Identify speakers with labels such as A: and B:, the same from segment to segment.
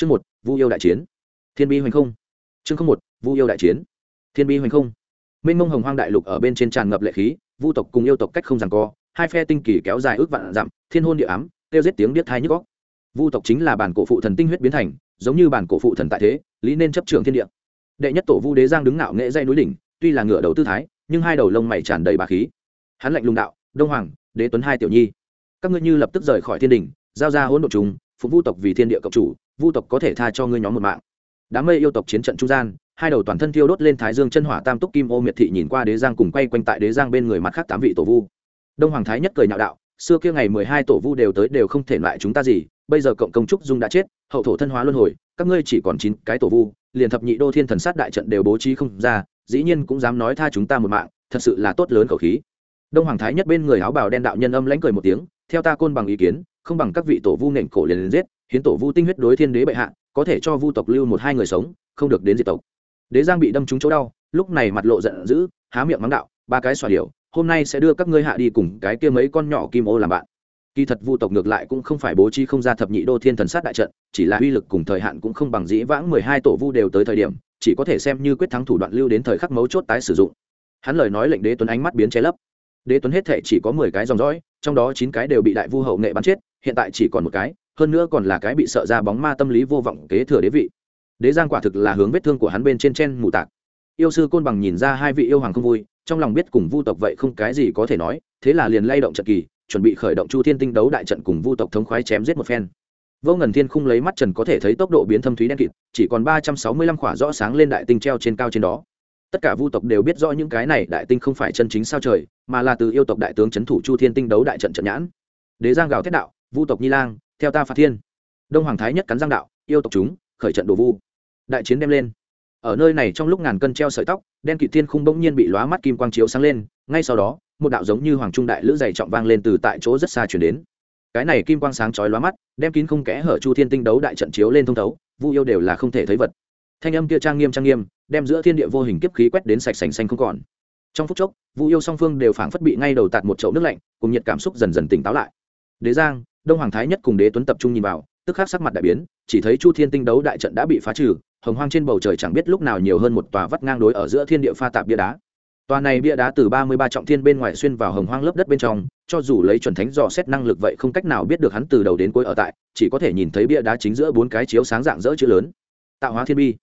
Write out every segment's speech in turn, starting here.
A: chương một, vu yêu đại chiến. Thiên bi hoành không. Chương không một, vu yêu đại chiến. Thiên bi hoành không. Minh mông hồng hoang đại lục ở bên trên tràn ngập lệ khí, vu tộc cùng yêu tộc cách không rằng co, hai phe tinh kỳ kéo dài ước vạn dặm, thiên hôn địa ám tiêu giết tiếng biết thai nhức góc vu tộc chính là bản cổ phụ thần tinh huyết biến thành, giống như bản cổ phụ thần tại thế, lý nên chấp trường thiên địa. Đệ nhất tổ vu đế giang đứng ngạo nghệ dây núi đỉnh, tuy là ngựa đầu tư thái, nhưng hai đầu lông mày tràn đầy bà khí. Hắn lạnh lùng đạo, đông hoàng, đế tuấn hai tiểu nhi, các ngươi như lập tức rời khỏi thiên đình giao ra hỗn độ chúng phục vu tộc vì thiên địa cộng chủ vu tộc có thể tha cho ngươi nhóm một mạng. Đám mây yêu tộc chiến trận trung gian, hai đầu toàn thân thiêu đốt lên thái dương chân hỏa tam túc kim ô miệt thị nhìn qua đế giang cùng quay quanh tại đế giang bên người mặt khác tám vị tổ vu. Đông hoàng thái nhất cười nhạo đạo, xưa kia ngày mười hai tổ vu đều tới đều không thể loại chúng ta gì, bây giờ cộng công trúc dung đã chết, hậu thổ thân hóa luân hồi, các ngươi chỉ còn chín cái tổ vu, liền thập nhị đô thiên thần sát đại trận đều bố trí không ra, dĩ nhiên cũng dám nói tha chúng ta một mạng, thật sự là tốt lớn khẩu khí. Đông hoàng thái nhất bên người áo bào đen đạo nhân âm lãnh cười một tiếng, theo ta côn bằng ý kiến, không bằng các vị tổ vu nện cổ liền liền giết hiến tổ vu tinh huyết đối thiên đế bệ hạ, có thể cho vu tộc lưu một hai người sống, không được đến diệt tộc. Đế giang bị đâm trúng chỗ đau, lúc này mặt lộ giận dữ, há miệng mắng đạo, ba cái xòa điều hôm nay sẽ đưa các ngươi hạ đi cùng cái kia mấy con nhỏ kim ô làm bạn. Kỳ thật vu tộc ngược lại cũng không phải bố trí không ra thập nhị đô thiên thần sát đại trận, chỉ là uy lực cùng thời hạn cũng không bằng dĩ vãng mười hai tổ vu đều tới thời điểm, chỉ có thể xem như quyết thắng thủ đoạn lưu đến thời khắc mấu chốt tái sử dụng. Hắn lời nói lệnh đế tuấn ánh mắt biến che lấp. Đế tuấn hết thể chỉ có mười cái dòng dõi, trong đó chín cái đều bị đại vu hậu nghệ bắn chết hiện tại chỉ còn một cái, hơn nữa còn là cái bị sợ ra bóng ma tâm lý vô vọng kế thừa đế vị. Đế giang quả thực là hướng vết thương của hắn bên trên chen mù tạc. Yêu sư côn bằng nhìn ra hai vị yêu hoàng không vui, trong lòng biết cùng vu tộc vậy không cái gì có thể nói, thế là liền lay động trận kỳ, chuẩn bị khởi động chu thiên tinh đấu đại trận cùng vu tộc thống khoái chém giết một phen. Vô ngần thiên khung lấy mắt trần có thể thấy tốc độ biến thâm thúy đen kịt, chỉ còn ba trăm sáu mươi lăm khỏa rõ sáng lên đại tinh treo trên cao trên đó. Tất cả vu tộc đều biết rõ những cái này đại tinh không phải chân chính sao trời, mà là từ yêu tộc đại tướng c h ấ n thủ chu thiên tinh đấu đại trận trận nhãn. Đế giang gào thét đạo vu tộc nhi lang, theo ta phạt thiên. Đông hoàng thái nhất cắn giang đạo, yêu tộc chúng, khởi trận đồ vu. Đại chiến đem lên. Ở nơi này trong lúc ngàn cân treo sợi tóc, đen Kỵ thiên khung bỗng nhiên bị lóa mắt kim quang chiếu sáng lên, ngay sau đó, một đạo giống như hoàng trung đại lữ dày trọng vang lên từ tại chỗ rất xa chuyển đến. Cái này kim quang sáng chói lóa mắt, đem kín không kẽ hở chu thiên tinh đấu đại trận chiếu lên thông thấu, vu yêu đều là không thể thấy vật. Thanh âm kia trang nghiêm trang nghiêm, đem giữa thiên địa vô hình kiếp khí quét đến sạch sành xanh không còn. Trong phút chốc, vu yêu song phương đều phảng phất bị ngay đầu tạt một chậu nước lạnh, cùng nhiệt cảm xúc dần dần tỉnh táo lại. Đế giang đông hoàng thái nhất cùng đế tuấn tập trung nhìn vào, tức khắc sắc mặt đại biến, chỉ thấy chu thiên tinh đấu đại trận đã bị phá trừ, hồng hoang trên bầu trời chẳng biết lúc nào nhiều hơn một tòa vắt ngang đối ở giữa thiên địa pha tạp bia đá. Tòa này bia đá từ ba mươi ba trọng thiên bên ngoài xuyên vào hồng hoang lớp đất bên trong, cho dù lấy chuẩn thánh dò xét năng lực vậy không cách nào biết được hắn từ đầu đến cuối ở tại, chỉ có thể nhìn thấy bia đá chính giữa bốn cái chiếu sáng dạng dỡ chữ lớn. Tạo hóa thiên bi.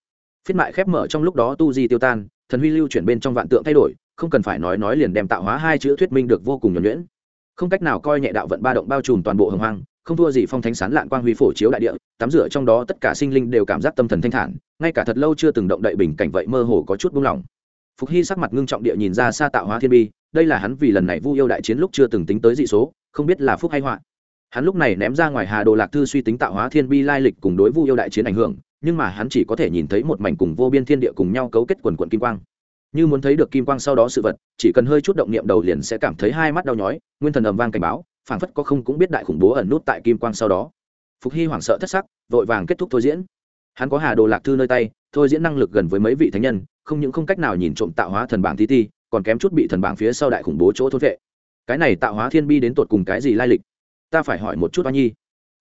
A: Phiết mại khép mở trong lúc đó tu di tiêu tan, thần huy lưu chuyển bên trong vạn tượng thay đổi, không cần phải nói nói liền đem tạo hóa hai chữ thuyết minh được vô cùng nhuẩn nhuyễn không cách nào coi nhẹ đạo vận ba động bao trùm toàn bộ hồng hoang, không thua gì phong thánh sán lạn quang huy phổ chiếu đại địa, tắm rửa trong đó tất cả sinh linh đều cảm giác tâm thần thanh thản, ngay cả thật lâu chưa từng động đậy bình cảnh vậy mơ hồ có chút buông lỏng. Phục hy sắc mặt ngưng trọng địa nhìn ra xa tạo hóa thiên bi, đây là hắn vì lần này vu yêu đại chiến lúc chưa từng tính tới dị số, không biết là phúc hay họa. Hắn lúc này ném ra ngoài hà đồ lạc thư suy tính tạo hóa thiên bi lai lịch cùng đối vu yêu đại chiến ảnh hưởng, nhưng mà hắn chỉ có thể nhìn thấy một mảnh cùng vô biên thiên địa cùng nhau cấu kết quần quận kim quang như muốn thấy được kim quang sau đó sự vật, chỉ cần hơi chút động niệm đầu liền sẽ cảm thấy hai mắt đau nhói, nguyên thần ầm vang cảnh báo, phảng phất có không cũng biết đại khủng bố ẩn nút tại kim quang sau đó. Phục hy hoảng sợ thất sắc, vội vàng kết thúc thôi diễn. Hắn có hà đồ lạc thư nơi tay, thôi diễn năng lực gần với mấy vị thánh nhân, không những không cách nào nhìn trộm tạo hóa thần bảng tí ti, còn kém chút bị thần bảng phía sau đại khủng bố chỗ thốt vệ. Cái này tạo hóa thiên bi đến tột cùng cái gì lai lịch? Ta phải hỏi một chút oa nhi.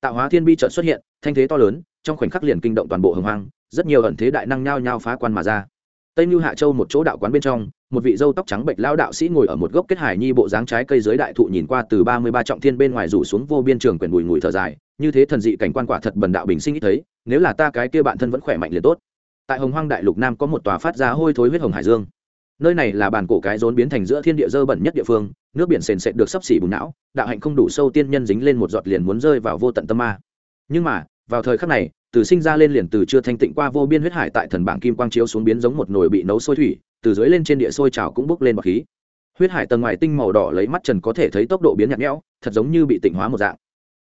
A: Tạo hóa thiên bi chợt xuất hiện, thanh thế to lớn, trong khoảnh khắc liền kinh động toàn bộ hồng hoang, rất nhiều ẩn thế đại năng nhao nhao phá quan mà ra tây mưu hạ châu một chỗ đạo quán bên trong, một vị dâu tóc trắng bệnh lao đạo sĩ ngồi ở một gốc kết hải nhi bộ dáng trái cây dưới đại thụ nhìn qua từ ba mươi ba trọng thiên bên ngoài rủ xuống vô biên trường quyền bùi ngùi thở dài, như thế thần dị cảnh quan quả thật bần đạo bình sinh ít thấy, nếu là ta cái kia bạn thân vẫn khỏe mạnh liền tốt. Tại hồng hoang đại lục nam có một tòa phát ra hôi thối huyết hồng hải dương. Nơi này là bàn cổ cái rốn biến thành giữa thiên địa dơ bẩn nhất địa phương, nước biển sền sệt được sắp xỉ bùn não, đạo hạnh không đủ sâu tiên nhân dính lên một giọt liền muốn rơi vào vô tận tâm ma. Nhưng mà, vào thời khắc này từ sinh ra lên liền từ chưa thanh tịnh qua vô biên huyết hải tại thần bảng kim quang chiếu xuống biến giống một nồi bị nấu sôi thủy, từ dưới lên trên địa sôi trào cũng bốc lên bọc khí. Huyết hải tầng ngoài tinh màu đỏ lấy mắt trần có thể thấy tốc độ biến nhạt nhẽo, thật giống như bị tịnh hóa một dạng.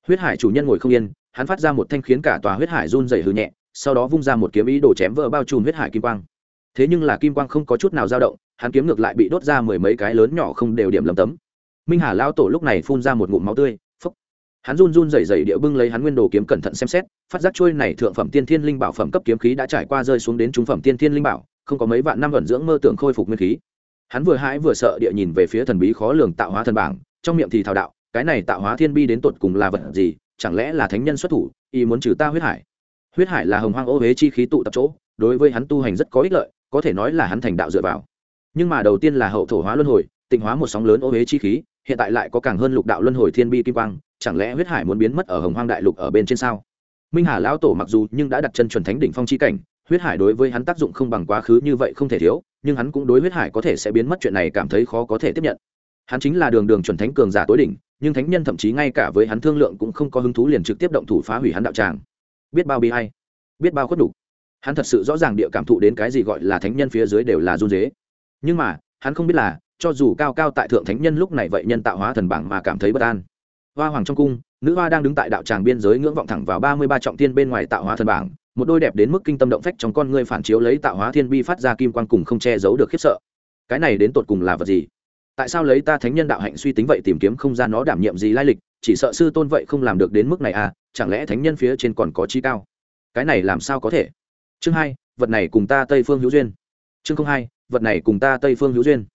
A: Huyết hải chủ nhân ngồi không yên, hắn phát ra một thanh khiến cả tòa huyết hải run dày hư nhẹ, sau đó vung ra một kiếm ý đồ chém vỡ bao trùm huyết hải kim quang. Thế nhưng là kim quang không có chút nào dao động, hắn kiếm ngược lại bị đốt ra mười mấy cái lớn nhỏ không đều điểm lầm tấm. Minh hà lao tổ lúc này phun ra một ngụm máu tươi hắn run run rẩy rẩy địa bưng lấy hắn nguyên đồ kiếm cẩn thận xem xét, phát giác trôi này thượng phẩm tiên thiên linh bảo phẩm cấp kiếm khí đã trải qua rơi xuống đến trung phẩm tiên thiên linh bảo, không có mấy vạn năm vận dưỡng mơ tưởng khôi phục nguyên khí. Hắn vừa hãi vừa sợ địa nhìn về phía thần bí khó lường tạo hóa thần bảng, trong miệng thì thảo đạo, cái này tạo hóa thiên bi đến tột cùng là vật gì? Chẳng lẽ là thánh nhân xuất thủ y muốn trừ ta huyết hải? Huyết hải là hồng hoang ô huế chi khí tụ tập chỗ, đối với hắn tu hành rất có ích lợi, có thể nói là hắn thành đạo dựa vào. Nhưng mà đầu tiên là hậu thổ hóa luân hồi, tịnh hóa một sóng lớn ô huế chi khí, hiện tại lại có càng hơn lục đạo luân hồi thiên bi kim quang chẳng lẽ huyết hải muốn biến mất ở hồng hoang đại lục ở bên trên sao? Minh hà lão tổ mặc dù nhưng đã đặt chân chuẩn thánh đỉnh phong chi cảnh, huyết hải đối với hắn tác dụng không bằng quá khứ như vậy không thể thiếu, nhưng hắn cũng đối huyết hải có thể sẽ biến mất chuyện này cảm thấy khó có thể tiếp nhận. Hắn chính là đường đường chuẩn thánh cường giả tối đỉnh, nhưng thánh nhân thậm chí ngay cả với hắn thương lượng cũng không có hứng thú liền trực tiếp động thủ phá hủy hắn đạo tràng. Biết bao bi hay biết bao khuất đủ hắn thật sự rõ ràng địa cảm thụ đến cái gì gọi là thánh nhân phía dưới đều là run dế nhưng mà, hắn không biết là, cho dù cao cao tại thượng thánh nhân lúc này vậy nhân tạo hóa thần bảng mà cảm thấy bất an hoa hoàng trong cung, nữ hoa đang đứng tại đạo tràng biên giới ngưỡng vọng thẳng vào ba mươi ba trọng thiên bên ngoài tạo hóa thần bảng, một đôi đẹp đến mức kinh tâm động phách trong con ngươi phản chiếu lấy tạo hóa thiên bi phát ra kim quang cùng không che giấu được khiếp sợ. Cái này đến tột cùng là vật gì? Tại sao lấy ta thánh nhân đạo hạnh suy tính vậy tìm kiếm không ra nó đảm nhiệm gì lai lịch, chỉ sợ sư tôn vậy không làm được đến mức này à chẳng lẽ thánh nhân phía trên còn có chi cao? Cái này làm sao có thể? Chương hai, vật này cùng ta tây phương hữu duyên. Chương không hai, vật này cùng ta tây phương hữu duyên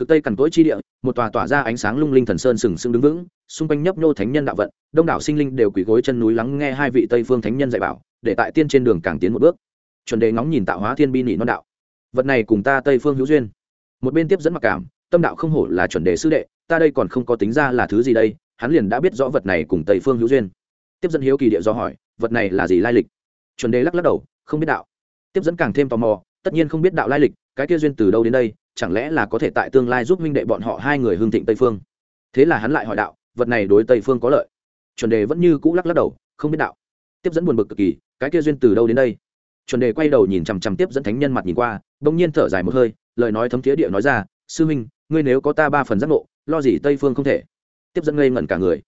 A: cực tây cằn cỗi chi địa, một tòa tỏa ra ánh sáng lung linh thần sơn sừng sững đứng vững, xung quanh nhấp nhô thánh nhân đạo vận, đông đảo sinh linh đều quỳ gối chân núi lắng nghe hai vị tây phương thánh nhân dạy bảo, để tại tiên trên đường càng tiến một bước. Chuẩn đề ngóng nhìn tạo hóa thiên bi nỉ non đạo. Vật này cùng ta tây phương hữu duyên. Một bên tiếp dẫn mặc cảm, tâm đạo không hổ là chuẩn đề sư đệ, ta đây còn không có tính ra là thứ gì đây, hắn liền đã biết rõ vật này cùng tây phương hữu duyên. Tiếp dẫn hiếu kỳ địa do hỏi, vật này là gì lai lịch? Chuẩn đề lắc lắc đầu, không biết đạo. Tiếp dẫn càng thêm tò mò, tất nhiên không biết đạo lai lịch, cái kia duyên từ đâu đến đây chẳng lẽ là có thể tại tương lai giúp minh đệ bọn họ hai người hương thịnh tây phương? Thế là hắn lại hỏi đạo, vật này đối tây phương có lợi? Chuẩn đề vẫn như cũ lắc lắc đầu, không biết đạo. Tiếp dẫn buồn bực cực kỳ, cái kia duyên từ đâu đến đây? Chuẩn đề quay đầu nhìn chằm chằm tiếp dẫn thánh nhân mặt nhìn qua, bỗng nhiên thở dài một hơi, lời nói thấm thiế địa nói ra, sư minh ngươi nếu có ta ba phần giác ngộ, lo gì tây phương không thể? Tiếp dẫn ngây ngẩn cả người.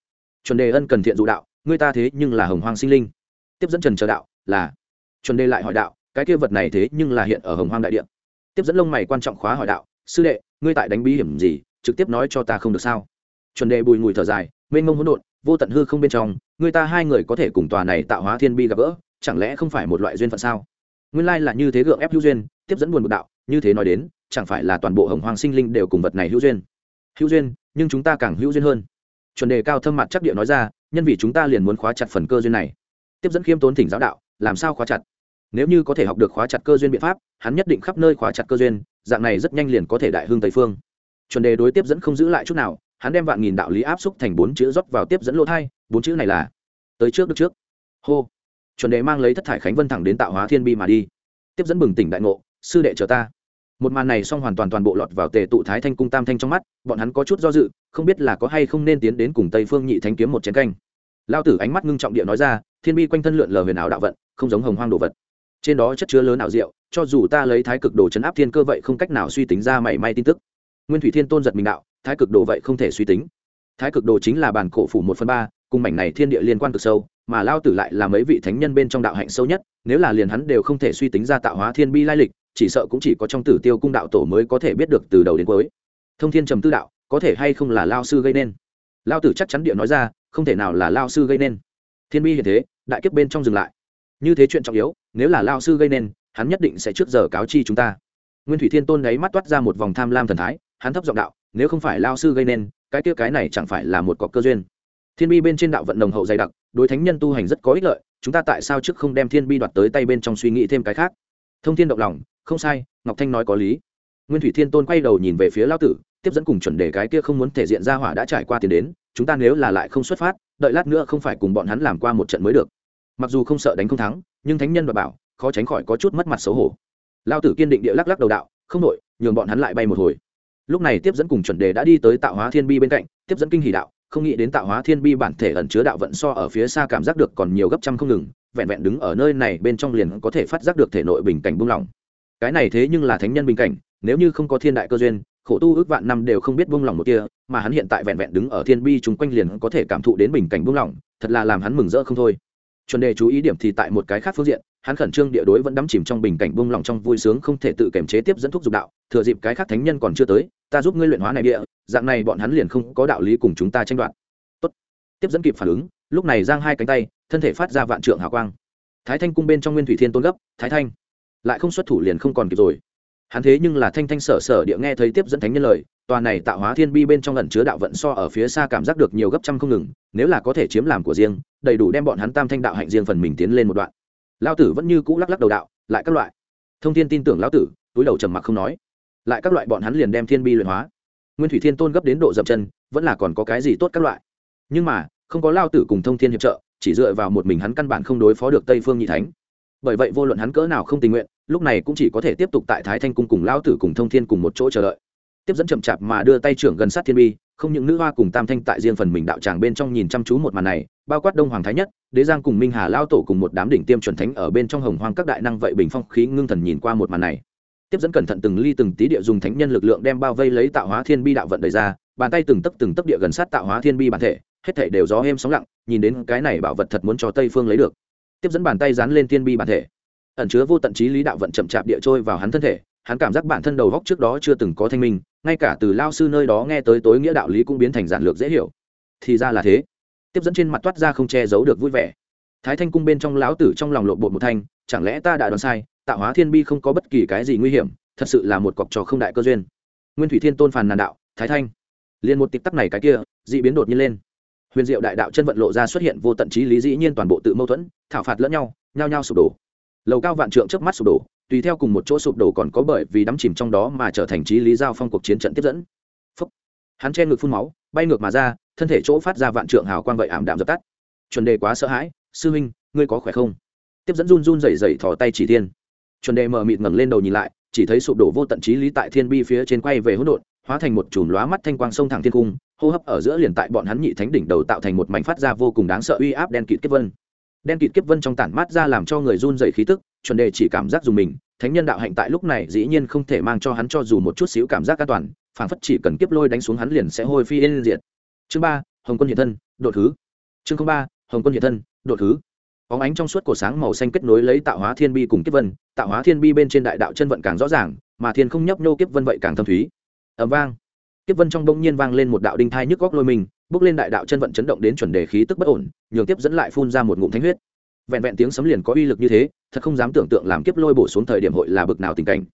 A: Chuẩn đề ân cần thiện dụ đạo, ngươi ta thế nhưng là hồng hoang sinh linh. Tiếp dẫn trần chờ đạo, là. Chuẩn đề lại hỏi đạo, cái kia vật này thế nhưng là hiện ở hồng hoang đại điện tiếp dẫn lông mày quan trọng khóa hỏi đạo, sư đệ, ngươi tại đánh bí hiểm gì? Trực tiếp nói cho ta không được sao? Chuẩn đề bùi ngùi thở dài, mênh mông hỗn độn, vô tận hư không bên trong, người ta hai người có thể cùng tòa này tạo hóa thiên bi gặp gỡ, chẳng lẽ không phải một loại duyên phận sao? Nguyên lai là như thế gượng ép hữu duyên, tiếp dẫn buồn bực đạo, như thế nói đến, chẳng phải là toàn bộ hồng hoàng sinh linh đều cùng vật này hữu duyên? Hữu duyên, nhưng chúng ta càng hữu duyên hơn. Chuẩn đề cao thâm mặt chắc địa nói ra, nhân vì chúng ta liền muốn khóa chặt phần cơ duyên này. Tiếp dẫn khiêm tốn thỉnh giáo đạo, làm sao khóa chặt? Nếu như có thể học được khóa chặt cơ duyên biện pháp, hắn nhất định khắp nơi khóa chặt cơ duyên, dạng này rất nhanh liền có thể đại hương tây phương. Chuẩn đề đối tiếp dẫn không giữ lại chút nào, hắn đem vạn nghìn đạo lý áp xúc thành bốn chữ rót vào tiếp dẫn lỗ thai, bốn chữ này là, tới trước được trước. Hô. Chuẩn đề mang lấy thất thải khánh vân thẳng đến tạo hóa thiên bi mà đi. Tiếp dẫn bừng tỉnh đại ngộ, sư đệ chờ ta. Một màn này xong hoàn toàn toàn bộ lọt vào tề tụ thái thanh cung tam thanh trong mắt, bọn hắn có chút do dự, không biết là có hay không nên tiến đến cùng tây phương nhị thanh kiếm một chén canh. Lao tử ánh mắt ngưng trọng địa nói ra, thiên bi quanh thân lượn lờ huyền ảo đạo vận, không giống hồng hoang đồ vật trên đó chất chứa lớn ảo diệu, cho dù ta lấy thái cực đồ chấn áp thiên cơ vậy không cách nào suy tính ra mảy may tin tức. Nguyên thủy thiên tôn giật mình đạo, thái cực đồ vậy không thể suy tính. Thái cực đồ chính là bản cổ phủ một phần ba, cùng mảnh này thiên địa liên quan cực sâu, mà lao tử lại là mấy vị thánh nhân bên trong đạo hạnh sâu nhất, nếu là liền hắn đều không thể suy tính ra tạo hóa thiên bi lai lịch, chỉ sợ cũng chỉ có trong tử tiêu cung đạo tổ mới có thể biết được từ đầu đến cuối. Thông thiên trầm tư đạo, có thể hay không là lao sư gây nên? Lao tử chắc chắn địa nói ra, không thể nào là lao sư gây nên. Thiên bi hiện thế, đại kiếp bên trong dừng lại như thế chuyện trọng yếu, nếu là lao sư gây nên, hắn nhất định sẽ trước giờ cáo chi chúng ta. Nguyên thủy thiên tôn đáy mắt toát ra một vòng tham lam thần thái, hắn thấp giọng đạo, nếu không phải lao sư gây nên, cái kia cái này chẳng phải là một cọc cơ duyên. Thiên bi bên trên đạo vận đồng hậu dày đặc, đối thánh nhân tu hành rất có ích lợi, chúng ta tại sao trước không đem thiên bi đoạt tới tay bên trong suy nghĩ thêm cái khác? Thông thiên động lòng, không sai, ngọc thanh nói có lý. Nguyên thủy thiên tôn quay đầu nhìn về phía lao tử, tiếp dẫn cùng chuẩn đề cái kia không muốn thể diện ra hỏa đã trải qua tiền đến, chúng ta nếu là lại không xuất phát, đợi lát nữa không phải cùng bọn hắn làm qua một trận mới được mặc dù không sợ đánh không thắng, nhưng thánh nhân và bảo, khó tránh khỏi có chút mất mặt xấu hổ. Lao tử kiên định địa lắc lắc đầu đạo, không đội nhường bọn hắn lại bay một hồi. Lúc này tiếp dẫn cùng chuẩn đề đã đi tới tạo hóa thiên bi bên cạnh, tiếp dẫn kinh hỷ đạo, không nghĩ đến tạo hóa thiên bi bản thể ẩn chứa đạo vận so ở phía xa cảm giác được còn nhiều gấp trăm không ngừng, vẹn vẹn đứng ở nơi này bên trong liền có thể phát giác được thể nội bình cảnh buông lỏng. Cái này thế nhưng là thánh nhân bình cảnh, nếu như không có thiên đại cơ duyên, khổ tu ước vạn năm đều không biết buông lỏng một kia, mà hắn hiện tại vẹn vẹn đứng ở thiên bi chúng quanh liền có thể cảm thụ đến bình cảnh buông lỏng, thật là làm hắn mừng rỡ không thôi chuẩn đề chú ý điểm thì tại một cái khác phương diện, hắn khẩn trương địa đối vẫn đắm chìm trong bình cảnh buông lòng trong vui sướng không thể tự kiềm chế tiếp dẫn thuốc dục đạo, thừa dịp cái khác thánh nhân còn chưa tới, ta giúp ngươi luyện hóa này địa, dạng này bọn hắn liền không có đạo lý cùng chúng ta tranh đoạt. Tốt. Tiếp dẫn kịp phản ứng, lúc này giang hai cánh tay, thân thể phát ra vạn trượng hào quang. Thái thanh cung bên trong nguyên thủy thiên tôn gấp, thái thanh, lại không xuất thủ liền không còn kịp rồi. Hắn thế nhưng là thanh thanh sở sở địa nghe thấy tiếp dẫn thánh nhân lời tòa này tạo hóa thiên bi bên trong ẩn chứa đạo vận so ở phía xa cảm giác được nhiều gấp trăm không ngừng, nếu là có thể chiếm làm của riêng, đầy đủ đem bọn hắn tam thanh đạo hạnh riêng phần mình tiến lên một đoạn. Lao tử vẫn như cũ lắc lắc đầu đạo, lại các loại. Thông thiên tin tưởng lão tử, túi đầu trầm mặc không nói. Lại các loại bọn hắn liền đem thiên bi luyện hóa. Nguyên thủy thiên tôn gấp đến độ dậm chân, vẫn là còn có cái gì tốt các loại. Nhưng mà, không có lao tử cùng thông thiên hiệp trợ, chỉ dựa vào một mình hắn căn bản không đối phó được tây phương nhị thánh. Bởi vậy vô luận hắn cỡ nào không tình nguyện, lúc này cũng chỉ có thể tiếp tục tại thái thanh cung cùng lao tử cùng thông thiên cùng một chỗ chờ đợi tiếp dẫn chậm chạp mà đưa tay trưởng gần sát thiên bi, không những nữ hoa cùng tam thanh tại riêng phần mình đạo tràng bên trong nhìn chăm chú một màn này, bao quát đông hoàng thái nhất, đế giang cùng minh hà lao tổ cùng một đám đỉnh tiêm chuẩn thánh ở bên trong hồng hoang các đại năng vậy bình phong khí ngưng thần nhìn qua một màn này. Tiếp dẫn cẩn thận từng ly từng tí địa dùng thánh nhân lực lượng đem bao vây lấy tạo hóa thiên bi đạo vận đầy ra, bàn tay từng tấc từng tấc địa gần sát tạo hóa thiên bi bản thể, hết thể đều gió êm sóng lặng, nhìn đến cái này bảo vật thật muốn cho tây phương lấy được. Tiếp dẫn bàn tay dán lên thiên bi bản thể. Ẩn chứa vô tận trí lý đạo vận chậm chạp địa trôi vào hắn thân thể, hắn cảm giác bản thân đầu góc trước đó chưa từng có thanh minh ngay cả từ lao sư nơi đó nghe tới tối nghĩa đạo lý cũng biến thành giản lược dễ hiểu. Thì ra là thế. Tiếp dẫn trên mặt toát ra không che giấu được vui vẻ. Thái thanh cung bên trong lão tử trong lòng lộ bộ một thanh, chẳng lẽ ta đã đoán sai tạo hóa thiên bi không có bất kỳ cái gì nguy hiểm, thật sự là một cọc trò không đại cơ duyên. Nguyên thủy thiên tôn phàn nàn đạo, thái thanh, liền một tịp tắc này cái kia, dị biến đột nhiên lên. Huyền diệu đại đạo chân vận lộ ra xuất hiện vô tận trí lý dĩ nhiên toàn bộ tự mâu thuẫn, thảo phạt lẫn nhau, nhao nhao sụp đổ. Lầu cao vạn trượng trước mắt sụp đổ tùy theo cùng một chỗ sụp đổ còn có bởi vì đắm chìm trong đó mà trở thành trí lý giao phong cuộc chiến trận tiếp dẫn. Phúc. hắn che ngực phun máu, bay ngược mà ra, thân thể chỗ phát ra vạn trượng hào quang vậy ảm đạm dập tắt. Chuẩn đề quá sợ hãi, sư huynh, ngươi có khỏe không? Tiếp dẫn run run rẩy rẩy thò tay chỉ thiên. Chuẩn đề mờ mịt ngẩng lên đầu nhìn lại, chỉ thấy sụp đổ vô tận trí lý tại thiên bi phía trên quay về hỗn độn, hóa thành một chùm lóa mắt thanh quang sông thẳng thiên cung, hô hấp ở giữa liền tại bọn hắn nhị thánh đỉnh đầu tạo thành một mảnh phát ra vô cùng đáng sợ uy áp đen kịt kiếp vân. Đen kịt kiếp vân trong tản mát ra làm cho người run dày khí tức chuẩn đề chỉ cảm giác dùng mình, thánh nhân đạo hạnh tại lúc này dĩ nhiên không thể mang cho hắn cho dù một chút xíu cảm giác an toàn phản phất chỉ cần kiếp lôi đánh xuống hắn liền sẽ hôi phi yên diệt. Chương ba, hồng quân hiện thân, đột thứ. Chương ba, hồng quân hiện thân, đột thứ. Óng ánh trong suốt cổ sáng màu xanh kết nối lấy tạo hóa thiên bi cùng kiếp vân, tạo hóa thiên bi bên trên đại đạo chân vận càng rõ ràng, mà thiên không nhấp nhô kiếp vân vậy càng thâm thúy. Ẩm vang. Kiếp vân trong bỗng nhiên vang lên một đạo đinh thai nhức góc lôi mình, bước lên đại đạo chân vận chấn động đến chuẩn đề khí tức bất ổn, nhường tiếp dẫn lại phun ra một ngụm thánh huyết vẹn vẹn tiếng sấm liền có uy lực như thế, thật không dám tưởng tượng làm kiếp lôi bổ xuống thời điểm hội là bực nào tình cảnh.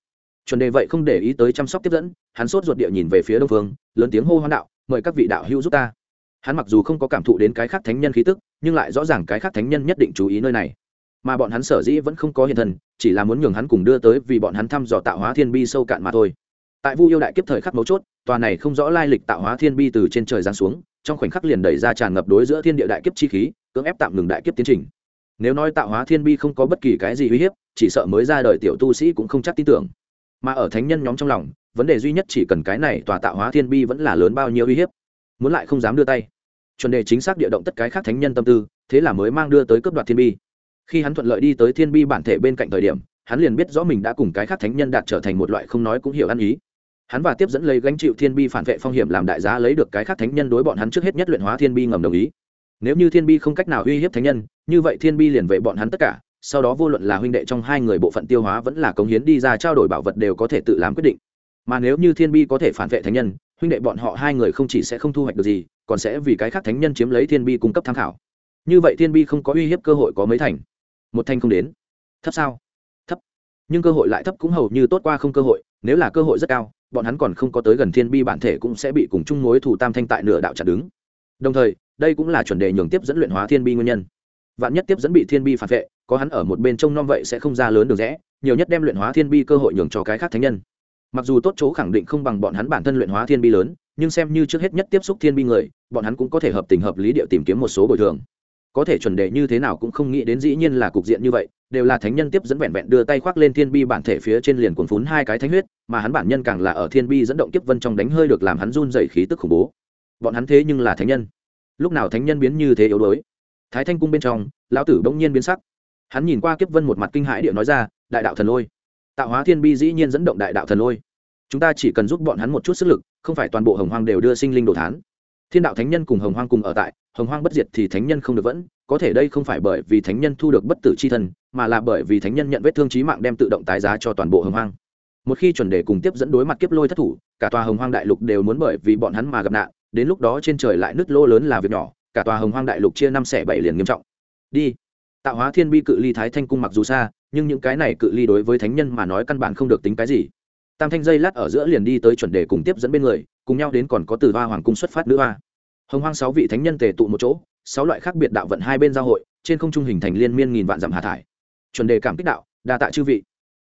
A: Chuẩn đề vậy không để ý tới chăm sóc tiếp dẫn, hắn sốt ruột địa nhìn về phía đông phương, lớn tiếng hô hoán đạo, mời các vị đạo hữu giúp ta. Hắn mặc dù không có cảm thụ đến cái khác thánh nhân khí tức, nhưng lại rõ ràng cái khác thánh nhân nhất định chú ý nơi này. Mà bọn hắn sở dĩ vẫn không có hiện thân, chỉ là muốn nhường hắn cùng đưa tới vì bọn hắn thăm dò tạo hóa thiên bi sâu cạn mà thôi. Tại vu yêu đại kiếp thời khắc mấu chốt, tòa này không rõ lai lịch tạo hóa thiên bi từ trên trời giáng xuống, trong khoảnh khắc liền đẩy ra tràn ngập đối giữa thiên địa đại kiếp chi khí, cưỡng ép tạm ngừng đại kiếp tiến trình nếu nói tạo hóa thiên bi không có bất kỳ cái gì uy hiếp, chỉ sợ mới ra đời tiểu tu sĩ cũng không chắc tin tưởng. Mà ở thánh nhân nhóm trong lòng, vấn đề duy nhất chỉ cần cái này tòa tạo hóa thiên bi vẫn là lớn bao nhiêu uy hiếp. Muốn lại không dám đưa tay. Chuẩn đề chính xác địa động tất cái khác thánh nhân tâm tư, thế là mới mang đưa tới cướp đoạt thiên bi. Khi hắn thuận lợi đi tới thiên bi bản thể bên cạnh thời điểm, hắn liền biết rõ mình đã cùng cái khác thánh nhân đạt trở thành một loại không nói cũng hiểu ăn ý. Hắn và tiếp dẫn lấy gánh chịu thiên bi phản vệ phong hiểm làm đại giá lấy được cái khác thánh nhân đối bọn hắn trước hết nhất luyện hóa thiên bi ngầm đồng ý nếu như thiên bi không cách nào uy hiếp thánh nhân, như vậy thiên bi liền vệ bọn hắn tất cả, sau đó vô luận là huynh đệ trong hai người bộ phận tiêu hóa vẫn là cống hiến đi ra trao đổi bảo vật đều có thể tự làm quyết định. Mà nếu như thiên bi có thể phản vệ thánh nhân, huynh đệ bọn họ hai người không chỉ sẽ không thu hoạch được gì, còn sẽ vì cái khác thánh nhân chiếm lấy thiên bi cung cấp tham khảo. Như vậy thiên bi không có uy hiếp cơ hội có mấy thành? Một thanh không đến. Thấp sao? Thấp. Nhưng cơ hội lại thấp cũng hầu như tốt qua không cơ hội, nếu là cơ hội rất cao, bọn hắn còn không có tới gần thiên bi bản thể cũng sẽ bị cùng chung mối thủ tam thanh tại nửa đạo chặt đứng. Đồng thời đây cũng là chuẩn đề nhường tiếp dẫn luyện hóa thiên bi nguyên nhân. Vạn nhất tiếp dẫn bị thiên bi phản vệ, có hắn ở một bên trông nom vậy sẽ không ra lớn được rẽ, nhiều nhất đem luyện hóa thiên bi cơ hội nhường cho cái khác thánh nhân. Mặc dù tốt chỗ khẳng định không bằng bọn hắn bản thân luyện hóa thiên bi lớn, nhưng xem như trước hết nhất tiếp xúc thiên bi người, bọn hắn cũng có thể hợp tình hợp lý địa tìm kiếm một số bồi thường. Có thể chuẩn đề như thế nào cũng không nghĩ đến dĩ nhiên là cục diện như vậy, đều là thánh nhân tiếp dẫn vẹn vẹn đưa tay khoác lên thiên bi bản thể phía trên liền cuốn phún hai cái thánh huyết, mà hắn bản nhân càng là ở thiên bi dẫn động kiếp vân trong đánh hơi được làm hắn run dày khí tức khủng bố. Bọn hắn thế nhưng là thánh nhân lúc nào thánh nhân biến như thế yếu đuối? Thái thanh cung bên trong, lão tử bỗng nhiên biến sắc. Hắn nhìn qua kiếp vân một mặt kinh hãi địa nói ra, đại đạo thần lôi. Tạo hóa thiên bi dĩ nhiên dẫn động đại đạo thần lôi. Chúng ta chỉ cần giúp bọn hắn một chút sức lực, không phải toàn bộ hồng hoang đều đưa sinh linh đồ thán. Thiên đạo thánh nhân cùng hồng hoang cùng ở tại, hồng hoang bất diệt thì thánh nhân không được vẫn, có thể đây không phải bởi vì thánh nhân thu được bất tử c h i thân, mà là bởi vì thánh nhân nhận vết thương trí mạng đem tự động tái giá cho toàn bộ hồng hoang. Một khi chuẩn đề cùng tiếp dẫn đối mặt kiếp lôi thất thủ, cả tòa hồng hoang đại lục đều muốn bởi vì bọn hắn mà gặp nạn đến lúc đó trên trời lại nứt lô lớn là việc nhỏ, cả tòa hồng hoang đại lục chia năm xẻ bảy liền nghiêm trọng. Đi. Tạo hóa thiên bi cự ly thái thanh cung mặc dù xa, nhưng những cái này cự ly đối với thánh nhân mà nói căn bản không được tính cái gì. Tam thanh dây lát ở giữa liền đi tới chuẩn đề cùng tiếp dẫn bên người, cùng nhau đến còn có từ hoa hoàng cung xuất phát nữ hoa. Hồng hoang sáu vị thánh nhân tề tụ một chỗ, sáu loại khác biệt đạo vận hai bên giao hội, trên không trung hình thành liên miên nghìn vạn dặm hà thải. Chuẩn đề cảm kích đạo, đa tạ chư vị.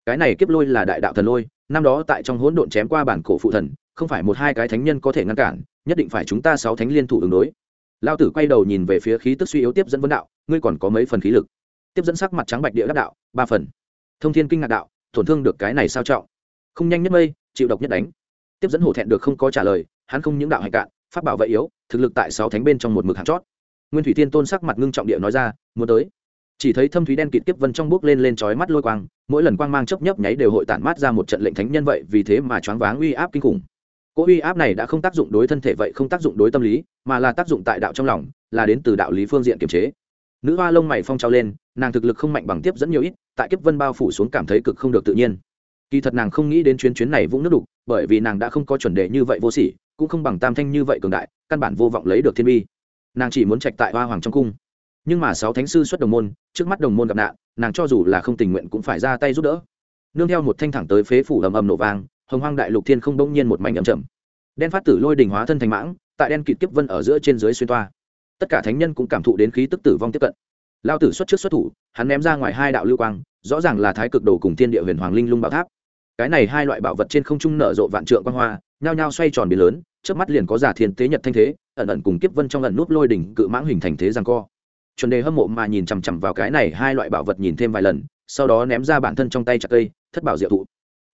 A: Cái này kiếp lôi là đại đạo thần lôi, năm đó tại trong hỗn độn chém qua bản cổ phụ thần không phải một hai cái thánh nhân có thể ngăn cản, nhất định phải chúng ta sáu thánh liên thủ ứng đối. Lao tử quay đầu nhìn về phía khí tức suy yếu tiếp dẫn vấn đạo, ngươi còn có mấy phần khí lực? Tiếp dẫn sắc mặt trắng bạch địa đắc đạo, ba phần. Thông thiên kinh ngạc đạo, tổn thương được cái này sao trọng? Không nhanh nhất mây, chịu độc nhất đánh. Tiếp dẫn hổ thẹn được không có trả lời, hắn không những đạo hạnh cạn, pháp bảo vệ yếu, thực lực tại sáu thánh bên trong một mực hạt chót. Nguyên thủy thiên tôn sắc mặt ngưng trọng địa nói ra, muốn tới. Chỉ thấy thâm thúy đen kịt tiếp vân trong bước lên lên chói mắt lôi quang, mỗi lần quang mang chớp nhấp nháy đều hội tản mát ra một trận lệnh thánh nhân vậy vì thế mà choáng váng uy áp kinh khủng cỗ uy áp này đã không tác dụng đối thân thể vậy không tác dụng đối tâm lý, mà là tác dụng tại đạo trong lòng, là đến từ đạo lý phương diện kiềm chế. Nữ hoa lông mày phong trao lên, nàng thực lực không mạnh bằng tiếp dẫn nhiều ít, tại kiếp vân bao phủ xuống cảm thấy cực không được tự nhiên. Kỳ thật nàng không nghĩ đến chuyến chuyến này vũng nước đục, bởi vì nàng đã không có chuẩn đề như vậy vô sỉ, cũng không bằng tam thanh như vậy cường đại, căn bản vô vọng lấy được thiên bi nàng chỉ muốn trạch tại hoa hoàng trong cung. Nhưng mà sáu thánh sư xuất đồng môn, trước mắt đồng môn gặp nạn, nàng cho dù là không tình nguyện cũng phải ra tay giúp đỡ. Nương theo một thanh thẳng tới phế phủ ầm ầm nổ vang hồng hoang đại lục thiên không bỗng nhiên một mảnh ẩm chậm. Đen phát tử lôi đình hóa thân thành mãng, tại đen kịt kiếp vân ở giữa trên dưới xuyên toa. Tất cả thánh nhân cũng cảm thụ đến khí tức tử vong tiếp cận. Lao tử xuất trước xuất thủ, hắn ném ra ngoài hai đạo lưu quang, rõ ràng là thái cực đồ cùng thiên địa huyền hoàng linh lung bảo tháp. Cái này hai loại bảo vật trên không trung nở rộ vạn trượng quang hoa, nhao nhao xoay tròn biến lớn trước mắt liền có giả thiên tế nhật thanh thế, ẩn ẩn cùng kiếp vân trong ẩn núp lôi đỉnh cự mãng hình thành thế rằng co. Chuẩn đề hâm mộ mà nhìn chằm chằm vào cái này hai loại bảo vật nhìn thêm vài lần, sau đó ném ra bản thân trong tay chặt cây, thất bảo diệu thụ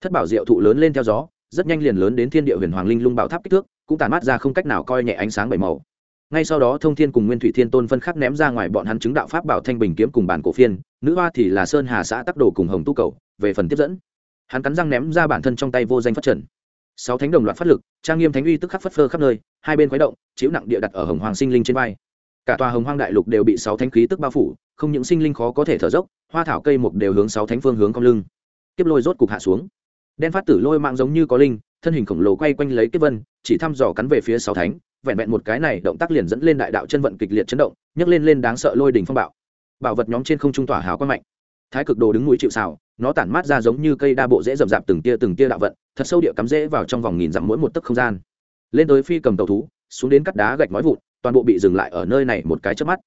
A: thất bảo diệu thụ lớn lên theo gió, rất nhanh liền lớn đến thiên địa huyền hoàng linh lung bảo tháp kích thước, cũng tàn mát ra không cách nào coi nhẹ ánh sáng bảy màu. Ngay sau đó thông thiên cùng nguyên thủy thiên tôn phân khắc ném ra ngoài bọn hắn chứng đạo pháp bảo thanh bình kiếm cùng bản cổ phiên, nữ hoa thì là sơn hà xã tắc đồ cùng hồng tu cầu, về phần tiếp dẫn. Hắn cắn răng ném ra bản thân trong tay vô danh phát trần. Sáu thánh đồng loạt phát lực, trang nghiêm thánh uy tức khắc phất phơ khắp nơi, hai bên khuấy động, chiếu nặng địa đặt ở hồng hoàng sinh linh trên vai. Cả tòa hồng hoang đại lục đều bị sáu thánh khí tức bao phủ, không những sinh linh khó có thể thở dốc, hoa thảo cây mục đều hướng sáu thánh phương hướng cong lưng. Kiếp lôi rốt cục hạ xuống đen phát tử lôi mạng giống như có linh, thân hình khổng lồ quay quanh lấy kiếp vân, chỉ thăm dò cắn về phía sáu thánh, vẹn vẹn một cái này động tác liền dẫn lên đại đạo chân vận kịch liệt chấn động, nhấc lên lên đáng sợ lôi đỉnh phong bạo. Bảo vật nhóm trên không trung tỏa hào quang mạnh. Thái cực đồ đứng núi chịu xào nó tản mát ra giống như cây đa bộ dễ rậm rạp từng tia từng tia đạo vận, thật sâu địa cắm dễ vào trong vòng nghìn dặm mỗi một tấc không gian. Lên tới phi cầm tàu thú, xuống đến cắt đá gạch nói vụn, toàn bộ bị dừng lại ở nơi này một cái chớp mắt.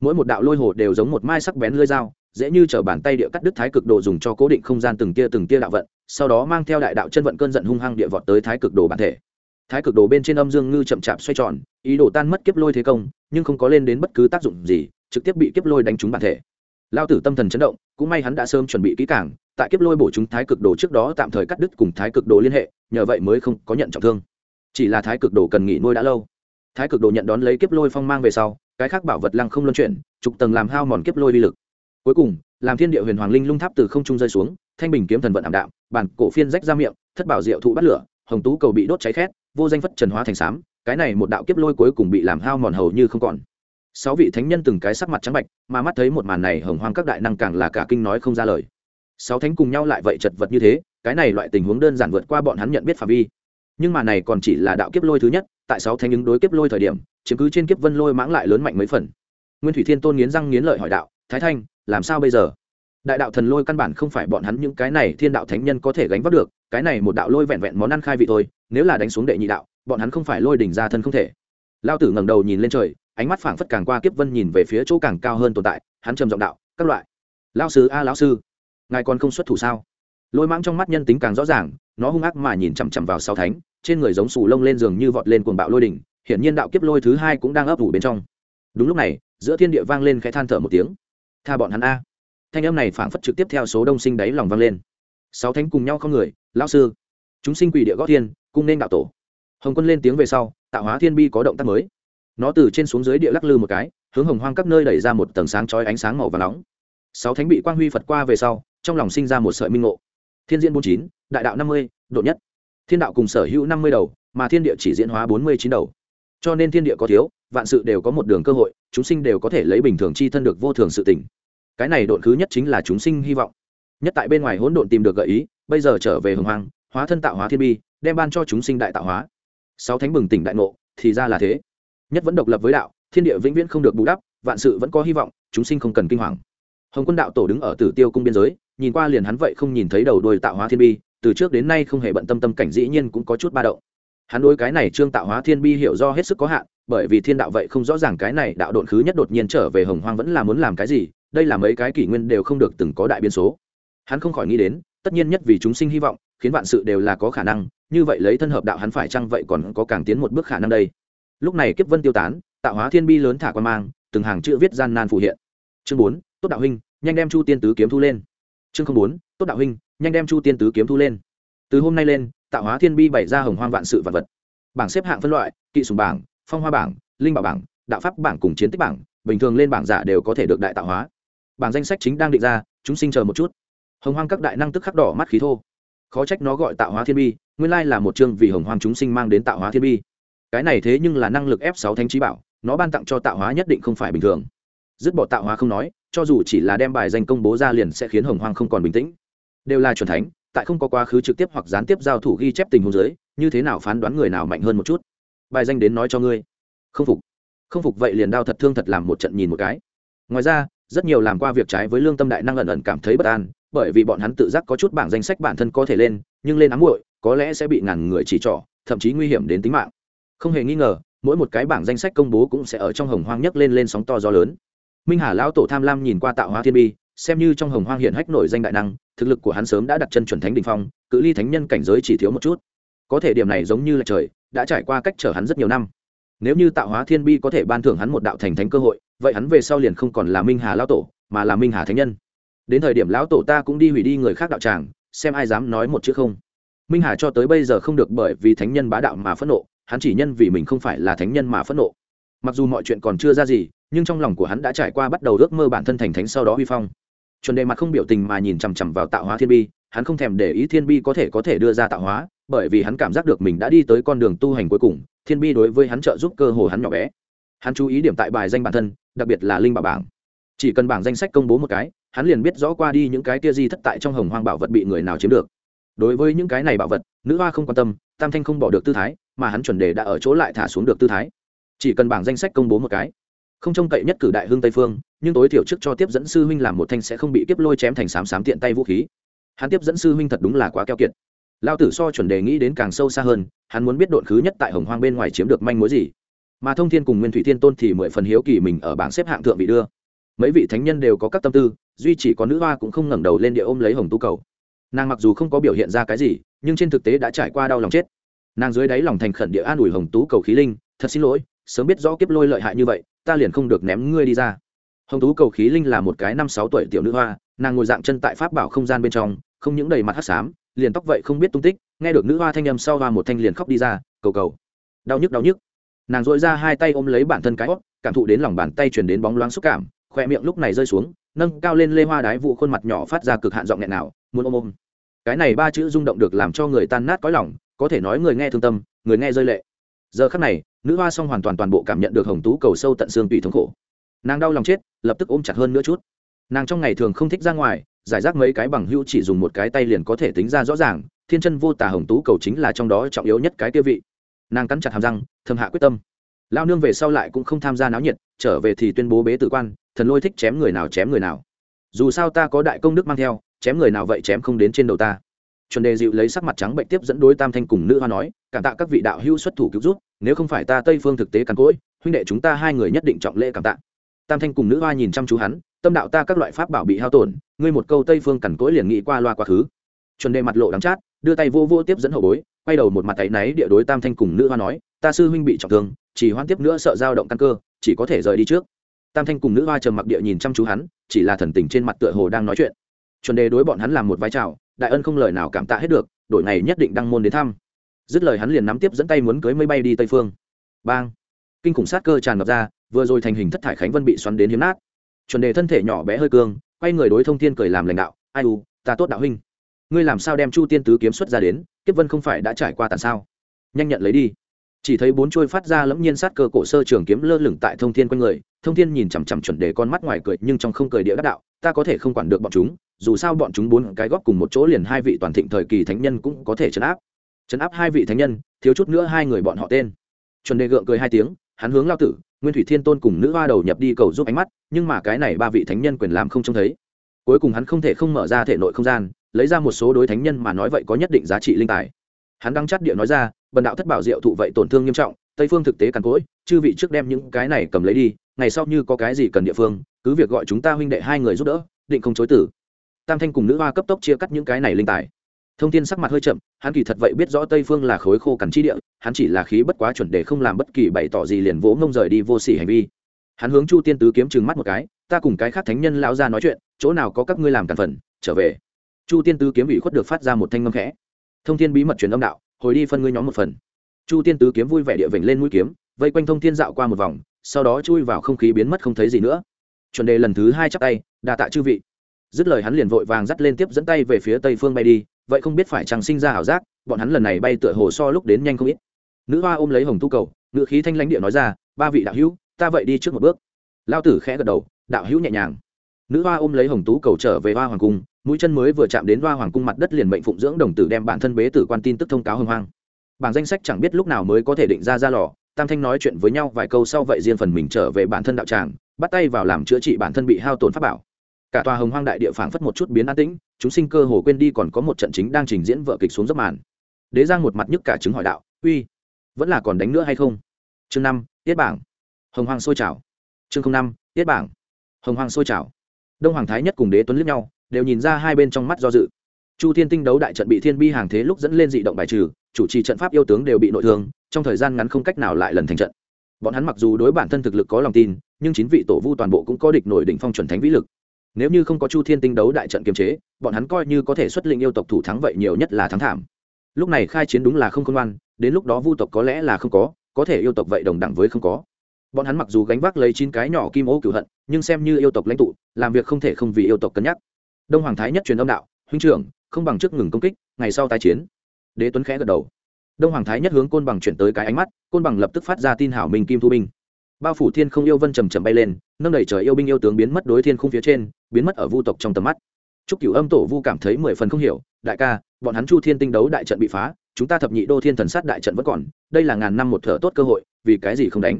A: Mỗi một đạo lôi hồ đều giống một mai sắc bén lưỡi dao dễ như chở bàn tay địa cắt đứt thái cực đồ dùng cho cố định không gian từng tia từng tia đạo vận, sau đó mang theo đại đạo chân vận cơn giận hung hăng địa vọt tới thái cực đồ bản thể. Thái cực đồ bên trên âm dương ngư chậm chạp xoay tròn, ý đồ tan mất kiếp lôi thế công, nhưng không có lên đến bất cứ tác dụng gì, trực tiếp bị kiếp lôi đánh trúng bản thể. Lao tử tâm thần chấn động, cũng may hắn đã sớm chuẩn bị kỹ càng, tại kiếp lôi bổ chúng thái cực đồ trước đó tạm thời cắt đứt cùng thái cực đồ liên hệ, nhờ vậy mới không có nhận trọng thương. Chỉ là thái cực đồ cần nghỉ nuôi đã lâu. Thái cực đồ nhận đón lấy kiếp lôi phong mang về sau, cái khác bảo vật lăng không luân chuyển, trục tầng làm hao mòn kiếp lôi vi lực cuối cùng, làm thiên địa huyền hoàng linh lung tháp từ không trung rơi xuống, thanh bình kiếm thần vận ảm đạm, bản cổ phiên rách ra miệng, thất bảo diệu thụ bắt lửa, hồng tú cầu bị đốt cháy khét, vô danh phất trần hóa thành xám cái này một đạo kiếp lôi cuối cùng bị làm hao mòn hầu như không còn. Sáu vị thánh nhân từng cái sắc mặt trắng bạch, mà mắt thấy một màn này hồng hoang các đại năng càng là cả kinh nói không ra lời. Sáu thánh cùng nhau lại vậy chật vật như thế, cái này loại tình huống đơn giản vượt qua bọn hắn nhận biết phạm vi. Nhưng mà này còn chỉ là đạo kiếp lôi thứ nhất, tại sáu thánh ứng đối kiếp lôi thời điểm, chiếm cứ trên kiếp vân lôi mãng lại lớn mạnh mấy phần. Nguyên thủy thiên tôn nghiến răng nghiến lợi hỏi đạo thái thanh, làm sao bây giờ? Đại đạo thần lôi căn bản không phải bọn hắn những cái này thiên đạo thánh nhân có thể gánh vác được, cái này một đạo lôi vẹn vẹn món ăn khai vị thôi, nếu là đánh xuống đệ nhị đạo, bọn hắn không phải lôi đỉnh ra thân không thể. Lao tử ngẩng đầu nhìn lên trời, ánh mắt phảng phất càng qua kiếp vân nhìn về phía chỗ càng cao hơn tồn tại, hắn trầm giọng đạo, các loại. Lao sư, a, lão sư, ngài còn không xuất thủ sao? Lôi mãng trong mắt nhân tính càng rõ ràng, nó hung ác mà nhìn chằm chằm vào sáu thánh, trên người giống sù lông lên giường như vọt lên cuồng bạo lôi đỉnh, hiển nhiên đạo kiếp lôi thứ hai cũng đang ấp ủ bên trong. Đúng lúc này, giữa thiên địa vang lên khẽ than thở một tiếng tha bọn hắn a. Thanh âm này phảng phất trực tiếp theo số đông sinh đáy lòng vang lên. Sáu thánh cùng nhau không người, lão sư. Chúng sinh quỷ địa gót thiên, cung nên đạo tổ. Hồng quân lên tiếng về sau, tạo hóa thiên bi có động tác mới. Nó từ trên xuống dưới địa lắc lư một cái, hướng hồng hoang các nơi đẩy ra một tầng sáng chói ánh sáng màu và nóng. Sáu thánh bị quang huy phật qua về sau, trong lòng sinh ra một sợi minh ngộ. Thiên diễn bốn chín, đại đạo năm mươi, độ nhất. Thiên đạo cùng sở hữu năm mươi đầu, mà thiên địa chỉ diễn hóa bốn mươi chín đầu. Cho nên thiên địa có thiếu, vạn sự đều có một đường cơ hội, chúng sinh đều có thể lấy bình thường chi thân được vô thường sự tỉnh cái này độn khứ nhất chính là chúng sinh hy vọng. Nhất tại bên ngoài hỗn độn tìm được gợi ý, bây giờ trở về hồng hoang, hóa thân tạo hóa thiên bi, đem ban cho chúng sinh đại tạo hóa. Sáu thánh bừng tỉnh đại ngộ, thì ra là thế. Nhất vẫn độc lập với đạo, thiên địa vĩnh viễn không được bù đắp, vạn sự vẫn có hy vọng, chúng sinh không cần kinh hoàng. Hồng quân đạo tổ đứng ở tử tiêu cung biên giới, nhìn qua liền hắn vậy không nhìn thấy đầu đuôi tạo hóa thiên bi, từ trước đến nay không hề bận tâm tâm cảnh dĩ nhiên cũng có chút ba động. Hắn đối cái này trương tạo hóa thiên bi hiểu do hết sức có hạn, bởi vì thiên đạo vậy không rõ ràng cái này đạo độn khứ nhất đột nhiên trở về hồng hoang vẫn là muốn làm cái gì đây là mấy cái kỷ nguyên đều không được từng có đại biến số. Hắn không khỏi nghĩ đến, tất nhiên nhất vì chúng sinh hy vọng, khiến vạn sự đều là có khả năng, như vậy lấy thân hợp đạo hắn phải chăng vậy còn có càng tiến một bước khả năng đây. Lúc này kiếp vân tiêu tán, tạo hóa thiên bi lớn thả quan mang, từng hàng chữ viết gian nan phù hiện. Chương bốn, tốt đạo huynh, nhanh đem chu tiên tứ kiếm thu lên. Chương không bốn, tốt đạo huynh, nhanh đem chu tiên tứ kiếm thu lên. Từ hôm nay lên, tạo hóa thiên bi bày ra hồng hoang vạn sự vật vật. Bảng xếp hạng phân loại, kỵ sùng bảng, phong hoa bảng, linh bảo bảng, đạo pháp bảng cùng chiến tích bảng, bình thường lên bảng giả đều có thể được đại tạo hóa bảng danh sách chính đang định ra, chúng sinh chờ một chút. Hồng hoang các đại năng tức khắc đỏ mắt khí thô. Khó trách nó gọi tạo hóa thiên bi, nguyên lai là một chương vì hồng hoang chúng sinh mang đến tạo hóa thiên bi. Cái này thế nhưng là năng lực f sáu thánh trí bảo, nó ban tặng cho tạo hóa nhất định không phải bình thường. Dứt bỏ tạo hóa không nói, cho dù chỉ là đem bài danh công bố ra liền sẽ khiến hồng hoang không còn bình tĩnh. Đều là c thánh, tại không có quá khứ trực tiếp hoặc gián tiếp giao thủ ghi chép tình huống giới như thế nào phán đoán người nào mạnh hơn một chút? Bài danh đến nói cho ngươi. Không phục. Không phục vậy liền đao thật thương thật làm một trận nhìn một cái. Ngoài ra rất nhiều làm qua việc trái với lương tâm đại năng ẩn ẩn cảm thấy bất an, bởi vì bọn hắn tự giác có chút bảng danh sách bản thân có thể lên, nhưng lên ám muội, có lẽ sẽ bị ngàn người chỉ trỏ, thậm chí nguy hiểm đến tính mạng. Không hề nghi ngờ, mỗi một cái bảng danh sách công bố cũng sẽ ở trong hồng hoang nhấc lên lên sóng to gió lớn. Minh hà lão tổ tham lam nhìn qua tạo hóa thiên bi, xem như trong hồng hoang hiện hách nổi danh đại năng, thực lực của hắn sớm đã đặt chân chuẩn thánh đình phong, cự ly thánh nhân cảnh giới chỉ thiếu một chút. Có thể điểm này giống như là trời, đã trải qua cách chở hắn rất nhiều năm. Nếu như tạo hóa thiên bi có thể ban thưởng hắn một đạo thành thánh cơ hội vậy hắn về sau liền không còn là minh hà lão tổ, mà là minh hà thánh nhân. Đến thời điểm lão tổ ta cũng đi hủy đi người khác đạo tràng, xem ai dám nói một chữ không. Minh hà cho tới bây giờ không được bởi vì thánh nhân bá đạo mà phẫn nộ, hắn chỉ nhân vì mình không phải là thánh nhân mà phẫn nộ. Mặc dù mọi chuyện còn chưa ra gì, nhưng trong lòng của hắn đã trải qua bắt đầu ước mơ bản thân thành thánh sau đó huy phong. Chuẩn đề mặt không biểu tình mà nhìn chằm chằm vào tạo hóa thiên bi, hắn không thèm để ý thiên bi có thể có thể đưa ra tạo hóa, bởi vì hắn cảm giác được mình đã đi tới con đường tu hành cuối cùng, thiên bi đối với hắn trợ giúp cơ hồ hắn nhỏ bé. Hắn chú ý điểm tại bài danh bản thân đặc biệt là linh bảo bảng. Chỉ cần bảng danh sách công bố một cái, hắn liền biết rõ qua đi những cái tia di thất tại trong hồng hoang bảo vật bị người nào chiếm được. Đối với những cái này bảo vật, nữ hoa không quan tâm, tam thanh không bỏ được tư thái, mà hắn chuẩn đề đã ở chỗ lại thả xuống được tư thái. Chỉ cần bảng danh sách công bố một cái, không trông cậy nhất cử đại hương tây phương, nhưng tối thiểu trước cho tiếp dẫn sư huynh làm một thanh sẽ không bị tiếp lôi chém thành sám sám tiện tay vũ khí. Hắn tiếp dẫn sư huynh thật đúng là quá keo kiệt. Lao tử so chuẩn đề nghĩ đến càng sâu xa hơn, hắn muốn biết độn khứ nhất tại hồng hoang bên ngoài chiếm được manh mối gì mà thông thiên cùng nguyên thủy thiên tôn thì mười phần hiếu kỳ mình ở bảng xếp hạng thượng vị đưa. Mấy vị thánh nhân đều có các tâm tư, duy chỉ có nữ hoa cũng không ngẩng đầu lên địa ôm lấy hồng tu cầu. Nàng mặc dù không có biểu hiện ra cái gì, nhưng trên thực tế đã trải qua đau lòng chết. Nàng dưới đáy lòng thành khẩn địa an ủi hồng tú cầu khí linh, thật xin lỗi, sớm biết rõ kiếp lôi lợi hại như vậy, ta liền không được ném ngươi đi ra. Hồng tú cầu khí linh là một cái năm sáu tuổi tiểu nữ hoa, nàng ngồi dạng chân tại pháp bảo không gian bên trong, không những đầy mặt hát xám, liền tóc vậy không biết tung tích, nghe được nữ hoa thanh â m sau hoa một thanh liền khóc đi ra, cầu cầu. Đau nhức đau nhức nàng dội ra hai tay ôm lấy bản thân cái hót, cảm thụ đến lòng bàn tay chuyển đến bóng loáng xúc cảm, khoe miệng lúc này rơi xuống, nâng cao lên lê hoa đái vụ khuôn mặt nhỏ phát ra cực hạn giọng nghẹn nào, muốn ôm ôm. Cái này ba chữ rung động được làm cho người tan nát cõi lòng, có thể nói người nghe thương tâm, người nghe rơi lệ. Giờ khắc này, nữ hoa xong hoàn toàn toàn bộ cảm nhận được hồng tú cầu sâu tận xương tùy thống khổ. Nàng đau lòng chết, lập tức ôm chặt hơn nữa chút. Nàng trong ngày thường không thích ra ngoài, giải rác mấy cái bằng hữu chỉ dùng một cái tay liền có thể tính ra rõ ràng, thiên chân vô tà hồng tú cầu chính là trong đó trọng yếu nhất cái tiêu vị nàng cắn chặt hàm răng, thầm hạ quyết tâm. Lao nương về sau lại cũng không tham gia náo nhiệt, trở về thì tuyên bố bế tử quan, thần lôi thích chém người nào chém người nào. Dù sao ta có đại công đức mang theo, chém người nào vậy chém không đến trên đầu ta. Chuẩn đề dịu lấy sắc mặt trắng bệnh tiếp dẫn đối tam thanh cùng nữ hoa nói, cảm tạ các vị đạo hữu xuất thủ cứu giúp, nếu không phải ta tây phương thực tế càn cỗi, huynh đệ chúng ta hai người nhất định trọng lễ cảm tạ. Tam thanh cùng nữ hoa nhìn chăm chú hắn, tâm đạo ta các loại pháp bảo bị hao tổn, ngươi một câu tây phương cằn cỗi liền nghĩ qua loa quá khứ. Chuẩn đề mặt lộ đắng chát, đưa tay vô vô tiếp dẫn hậu bối quay đầu một mặt tay náy địa đối tam thanh cùng nữ hoa nói, ta sư huynh bị trọng thương, chỉ hoan tiếp nữa sợ dao động căn cơ, chỉ có thể rời đi trước. Tam thanh cùng nữ hoa trầm mặc địa nhìn chăm chú hắn, chỉ là thần tình trên mặt tựa hồ đang nói chuyện. Chuẩn đề đối bọn hắn làm một vai trào, đại ân không lời nào cảm tạ hết được, đổi này nhất định đăng môn đến thăm. Dứt lời hắn liền nắm tiếp dẫn tay muốn cưới máy bay đi tây phương. Bang! Kinh khủng sát cơ tràn ngập ra, vừa rồi thành hình thất thải khánh vân bị xoắn đến hiếm nát. Chuẩn đề thân thể nhỏ bé hơi cương, quay người đối thông thiên cười làm lãnh đạo, ai u, ta tốt đạo huynh. Ngươi làm sao đem chu tiên tứ kiếm xuất ra đến kiếp vân không phải đã trải qua tàn sao? Nhanh nhận lấy đi. Chỉ thấy bốn trôi phát ra lẫm nhiên sát cơ cổ sơ trường kiếm lơ lửng tại thông thiên quanh người, thông thiên nhìn chằm chằm chuẩn đề con mắt ngoài cười, nhưng trong không cười địa đắc đạo, ta có thể không quản được bọn chúng, dù sao bọn chúng bốn cái góp cùng một chỗ liền hai vị toàn thịnh thời kỳ thánh nhân cũng có thể chấn áp. Chấn áp hai vị thánh nhân, thiếu chút nữa hai người bọn họ tên. Chuẩn đề gượng cười hai tiếng, hắn hướng lao tử, nguyên thủy thiên tôn cùng nữ hoa đầu nhập đi cầu giúp ánh mắt, nhưng mà cái này ba vị thánh nhân quyền làm không trông thấy. Cuối cùng hắn không thể không mở ra thể nội không gian lấy ra một số đối thánh nhân mà nói vậy có nhất định giá trị linh tài. Hắn đang chắt địa nói ra, bần đạo thất bảo diệu thụ vậy tổn thương nghiêm trọng, tây phương thực tế càn cỗi, chư vị trước đem những cái này cầm lấy đi, ngày sau như có cái gì cần địa phương, cứ việc gọi chúng ta huynh đệ hai người giúp đỡ, định không chối tử. Tam thanh cùng nữ hoa cấp tốc chia cắt những cái này linh tài. Thông tin sắc mặt hơi chậm, hắn kỳ thật vậy biết rõ tây phương là khối khô cằn chi địa, hắn chỉ là khí bất quá chuẩn để không làm bất kỳ bày tỏ gì liền vỗ ngông rời đi vô sỉ hành vi. Hắn hướng chu tiên tứ kiếm trừng mắt một cái, ta cùng cái khác thánh nhân lão ra nói chuyện, chỗ nào có các ngươi làm càn phần, trở về chu tiên tứ kiếm ủy khuất được phát ra một thanh ngâm khẽ. Thông thiên bí mật truyền âm đạo, hồi đi phân ngươi nhóm một phần. Chu tiên tứ kiếm vui vẻ địa vểnh lên mũi kiếm, vây quanh thông thiên dạo qua một vòng, sau đó chui vào không khí biến mất không thấy gì nữa. Chuẩn đề lần thứ hai chắc tay, đa tạ chư vị. Dứt lời hắn liền vội vàng dắt lên tiếp dẫn tay về phía tây phương bay đi, vậy không biết phải chẳng sinh ra ảo giác, bọn hắn lần này bay tựa hồ so lúc đến nhanh không ít. Nữ hoa ôm lấy hồng tu cầu ngự khí thanh lãnh địa nói ra, ba vị đạo hữu, ta vậy đi trước một bước. Lao tử khẽ gật đầu, đạo hữu nhẹ nhàng nữ hoa ôm lấy hồng tú cầu trở về hoa hoàng cung, mũi chân mới vừa chạm đến hoa hoàng cung mặt đất liền mệnh phụng dưỡng đồng tử đem bản thân bế tử quan tin tức thông cáo hưng hoang. Bảng danh sách chẳng biết lúc nào mới có thể định ra ra lò, tam thanh nói chuyện với nhau vài câu sau vậy riêng phần mình trở về bản thân đạo tràng, bắt tay vào làm chữa trị bản thân bị hao tổn pháp bảo. Cả tòa hồng hoang đại địa phảng phất một chút biến an tĩnh, chúng sinh cơ hồ quên đi còn có một trận chính đang trình diễn vợ kịch xuống dốc màn. Đế giang một mặt nhức cả chứng hỏi đạo, uy, vẫn là còn đánh nữa hay không? Chương năm, tiết bảng. Hồng hoang sôi trào. Chương năm, tiết bảng. Hồng hoang sôi trào đông hoàng thái nhất cùng đế tuấn liếc nhau, đều nhìn ra hai bên trong mắt do dự. Chu thiên tinh đấu đại trận bị thiên bi hàng thế lúc dẫn lên dị động bài trừ, chủ trì trận pháp yêu tướng đều bị nội thương, trong thời gian ngắn không cách nào lại lần thành trận. Bọn hắn mặc dù đối bản thân thực lực có lòng tin, nhưng chín vị tổ vu toàn bộ cũng có địch nổi đỉnh phong chuẩn thánh vĩ lực. Nếu như không có chu thiên tinh đấu đại trận kiềm chế, bọn hắn coi như có thể xuất lĩnh yêu tộc thủ thắng vậy nhiều nhất là thắng thảm. Lúc này khai chiến đúng là không công ngoan, đến lúc đó vu tộc có lẽ là không có có thể yêu tộc vậy đồng đẳng với không có bọn hắn mặc dù gánh vác lấy chín cái nhỏ kim ô cửu hận, nhưng xem như yêu tộc lãnh tụ, làm việc không thể không vì yêu tộc cân nhắc. Đông hoàng thái nhất truyền âm đạo, huynh trưởng, không bằng trước ngừng công kích, ngày sau tái chiến. Đế tuấn khẽ gật đầu. Đông hoàng thái nhất hướng côn bằng chuyển tới cái ánh mắt, côn bằng lập tức phát ra tin hảo minh kim thu binh. Bao phủ thiên không yêu vân trầm trầm bay lên, nâng đẩy trời yêu binh yêu tướng biến mất đối thiên không phía trên, biến mất ở vu tộc trong tầm mắt. Chúc cửu âm tổ vu cảm thấy mười phần không hiểu, đại ca, bọn hắn chu thiên tinh đấu đại trận bị phá, chúng ta thập nhị đô thiên thần sát đại trận vẫn còn, đây là ngàn năm một thở tốt cơ hội, vì cái gì không đánh?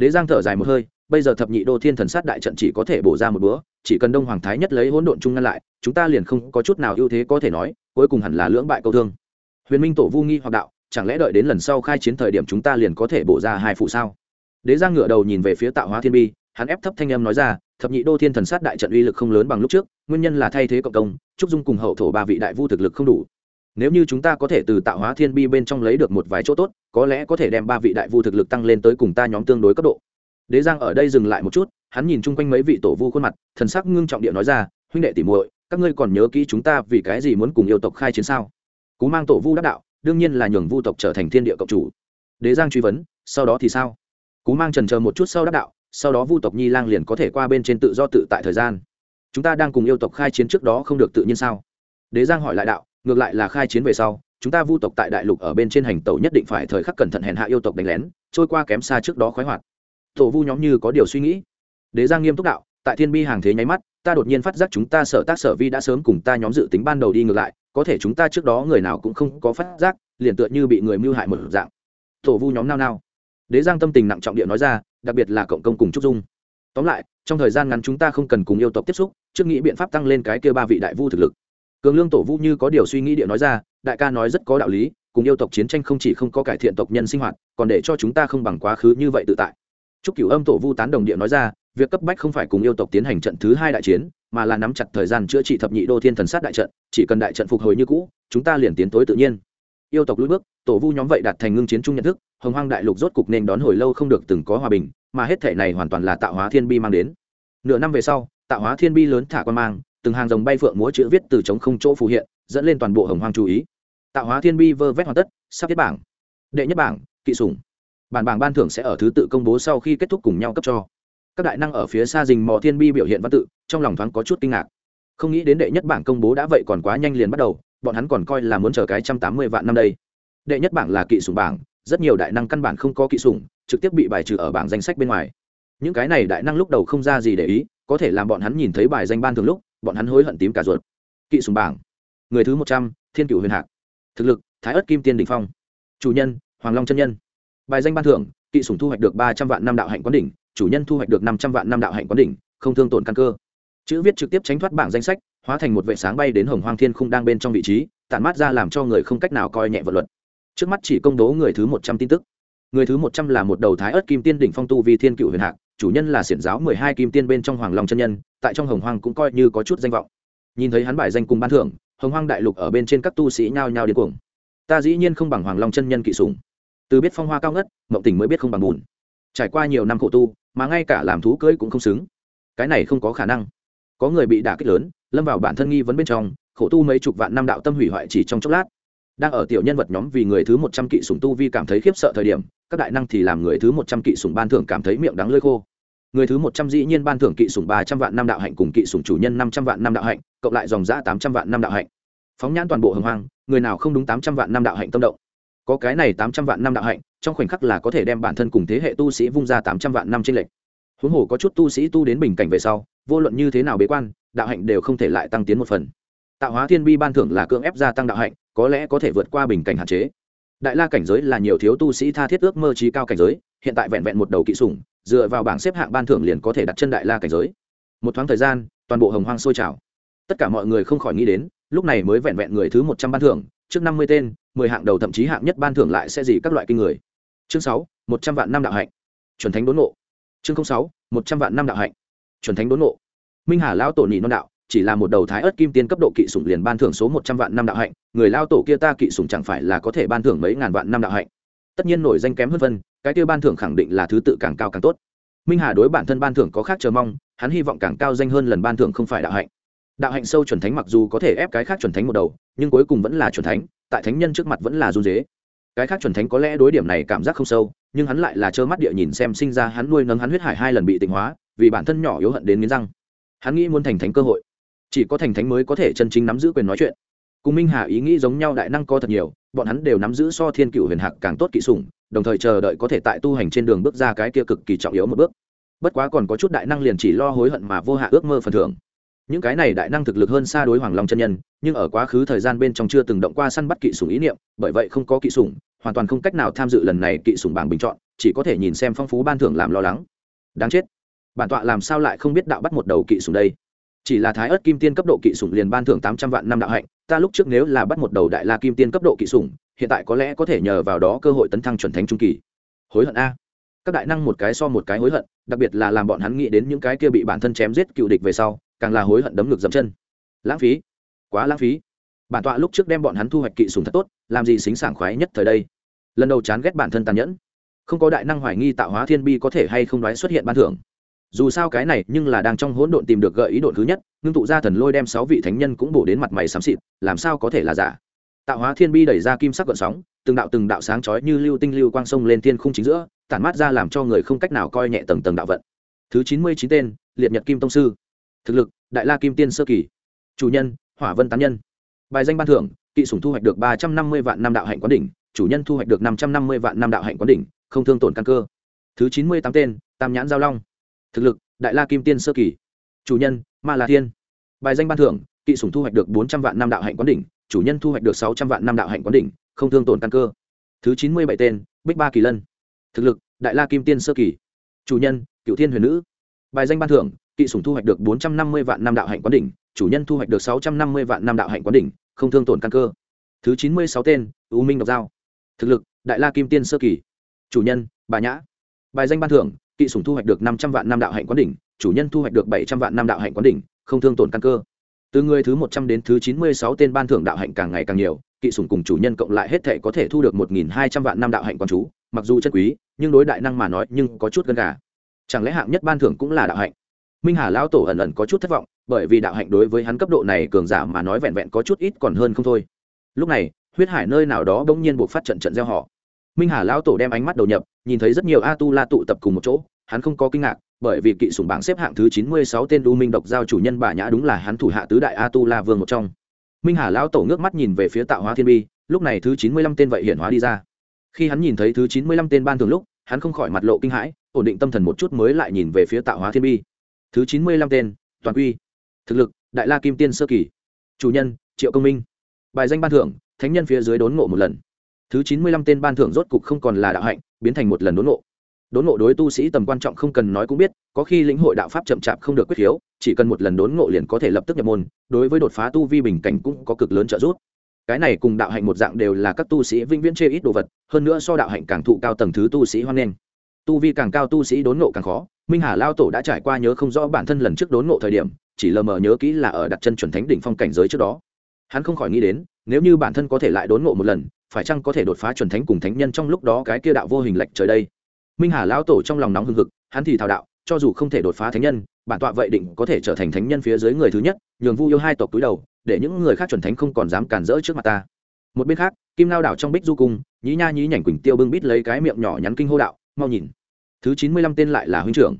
A: Đế giang thở dài một hơi, bây giờ thập nhị đô thiên thần sát đại trận chỉ có thể bổ ra một búa chỉ cần đông hoàng thái nhất lấy hỗn độn chung ngăn lại, chúng ta liền không có chút nào ưu thế có thể nói, cuối cùng hẳn là lưỡng bại câu thương. Huyền minh tổ vu nghi hoặc đạo, chẳng lẽ đợi đến lần sau khai chiến thời điểm chúng ta liền có thể bổ ra hai phụ sao? Đế giang ngửa đầu nhìn về phía tạo hóa thiên bi, hắn ép thấp thanh âm nói ra, thập nhị đô thiên thần sát đại trận uy lực không lớn bằng lúc trước, nguyên nhân là thay thế cộng công, trúc dung cùng hậu thổ ba vị đại vu thực lực không đủ nếu như chúng ta có thể từ tạo hóa thiên bi bên trong lấy được một vài chỗ tốt, có lẽ có thể đem ba vị đại vu thực lực tăng lên tới cùng ta nhóm tương đối cấp độ. Đế giang ở đây dừng lại một chút, hắn nhìn chung quanh mấy vị tổ vu khuôn mặt, thần sắc ngưng trọng địa nói ra, huynh đệ tỉ muội, các ngươi còn nhớ kỹ chúng ta vì cái gì muốn cùng yêu tộc khai chiến sao? Cú mang tổ vu đắc đạo, đương nhiên là nhường vu tộc trở thành thiên địa cộng chủ. Đế giang truy vấn, sau đó thì sao? Cú mang trần chờ một chút sau đắc đạo, sau đó vu tộc nhi lang liền có thể qua bên trên tự do tự tại thời gian. Chúng ta đang cùng yêu tộc khai chiến trước đó không được tự nhiên sao? Đế giang hỏi lại đạo ngược lại là khai chiến về sau, chúng ta vu tộc tại đại lục ở bên trên hành tàu nhất định phải thời khắc cẩn thận hèn hạ yêu tộc đánh lén, trôi qua kém xa trước đó khoái hoạt. Tổ vu nhóm như có điều suy nghĩ. Đế giang nghiêm túc đạo, tại thiên bi hàng thế nháy mắt, ta đột nhiên phát giác chúng ta sở tác sở vi đã sớm cùng ta nhóm dự tính ban đầu đi ngược lại, có thể chúng ta trước đó người nào cũng không có phát giác, liền tựa như bị người mưu hại một dạng. Tổ vu nhóm nao nao. Đế giang tâm tình nặng trọng địa nói ra, đặc biệt là cộng công cùng trúc dung. Tóm lại, trong thời gian ngắn chúng ta không cần cùng yêu tộc tiếp xúc, trước nghĩ biện pháp tăng lên cái kia ba vị đại vu thực lực cường lương tổ vu như có điều suy nghĩ địa nói ra đại ca nói rất có đạo lý cùng yêu tộc chiến tranh không chỉ không có cải thiện tộc nhân sinh hoạt còn để cho chúng ta không bằng quá khứ như vậy tự tại Trúc Cửu Âm tổ Vu tán đồng địa nói ra, việc cấp bách không phải cùng yêu tộc tiến hành trận thứ hai đại chiến, mà là nắm chặt thời gian chữa trị thập nhị đô thiên thần sát đại trận, chỉ cần đại trận phục hồi như cũ, chúng ta liền tiến tối tự nhiên. Yêu tộc lùi bước, tổ Vu nhóm vậy đạt thành ngưng chiến chung nhận thức, Hồng Hoang đại lục rốt cục nên đón hồi lâu không được từng có hòa bình, mà hết thể này hoàn toàn là tạo hóa thiên bi mang đến. Nửa năm về sau, tạo hóa thiên bi lớn thả quan mang, từng hàng rồng bay phượng múa chữ viết từ trống không chỗ phù hiện, dẫn lên toàn bộ Hồng Hoang chú ý. Tạo hóa thiên bi vơ vét hoàn tất, sắp kết bảng. Đệ nhất bảng, kỵ sủng. Bản bảng ban thưởng sẽ ở thứ tự công bố sau khi kết thúc cùng nhau cấp cho. Các đại năng ở phía xa rình mò thiên bi biểu hiện văn tự trong lòng thoáng có chút kinh ngạc. Không nghĩ đến đệ nhất bảng công bố đã vậy còn quá nhanh liền bắt đầu bọn hắn còn coi là muốn chờ cái trăm tám mươi vạn năm đây. Đệ nhất bảng là kỵ sủng bảng rất nhiều đại năng căn bản không có kỵ sủng trực tiếp bị bài trừ ở bảng danh sách bên ngoài. Những cái này đại năng lúc đầu không ra gì để ý có thể làm bọn hắn nhìn thấy bài danh ban thường lúc, bọn hắn hối hận tím cả ruột. Kỵ sùng bảng. Người thứ một trăm, thiên cửu huyền hạc. Thực lực, thái ất kim tiên đình phong. Chủ nhân, hoàng long chân nhân. Bài danh ban thưởng, kỵ sùng thu hoạch được ba trăm vạn năm đạo hạnh quán đỉnh, chủ nhân thu hoạch được năm trăm vạn năm đạo hạnh quán đỉnh, không thương tổn căn cơ. Chữ viết trực tiếp tránh thoát bảng danh sách, hóa thành một vệ sáng bay đến hồng hoang thiên khung đang bên trong vị trí, tản mát ra làm cho người không cách nào coi nhẹ vật luật. Trước mắt chỉ công bố người thứ một trăm tin tức. Người thứ một trăm là một đầu thái ớt kim tiên đỉnh phong tu vi thiên cựu huyền hạc chủ nhân là xiển giáo mười hai kim tiên bên trong hoàng long chân nhân, tại trong hồng hoang cũng coi như có chút danh vọng. Nhìn thấy hắn bài danh cùng ban thưởng, hồng hoang đại lục ở bên trên các tu sĩ nhao nhao điên cuồng. Ta dĩ nhiên không bằng hoàng long chân nhân kỵ sùng từ biết phong hoa cao ngất, mộng tình mới biết không bằng bùn. Trải qua nhiều năm khổ tu, mà ngay cả làm thú cưỡi cũng không xứng. Cái này không có khả năng. Có người bị đả kích lớn, lâm vào bản thân nghi vấn bên trong, khổ tu mấy chục vạn năm đạo tâm hủy hoại chỉ trong chốc lát. Đang ở tiểu nhân vật nhóm vì người thứ một trăm kỵ sùng tu vi cảm thấy khiếp sợ thời điểm, các đại năng thì làm người thứ một trăm kỵ sùng ban thưởng cảm thấy miệng đắng lơi khô người thứ một trăm dĩ nhiên ban thưởng kỵ sủng ba trăm vạn năm đạo hạnh cùng kỵ sủng chủ nhân năm trăm vạn năm đạo hạnh, cộng lại dòng giã tám trăm vạn năm đạo hạnh. Phóng nhãn toàn bộ hồng hoang, người nào không đúng tám trăm vạn năm đạo hạnh tâm động. Có cái này tám trăm vạn năm đạo hạnh, trong khoảnh khắc là có thể đem bản thân cùng thế hệ tu sĩ vung ra tám trăm vạn năm trên lệch. Huống hồ có chút tu sĩ tu đến bình cảnh về sau, vô luận như thế nào bế quan, đạo hạnh đều không thể lại tăng tiến một phần. Tạo hóa thiên bi ban thưởng là cưỡng ép gia tăng đạo hạnh, có lẽ có thể vượt qua bình cảnh hạn chế. Đại la cảnh giới là nhiều thiếu tu sĩ tha thiết ước mơ trí cao cảnh giới, hiện tại vẹn vẹn một đầu kỵ sủng dựa vào bảng xếp hạng ban thưởng liền có thể đặt chân đại la cảnh giới. Một thoáng thời gian, toàn bộ hồng hoang sôi trào. Tất cả mọi người không khỏi nghĩ đến, lúc này mới vẹn vẹn người thứ một trăm ban thưởng, trước năm mươi tên, mười hạng đầu thậm chí hạng nhất ban thưởng lại sẽ gì các loại kinh người. Chương sáu, một trăm vạn năm đạo hạnh. Chuẩn thánh đốn nộ chương sáu, một trăm vạn năm đạo hạnh. Chuẩn thánh đốn nộ minh hà lão tổ nhị non đạo, chỉ là một đầu thái ớt kim tiên cấp độ kỵ sủng liền ban thưởng số một trăm vạn năm đạo hạnh, người lao tổ kia ta kỵ sủng chẳng phải là có thể ban thưởng mấy ngàn vạn năm đạo hạnh tất nhiên nổi danh kém hơn vân, cái tiêu ban thưởng khẳng định là thứ tự càng cao càng tốt. Minh hà đối bản thân ban thưởng có khác chờ mong, hắn hy vọng càng cao danh hơn lần ban thưởng không phải đạo hạnh. Đạo hạnh sâu chuẩn thánh mặc dù có thể ép cái khác chuẩn thánh một đầu, nhưng cuối cùng vẫn là chuẩn thánh, tại thánh nhân trước mặt vẫn là run dế cái khác chuẩn thánh có lẽ đối điểm này cảm giác không sâu, nhưng hắn lại là trơ mắt địa nhìn xem sinh ra hắn nuôi nấng hắn huyết hải hai lần bị tịnh hóa, vì bản thân nhỏ yếu hận đến nghiến răng. Hắn nghĩ muốn thành thánh cơ hội. Chỉ có thành thánh mới có thể chân chính nắm giữ quyền nói chuyện cùng minh hà ý nghĩ giống nhau đại năng có thật nhiều, bọn hắn đều nắm giữ so thiên cựu huyền hạc càng tốt kỹ sủng, đồng thời chờ đợi có thể tại tu hành trên đường bước ra cái kia cực kỳ trọng yếu một bước. Bất quá còn có chút đại năng liền chỉ lo hối hận mà vô hạ ước mơ phần thưởng. Những cái này đại năng thực lực hơn xa đối hoàng long chân nhân, nhưng ở quá khứ thời gian bên trong chưa từng động qua săn bắt kỵ sủng ý niệm, bởi vậy không có kỵ sủng, hoàn toàn không cách nào tham dự lần này kỵ sủng bảng bình chọn, chỉ có thể nhìn xem phong phú ban thưởng làm lo lắng. Đáng chết. Bản tọa làm sao lại không biết đạo bắt một đầu kỵ sủng đây? Chỉ là thái ớt kim tiên cấp độ kỵ sủng liền ban thưởng tám trăm vạn năm đạo hạnh, ta lúc trước nếu là bắt một đầu đại la kim tiên cấp độ kỵ sủng, hiện tại có lẽ có thể nhờ vào đó cơ hội tấn thăng chuẩn thánh trung kỳ. Hối hận a. Các đại năng một cái so một cái hối hận, đặc biệt là làm bọn hắn nghĩ đến những cái kia bị bản thân chém giết cựu địch về sau, càng là hối hận đấm ngược dậm chân. Lãng phí. Quá lãng phí. Bản tọa lúc trước đem bọn hắn thu hoạch kỵ sùng thật tốt, làm gì xính sảng khoái nhất thời đây. Lần đầu chán ghét bản thân tàn nhẫn. Không có đại năng hoài nghi tạo hóa thiên bi có thể hay không đoái xuất hiện ban thưởng dù sao cái này nhưng là đang trong hỗn độn tìm được gợi ý độn thứ nhất, ngưng tụ ra thần lôi đem sáu vị thánh nhân cũng bổ đến mặt mày xám xịt, làm sao có thể là giả? Tạo hóa thiên bi đẩy ra kim sắc gợn sóng, từng đạo từng đạo sáng chói như lưu tinh lưu quang sông lên thiên khung chính giữa, tản mát ra làm cho người không cách nào coi nhẹ tầng tầng đạo vận. Thứ chín mươi chín tên, liệt nhật kim tông sư. Thực lực, đại la kim tiên sơ kỳ. Chủ nhân, hỏa vân tán nhân. Bài danh ban thưởng, kỵ sủng thu hoạch được ba trăm năm mươi vạn năm đạo hạnh quán đỉnh, chủ nhân thu hoạch được năm trăm năm mươi vạn năm đạo hạnh quán đỉnh, không thương tổn căn cơ. Thứ chín mươi tám tên, tam nhãn giao long thực lực, đại la kim tiên sơ kỳ. Chủ nhân, ma la thiên. Bài danh ban thưởng, kỵ Sùng thu hoạch được bốn trăm vạn năm đạo hạnh quán đỉnh, chủ nhân thu hoạch được sáu trăm vạn năm đạo hạnh quán đỉnh, không thương tổn căn cơ. Thứ chín mươi bảy tên, bích ba kỳ lân. Thực lực, đại la kim tiên sơ kỳ. Chủ nhân, cựu thiên huyền nữ. Bài danh ban thưởng, kỵ Sùng thu hoạch được bốn trăm năm mươi vạn năm đạo hạnh quán đỉnh, chủ nhân thu hoạch được sáu trăm năm mươi vạn năm đạo hạnh quán đỉnh, không thương tổn căn cơ. Thứ chín mươi sáu tên, u minh độc giao. Thực lực, đại la kim tiên sơ kỳ. Chủ nhân, bà nhã. Bài danh ban thưởng kỵ sủng thu hoạch được năm trăm vạn năm đạo hạnh quán đỉnh, chủ nhân thu hoạch được bảy trăm vạn năm đạo hạnh quán đỉnh, không thương tổn căn cơ. Từ người thứ một trăm đến thứ chín mươi sáu tên ban thưởng đạo hạnh càng ngày càng nhiều, kỵ sủng cùng chủ nhân cộng lại hết thể có thể thu được một nghìn hai trăm vạn năm đạo hạnh quán chú, mặc dù chất quý, nhưng đối đại năng mà nói nhưng có chút gần gà. Chẳng lẽ hạng nhất ban thưởng cũng là đạo hạnh? Minh hà lão tổ ẩn ẩn có chút thất vọng, bởi vì đạo hạnh đối với hắn cấp độ này cường giả mà nói vẹn vẹn có chút ít còn hơn không thôi. Lúc này, huyết hải nơi nào đó bỗng nhiên buộc phát trận trận gieo họ. Minh hà lão tổ đem ánh mắt đầu nhập nhìn thấy rất nhiều a tu la tụ tập cùng một chỗ, hắn không có kinh ngạc, bởi vì kỵ sủng bảng xếp hạng thứ chín mươi sáu tên u minh độc giao chủ nhân bà nhã đúng là hắn thủ hạ tứ đại a tu la vương một trong. Minh hà lão tổ ngước mắt nhìn về phía tạo hóa thiên bi, lúc này thứ chín mươi lăm tên vậy hiển hóa đi ra. Khi hắn nhìn thấy thứ chín mươi lăm tên ban thường lúc, hắn không khỏi mặt lộ kinh hãi, ổn định tâm thần một chút mới lại nhìn về phía tạo hóa thiên bi. Thứ chín mươi lăm tên, toàn quy, thực lực, đại la kim tiên sơ kỳ, chủ nhân, triệu công minh. Bài danh ban thưởng, thánh nhân phía dưới đốn ngộ một lần. Thứ chín mươi lăm tên ban thưởng rốt cục không còn là đạo hạnh biến thành một lần đốn ngộ. Đốn ngộ đối tu sĩ tầm quan trọng không cần nói cũng biết, có khi lĩnh hội đạo pháp chậm chạp không được quyết hiếu, chỉ cần một lần đốn ngộ liền có thể lập tức nhập môn, đối với đột phá tu vi bình cảnh cũng có cực lớn trợ giúp. Cái này cùng đạo hạnh một dạng đều là các tu sĩ vĩnh viễn chê ít đồ vật, hơn nữa so đạo hạnh càng thụ cao tầng thứ tu sĩ hoan nghênh. Tu vi càng cao tu sĩ đốn ngộ càng khó, minh hà lao tổ đã trải qua nhớ không rõ bản thân lần trước đốn ngộ thời điểm, chỉ lờ mờ nhớ kỹ là ở đặt chân chuẩn thánh đỉnh phong cảnh giới trước đó. Hắn không khỏi nghĩ đến nếu như bản thân có thể lại đốn ngộ một lần, phải chăng có thể đột phá chuẩn thánh cùng thánh nhân trong lúc đó cái kia đạo vô hình lệch trời đây? Minh hà Lão tổ trong lòng nóng hừng hực, hắn thì thao đạo, cho dù không thể đột phá thánh nhân, bản tọa vậy định có thể trở thành thánh nhân phía dưới người thứ nhất, nhường vu yêu hai tộc túi đầu, để những người khác chuẩn thánh không còn dám cản rỡ trước mặt ta. Một bên khác, kim lao đảo trong bích du cung nhí nha nhí nhảnh quỳnh tiêu bưng bít lấy cái miệng nhỏ nhắn kinh hô đạo, mau nhìn, thứ chín mươi lăm tên lại là huynh trưởng.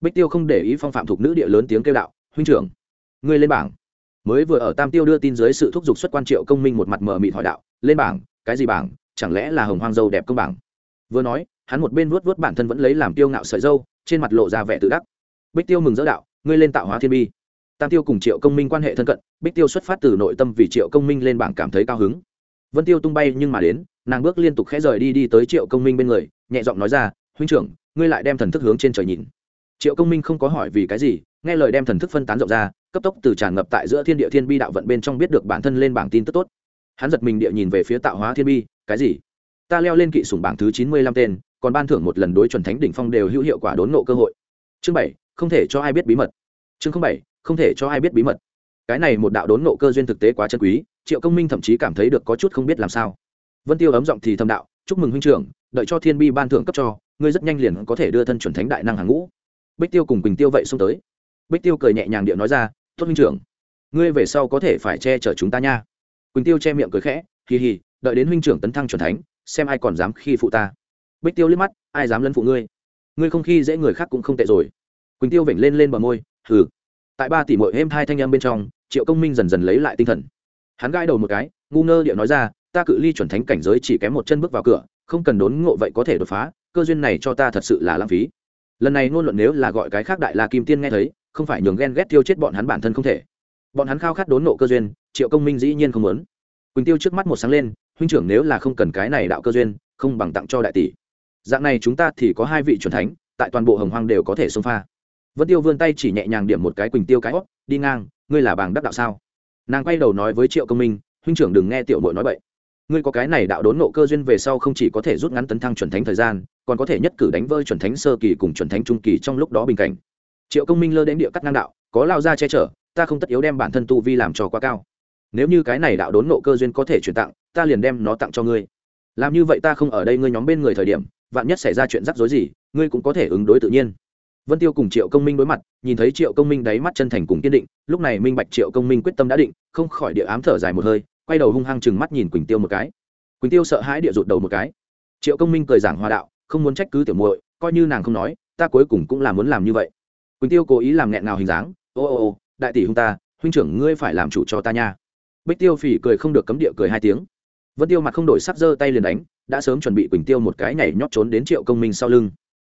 A: Bích tiêu không để ý phong phạm thuộc nữ địa lớn tiếng kêu đạo, huynh trưởng, ngươi lên bảng mới vừa ở tam tiêu đưa tin dưới sự thúc giục xuất quan triệu công minh một mặt mờ mịt hỏi đạo, lên bảng, cái gì bảng? Chẳng lẽ là hồng hoang dâu đẹp công bảng? Vừa nói, hắn một bên vuốt vuốt bản thân vẫn lấy làm tiêu ngạo sợi dâu, trên mặt lộ ra vẻ tự đắc. Bích tiêu mừng dỡ đạo, ngươi lên tạo hóa thiên bi. Tam tiêu cùng triệu công minh quan hệ thân cận, bích tiêu xuất phát từ nội tâm vì triệu công minh lên bảng cảm thấy cao hứng. Vân tiêu tung bay nhưng mà đến, nàng bước liên tục khẽ rời đi đi tới triệu công minh bên người, nhẹ giọng nói ra, huynh trưởng, ngươi lại đem thần thức hướng trên trời nhìn. Triệu công minh không có hỏi vì cái gì, nghe lời đem thần thức phân tán rộng ra cấp tốc từ tràn ngập tại giữa thiên địa thiên bi đạo vận bên trong biết được bản thân lên bảng tin tức tốt. Hắn giật mình địa nhìn về phía tạo hóa thiên bi, cái gì? Ta leo lên kỵ sủng bảng thứ chín mươi lăm tên, còn ban thưởng một lần đối chuẩn thánh đỉnh phong đều hữu hiệu quả đốn nộ cơ hội. Chương bảy, không thể cho ai biết bí mật. Chương bảy, không thể cho ai biết bí mật. Cái này một đạo đốn nộ cơ duyên thực tế quá chân quý, triệu công minh thậm chí cảm thấy được có chút không biết làm sao. Vân tiêu ấm giọng thì thầm đạo, chúc mừng huynh trưởng, đợi cho thiên bi ban thưởng cấp cho, ngươi rất nhanh liền có thể đưa thân chuẩn thánh đại năng hàng ngũ. Bích tiêu cùng quỳnh tiêu vậy xông tới. Bích tiêu cười nhẹ nhàng điệu nói ra tốt huynh trưởng, ngươi về sau có thể phải che chở chúng ta nha. Quỳnh tiêu che miệng cười khẽ, hì hì, đợi đến huynh trưởng tấn thăng chuẩn thánh, xem ai còn dám khi phụ ta. Bích tiêu liếc mắt, ai dám lấn phụ ngươi? Ngươi không khi dễ người khác cũng không tệ rồi. Quỳnh tiêu vểnh lên lên bờ môi, hừ. Tại ba tỷ mội êm hai thanh em bên trong, triệu công minh dần dần lấy lại tinh thần. Hắn gãi đầu một cái, ngu ngơ điệu nói ra, ta cự ly chuẩn thánh cảnh giới chỉ kém một chân bước vào cửa, không cần đốn ngộ vậy có thể đột phá, cơ duyên này cho ta thật sự là lãng phí. Lần này ngôn luận nếu là gọi cái khác đại la kim tiên nghe thấy không phải nhường ghen ghét tiêu chết bọn hắn bản thân không thể. Bọn hắn khao khát đốn nộ cơ duyên, triệu công minh dĩ nhiên không muốn. Quỳnh tiêu trước mắt một sáng lên, huynh trưởng nếu là không cần cái này đạo cơ duyên, không bằng tặng cho đại tỷ. Dạng này chúng ta thì có hai vị c thánh, tại toàn bộ hồng hoang đều có thể xông pha. Vân tiêu vươn tay chỉ nhẹ nhàng điểm một cái quỳnh tiêu cái đi ngang, ngươi là bàng đắc đạo sao? Nàng quay đầu nói với triệu công minh, huynh trưởng đừng nghe tiểu muội nói vậy ngươi có cái này đạo đốn nộ cơ duyên về sau không chỉ có thể rút ngắn tấn thăng chuẩn thánh thời gian, còn có thể nhất cử đánh vơi chuẩn thánh sơ kỳ cùng chuẩn thánh trung kỳ trong lúc đó bình cảnh triệu công minh lơ đến địa cắt ngang đạo, có lao ra che chở, ta không tất yếu đem bản thân tu vi làm cho quá cao. Nếu như cái này đạo đốn nộ cơ duyên có thể chuyển tặng, ta liền đem nó tặng cho ngươi. Làm như vậy ta không ở đây ngươi nhóm bên người thời điểm, vạn nhất xảy ra chuyện rắc rối gì, ngươi cũng có thể ứng đối tự nhiên. Vân tiêu cùng triệu công minh đối mặt, nhìn thấy triệu công minh đáy mắt chân thành cùng kiên định, lúc này minh bạch triệu công minh quyết tâm đã định, không khỏi địa ám thở dài một hơi, quay đầu hung hăng chừng mắt nhìn quỳnh tiêu một cái. Quỳnh tiêu sợ hãi địa rụt đầu một cái. Triệu công minh cười giảng hòa đạo, không muốn trách cứ tiểu muội, coi như nàng không nói, ta cuối cùng cũng là muốn làm như vậy quỳnh tiêu cố ý làm nghẹn nào hình dáng. Ô ô ô, đại tỷ hung ta, huynh trưởng ngươi phải làm chủ cho ta nha. Bích tiêu phỉ cười không được cấm địa cười hai tiếng. Vân tiêu mặt không đổi sắc giơ tay liền đánh, đã sớm chuẩn bị quỳnh tiêu một cái nhảy nhót trốn đến triệu công minh sau lưng.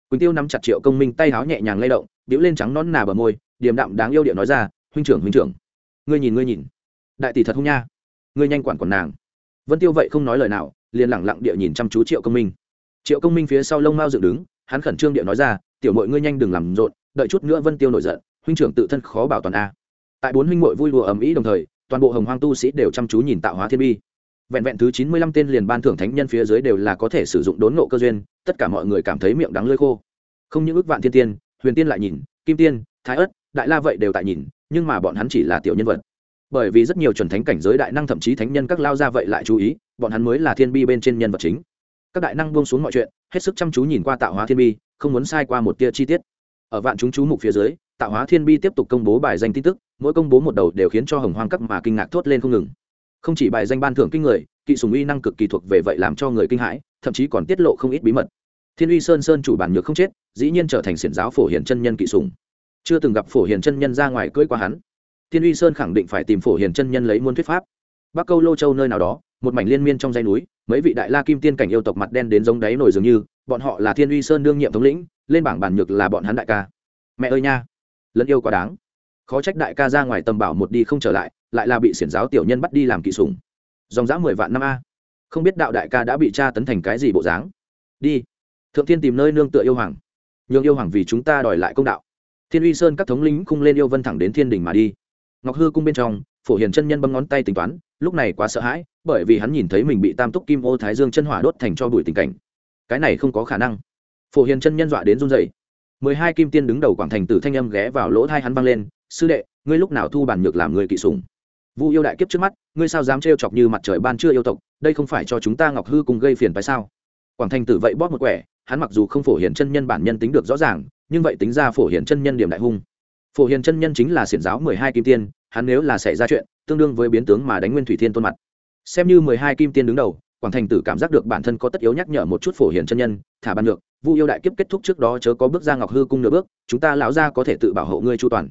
A: Quỳnh tiêu nắm chặt triệu công minh tay háo nhẹ nhàng lay động điếu lên trắng non nà bờ môi, điềm đạm đáng yêu điệu nói ra, huynh trưởng huynh trưởng, ngươi nhìn ngươi nhìn. Đại tỷ thật hung nha. Ngươi nhanh quản quản nàng. Vân tiêu vậy không nói lời nào, liền lẳng lặng địa nhìn chăm chú triệu công minh. Triệu công minh phía sau lông mao dựng đứng, hắn khẩn trương địa nói ra, tiểu mội ngươi nhanh đừng làm rộn đợi chút nữa vân tiêu nổi giận, huynh trưởng tự thân khó bảo toàn a. Tại bốn huynh mội vui đùa ầm ĩ đồng thời, toàn bộ hồng hoang tu sĩ đều chăm chú nhìn tạo hóa thiên bi. Vẹn vẹn thứ chín mươi lăm tên liền ban thưởng thánh nhân phía dưới đều là có thể sử dụng đốn nộ cơ duyên, tất cả mọi người cảm thấy miệng đắng lơi khô. Không những ước vạn thiên tiên, huyền tiên lại nhìn, kim tiên, thái ất, đại la vậy đều tại nhìn, nhưng mà bọn hắn chỉ là tiểu nhân vật. Bởi vì rất nhiều chuẩn thánh cảnh giới đại năng thậm chí thánh nhân các lao ra vậy lại chú ý, bọn hắn mới là thiên bi bên trên nhân vật chính. Các đại năng buông xuống mọi chuyện, hết sức chăm chú nhìn qua tạo hóa thiên bi, không muốn sai qua một tia chi tiết ở vạn chúng chú mục phía dưới, tạo hóa thiên bi tiếp tục công bố bài danh tin tức, mỗi công bố một đầu đều khiến cho hồng hoang cấp mà kinh ngạc thốt lên không ngừng. Không chỉ bài danh ban thưởng kinh người, kỵ sùng uy năng cực kỳ thuộc về vậy làm cho người kinh hãi, thậm chí còn tiết lộ không ít bí mật. Thiên uy sơn sơn chủ bản nhược không chết, dĩ nhiên trở thành xiển giáo phổ hiền chân nhân kỵ sùng chưa từng gặp phổ hiền chân nhân ra ngoài cưỡi qua hắn. Thiên uy sơn khẳng định phải tìm phổ hiền chân nhân lấy muôn thuyết pháp. Bắc câu lô châu nơi nào đó, một mảnh liên miên trong dãy núi, mấy vị đại la kim tiên cảnh yêu tộc mặt đen đến giống đáy nổi dường như, bọn họ là thiên uy sơn đương nhiệm thống lĩnh lên bảng bản nhược là bọn hắn đại ca. Mẹ ơi nha, lẫn yêu quá đáng. Khó trách đại ca ra ngoài tầm bảo một đi không trở lại lại là bị xiển giáo tiểu nhân bắt đi làm kỵ sủng. Dòng dã mười vạn năm a. Không biết đạo đại ca đã bị tra tấn thành cái gì bộ dáng. Đi. Thượng thiên tìm nơi nương tựa yêu hoàng. Nhường yêu hoàng vì chúng ta đòi lại công đạo. Thiên uy sơn các thống lính khung lên yêu vân thẳng đến thiên đình mà đi. Ngọc hư cung bên trong, phổ hiền chân nhân bấm ngón tay tính toán, lúc này quá sợ hãi, bởi vì hắn nhìn thấy mình bị tam túc kim ô thái dương chân hỏa đốt thành cho bụi tình cảnh. Cái này không có khả năng phổ hiền chân nhân dọa đến run dậy mười hai kim tiên đứng đầu quảng thành tử thanh âm ghé vào lỗ thai hắn vang lên, sư đệ, ngươi lúc nào thu bản nhược làm người kỵ sùng vu yêu đại kiếp trước mắt, ngươi sao dám trêu chọc như mặt trời ban chưa yêu tộc, đây không phải cho chúng ta ngọc hư cùng gây phiền tại sao? Quảng thành tử vậy bóp một quẻ, hắn mặc dù không phổ Hiền chân nhân bản nhân tính được rõ ràng, nhưng vậy tính ra phổ Hiền chân nhân điểm đại hung. Phổ Hiền chân nhân chính là xiển giáo mười hai kim tiên, hắn nếu là xảy ra chuyện, tương đương với biến tướng mà đánh nguyên thủy thiên tôn mặt. Xem như mười hai kim tiên đứng đầu, quảng thành tử cảm giác được bản thân có tất yếu nhắc nhở một chút phổ Hiền chân nhân, thả ban được vu yêu đại kiếp kết thúc trước đó chớ có bước ra ngọc hư cung nửa bước, chúng ta lão ra có thể tự bảo hộ ngươi chu toàn.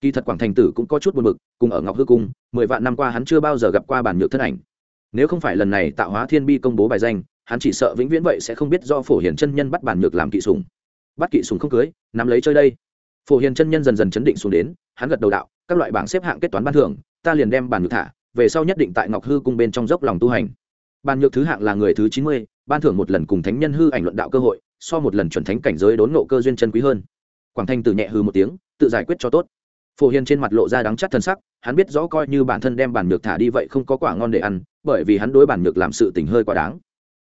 A: Kỳ thật quảng thành tử cũng có chút buồn bực, cùng ở ngọc hư cung, mười vạn năm qua hắn chưa bao giờ gặp qua bản nhược thân ảnh. Nếu không phải lần này tạo hóa thiên bi công bố bài danh, hắn chỉ sợ vĩnh viễn vậy sẽ không biết do phổ hiền chân nhân bắt bản nhược làm kỵ sùng bắt kỵ sùng không cưới, nắm lấy chơi đây. Phổ hiền chân nhân dần dần chấn định xuống đến, hắn gật đầu đạo, các loại bảng xếp hạng kết toán ban thưởng, ta liền đem bản nhược thả, về sau nhất định tại ngọc hư cung bên trong dốc lòng tu hành. Bản nhược thứ hạng là người thứ chín mươi, ban thưởng một lần cùng thánh nhân hư ảnh luận đạo cơ hội so một lần chuẩn thánh cảnh giới đốn nộ cơ duyên chân quý hơn. Quảng thanh từ nhẹ hư một tiếng, tự giải quyết cho tốt. Phổ hiền trên mặt lộ ra đắng chắt thân sắc, hắn biết rõ coi như bản thân đem bản nhược thả đi vậy không có quả ngon để ăn, bởi vì hắn đối bản nhược làm sự tình hơi quá đáng.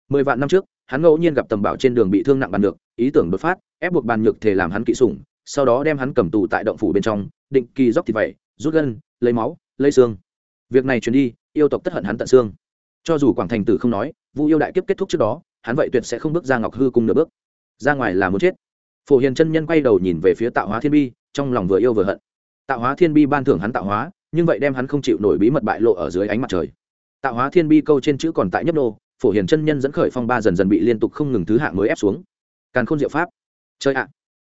A: Mười vạn năm trước, hắn ngẫu nhiên gặp tầm bảo trên đường bị thương nặng bản nhược, ý tưởng đột phát, ép buộc bản nhược thể làm hắn kỵ sủng, sau đó đem hắn cầm tù tại động phủ bên trong, định kỳ dốc thịt vậy rút gân, lấy máu, lấy xương. Việc này truyền đi, yêu tộc tất hận hắn tận xương. Cho dù quảng thành tử không nói, vu yêu đại kiếp kết thúc trước đó, hắn vậy tuyệt sẽ không bước ra ngọc hư cung nửa bước ra ngoài là muốn chết. Phổ hiền chân nhân quay đầu nhìn về phía tạo hóa thiên bi, trong lòng vừa yêu vừa hận. Tạo hóa thiên bi ban thưởng hắn tạo hóa, nhưng vậy đem hắn không chịu nổi bí mật bại lộ ở dưới ánh mặt trời. Tạo hóa thiên bi câu trên chữ còn tại nhấp nô, phổ hiền chân nhân dẫn khởi phong ba dần dần bị liên tục không ngừng thứ hạng mới ép xuống. Càn khôn diệu pháp. Chơi ạ!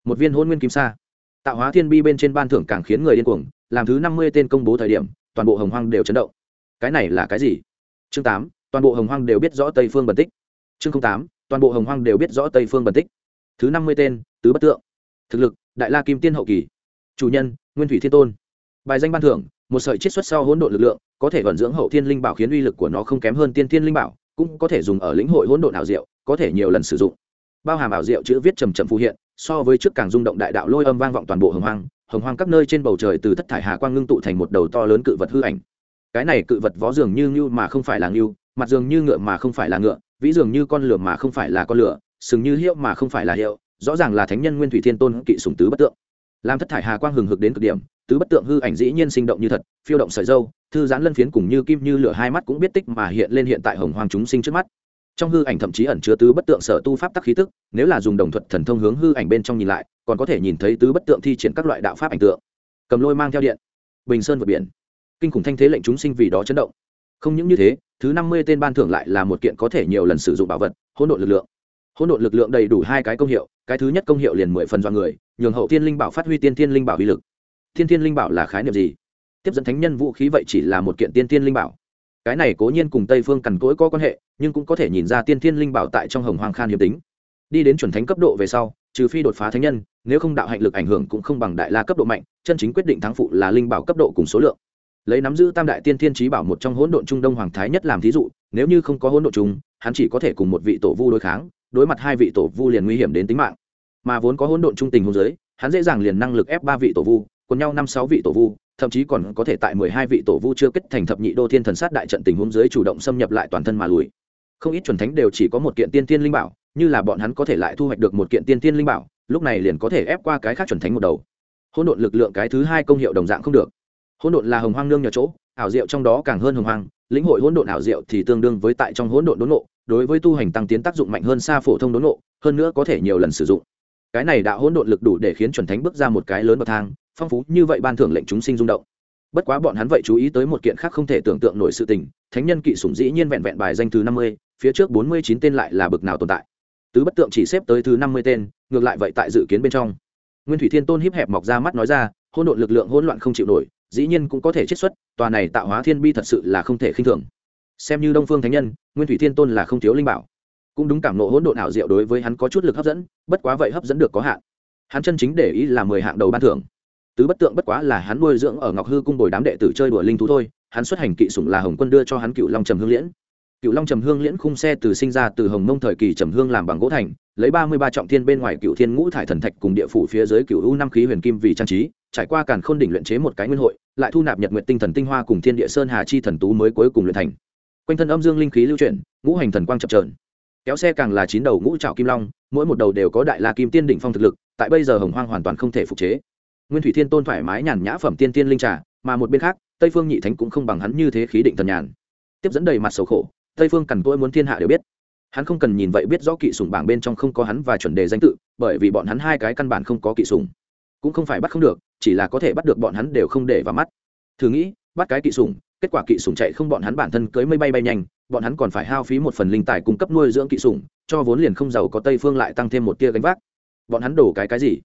A: Một viên hôn nguyên kim sa. Tạo hóa thiên bi bên trên ban thưởng càng khiến người điên cuồng, làm thứ năm mươi tên công bố thời điểm, toàn bộ hồng hoang đều chấn động. Cái này là cái gì? Chương tám, toàn bộ hồng hoang đều biết rõ tây phương bần tích. Chương tám, toàn bộ hồng hoang đều biết rõ tây phương bần tích thứ năm mươi tên, tứ bất tượng. Thực lực, đại la kim tiên hậu kỳ. Chủ nhân, nguyên thủy thiên tôn. Bài danh ban thưởng, một sợi chiết xuất sau hỗn độn lực lượng, có thể vận dưỡng hậu thiên linh bảo khiến uy lực của nó không kém hơn tiên thiên linh bảo, cũng có thể dùng ở lĩnh hội hỗn độn ảo diệu, có thể nhiều lần sử dụng. Bao hàm ảo diệu chữ viết trầm trầm phù hiện, so với trước càng rung động đại đạo lôi âm vang vọng toàn bộ hồng hoang hồng hoang các nơi trên bầu trời từ thất thải hà quang ngưng tụ thành một đầu to lớn cự vật hư ảnh. Cái này cự vật vó dường như ngưu mà không phải là ngưu, mặt dường như ngựa mà không phải là ngựa, vĩ dường như con lửa mà không phải là con lửa sừng như hiệu mà không phải là hiệu, rõ ràng là thánh nhân nguyên thủy thiên tôn kỵ sùng tứ bất tượng. Làm thất thải hà quang hừng hực đến cực điểm, tứ bất tượng hư ảnh dĩ nhiên sinh động như thật, phiêu động sợi dâu, thư giãn lân phiến cùng như kim như lửa hai mắt cũng biết tích mà hiện lên hiện tại hồng hoàng chúng sinh trước mắt. Trong hư ảnh thậm chí ẩn chứa tứ bất tượng sở tu pháp tắc khí tức, nếu là dùng đồng thuật thần thông hướng hư ảnh bên trong nhìn lại, còn có thể nhìn thấy tứ bất tượng thi triển các loại đạo pháp ảnh tượng. Cầm lôi mang theo điện. Bình sơn vượt biển. Kinh khủng thanh thế lệnh chúng sinh vì đó chấn động. Không những như thế, thứ năm mươi tên ban thưởng lại là một kiện có thể nhiều lần sử dụng bảo vật, hỗn độn lực lượng hỗn độn lực lượng đầy đủ hai cái công hiệu, cái thứ nhất công hiệu liền mười phần do người, nhường hậu thiên linh bảo phát huy tiên thiên linh bảo uy lực. Thiên thiên linh bảo là khái niệm gì? Tiếp dẫn thánh nhân vũ khí vậy chỉ là một kiện tiên thiên linh bảo. Cái này cố nhiên cùng tây phương cằn cỗi có quan hệ, nhưng cũng có thể nhìn ra tiên thiên linh bảo tại trong hồng hoàng khan hiếm tính. Đi đến chuẩn thánh cấp độ về sau, trừ phi đột phá thánh nhân, nếu không đạo hạnh lực ảnh hưởng cũng không bằng đại la cấp độ mạnh, chân chính quyết định thắng phụ là linh bảo cấp độ cùng số lượng. Lấy nắm giữ tam đại tiên thiên trí bảo một trong hỗn độn trung đông hoàng thái nhất làm thí dụ, nếu như không có hỗn độn chúng hắn chỉ có thể cùng một vị tổ vu đối kháng đối mặt hai vị tổ vu liền nguy hiểm đến tính mạng. Mà vốn có hỗn độn trung tình hôn giới, hắn dễ dàng liền năng lực ép ba vị tổ vu, còn nhau năm sáu vị tổ vu, thậm chí còn có thể tại mười hai vị tổ vu chưa kết thành thập nhị đô thiên thần sát đại trận tình huống giới chủ động xâm nhập lại toàn thân mà lùi. Không ít chuẩn thánh đều chỉ có một kiện tiên tiên linh bảo, như là bọn hắn có thể lại thu hoạch được một kiện tiên tiên linh bảo, lúc này liền có thể ép qua cái khác chuẩn thánh một đầu. Hỗn độn lực lượng cái thứ hai công hiệu đồng dạng không được. Hỗn độn là hồng hoang nương nhờ chỗ, ảo diệu trong đó càng hơn hồng hoang, lĩnh hội hỗn độn ảo diệu thì tương đương với tại trong hỗn độn đốn nộ đối với tu hành tăng tiến tác dụng mạnh hơn xa phổ thông đốn nộ hơn nữa có thể nhiều lần sử dụng. Cái này đã hỗn độn lực đủ để khiến chuẩn thánh bước ra một cái lớn bậc thang, phong phú như vậy ban thưởng lệnh chúng sinh rung động. Bất quá bọn hắn vậy chú ý tới một kiện khác không thể tưởng tượng nổi sự tình, thánh nhân kỵ sủng dĩ nhiên vẹn vẹn bài danh thứ năm mươi, phía trước bốn mươi chín tên lại là bậc nào tồn tại. Tứ bất tượng chỉ xếp tới thứ năm mươi tên, ngược lại vậy tại dự kiến bên trong. Nguyên thủy thiên tôn híp hẹp mọc ra mắt nói ra, hỗn độn lực lượng hỗn loạn không chịu nổi, dĩ nhiên cũng có thể chiết xuất, tòa này tạo hóa thiên bi thật sự là không thể khinh thường xem như đông phương thánh nhân, nguyên thủy thiên tôn là không thiếu linh bảo. Cũng đúng cảm nộ hỗn độn ảo diệu đối với hắn có chút lực hấp dẫn, bất quá vậy hấp dẫn được có hạn. Hắn chân chính để ý là mười hạng đầu ban thưởng. Tứ bất tượng bất quá là hắn nuôi dưỡng ở ngọc hư cung bồi đám đệ tử chơi đùa linh thú thôi, hắn xuất hành kỵ sủng là hồng quân đưa cho hắn cựu long trầm hương liễn. Cựu long trầm hương liễn khung xe từ sinh ra từ hồng mông thời kỳ trầm hương làm bằng gỗ thành, lấy ba mươi ba trọng thiên bên ngoài cựu thiên ngũ thải thần thạch cùng địa phủ phía dưới cựu u năm khí huyền kim vì trang trí, trải qua càn khôn đỉnh luyện chế một cái nguyên hội, lại thu nạp nhật nguyện tinh thần tinh hoa cùng thiên địa sơn hà chi thần tú mới cuối cùng luyện thành quanh thân âm dương linh khí lưu chuyển, ngũ hành thần quang chập trờn kéo xe càng là chín đầu ngũ trạo kim long, mỗi một đầu đều có đại la kim tiên đỉnh phong thực lực, tại bây giờ hồng hoang hoàn toàn không thể phục chế. Nguyên thủy thiên tôn thoải mái nhàn nhã phẩm tiên tiên linh trà, mà một bên khác, tây phương nhị thánh cũng không bằng hắn như thế khí định thần nhàn. Tiếp dẫn đầy mặt sầu khổ, tây phương cằn tôi muốn thiên hạ đều biết. Hắn không cần nhìn vậy biết rõ kỵ sủng bảng bên trong không có hắn và chuẩn đề danh tự, bởi vì bọn hắn hai cái căn bản không có kỵ sủng. Cũng không phải bắt không được, chỉ là có thể bắt được bọn hắn đều không để vào mắt. Thử nghĩ, bắt cái kỵ sủng kết quả kỵ sủng chạy không bọn hắn bản thân cưới mây bay bay nhanh, bọn hắn còn phải hao phí một phần linh tài cung cấp nuôi dưỡng kỵ sủng, cho vốn liền không giàu có tây phương lại tăng thêm một tia gánh vác. Bọn hắn đổ cái cái gì?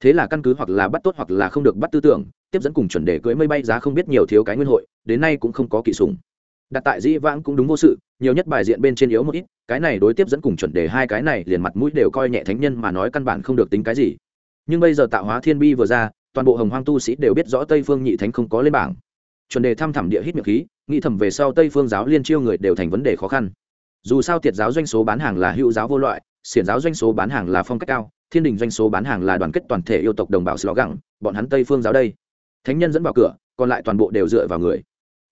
A: Thế là căn cứ hoặc là bắt tốt hoặc là không được bắt tư tưởng, tiếp dẫn cùng chuẩn đề cưới mây bay giá không biết nhiều thiếu cái nguyên hội, đến nay cũng không có kỵ sủng. Đặt tại dĩ vãng cũng đúng vô sự, nhiều nhất bài diện bên trên yếu một ít, cái này đối tiếp dẫn cùng chuẩn đề hai cái này liền mặt mũi đều coi nhẹ thánh nhân mà nói căn bản không được tính cái gì. Nhưng bây giờ tạo hóa thiên bi vừa ra, toàn bộ hồng hoang tu sĩ đều biết rõ tây phương nhị thánh không có lên bảng chuẩn đề thăm thẳm địa hít miệng khí, nghĩ thầm về sau tây phương giáo liên chiêu người đều thành vấn đề khó khăn. Dù sao tiệt giáo doanh số bán hàng là hữu giáo vô loại, xiển giáo doanh số bán hàng là phong cách cao, thiên đình doanh số bán hàng là đoàn kết toàn thể yêu tộc đồng bào slo gẳng, bọn hắn tây phương giáo đây. Thánh nhân dẫn vào cửa, còn lại toàn bộ đều dựa vào người.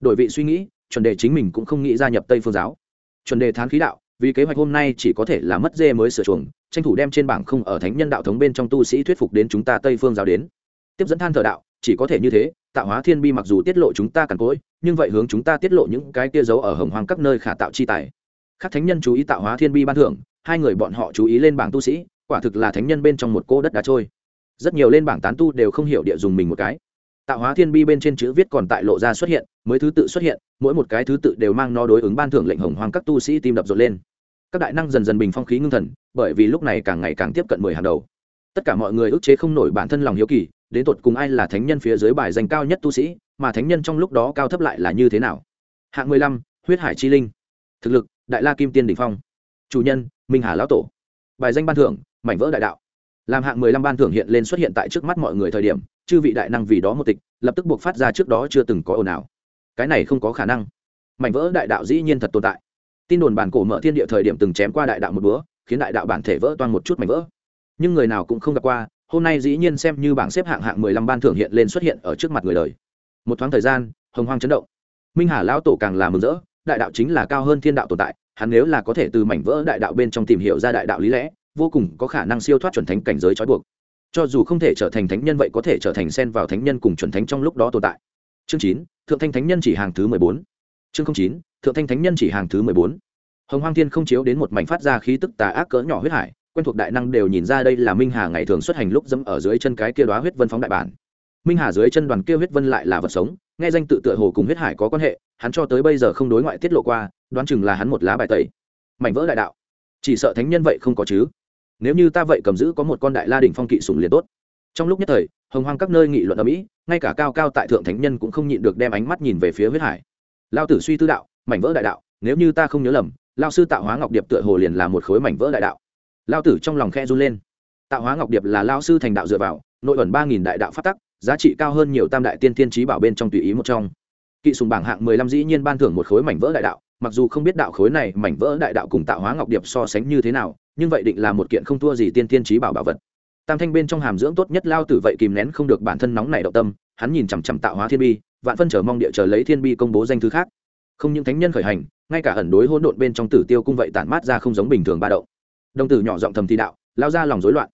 A: Đổi vị suy nghĩ, chuẩn đề chính mình cũng không nghĩ gia nhập tây phương giáo. Chuẩn đề thán khí đạo, vì kế hoạch hôm nay chỉ có thể là mất dê mới sửa chuồng, tranh thủ đem trên bảng không ở thánh nhân đạo thống bên trong tu sĩ thuyết phục đến chúng ta tây phương giáo đến. Tiếp dẫn than thờ đạo, chỉ có thể như thế tạo hóa thiên bi mặc dù tiết lộ chúng ta cằn cỗi nhưng vậy hướng chúng ta tiết lộ những cái kia giấu ở hồng hoang các nơi khả tạo chi tài. Các thánh nhân chú ý tạo hóa thiên bi ban thưởng, hai người bọn họ chú ý lên bảng tu sĩ, quả thực là thánh nhân bên trong một cô đất đá trôi. Rất nhiều lên bảng tán tu đều không hiểu địa dùng mình một cái. Tạo hóa thiên bi bên trên chữ viết còn tại lộ ra xuất hiện, mới thứ tự xuất hiện, mỗi một cái thứ tự đều mang nó đối ứng ban thưởng lệnh hồng hoang các tu sĩ tim đập rộn lên. Các đại năng dần dần bình phong khí ngưng thần, bởi vì lúc này càng ngày càng tiếp cận mười hàng đầu. Tất cả mọi người ức chế không nổi bản thân lòng hiếu kỳ đến tột cùng ai là thánh nhân phía dưới bài danh cao nhất tu sĩ, mà thánh nhân trong lúc đó cao thấp lại là như thế nào? Hạng mười lăm, huyết hải chi linh. Thực lực, đại la kim tiên đình phong. Chủ nhân, minh hà lão tổ. Bài danh ban thưởng, mảnh vỡ đại đạo. Làm hạng mười lăm ban thưởng hiện lên xuất hiện tại trước mắt mọi người thời điểm, chư vị đại năng vì đó một tịch, lập tức buộc phát ra trước đó chưa từng có ồn ào. Cái này không có khả năng. Mảnh vỡ đại đạo dĩ nhiên thật tồn tại. Tin đồn bản cổ mở thiên địa thời điểm từng chém qua đại đạo một búa khiến đại đạo bản thể vỡ toan một chút mảnh vỡ. Nhưng người nào cũng không gặp qua hôm nay dĩ nhiên xem như bảng xếp hạng hạng mười lăm ban thưởng hiện lên xuất hiện ở trước mặt người đời. Một thoáng thời gian, hồng hoang chấn động. Minh hà lão tổ càng là mừng rỡ, đại đạo chính là cao hơn thiên đạo tồn tại, hắn nếu là có thể từ mảnh vỡ đại đạo bên trong tìm hiểu ra đại đạo lý lẽ, vô cùng có khả năng siêu thoát chuẩn thánh cảnh giới trói buộc. Cho dù không thể trở thành thánh nhân vậy có thể trở thành sen vào thánh nhân cùng chuẩn thánh trong lúc đó tồn tại. Chương chín, thượng thanh thánh nhân chỉ hàng thứ mười bốn. Chương chín, thượng thanh thánh nhân chỉ hàng thứ mười bốn. Hồng hoang thiên không chiếu đến một mảnh phát ra khí tức tà ác cỡ nhỏ huyết hải quen thuộc đại năng đều nhìn ra đây là minh hà ngày thường xuất hành lúc dẫm ở dưới chân cái kia đoá huyết vân phóng đại bản. Minh hà dưới chân đoàn kia huyết vân lại là vật sống, nghe danh tự tựa hồ cùng huyết hải có quan hệ, hắn cho tới bây giờ không đối ngoại tiết lộ qua, đoán chừng là hắn một lá bài tẩy. Mảnh vỡ đại đạo. Chỉ sợ thánh nhân vậy không có chứ. Nếu như ta vậy cầm giữ có một con đại la đỉnh phong kỵ sùng liền tốt. Trong lúc nhất thời, hồng hoang các nơi nghị luận ở mỹ ngay cả cao cao tại thượng thánh nhân cũng không nhịn được đem ánh mắt nhìn về phía huyết hải. Lao tử suy tư đạo, mảnh vỡ đại đạo, nếu như ta không nhớ lầm, lao sư tạo hóa ngọc điệp tựa hồ liền là một khối mảnh vỡ đại đạo lao tử trong lòng khe run lên. Tạo hóa ngọc điệp là lao sư thành đạo dựa vào, nội ẩn ba nghìn đại đạo phát tắc, giá trị cao hơn nhiều tam đại tiên tiên trí bảo bên trong tùy ý một trong. Kỵ sùng bảng hạng mười lăm dĩ nhiên ban thưởng một khối mảnh vỡ đại đạo, mặc dù không biết đạo khối này mảnh vỡ đại đạo cùng tạo hóa ngọc điệp so sánh như thế nào, nhưng vậy định là một kiện không thua gì tiên tiên trí bảo bảo vật. Tam thanh bên trong hàm dưỡng tốt nhất lao tử vậy kìm nén không được bản thân nóng này động tâm, hắn nhìn chằm chằm tạo hóa thiên bi, vạn phân chờ mong địa chờ lấy thiên bi công bố danh thứ khác. Không những thánh nhân khởi hành, ngay cả ẩn đối hỗn độn bên trong tử tiêu cung vậy tản mát ra không giống bình thường ba động đồng tử nhỏ giọng thầm thì đạo, lao ra lòng rối loạn.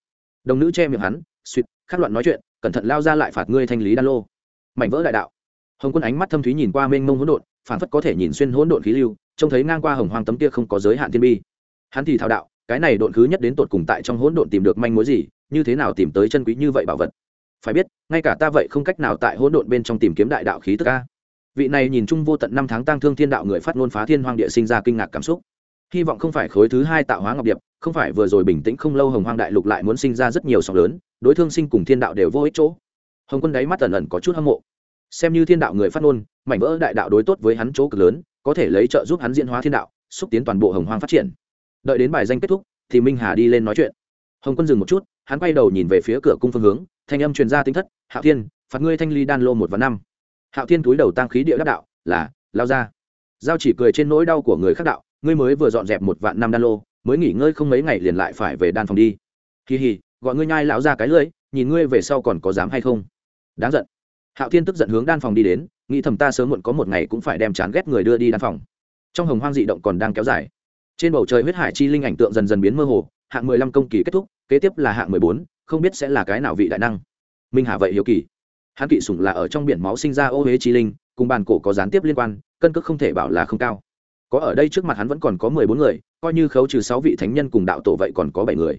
A: Đồng nữ che miệng hắn, suýt khát loạn nói chuyện, cẩn thận lao ra lại phạt ngươi thanh lý đan lô. Mảnh vỡ đại đạo. Hồng quân ánh mắt thâm thúy nhìn qua mênh mông hỗn độn phản phất có thể nhìn xuyên hỗn độn khí lưu, trông thấy ngang qua hồng hoang tấm kia không có giới hạn thiên bi. Hắn thì thao đạo, cái này độn khứ nhất đến tột cùng tại trong hỗn độn tìm được manh mối gì, như thế nào tìm tới chân quý như vậy bảo vật? Phải biết, ngay cả ta vậy không cách nào tại hỗn độn bên trong tìm kiếm đại đạo khí tức ca vị này nhìn chung vô tận năm tháng tăng thương thiên đạo người phát ngôn phá thiên hoang địa sinh ra kinh ngạc cảm xúc hy vọng không phải khối thứ hai tạo hóa ngọc điệp, không phải vừa rồi bình tĩnh không lâu hồng hoang đại lục lại muốn sinh ra rất nhiều sóng lớn, đối thương sinh cùng thiên đạo đều vô ích chỗ. Hồng quân đáy mắt ẩn ẩn có chút hâm mộ. Xem như thiên đạo người phát ngôn, mảnh vỡ đại đạo đối tốt với hắn chỗ cực lớn, có thể lấy trợ giúp hắn diễn hóa thiên đạo, xúc tiến toàn bộ hồng hoang phát triển. Đợi đến bài danh kết thúc, thì minh hà đi lên nói chuyện. Hồng quân dừng một chút, hắn quay đầu nhìn về phía cửa cung phương hướng, thanh âm truyền ra tính thất, hạo thiên, phạt ngươi thanh ly đan lô một và năm. Hạo thiên túi đầu tăng khí địa đắc đạo, là, lao ra. Giao chỉ cười trên nỗi đau của người khác đạo ngươi mới vừa dọn dẹp một vạn năm đan lô, mới nghỉ ngơi không mấy ngày liền lại phải về đan phòng đi. Kỳ hì, gọi ngươi nhai lão ra cái lưỡi, nhìn ngươi về sau còn có dám hay không? Đáng giận. Hạo thiên tức giận hướng đan phòng đi đến, nghĩ thầm ta sớm muộn có một ngày cũng phải đem chán ghét người đưa đi đan phòng. Trong hồng hoang dị động còn đang kéo dài. Trên bầu trời huyết hải chi linh ảnh tượng dần dần biến mơ hồ, hạng mười lăm công kỳ kết thúc, kế tiếp là hạng mười bốn, không biết sẽ là cái nào vị đại năng. Minh hà vậy hiếu kỳ. Hắn kỵ sủng là ở trong biển máu sinh ra ô huế chi linh, cùng bàn cổ có gián tiếp liên quan, cân cước không thể bảo là không cao có ở đây trước mặt hắn vẫn còn có mười bốn người, coi như khấu trừ sáu vị thánh nhân cùng đạo tổ vậy còn có bảy người.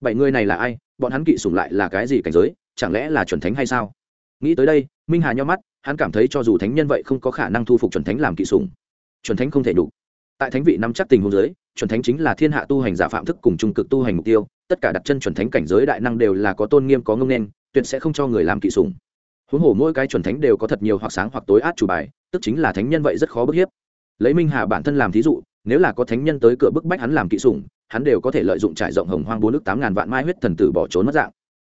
A: Bảy người này là ai? Bọn hắn kỵ sủng lại là cái gì cảnh giới? Chẳng lẽ là chuẩn thánh hay sao? Nghĩ tới đây, minh hà nhau mắt, hắn cảm thấy cho dù thánh nhân vậy không có khả năng thu phục chuẩn thánh làm kỵ sủng. Chuẩn thánh không thể đủ. Tại thánh vị năm chắc tình huống giới chuẩn thánh chính là thiên hạ tu hành giả phạm thức cùng trung cực tu hành mục tiêu. Tất cả đặt chân chuẩn thánh cảnh giới đại năng đều là có tôn nghiêm, có ngông nên, tuyệt sẽ không cho người làm kỵ sủng. Huống hồ mỗi cái chuẩn thánh đều có thật nhiều hoặc sáng hoặc tối át chủ bài, tức chính là thánh nhân vậy rất khó bức hiếp lấy minh hà bản thân làm thí dụ, nếu là có thánh nhân tới cửa bức bách hắn làm kỵ sủng, hắn đều có thể lợi dụng trải rộng hồng hoang bốn nước tám ngàn vạn mai huyết thần tử bỏ trốn mất dạng.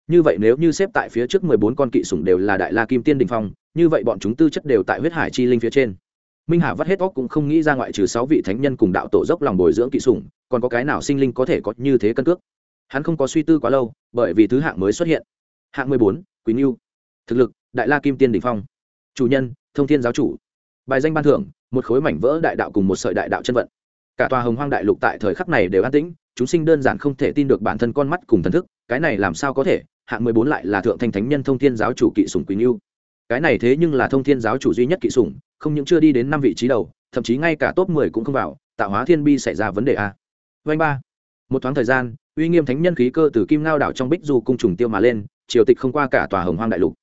A: Như vậy nếu như xếp tại phía trước mười bốn con kỵ sủng đều là đại la kim tiên đình phong, như vậy bọn chúng tư chất đều tại huyết hải chi linh phía trên. Minh hà vắt hết óc cũng không nghĩ ra ngoại trừ sáu vị thánh nhân cùng đạo tổ dốc lòng bồi dưỡng kỵ sủng, còn có cái nào sinh linh có thể có như thế cân cước? Hắn không có suy tư quá lâu, bởi vì thứ hạng mới xuất hiện. Hạng mười bốn quý nghiêu thực lực, đại la kim tiên đình phong. Chủ nhân, thông thiên giáo chủ bài danh ban thưởng một khối mảnh vỡ đại đạo cùng một sợi đại đạo chân vận. Cả tòa hồng hoang đại lục tại thời khắc này đều an tĩnh chúng sinh đơn giản không thể tin được bản thân con mắt cùng thần thức cái này làm sao có thể? Hạng mười bốn lại là thượng thanh thánh nhân thông thiên giáo chủ kỵ sủng quý yêu, cái này thế nhưng là thông thiên giáo chủ duy nhất kỵ sủng không những chưa đi đến năm vị trí đầu thậm chí ngay cả top mười cũng không vào tạo hóa thiên bi xảy ra vấn đề a. Vanh ba. Một thoáng thời gian uy nghiêm thánh nhân khí cơ từ kim ngao đảo trong bích du cung trùng tiêu mà lên triều tịch không qua cả tòa hồng hoang đại lục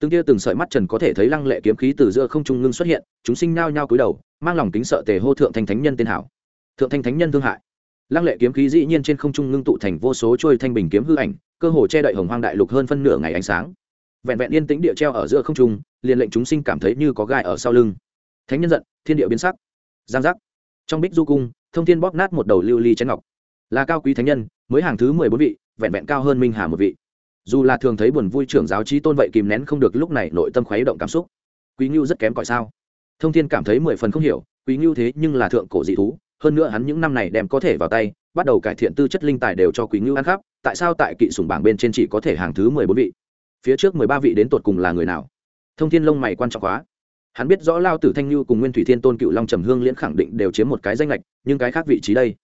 A: từng tia từng sợi mắt trần có thể thấy lăng lệ kiếm khí từ giữa không trung ngưng xuất hiện, chúng sinh nao nhao cúi đầu, mang lòng kính sợ tề hô thượng thanh thánh nhân tên hảo. Thượng thanh thánh nhân thương hại. Lăng lệ kiếm khí dĩ nhiên trên không trung ngưng tụ thành vô số trôi thanh bình kiếm hư ảnh, cơ hồ che đậy hồng hoang đại lục hơn phân nửa ngày ánh sáng. Vẹn vẹn yên tĩnh địa treo ở giữa không trung, liền lệnh chúng sinh cảm thấy như có gai ở sau lưng. Thánh nhân giận, thiên địa biến sắc. Giang giác. Trong bích du cung, thông thiên bóp nát một đầu lưu ly chén ngọc. Là cao quý thánh nhân, mới hàng thứ mười bốn vị, vẹn vẹn cao hơn minh hà một vị dù là thường thấy buồn vui trưởng giáo trí tôn vậy kìm nén không được lúc này nội tâm khuấy động cảm xúc. Quý ngưu rất kém cỏi sao? Thông thiên cảm thấy mười phần không hiểu, quý ngưu thế nhưng là thượng cổ dị thú, hơn nữa hắn những năm này đem có thể vào tay, bắt đầu cải thiện tư chất linh tài đều cho quý ngưu ăn khắp, tại sao tại kỵ sùng bảng bên trên chỉ có thể hàng thứ mười bốn vị? Phía trước mười ba vị đến tột cùng là người nào? Thông thiên lông mày quan trọng quá. Hắn biết rõ lao tử thanh lưu cùng nguyên thủy thiên tôn cựu long trầm hương liễn khẳng định đều chiếm một cái danh lệch, nhưng cái khác vị trí đây?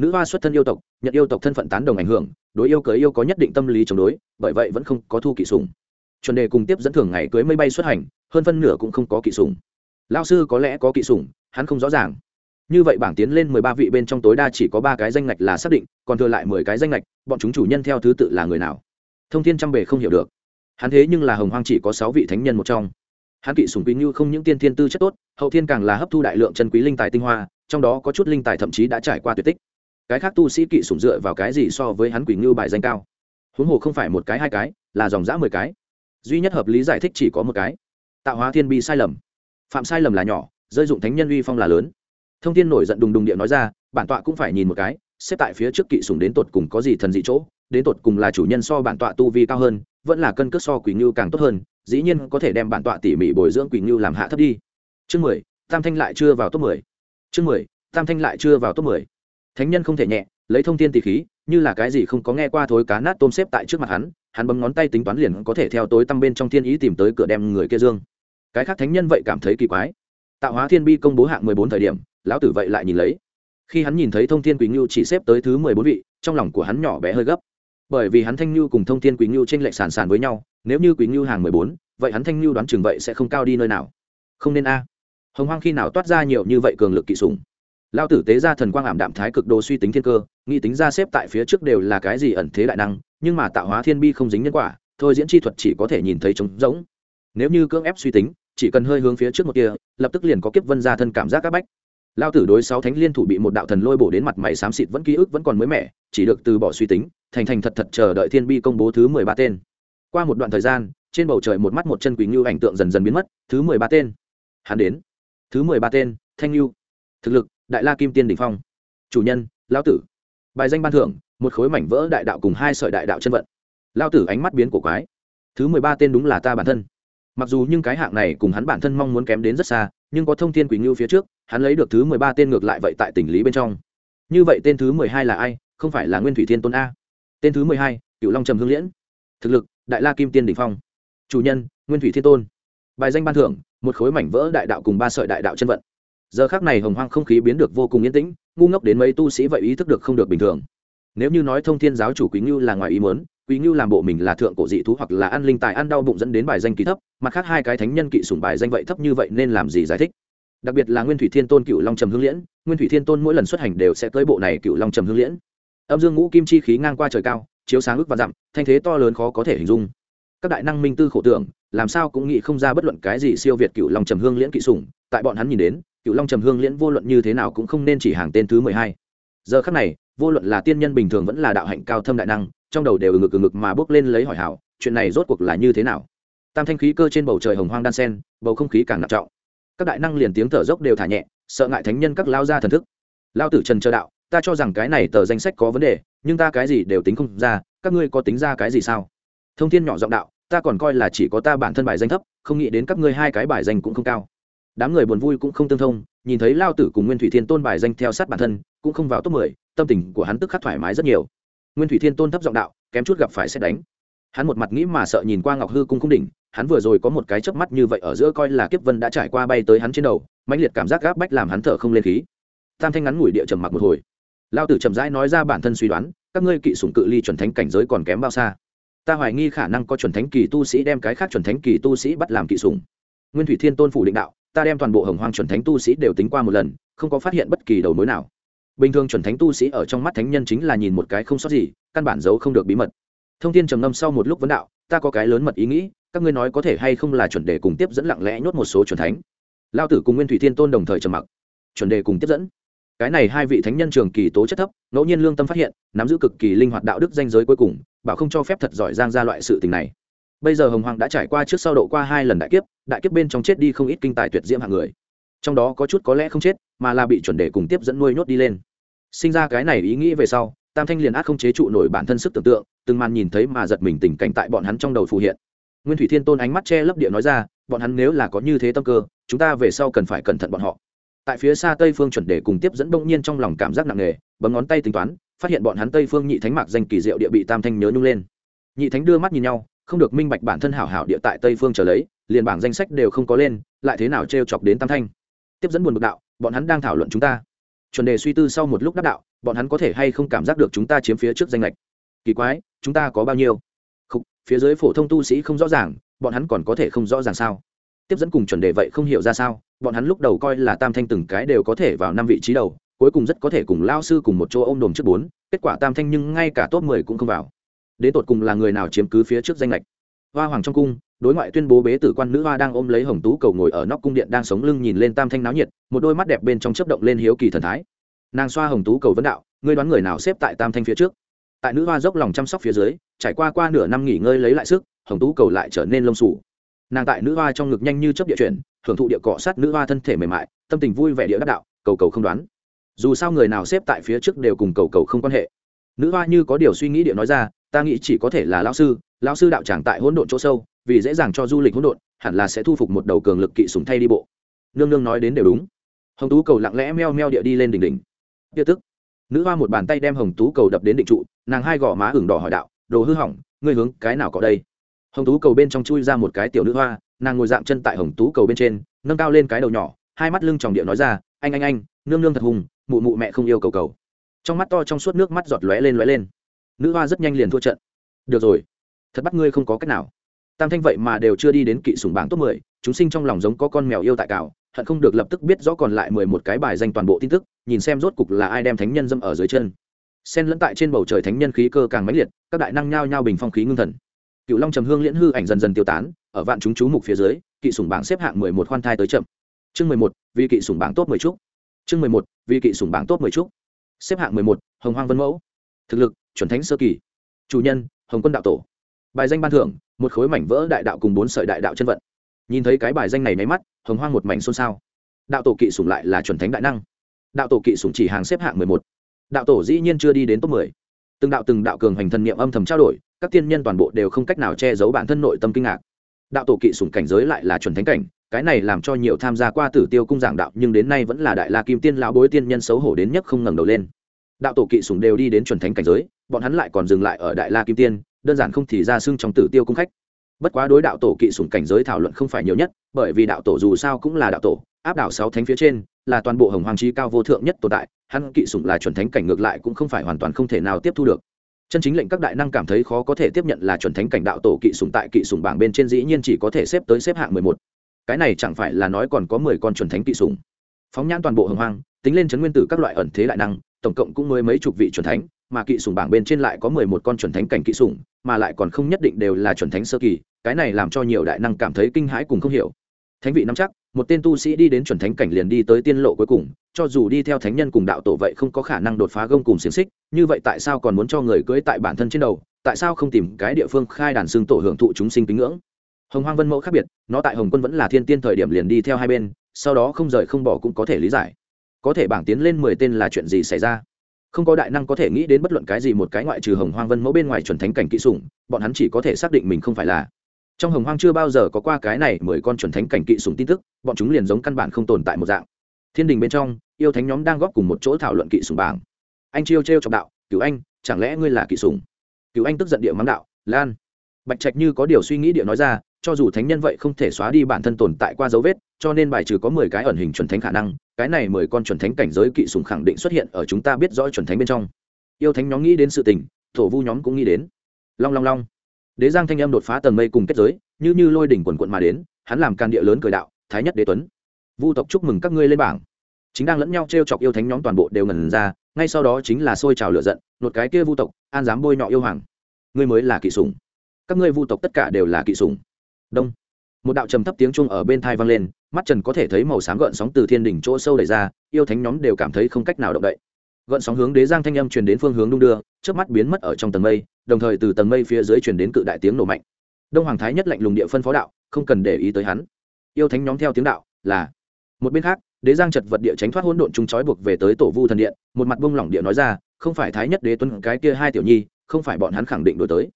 A: Nữ hoa xuất thân yêu tộc, nhận yêu tộc thân phận tán đồng ảnh hưởng, đối yêu cưới yêu có nhất định tâm lý chống đối, bởi vậy vẫn không có thu kỵ sùng chuẩn đề cùng tiếp dẫn thường ngày cưới mây bay xuất hành, hơn phân nửa cũng không có kỵ sùng lao sư có lẽ có kỵ sùng hắn không rõ ràng. Như vậy bảng tiến lên mười ba vị bên trong tối đa chỉ có ba cái danh ngạch là xác định, còn thừa lại mười cái danh ngạch, bọn chúng chủ nhân theo thứ tự là người nào? Thông thiên trăm bề không hiểu được. Hắn thế nhưng là hồng hoang chỉ có sáu vị thánh nhân một trong. Hắn kỵ sùng quý như không những tiên thiên tư chất tốt, hậu thiên càng là hấp thu đại lượng chân quý linh tài tinh hoa, trong đó có chút linh tài thậm chí đã trải qua tuyệt tích cái khác tu sĩ kỵ sủng dựa vào cái gì so với hắn quỷ ngưu bài danh cao? Huống hồ không phải một cái, hai cái, là dòng dã mười cái. Duy nhất hợp lý giải thích chỉ có một cái. Tạo hóa thiên bi sai lầm. Phạm sai lầm là nhỏ, rơi dụng thánh nhân uy phong là lớn. Thông tin nổi giận đùng đùng điện nói ra, bản tọa cũng phải nhìn một cái, xếp tại phía trước kỵ sủng đến tột cùng có gì thần dị chỗ, đến tột cùng là chủ nhân so bản tọa tu vi cao hơn, vẫn là cân cước so quỷ ngưu càng tốt hơn, dĩ nhiên có thể đem bản tọa tỉ mỉ bồi dưỡng quỷ ngưu làm hạ thấp đi. Chương mười, tam thanh lại chưa vào top mười. Chương mười, tam thanh lại chưa vào top mười thánh nhân không thể nhẹ, lấy thông tin tỷ khí, như là cái gì không có nghe qua thối cá nát tôm xếp tại trước mặt hắn hắn bấm ngón tay tính toán liền có thể theo tối tăm bên trong thiên ý tìm tới cửa đem người kia dương. Cái khác thánh nhân vậy cảm thấy kỳ quái. Tạo hóa thiên bi công bố hạng mười bốn thời điểm, lão tử vậy lại nhìn lấy. Khi hắn nhìn thấy thông thiên quý ngưu chỉ xếp tới thứ mười bốn vị, trong lòng của hắn nhỏ bé hơi gấp. Bởi vì hắn thanh ngưu cùng thông thiên quý ngưu t r ê n lệch sàn sàn với nhau, nếu như quý ngưu hàng mười bốn, vậy hắn thanh ngưu đoán chừng vậy sẽ không cao đi nơi nào. Không nên a. Hồng hoang khi nào toát ra nhiều như vậy cường lực kỵ sùng lao tử tế ra thần quang ảm đạm thái cực đồ suy tính thiên cơ, nghĩ tính ra xếp tại phía trước đều là cái gì ẩn thế đại năng, nhưng mà tạo hóa thiên bi không dính nhân quả, thôi diễn chi thuật chỉ có thể nhìn thấy trống rỗng. Nếu như cưỡng ép suy tính, chỉ cần hơi hướng phía trước một kia, lập tức liền có kiếp vân ra thân cảm giác các bách. Lao tử đối sáu thánh liên thủ bị một đạo thần lôi bổ đến mặt mày xám xịt vẫn ký ức vẫn còn mới mẻ, chỉ được từ bỏ suy tính, thành thành thật thật chờ đợi thiên bi công bố thứ mười ba tên. Qua một đoạn thời gian, trên bầu trời một mắt một chân quỳ ngưu ảnh tượng dần dần biến mất, thứ mười ba tên. Hắn đến. Thứ mười ba tên, thanh ngưu thực lực đại la kim tiên đ ỉ n h phong. Chủ nhân lao tử. Bài danh ban thưởng, một khối mảnh vỡ đại đạo cùng hai sợi đại đạo chân vận. Lao tử ánh mắt biến cổ quái. Thứ mười ba tên đúng là ta bản thân. Mặc dù nhưng cái hạng này cùng hắn bản thân mong muốn kém đến rất xa, nhưng có thông tin quỳnh ngưu phía trước, hắn lấy được thứ mười ba tên ngược lại vậy tại tỉnh lý bên trong. Như vậy tên thứ mười hai là ai? Không phải là nguyên thủy thiên tôn a. Tên thứ mười hai cựu long trầm hương liễn. Thực lực, đại la kim tiên đ ỉ n h phong. Chủ nhân, nguyên thủy thiên tôn. Bài danh ban thưởng, một khối mảnh vỡ đại đạo cùng ba sợi đại đạo chân vận giờ khác này hồng hoang không khí biến được vô cùng yên tĩnh, ngu ngốc đến mấy tu sĩ vậy ý thức được không được bình thường. Nếu như nói thông thiên giáo chủ quý ngưu là ngoài ý muốn, quý ngưu làm bộ mình là thượng cổ dị thú hoặc là ăn linh tài ăn đau bụng dẫn đến bài danh kỳ thấp, mặt khác hai cái thánh nhân kỵ sủng bài danh vậy thấp như vậy nên làm gì giải thích? Đặc biệt là nguyên thủy thiên tôn cựu long trầm hương liễn, nguyên thủy thiên tôn mỗi lần xuất hành đều sẽ tới bộ này cựu long trầm hương liễn. Âm dương ngũ kim chi khí ngang qua trời cao, chiếu sáng ức và dặm, thanh thế to lớn khó có thể hình dung. Các đại năng minh tư khổ tưởng, làm sao cũng nghĩ không ra bất luận cái gì siêu việt cựu long trầm hương liễn kỵ sủng, tại bọn hắn nhìn đến cựu long trầm hương liễn vô luận như thế nào cũng không nên chỉ hàng tên thứ mười hai. Giờ khắc này, vô luận là tiên nhân bình thường vẫn là đạo hạnh cao thâm đại năng, trong đầu đều ngực ngực mà bước lên lấy hỏi hảo, chuyện này rốt cuộc là như thế nào? Tam thanh khí cơ trên bầu trời hồng hoang đan sen, bầu không khí càng nặng trọng. Các đại năng liền tiếng thở dốc đều thả nhẹ, sợ ngại thánh nhân các lao ra thần thức. Lao tử trần chờ đạo, ta cho rằng cái này tờ danh sách có vấn đề, nhưng ta cái gì đều tính không ra, các ngươi có tính ra cái gì sao? Thông thiên nhỏ giọng đạo, ta còn coi là chỉ có ta bản thân bài danh thấp, không nghĩ đến các ngươi hai cái bài danh cũng không cao đám người buồn vui cũng không tương thông, nhìn thấy lao tử cùng nguyên thủy thiên tôn bài danh theo sát bản thân, cũng không vào top mười, tâm tình của hắn tức khắc thoải mái rất nhiều. Nguyên thủy thiên tôn thấp giọng đạo, kém chút gặp phải xét đánh. Hắn một mặt nghĩ mà sợ nhìn qua ngọc hư cung cung đỉnh, hắn vừa rồi có một cái chớp mắt như vậy ở giữa coi là kiếp vân đã trải qua bay tới hắn trên đầu, mãnh liệt cảm giác gáp bách làm hắn thở không lên khí. Tam thanh ngắn ngủi địa trầm mặc một hồi. Lao tử chậm rãi nói ra bản thân suy đoán, các ngươi kỵ sủng cự ly chuẩn thánh cảnh giới còn kém bao xa? Ta hoài nghi khả năng có chuẩn thánh kỳ tu sĩ đem cái khác chuẩn thánh kỳ tu sĩ bắt làm kỵ sủng. Nguyên thủy thiên tôn phủ định đạo ta đem toàn bộ hồng hoang chuẩn thánh tu sĩ đều tính qua một lần, không có phát hiện bất kỳ đầu mối nào. Bình thường chuẩn thánh tu sĩ ở trong mắt thánh nhân chính là nhìn một cái không sót gì, căn bản giấu không được bí mật. Thông tin trầm ngâm sau một lúc vấn đạo, ta có cái lớn mật ý nghĩ, các ngươi nói có thể hay không là chuẩn đề cùng tiếp dẫn lặng lẽ nhốt một số chuẩn thánh. Lao tử cùng nguyên thủy thiên tôn đồng thời trầm mặc. Chuẩn đề cùng tiếp dẫn. Cái này hai vị thánh nhân trường kỳ tố chất thấp, ngẫu nhiên lương tâm phát hiện, nắm giữ cực kỳ linh hoạt đạo đức danh giới cuối cùng, bảo không cho phép thật giỏi giang ra loại sự tình này bây giờ hồng hoàng đã trải qua trước sau độ qua hai lần đại kiếp đại kiếp bên trong chết đi không ít kinh tài tuyệt diễm hạng người. Trong đó có chút có lẽ không chết, mà là bị chuẩn đề cùng tiếp dẫn nuôi nhốt đi lên. Sinh ra cái này ý nghĩ về sau, tam thanh liền át không chế trụ nổi bản thân sức tưởng tượng, từng màn nhìn thấy mà giật mình tình cảnh tại bọn hắn trong đầu phù hiện. Nguyên thủy thiên tôn ánh mắt che lấp địa nói ra, bọn hắn nếu là có như thế tâm cơ, chúng ta về sau cần phải cẩn thận bọn họ. Tại phía xa tây phương chuẩn đề cùng tiếp dẫn bỗng nhiên trong lòng cảm giác nặng nề, bấm ngón tay tính toán, phát hiện bọn hắn tây phương nhị thánh mạc danh kỳ diệu địa bị tam thanh nhớ nhung lên. Nhị thánh đưa mắt nhìn nhau không được minh bạch bản thân hảo hảo địa tại tây phương trở lấy, liền bảng danh sách đều không có lên, lại thế nào t chọc đến tam thanh? Tiếp dẫn buồn bực đạo, bọn hắn đang thảo luận chúng ta. Chuẩn đề suy tư sau một lúc đắc đạo, bọn hắn có thể hay không cảm giác được chúng ta chiếm phía trước danh lệch? Kỳ quái, chúng ta có bao nhiêu? Không phía dưới phổ thông tu sĩ không rõ ràng, bọn hắn còn có thể không rõ ràng sao? Tiếp dẫn cùng chuẩn đề vậy không hiểu ra sao, bọn hắn lúc đầu coi là tam thanh từng cái đều có thể vào năm vị trí đầu, cuối cùng rất có thể cùng lao sư cùng một chỗ ô m đồm trước bốn, kết quả tam thanh nhưng ngay cả top mười cũng không vào đến tột cùng là người nào chiếm cứ phía trước danh lệch. Hoa hoàng trong cung, đối ngoại tuyên bố bế tử quan nữ hoa đang ôm lấy hồng tú cầu ngồi ở nóc cung điện đang sống lưng nhìn lên tam thanh náo nhiệt, một đôi mắt đẹp bên trong chấp động lên hiếu kỳ thần thái. Nàng xoa hồng tú cầu vấn đạo, ngươi đoán người nào xếp tại tam thanh phía trước? Tại nữ hoa dốc lòng chăm sóc phía dưới, trải qua qua nửa năm nghỉ ngơi lấy lại sức, hồng tú cầu lại trở nên lông sù nàng tại nữ hoa trong ngực nhanh như chấp địa chuyển, hưởng thụ địa cọ sát nữ hoa thân thể mềm mại, tâm tình vui vẻ địa đắc đạo, cầu cầu không đoán. Dù sao người nào xếp tại phía trước đều cùng cầu cầu không quan hệ. Nữ hoa như có điều suy nghĩ địa nói ra ta nghĩ chỉ có thể là lão sư lão sư đạo tràng tại hỗn độn chỗ sâu, vì dễ dàng cho du lịch hỗn độn, hẳn là sẽ thu phục một đầu cường lực kỵ súng thay đi bộ. Nương nương nói đến đều đúng. Hồng tú cầu lặng lẽ meo meo địa đi lên đỉnh đỉnh. Tiêu tức, nữ hoa một bàn tay đem hồng tú cầu đập đến định trụ, nàng hai gò má ửng đỏ hỏi đạo, đồ hư hỏng, ngươi hướng cái nào có đây? Hồng tú cầu bên trong chui ra một cái tiểu nữ hoa, nàng ngồi dạng chân tại hồng tú cầu bên trên, nâng cao lên cái đầu nhỏ, hai mắt lưng tròng địa nói ra, anh anh anh, nương nương thật hùng, mụ mụ mẹ không yêu cầu cầu. Trong mắt to trong suốt nước mắt giọt lóe lên lóe lên nữ hoa rất nhanh liền thua trận. Được rồi, thật bắt ngươi không có cách nào. Tam thanh vậy mà đều chưa đi đến kỵ sủng bảng top mười, chúng sinh trong lòng giống có con mèo yêu tại cào, hận không được lập tức biết rõ còn lại mười một cái bài danh toàn bộ tin tức, nhìn xem rốt cục là ai đem thánh nhân dâm ở dưới chân. Sen lẫn tại trên bầu trời thánh nhân khí cơ càng mãnh liệt, các đại năng nhao nhao bình phong khí ngưng thần. Cựu long trầm hương liễn hư ảnh dần dần tiêu tán, ở vạn chúng chú mục phía dưới, kỵ sủng bảng xếp hạng mười một khoan thai tới chậm. Chương mười một, vì kỵ sủng bảng top mười trúc chương mười một, vì kỵ sủng bảng top mười trúc xếp hạng mười một, hồng hoang vân mẫu. Thực lực chuẩn thánh sơ kỳ. Chủ nhân, hồng quân đạo tổ. Bài danh ban thưởng, một khối mảnh vỡ đại đạo cùng bốn sợi đại đạo chân vận. Nhìn thấy cái bài danh này nháy mắt, hồng hoang một mảnh xôn xao. Đạo tổ kỵ sủng lại là chuẩn thánh đại năng. Đạo tổ kỵ sủng chỉ hàng xếp hạng mười một. Đạo tổ dĩ nhiên chưa đi đến top mười. Từng đạo từng đạo cường hành thần niệm âm thầm trao đổi, các tiên nhân toàn bộ đều không cách nào che giấu bản thân nội tâm kinh ngạc. Đạo tổ kỵ sủng cảnh giới lại là chuẩn thánh cảnh, cái này làm cho nhiều tham gia qua tử tiêu cung giảng đạo nhưng đến nay vẫn là đại la kim tiên lão bối tiên nhân xấu hổ đến nhất không ngẩng đầu lên đạo tổ kỵ sủng đều đi đến chuẩn thánh cảnh giới bọn hắn lại còn dừng lại ở đại la kim tiên đơn giản không thì ra xưng trong tử tiêu cung khách. Bất quá đối đạo tổ kỵ sủng cảnh giới thảo luận không phải nhiều nhất bởi vì đạo tổ dù sao cũng là đạo tổ áp đảo sáu thánh phía trên là toàn bộ hồng hoàng trí cao vô thượng nhất tồn tại hắn kỵ sủng là chuẩn thánh cảnh ngược lại cũng không phải hoàn toàn không thể nào tiếp thu được. Chân chính lệnh các đại năng cảm thấy khó có thể tiếp nhận là chuẩn thánh cảnh đạo tổ kỵ sùng tại kỵ sùng bảng bên trên dĩ nhiên chỉ có thể xếp tới xếp hạng mười một. Cái này chẳng phải là nói còn có mười con chuẩn thánh kỵ sùng phóng nhãn toàn bộ hồng hoàng, tính lên chấn nguyên tử các loại ẩn thế đại năng tổng cộng cũng mới mấy chục vị chuẩn thánh, mà kỵ sùng bảng bên trên lại có mười một con chuẩn thánh cảnh kỵ sùng mà lại còn không nhất định đều là chuẩn thánh sơ kỳ, cái này làm cho nhiều đại năng cảm thấy kinh hãi cùng không hiểu. Thánh vị nắm chắc, một tên tu sĩ đi đến chuẩn thánh cảnh liền đi tới tiên lộ cuối cùng, cho dù đi theo thánh nhân cùng đạo tổ vậy không có khả năng đột phá gông cùng xiềng xích, như vậy tại sao còn muốn cho người cưới tại bản thân trên đầu, tại sao không tìm cái địa phương khai đàn xương tổ hưởng thụ chúng sinh kính ngưỡng? Hồng hoang vân mẫu khác biệt, nó tại hồng quân vẫn là thiên tiên thời điểm liền đi theo hai bên, sau đó không rời không bỏ cũng có thể lý giải có thể bảng tiến lên mười tên là chuyện gì xảy ra? Không có đại năng có thể nghĩ đến bất luận cái gì một cái ngoại trừ hồng hoang vân mẫu bên ngoài chuẩn thánh cảnh kỹ sủng bọn hắn chỉ có thể xác định mình không phải là. Trong hồng hoang chưa bao giờ có qua cái này mười con chuẩn thánh cảnh kỵ sủng tin tức, bọn chúng liền giống căn bản không tồn tại một dạng. Thiên đình bên trong, yêu thánh nhóm đang góp cùng một chỗ thảo luận kỵ sủng bảng. Anh chiêu trêu trọng đạo, cửu anh, chẳng lẽ ngươi là kỵ sủng cửu anh tức giận địa mắng đạo, lan. Bạch trạch như có điều suy nghĩ địa nói ra, cho dù thánh nhân vậy không thể xóa đi bản thân tồn tại qua dấu vết, cho nên bài trừ có mười cái ẩn hình chuẩn thánh khả năng cái này mười con chuẩn thánh cảnh giới kỵ sùng khẳng định xuất hiện ở chúng ta biết rõ chuẩn thánh bên trong. Yêu thánh nhóm nghĩ đến sự tình, thổ vu nhóm cũng nghĩ đến. Long long long. Đế giang thanh âm đột phá tầng mây cùng kết giới, như như lôi đỉnh quần quận mà đến, hắn làm can địa lớn cười đạo, thái nhất đế tuấn, vu tộc chúc mừng các ngươi lên bảng. Chính đang lẫn nhau t r e o chọc yêu thánh nhóm toàn bộ đều ngần ra, ngay sau đó chính là xôi trào lựa giận một cái kia vu tộc, an dám bôi nhọ yêu hoàng. Ngươi mới là kỵ sùng các ngươi vu tộc tất cả đều là kỵ sùng đông. Một đạo trầm thấp tiếng chuông ở bên thai vang lên mắt trần có thể thấy màu sáng gợn sóng từ thiên đỉnh chỗ sâu đẩy ra, yêu thánh nhóm đều cảm thấy không cách nào động đậy. Gợn sóng hướng đế giang thanh âm truyền đến phương hướng đung đưa trước mắt biến mất ở trong tầng mây, đồng thời từ tầng mây phía dưới truyền đến cự đại tiếng nổ mạnh. Đông hoàng thái nhất lạnh lùng địa phân phó đạo, không cần để ý tới hắn. Yêu thánh nhóm theo tiếng đạo, là một bên khác, đế giang chật vật địa tránh thoát hỗn độn chúng trói buộc về tới tổ vu thần điện, một mặt bông lỏng địa nói ra, không phải thái nhất đế tuân cái kia hai tiểu nhi, không phải bọn hắn khẳng định đổi tới.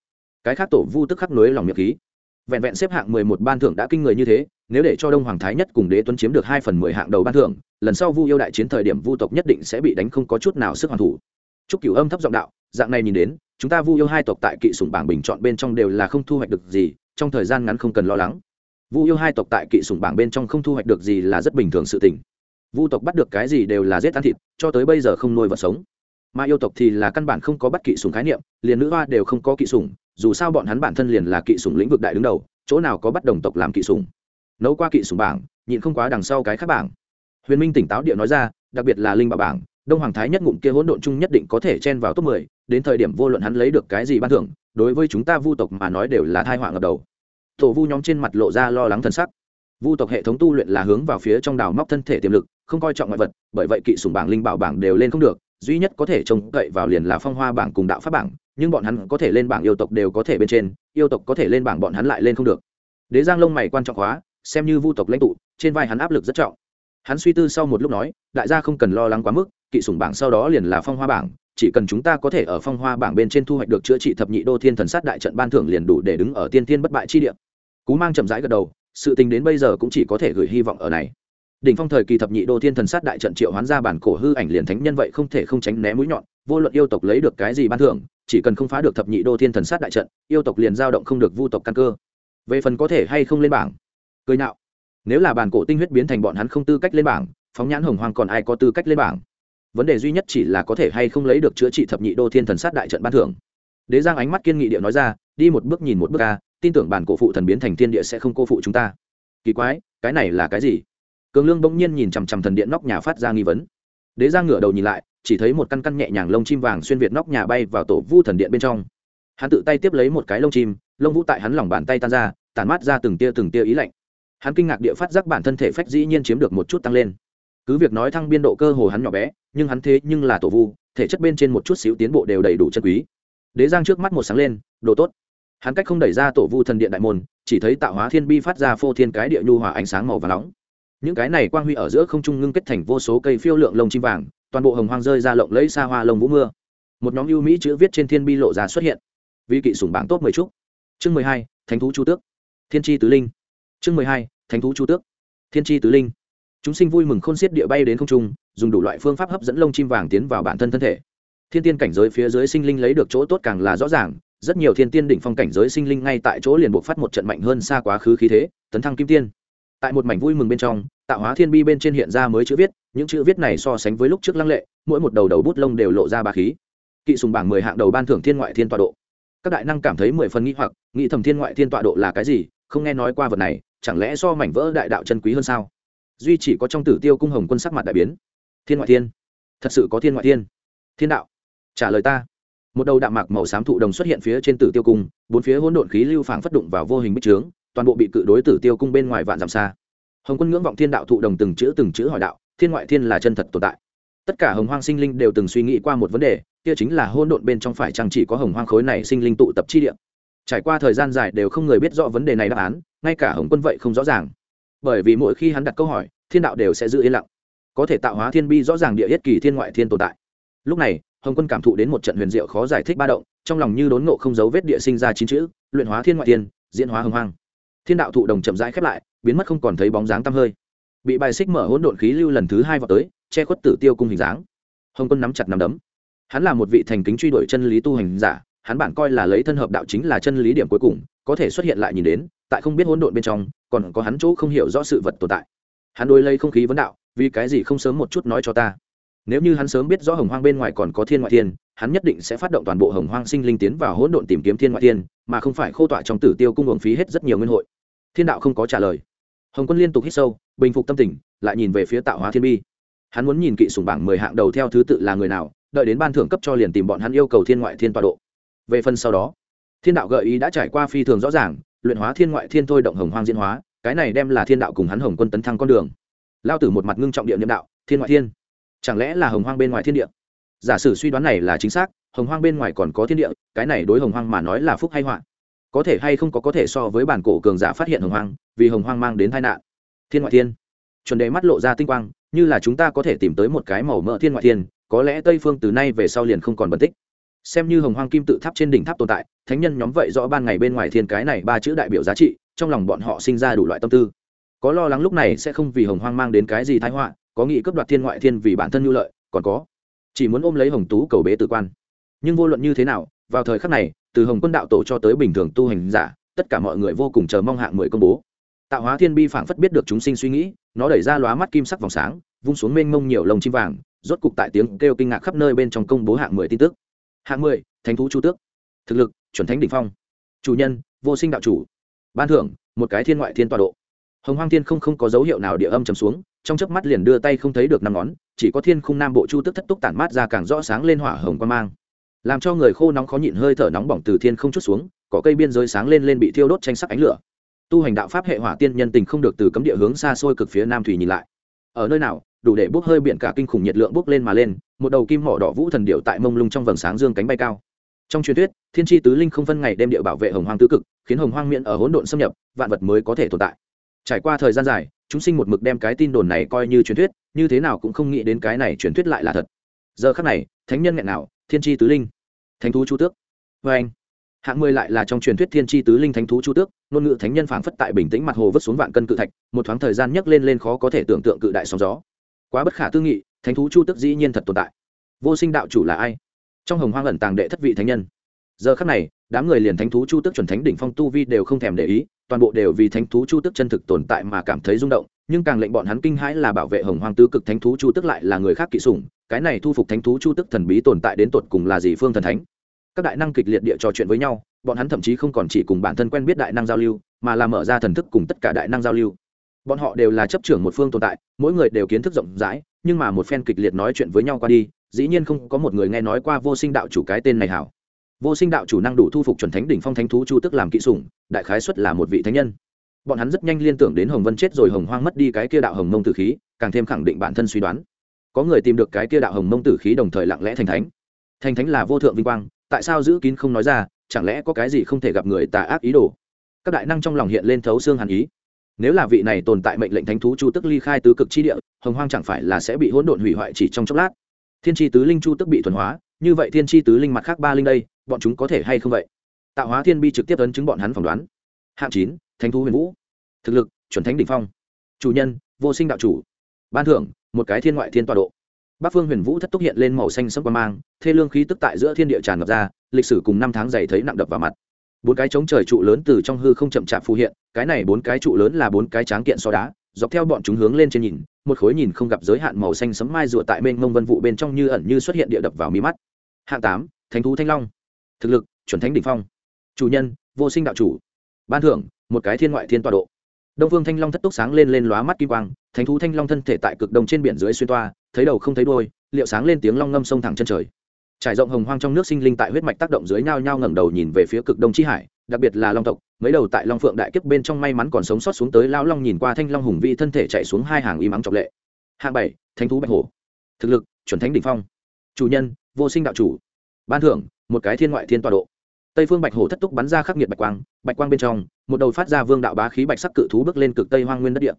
A: Cái khác tổ vu tức khắc nối lòng miệng khí. Vẹn vẹn xếp hạng mười một ban thưởng đã kinh người như thế nếu để cho đông hoàng thái nhất cùng đế tuấn chiếm được hai phần mười hạng đầu ban thưởng, lần sau vu yêu đại chiến thời điểm vu tộc nhất định sẽ bị đánh không có chút nào sức hoàn thủ. Chúc cửu âm thấp giọng đạo, dạng này nhìn đến, chúng ta vu yêu hai tộc tại kỵ sủng bảng bình chọn bên trong đều là không thu hoạch được gì, trong thời gian ngắn không cần lo lắng. Vu yêu hai tộc tại kỵ sủng bảng bên trong không thu hoạch được gì là rất bình thường sự tình. Vu tộc bắt được cái gì đều là giết ăn thịt, cho tới bây giờ không nuôi vật sống. Mà yêu tộc thì là căn bản không có bắt kỵ sủng khái niệm, liền nữ hoa đều không có kỵ sủng, dù sao bọn hắn bản thân liền là kỵ sủng lĩnh vực đại đứng đầu, chỗ nào có bắt đồng tộc làm kỵ sủng nấu qua kỵ sủng bảng, nhịn không quá đằng sau cái khác bảng. Huyền minh tỉnh táo địa nói ra, đặc biệt là linh bảo bảng, đông hoàng thái nhất ngụm kia hỗn độn chung nhất định có thể chen vào top mười, đến thời điểm vô luận hắn lấy được cái gì ban thưởng, đối với chúng ta vu tộc mà nói đều là thai họa ngập đầu. Tổ vu nhóm trên mặt lộ ra lo lắng thân sắc. Vu tộc hệ thống tu luyện là hướng vào phía trong đào móc thân thể tiềm lực, không coi trọng ngoại vật, bởi vậy kỵ sủng bảng, linh bảo bảng đều lên không được, duy nhất có thể trông cậy vào liền là phong hoa bảng cùng đạo pháp bảng, nhưng bọn hắn có thể lên bảng yêu tộc đều có thể bên trên, yêu tộc có thể lên bảng bọn hắn lại lên không được. Đế giang lông mày quan trọng hóa xem như vu tộc lãnh tụ, trên vai hắn áp lực rất trọng. Hắn suy tư sau một lúc nói, đại gia không cần lo lắng quá mức, kỵ sủng bảng sau đó liền là phong hoa bảng, chỉ cần chúng ta có thể ở phong hoa bảng bên trên thu hoạch được chữa trị thập nhị đô thiên thần sát đại trận ban thưởng liền đủ để đứng ở tiên tiên bất bại chi địa. Cú mang chậm rãi gật đầu, sự tình đến bây giờ cũng chỉ có thể gửi hy vọng ở này. Đỉnh phong thời kỳ thập nhị đô thiên thần sát đại trận triệu hoán ra bản cổ hư ảnh liền thánh nhân vậy không thể không tránh né mũi nhọn, vô luận yêu tộc lấy được cái gì ban thưởng, chỉ cần không phá được thập nhị đô thiên thần sát đại trận, yêu tộc liền giao động không được vu tộc căn cơ. Về phần có thể hay không lên bảng cười nạo nếu là bản cổ tinh huyết biến thành bọn hắn không tư cách lên bảng, phóng nhãn hồng hoàng còn ai có tư cách lên bảng? Vấn đề duy nhất chỉ là có thể hay không lấy được chữa trị thập nhị đô thiên thần sát đại trận ban thưởng. Đế giang ánh mắt kiên nghị địa nói ra, đi một bước nhìn một bước ca tin tưởng bản cổ phụ thần biến thành thiên địa sẽ không cô phụ chúng ta. Kỳ quái, cái này là cái gì? Cường lương bỗng nhiên nhìn chằm chằm thần điện nóc nhà phát ra nghi vấn. Đế giang ngửa đầu nhìn lại, chỉ thấy một căn căn nhẹ nhàng lông chim vàng xuyên việt nóc nhà bay vào tổ vu thần điện bên trong. Hắn tự tay tiếp lấy một cái lông chim, lông vũ tại hắn lòng bàn tay tan ra, tản mát ra từng tia từng tia ý lạnh hắn kinh ngạc địa phát giác bản thân thể phách dĩ nhiên chiếm được một chút tăng lên. Cứ việc nói thăng biên độ cơ hồ hắn nhỏ bé, nhưng hắn thế nhưng là tổ vu, thể chất bên trên một chút xíu tiến bộ đều đầy đủ chân quý. Đế giang trước mắt một sáng lên, đồ tốt. Hắn cách không đẩy ra tổ vu thần điện đại môn, chỉ thấy tạo hóa thiên bi phát ra phô thiên cái địa nhu hòa ánh sáng màu và nóng. Những cái này quang huy ở giữa không trung ngưng kết thành vô số cây phiêu lượng lông chim vàng, toàn bộ hồng hoang rơi ra lộng lấy xa hoa lông vũ mưa. Một nhóm ưu mỹ chữ viết trên thiên bi lộ ra xuất hiện. Vì kỵ sủng bảng tốt mười chút. chương mười hai, thánh thú chu tước. Thiên tri tứ linh chương mười hai, thánh thú chu tước. Thiên tri tứ linh. Chúng sinh vui mừng khôn xiết địa bay đến không trung, dùng đủ loại phương pháp hấp dẫn lông chim vàng tiến vào bản thân thân thể. Thiên tiên cảnh giới phía dưới sinh linh lấy được chỗ tốt càng là rõ ràng, rất nhiều thiên tiên đỉnh phong cảnh giới sinh linh ngay tại chỗ liền buộc phát một trận mạnh hơn xa quá khứ khí thế, tấn thăng kim tiên. Tại một mảnh vui mừng bên trong, tạo hóa thiên bi bên trên hiện ra mới chữ viết, những chữ viết này so sánh với lúc trước lăng lệ, mỗi một đầu đầu bút lông đều lộ ra ba khí. Kỵ sùng bảng mười hạng đầu ban thưởng thiên ngoại thiên tọa độ. Các đại năng cảm thấy mười phần nghĩ hoặc, nghĩ thầm thiên ngoại thiên tọa độ là cái gì, không nghe nói qua vật này chẳng lẽ so mảnh vỡ đại đạo chân quý hơn sao? Duy chỉ có trong tử tiêu cung hồng quân sắc mặt đại biến. Thiên ngoại thiên. Thật sự có thiên ngoại thiên. Thiên đạo. Trả lời ta. Một đầu đạm mạc màu xám thụ đồng xuất hiện phía trên tử tiêu cung, bốn phía hỗn độn khí lưu phảng phất đụng vào vô hình bích trướng, toàn bộ bị cự đối tử tiêu cung bên ngoài vạn dặm xa. Hồng quân ngưỡng vọng thiên đạo thụ đồng từng chữ từng chữ hỏi đạo, thiên ngoại thiên là chân thật tồn tại. Tất cả hồng hoang sinh linh đều từng suy nghĩ qua một vấn đề, kia chính là hỗn độn bên trong phải chăng chỉ có hồng hoang khối này sinh linh tụ tập chi địa trải qua thời gian dài đều không người biết rõ vấn đề này đáp án, ngay cả hồng quân vậy không rõ ràng. Bởi vì mỗi khi hắn đặt câu hỏi, thiên đạo đều sẽ giữ yên lặng. Có thể tạo hóa thiên bi rõ ràng địa yết kỳ thiên ngoại thiên tồn tại. Lúc này, hồng quân cảm thụ đến một trận huyền diệu khó giải thích ba động, trong lòng như đốn ngộ không dấu vết địa sinh ra chín chữ, luyện hóa thiên ngoại thiên, diễn hóa hồng hoang. Thiên đạo thụ đồng chậm rãi khép lại, biến mất không còn thấy bóng dáng tăm hơi. Bị bài xích mở hỗn độn khí lưu lần thứ hai vào tới, che khuất tử tiêu cung hình dáng. Hồng quân nắm chặt nắm đấm. Hắn là một vị thành kính truy đuổi chân lý tu hành giả hắn bản coi là lấy thân hợp đạo chính là chân lý điểm cuối cùng, có thể xuất hiện lại nhìn đến, tại không biết hỗn độn bên trong, còn có hắn chỗ không hiểu rõ sự vật tồn tại. Hắn đôi lấy không khí vấn đạo, vì cái gì không sớm một chút nói cho ta? Nếu như hắn sớm biết rõ hồng hoang bên ngoài còn có thiên ngoại thiên, hắn nhất định sẽ phát động toàn bộ hồng hoang sinh linh tiến vào hỗn độn tìm kiếm thiên ngoại thiên, mà không phải khô tọa trong tử tiêu cung hưởng phí hết rất nhiều nguyên hội. Thiên đạo không có trả lời. Hồng quân liên tục hít sâu, bình phục tâm tình, lại nhìn về phía tạo hóa thiên bi. Hắn muốn nhìn kỵ sùng bảng mười hạng đầu theo thứ tự là người nào, đợi đến ban thưởng cấp cho liền tìm bọn hắn yêu cầu thiên ngoại thiên tọa độ về phần sau đó, thiên đạo gợi ý đã trải qua phi thường rõ ràng, luyện hóa thiên ngoại thiên thôi động hồng hoang diễn hóa, cái này đem là thiên đạo cùng hắn hồng quân tấn thăng con đường. Lao tử một mặt ngưng trọng địa niệm đạo, thiên ngoại thiên. Chẳng lẽ là hồng hoang bên ngoài thiên địa? Giả sử suy đoán này là chính xác, hồng hoang bên ngoài còn có thiên địa, cái này đối hồng hoang mà nói là phúc hay họa? Có thể hay không có có thể so với bản cổ cường giả phát hiện hồng hoang, vì hồng hoang mang đến tai nạn. Thiên ngoại thiên. Chuẩn đề mắt lộ ra tinh quang, như là chúng ta có thể tìm tới một cái màu mỡ thiên ngoại thiên, có lẽ tây phương từ nay về sau liền không còn bẩn tích xem như hồng hoang kim tự tháp trên đỉnh tháp tồn tại, thánh nhân nhóm vậy rõ ban ngày bên ngoài thiên cái này ba chữ đại biểu giá trị, trong lòng bọn họ sinh ra đủ loại tâm tư. Có lo lắng lúc này sẽ không vì hồng hoang mang đến cái gì thái họa, có nghị cướp đoạt thiên ngoại thiên vì bản thân nhu lợi, còn có, chỉ muốn ôm lấy hồng tú cầu bế tự quan. Nhưng vô luận như thế nào, vào thời khắc này, từ hồng quân đạo tổ cho tới bình thường tu hành giả, tất cả mọi người vô cùng chờ mong hạng mười công bố. Tạo hóa thiên bi phảng phất biết được chúng sinh suy nghĩ, nó đẩy ra lóa mắt kim sắc vòng sáng, vung xuống mênh mông nhiều lồng chim vàng, rốt cục tại tiếng kêu kinh ngạc khắp nơi bên trong công bố hạng mười tin tức hạng mười, thánh thú chu tước. Thực lực, chuẩn thánh đ ỉ n h phong. Chủ nhân, vô sinh đạo chủ. Ban thưởng, một cái thiên ngoại thiên tọa độ. Hồng hoang thiên không không có dấu hiệu nào địa âm trầm xuống, trong chớp mắt liền đưa tay không thấy được năm ngón, chỉ có thiên khung nam bộ chu tức thất túc tản mát ra càng rõ sáng lên hỏa hồng quan mang. Làm cho người khô nóng khó nhịn hơi thở nóng bỏng từ thiên không chút xuống có cây biên giới sáng lên lên bị thiêu đốt tranh sắc ánh lửa. Tu hành đạo pháp hệ hỏa tiên nhân tình không được từ cấm địa hướng xa xôi cực phía nam thủy nhìn lại. Ở nơi nào, đủ để bốc hơi biển cả kinh khủng nhiệt lượng bốc lên mà lên một đầu kim mỏ đỏ vũ thần điệu tại mông lung trong vầng sáng dương cánh bay cao. Trong truyền thuyết, thiên tri tứ linh không phân ngày đêm địa bảo vệ hồng hoang tứ cực, khiến hồng hoang miễn ở hỗn độn xâm nhập, vạn vật mới có thể tồn tại. Trải qua thời gian dài, chúng sinh một mực đem cái tin đồn này coi như truyền thuyết, như thế nào cũng không nghĩ đến cái này truyền thuyết lại là thật. Giờ khắc này, thánh nhân nghẹn nào, thiên tri tứ linh. Thánh thú chu tước. Vê anh. Hạng mười lại là trong truyền thuyết thiên tri tứ linh thánh thú chu tước, ngôn ngữ thánh nhân phảng phất tại bình tĩnh mặt hồ vứt xuống vạn cân cự thạch, một thoáng thời gian nhấc lên lên khó có thể tưởng tượng cự đại sóng gió. Quá bất khả tư nghị thánh thú chu tước dĩ nhiên thật tồn tại. Vô sinh đạo chủ là ai? Trong hồng hoang ẩn tàng đệ thất vị thánh nhân. Giờ khắc này, đám người liền thánh thú chu tước chuẩn thánh đỉnh phong tu vi đều không thèm để ý, toàn bộ đều vì thánh thú chu tước chân thực tồn tại mà cảm thấy rung động, nhưng càng lệnh bọn hắn kinh hãi là bảo vệ hồng hoang tứ cực thánh thú chu tước lại là người khác kỵ sủng, cái này thu phục thánh thú chu tước thần bí tồn tại đến tột cùng là gì phương thần thánh? Các đại năng kịch liệt địa trò chuyện với nhau, bọn hắn thậm chí không còn chỉ cùng bản thân quen biết đại năng giao lưu, mà là mở ra thần thức cùng tất cả đại năng giao lưu. Bọn họ đều là chấp trưởng một phương tồn tại, mỗi người đều kiến thức rộng rãi nhưng mà một phen kịch liệt nói chuyện với nhau qua đi, dĩ nhiên không có một người nghe nói qua vô sinh đạo chủ cái tên này hảo. Vô sinh đạo chủ năng đủ thu phục chuẩn thánh đỉnh phong thánh thú chu tức làm kỹ sủng, đại khái xuất là một vị thánh nhân. Bọn hắn rất nhanh liên tưởng đến hồng vân chết rồi hồng hoang mất đi cái kia đạo hồng mông tử khí, càng thêm khẳng định bản thân suy đoán. Có người tìm được cái kia đạo hồng mông tử khí đồng thời lặng lẽ thành thánh. Thành thánh là vô thượng vinh quang, tại sao giữ kín không nói ra, chẳng lẽ có cái gì không thể gặp người tà ác ý đồ? Các đại năng trong lòng hiện lên thấu xương hàn ý nếu là vị này tồn tại mệnh lệnh thánh thú chu tức ly khai tứ cực chi địa, hồng hoang chẳng phải là sẽ bị hỗn độn hủy hoại chỉ trong chốc lát? Thiên tri tứ linh chu tức bị thuần hóa, như vậy thiên tri tứ linh mặt khác ba linh đây, bọn chúng có thể hay không vậy? Tạo hóa thiên bi trực tiếp ấn chứng bọn hắn phỏng đoán. Hạng chín, thánh thú huyền vũ. Thực lực, chuẩn thánh đ ỉ n h phong. Chủ nhân, vô sinh đạo chủ. Ban thưởng, một cái thiên ngoại thiên tọa độ. Bắc phương huyền vũ thất túc hiện lên màu xanh sẫm quan mang, thê lương khí tức tại giữa thiên địa tràn ngập ra, lịch sử cùng năm tháng dày thấy nặng đập vào mặt bốn cái chống trời trụ lớn từ trong hư không chậm chạp phù hiện, cái này bốn cái trụ lớn là bốn cái tráng kiện so đá, dọc theo bọn chúng hướng lên trên nhìn, một khối nhìn không gặp giới hạn màu xanh sấm mai rùa tại bên mông vân vụ bên trong như ẩn như xuất hiện địa đập vào mí mắt. Hạng tám, thánh thú thanh long. Thực lực, chuẩn thánh đ ỉ n h phong. Chủ nhân, vô sinh đạo chủ. Ban thưởng, một cái thiên ngoại thiên tọa độ. Đông phương thanh long thất túc sáng lên lên lóa mắt kim quang, thánh thú thanh long thân thể tại cực đông trên biển dưới xuyên toa, thấy đầu không thấy đôi liệu sáng lên tiếng long ngâm sông thẳng chân trời trải rộng hồng hoang trong nước sinh linh tại huyết mạch tác động dưới nhau nhau ngẩng đầu nhìn về phía cực đông chi hải, đặc biệt là long tộc. Mấy đầu tại long phượng đại kiếp bên trong may mắn còn sống sót xuống tới lao long nhìn qua thanh long hùng vị thân thể chạy xuống hai hàng im ắng trọng lệ. Hạng bảy, thánh thú bạch hổ. Thực lực, chuẩn thánh đ ỉ n h phong. Chủ nhân, vô sinh đạo chủ. Ban thưởng, một cái thiên ngoại thiên tọa độ. Tây phương bạch hổ thất túc bắn ra khắc nghiệt bạch quang bạch quang bên trong, một đầu phát ra vương đạo bá khí bạch sắc cự thú bước lên cực tây hoang nguyên đất địa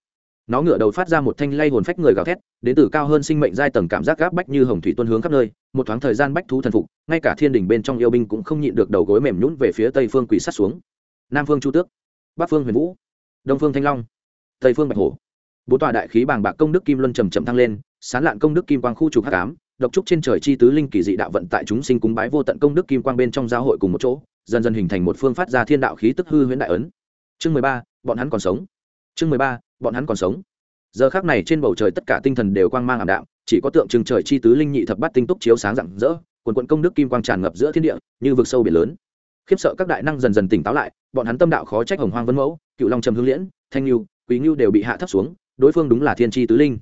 A: nó ngửa đầu phát ra một thanh lay hồn phách người gào thét, đến từ cao hơn sinh mệnh giai tầng cảm giác gáp bách như hồng thủy tuân hướng khắp nơi, một thoáng thời gian bách thú thần phục, ngay cả thiên đình bên trong yêu binh cũng không nhịn được đầu gối mềm nhún về phía tây phương quỳ sát xuống. Nam phương chu tước, bắc phương huyền vũ, đông phương thanh long, tây phương bạch hổ. Bốn tòa đại khí bàng bạc công đức kim luân trầm trầm thăng lên, sán lạn công đức kim quang khu trục hắc ám, độc trúc trên trời chi tứ linh kỳ dị đạo vận tại chúng sinh cúng bái vô tận công đức kim quang bên trong giáo hội cùng một chỗ, dần dần hình thành một phương phát ra thiên đạo khí tức hư huyễn đại ấn. Chương mười ba, bọn hắn còn sống. Chương mười ba bọn hắn còn sống. Giờ khác này trên bầu trời tất cả tinh thần đều quang mang ảm đạm, chỉ có tượng trưng trời chi tứ linh nhị thập bát tinh túc chiếu sáng rạng rỡ, quần quận công đức kim quang tràn ngập giữa thiên địa, như vực sâu biển lớn. Khiếp sợ các đại năng dần dần tỉnh táo lại, bọn hắn tâm đạo khó trách hồng hoang vân mẫu, cựu long trầm hương liễn, thanh lưu, quý ngưu đều bị hạ thấp xuống, đối phương đúng là thiên tri tứ linh.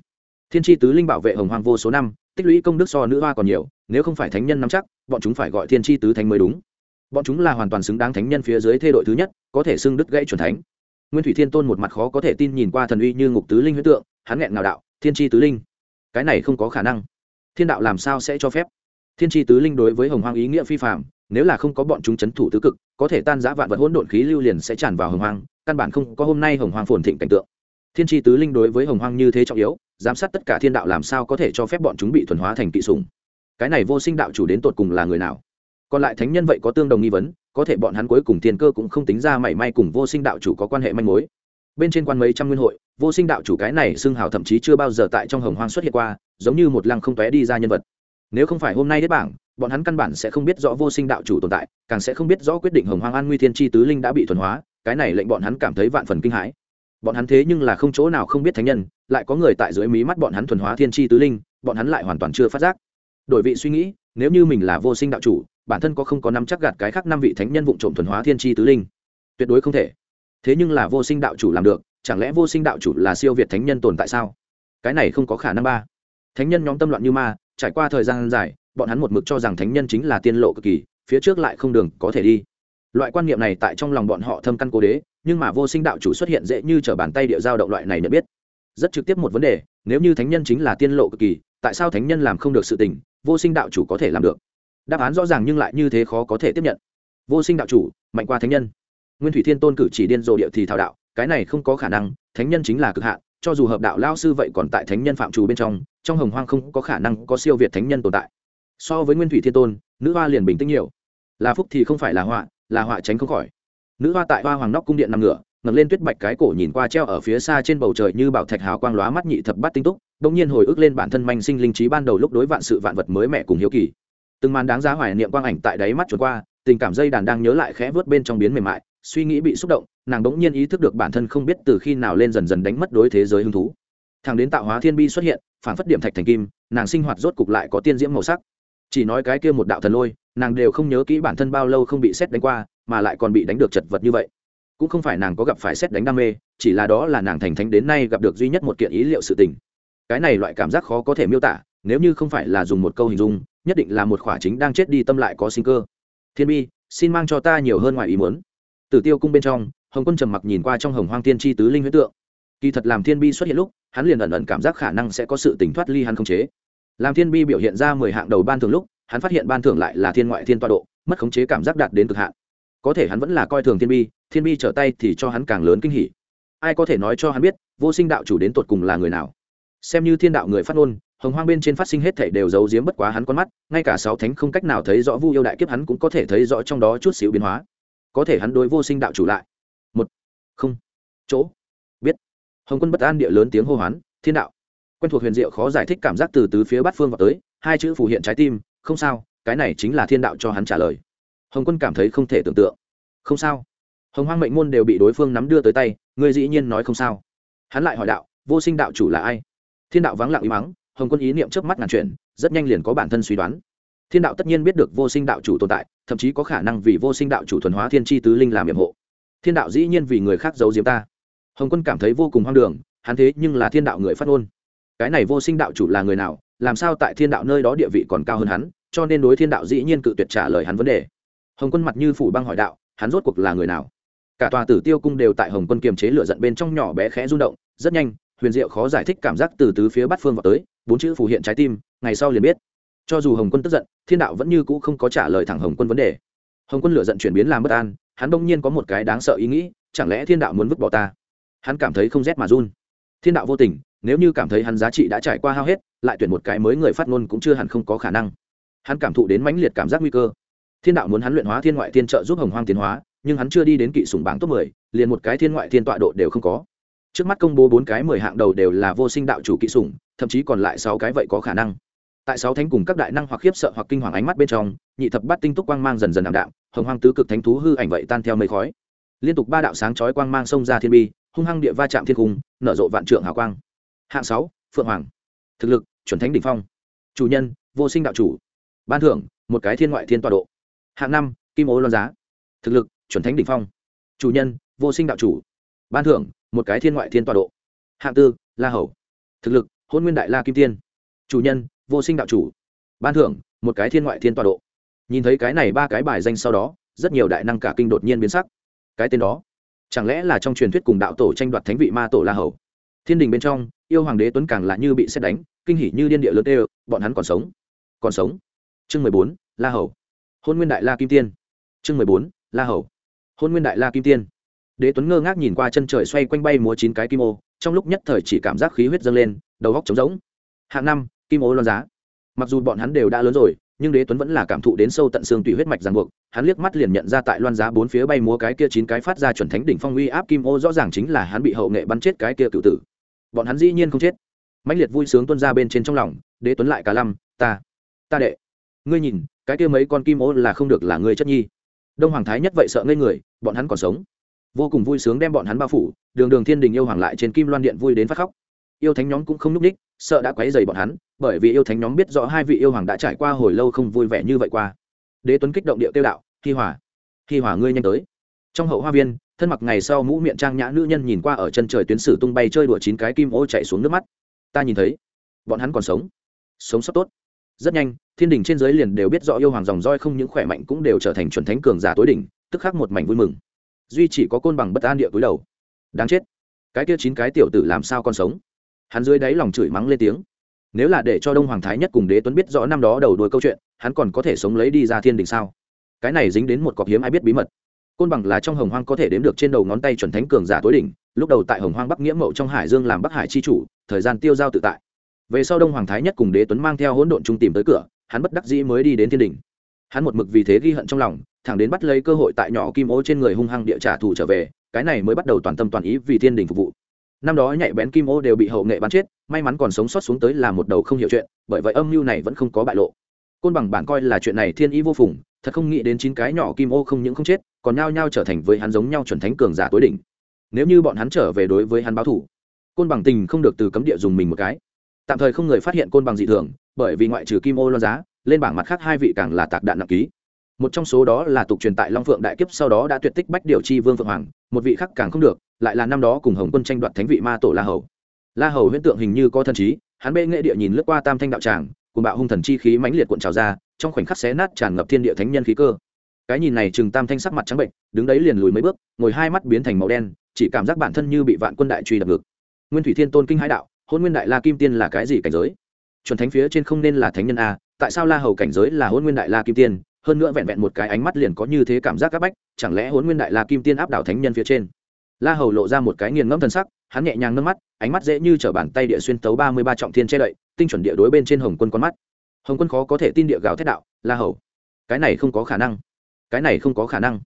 A: Thiên tri tứ linh bảo vệ hồng hoang vô số năm, tích lũy công đức so nữ hoa còn nhiều, nếu không phải thánh nhân nắm chắc, bọn chúng phải gọi thiên tri tứ thánh mới đúng. Bọn chúng là hoàn toàn xứng đáng thánh nhân phía dưới thê đội thứ nhất, có thể xưng đứt gãy c thánh nguyên thủy thiên tôn một mặt khó có thể tin nhìn qua thần uy như ngục tứ linh huyết tượng, hắn nghẹn ngào đạo, thiên tri tứ linh, cái này không có khả năng. Thiên đạo làm sao sẽ cho phép? Thiên tri tứ linh đối với hồng hoang ý nghĩa phi phạm nếu là không có bọn chúng c h ấ n thủ tứ cực, có thể tan giã vạn vật hỗn độn khí lưu liền sẽ tràn vào hồng hoang, căn bản không có hôm nay hồng hoang phồn thịnh cảnh tượng. Thiên tri tứ linh đối với hồng hoang như thế trọng yếu, giám sát tất cả thiên đạo làm sao có thể cho phép bọn chúng bị thuần hóa thành kỵ sùng cái này vô sinh đạo chủ đến tột cùng là người nào? Còn lại thánh nhân vậy có tương đồng nghi vấn có thể bọn hắn cuối cùng thiên cơ cũng không tính ra mảy may cùng vô sinh đạo chủ có quan hệ manh mối. Bên trên quan mấy trăm nguyên hội, vô sinh đạo chủ cái này xưng hào thậm chí chưa bao giờ tại trong hồng hoang xuất hiện qua, giống như một lăng không tóe đi ra nhân vật. Nếu không phải hôm nay đết bảng, bọn hắn căn bản sẽ không biết rõ vô sinh đạo chủ tồn tại, càng sẽ không biết rõ quyết định hồng hoang an nguy thiên tri tứ linh đã bị thuần hóa, cái này lệnh bọn hắn cảm thấy vạn phần kinh hãi. Bọn hắn thế nhưng là không chỗ nào không biết thánh nhân, lại có người tại dưới mí mắt bọn hắn thuần hóa thiên tri tứ linh, bọn hắn lại hoàn toàn chưa phát giác. Đổi vị suy nghĩ, nếu như mình là vô sinh đạo chủ bản thân có không có năm chắc gạt cái khác năm vị thánh nhân vụ trộm thuần hóa thiên tri tứ linh. Tuyệt đối không thể. Thế nhưng là vô sinh đạo chủ làm được, chẳng lẽ vô sinh đạo chủ là siêu việt thánh nhân tồn tại sao? Cái này không có khả năng ba. Thánh nhân nhóm tâm loạn như ma, trải qua thời gian dài, bọn hắn một mực cho rằng thánh nhân chính là tiên lộ cực kỳ, phía trước lại không đường có thể đi. Loại quan niệm này tại trong lòng bọn họ thâm căn cố đế, nhưng mà vô sinh đạo chủ xuất hiện dễ như t r ở bàn tay địa giao động loại này nhận biết. Rất trực tiếp một vấn đề, nếu như thánh nhân chính là tiên lộ cực kỳ, tại sao thánh nhân làm không được sự tình, vô sinh đạo chủ có thể làm được? Đáp án rõ ràng nhưng lại như thế khó có thể tiếp nhận. Vô sinh đạo chủ, mạnh qua thánh nhân. Nguyên thủy thiên tôn cử chỉ điên rồ địa thì thảo đạo, cái này không có khả năng, thánh nhân chính là cực hạn, cho dù hợp đạo lao sư vậy còn tại thánh nhân phạm trù bên trong trong hồng hoang không có khả năng có siêu việt thánh nhân tồn tại. So với nguyên thủy thiên tôn, nữ hoa liền bình tĩnh nhiều. Là phúc thì không phải là họa là họa tránh không khỏi. Nữ hoa tại hoa hoàng nóc cung điện nằm ngửa, ngẩng lên tuyết bạch cái cổ nhìn qua treo ở phía xa trên bầu trời như bảo thạch hào quang lóa mắt nhị thập bát tinh túc đông nhiên hồi ức lên bản thân manh sinh linh trí ban đầu lúc đối vạn sự vạn vật mới mẹ cùng hiếu kỳ từng màn đáng giá hoài niệm quang ảnh tại đáy mắt chuột qua, tình cảm dây đàn đang nhớ lại khẽ vớt bên trong biến mềm mại, suy nghĩ bị xúc động, nàng đ ỗ n g nhiên ý thức được bản thân không biết từ khi nào lên dần dần đánh mất đối thế giới hứng thú. Thằng đến tạo hóa thiên bi xuất hiện, phản phất điểm thạch thành kim, nàng sinh hoạt rốt cục lại có tiên diễm màu sắc. Chỉ nói cái kia một đạo thần lôi, nàng đều không nhớ kỹ bản thân bao lâu không bị xét đánh qua, mà lại còn bị đánh được chật vật như vậy. Cũng không phải nàng có gặp phải xét đánh đam mê, chỉ là đó là nàng thành thánh đến nay gặp được duy nhất một kiện ý liệu sự tình. Cái này loại cảm giác khó có thể miêu tả, nếu như không phải là dùng một câu hình dung nhất định là một khỏa chính đang chết đi tâm lại có sinh cơ. Thiên bi, xin mang cho ta nhiều hơn ngoài ý muốn. Tử tiêu cung bên trong, hồng quân trầm mặc nhìn qua trong hồng hoang tiên tri tứ linh huyết tượng. Kỳ thật làm thiên bi xuất hiện lúc, hắn liền ẩn ẩn cảm giác khả năng sẽ có sự tỉnh thoát ly hắn không chế. Làm thiên bi biểu hiện ra mười hạng đầu ban thường lúc, hắn phát hiện ban thường lại là thiên ngoại thiên toa độ, mất khống chế cảm giác đạt đến cực hạn. Có thể hắn vẫn là coi thường thiên bi thiên bi trở tay thì cho hắn càng lớn kinh hỉ. Ai có thể nói cho hắn biết, vô sinh đạo chủ đến tột cùng là người nào? Xem như thiên đạo người phát ngôn hồng hoang bên trên phát sinh hết thảy đều giấu giếm bất quá hắn con mắt, ngay cả sáu thánh không cách nào thấy rõ vu yêu đại kiếp hắn cũng có thể thấy rõ trong đó chút xíu biến hóa. Có thể hắn đối vô sinh đạo chủ lại. Một. Không. Chỗ. Biết. Hồng quân bất an địa lớn tiếng hô hoán, thiên đạo. Quen thuộc huyền diệu khó giải thích cảm giác từ tứ phía bát phương vào tới, hai chữ phủ hiện trái tim, không sao, cái này chính là thiên đạo cho hắn trả lời. Hồng quân cảm thấy không thể tưởng tượng. Không sao. Hồng hoang mệnh môn đều bị đối phương nắm đưa tới tay người dĩ nhiên nói không sao. Hắn lại hỏi đạo, vô sinh đạo chủ là ai? Thiên đạo vắng lặng im mắng hồng quân ý niệm trước mắt ngàn chuyện rất nhanh liền có bản thân suy đoán. Thiên đạo tất nhiên biết được vô sinh đạo chủ tồn tại, thậm chí có khả năng vì vô sinh đạo chủ thuần hóa thiên tri tứ linh làm nhiệm hộ. Thiên đạo dĩ nhiên vì người khác giấu diếm ta. Hồng quân cảm thấy vô cùng hoang đường, hắn thế nhưng là thiên đạo người phát ngôn. Cái này vô sinh đạo chủ là người nào, làm sao tại thiên đạo nơi đó địa vị còn cao hơn hắn, cho nên đối thiên đạo dĩ nhiên cự tuyệt trả lời hắn vấn đề. Hồng quân mặt như phủ băng hỏi đạo, hắn rốt cuộc là người nào? Cả tòa tử tiêu cung đều tại hồng quân kiềm chế lửa giận bên trong nhỏ bé khẽ rung động, rất nhanh, huyền diệu khó giải thích cảm giác từ tứ phía bắt phương vào tới bốn chữ phủ hiện trái tim, ngày sau liền biết. Cho dù hồng quân tức giận, thiên đạo vẫn như cũ không có trả lời thẳng hồng quân vấn đề. Hồng quân lửa giận chuyển biến làm bất an, hắn đông nhiên có một cái đáng sợ ý nghĩ, chẳng lẽ thiên đạo muốn vứt bỏ ta? Hắn cảm thấy không rét mà run. Thiên đạo vô tình, nếu như cảm thấy hắn giá trị đã trải qua hao hết, lại tuyển một cái mới người phát ngôn cũng chưa hẳn không có khả năng. Hắn cảm thụ đến mãnh liệt cảm giác nguy cơ. Thiên đạo muốn hắn luyện hóa thiên ngoại thiên trợ giúp hồng hoang tiến hóa, nhưng hắn chưa đi đến kỵ sùng bảng top mười, liền một cái thiên ngoại thiên tọa độ đều không có trước mắt công bố bốn cái mười hạng đầu đều là vô sinh đạo chủ kỹ sủng, thậm chí còn lại sáu cái vậy có khả năng. Tại sáu thánh cùng các đại năng hoặc khiếp sợ hoặc kinh hoàng ánh mắt bên trong, nhị thập bát tinh túc quang mang dần dần ảm đạm, hồng hoang tứ cực thánh thú hư ảnh vậy tan theo mây khói. Liên tục ba đạo sáng chói quang mang xông ra thiên bi, hung hăng địa va chạm thiên cung, nở rộ vạn trượng hào quang. Hạng sáu, phượng hoàng. Thực lực, chuẩn thánh đỉnh phong. Chủ nhân, vô sinh đạo chủ. Ban thưởng, một cái thiên ngoại thiên tọa độ. Hạng năm, kim ố loan giá. Thực lực, chuẩn thánh đỉnh phong. Chủ nhân, vô sinh đạo chủ. Ban thưởng một cái thiên ngoại thiên tọa độ. Hạng tư, la hầu. Thực lực, hôn nguyên đại la kim tiên. Chủ nhân, vô sinh đạo chủ. Ban thưởng, một cái thiên ngoại thiên tọa độ. Nhìn thấy cái này ba cái bài danh sau đó, rất nhiều đại năng cả kinh đột nhiên biến sắc. Cái tên đó, chẳng lẽ là trong truyền thuyết cùng đạo tổ tranh đoạt thánh vị ma tổ la hầu? Thiên đình bên trong, yêu hoàng đế tuấn càng là như bị xét đánh, kinh hỉ như điên địa lớn đều bọn hắn còn sống. Còn sống. Chương mười bốn, la hầu. Hôn nguyên đại la kim tiên. Chương mười bốn, la hầu. Hôn nguyên đại la kim tiên đế tuấn ngơ ngác nhìn qua chân trời xoay quanh bay múa chín cái kim ô, trong lúc nhất thời chỉ cảm giác khí huyết dâng lên, đầu góc trống rỗng. Hạng năm, kim ô loan giá. Mặc dù bọn hắn đều đã lớn rồi, nhưng đế tuấn vẫn là cảm thụ đến sâu tận xương tùy huyết mạch ràng buộc, hắn liếc mắt liền nhận ra tại loan giá bốn phía bay múa cái kia chín cái phát ra chuẩn thánh đỉnh phong uy áp kim ô rõ ràng chính là hắn bị hậu nghệ bắn chết cái kia cựu tử. Bọn hắn dĩ nhiên không chết. Mãnh liệt vui sướng tuân ra bên trên trong lòng, đế tuấn lại cả lăm, ta ta đệ, ngươi nhìn, cái kia mấy con kim ô là không được là ngươi chất nhi. Đông hoàng thái nhất vậy sợ ngây người, bọn hắn còn sống vô cùng vui sướng đem bọn hắn bao phủ, đường đường thiên đình yêu hoàng lại trên kim loan điện vui đến phát khóc. Yêu thánh nhóm cũng không n ú c ních sợ đã quấy dày bọn hắn, bởi vì yêu thánh nhóm biết rõ hai vị yêu hoàng đã trải qua hồi lâu không vui vẻ như vậy qua. Đế tuấn kích động điệu tiêu đạo, hi hòa hi hòa, ngươi nhanh tới. Trong hậu hoa viên, thân mặc ngày sau mũ miệng trang nhã nữ nhân nhìn qua ở chân trời tuyến sử tung bay chơi đùa chín cái kim ô chạy xuống nước mắt. Ta nhìn thấy, bọn hắn còn sống sống sót tốt. Rất nhanh, thiên đình trên giới liền đều biết rõ yêu hoàng dòng roi không những khỏe mạnh cũng đều trở thành chuẩn thánh cường giả tối đỉnh, tức khắc một mảnh vui mừng duy chỉ có côn bằng bất an địa cúi đầu. Đáng chết. Cái kia chín cái tiểu tử làm sao còn sống? Hắn dưới đáy lòng chửi mắng lên tiếng. Nếu là để cho đông hoàng thái nhất cùng đế tuấn biết rõ năm đó đầu đuôi câu chuyện, hắn còn có thể sống lấy đi ra thiên đình sao? Cái này dính đến một cọc hiếm ai biết bí mật. Côn bằng là trong hồng hoang có thể đếm được trên đầu ngón tay chuẩn thánh cường giả tối đỉnh, lúc đầu tại hồng hoang bắc nghĩa mậu trong hải dương làm bắc hải chi chủ, thời gian tiêu giao tự tại. Về sau đông hoàng thái nhất cùng đế tuấn mang theo hỗn độn trung tìm tới cửa, hắn bất đắc dĩ mới đi đến thiên đình. Hắn một mực vì thế ghi hận trong lòng thẳng đến bắt lấy cơ hội tại nhỏ kim ô trên người hung hăng địa trả thù trở về, cái này mới bắt đầu toàn tâm toàn ý vì thiên đình phục vụ. Năm đó nhạy bén kim ô đều bị hậu nghệ bắn chết, may mắn còn sống sót xuống tới là một đầu không hiểu chuyện, bởi vậy âm mưu này vẫn không có bại lộ. Côn bằng bản coi là chuyện này thiên ý vô phùng, thật không nghĩ đến chín cái nhỏ kim ô không những không chết, còn nhao nhao trở thành với hắn giống nhau chuẩn thánh cường giả tối đỉnh. Nếu như bọn hắn trở về đối với hắn báo thủ côn bằng tình không được từ cấm địa dùng mình một cái. Tạm thời không người phát hiện côn bằng dị thường, bởi vì ngoại trừ kim ô loan giá, lên bảng mặt khác hai vị càng là tạc đạn nặng ký một trong số đó là tục truyền tại long phượng đại kiếp, sau đó đã tuyệt tích bách điều chi vương phượng hoàng, một vị khác càng không được, lại là năm đó cùng hồng quân tranh đoạt thánh vị ma tổ la hầu. La hầu huyễn tượng hình như có thần trí, hắn bê nghệ địa nhìn lướt qua tam thanh đạo tràng, cùng bạo hung thần chi khí mãnh liệt cuộn trào ra, trong khoảnh khắc xé nát tràn ngập thiên địa thánh nhân khí cơ. Cái nhìn này chừng tam thanh sắc mặt trắng bệnh đứng đấy liền lùi mấy bước, ngồi hai mắt biến thành màu đen, chỉ cảm giác bản thân như bị vạn quân đại truy đập ngực. Nguyên thủy thiên tôn kinh hãi đạo, hôn nguyên đại la kim tiên là cái gì cảnh giới? Chuẩn thánh phía trên không nên là thánh nhân a, tại sao la hầu cảnh giới là hôn nguyên đại la kim tiên hơn nữa vẹn vẹn một cái ánh mắt liền có như thế cảm giác c áp bách, chẳng lẽ hôn nguyên đại la kim tiên áp đảo thánh nhân phía trên? La hầu lộ ra một cái nghiền ngẫm thần sắc, hắn nhẹ nhàng nâng mắt, ánh mắt dễ như t r ở bàn tay địa xuyên tấu ba mươi ba trọng thiên che đậy, tinh chuẩn địa đối bên trên hồng quân con mắt. Hồng quân khó có thể tin địa gào thét đạo, la hầu, cái này không có khả năng, cái này không có khả năng.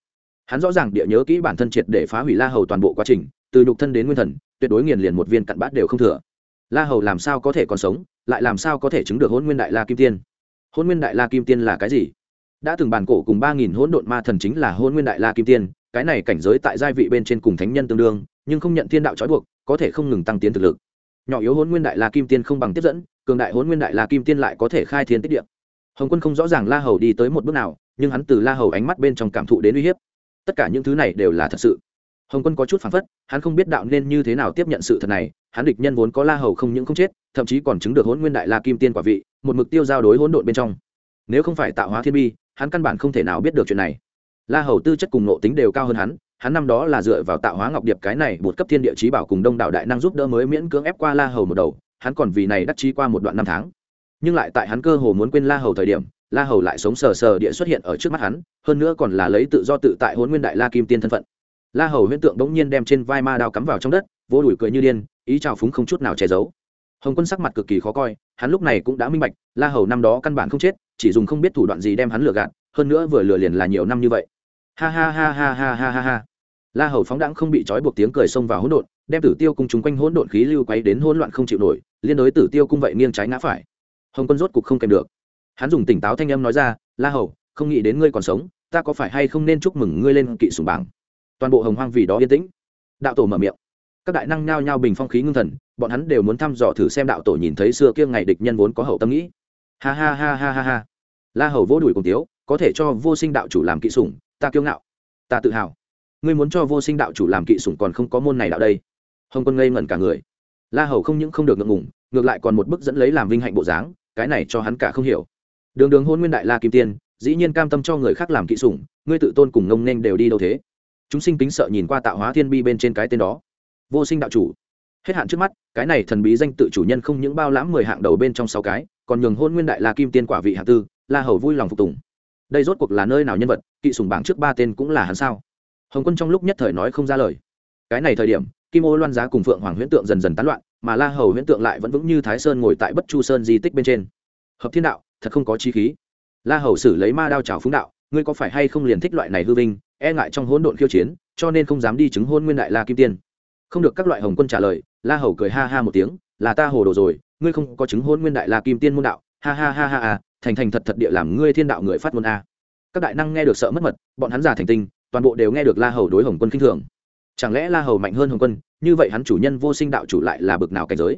A: Hắn rõ ràng địa nhớ kỹ bản thân triệt để phá hủy la hầu toàn bộ quá trình, từ nhục thân đến nguyên thần, tuyệt đối nghiền liền một viên cặn bát đều không thừa. La hầu làm sao có thể còn sống, lại làm sao có thể chứng được hôn nguyên đại la kim tiên? Hôn nguyên đại la kim tiên là cái gì? Đã từng bàn cổ cùng ba nghìn hỗn độn ma thần chính là hôn nguyên đại la kim tiên, cái này cảnh giới tại giai vị bên trên cùng thánh nhân tương đương, nhưng không nhận thiên đạo trói buộc, có thể không ngừng tăng tiến thực lực. Nhỏ yếu hôn nguyên đại la kim tiên không bằng tiếp dẫn, cường đại hôn nguyên đại la kim tiên lại có thể khai thiên tích địa. Hồng quân không rõ ràng la hầu đi tới một bước nào, nhưng hắn từ la hầu ánh mắt bên trong cảm thụ đến uy hiếp. Tất cả những thứ này đều là thật sự. Hồng quân có chút phản phất, hắn không biết đạo nên như thế nào tiếp nhận sự thật này, hắn địch nhân vốn có la hầu không những không chết, thậm chí còn chứng được hôn nguyên đại la kim tiên quả vị, một mục tiêu giao đối hỗn độn bên trong. Nếu không phải tạo hóa thiên bi hắn căn bản không thể nào biết được chuyện này. La hầu tư chất cùng nộ tính đều cao hơn hắn hắn năm đó là dựa vào tạo hóa ngọc điệp cái này một cấp thiên địa chí bảo cùng đông đảo đại năng giúp đỡ mới miễn cưỡng ép qua la hầu một đầu, hắn còn vì này đắc chí qua một đoạn năm tháng. Nhưng lại tại hắn cơ hồ muốn quên la hầu thời điểm, la hầu lại sống sờ sờ địa xuất hiện ở trước mắt hắn, hơn nữa còn là lấy tự do tự tại hôn nguyên đại la kim tiên thân phận. La hầu huyễn tượng bỗng nhiên đem trên vai ma đao cắm vào trong đất, vỗ đùi cười như điên, ý chào phúng không chút nào che giấu. Hồng quân sắc mặt cực kỳ khó coi, hắn lúc này cũng đã minh bạch, la hầu năm đó căn bản không chết chỉ dùng không biết thủ đoạn gì đem hắn lừa gạt, hơn nữa vừa lừa liền là nhiều năm như vậy. Ha ha ha ha ha ha ha ha. La hầu phóng đãng không bị trói buộc tiếng cười xông vào hỗn độn, đem tử tiêu cung chúng quanh hỗn độn khí lưu quấy đến hỗn loạn không chịu nổi, liên đối tử tiêu cung vậy nghiêng trái ngã phải. Hồng quân rốt cục không kèm được. Hắn dùng tỉnh táo thanh âm nói ra, la hầu, không nghĩ đến ngươi còn sống, ta có phải hay không nên chúc mừng ngươi lên kỵ sùng bảng? Toàn bộ hồng hoang vì đó yên tĩnh. Đạo tổ mở miệng. Các đại năng nhao nhao bình phong khí ngưng thần, bọn hắn đều muốn thăm dò thử xem đạo tổ nhìn thấy xưa kia ngày địch nhân vốn có hậu tâm nghĩ ha ha ha ha ha ha. La hầu vỗ đùi cùng tiếu, có thể cho vô sinh đạo chủ làm kỵ sủng, ta kiêu ngạo, ta tự hào. Ngươi muốn cho vô sinh đạo chủ làm kỵ sủng còn không có môn này đạo đây. Hồng quân ngây ngẩn cả người. La hầu không những không được ngượng ngùng, ngược lại còn một bức dẫn lấy làm vinh hạnh bộ dáng, cái này cho hắn cả không hiểu. Đường đường hôn nguyên đại la kim tiên, dĩ nhiên cam tâm cho người khác làm kỵ sủng, ngươi tự tôn cùng ngông nên đều đi đâu thế? Chúng sinh kính sợ nhìn qua tạo hóa thiên bi bên trên cái tên đó. Vô sinh đạo chủ. Hết hạn trước mắt, cái này thần bí danh tự chủ nhân không những bao lãm mười hạng đầu bên trong sáu cái còn nhường hôn nguyên đại la kim tiên quả vị hạ tư, la hầu vui lòng phục tùng. Đây rốt cuộc là nơi nào nhân vật, kỵ sùng bảng trước ba tên cũng là hắn sao? Hồng quân trong lúc nhất thời nói không ra lời. Cái này thời điểm, kim ô loan giá cùng phượng hoàng huyễn tượng dần dần tán loạn, mà la hầu huyễn tượng lại vẫn vững như thái sơn ngồi tại bất chu sơn di tích bên trên. Hợp thiên đạo, thật không có chi khí. La hầu xử lấy ma đao trào phúng đạo, ngươi có phải hay không liền thích loại này hư vinh e ngại trong hỗn độn khiêu chiến, cho nên không dám đi chứng hôn nguyên đại la kim tiên. Không được các loại hồng quân trả lời, la hầu cười ha ha một tiếng, là ta hồ đồ rồi ngươi không có chứng hôn nguyên đại la kim tiên môn đạo, ha ha ha ha ha, thành thành thật thật địa làm ngươi thiên đạo người phát ngôn a. Các đại năng nghe được sợ mất mật, bọn hắn giả thành tinh, toàn bộ đều nghe được la hầu đối hồng quân k i n h thường. Chẳng lẽ la hầu mạnh hơn hồng quân, như vậy hắn chủ nhân vô sinh đạo chủ lại là bực nào cảnh giới?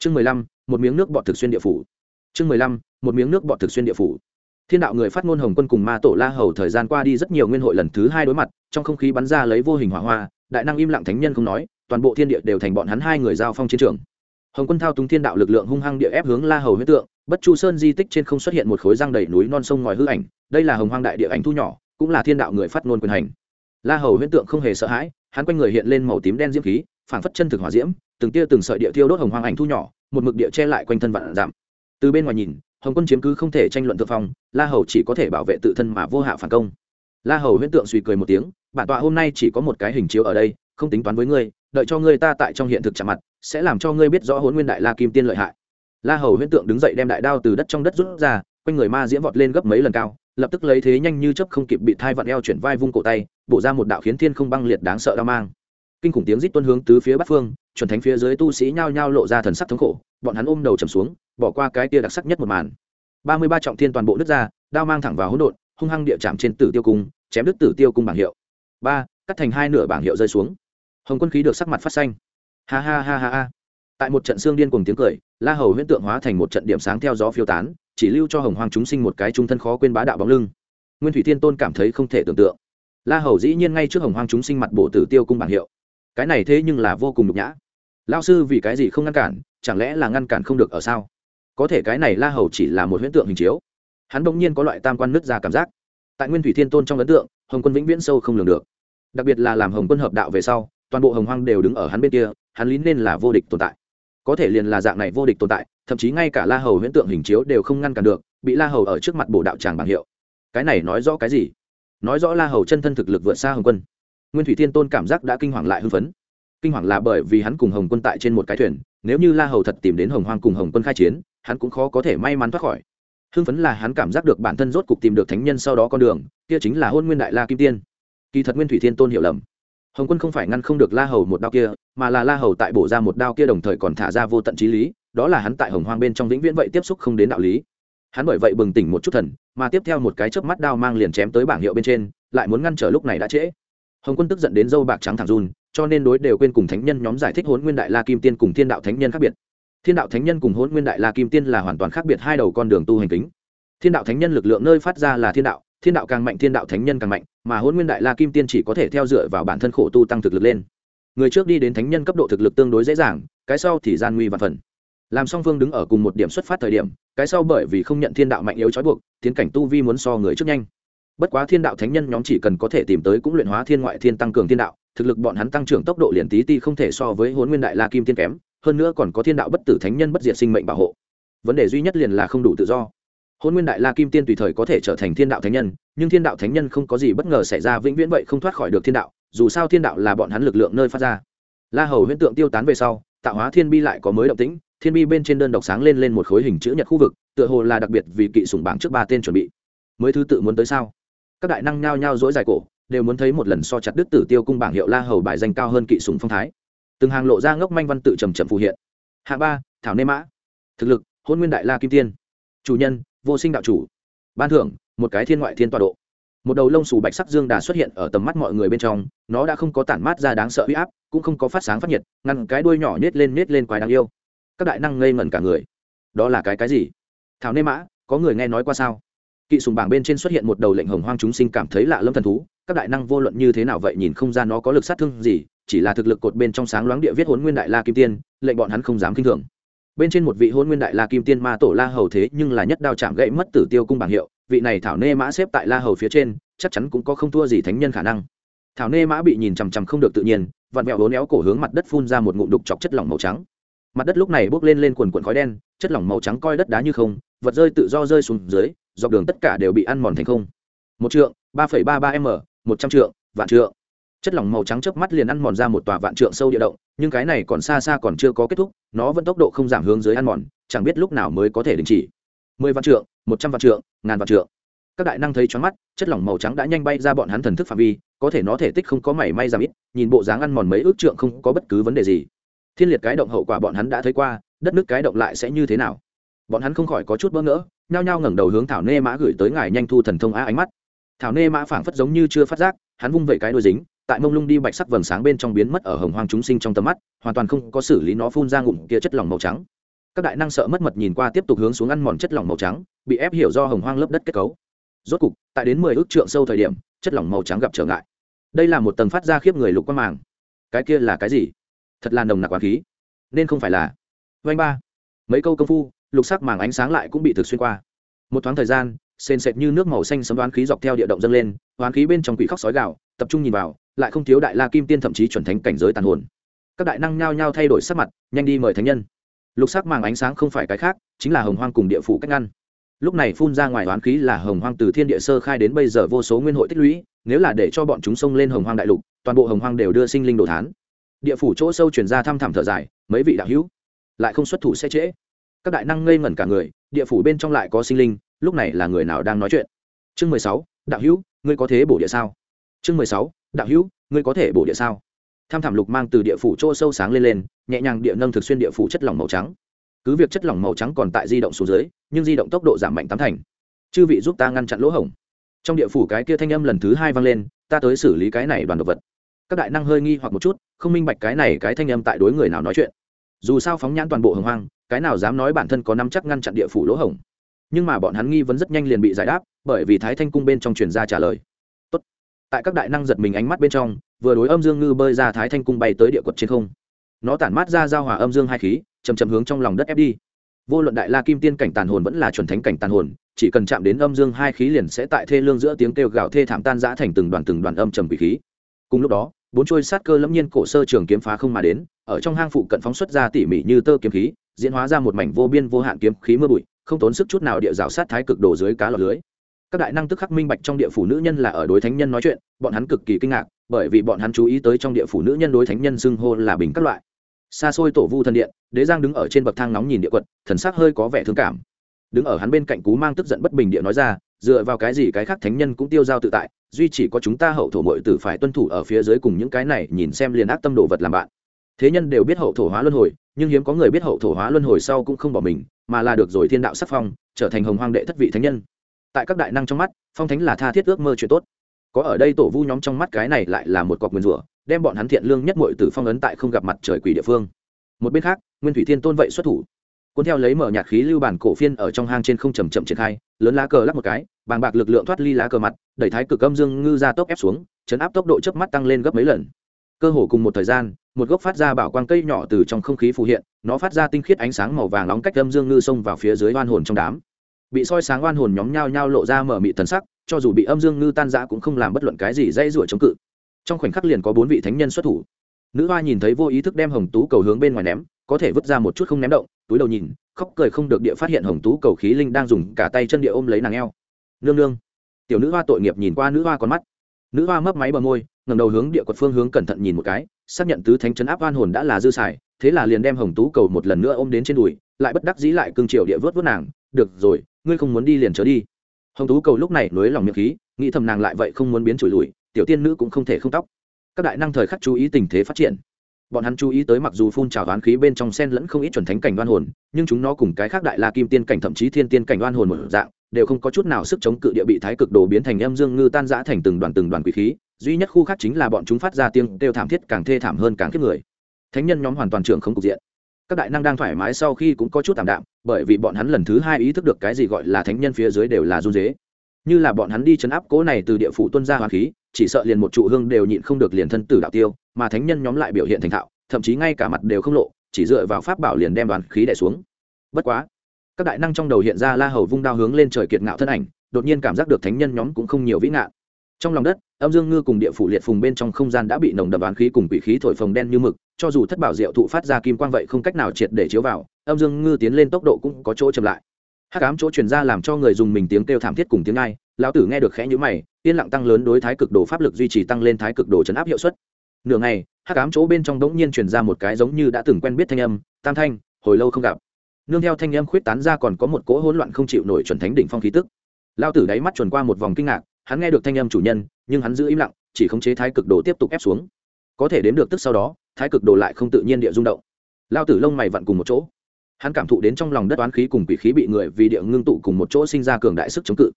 A: Chương mười lăm, một miếng nước bọt thực xuyên địa phủ. Chương mười lăm, một miếng nước bọt thực xuyên địa phủ. Thiên đạo người phát ngôn hồng quân cùng ma tổ la hầu thời gian qua đi rất nhiều nguyên hội lần thứ hai đối mặt, trong không khí bắn ra lấy vô hình hỏa hoa, đại năng im lặng thánh nhân không nói, toàn bộ thiên địa đều thành bọn hắn hai người giao phong chiến trường hồng quân thao túng thiên đạo lực lượng hung hăng địa ép hướng la hầu huyết tượng, bất chu sơn di tích trên không xuất hiện một khối răng đầy núi non sông ngòi hư ảnh, đây là hồng hoang đại địa ảnh thu nhỏ, cũng là thiên đạo người phát ngôn quyền hành. La hầu huyết tượng không hề sợ hãi, hắn quanh người hiện lên màu tím đen diễm khí phản phất chân thực hỏa diễm, từng tia từng sợi địa thiêu đốt hồng hoang ảnh thu nhỏ, một mực địa che lại quanh thân vạn giảm từ bên ngoài nhìn, hồng quân chiếm cứ không thể tranh luận thượng phong, la hầu chỉ có thể bảo vệ tự thân mà vô hạ phản công. La hầu huyễn tượng suy cười một tiếng, bản tọa hôm nay chỉ có một cái hình chiếu ở đây, không tính toán với ngươi, đợi cho ngươi ta tại trong hiện thực chạm mặt sẽ làm cho ngươi biết rõ hôn nguyên đại la kim tiên lợi hại. La hầu huyễn tượng đứng dậy đem đại đao từ đất trong đất rút ra, quanh người ma diễm vọt lên gấp mấy lần cao, lập tức lấy thế nhanh như chấp không kịp bị thai vặn eo chuyển vai vung cổ tay, bổ ra một đạo khiến thiên không băng liệt đáng sợ đao mang. Kinh khủng tiếng rít tuân hướng tứ phía bắc phương, chuẩn thánh phía dưới tu sĩ nhao nhao lộ ra thần sắc thống khổ, bọn hắn ôm đầu trầm xuống, bỏ qua cái tia đặc sắc nhất một màn. Ba mươi ba trọng thiên toàn bộ nước ra, đao mang thẳng vào hỗn độn, hung hăng địa chạm trên tử tiêu cung, chém đứt tử tiêu cung bảng hiệu. Ba, cắt thành hai nửa bảng hiệu rơi xuống. Hồng quân khí được sắc mặt phát xanh ha ha ha ha ha. Tại một trận xương điên cùng tiếng cười, la hầu huyễn tượng hóa thành một trận điểm sáng theo gió phiêu tán, chỉ lưu cho hồng hoàng chúng sinh một cái trung thân khó quên bá đạo bóng lưng. Nguyên thủy thiên tôn cảm thấy không thể tưởng tượng. La hầu dĩ nhiên ngay trước hồng hoàng chúng sinh mặt bộ tử tiêu cung bảng hiệu. Cái này thế nhưng là vô cùng nhục nhã. Lao sư vì cái gì không ngăn cản, chẳng lẽ là ngăn cản không được ở sao? Có thể cái này la hầu chỉ là một huyễn tượng hình chiếu. Hắn bỗng nhiên có loại tam quan nứt ra cảm giác. Tại nguyên thủy thiên tôn trong ấn tượng, hồng quân vĩnh viễn sâu không lường được. Đặc biệt là làm hồng quân hợp đạo về sau, toàn bộ hồng hoang đều đứng ở hắn bên kia hắn lý nên là vô địch tồn tại. Có thể liền là dạng này vô địch tồn tại, thậm chí ngay cả la hầu huyễn tượng hình chiếu đều không ngăn cản được, bị la hầu ở trước mặt bổ đạo tràng bảng hiệu. Cái này nói rõ cái gì? Nói rõ la hầu chân thân thực lực vượt xa hồng quân. Nguyên thủy thiên tôn cảm giác đã kinh hoàng lại hưng phấn. Kinh hoàng là bởi vì hắn cùng hồng quân tại trên một cái thuyền, nếu như la hầu thật tìm đến hồng hoang cùng hồng quân khai chiến, hắn cũng khó có thể may mắn thoát khỏi. Hưng phấn là hắn cảm giác được bản thân rốt cục tìm được thánh nhân sau đó con đường, kia chính là hôn nguyên đại la kim tiên. Kỳ thật nguyên thủy thiên tôn hiểu lầm hồng quân không phải ngăn không được la hầu một đao kia, mà là la hầu tại bổ ra một đao kia đồng thời còn thả ra vô tận trí lý, đó là hắn tại hồng hoang bên trong vĩnh viễn vậy tiếp xúc không đến đạo lý. Hắn bởi vậy bừng tỉnh một chút thần, mà tiếp theo một cái chớp mắt đao mang liền chém tới bảng hiệu bên trên, lại muốn ngăn trở lúc này đã trễ. Hồng quân tức giận đến dâu bạc trắng thẳng run, cho nên đối đều quên cùng thánh nhân nhóm giải thích hốn nguyên đại la kim tiên cùng thiên đạo thánh nhân khác biệt. Thiên đạo thánh nhân cùng hốn nguyên đại la kim tiên là hoàn toàn khác biệt hai đầu con đường tu hành kính. Thiên đạo thánh nhân lực lượng nơi phát ra là thiên đạo thiên đạo càng mạnh thiên đạo thánh nhân càng mạnh, mà hôn nguyên đại la kim tiên chỉ có thể theo dựa vào bản thân khổ tu tăng thực lực lên. Người trước đi đến thánh nhân cấp độ thực lực tương đối dễ dàng, cái sau thì gian nguy và phần. Làm song phương đứng ở cùng một điểm xuất phát thời điểm, cái sau bởi vì không nhận thiên đạo mạnh yếu trói buộc, tiến cảnh tu vi muốn so người trước nhanh. Bất quá thiên đạo thánh nhân nhóm chỉ cần có thể tìm tới cũng luyện hóa thiên ngoại thiên tăng cường thiên đạo, thực lực bọn hắn tăng trưởng tốc độ liền tí ti không thể so với hôn nguyên đại la kim tiên kém, hơn nữa còn có thiên đạo bất tử thánh nhân bất diệt sinh mệnh bảo hộ. Vấn đề duy nhất liền là không đủ tự do hôn nguyên đại la kim tiên tùy thời có thể trở thành thiên đạo thánh nhân, nhưng thiên đạo thánh nhân không có gì bất ngờ xảy ra, vĩnh viễn vậy không thoát khỏi được thiên đạo, dù sao thiên đạo là bọn hắn lực lượng nơi phát ra. La hầu huyễn tượng tiêu tán về sau, tạo hóa thiên bi lại có mới động tĩnh, thiên bi bên trên đơn độc sáng lên lên một khối hình chữ nhật khu vực, tựa hồ là đặc biệt vì kỵ sùng bảng trước ba tên chuẩn bị. Mới thứ tự muốn tới sao? Các đại năng nhao nhao dỗi dài cổ, đều muốn thấy một lần so chặt đức tử tiêu cung bảng hiệu la hầu bài danh cao hơn kỵ sùng phong thái. Từng hàng lộ ra ngốc manh văn tự trầm trầm phù hiện. Hạ ba, thảo nê mã. Thực lực, hôn nguyên đại la kim tiên. Chủ nhân vô sinh đạo chủ. Ban thưởng, một cái thiên ngoại thiên tọa độ. Một đầu lông xù bạch sắc dương đà xuất hiện ở tầm mắt mọi người bên trong, nó đã không có tản mát ra đáng sợ huy áp, cũng không có phát sáng phát nhiệt, ngăn cái đuôi nhỏ nhét lên nhét lên quái đáng yêu. Các đại năng ngây ngẩn cả người. Đó là cái cái gì? Thảo nê mã, có người nghe nói qua sao? Kỵ sùng bảng bên trên xuất hiện một đầu lệnh hồng hoang chúng sinh cảm thấy lạ lâm thần thú, các đại năng vô luận như thế nào vậy nhìn không ra nó có lực sát thương gì, chỉ là thực lực cột bên trong sáng loáng địa viết hốn nguyên đại la kim tiên, lệnh bọn hắn không dám kinh thường bên trên một vị hôn nguyên đại la kim tiên ma tổ la hầu thế nhưng là nhất đao chạm gậy mất tử tiêu cung bảng hiệu, vị này thảo nê mã xếp tại la hầu phía trên, chắc chắn cũng có không thua gì thánh nhân khả năng. Thảo nê mã bị nhìn chằm chằm không được tự nhiên, vặn vẹo hố néo cổ hướng mặt đất phun ra một ngụm đục chọc chất lỏng màu trắng. Mặt đất lúc này bốc lên lên quần quần khói đen, chất lỏng màu trắng coi đất đá như không, vật rơi tự do rơi xuống dưới, dọc đường tất cả đều bị ăn mòn thành không. Một trượng, ba phẩy ba ba m, một trăm trượng, vạn trượng chất lỏng màu trắng chớp mắt liền ăn mòn ra một tòa vạn trượng sâu địa động, nhưng cái này còn xa xa còn chưa có kết thúc, nó vẫn tốc độ không giảm hướng dưới ăn mòn, chẳng biết lúc nào mới có thể đình chỉ. Mười vạn trượng, một trăm vạn trượng, ngàn vạn trượng. Các đại năng thấy choáng mắt, chất lỏng màu trắng đã nhanh bay ra bọn hắn thần thức phạm vi, có thể nó thể tích không có mảy may giảm ít, nhìn bộ dáng ăn mòn mấy ước trượng không có bất cứ vấn đề gì. Thiên liệt cái động hậu quả bọn hắn đã thấy qua, đất nước cái động lại sẽ như thế nào? Bọn hắn không khỏi có chút bỡ ngỡ, nhao nhao ngẩng đầu hướng thảo nê mã gửi tới ngài nhanh thu thần thông á ánh mắt. Thảo nê mã phảng phất giống như chưa phát giác, hắn vung vẩy cái đôi dính tại mông lung đi bạch sắc vầng sáng bên trong biến mất ở hồng hoang chúng sinh trong tầm mắt, hoàn toàn không có xử lý nó phun ra ngụm kia chất lỏng màu trắng. Các đại năng sợ mất mật nhìn qua tiếp tục hướng xuống ăn mòn chất lỏng màu trắng, bị ép hiểu do hồng hoang lớp đất kết cấu. Rốt cục, tại đến mười ước trượng sâu thời điểm, chất lỏng màu trắng gặp trở ngại. Đây là một tầng phát ra khiếp người lục quang màng. Cái kia là cái gì? Thật là nồng nặc quán khí. Nên không phải là. Vanh ba. Mấy câu công phu, lục sắc màng ánh sáng lại cũng bị thực xuyên qua một thoáng thời gian, sền sệt như nước màu xanh sấm đoán khí dọc theo địa động dâng lên, đoán khí bên trong quỷ khóc sói gạo tập trung nhìn vào, lại không thiếu đại la kim tiên thậm chí chuẩn thánh cảnh giới tàn hồn. Các đại năng nhao nhao thay đổi sắc mặt, nhanh đi mời thánh nhân. Lục sắc màng ánh sáng không phải cái khác, chính là hồng hoang cùng địa phủ cách ngăn. Lúc này phun ra ngoài đoán khí là hồng hoang từ thiên địa sơ khai đến bây giờ vô số nguyên hội tích lũy, nếu là để cho bọn chúng xông lên hồng hoang đại lục, toàn bộ hồng hoang đều đưa sinh linh đồ thán. Địa phủ chỗ sâu chuyển ra thăm thẳm thở dài, mấy vị đạo hữu, lại không xuất thủ sẽ trễ. Các đại năng ngây ngẩn cả người địa phủ bên trong lại có sinh linh, lúc này là người nào đang nói chuyện? Chương mười sáu, đạo hữu, ngươi có thế bổ địa sao? Chương mười sáu, đạo hữu, ngươi có thể bổ địa sao? Tham thảm lục mang từ địa phủ chỗ sâu sáng lên lên, nhẹ nhàng địa nâng thực xuyên địa phủ chất lỏng màu trắng. Cứ việc chất lỏng màu trắng còn tại di động xuống dưới, nhưng di động tốc độ giảm mạnh tám thành. Chư vị giúp ta ngăn chặn lỗ hổng. Trong địa phủ cái kia thanh âm lần thứ hai vang lên, ta tới xử lý cái này đoàn đ ộ vật. Các đại năng hơi nghi hoặc một chút, không minh bạch cái này cái thanh âm tại đối người nào nói chuyện. Dù sao phóng nhãn toàn bộ hồng hoang cái nào dám nói bản thân có năm chắc ngăn chặn địa phủ lỗ hổng. Nhưng mà bọn hắn nghi vấn rất nhanh liền bị giải đáp, bởi vì thái thanh cung bên trong truyền ra trả lời. Tốt. tại các đại năng giật mình ánh mắt bên trong, vừa đối âm dương ngư bơi ra thái thanh cung bay tới địa quật trên không. Nó tản mát ra giao hòa âm dương hai khí chầm chầm hướng trong lòng đất ép đi. Vô luận đại la kim tiên cảnh tàn hồn vẫn là chuẩn thánh cảnh tàn hồn, chỉ cần chạm đến âm dương hai khí liền sẽ tại thê lương giữa tiếng kêu gào thê thảm tan giã thành từng đoàn từng đoàn âm trầm quỷ khí. Cùng lúc đó, bốn trôi sát cơ lẫm nhiên cổ sơ trường kiếm phá không mà đến, ở trong hang phụ cận phóng xuất ra tỉ mỉ như tơ kiếm khí diễn hóa ra một mảnh vô biên vô hạn kiếm khí mưa bụi, không tốn sức chút nào địa rào sát thái cực đổ dưới cá lọt lưới. Các đại năng tức khắc minh bạch trong địa phủ nữ nhân là ở đối thánh nhân nói chuyện, bọn hắn cực kỳ kinh ngạc, bởi vì bọn hắn chú ý tới trong địa phủ nữ nhân đối thánh nhân xưng hô là bình các loại. Xa xôi tổ vu thần điện, đế giang đứng ở trên bậc thang nóng nhìn địa quật, thần sắc hơi có vẻ thương cảm. Đứng ở hắn bên cạnh cú mang tức giận bất bình địa nói ra, dựa vào cái gì cái khác thánh nhân cũng tiêu giao tự tại, duy chỉ có chúng ta hậu thổ mội tử phải tuân thủ ở phía dưới cùng những cái này, nhìn xem liền ác tâm đồ vật làm bạn thế nhân đều biết hậu thổ hóa luân hồi, nhưng hiếm có người biết hậu thổ hóa luân hồi sau cũng không bỏ mình, mà là được rồi thiên đạo sắc phong, trở thành hồng hoang đệ thất vị thánh nhân. Tại các đại năng trong mắt, phong thánh là tha thiết ước mơ chuyện tốt. Có ở đây tổ vu nhóm trong mắt cái này lại là một cọc nguyên rủa, đem bọn hắn thiện lương nhất mội từ phong ấn tại không gặp mặt trời quỷ địa phương. Một bên khác, nguyên thủy thiên tôn vậy xuất thủ. Cuốn theo lấy mở nhạt khí lưu bản cổ phiên ở trong hang trên không chầm chậm triển khai, lớn lá cờ lắp một cái, bàng bạc lực lượng thoát ly lá cờ mặt, đẩy thái cực âm dương ngư ra tốc ép xuống, chấn áp tốc độ chớp mắt tăng lên gấp mấy lần. Cơ hồ cùng một thời gian một gốc phát ra bảo quang cây nhỏ từ trong không khí phù hiện, nó phát ra tinh khiết ánh sáng màu vàng nóng cách âm dương ngư xông vào phía dưới oan hồn trong đám. Bị soi sáng oan hồn nhóm nhao nhao lộ ra mở mị thần sắc, cho dù bị âm dương ngư tan rã cũng không làm bất luận cái gì dây rủa chống cự. Trong khoảnh khắc liền có bốn vị thánh nhân xuất thủ. Nữ hoa nhìn thấy vô ý thức đem hồng tú cầu hướng bên ngoài ném, có thể vứt ra một chút không ném động, túi đầu nhìn, khóc cười không được địa phát hiện hồng tú cầu khí linh đang dùng cả tay chân địa ôm lấy nàng eo. Nương nương. Tiểu nữ hoa tội nghiệp nhìn qua nữ hoa con mắt. Nữ hoa mấp máy bờ môi ngẩng đầu hướng địa quật phương hướng cẩn thận nhìn một cái, xác nhận tứ thánh chấn áp oan hồn đã là dư xài, thế là liền đem hồng tú cầu một lần nữa ôm đến trên đùi, lại bất đắc dĩ lại cương triều địa vớt vớt nàng, được rồi, ngươi không muốn đi liền trở đi. Hồng tú cầu lúc này nối lòng miệng khí, nghĩ thầm nàng lại vậy không muốn biến chùi lùi, tiểu tiên nữ cũng không thể không tóc. Các đại năng thời khắc chú ý tình thế phát triển. Bọn hắn chú ý tới mặc dù phun trào đoán khí bên trong sen lẫn không ít chuẩn thánh cảnh đoan hồn, nhưng chúng nó cùng cái khác đại la kim tiên cảnh thậm chí thiên tiên cảnh đoan hồn một dạng, đều không có chút nào sức chống cự địa bị thái cực đồ biến thành âm dương ngư tan rã thành từng đoàn từng đoàn quỷ khí duy nhất khu khác chính là bọn chúng phát ra tiếng đều thảm thiết càng thê thảm hơn càng kiếp người. Thánh nhân nhóm hoàn toàn trưởng không cục diện. Các đại năng đang thoải mái sau khi cũng có chút tạm đạm, bởi vì bọn hắn lần thứ hai ý thức được cái gì gọi là thánh nhân phía dưới đều là run dế. Như là bọn hắn đi chấn áp cố này từ địa phủ tuân ra hoàng khí, chỉ sợ liền một trụ hương đều nhịn không được liền thân tử đạo tiêu, mà thánh nhân nhóm lại biểu hiện thành thạo, thậm chí ngay cả mặt đều không lộ, chỉ dựa vào pháp bảo liền đem đoàn khí đẻ xuống. Bất quá, các đại năng trong đầu hiện ra la hầu vung đao hướng lên trời kiệt ngạo thân ảnh, đột nhiên cảm giác được thánh nhân nhóm cũng không nhiều vĩ ngạn trong lòng đất, âm dương ngư cùng địa phủ liệt phùng bên trong không gian đã bị nồng đậm đoán khí cùng quỷ khí thổi phồng đen như mực, cho dù thất bảo diệu thụ phát ra kim quang vậy không cách nào triệt để chiếu vào, âm dương ngư tiến lên tốc độ cũng có chỗ chậm lại. Hắc ám chỗ truyền ra làm cho người dùng mình tiếng kêu thảm thiết cùng tiếng ai, lão tử nghe được khẽ nhữ mày, yên lặng tăng lớn đối thái cực đồ pháp lực duy trì tăng lên thái cực đồ chấn áp hiệu suất. Nửa ngày, hắc ám chỗ bên trong đống nhiên truyền ra một cái giống như đã từng quen biết thanh âm, tam thanh, hồi lâu không gặp. Nương theo thanh âm khuyết tán ra còn có một cỗ hỗn loạn không chịu nổi chuẩn thánh đỉnh phong khí tức. Lão tử đáy mắt chuẩn qua một vòng kinh ngạc hắn nghe được thanh âm chủ nhân, nhưng hắn giữ im lặng, chỉ khống chế thái cực đồ tiếp tục ép xuống. Có thể đến được tức sau đó, thái cực đồ lại không tự nhiên địa rung động. Lao tử lông mày vặn cùng một chỗ. Hắn cảm thụ đến trong lòng đất oán khí cùng quỷ khí bị người vì địa ngưng tụ cùng một chỗ sinh ra cường đại sức chống cự.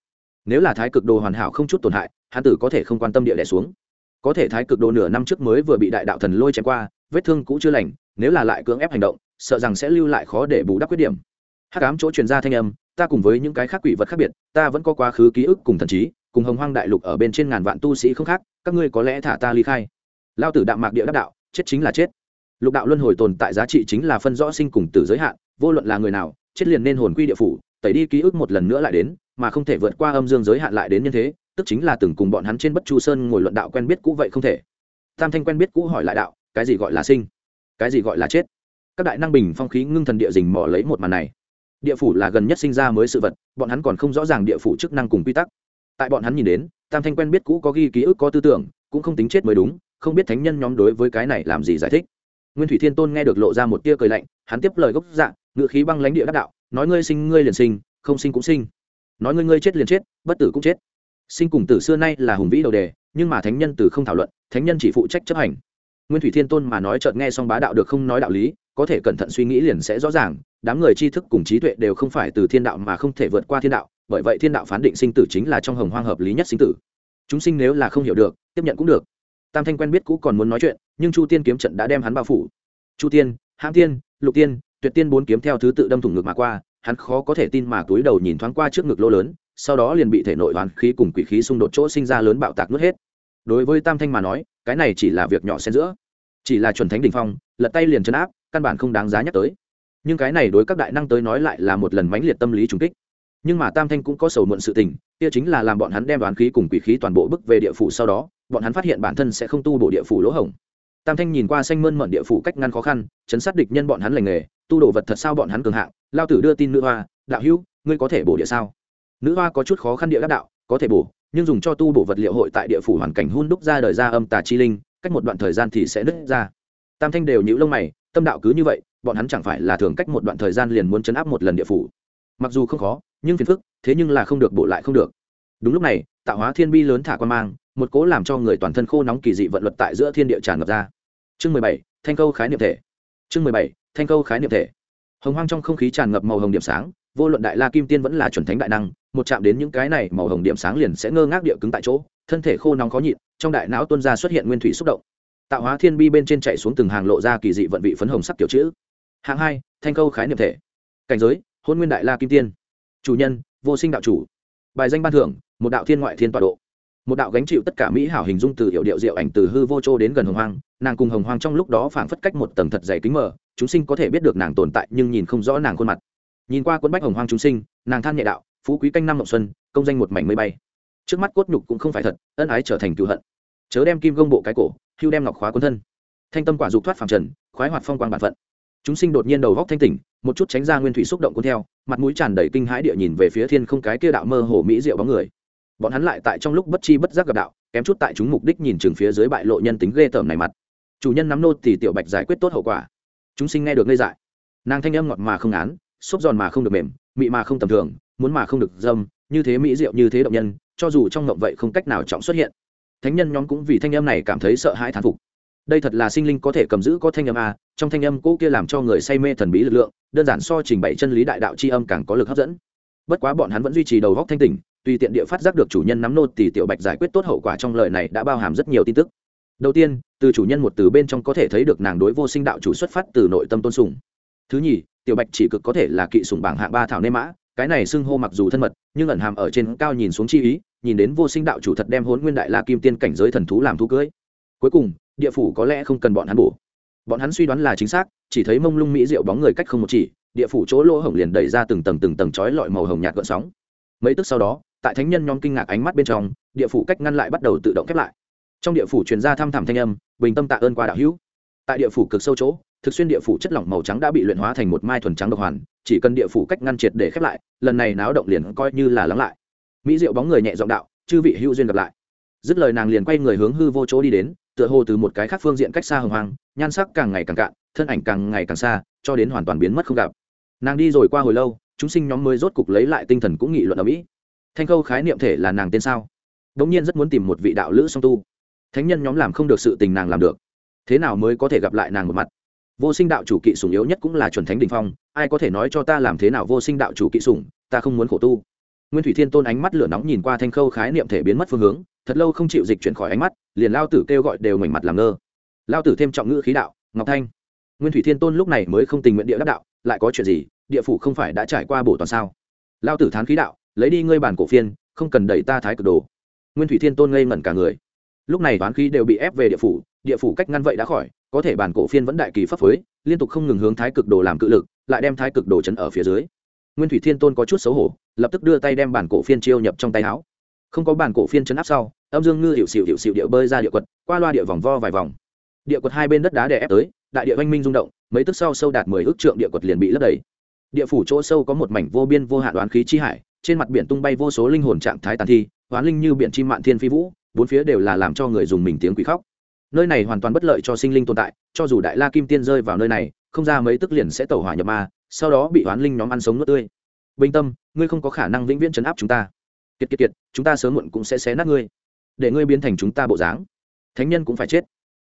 A: Nếu là thái cực đồ hoàn hảo không chút tổn hại, hắn tử có thể không quan tâm địa đẻ xuống. Có thể thái cực đồ nửa năm trước mới vừa bị đại đạo thần lôi chém qua, vết thương cũ chưa lành, nếu là lại cưỡng ép hành động, sợ rằng sẽ lưu lại khó để bù đắp khuyết điểm. Hắc ám chỗ truyền ra thanh âm ta cùng với những cái khác quỷ vật khác biệt, ta vẫn có quá khứ ký ức cùng thần trí, cùng hồng hoang đại lục ở bên trên ngàn vạn tu sĩ không khác, các ngươi có lẽ thả ta ly khai. Lao tử đạm mạc địa đắc đạo, chết chính là chết. Lục đạo luân hồi tồn tại giá trị chính là phân rõ sinh cùng tử giới hạn, vô luận là người nào, chết liền nên hồn quy địa phủ, tẩy đi ký ức một lần nữa lại đến, mà không thể vượt qua âm dương giới hạn lại đến như thế, tức chính là từng cùng bọn hắn trên bất chu sơn ngồi luận đạo quen biết cũ vậy không thể. Tam thanh quen biết cũ hỏi lại đạo, cái gì gọi là sinh? Cái gì gọi là chết? Các đại năng bình phong khí ngưng thần địa dình mò lấy một màn này địa phủ là gần nhất sinh ra mới sự vật, bọn hắn còn không rõ ràng địa phủ chức năng cùng quy tắc. Tại bọn hắn nhìn đến, tam thanh quen biết cũ có ghi ký ức, có tư tưởng, cũng không tính chết mới đúng, không biết thánh nhân nhóm đối với cái này làm gì giải thích. Nguyên thủy thiên tôn nghe được lộ ra một tia cười lạnh, hắn tiếp lời gốc dạng ngự khí băng lãnh địa đắc đạo, nói ngươi sinh ngươi liền sinh, không sinh cũng sinh. Nói ngươi ngươi chết liền chết, bất tử cũng chết. Sinh cùng tử xưa nay là hùng vĩ đầu đề, nhưng mà thánh nhân từ không thảo luận, thánh nhân chỉ phụ trách chấp hành. Nguyên thủy thiên tôn mà nói chợt nghe xong bá đạo được không nói đạo lý có thể cẩn thận suy nghĩ liền sẽ rõ ràng, đám người tri thức cùng trí tuệ đều không phải từ thiên đạo mà không thể vượt qua thiên đạo, bởi vậy thiên đạo phán định sinh tử chính là trong hồng hoang hợp lý nhất sinh tử. Chúng sinh nếu là không hiểu được, tiếp nhận cũng được. Tam thanh quen biết cũ còn muốn nói chuyện, nhưng chu tiên kiếm trận đã đem hắn bao phủ. Chu tiên, hãm tiên, lục tiên, tuyệt tiên bốn kiếm theo thứ tự đâm thủng ngực mà qua, hắn khó có thể tin mà túi đầu nhìn thoáng qua trước ngực lỗ lớn, sau đó liền bị thể nội hoàn khí cùng quỷ khí xung đột chỗ sinh ra lớn bạo tạc nuốt hết. Đối với tam thanh mà nói, cái này chỉ là việc nhỏ xen giữa. Chỉ là chuẩn thánh đình phong, lật tay liền chấn áp căn bản không đáng giá nhắc tới. Nhưng cái này đối các đại năng tới nói lại là một lần mãnh liệt tâm lý trùng kích. Nhưng mà tam thanh cũng có sầu muộn sự tình, kia chính là làm bọn hắn đem đoán khí cùng quỷ khí toàn bộ bức về địa phủ sau đó, bọn hắn phát hiện bản thân sẽ không tu bổ địa phủ lỗ hổng. Tam thanh nhìn qua xanh mơn mận địa phủ cách ngăn khó khăn, chấn sát địch nhân bọn hắn lành nghề, tu đồ vật thật sao bọn hắn cường hạng, lao tử đưa tin nữ hoa, đạo hữu, ngươi có thể bổ địa sao? Nữ hoa có chút khó khăn địa đắc đạo, có thể bổ, nhưng dùng cho tu bổ vật liệu hội tại địa phủ hoàn cảnh hun đúc ra đời ra âm tà chi linh, cách một đoạn thời gian thì sẽ nứt ra. Tam thanh đều nhữ lông mày tâm đạo cứ như vậy, bọn hắn chẳng phải là thường cách một đoạn thời gian liền muốn chấn áp một lần địa phủ. Mặc dù không khó, nhưng phiền phức, thế nhưng là không được bộ lại không được. Đúng lúc này, tạo hóa thiên bi lớn thả quan mang, một cố làm cho người toàn thân khô nóng kỳ dị vận luật tại giữa thiên địa tràn ngập ra. Chương mười bảy, thanh câu khái niệm thể. Chương mười bảy, thanh câu khái niệm thể. Hồng hoang trong không khí tràn ngập màu hồng điểm sáng, vô luận đại la kim tiên vẫn là chuẩn thánh đại năng, một chạm đến những cái này màu hồng điểm sáng liền sẽ ngơ ngác địa cứng tại chỗ, thân thể khô nóng khó nhịn, trong đại não tuân ra xuất hiện nguyên thủy xúc động tạo hóa thiên bi bên trên chạy xuống từng hàng lộ ra kỳ dị vận vị phấn hồng sắc kiểu chữ. Hạng hai, thanh câu khái niệm thể. Cảnh giới, hôn nguyên đại la kim tiên. Chủ nhân, vô sinh đạo chủ. Bài danh ban thưởng, một đạo thiên ngoại thiên tọa độ. Một đạo gánh chịu tất cả mỹ hảo hình dung từ hiệu điệu diệu ảnh từ hư vô trô đến gần hồng hoang, nàng cùng hồng hoang trong lúc đó phảng phất cách một tầng thật dày kính mờ, chúng sinh có thể biết được nàng tồn tại nhưng nhìn không rõ nàng khuôn mặt. Nhìn qua quân bách hồng hoang chúng sinh, nàng than nhẹ đạo, phú quý canh năm mộng xuân, công danh một mảnh mây bay. Trước mắt cốt nhục cũng không phải thật, ân ái trở thành cựu hận. Chớ đem kim gông bộ cái cổ hưu đem ngọc khóa quân thân. Thanh tâm quả dục thoát phàm trần, khoái hoạt phong quang bản phận. Chúng sinh đột nhiên đầu góc thanh tỉnh, một chút tránh ra nguyên thủy xúc động cuốn theo, mặt mũi tràn đầy kinh hãi địa nhìn về phía thiên không cái kia đạo mơ hồ mỹ diệu bóng người. Bọn hắn lại tại trong lúc bất chi bất giác gặp đạo, kém chút tại chúng mục đích nhìn chừng phía dưới bại lộ nhân tính ghê tởm này mặt. Chủ nhân nắm nô thì tiểu bạch giải quyết tốt hậu quả. Chúng sinh nghe được ngây dại. Nàng thanh âm ngọt mà không án xốp giòn mà không được mềm, mị mà không tầm thường, muốn mà không được dâm, như thế mỹ diệu như thế động nhân, cho dù trong ngộng vậy không cách nào trọng xuất hiện thánh nhân nhóm cũng vì thanh âm này cảm thấy sợ hãi thán phục. Đây thật là sinh linh có thể cầm giữ có thanh âm a, trong thanh âm cũ kia làm cho người say mê thần bí lực lượng, đơn giản so trình bày chân lý đại đạo c h i âm càng có lực hấp dẫn. Bất quá bọn hắn vẫn duy trì đầu góc thanh tỉnh, tùy tiện địa phát giác được chủ nhân nắm nô thì tiểu bạch giải quyết tốt hậu quả trong lời này đã bao hàm rất nhiều tin tức. Đầu tiên, từ chủ nhân một từ bên trong có thể thấy được nàng đối vô sinh đạo chủ xuất phát từ nội tâm tôn sùng. Thứ nhì, tiểu bạch chỉ cực có thể là kỵ sùng bảng hạng ba thảo nê mã, cái này xưng hô mặc dù thân mật, nhưng ẩn hàm ở trên cao nhìn xuống chi ý nhìn đến vô sinh đạo chủ thật đem hốn nguyên đại la kim tiên cảnh giới thần thú làm thú cưới. Cuối cùng, địa phủ có lẽ không cần bọn hắn bổ. Bọn hắn suy đoán là chính xác, chỉ thấy mông lung mỹ rượu bóng người cách không một chỉ, địa phủ chỗ lỗ hổng liền đẩy ra từng tầng từng tầng chói lọi màu hồng nhạt gợn sóng. Mấy tức sau đó, tại thánh nhân nhóm kinh ngạc ánh mắt bên trong, địa phủ cách ngăn lại bắt đầu tự động khép lại. Trong địa phủ truyền ra thăm thẳm thanh âm, bình tâm tạ ơn qua đạo hữu. Tại địa phủ cực sâu chỗ, thực xuyên địa phủ chất lỏng màu trắng đã bị luyện hóa thành một mai thuần trắng độc hoàn, chỉ cần địa phủ cách ngăn triệt để khép lại, lần này náo động liền coi như là lắng lại mỹ diệu bóng người nhẹ giọng đạo, chư vị hữu duyên gặp lại. Dứt lời nàng liền quay người hướng hư vô chỗ đi đến, tựa hồ từ một cái khác phương diện cách xa hồng hoang, nhan sắc càng ngày càng cạn, thân ảnh càng ngày càng xa, cho đến hoàn toàn biến mất không gặp. Nàng đi rồi qua hồi lâu, chúng sinh nhóm mới rốt cục lấy lại tinh thần cũng nghị luận ở mỹ. Thanh khâu khái niệm thể là nàng tên sao? Đ ỗ n g nhiên rất muốn tìm một vị đạo lữ song tu. Thánh nhân nhóm làm không được sự tình nàng làm được. Thế nào mới có thể gặp lại nàng một mặt? Vô sinh đạo chủ kỵ sủng yếu nhất cũng là chuẩn thánh đình phong, ai có thể nói cho ta làm thế nào vô sinh đạo chủ kỵ sủng, ta không muốn khổ tu nguyên thủy thiên tôn ánh mắt lửa nóng nhìn qua thanh khâu khái niệm thể biến mất phương hướng, thật lâu không chịu dịch chuyển khỏi ánh mắt, liền lao tử kêu gọi đều ngoảnh mặt làm ngơ. Lao tử thêm trọng ngữ khí đạo, ngọc thanh. Nguyên thủy thiên tôn lúc này mới không tình nguyện địa đắc đạo, lại có chuyện gì, địa phủ không phải đã trải qua bổ toàn sao? Lao tử thán khí đạo, lấy đi ngươi bản cổ phiên, không cần đẩy ta thái cực đồ. Nguyên thủy thiên tôn ngây ngẩn cả người. Lúc này toán khí đều bị ép về địa phủ địa phủ cách ngăn vậy đã khỏi, có thể bản cổ phiên vẫn đại kỳ pháp phối, liên tục không ngừng hướng thái cực đồ làm cự lực, lại đem thái cực đồ chấn ở phía dưới nguyên thủy thiên tôn có chút xấu hổ, lập tức đưa tay đem bản cổ phiên chiêu nhập trong tay áo. Không có bản cổ phiên chấn áp sau, âm dương ngư hiệu xịu hiệu xịu địa bơi ra địa quật, qua loa địa vòng vo vài vòng. Địa quật hai bên đất đá đè ép tới, đại địa oanh minh rung động, mấy tức sau sâu đạt mười ước trượng địa quật liền bị lấp đầy. Địa phủ chỗ sâu có một mảnh vô biên vô hạn đoán khí chi hải, trên mặt biển tung bay vô số linh hồn trạng thái tàn thi hoán linh như biển chim mạn thiên phi vũ, bốn phía đều là làm cho người dùng mình tiếng quỷ khóc. Nơi này hoàn toàn bất lợi cho sinh linh tồn tại, cho dù đại la kim tiên rơi vào nơi này, không ra mấy tức liền sẽ tẩu hỏa nhập ma sau đó bị hoán linh nhóm ăn sống nước tươi. Bình tâm, ngươi không có khả năng vĩnh viễn chấn áp chúng ta. Kiệt kiệt kiệt, chúng ta sớm muộn cũng sẽ xé nát ngươi. Để ngươi biến thành chúng ta bộ dáng. Thánh nhân cũng phải chết.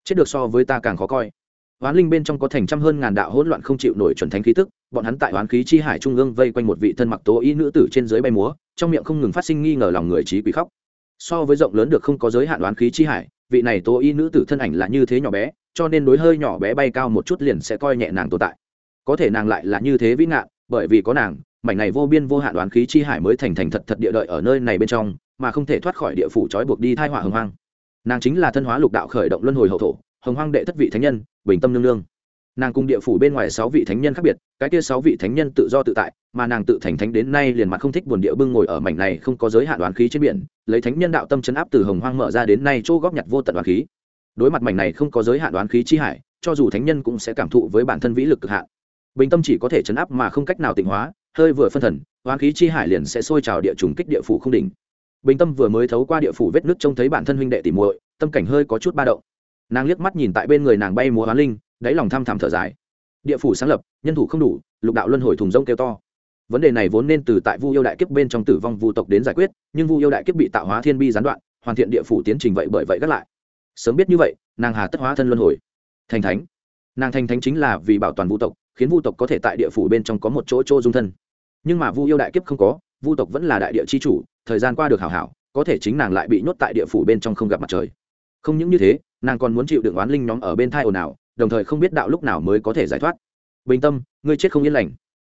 A: Chết được so với ta càng khó coi. Hoán linh bên trong có thành trăm hơn ngàn đạo hỗn loạn không chịu nổi chuẩn thánh khí tức, bọn hắn tại hoán khí chi hải trung ương vây quanh một vị thân mặc tố y nữ tử trên dưới bay múa, trong miệng không ngừng phát sinh nghi ngờ lòng người trí quỷ khóc. So với rộng lớn được không có giới hạn oán khí chi hải, vị này tố y nữ tử thân ảnh là như thế nhỏ bé, cho nên đối hơi nhỏ bé bay cao một chút liền sẽ coi nhẹ nàng tồn tại có thể nàng lại là như thế vĩ ngạn, bởi vì có nàng, mảnh này vô biên vô hạn đoán khí chi hải mới thành thành thật thật địa đợi ở nơi này bên trong, mà không thể thoát khỏi địa phủ trói buộc đi thai họa hồng hoang. Nàng chính là thân hóa lục đạo khởi động luân hồi hậu thổ, hồng hoang đệ thất vị thánh nhân, bình tâm nương nương. Nàng cùng địa phủ bên ngoài sáu vị thánh nhân khác biệt, cái kia sáu vị thánh nhân tự do tự tại, mà nàng tự thành thánh đến nay liền mặt không thích buồn địa bưng ngồi ở mảnh này không có giới hạn đoán khí trên biển, lấy thánh nhân đạo tâm chấn áp từ hồng hoang mở ra đến nay chỗ góp nhặt vô tận đoán khí. Đối mặt mảnh này không có giới hạn đoán khí chi hải, cho dù thánh nhân cũng sẽ cảm thụ với bản thân vĩ lực cực hạn bình tâm chỉ có thể chấn áp mà không cách nào tịnh hóa, hơi vừa phân thần hoán khí chi hải liền sẽ sôi trào địa trùng kích địa phủ không đỉnh. Bình tâm vừa mới thấu qua địa phủ vết nước trông thấy bản thân huynh đệ tỉ muội, tâm cảnh hơi có chút ba động. Nàng liếc mắt nhìn tại bên người nàng bay múa hoán linh, đáy lòng thăm thẳm thở dài. Địa phủ sáng lập, nhân thủ không đủ, lục đạo luân hồi thùng rông kêu to. Vấn đề này vốn nên từ tại vu yêu đại kiếp bên trong tử vong vu tộc đến giải quyết, nhưng vu yêu đại kiếp bị tạo hóa thiên bi gián đoạn, hoàn thiện địa phủ tiến trình vậy bởi vậy gác lại. Sớm biết như vậy, nàng hà tất hóa thân luân hồi. Thành thánh. Nàng thành thánh chính là vì bảo toàn vu tộc khiến vu tộc có thể tại địa phủ bên trong có một chỗ chỗ dung thân. Nhưng mà vu yêu đại kiếp không có, vu tộc vẫn là đại địa chi chủ, thời gian qua được hảo hảo, có thể chính nàng lại bị nhốt tại địa phủ bên trong không gặp mặt trời. Không những như thế, nàng còn muốn chịu đựng oán linh nhóm ở bên thai ồn ào, đồng thời không biết đạo lúc nào mới có thể giải thoát. Bình tâm, ngươi chết không yên lành.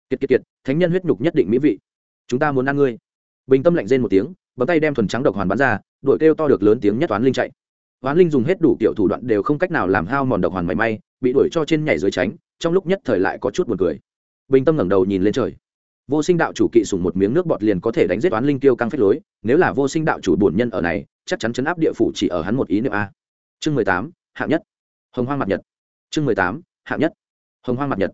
A: Kiệt kiệt kiệt, thánh nhân huyết nhục nhất định mỹ vị. Chúng ta muốn ăn ngươi. Bình tâm lạnh rên một tiếng, bấm tay đem thuần trắng độc hoàn bắn ra, đội kêu to được lớn tiếng nhất toán linh chạy. Oán linh dùng hết đủ kiểu thủ đoạn đều không cách nào làm hao mòn độc hoàn mảy may, bị đuổi cho trên nhảy dưới tránh trong lúc nhất thời lại có chút buồn cười. Bình tâm ngẩng đầu nhìn lên trời. Vô sinh đạo chủ kỵ sùng một miếng nước bọt liền có thể đánh giết toán linh tiêu căng phết lối, nếu là vô sinh đạo chủ bổn nhân ở này, chắc chắn chấn áp địa phủ chỉ ở hắn một ý niệm a. Chương mười tám, hạng nhất. Hồng hoang mặt nhật. Chương mười tám, hạng nhất. Hồng hoang mặt nhật.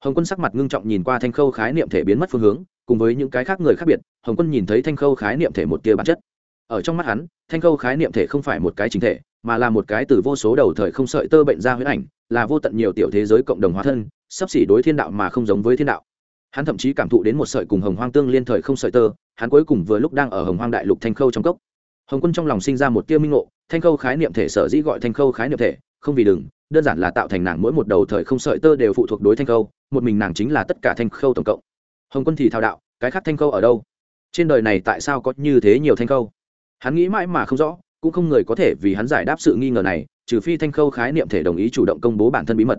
A: Hồng quân sắc mặt ngưng trọng nhìn qua thanh khâu khái niệm thể biến mất phương hướng, cùng với những cái khác người khác biệt, hồng quân nhìn thấy thanh khâu khái niệm thể một tia bản chất. Ở trong mắt hắn, thanh khâu khái niệm thể không phải một cái chính thể, mà là một cái từ vô số đầu thời không sợi tơ bệnh ra huyễn ảnh là vô tận nhiều tiểu thế giới cộng đồng hóa thân, sắp xỉ đối thiên đạo mà không giống với thiên đạo. Hắn thậm chí cảm thụ đến một sợi cùng hồng hoang tương liên thời không sợi tơ, hắn cuối cùng vừa lúc đang ở hồng hoang đại lục thanh khâu trong cốc. Hồng quân trong lòng sinh ra một tia minh ngộ, thanh khâu khái niệm thể sở dĩ gọi thanh khâu khái niệm thể, không vì đừng, đơn giản là tạo thành nàng mỗi một đầu thời không sợi tơ đều phụ thuộc đối thanh khâu, một mình nàng chính là tất cả thanh khâu tổng cộng. Hồng quân thì thao đạo, cái khác thanh khâu ở đâu? Trên đời này tại sao có như thế nhiều thanh khâu? Hắn nghĩ mãi mà không rõ, cũng không người có thể vì hắn giải đáp sự nghi ngờ này trừ phi thanh khâu khái niệm thể đồng ý chủ động công bố bản thân bí mật.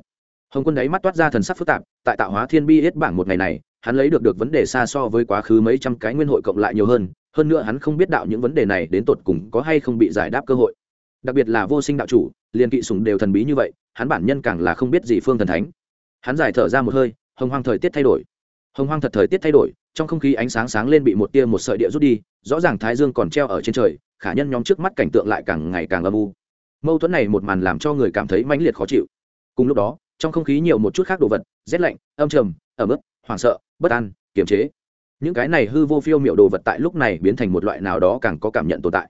A: Hồng quân đấy mắt toát ra thần sắc phức tạp, tại tạo hóa thiên bi hết bảng một ngày này, hắn lấy được được vấn đề xa so với quá khứ mấy trăm cái nguyên hội cộng lại nhiều hơn hơn nữa hắn không biết đạo những vấn đề này đến tột cùng có hay không bị giải đáp cơ hội. Đặc biệt là vô sinh đạo chủ liền kỵ sùng đều thần bí như vậy, hắn bản nhân càng là không biết gì phương thần thánh. Hắn giải thở ra một hơi, hồng hoang thời tiết thay đổi. Hồng hoang thật thời tiết thay đổi, trong không khí ánh sáng sáng lên bị một tia một sợi địa rút đi, rõ ràng thái dương còn treo ở trên trời, khả nhân nhóm trước mắt cảnh tượng lại càng ngày càng âm u mâu thuẫn này một màn làm cho người cảm thấy mãnh liệt khó chịu. Cùng lúc đó, trong không khí nhiều một chút khác đồ vật, rét lạnh, âm trầm, ẩm ướt, hoảng sợ, bất an, kiềm chế. Những cái này hư vô phiêu miệu đồ vật tại lúc này biến thành một loại nào đó càng có cảm nhận tồn tại.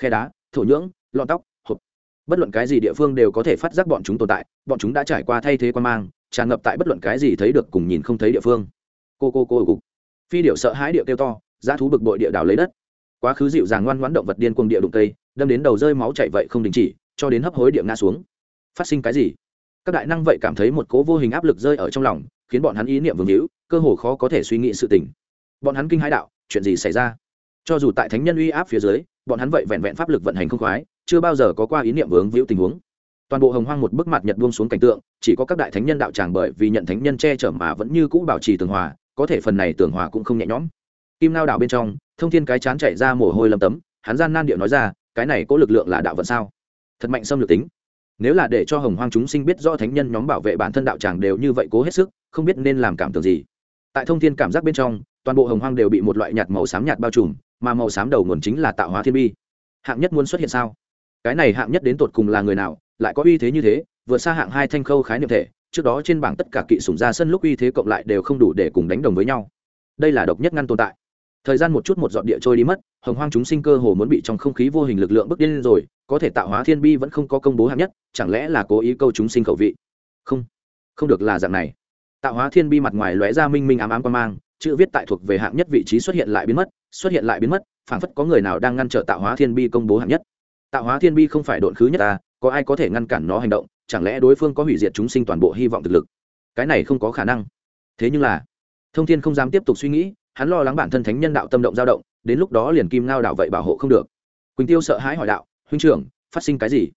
A: Khe đá, thổ nhưỡng, lọn tóc, hộp. Bất luận cái gì địa phương đều có thể phát giác bọn chúng tồn tại, bọn chúng đã trải qua thay thế quan mang, tràn ngập tại bất luận cái gì thấy được cùng nhìn không thấy địa phương. Cô cô cô cục phi điệu sợ hãi điệu kêu to giá thú bực bội địa đào lấy đất. Quá khứ dịu dàng ngoan ngoãn động vật điên cuồng địa đụng tây đâm đến đầu rơi máu chạy vậy không đình chỉ cho đến hấp hối địa ngã xuống. Phát sinh cái gì? Các đại năng vậy cảm thấy một cố vô hình áp lực rơi ở trong lòng, khiến bọn hắn ý niệm vương hữu, cơ hồ khó có thể suy nghĩ sự tình. Bọn hắn kinh hãi đạo, chuyện gì xảy ra? Cho dù tại thánh nhân uy áp phía dưới, bọn hắn vậy vẹn vẹn pháp lực vận hành không khoái, chưa bao giờ có qua ý niệm vướng víu tình huống. Toàn bộ hồng hoang một bức mặt nhật buông xuống cảnh tượng, chỉ có các đại thánh nhân đạo tràng bởi vì nhận thánh nhân che chở mà vẫn như cũ bảo trì tường hòa, có thể phần này tường hòa cũng không nhẹ nhõm. Kim lao đạo bên trong, thông thiên cái chán chảy ra mồ hôi lấm tấm, hắn gian nan điệu nói ra, cái này có lực lượng là đạo vận sao? Thật mạnh xâm lược tính. Nếu là để cho hồng hoang chúng sinh biết do thánh nhân nhóm bảo vệ bản thân đạo tràng đều như vậy cố hết sức, không biết nên làm cảm tưởng gì. Tại thông thiên cảm giác bên trong, toàn bộ hồng hoang đều bị một loại nhạt màu xám nhạt bao trùm, mà màu xám đầu nguồn chính là tạo hóa thiên bi. Hạng nhất muốn xuất hiện sao? Cái này hạng nhất đến tột cùng là người nào, lại có uy thế như thế, vượt xa hạng hai thanh khâu khái niệm thể, trước đó trên bảng tất cả kỵ sủng ra sân lúc uy thế cộng lại đều không đủ để cùng đánh đồng với nhau. Đây là độc nhất ngăn tồn tại. Thời gian một chút một dọn địa trôi đi mất, hồng hoang chúng sinh cơ hồ muốn bị trong không khí vô hình lực lượng bước điên rồi có thể tạo hóa thiên bi vẫn không có công bố hạng nhất, chẳng lẽ là cố ý câu chúng sinh khẩu vị? Không không được là dạng này. Tạo hóa thiên bi mặt ngoài lóe ra minh minh ám ám quan mang, chữ viết tại thuộc về hạng nhất vị trí xuất hiện lại biến mất, xuất hiện lại biến mất, phảng phất có người nào đang ngăn trở tạo hóa thiên bi công bố hạng nhất. Tạo hóa thiên bi không phải độn khứ nhất ta có ai có thể ngăn cản nó hành động, chẳng lẽ đối phương có hủy diệt chúng sinh toàn bộ hy vọng thực lực? Cái này không có khả năng. Thế nhưng là, thông thiên không dám tiếp tục suy nghĩ, hắn lo lắng bản thân thánh nhân đạo tâm động dao động, đến lúc đó liền kim ngao đạo vậy bảo hộ không được. Quỳnh tiêu sợ hãi hỏi đạo huynh trưởng, phát sinh cái gì?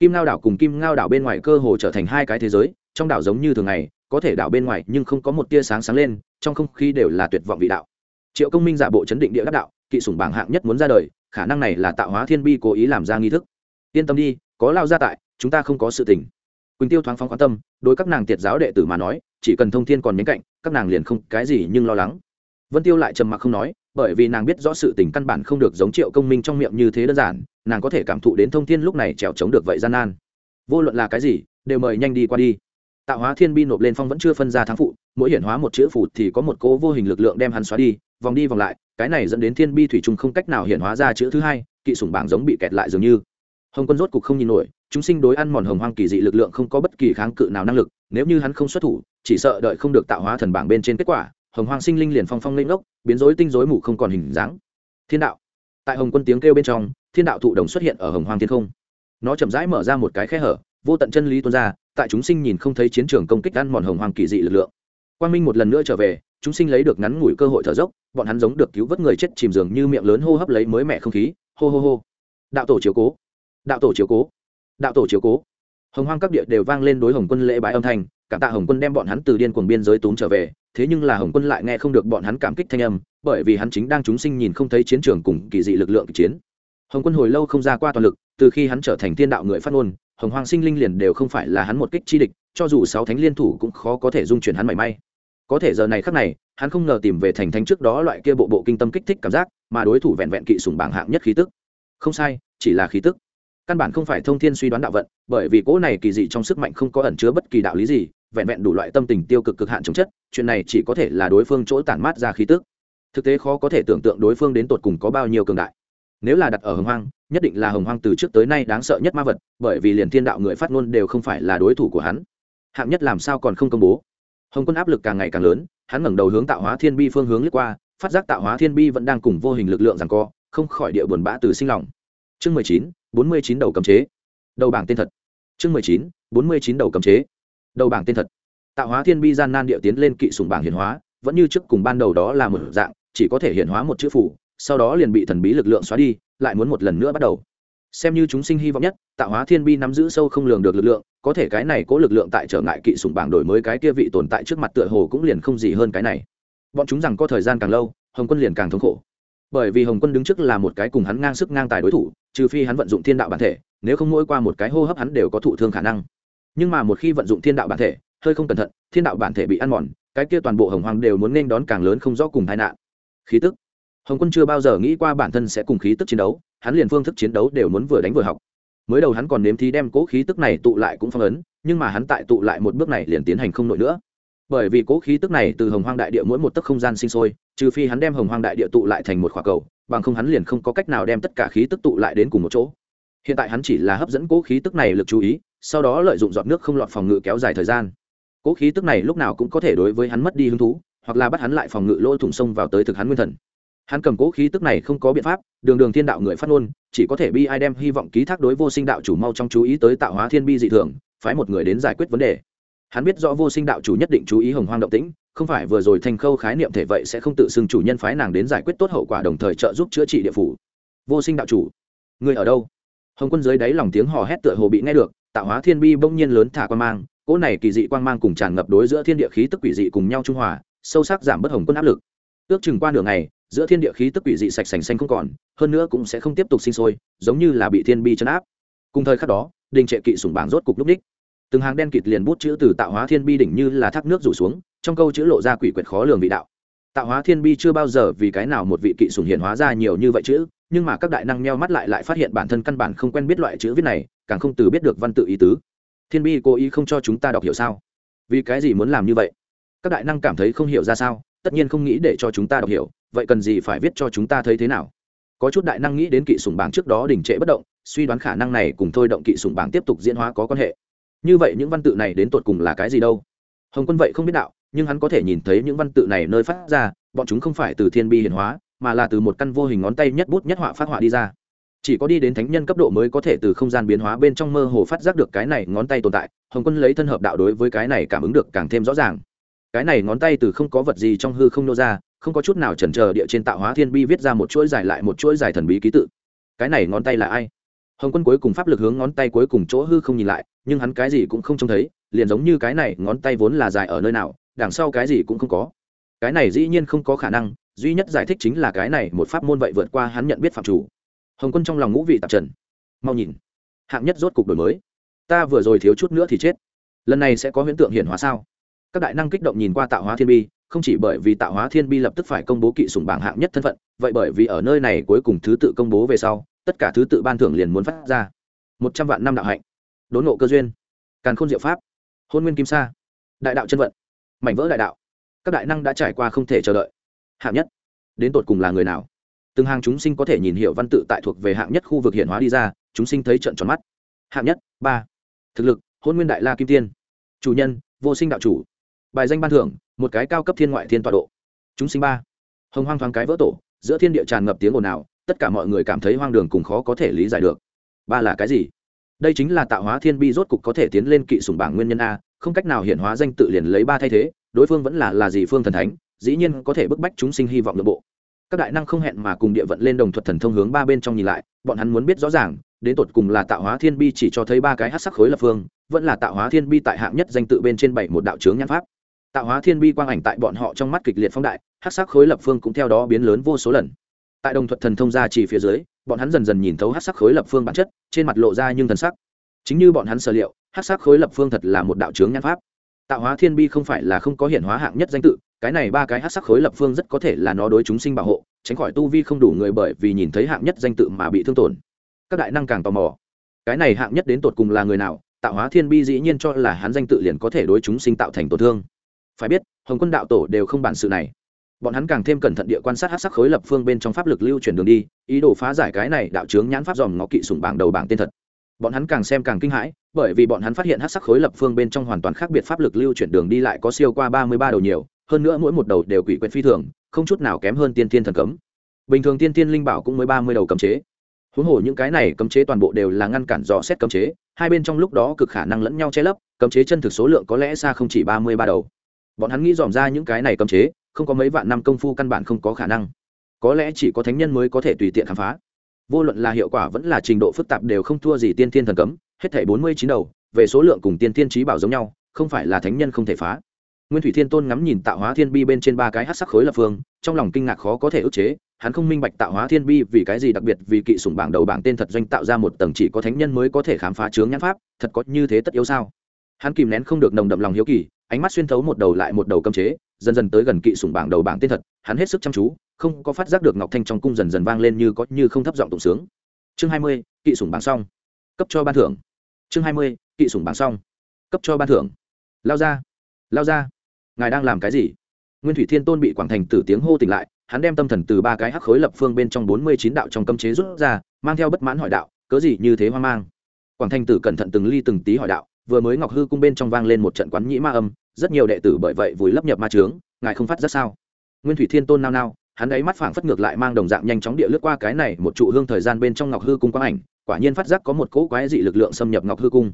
A: Kim ngao đảo cùng kim ngao đảo bên ngoài cơ hồ trở thành hai cái thế giới, trong đảo giống như thường ngày, có thể đảo bên ngoài nhưng không có một tia sáng sáng lên, trong không khí đều là tuyệt vọng vị đạo. Triệu công minh giả bộ chấn định địa đắc đạo, kỵ sủng bảng hạng nhất muốn ra đời, khả năng này là tạo hóa thiên bi cố ý làm ra nghi thức. Yên tâm đi, có lao gia tại, chúng ta không có sự tình. Quỳnh tiêu thoáng phóng quan tâm, đối các nàng tiệt giáo đệ tử mà nói, chỉ cần thông thiên còn nhánh cạnh, các nàng liền không cái gì nhưng lo lắng. Vân tiêu lại trầm mặc không nói bởi vì nàng biết rõ sự tình căn bản không được giống triệu công minh trong miệng như thế đơn giản, nàng có thể cảm thụ đến thông thiên lúc này trèo chống được vậy gian nan. Vô luận là cái gì, đều mời nhanh đi qua đi. Tạo hóa thiên bi nộp lên phong vẫn chưa phân ra thắng phụ, mỗi hiển hóa một chữ phụ thì có một cố vô hình lực lượng đem hắn xóa đi, vòng đi vòng lại, cái này dẫn đến thiên bi thủy trùng không cách nào hiển hóa ra chữ thứ hai, kỵ sủng bảng giống bị kẹt lại dường như. Hồng quân rốt cục không nhìn nổi, chúng sinh đối ăn mòn hồng hoang kỳ dị lực lượng không có bất kỳ kháng cự nào năng lực, nếu như hắn không xuất thủ, chỉ sợ đợi không được tạo hóa thần bảng bên trên kết quả hồng hoang sinh linh liền phong phong lên ngốc, biến rối tinh rối mù không còn hình dáng. Thiên đạo. Tại hồng quân tiếng kêu bên trong, thiên đạo thụ đồng xuất hiện ở hồng hoang thiên không. Nó chậm rãi mở ra một cái khe hở, vô tận chân lý tuôn ra, tại chúng sinh nhìn không thấy chiến trường công kích ăn mòn hồng hoang kỳ dị lực lượng. Quang minh một lần nữa trở về, chúng sinh lấy được ngắn ngủi cơ hội thở dốc, bọn hắn giống được cứu vớt người chết chìm giường như miệng lớn hô hấp lấy mới mẻ không khí, hô hô hô. Đạo tổ chiếu cố. Đạo tổ chiếu cố. Đạo tổ chiếu cố. Hồng hoang các địa đều vang lên đối hồng quân lễ bái âm thanh cảm tạ hồng quân đem bọn hắn từ điên cuồng biên giới túm trở về, thế nhưng là hồng quân lại nghe không được bọn hắn cảm kích thanh âm, bởi vì hắn chính đang chúng sinh nhìn không thấy chiến trường cùng kỳ dị lực lượng chiến. Hồng quân hồi lâu không ra qua toàn lực, từ khi hắn trở thành thiên đạo người phát ngôn, hồng hoàng sinh linh liền đều không phải là hắn một kích chi địch, cho dù sáu thánh liên thủ cũng khó có thể dung chuyển hắn mảy may. Có thể giờ này khắc này, hắn không ngờ tìm về thành thánh trước đó loại kia bộ bộ kinh tâm kích thích cảm giác, mà đối thủ vẹn vẹn kỵ sùng bảng hạng nhất khí tức. Không sai, chỉ là khí tức căn bản không phải thông thiên suy đoán đạo vận, bởi vì cỗ này kỳ dị trong sức mạnh không có ẩn chứa bất kỳ đạo lý gì, vẹn vẹn đủ loại tâm tình tiêu cực cực hạn chống chất, chuyện này chỉ có thể là đối phương chỗ tản mát ra khí tức. Thực tế khó có thể tưởng tượng đối phương đến tột cùng có bao nhiêu cường đại. Nếu là đặt ở hồng hoang, nhất định là hồng hoang từ trước tới nay đáng sợ nhất ma vật, bởi vì liền thiên đạo người phát ngôn đều không phải là đối thủ của hắn. Hạng nhất làm sao còn không công bố? Hồng quân áp lực càng ngày càng lớn, hắn ngẩng đầu hướng tạo hóa thiên bi phương hướng lướt qua, phát giác tạo hóa thiên bi vẫn đang cùng vô hình lực lượng rằng co, không khỏi địa buồn bã từ sinh lòng. Chương mười chín bốn mươi chín đầu cấm chế. Đầu bảng tên thật. Chương mười chín, bốn mươi chín đầu cấm chế. Đầu bảng tên thật. Tạo hóa thiên bi gian nan địa tiến lên kỵ sùng bảng hiển hóa, vẫn như trước cùng ban đầu đó là một dạng, chỉ có thể hiển hóa một chữ phủ, sau đó liền bị thần bí lực lượng xóa đi, lại muốn một lần nữa bắt đầu. Xem như chúng sinh hy vọng nhất, tạo hóa thiên bi nắm giữ sâu không lường được lực lượng, có thể cái này cố lực lượng tại trở ngại kỵ sùng bảng đổi mới cái kia vị tồn tại trước mặt tựa hồ cũng liền không gì hơn cái này. Bọn chúng rằng có thời gian càng lâu, hồng quân liền càng thống khổ bởi vì hồng quân đứng trước là một cái cùng hắn ngang sức ngang tài đối thủ, trừ phi hắn vận dụng thiên đạo bản thể, nếu không mỗi qua một cái hô hấp hắn đều có thụ thương khả năng. Nhưng mà một khi vận dụng thiên đạo bản thể, hơi không cẩn thận, thiên đạo bản thể bị ăn mòn, cái kia toàn bộ hồng hoàng đều muốn nên đón càng lớn không rõ cùng tai nạn. Khí tức. Hồng quân chưa bao giờ nghĩ qua bản thân sẽ cùng khí tức chiến đấu, hắn liền phương thức chiến đấu đều muốn vừa đánh vừa học. Mới đầu hắn còn nếm thi đem cố khí tức này tụ lại cũng phong ấn, nhưng mà hắn tại tụ lại một bước này liền tiến hành không nổi nữa bởi vì cố khí tức này từ hồng hoang đại địa mỗi một tấc không gian sinh sôi, trừ phi hắn đem hồng hoang đại địa tụ lại thành một khỏa cầu, bằng không hắn liền không có cách nào đem tất cả khí tức tụ lại đến cùng một chỗ. Hiện tại hắn chỉ là hấp dẫn cố khí tức này lực chú ý, sau đó lợi dụng giọt nước không lọt phòng ngự kéo dài thời gian. Cố khí tức này lúc nào cũng có thể đối với hắn mất đi hứng thú, hoặc là bắt hắn lại phòng ngự lỗ thủng sông vào tới thực hắn nguyên thần. Hắn cầm cố khí tức này không có biện pháp, đường đường thiên đạo người phát ngôn, chỉ có thể bi ai đem hy vọng ký thác đối vô sinh đạo chủ mau trong chú ý tới tạo hóa thiên bi dị thường, phái một người đến giải quyết vấn đề hắn biết rõ vô sinh đạo chủ nhất định chú ý hồng hoang động tĩnh, không phải vừa rồi thành khâu khái niệm thể vậy sẽ không tự xưng chủ nhân phái nàng đến giải quyết tốt hậu quả đồng thời trợ giúp chữa trị địa phủ. Vô sinh đạo chủ, người ở đâu? Hồng quân dưới đáy lòng tiếng hò hét tựa hồ bị nghe được, tạo hóa thiên bi bỗng nhiên lớn thả quan mang, cỗ này kỳ dị quang mang cùng tràn ngập đối giữa thiên địa khí tức quỷ dị cùng nhau trung hòa, sâu sắc giảm bớt hồng quân áp lực. Ước chừng qua nửa ngày, giữa thiên địa khí tức quỷ dị sạch sành xanh không còn, hơn nữa cũng sẽ không tiếp tục sinh sôi, giống như là bị thiên bi chấn áp. Cùng thời khắc đó, đình trệ kỵ sủng bảng rốt cục lúc ních từng hàng đen kịt liền bút chữ từ tạo hóa thiên bi đỉnh như là thác nước rủ xuống, trong câu chữ lộ ra quỷ quyệt khó lường vị đạo. Tạo hóa thiên bi chưa bao giờ vì cái nào một vị kỵ sủng hiện hóa ra nhiều như vậy chữ, nhưng mà các đại năng meo mắt lại lại phát hiện bản thân căn bản không quen biết loại chữ viết này, càng không từ biết được văn tự ý tứ. Thiên bi cố ý không cho chúng ta đọc hiểu sao? Vì cái gì muốn làm như vậy? Các đại năng cảm thấy không hiểu ra sao, tất nhiên không nghĩ để cho chúng ta đọc hiểu, vậy cần gì phải viết cho chúng ta thấy thế nào? Có chút đại năng nghĩ đến kỵ sủng bảng trước đó đình trệ bất động, suy đoán khả năng này cùng thôi động kỵ sủng bảng tiếp tục diễn hóa có quan hệ như vậy những văn tự này đến tột cùng là cái gì đâu? Hồng quân vậy không biết đạo, nhưng hắn có thể nhìn thấy những văn tự này nơi phát ra, bọn chúng không phải từ thiên bi hiển hóa, mà là từ một căn vô hình ngón tay nhất bút nhất họa phát họa đi ra. Chỉ có đi đến thánh nhân cấp độ mới có thể từ không gian biến hóa bên trong mơ hồ phát giác được cái này ngón tay tồn tại, hồng quân lấy thân hợp đạo đối với cái này cảm ứng được càng thêm rõ ràng. Cái này ngón tay từ không có vật gì trong hư không nô ra, không có chút nào chần chờ địa trên tạo hóa thiên bi viết ra một chuỗi dài lại một chuỗi dài thần bí ký tự. Cái này ngón tay là ai? Hồng quân cuối cùng pháp lực hướng ngón tay cuối cùng chỗ hư không nhìn lại nhưng hắn cái gì cũng không trông thấy, liền giống như cái này, ngón tay vốn là dài ở nơi nào, đằng sau cái gì cũng không có. Cái này dĩ nhiên không có khả năng, duy nhất giải thích chính là cái này, một pháp môn vậy vượt qua hắn nhận biết phạm chủ. Hồng quân trong lòng ngũ vị tạp trần. Mau nhìn. Hạng nhất rốt cục đổi mới. Ta vừa rồi thiếu chút nữa thì chết. Lần này sẽ có hiện tượng hiển hóa sao? Các đại năng kích động nhìn qua tạo hóa thiên bi, không chỉ bởi vì tạo hóa thiên bi lập tức phải công bố kỵ sủng bảng hạng nhất thân phận, vậy bởi vì ở nơi này cuối cùng thứ tự công bố về sau, tất cả thứ tự ban thưởng liền muốn phát ra. Một trăm vạn năm đạo hạnh đốn nộ cơ duyên. Càn khôn diệu pháp, hôn nguyên kim sa, đại đạo chân vận, mảnh vỡ đại đạo. Các đại năng đã trải qua không thể chờ đợi. Hạng nhất, đến tột cùng là người nào? Từng hàng chúng sinh có thể nhìn hiểu văn tự tại thuộc về hạng nhất khu vực hiện hóa đi ra, chúng sinh thấy trận tròn mắt. Hạng nhất, ba, thực lực, hôn nguyên đại la kim tiên. Chủ nhân, vô sinh đạo chủ. Bài danh ban thưởng, một cái cao cấp thiên ngoại thiên tọa độ. Chúng sinh ba, hồng hoang thoáng cái vỡ tổ, giữa thiên địa tràn ngập tiếng ồn ào, tất cả mọi người cảm thấy hoang đường cùng khó có thể lý giải được. Ba là cái gì? Đây chính là tạo hóa thiên bi rốt cục có thể tiến lên kỵ sùng bảng nguyên nhân a, không cách nào hiện hóa danh tự liền lấy ba thay thế, đối phương vẫn là là gì phương thần thánh, dĩ nhiên có thể bức bách chúng sinh hy vọng nội bộ. Các đại năng không hẹn mà cùng địa vận lên đồng thuật thần thông hướng ba bên trong nhìn lại, bọn hắn muốn biết rõ ràng, đến tột cùng là tạo hóa thiên bi chỉ cho thấy ba cái hát sắc khối lập phương, vẫn là tạo hóa thiên bi tại hạng nhất danh tự bên trên bảy một đạo trướng nhãn pháp. Tạo hóa thiên bi quang ảnh tại bọn họ trong mắt kịch liệt phong đại hát sắc khối lập phương cũng theo đó biến lớn vô số lần. Tại đồng thuật thần thông gia chỉ phía dưới bọn hắn dần dần nhìn thấu hát sắc khối lập phương bản chất, trên mặt lộ ra nhưng thần sắc. Chính như bọn hắn sở liệu, hát sắc khối lập phương thật là một đạo trướng nhãn pháp. Tạo hóa thiên bi không phải là không có hiện hóa hạng nhất danh tự, cái này ba cái hát sắc khối lập phương rất có thể là nó đối chúng sinh bảo hộ, tránh khỏi tu vi không đủ người bởi vì nhìn thấy hạng nhất danh tự mà bị thương tổn. Các đại năng càng tò mò. Cái này hạng nhất đến tột cùng là người nào, tạo hóa thiên bi dĩ nhiên cho là hắn danh tự liền có thể đối chúng sinh tạo thành tổn thương. Phải biết, hồng quân đạo tổ đều không bản sự này bọn hắn càng thêm cẩn thận địa quan sát hát sắc khối lập phương bên trong pháp lực lưu chuyển đường đi, ý đồ phá giải cái này đạo trướng nhãn pháp dòm ngó kỵ sùng bảng đầu bảng tên thật. Bọn hắn càng xem càng kinh hãi, bởi vì bọn hắn phát hiện hát sắc khối lập phương bên trong hoàn toàn khác biệt pháp lực lưu chuyển đường đi lại có siêu qua ba mươi ba đầu nhiều, hơn nữa mỗi một đầu đều quỷ quyệt phi thường, không chút nào kém hơn tiên tiên thần cấm. Bình thường tiên tiên linh bảo cũng mới ba mươi đầu cấm chế. Huống hồ những cái này cấm chế toàn bộ đều là ngăn cản dò xét cấm chế, hai bên trong lúc đó cực khả năng lẫn nhau che lấp, cấm chế chân thực số lượng có lẽ xa không chỉ ba mươi ba đầu. Bọn hắn nghĩ dòm ra những cái này cấm chế không có mấy vạn năm công phu căn bản không có khả năng. Có lẽ chỉ có thánh nhân mới có thể tùy tiện khám phá. Vô luận là hiệu quả vẫn là trình độ phức tạp đều không thua gì tiên thiên thần cấm, hết thảy bốn mươi chín đầu, về số lượng cùng tiên thiên trí bảo giống nhau, không phải là thánh nhân không thể phá. Nguyên thủy thiên tôn ngắm nhìn tạo hóa thiên bi bên trên ba cái hát sắc khối lập phương, trong lòng kinh ngạc khó có thể ức chế, hắn không minh bạch tạo hóa thiên bi vì cái gì đặc biệt, vì kỵ sủng bảng đầu bảng tên thật doanh tạo ra một tầng chỉ có thánh nhân mới có thể khám phá chướng nhãn pháp, thật có như thế tất yếu sao? Hắn kìm nén không được nồng đậm lòng hiếu kỳ ánh mắt xuyên thấu một đầu lại một đầu cấm chế, dần dần tới gần kỵ sủng bảng đầu bảng tên thật, hắn hết sức chăm chú, không có phát giác được ngọc thanh trong cung dần dần vang lên như có như không thấp giọng tụng sướng. Chương hai mươi, kỵ sủng bảng xong. Cấp cho ban thưởng. Chương hai mươi, kỵ sủng bảng xong. Cấp cho ban thưởng. Lao ra. Lao ra. Ngài đang làm cái gì? Nguyên thủy thiên tôn bị quảng thành tử tiếng hô tỉnh lại, hắn đem tâm thần từ ba cái hắc khối lập phương bên trong bốn mươi chín đạo trong cấm chế rút ra, mang theo bất mãn hỏi đạo, cớ gì như thế hoang mang? Quảng thành tử cẩn thận từng ly từng tí hỏi đạo, vừa mới ngọc hư cung bên trong vang lên một trận quán nhĩ ma âm rất nhiều đệ tử bởi vậy vùi lấp nhập ma trướng ngài không phát rất sao? Nguyên thủy thiên tôn nao nao, hắn ấy mắt phảng phất ngược lại mang đồng dạng nhanh chóng địa lướt qua cái này một trụ hương thời gian bên trong ngọc hư cung quang ảnh, quả nhiên phát giác có một cỗ quái dị lực lượng xâm nhập ngọc hư cung.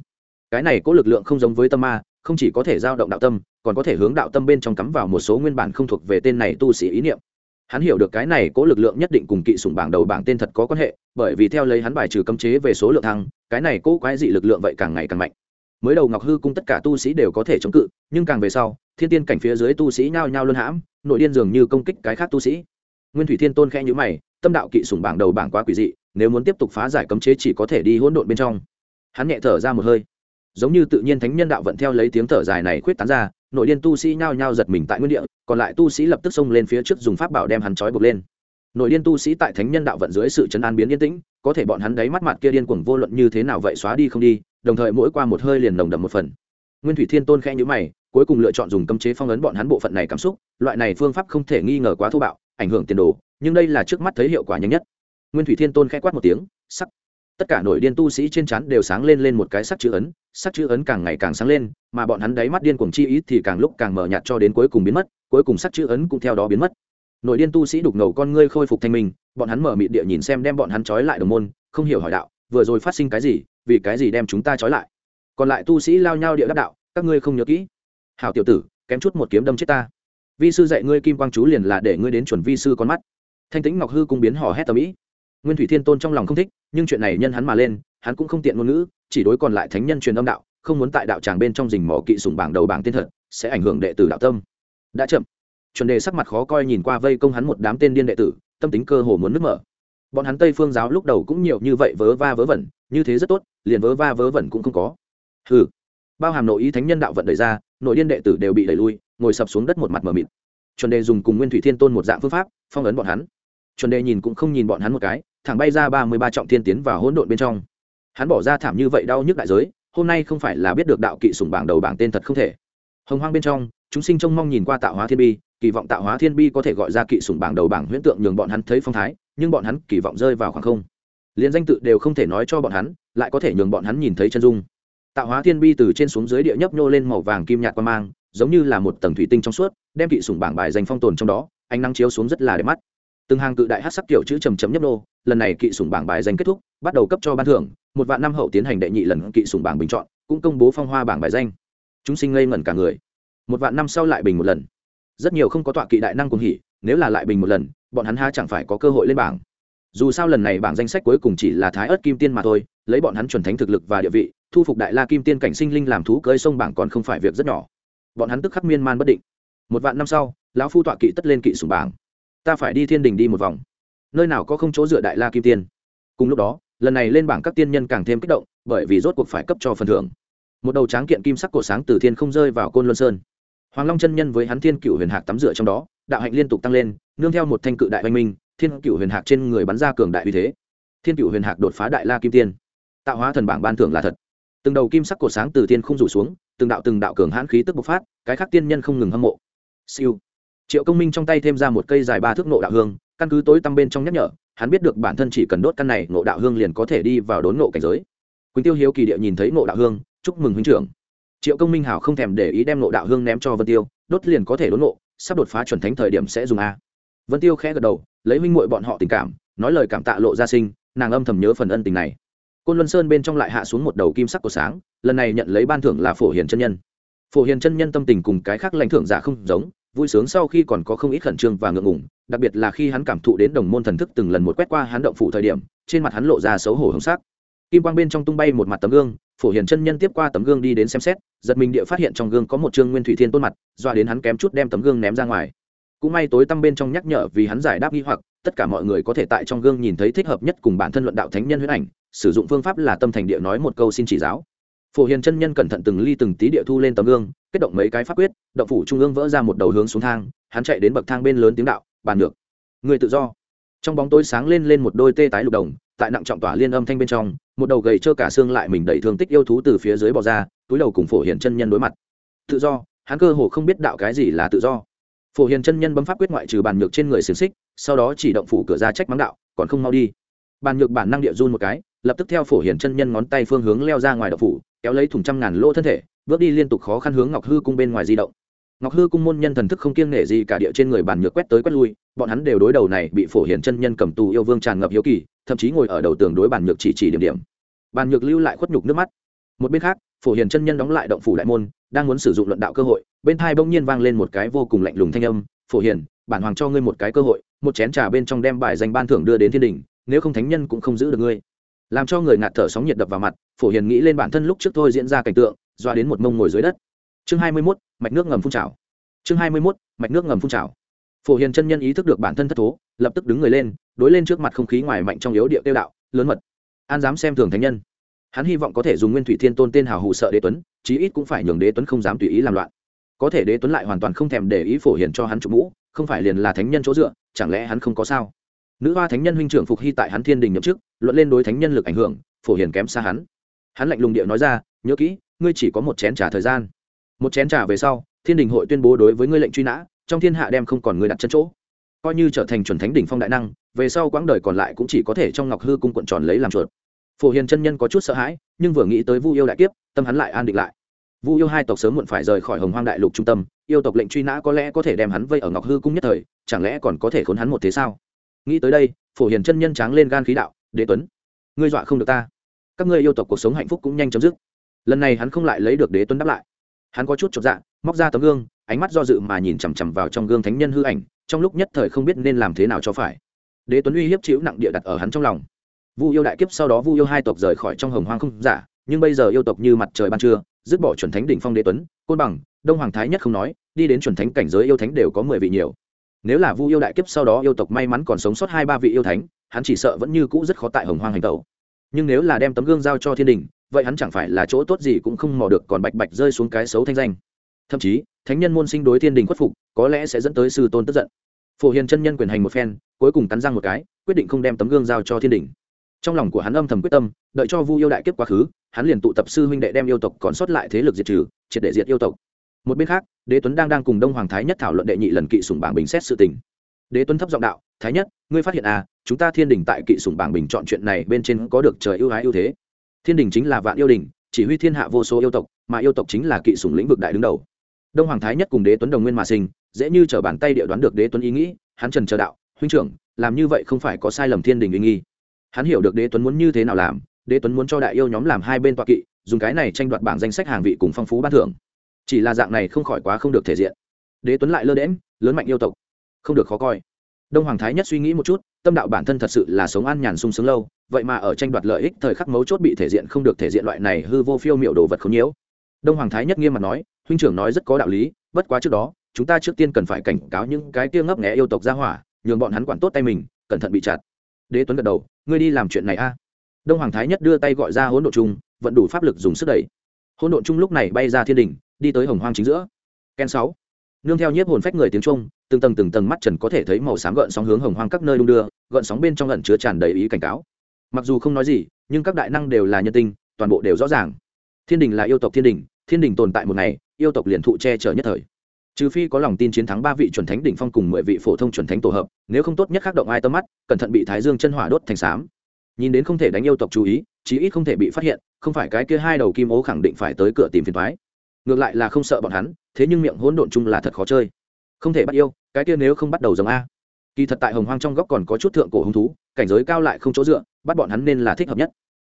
A: Cái này cỗ lực lượng không giống với tâm ma, không chỉ có thể giao động đạo tâm, còn có thể hướng đạo tâm bên trong cắm vào một số nguyên bản không thuộc về tên này tu sĩ ý niệm. Hắn hiểu được cái này cỗ lực lượng nhất định cùng kỵ sủng bảng đầu bảng tên thật có quan hệ, bởi vì theo lấy hắn bài trừ cấm chế về số lượng thăng, cái này cỗ quái dị lực lượng vậy càng ngày càng mạnh mới đầu ngọc hư cung tất cả tu sĩ đều có thể chống cự, nhưng càng về sau, thiên tiên cảnh phía dưới tu sĩ nhao nhao luân hãm, nội điên dường như công kích cái khác tu sĩ. Nguyên thủy thiên tôn khẽ nhữ mày, tâm đạo kỵ sủng bảng đầu bảng quá quỷ dị, nếu muốn tiếp tục phá giải cấm chế chỉ có thể đi hỗn độn bên trong. Hắn nhẹ thở ra một hơi. Giống như tự nhiên thánh nhân đạo vận theo lấy tiếng thở dài này khuyết tán ra, nội điên tu sĩ nhao nhao giật mình tại nguyên địa, còn lại tu sĩ lập tức xông lên phía trước dùng pháp bảo đem hắn trói buộc lên. Nội điên tu sĩ tại thánh nhân đạo vận dưới sự chấn an biến yên tĩnh, có thể bọn hắn đấy mắt mặt kia điên cuồng vô luận như thế nào vậy xóa đi không đi đồng thời mỗi qua một hơi liền nồng đậm một phần. Nguyên thủy thiên tôn khẽ nhữ mày, cuối cùng lựa chọn dùng cấm chế phong ấn bọn hắn bộ phận này cảm xúc, loại này phương pháp không thể nghi ngờ quá thô bạo, ảnh hưởng tiền đồ, nhưng đây là trước mắt thấy hiệu quả nhanh nhất. Nguyên thủy thiên tôn khẽ quát một tiếng, sắc. Tất cả nội điên tu sĩ trên chắn đều sáng lên lên một cái sắc chữ ấn, sắc chữ ấn càng ngày càng sáng lên, mà bọn hắn đáy mắt điên cuồng chi ý thì càng lúc càng mở nhạt cho đến cuối cùng biến mất, cuối cùng sắc chữ ấn cũng theo đó biến mất. Nội điên tu sĩ đục ngầu con ngươi khôi phục thanh minh, bọn hắn mở mịt địa nhìn xem đem bọn hắn trói lại đồng môn, không hiểu hỏi đạo, vừa rồi phát sinh cái gì? Vì cái gì đem chúng ta trói lại? Còn lại tu sĩ lao nhau địa đắc đạo, các ngươi không nhớ kỹ. Hảo tiểu tử, kém chút một kiếm đâm chết ta. Vi sư dạy ngươi kim quang chú liền là để ngươi đến chuẩn vi sư con mắt. Thanh tĩnh ngọc hư cung biến hò hét tầm ĩ nguyên thủy thiên tôn trong lòng không thích, nhưng chuyện này nhân hắn mà lên, hắn cũng không tiện ngôn ngữ, chỉ đối còn lại thánh nhân truyền âm đạo, không muốn tại đạo tràng bên trong rình mỏ kỵ sùng bảng đầu bảng tên thật, sẽ ảnh hưởng đệ tử đạo tâm. Đã chậm. Chuẩn đề sắc mặt khó coi nhìn qua vây công hắn một đám tên điên đệ tử, tâm tính cơ hồ muốn nứt mở. Bọn hắn tây phương giáo lúc đầu cũng nhiều như vậy vớ va vớ vẩn như thế rất tốt, liền vớ va vớ vẩn cũng không có. Hừ. Bao hàm nội ý thánh nhân đạo vận đẩy ra, nội điên đệ tử đều bị đẩy lui, ngồi sập xuống đất một mặt mờ mịt. Chuẩn đề dùng cùng nguyên thủy thiên tôn một dạng phương pháp, phong ấn bọn hắn. Chuẩn đề nhìn cũng không nhìn bọn hắn một cái, thẳng bay ra ba mươi ba trọng thiên tiến vào hỗn độn bên trong. Hắn bỏ ra thảm như vậy đau nhức đại giới, hôm nay không phải là biết được đạo kỵ sủng bảng đầu bảng tên thật không thể. Hồng hoang bên trong, chúng sinh trông mong nhìn qua tạo hóa thiên bi, kỳ vọng tạo hóa thiên bi có thể gọi ra kỵ sủng bảng đầu bảng huyễn tượng nhường bọn hắn thấy phong thái, nhưng bọn hắn kỳ vọng rơi vào khoảng không liền danh tự đều không thể nói cho bọn hắn, lại có thể nhường bọn hắn nhìn thấy chân dung. Tạo hóa thiên bi từ trên xuống dưới địa nhấp nhô lên màu vàng kim nhạt qua mang, giống như là một tầng thủy tinh trong suốt, đem kỵ sủng bảng bài danh phong tồn trong đó, ánh nắng chiếu xuống rất là đẹp mắt. Từng hàng cự đại hát sắc kiểu chữ trầm chấm nhấp nô lần này kỵ sủng bảng bài danh kết thúc, bắt đầu cấp cho ban thưởng, một vạn năm hậu tiến hành đệ nhị lần kỵ sủng bảng bình chọn, cũng công bố phong hoa bảng bài danh. Chúng sinh ngây ngẩn cả người. Một vạn năm sau lại bình một lần. Rất nhiều không có tọa kỵ đại năng cùng hỉ, nếu là lại bình một lần, bọn hắn ha chẳng phải có cơ hội lên bảng dù sao lần này bảng danh sách cuối cùng chỉ là thái ớt kim tiên mà thôi, lấy bọn hắn chuẩn thánh thực lực và địa vị, thu phục đại la kim tiên cảnh sinh linh làm thú cơi sông bảng còn không phải việc rất nhỏ. Bọn hắn tức khắc miên man bất định. Một vạn năm sau, lão phu tọa kỵ tất lên kỵ sùng bảng. Ta phải đi thiên đình đi một vòng. Nơi nào có không chỗ dựa đại la kim tiên. Cùng lúc đó, lần này lên bảng các tiên nhân càng thêm kích động, bởi vì rốt cuộc phải cấp cho phần thưởng. Một đầu tráng kiện kim sắc cổ sáng từ thiên không rơi vào côn luân sơn. Hoàng long chân nhân với hắn thiên cựu huyền hạc tắm rửa trong đó, đạo hạnh liên tục tăng lên, nương theo một thanh cự đại oanh minh thiên cựu huyền hạc trên người bắn ra cường đại uy thế. Thiên cựu huyền hạc đột phá đại la kim tiên. Tạo hóa thần bảng ban thưởng là thật. Từng đầu kim sắc cột sáng từ thiên không rủ xuống, từng đạo từng đạo cường hãn khí tức bộc phát, cái khác tiên nhân không ngừng hâm mộ. Siêu. Triệu công minh trong tay thêm ra một cây dài ba thước nộ đạo hương, căn cứ tối tăm bên trong nhắc nhở, hắn biết được bản thân chỉ cần đốt căn này, nộ đạo hương liền có thể đi vào đốn nộ cảnh giới. Quỳnh tiêu hiếu kỳ địa nhìn thấy nộ đạo hương, chúc mừng huynh trưởng. Triệu công minh hảo không thèm để ý đem nộ đạo hương ném cho vân tiêu, đốt liền có thể đốn nộ, sắp đột phá chuẩn thánh thời điểm sẽ dùng a. Vân tiêu khẽ gật đầu lấy minh muội bọn họ tình cảm, nói lời cảm tạ lộ ra sinh, nàng âm thầm nhớ phần ân tình này. Côn luân sơn bên trong lại hạ xuống một đầu kim sắc của sáng, lần này nhận lấy ban thưởng là phổ hiền chân nhân. Phổ hiền chân nhân tâm tình cùng cái khác lãnh thưởng giả không giống, vui sướng sau khi còn có không ít khẩn trương và ngượng ngùng, đặc biệt là khi hắn cảm thụ đến đồng môn thần thức từng lần một quét qua hắn động phủ thời điểm, trên mặt hắn lộ ra xấu hổ hồng sắc. Kim quang bên trong tung bay một mặt tấm gương, phổ hiền chân nhân tiếp qua tấm gương đi đến xem xét, giật mình địa phát hiện trong gương có một trương nguyên thủy thiên tôn mặt, doa đến hắn kém chút đem tấm gương ném ra ngoài cũng may tối tăm bên trong nhắc nhở vì hắn giải đáp nghi hoặc, tất cả mọi người có thể tại trong gương nhìn thấy thích hợp nhất cùng bản thân luận đạo thánh nhân huyết ảnh, sử dụng phương pháp là tâm thành địa nói một câu xin chỉ giáo. Phổ hiền chân nhân cẩn thận từng ly từng tí địa thu lên tấm gương, kết động mấy cái pháp quyết, động phủ trung ương vỡ ra một đầu hướng xuống thang, hắn chạy đến bậc thang bên lớn tiếng đạo, bàn được người tự do. Trong bóng tối sáng lên lên một đôi tê tái lục đồng, tại nặng trọng tỏa liên âm thanh bên trong, một đầu gầy trơ cả xương lại mình đẩy thương tích yêu thú từ phía dưới bò ra, túi đầu cùng phổ hiền chân nhân đối mặt. Tự do. Hắn cơ hồ không biết đạo cái gì là tự do phổ hiền chân nhân bấm pháp quyết ngoại trừ bàn nhược trên người xiềng xích, sau đó chỉ động phủ cửa ra trách mắng đạo, còn không mau đi. Bàn nhược bản năng địa run một cái, lập tức theo phổ hiền chân nhân ngón tay phương hướng leo ra ngoài động phủ, kéo lấy thùng trăm ngàn lỗ thân thể, bước đi liên tục khó khăn hướng ngọc hư cung bên ngoài di động. Ngọc hư cung môn nhân thần thức không kiêng nể gì cả địa trên người bàn nhược quét tới quét lui, bọn hắn đều đối đầu này bị phổ hiền chân nhân cầm tù yêu vương tràn ngập hiếu kỳ, thậm chí ngồi ở đầu tường đối bàn nhược chỉ chỉ điểm điểm. Bàn nhược lưu lại khuất nhục nước mắt. Một bên khác, phổ hiền chân nhân đóng lại động phủ đại môn, đang muốn sử dụng luận đạo cơ hội bên thai bỗng nhiên vang lên một cái vô cùng lạnh lùng thanh âm phổ hiền bản hoàng cho ngươi một cái cơ hội một chén trà bên trong đem bài danh ban thưởng đưa đến thiên đình nếu không thánh nhân cũng không giữ được ngươi. Làm cho người ngạt thở sóng nhiệt đập vào mặt phổ hiền nghĩ lên bản thân lúc trước thôi diễn ra cảnh tượng doa đến một mông ngồi dưới đất. Chương hai mươi 21, mạch nước ngầm phun trào. Chương hai mươi 21, mạch nước ngầm phun trào. Phổ hiền chân nhân ý thức được bản thân thất thố lập tức đứng người lên đối lên trước mặt không khí ngoài mạnh trong yếu địa tiêu đạo lớn mật. An dám xem thường thánh nhân. Hắn hy vọng có thể dùng nguyên thủy thiên tôn tên hào hụ sợ đế tuấn chí ít cũng phải nhường đế tuấn không dám tùy ý làm loạn có thể đế tuấn lại hoàn toàn không thèm để ý phổ hiền cho hắn chủ mũ, không phải liền là thánh nhân chỗ dựa, chẳng lẽ hắn không có sao? Nữ hoa thánh nhân huynh trưởng phục hy tại hắn thiên đình nhậm chức, luận lên đối thánh nhân lực ảnh hưởng, phổ hiền kém xa hắn. Hắn lạnh lùng địa nói ra, nhớ kỹ, ngươi chỉ có một chén trả thời gian. Một chén trả về sau, thiên đình hội tuyên bố đối với ngươi lệnh truy nã, trong thiên hạ đem không còn người đặt chân chỗ. Coi như trở thành chuẩn thánh đỉnh phong đại năng, về sau quãng đời còn lại cũng chỉ có thể trong ngọc hư cung quận tròn lấy làm chuột. Phổ hiền chân nhân có chút sợ hãi, nhưng vừa nghĩ tới vu yêu đại kiếp, tâm hắn lại an định lại vu yêu hai tộc sớm muộn phải rời khỏi hồng hoang đại lục trung tâm, yêu tộc lệnh truy nã có lẽ có thể đem hắn vây ở ngọc hư cung nhất thời, chẳng lẽ còn có thể khốn hắn một thế sao? Nghĩ tới đây, phổ hiền chân nhân tráng lên gan khí đạo, đế tuấn, ngươi dọa không được ta. Các ngươi yêu tộc cuộc sống hạnh phúc cũng nhanh chấm dứt. Lần này hắn không lại lấy được đế tuấn đáp lại. Hắn có chút chột dạ móc ra tấm gương, ánh mắt do dự mà nhìn chằm chằm vào trong gương thánh nhân hư ảnh, trong lúc nhất thời không biết nên làm thế nào cho phải. Đế tuấn uy hiếp chịu nặng địa đặt ở hắn trong lòng. Vu yêu đại kiếp sau đó vu yêu hai tộc rời khỏi trong hồng hoang không giả, nhưng bây giờ yêu tộc như mặt trời ban trưa dứt bỏ chuẩn thánh đỉnh phong đế tuấn, côn bằng, đông hoàng thái nhất không nói, đi đến chuẩn thánh cảnh giới yêu thánh đều có mười vị nhiều. Nếu là vu yêu đại kiếp sau đó yêu tộc may mắn còn sống sót hai ba vị yêu thánh, hắn chỉ sợ vẫn như cũ rất khó tại hồng hoang hành tẩu. Nhưng nếu là đem tấm gương giao cho thiên đình, vậy hắn chẳng phải là chỗ tốt gì cũng không mò được còn bạch bạch rơi xuống cái xấu thanh danh. Thậm chí, thánh nhân môn sinh đối thiên đình khuất phục, có lẽ sẽ dẫn tới sư tôn tức giận. Phổ hiền chân nhân quyền hành một phen, cuối cùng cắn răng một cái, quyết định không đem tấm gương giao cho thiên đình trong lòng của hắn âm thầm quyết tâm, đợi cho vu yêu đại kiếp quá khứ, hắn liền tụ tập sư huynh đệ đem yêu tộc còn sót lại thế lực diệt trừ, triệt để diệt yêu tộc. Một bên khác, đế tuấn đang đang cùng đông hoàng thái nhất thảo luận đệ nhị lần kỵ sủng bảng bình xét sự tình. Đế tuấn thấp giọng đạo, thái nhất, ngươi phát hiện à chúng ta thiên đình tại kỵ sủng bảng bình chọn chuyện này bên trên có được trời ưu ái ưu thế. Thiên đình chính là vạn yêu đình, chỉ huy thiên hạ vô số yêu tộc, mà yêu tộc chính là kỵ sủng lĩnh vực đại đứng đầu. Đông hoàng thái nhất cùng đế tuấn đồng nguyên mà sinh, dễ như t bàn tay địa đoán được đế tuấn ý nghĩ, hắn trần chờ đạo, huynh trưởng, làm như vậy không phải có sai lầm thiên đình uy nghi hắn hiểu được đế tuấn muốn như thế nào làm, đế tuấn muốn cho đại yêu nhóm làm hai bên tọa kỵ, dùng cái này tranh đoạt bảng danh sách hàng vị cùng phong phú ban thưởng. Chỉ là dạng này không khỏi quá không được thể diện. Đế tuấn lại lơ đễm lớn mạnh yêu tộc. Không được khó coi. Đông hoàng thái nhất suy nghĩ một chút, tâm đạo bản thân thật sự là sống an nhàn sung sướng lâu, vậy mà ở tranh đoạt lợi ích thời khắc mấu chốt bị thể diện không được thể diện loại này hư vô phiêu miệu đồ vật không nhiễu. Đông hoàng thái nhất nghiêm mặt nói, huynh trưởng nói rất có đạo lý, bất quá trước đó, chúng ta trước tiên cần phải cảnh cáo những cái kia ngấp nghẽ yêu tộc ra hỏa, nhường bọn hắn quản tốt tay mình, cẩn thận bị chặt đế tuấn gật đầu, ngươi đi làm chuyện này a. Đông hoàng thái nhất đưa tay gọi ra hỗn độn chung vận đủ pháp lực dùng sức đẩy. Hỗn độn chung lúc này bay ra thiên đình đi tới hồng hoang chính giữa. Ken sáu. Nương theo nhiếp hồn phách người tiếng trung, từng tầng từng tầng mắt trần có thể thấy màu xám gợn sóng hướng hồng hoang các nơi đung đưa, gợn sóng bên trong lẩn chứa tràn đầy ý cảnh cáo. Mặc dù không nói gì, nhưng các đại năng đều là nhân tinh, toàn bộ đều rõ ràng. Thiên đình là yêu tộc thiên đình thiên đình tồn tại một ngày, yêu tộc liền thụ che chở nhất thời trừ phi có lòng tin chiến thắng ba vị chuẩn thánh đỉnh phong cùng mười vị phổ thông chuẩn thánh tổ hợp, nếu không tốt nhất khắc động ai tâm mắt, cẩn thận bị thái dương chân hỏa đốt thành xám nhìn đến không thể đánh yêu tộc chú ý, chí ít không thể bị phát hiện, không phải cái kia hai đầu kim ố khẳng định phải tới cửa tìm phiền thoái ngược lại là không sợ bọn hắn, thế nhưng miệng hỗn độn chung là thật khó chơi. Không thể bắt yêu, cái kia nếu không bắt đầu giống a. Kỳ thật tại hồng hoang trong góc còn có chút thượng cổ hứng thú, cảnh giới cao lại không chỗ dựa, bắt bọn hắn nên là thích hợp nhất.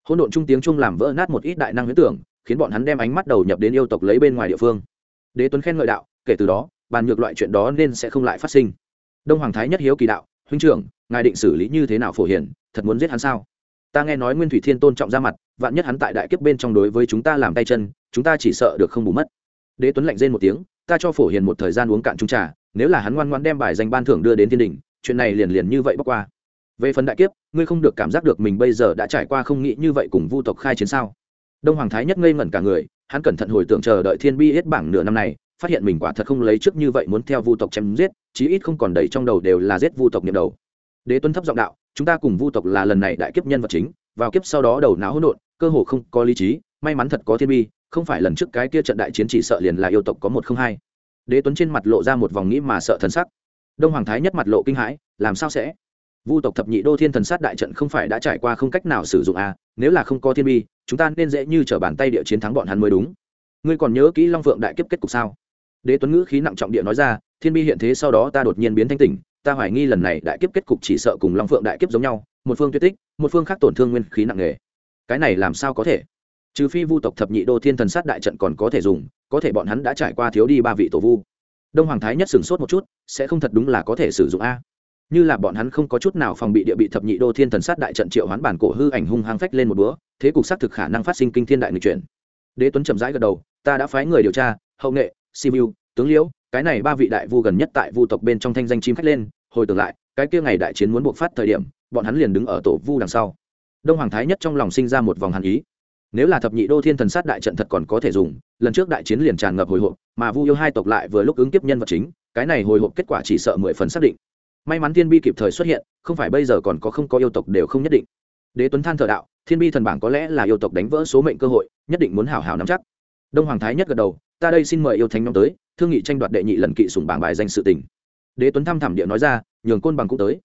A: Hỗn độn chung tiếng chung làm vỡ nát một ít đại năng huyết tưởng, khiến bọn hắn đem ánh mắt đầu nhập đến yêu tộc lấy bên ngoài địa phương. Đế tuấn khen ngợi đạo kể từ đó, bàn nhược loại chuyện đó nên sẽ không lại phát sinh. Đông hoàng thái nhất hiếu kỳ đạo, huynh trưởng, ngài định xử lý như thế nào phổ hiển thật muốn giết hắn sao? Ta nghe nói nguyên thủy thiên tôn trọng ra mặt, vạn nhất hắn tại đại kiếp bên trong đối với chúng ta làm tay chân, chúng ta chỉ sợ được không bù mất. Đế tuấn lạnh rên một tiếng, ta cho phổ hiền một thời gian uống cạn trung trà, nếu là hắn ngoan ngoan đem bài danh ban thưởng đưa đến thiên đình, chuyện này liền liền như vậy bóc qua. Về phần đại kiếp, ngươi không được cảm giác được mình bây giờ đã trải qua không nghĩ như vậy cùng vu tộc khai chiến sao? Đông hoàng thái nhất ngây ngẩn cả người, hắn cẩn thận hồi tưởng chờ đợi thiên bi hết bảng nửa năm này phát hiện mình quả thật không lấy trước như vậy muốn theo vu tộc chém giết, chí ít không còn đầy trong đầu đều là giết vu tộc nhiệm đầu. Đế tuấn thấp giọng đạo, chúng ta cùng vu tộc là lần này đại kiếp nhân vật chính, vào kiếp sau đó đầu não hỗn độn, cơ hồ không có lý trí, may mắn thật có thiên bi, không phải lần trước cái kia trận đại chiến chỉ sợ liền là yêu tộc có một không hai. Đế tuấn trên mặt lộ ra một vòng nghĩ mà sợ thần sắc. Đông hoàng thái nhất mặt lộ kinh hãi, làm sao sẽ? Vu tộc thập nhị đô thiên thần sát đại trận không phải đã trải qua không cách nào sử dụng à nếu là không có thiên bi, chúng ta nên dễ như t r ở bàn tay địa chiến thắng bọn hắn mới đúng. Ngươi còn nhớ kỹ long phượng đại kiếp kết cục sao? Đế tuấn ngữ khí nặng trọng địa nói ra thiên bi hiện thế sau đó ta đột nhiên biến thanh tỉnh ta hoài nghi lần này đại kiếp kết cục chỉ sợ cùng long phượng đại kiếp giống nhau một phương tuyệt tích một phương khác tổn thương nguyên khí nặng nề. Cái này làm sao có thể? Trừ phi vu tộc thập nhị đô thiên thần sát đại trận còn có thể dùng có thể bọn hắn đã trải qua thiếu đi ba vị tổ vu. Đông hoàng thái nhất sửng sốt một chút sẽ không thật đúng là có thể sử dụng a? Như là bọn hắn không có chút nào phòng bị địa bị thập nhị đô thiên thần sát đại trận triệu hoán bản cổ hư ảnh hung hăng phách lên một bữa, thế cục xác thực khả năng phát sinh kinh thiên đại người chuyển. Đế tuấn chậm rãi gật đầu ta đã phái người điều tra hậu nghệ simu tướng liễu, cái này ba vị đại vu gần nhất tại vu tộc bên trong thanh danh chim khách lên, hồi tưởng lại, cái kia ngày đại chiến muốn buộc phát thời điểm, bọn hắn liền đứng ở tổ vu đằng sau. Đông hoàng thái nhất trong lòng sinh ra một vòng hàn ý. Nếu là thập nhị đô thiên thần sát đại trận thật còn có thể dùng, lần trước đại chiến liền tràn ngập hồi hộp, mà vu yêu hai tộc lại vừa lúc ứng tiếp nhân vật chính, cái này hồi hộp kết quả chỉ sợ mười phần xác định. May mắn thiên bi kịp thời xuất hiện, không phải bây giờ còn có không có yêu tộc đều không nhất định. Đế tuấn than thờ đạo, thiên bi thần bảng có lẽ là yêu tộc đánh vỡ số mệnh cơ hội, nhất định muốn hảo hảo nắm chắc. Đông hoàng thái nhất gật đầu ta đây xin mời yêu thánh nhóm tới, thương nghị tranh đoạt đệ nhị lần kỵ sùng bảng bài danh sự tình. Đế tuấn thăm thẳm địa nói ra, nhường côn bằng cũng tới.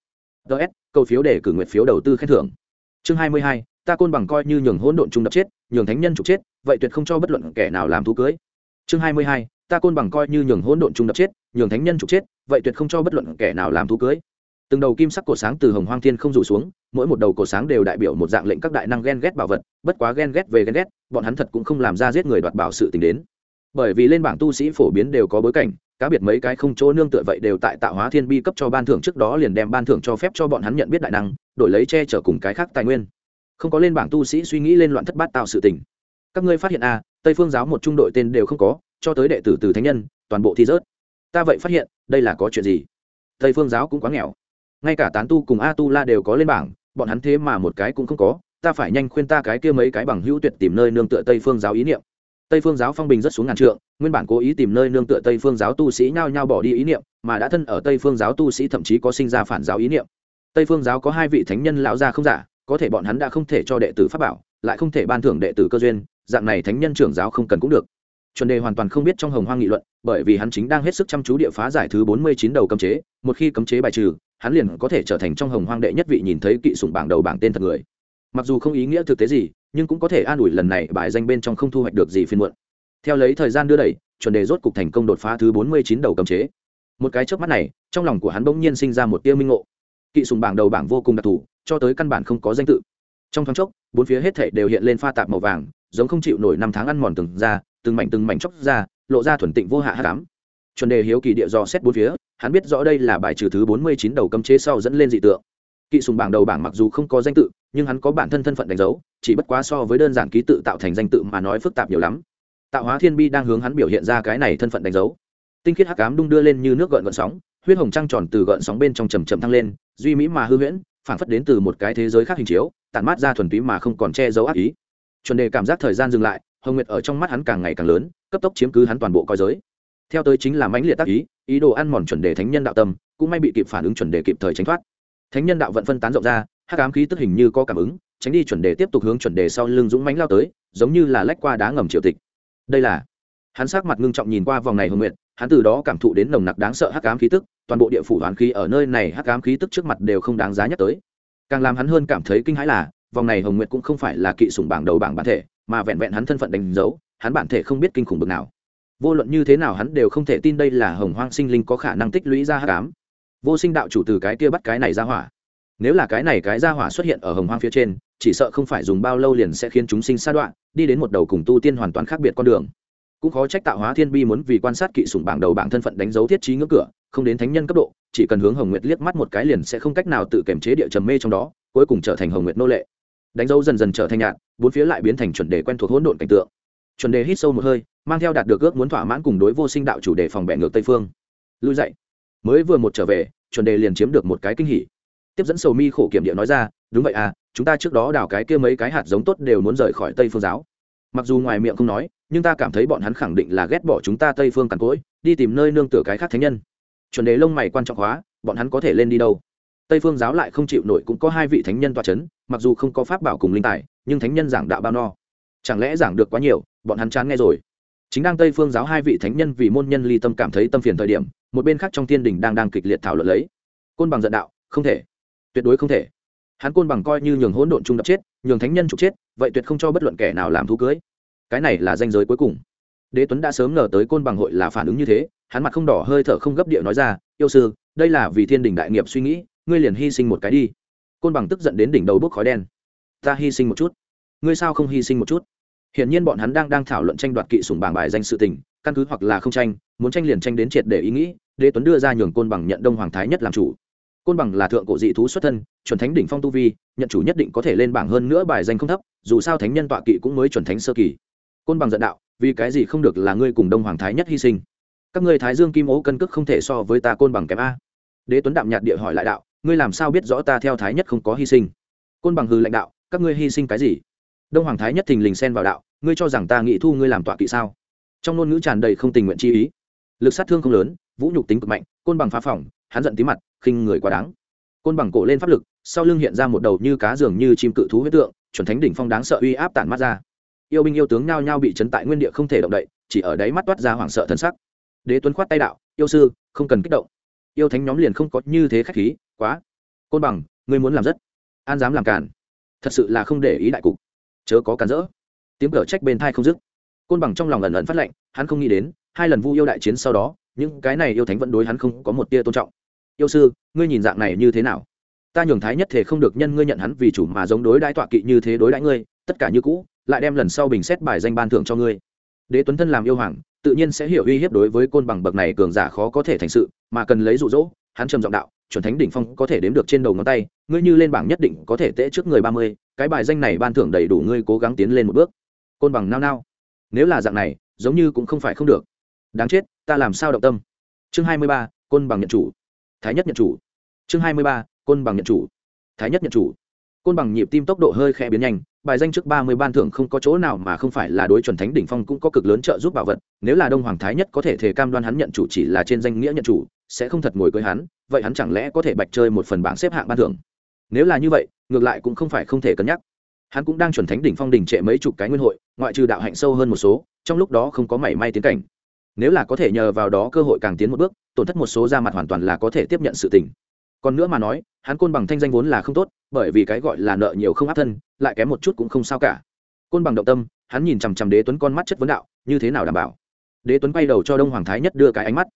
A: Ts cầu phiếu để cử nguyện phiếu đầu tư khen thưởng. Chương hai mươi hai, ta côn bằng coi như nhường hỗn độn trung đập chết, nhường thánh nhân trục chết, vậy tuyệt không cho bất luận kẻ nào làm thú cưới. Chương hai mươi hai, ta côn bằng coi như nhường hỗn độn trung đập chết, nhường thánh nhân trục chết, vậy tuyệt không cho bất luận kẻ nào làm thú cưới. Từng đầu kim sắc cổ sáng từ hồng hoang thiên không rủ xuống, mỗi một đầu cổ sáng đều đại biểu một dạng lệnh các đại năng ghen ghét bảo vật, bất quá ghen ghét về ghen ghét, bọn hắn thật cũng không làm ra giết người đoạt bảo sự tình đến bởi vì lên bảng tu sĩ phổ biến đều có bối cảnh cá biệt mấy cái không chỗ nương tựa vậy đều tại tạo hóa thiên bi cấp cho ban thưởng trước đó liền đem ban thưởng cho phép cho bọn hắn nhận biết đại năng đổi lấy che chở cùng cái khác tài nguyên. Không có lên bảng tu sĩ suy nghĩ lên loạn thất bát tạo sự tình. Các ngươi phát hiện a à, tây phương giáo một trung đội tên đều không có cho tới đệ tử từ thánh nhân toàn bộ thi rớt. Ta vậy phát hiện đây là có chuyện gì? Tây phương giáo cũng quá nghèo. Ngay cả tán tu cùng a tu la đều có lên bảng bọn hắn thế mà một cái cũng không có ta phải nhanh khuyên ta cái kia mấy cái bằng hữu tuyệt tìm nơi nương tựa tây phương giáo ý niệm tây phương giáo phong bình rất xuống ngàn trượng, nguyên bản cố ý tìm nơi nương tựa tây phương giáo tu sĩ nhao nhao bỏ đi ý niệm, mà đã thân ở tây phương giáo tu sĩ thậm chí có sinh ra phản giáo ý niệm. Tây phương giáo có hai vị thánh nhân lão gia không giả, có thể bọn hắn đã không thể cho đệ tử pháp bảo, lại không thể ban thưởng đệ tử cơ duyên, dạng này thánh nhân trưởng giáo không cần cũng được. Chuẩn đề hoàn toàn không biết trong hồng hoang nghị luận, bởi vì hắn chính đang hết sức chăm chú địa phá giải thứ bốn mươi chín đầu cấm chế, một khi cấm chế bài trừ, hắn liền có thể trở thành trong hồng hoang đệ nhất vị nhìn thấy kỵ sủng bảng đầu bảng tên thật người. Mặc dù không ý nghĩa thực tế gì nhưng cũng có thể an ủi lần này bài danh bên trong không thu hoạch được gì phiên muộn. Theo lấy thời gian đưa đẩy, chuẩn đề rốt cục thành công đột phá thứ bốn mươi chín đầu cấm chế. Một cái trước mắt này, trong lòng của hắn bỗng nhiên sinh ra một tia minh ngộ. Kỵ sùng bảng đầu bảng vô cùng đặc thù, cho tới căn bản không có danh tự. Trong thoáng chốc, bốn phía hết thảy đều hiện lên pha tạp màu vàng, giống không chịu nổi năm tháng ăn mòn từng ra, từng mảnh từng mảnh chóc ra, lộ ra thuần tịnh vô hạ hát cám chuẩn đề hiếu kỳ địa do xét bốn phía, hắn biết rõ đây là bài trừ thứ bốn mươi chín đầu cấm chế sau dẫn lên dị tượng. Kỵ sùng bảng đầu bảng mặc dù không có danh tự, nhưng hắn có bản thân thân phận đánh dấu chỉ bất quá so với đơn giản ký tự tạo thành danh tự mà nói phức tạp nhiều lắm. Tạo hóa thiên bi đang hướng hắn biểu hiện ra cái này thân phận đánh dấu. Tinh khiết hắc ám đung đưa lên như nước gợn gợn sóng, huyết hồng trăng tròn từ gợn sóng bên trong trầm trầm thăng lên, duy mỹ mà hư huyễn, phảng phất đến từ một cái thế giới khác hình chiếu, tản mát ra thuần túy mà không còn che giấu ác ý. Chuẩn đề cảm giác thời gian dừng lại, hồng nguyệt ở trong mắt hắn càng ngày càng lớn, cấp tốc chiếm cứ hắn toàn bộ coi giới. Theo tới chính là mãnh liệt tác ý ý đồ ăn mòn chuẩn đề thánh nhân đạo tâm, cũng may bị kịp phản ứng chuẩn đề kịp thời tránh thoát. Thánh nhân đạo vận phân tán rộng ra hắc ám khí tức hình như có cảm ứng, tránh đi chuẩn đề tiếp tục hướng chuẩn đề sau lưng dũng mánh lao tới, giống như là lách qua đá ngầm triều tịch. Đây là, hắn sắc mặt ngưng trọng nhìn qua vòng này hồng nguyệt, hắn từ đó cảm thụ đến nồng nặc đáng sợ hắc ám khí tức, toàn bộ địa phủ hoàn khí ở nơi này hắc ám khí tức trước mặt đều không đáng giá nhắc tới. Càng làm hắn hơn cảm thấy kinh hãi là, vòng này hồng nguyệt cũng không phải là kỵ sủng bảng đầu bảng bản thể, mà vẹn vẹn hắn thân phận đánh dấu, hắn bản thể không biết kinh khủng bực nào. Vô luận như thế nào hắn đều không thể tin đây là hồng hoang sinh linh có khả năng tích lũy ra hắc ám. Vô sinh đạo chủ từ cái kia bắt cái này ra hỏa nếu là cái này cái ra hỏa xuất hiện ở hồng hoang phía trên, chỉ sợ không phải dùng bao lâu liền sẽ khiến chúng sinh sa đoạn đi đến một đầu cùng tu tiên hoàn toàn khác biệt con đường. Cũng khó trách tạo hóa thiên bi muốn vì quan sát kỵ sủng bảng đầu bảng thân phận đánh dấu thiết trí ngưỡng cửa, không đến thánh nhân cấp độ, chỉ cần hướng hồng nguyệt liếc mắt một cái liền sẽ không cách nào tự kiềm chế địa trầm mê trong đó, cuối cùng trở thành hồng nguyệt nô lệ. Đánh dấu dần dần trở thành nhạt, bốn phía lại biến thành chuẩn đề quen thuộc hỗn độn cảnh tượng. Chuẩn đề hít sâu một hơi, mang theo đạt được ước muốn thỏa mãn cùng đối vô sinh đạo chủ đề phòng bệ ngược tây phương. Lui dậy. Mới vừa một trở về, chuẩn đề liền chiếm được một cái kinh hỉ tiếp dẫn sầu mi khổ kiểm địa nói ra, đúng vậy à chúng ta trước đó đào cái kia mấy cái hạt giống tốt đều muốn rời khỏi tây phương giáo. Mặc dù ngoài miệng không nói, nhưng ta cảm thấy bọn hắn khẳng định là ghét bỏ chúng ta tây phương cằn cỗi, đi tìm nơi nương tựa cái khác thánh nhân. Chuẩn đề lông mày quan trọng hóa, bọn hắn có thể lên đi đâu? Tây phương giáo lại không chịu nổi cũng có hai vị thánh nhân toa c h ấ n mặc dù không có pháp bảo cùng linh tài, nhưng thánh nhân giảng đạo bao no. Chẳng lẽ giảng được quá nhiều, bọn hắn chán nghe rồi. Chính đang tây phương giáo hai vị thánh nhân vì môn nhân ly tâm cảm thấy tâm phiền thời điểm, một bên khác trong thiên đình đang đang kịch liệt thảo luận lấy. Côn bằng giận đạo, không thể tuyệt đối không thể. Hắn côn bằng coi như nhường hỗn độn trung đập chết, nhường thánh nhân trục chết, vậy tuyệt không cho bất luận kẻ nào làm thú cưới. Cái này là danh giới cuối cùng. Đế tuấn đã sớm ngờ tới côn bằng hội là phản ứng như thế, hắn mặt không đỏ hơi thở không gấp địa nói ra, yêu sư, đây là vì thiên đình đại nghiệp suy nghĩ, ngươi liền hy sinh một cái đi. Côn bằng tức giận đến đỉnh đầu bốc khói đen. Ta hy sinh một chút? Ngươi sao không hy sinh một chút? Hiển nhiên bọn hắn đang đang thảo luận tranh đoạt kỵ sủng bảng bài danh sự tình, căn cứ hoặc là không tranh, muốn tranh liền tranh đến triệt để ý nghĩ, đế tuấn đưa ra nhường côn bằng nhận đông hoàng thái nhất làm chủ côn bằng là thượng cổ dị thú xuất thân, chuẩn thánh đỉnh phong tu vi, nhận chủ nhất định có thể lên bảng hơn nữa bài danh không thấp, dù sao thánh nhân tọa kỵ cũng mới chuẩn thánh sơ kỳ. Côn bằng giận đạo, vì cái gì không được là ngươi cùng đông hoàng thái nhất hy sinh? Các ngươi thái dương kim ố cân cước không thể so với ta côn bằng kém a. Đế tuấn đạm nhạt địa hỏi lại đạo, ngươi làm sao biết rõ ta theo thái nhất không có hy sinh? Côn bằng hư lãnh đạo, các ngươi hy sinh cái gì? Đông hoàng thái nhất thình lình xen vào đạo, ngươi cho rằng ta nghĩ thu ngươi làm tọa kỵ sao? Trong ngôn ngữ tràn đầy không tình nguyện chi ý. Lực sát thương không lớn, vũ nhục tính cực mạnh, côn bằng phá phỏng hắn giận tí mặt khinh người quá đáng. Côn bằng cổ lên pháp lực, sau lưng hiện ra một đầu như cá dường như chim cự thú huyết tượng, chuẩn thánh đỉnh phong đáng sợ uy áp tản mắt ra. Yêu binh yêu tướng nhao nhao bị chấn tại nguyên địa không thể động đậy, chỉ ở đáy mắt toát ra hoảng sợ thân sắc. Đế tuấn khoát tay đạo, yêu sư, không cần kích động. Yêu thánh nhóm liền không có như thế khách khí, quá, côn bằng, ngươi muốn làm rất an dám làm cản thật sự là không để ý đại cục. Chớ có cản rỡ. Tiếng cờ trách bên thai không dứt. Côn bằng trong lòng ẩn ẩn phát lệnh, hắn không nghĩ đến, hai lần vu yêu đại chiến sau đó, những cái này yêu thánh vẫn đối hắn không có một tia tôn trọng yêu sư, ngươi nhìn dạng này như thế nào? Ta nhường thái nhất thể không được nhân ngươi nhận hắn vì chủ mà giống đối đãi tọa kỵ như thế đối đãi ngươi, tất cả như cũ, lại đem lần sau bình xét bài danh ban thưởng cho ngươi. Đế tuấn thân làm yêu hoàng, tự nhiên sẽ hiểu uy hiếp đối với côn bằng bậc này cường giả khó có thể thành sự, mà cần lấy dụ dỗ, hắn trầm giọng đạo, chuẩn thánh đỉnh phong có thể đếm được trên đầu ngón tay, ngươi như lên bảng nhất định có thể tễ trước người ba mươi, cái bài danh này ban thưởng đầy đủ ngươi cố gắng tiến lên một bước. Côn bằng nao nao. Nếu là dạng này, giống như cũng không phải không được. Đáng chết, ta làm sao động tâm? Chương hai mươi ba, côn bằng nhận chủ thái nhất nhận chủ. Chương hai mươi ba, côn bằng nhận chủ. Thái nhất nhận chủ. Côn bằng nhịp tim tốc độ hơi khẽ biến nhanh, bài danh trước ba mươi ban thưởng không có chỗ nào mà không phải là đối chuẩn thánh đỉnh phong cũng có cực lớn trợ giúp bảo vật, nếu là đông hoàng thái nhất có thể thể cam đoan hắn nhận chủ chỉ là trên danh nghĩa nhận chủ, sẽ không thật ngồi cưới hắn, vậy hắn chẳng lẽ có thể bạch chơi một phần bảng xếp hạng ban thưởng? Nếu là như vậy, ngược lại cũng không phải không thể cân nhắc. Hắn cũng đang chuẩn thánh đỉnh phong đỉnh trệ mấy chục cái nguyên hội, ngoại trừ đạo hạnh sâu hơn một số, trong lúc đó không có mảy may tiến cảnh nếu là có thể nhờ vào đó cơ hội càng tiến một bước, tổn thất một số ra mặt hoàn toàn là có thể tiếp nhận sự tình. Còn nữa mà nói, hắn côn bằng thanh danh vốn là không tốt, bởi vì cái gọi là nợ nhiều không áp thân, lại kém một chút cũng không sao cả. Côn bằng động tâm, hắn nhìn chằm chằm đế tuấn con mắt chất vấn đạo, như thế nào đảm bảo? Đế tuấn quay đầu cho đông hoàng thái nhất đưa cái ánh mắt.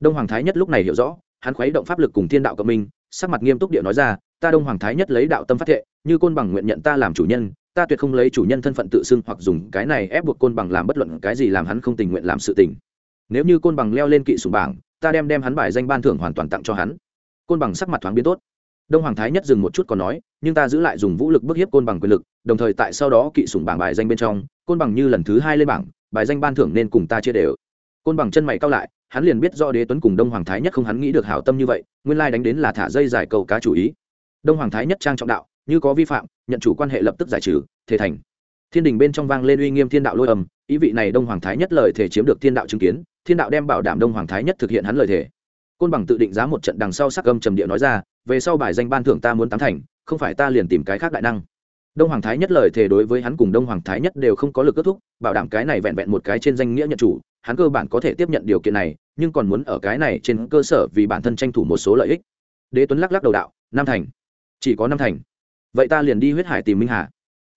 A: Đông hoàng thái nhất lúc này hiểu rõ, hắn khuấy động pháp lực cùng thiên đạo cộng minh, sắc mặt nghiêm túc địa nói ra, ta đông hoàng thái nhất lấy đạo tâm phát thệ, như côn bằng nguyện nhận ta làm chủ nhân, ta tuyệt không lấy chủ nhân thân phận tự xưng hoặc dùng cái này ép buộc côn bằng làm bất luận cái gì làm hắn không tình nguyện làm sự tình nếu như côn bằng leo lên kỵ sùng bảng, ta đem đem hắn bài danh ban thưởng hoàn toàn tặng cho hắn. Côn bằng sắc mặt thoáng biến tốt. Đông hoàng thái nhất dừng một chút còn nói, nhưng ta giữ lại dùng vũ lực bức hiếp côn bằng quyền lực, đồng thời tại sau đó kỵ sủng bảng bài danh bên trong, côn bằng như lần thứ hai lên bảng, bài danh ban thưởng nên cùng ta chia đều. Côn bằng chân mày cao lại, hắn liền biết do đế tuấn cùng đông hoàng thái nhất không hắn nghĩ được hảo tâm như vậy, nguyên lai đánh đến là thả dây giải cầu cá chủ ý. Đông hoàng thái nhất trang trọng đạo, như có vi phạm, nhận chủ quan hệ lập tức giải trừ, thể thành. Thiên đình bên trong vang lên uy nghiêm thiên đạo lôi ầm ý vị này đông hoàng thái nhất lời thể chiếm được thiên đạo chứng kiến, thiên đạo đem bảo đảm đông hoàng thái nhất thực hiện hắn lời thể côn bằng tự định giá một trận đằng sau sắc âm trầm địa nói ra, về sau bài danh ban thưởng ta muốn tán thành, không phải ta liền tìm cái khác đại năng. Đông hoàng thái nhất lời thề đối với hắn cùng đông hoàng thái nhất đều không có lực kết thúc, bảo đảm cái này vẹn vẹn một cái trên danh nghĩa nhận chủ, hắn cơ bản có thể tiếp nhận điều kiện này, nhưng còn muốn ở cái này trên cơ sở vì bản thân tranh thủ một số lợi ích. Đế tuấn lắc lắc đầu đạo, nam thành. Chỉ có năm thành. Vậy ta liền đi huyết hải tìm minh hà.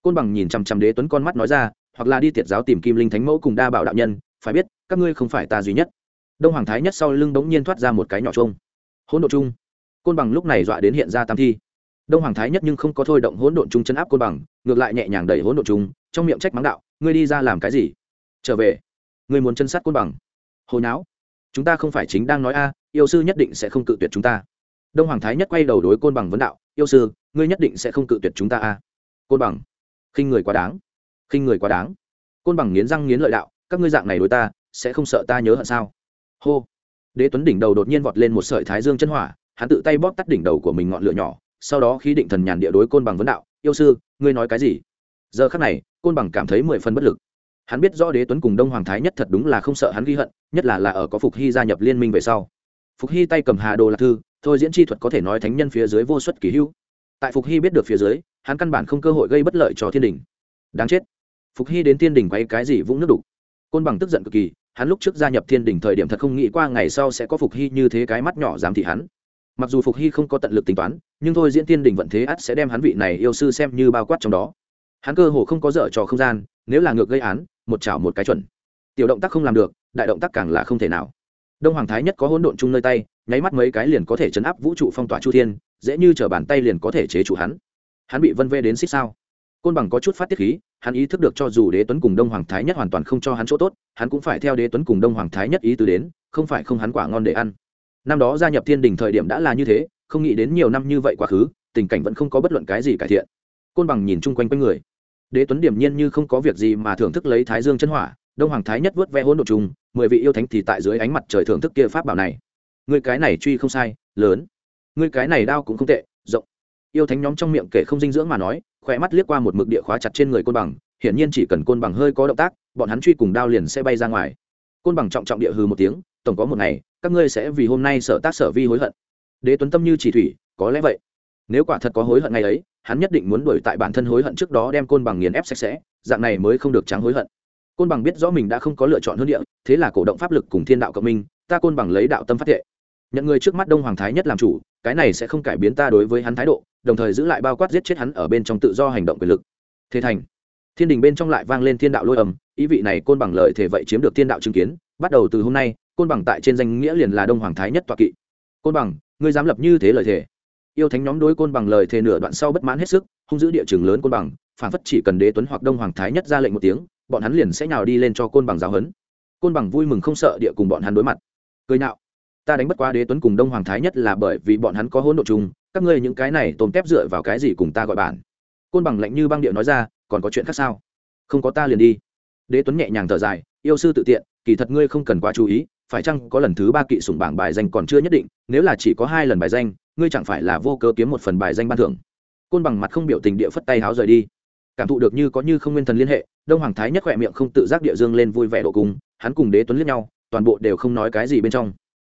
A: Côn bằng nhìn chằm chằm đế tuấn con mắt nói ra hoặc là đi tiệt giáo tìm kim linh thánh mẫu cùng đa bảo đạo nhân, phải biết, các ngươi không phải ta duy nhất. Đông hoàng thái nhất sau lưng đống nhiên thoát ra một cái nhỏ chung hỗn độ chung. Côn bằng lúc này dọa đến hiện ra tam thi. Đông hoàng thái nhất nhưng không có thôi động hỗn độn chung chấn áp côn bằng, ngược lại nhẹ nhàng đẩy hỗn độn chung, trong miệng trách mắng đạo, ngươi đi ra làm cái gì? Trở về. Ngươi muốn chân sát côn bằng. Hồi não chúng ta không phải chính đang nói a, yêu sư nhất định sẽ không cự tuyệt chúng ta. Đông hoàng thái nhất quay đầu đối côn bằng vấn đạo, yêu sư, ngươi nhất định sẽ không cự tuyệt chúng ta a. Côn bằng, khinh người quá đáng khinh người quá đáng. Côn bằng nghiến răng nghiến lợi đạo, các ngươi dạng này đối ta, sẽ không sợ ta nhớ hận sao? Hô. Đế tuấn đỉnh đầu đột nhiên vọt lên một sợi thái dương chân hỏa, hắn tự tay bóp tắt đỉnh đầu của mình ngọn lửa nhỏ, sau đó khí định thần nhàn địa đối côn bằng vấn đạo, yêu sư, ngươi nói cái gì? Giờ khắc này, côn bằng cảm thấy mười phần bất lực. Hắn biết rõ đế tuấn cùng đông hoàng thái nhất thật đúng là không sợ hắn ghi hận, nhất là là ở có phục hy gia nhập liên minh về sau. Phục hy tay cầm hà đồ lạc thư, thôi diễn chi thuật có thể nói thánh nhân phía dưới vô suất kỳ hữu. Tại phục hy biết được phía dưới, hắn căn bản không cơ hội gây bất lợi cho thiên đình. Đáng chết phục hy đến thiên đình quay cái gì vũng nước đục. Côn bằng tức giận cực kỳ, hắn lúc trước gia nhập thiên đình thời điểm thật không nghĩ qua ngày sau sẽ có phục hy như thế cái mắt nhỏ dám thị hắn. Mặc dù phục hy không có tận lực tính toán, nhưng thôi diễn thiên đình vận thế ắt sẽ đem hắn vị này yêu sư xem như bao quát trong đó. Hắn cơ hồ không có dở trò không gian, nếu là ngược gây án, một chảo một cái chuẩn. Tiểu động tác không làm được, đại động tác càng là không thể nào. Đông hoàng thái nhất có hỗn độn chung nơi tay, nháy mắt mấy cái liền có thể chấn áp vũ trụ phong tỏa chu thiên, dễ như t bàn tay liền có thể chế trụ hắn. Hắn bị vân vê đến xích sao? Côn bằng có chút phát tiết khí hắn ý thức được cho dù đế tuấn cùng đông hoàng thái nhất hoàn toàn không cho hắn chỗ tốt, hắn cũng phải theo đế tuấn cùng đông hoàng thái nhất ý tứ đến, không phải không hắn quả ngon để ăn. Năm đó gia nhập thiên đình thời điểm đã là như thế, không nghĩ đến nhiều năm như vậy quá khứ, tình cảnh vẫn không có bất luận cái gì cải thiện. Côn bằng nhìn chung quanh quanh người. Đế tuấn điểm nhiên như không có việc gì mà thưởng thức lấy thái dương chân hỏa, đông hoàng thái nhất vớt ve hỗn độ trùng, mười vị yêu thánh thì tại dưới ánh mặt trời thưởng thức kia pháp bảo này. Người cái này truy không sai, lớn. Người cái này đao cũng không tệ, rộng. Yêu thánh nhóm trong miệng kể không dinh dưỡng mà nói khỏe mắt liếc qua một mực địa khóa chặt trên người côn bằng, hiển nhiên chỉ cần côn bằng hơi có động tác, bọn hắn truy cùng đao liền sẽ bay ra ngoài. Côn bằng trọng trọng địa hư một tiếng, tổng có một ngày, các ngươi sẽ vì hôm nay sợ tác sở vi hối hận. Đế tuấn tâm như chỉ thủy, có lẽ vậy. Nếu quả thật có hối hận ngày ấy, hắn nhất định muốn đuổi tại bản thân hối hận trước đó đem côn bằng nghiền ép sạch sẽ, dạng này mới không được trắng hối hận. Côn bằng biết rõ mình đã không có lựa chọn hơn địa, thế là cổ động pháp lực cùng thiên đạo cộng minh, ta côn bằng lấy đạo tâm phát thệ. Nhận người trước mắt đông hoàng thái nhất làm chủ cái này sẽ không cải biến ta đối với hắn thái độ, đồng thời giữ lại bao quát giết chết hắn ở bên trong tự do hành động quyền lực. Thế thành. Thiên đình bên trong lại vang lên thiên đạo lôi ầm ý vị này côn bằng lợi thể vậy chiếm được thiên đạo chứng kiến, bắt đầu từ hôm nay, côn bằng tại trên danh nghĩa liền là đông hoàng thái nhất toạ kỵ. Côn bằng, ngươi dám lập như thế lời thể. Yêu thánh nhóm đối côn bằng lời thề nửa đoạn sau bất mãn hết sức, hung giữ địa trường lớn côn bằng, phản phất chỉ cần đế tuấn hoặc đông hoàng thái nhất ra lệnh một tiếng, bọn hắn liền sẽ nhào đi lên cho côn bằng giáo hấn côn bằng vui mừng không sợ địa cùng bọn hắn đối mặt. Cười nhạo ta đánh bất quá đế tuấn cùng đông hoàng thái nhất là bởi vì bọn hắn có hỗn độ chung, các ngươi những cái này tôm tép dựa vào cái gì cùng ta gọi bản côn bằng lạnh như băng điệu nói ra, còn có chuyện khác sao? Không có ta liền đi. Đế tuấn nhẹ nhàng thở dài, yêu sư tự tiện, kỳ thật ngươi không cần quá chú ý, phải chăng có lần thứ ba kỵ sủng bảng bài danh còn chưa nhất định, nếu là chỉ có hai lần bài danh, ngươi chẳng phải là vô cớ kiếm một phần bài danh ban thưởng? Côn bằng mặt không biểu tình địa phất tay háo rời đi. Cảm thụ được như có như không nguyên thần liên hệ, đông hoàng thái nhất khỏe miệng không tự giác địa dương lên vui vẻ độ cung, hắn cùng đế tuấn liếc nhau, toàn bộ đều không nói cái gì bên trong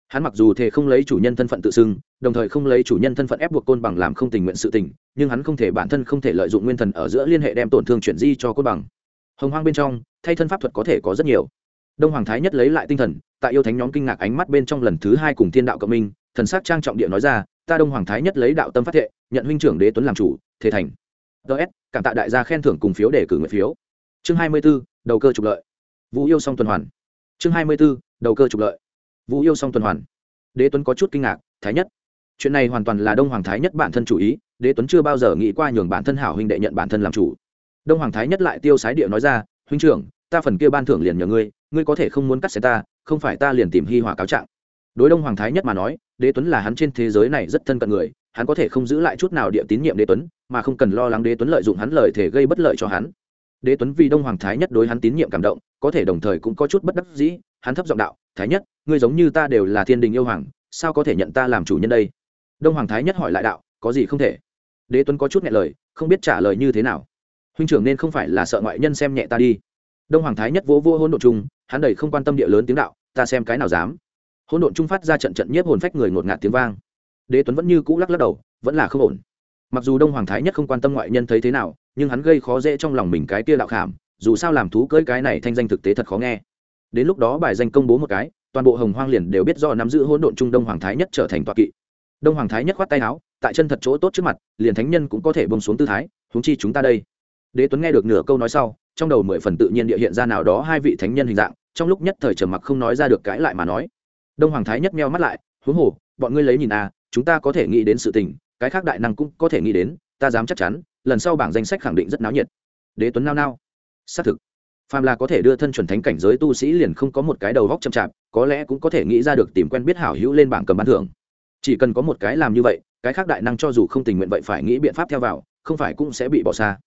A: hắn mặc dù thể không lấy chủ nhân thân phận tự xưng, đồng thời không lấy chủ nhân thân phận ép buộc côn bằng làm không tình nguyện sự tình, nhưng hắn không thể bản thân không thể lợi dụng nguyên thần ở giữa liên hệ đem tổn thương chuyển di cho côn bằng. Hồng hoang bên trong, thay thân pháp thuật có thể có rất nhiều. Đông hoàng thái nhất lấy lại tinh thần, tại yêu thánh nhóm kinh ngạc ánh mắt bên trong lần thứ hai cùng thiên đạo cộng minh, thần sắc trang trọng địa nói ra, ta đông hoàng thái nhất lấy đạo tâm phát thệ, nhận huynh trưởng đế tuấn làm chủ thể thành. Ts cảm tạ đại gia khen thưởng cùng phiếu để cử nguyện phiếu. Chương hai mươi b ố đầu cơ trục lợi. Vũ yêu song tuần hoàn. Chương hai mươi b ố đầu cơ trục lợi vũ yêu song tuần hoàn. Đế tuấn có chút kinh ngạc, thái nhất. Chuyện này hoàn toàn là đông hoàng thái nhất bản thân chủ ý, đế tuấn chưa bao giờ nghĩ qua nhường bản thân hảo huynh đệ nhận bản thân làm chủ. Đông hoàng thái nhất lại tiêu sái địa nói ra, huynh trưởng, ta phần kia ban thưởng liền nhờ ngươi ngươi có thể không muốn cắt xe ta, không phải ta liền tìm hi hòa cáo trạng. Đối đông hoàng thái nhất mà nói, đế tuấn là hắn trên thế giới này rất thân cận người, hắn có thể không giữ lại chút nào địa tín nhiệm đế tuấn, mà không cần lo lắng đế tuấn lợi dụng hắn lời thể gây bất lợi cho hắn. Đế tuấn vì đông hoàng thái nhất đối hắn tín nhiệm cảm động, có thể đồng thời cũng có chút bất đắc dĩ, hắn thấp giọng đạo, thái nhất ngươi giống như ta đều là thiên đình yêu hoàng, sao có thể nhận ta làm chủ nhân đây? Đông hoàng thái nhất hỏi lại đạo, có gì không thể? Đế tuấn có chút nhẹ lời, không biết trả lời như thế nào. Huynh trưởng nên không phải là sợ ngoại nhân xem nhẹ ta đi. Đông hoàng thái nhất vỗ vô hôn đ ộ chung, hắn đầy không quan tâm địa lớn tiếng đạo, ta xem cái nào dám. Hôn độn trung phát ra trận trận nhiếp hồn phách người ngột ngạt tiếng vang. Đế tuấn vẫn như cũ lắc lắc đầu, vẫn là không ổn. Mặc dù đông hoàng thái nhất không quan tâm ngoại nhân thấy thế nào, nhưng hắn gây khó dễ trong lòng mình cái kia đạo khảm, dù sao làm thú cưỡi cái này thanh danh thực tế thật khó nghe. Đến lúc đó bài danh công bố một cái toàn bộ hồng hoang liền đều biết do nắm giữ hỗn độn trung đông hoàng thái nhất trở thành toa kỵ. Đông hoàng thái nhất khoát tay áo, tại chân thật chỗ tốt trước mặt, liền thánh nhân cũng có thể bông xuống tư thái húng chi chúng ta đây. Đế tuấn nghe được nửa câu nói sau, trong đầu mười phần tự nhiên địa hiện ra nào đó hai vị thánh nhân hình dạng, trong lúc nhất thời trầm mặc không nói ra được cãi lại mà nói. Đông hoàng thái nhất meo mắt lại, huống hồ, bọn ngươi lấy nhìn à chúng ta có thể nghĩ đến sự tình, cái khác đại năng cũng có thể nghĩ đến, ta dám chắc chắn, lần sau bảng danh sách khẳng định rất náo nhiệt. Đế tuấn nao nao, xác thực phàm là có thể đưa thân chuẩn thánh cảnh giới tu sĩ liền không có một cái đầu góc chậm chạp, có lẽ cũng có thể nghĩ ra được tìm quen biết hảo hữu lên bảng cầm bán thưởng. Chỉ cần có một cái làm như vậy, cái khác đại năng cho dù không tình nguyện vậy phải nghĩ biện pháp theo vào, không phải cũng sẽ bị bỏ xa.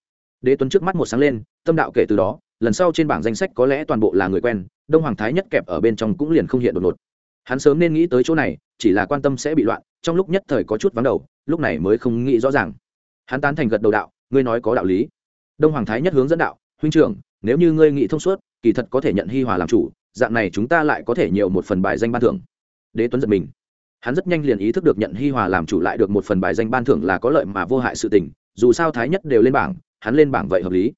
A: Đế tuấn trước mắt một sáng lên, tâm đạo kể từ đó, lần sau trên bảng danh sách có lẽ toàn bộ là người quen, đông hoàng thái nhất kẹp ở bên trong cũng liền không hiện đột ngột. Hắn sớm nên nghĩ tới chỗ này, chỉ là quan tâm sẽ bị loạn, trong lúc nhất thời có chút vắng đầu, lúc này mới không nghĩ rõ ràng. Hắn tán thành gật đầu đạo, ngươi nói có đạo lý. Đông hoàng thái nhất hướng dẫn đạo huynh trưởng, nếu như ngươi nghĩ thông suốt, kỳ thật có thể nhận hi hòa làm chủ, dạng này chúng ta lại có thể nhiều một phần bài danh ban thưởng. Đế tuấn giật mình. Hắn rất nhanh liền ý thức được nhận hi hòa làm chủ lại được một phần bài danh ban thưởng là có lợi mà vô hại sự tình, dù sao thái nhất đều lên bảng, hắn lên bảng vậy hợp lý.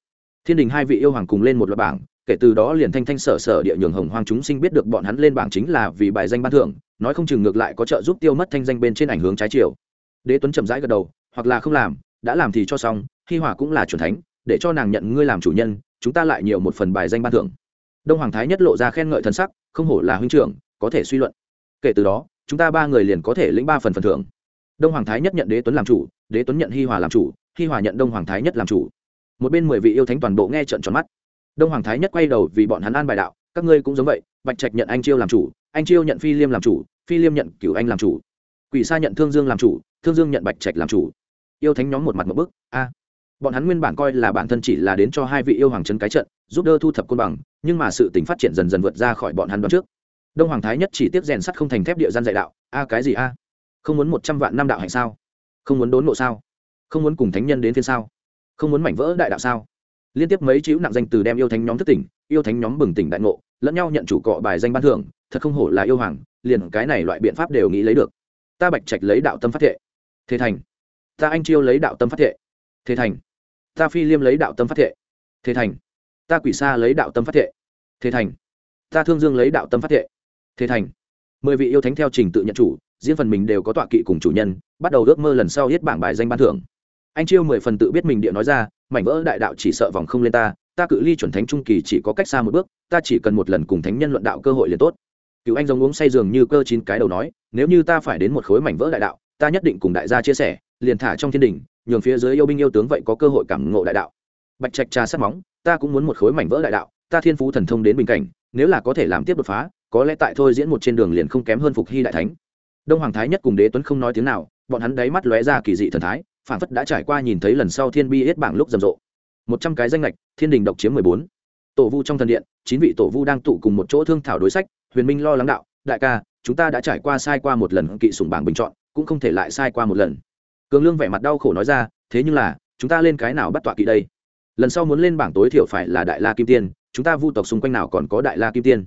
A: Thiên đình hai vị yêu hoàng cùng lên một loạt bảng, kể từ đó liền thanh thanh sở sở địa nhường hồng hoang chúng sinh biết được bọn hắn lên bảng chính là vì bài danh ban thưởng, nói không chừng ngược lại có trợ giúp tiêu mất thanh danh bên trên ảnh hướng trái chiều. Đế tuấn chậm rãi gật đầu, hoặc là không làm, đã làm thì cho xong, hi hòa cũng là c thánh để cho nàng nhận ngươi làm chủ nhân, chúng ta lại nhiều một phần bài danh ban thưởng. Đông hoàng thái nhất lộ ra khen ngợi thân sắc, không hổ là huynh trưởng, có thể suy luận. Kể từ đó, chúng ta ba người liền có thể lĩnh ba phần phần thưởng. Đông hoàng thái nhất nhận đế tuấn làm chủ, đế tuấn nhận hi hòa làm chủ, hi hòa nhận đông hoàng thái nhất làm chủ. Một bên mười vị yêu thánh toàn bộ nghe trận tròn mắt. Đông hoàng thái nhất quay đầu vì bọn hắn an bài đạo, các ngươi cũng giống vậy, bạch trạch nhận anh chiêu làm chủ, anh chiêu nhận phi liêm làm chủ, phi liêm nhận cửu anh làm chủ, quỷ sa nhận thương dương làm chủ, thương dương nhận bạch trạch làm chủ. Yêu thánh nhóm một mặt một bức, a bọn hắn nguyên bản coi là bản thân chỉ là đến cho hai vị yêu hoàng trấn cái trận, giúp đỡ thu thập côn bằng, nhưng mà sự tình phát triển dần dần vượt ra khỏi bọn hắn đoạn trước. Đông hoàng thái nhất chỉ tiếp rèn sắt không thành thép địa gian dạy đạo, a, cái gì a? Không muốn một trăm vạn năm đạo hành sao? Không muốn đốn nộ sao? Không muốn cùng thánh nhân đến thiên sao? Không muốn mảnh vỡ đại đạo sao? Liên tiếp mấy chữ nặng danh từ đem yêu thánh nhóm thất tỉnh, yêu thánh nhóm bừng tỉnh đại ngộ, lẫn nhau nhận chủ cọ bài danh ban thưởng, thật không hổ là yêu hoàng, liền cái này loại biện pháp đều nghĩ lấy được. Ta bạch trạch lấy đạo tâm phát thệ. Thế thành. Ta anh chiêu lấy đạo tâm phát thệ. Thế thành ta phi liêm lấy đạo tâm phát thệ. Thế thành. Ta quỷ sa lấy đạo tâm phát thệ. Thế thành. Ta thương dương lấy đạo tâm phát thệ. Thế thành. Mười vị yêu thánh theo trình tự nhận chủ, riêng phần mình đều có tọa kỵ cùng chủ nhân, bắt đầu ước mơ lần sau hết bảng bài danh ban thưởng. Anh chiêu mười phần tự biết mình địa nói ra, mảnh vỡ đại đạo chỉ sợ vòng không lên ta ta cự ly chuẩn thánh trung kỳ chỉ có cách xa một bước, ta chỉ cần một lần cùng thánh nhân luận đạo cơ hội liền tốt. Cựu anh giống uống say giường như cơ chín cái đầu nói, nếu như ta phải đến một khối mảnh vỡ đại đạo, ta nhất định cùng đại gia chia sẻ, liền thả trong thiên đình nhường phía dưới yêu binh yêu tướng vậy có cơ hội cảm ngộ đại đạo. Bạch trạch trà sát móng, ta cũng muốn một khối mảnh vỡ đại đạo, ta thiên phú thần thông đến bình cảnh, nếu là có thể làm tiếp đột phá, có lẽ tại thôi diễn một trên đường liền không kém hơn phục hy đại thánh. Đông hoàng thái nhất cùng đế tuấn không nói tiếng nào, bọn hắn đáy mắt lóe ra kỳ dị thần thái phản phất đã trải qua nhìn thấy lần sau thiên bi hết bảng lúc rầm rộ. Một trăm cái danh lệch thiên đình độc chiếm mười bốn. Tổ vu trong thần điện, chín vị tổ vu đang tụ cùng một chỗ thương thảo đối sách, huyền minh lo lắng đạo, đại ca, chúng ta đã trải qua sai qua một lần kỵ sùng bảng bình chọn, cũng không thể lại sai qua một lần cường lương vẻ mặt đau khổ nói ra, thế nhưng là, chúng ta lên cái nào bắt tọa kỵ đây? Lần sau muốn lên bảng tối thiểu phải là đại la kim tiên, chúng ta vu tộc xung quanh nào còn có đại la kim tiên?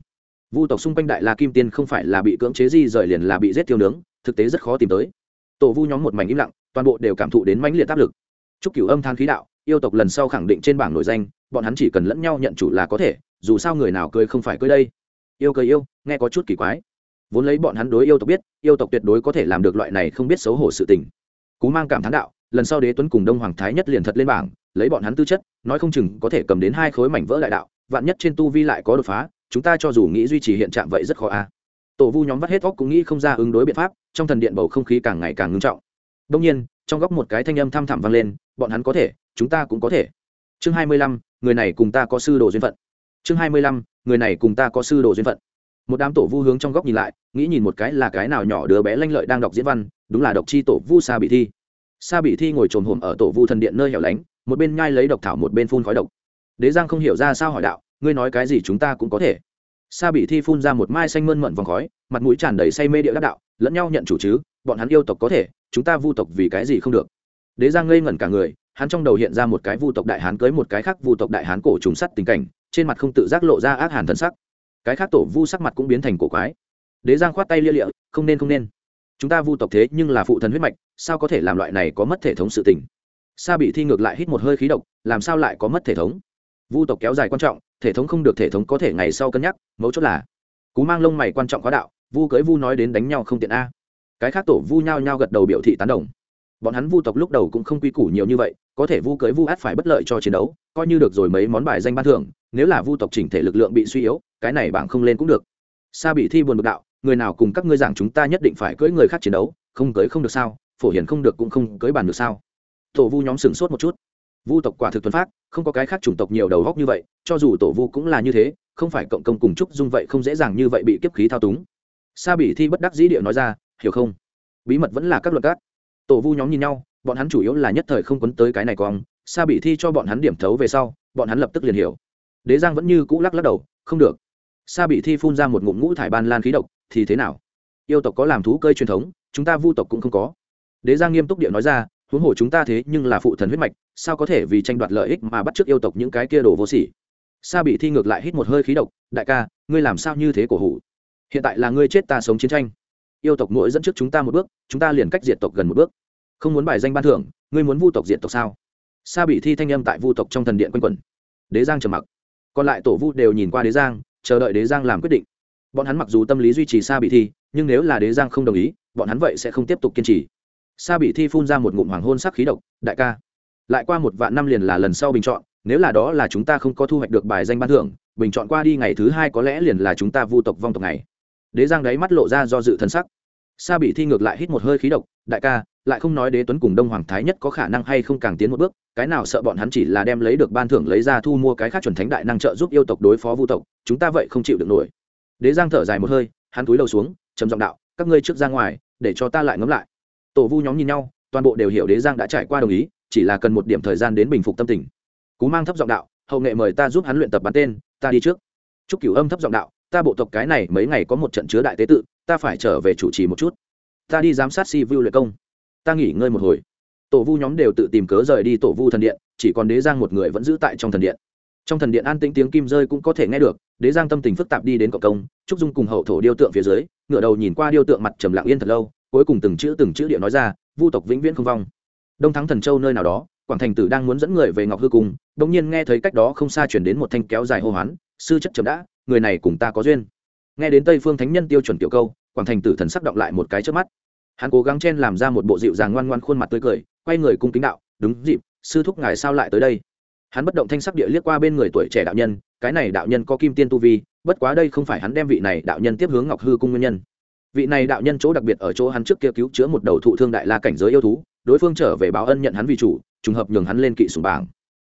A: Vu tộc xung quanh đại la kim tiên không phải là bị cưỡng chế di rời liền là bị giết tiêu nướng, thực tế rất khó tìm tới. Tổ vu nhóm một mảnh im lặng, toàn bộ đều cảm thụ đến mãnh liệt áp lực. Chúc cửu âm than khí đạo, yêu tộc lần sau khẳng định trên bảng nổi danh, bọn hắn chỉ cần lẫn nhau nhận chủ là có thể, dù sao người nào cười không phải cười đây. Yêu cười yêu, nghe có chút kỳ quái. Vốn lấy bọn hắn đối yêu tộc biết, yêu tộc tuyệt đối có thể làm được loại này không biết xấu hổ sự tình cú mang cảm thán đạo, lần sau đế tuấn cùng đông hoàng thái nhất liền thật lên bảng, lấy bọn hắn tư chất, nói không chừng có thể cầm đến hai khối mảnh vỡ đại đạo, vạn nhất trên tu vi lại có đột phá, chúng ta cho dù nghĩ duy trì hiện trạng vậy rất khó a. Tổ vu nhóm vắt hết óc cũng nghĩ không ra ứng đối biện pháp, trong thần điện bầu không khí càng ngày càng ngưng trọng. Đông nhiên, trong góc một cái thanh âm thăm thẳm vang lên, bọn hắn có thể, chúng ta cũng có thể. Chương hai mươi lăm, người này cùng ta có sư đồ duyên phận. Chương hai mươi lăm, người này cùng ta có sư đồ duyên phận một đám tổ vu hướng trong góc nhìn lại, nghĩ nhìn một cái là cái nào nhỏ đứa bé lanh lợi đang đọc diễn văn, đúng là độc chi tổ vu sa bị thi. Sa bị thi ngồi trồn hồn ở tổ vu thần điện nơi hẻo lánh, một bên nhai lấy độc thảo một bên phun khói độc. Đế giang không hiểu ra sao hỏi đạo, ngươi nói cái gì chúng ta cũng có thể. Sa bị thi phun ra một mai xanh mơn mận vòng khói, mặt mũi tràn đầy say mê địa đắc đạo, lẫn nhau nhận chủ chứ, bọn hắn yêu tộc có thể, chúng ta vu tộc vì cái gì không được? Đế giang ngây ngẩn cả người, hắn trong đầu hiện ra một cái vu tộc đại hán cưới một cái khác vu tộc đại hán cổ trùng sắt tình cảnh, trên mặt không tự giác lộ ra ác hàn thân sắc cái khác tổ vu sắc mặt cũng biến thành cổ quái. Đế giang khoát tay lia lịa, không nên không nên. Chúng ta vu tộc thế nhưng là phụ thần huyết mạch, sao có thể làm loại này có mất thể thống sự tình? Sa bị thi ngược lại hít một hơi khí độc, làm sao lại có mất thể thống? Vu tộc kéo dài quan trọng, thể thống không được thể thống có thể ngày sau cân nhắc, mấu chốt là, cú mang lông mày quan trọng quá đạo, vu cưới vu nói đến đánh nhau không tiện a. Cái khác tổ vu nhao nhao gật đầu biểu thị tán đồng. Bọn hắn vu tộc lúc đầu cũng không quy củ nhiều như vậy, có thể vu cưới vu át phải bất lợi cho chiến đấu, coi như được rồi mấy món bài danh ban thưởng, nếu là vu tộc chỉnh thể lực lượng bị suy yếu cái này bảng không lên cũng được. Sa bị thi buồn bực đạo, người nào cùng các ngươi giảng chúng ta nhất định phải cưới người khác chiến đấu, không cưới không được sao, phổ hiển không được cũng không cưới bàn được sao. Tổ vu nhóm sừng sốt một chút. Vu tộc quả thực tuấn phát không có cái khác chủng tộc nhiều đầu góc như vậy, cho dù tổ vu cũng là như thế, không phải cộng công cùng chúc dung vậy không dễ dàng như vậy bị kiếp khí thao túng. Sa bị thi bất đắc dĩ địa nói ra, hiểu không? Bí mật vẫn là các luật cát tổ vu nhóm nhìn nhau, bọn hắn chủ yếu là nhất thời không quấn tới cái này cong sa bị thi cho bọn hắn điểm thấu về sau, bọn hắn lập tức liền hiểu. Đế giang vẫn như cũ lắc lắc đầu, không được sa bị thi phun ra một ngụm ngũ thải ban lan khí độc, thì thế nào? Yêu tộc có làm thú cơi truyền thống, chúng ta vu tộc cũng không có. Đế giang nghiêm túc địa nói ra, huống hồ chúng ta thế nhưng là phụ thần huyết mạch, sao có thể vì tranh đoạt lợi ích mà bắt chước yêu tộc những cái kia đồ vô sỉ? Sa bị thi ngược lại hít một hơi khí độc, đại ca, ngươi làm sao như thế cổ hủ? Hiện tại là ngươi chết ta sống chiến tranh. Yêu tộc mỗi dẫn trước chúng ta một bước, chúng ta liền cách diệt tộc gần một bước. Không muốn bài danh ban thưởng, ngươi muốn vu tộc diệt tộc sao? Sa bị thi thanh âm tại vu tộc trong thần điện quanh quẩn. Đế giang trầm mặc. Còn lại tổ vu đều nhìn qua đế giang chờ đợi đế giang làm quyết định. Bọn hắn mặc dù tâm lý duy trì sa bị thi, nhưng nếu là đế giang không đồng ý, bọn hắn vậy sẽ không tiếp tục kiên trì. Sa bị thi phun ra một ngụm hoàng hôn sắc khí độc, đại ca, lại qua một vạn năm liền là lần sau bình chọn, nếu là đó là chúng ta không có thu hoạch được bài danh ban thưởng, bình chọn qua đi ngày thứ hai có lẽ liền là chúng ta vu tộc vong tộc này đế giang đáy mắt lộ ra do dự thân sắc. Sa bị thi ngược lại hít một hơi khí độc, đại ca, lại không nói đế tuấn cùng đông hoàng thái nhất có khả năng hay không càng tiến một bước cái nào sợ bọn hắn chỉ là đem lấy được ban thưởng lấy ra thu mua cái khác chuẩn thánh đại năng trợ giúp yêu tộc đối phó vu tộc, chúng ta vậy không chịu được nổi. Đế giang thở dài một hơi, hắn túi đầu xuống, trầm giọng đạo, các ngươi trước ra ngoài, để cho ta lại ngẫm lại. Tổ vu nhóm nhìn nhau, toàn bộ đều hiểu đế giang đã trải qua đồng ý, chỉ là cần một điểm thời gian đến bình phục tâm tình. Cú mang thấp giọng đạo, hậu nghệ mời ta giúp hắn luyện tập bắn tên, ta đi trước. Chúc cửu âm thấp giọng đạo, ta bộ tộc cái này mấy ngày có một trận chứa đại tế tự, ta phải trở về chủ trì một chút. Ta đi giám sát si vu luyện công. Ta nghỉ ngơi một hồi tổ vu nhóm đều tự tìm cớ rời đi tổ vu thần điện, chỉ còn đế giang một người vẫn giữ tại trong thần điện. Trong thần điện an tĩnh tiếng kim rơi cũng có thể nghe được, đế giang tâm tình phức tạp đi đến cộng công, trúc dung cùng hậu thổ điêu tượng phía dưới ngựa đầu nhìn qua điêu tượng mặt trầm lặng yên thật lâu, cuối cùng từng chữ từng chữ điện nói ra, vu tộc vĩnh viễn không vong. Đông thắng thần châu nơi nào đó, quảng thành tử đang muốn dẫn người về ngọc hư cung bỗng nhiên nghe thấy cách đó không xa chuyển đến một thanh kéo dài hô hoán, sư chất chậm đã, người này cùng ta có duyên. Nghe đến tây phương thánh nhân tiêu chuẩn tiểu câu, quảng thành tử thần sắc động lại một cái trước mắt hắn cố gắng chen làm ra một bộ dịu dàng ngoan ngoan khuôn mặt tươi cười, quay người cung kính đạo, đúng dịp, sư thúc ngài sao lại tới đây? Hắn bất động thanh sắc địa liếc qua bên người tuổi trẻ đạo nhân, cái này đạo nhân có kim tiên tu vi, bất quá đây không phải hắn đem vị này đạo nhân tiếp hướng ngọc hư cung nguyên nhân. Vị này đạo nhân chỗ đặc biệt ở chỗ hắn trước kia cứu chữa một đầu thụ thương đại la cảnh giới yêu thú, đối phương trở về báo ân nhận hắn vì chủ, trùng hợp nhường hắn lên kỵ sùng bảng.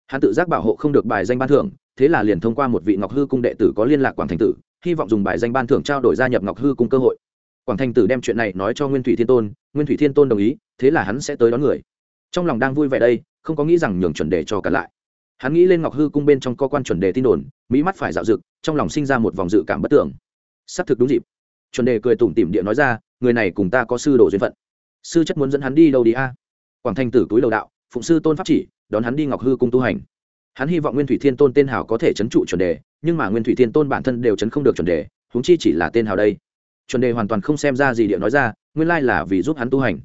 A: Hắn tự giác bảo hộ không được bài danh ban thưởng, thế là liền thông qua một vị ngọc hư cung đệ tử có liên lạc quảng thành tử, hy vọng dùng bài danh ban thưởng trao đổi gia nhập ngọc hư cung cơ hội quảng thành tử đem chuyện này nói cho nguyên thủy thiên tôn, nguyên thủy thiên tôn đồng ý, thế là hắn sẽ tới đón người. Trong lòng đang vui vẻ đây, không có nghĩ rằng nhường chuẩn đề cho cả lại. Hắn nghĩ lên ngọc hư cung bên trong cơ quan chuẩn đề tin đồn, mỹ mắt phải dạo dực, trong lòng sinh ra một vòng dự cảm bất tưởng. Xác thực đúng dịp. Chuẩn đề cười tủm tỉm địa nói ra, người này cùng ta có sư đồ duyên phận. Sư chất muốn dẫn hắn đi đâu đi a? Quảng thanh tử túi đầu đạo, phụng sư tôn pháp chỉ, đón hắn đi ngọc hư cung tu hành. Hắn hy vọng nguyên thủy thiên tôn tên hào có thể c h ấ n trụ chuẩn đề, nhưng mà nguyên thủy thiên tôn bản thân đều chấn không được chuẩn đề húng chi chỉ là tên hào đây chuẩn đề hoàn toàn không xem ra gì địa nói ra, nguyên lai là vì giúp hắn tu hành.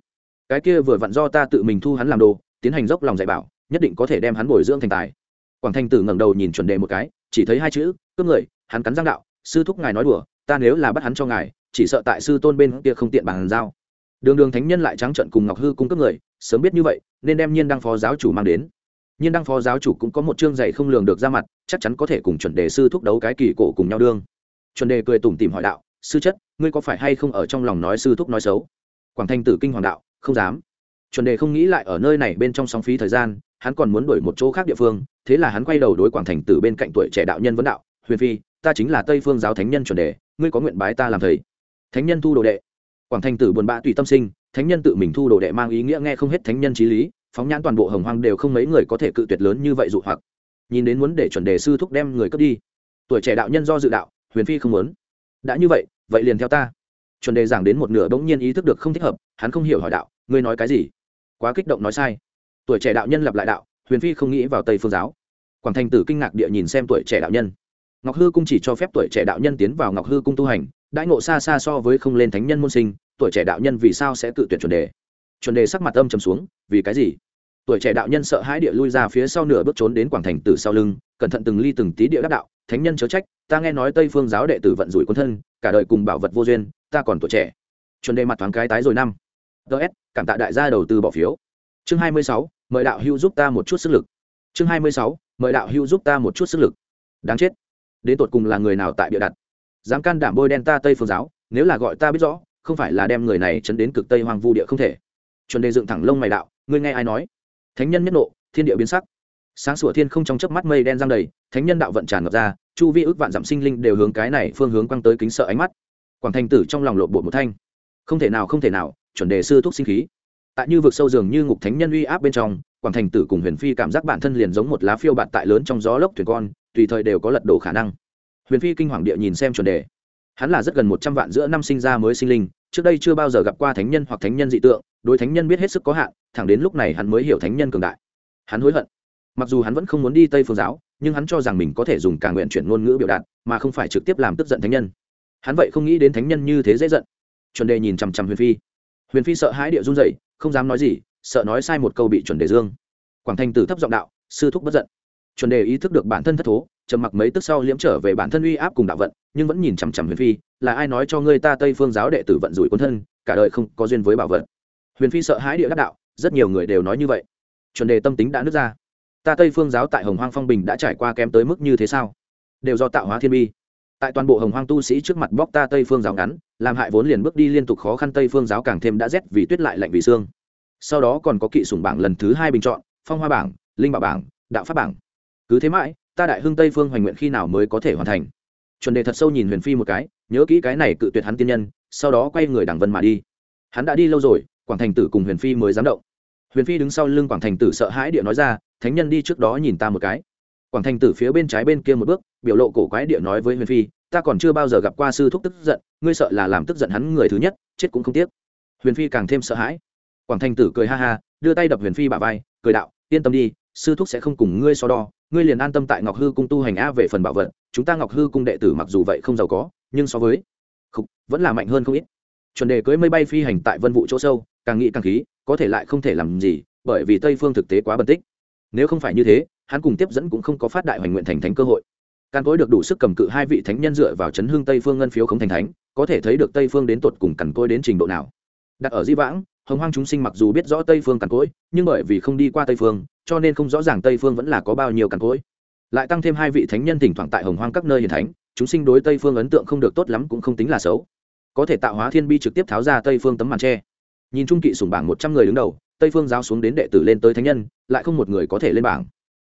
A: Cái kia vừa vặn do ta tự mình thu hắn làm đồ, tiến hành dốc lòng dạy bảo, nhất định có thể đem hắn bồi dưỡng thành tài. Quảng thanh tử ngẩng đầu nhìn chuẩn đề một cái, chỉ thấy hai chữ, cướp người, hắn cắn răng đạo, sư thúc ngài nói đùa, ta nếu là bắt hắn cho ngài, chỉ sợ tại sư tôn bên kia không tiện bàn giao. Đường đường thánh nhân lại trắng trận cùng ngọc hư cung cấp người, sớm biết như vậy, nên đem nhiên đăng phó giáo chủ mang đến. Nhiên đăng phó giáo chủ cũng có một chương dạy không lường được ra mặt, chắc chắn có thể cùng chuẩn đề sư thúc đấu cái kỳ cổ cùng nhau đương. Chuẩn đề cười tủm tìm hỏi đạo sư chất, ngươi có phải hay không ở trong lòng nói sư thúc nói xấu? Quảng thanh tử kinh hoàng đạo, không dám. Chuẩn đề không nghĩ lại ở nơi này bên trong sóng phí thời gian, hắn còn muốn đổi một chỗ khác địa phương, thế là hắn quay đầu đối quảng thành tử bên cạnh tuổi trẻ đạo nhân vấn đạo, huyền phi, ta chính là tây phương giáo thánh nhân chuẩn đề, ngươi có nguyện bái ta làm thầy? Thánh nhân thu đồ đệ. Quảng thành tử buồn bã tùy tâm sinh, thánh nhân tự mình thu đồ đệ mang ý nghĩa nghe không hết thánh nhân trí lý, phóng nhãn toàn bộ hồng hoang đều không mấy người có thể cự tuyệt lớn như vậy dụ hoặc. Nhìn đến muốn để chuẩn đề sư thúc đem người cướp đi. Tuổi trẻ đạo nhân do dự đạo, huyền phi không muốn đã như vậy vậy liền theo ta. Chuẩn đề giảng đến một nửa bỗng nhiên ý thức được không thích hợp, hắn không hiểu hỏi đạo, ngươi nói cái gì? Quá kích động nói sai. Tuổi trẻ đạo nhân lặp lại đạo, huyền phi không nghĩ vào tây phương giáo. Quảng thành tử kinh ngạc địa nhìn xem tuổi trẻ đạo nhân. Ngọc hư cung chỉ cho phép tuổi trẻ đạo nhân tiến vào ngọc hư cung tu hành, đãi ngộ xa xa so với không lên thánh nhân môn sinh, tuổi trẻ đạo nhân vì sao sẽ tự tuyển chuẩn đề? Chuẩn đề sắc mặt âm trầm xuống, vì cái gì? Tuổi trẻ đạo nhân sợ hãi địa lui ra phía sau nửa bước trốn đến quảng thành tử sau lưng, cẩn thận từng ly từng tí địa đắc đạo thánh nhân chớ trách, ta nghe nói tây phương giáo đệ tử vận rủi quân thân, cả đời cùng bảo vật vô duyên, ta còn tuổi trẻ. Chuẩn đề mặt thoáng cái tái rồi năm. Ts cảm tạ đại gia đầu tư bỏ phiếu. Chương hai mươi sáu, mời đạo hữu giúp ta một chút sức lực. Chương hai mươi sáu, mời đạo hữu giúp ta một chút sức lực. Đáng chết. Đến tột cùng là người nào tại bịa đặt? Dám can đảm bôi đen ta tây phương giáo, nếu là gọi ta biết rõ, không phải là đem người này chấn đến cực tây hoàng vu địa không thể. Chuẩn đề dựng thẳng lông mày đạo, ngươi nghe ai nói? Thánh nhân nhất nộ, thiên địa biến sắc sáng sủa thiên không trong chớp mắt mây đen giăng đầy, thánh nhân đạo vận tràn ngập ra, chu vi ước vạn dặm sinh linh đều hướng cái này phương hướng quăng tới kính sợ ánh mắt. Quảng thành tử trong lòng lộn bộ một thanh. Không thể nào, không thể nào, chuẩn đề sư thúc sinh khí. Tại như vực sâu dường như ngục thánh nhân uy áp bên trong, quảng thành tử cùng huyền phi cảm giác bản thân liền giống một lá phiêu bạt tại lớn trong gió lốc thuyền con, tùy thời đều có lật đổ khả năng. Huyền phi kinh hoàng địa nhìn xem chuẩn đề. Hắn là rất gần một trăm vạn giữa năm sinh ra mới sinh linh, trước đây chưa bao giờ gặp qua thánh nhân hoặc thánh nhân dị tượng, đối thánh nhân biết hết sức có hạn, thẳng đến lúc này hắn mới hiểu thánh nhân cường đại. Hắn hối hận mặc dù hắn vẫn không muốn đi tây phương giáo, nhưng hắn cho rằng mình có thể dùng càng nguyện chuyển ngôn ngữ biểu đạt, mà không phải trực tiếp làm tức giận thánh nhân. Hắn vậy không nghĩ đến thánh nhân như thế dễ giận. Chuẩn đề nhìn chằm chằm huyền phi. Huyền phi sợ hãi địa run dậy không dám nói gì, sợ nói sai một câu bị chuẩn đề dương. Quảng thanh tử thấp giọng đạo, sư thúc bất giận. Chuẩn đề ý thức được bản thân thất thố, trầm mặc mấy tức sau liễm trở về bản thân uy áp cùng đạo vận, nhưng vẫn nhìn chằm chằm huyền phi, là ai nói cho ngươi ta tây phương giáo đệ tử vận rủi quân thân, cả đời không có duyên với bảo vận. huyền phi sợ hãi địa đắc đạo, rất nhiều người đều nói như vậy. Chuẩn đề tâm tính đã nứt ra ta tây phương giáo tại hồng hoang phong bình đã trải qua kém tới mức như thế sao? Đều do tạo hóa thiên bi. Tại toàn bộ hồng hoang tu sĩ trước mặt bóc ta tây phương giáo ngắn, làm hại vốn liền bước đi liên tục khó khăn tây phương giáo càng thêm đã rét vì tuyết lại lạnh vì xương. Sau đó còn có kỵ sủng bảng lần thứ hai bình chọn, phong hoa bảng, linh bảo bảng, đạo pháp bảng. Cứ thế mãi, ta đại hưng tây phương hoành nguyện khi nào mới có thể hoàn thành? Chuẩn đề thật sâu nhìn huyền phi một cái, nhớ kỹ cái này cự tuyệt hắn tiên nhân, sau đó quay người đằng vân mà đi. Hắn đã đi lâu rồi, quảng thành tử cùng huyền phi mới dám động huyền phi đứng sau lưng quảng thành tử sợ hãi địa nói ra, thánh nhân đi trước đó nhìn ta một cái. Quảng thành tử phía bên trái bên kia một bước, biểu lộ cổ quái địa nói với huyền phi, ta còn chưa bao giờ gặp qua sư thúc tức giận, ngươi sợ là làm tức giận hắn người thứ nhất, chết cũng không tiếc. Huyền phi càng thêm sợ hãi. Quảng thành tử cười ha ha, đưa tay đập huyền phi bả vai, cười đạo, yên tâm đi, sư thúc sẽ không cùng ngươi so đo, ngươi liền an tâm tại ngọc hư cung tu hành a về phần bảo vật, chúng ta ngọc hư cung đệ tử mặc dù vậy không giàu có, nhưng so với, khục, vẫn là mạnh hơn không ít. Chuẩn đề cưới mây bay phi hành tại vân vụ chỗ sâu, càng nghĩ càng khí có thể lại không thể làm gì, bởi vì tây phương thực tế quá bẩn tích. Nếu không phải như thế, hắn cùng tiếp dẫn cũng không có phát đại hoành nguyện thành thánh cơ hội. Càn cối được đủ sức cầm cự hai vị thánh nhân dựa vào chấn hương tây phương ngân phiếu không thành thánh, có thể thấy được tây phương đến tột cùng càn cối đến trình độ nào. Đặt ở di vãng, hồng hoang chúng sinh mặc dù biết rõ tây phương càn cối nhưng bởi vì không đi qua tây phương, cho nên không rõ ràng tây phương vẫn là có bao nhiêu càn cối lại tăng thêm hai vị thánh nhân thỉnh thoảng tại hồng hoang các nơi hiền thánh, chúng sinh đối tây phương ấn tượng không được tốt lắm cũng không tính là xấu. Có thể tạo hóa thiên bi trực tiếp tháo ra tây phương tấm màn tre nhìn trung kỵ sùng bảng một trăm người đứng đầu, tây phương giáo xuống đến đệ tử lên tới thánh nhân, lại không một người có thể lên bảng.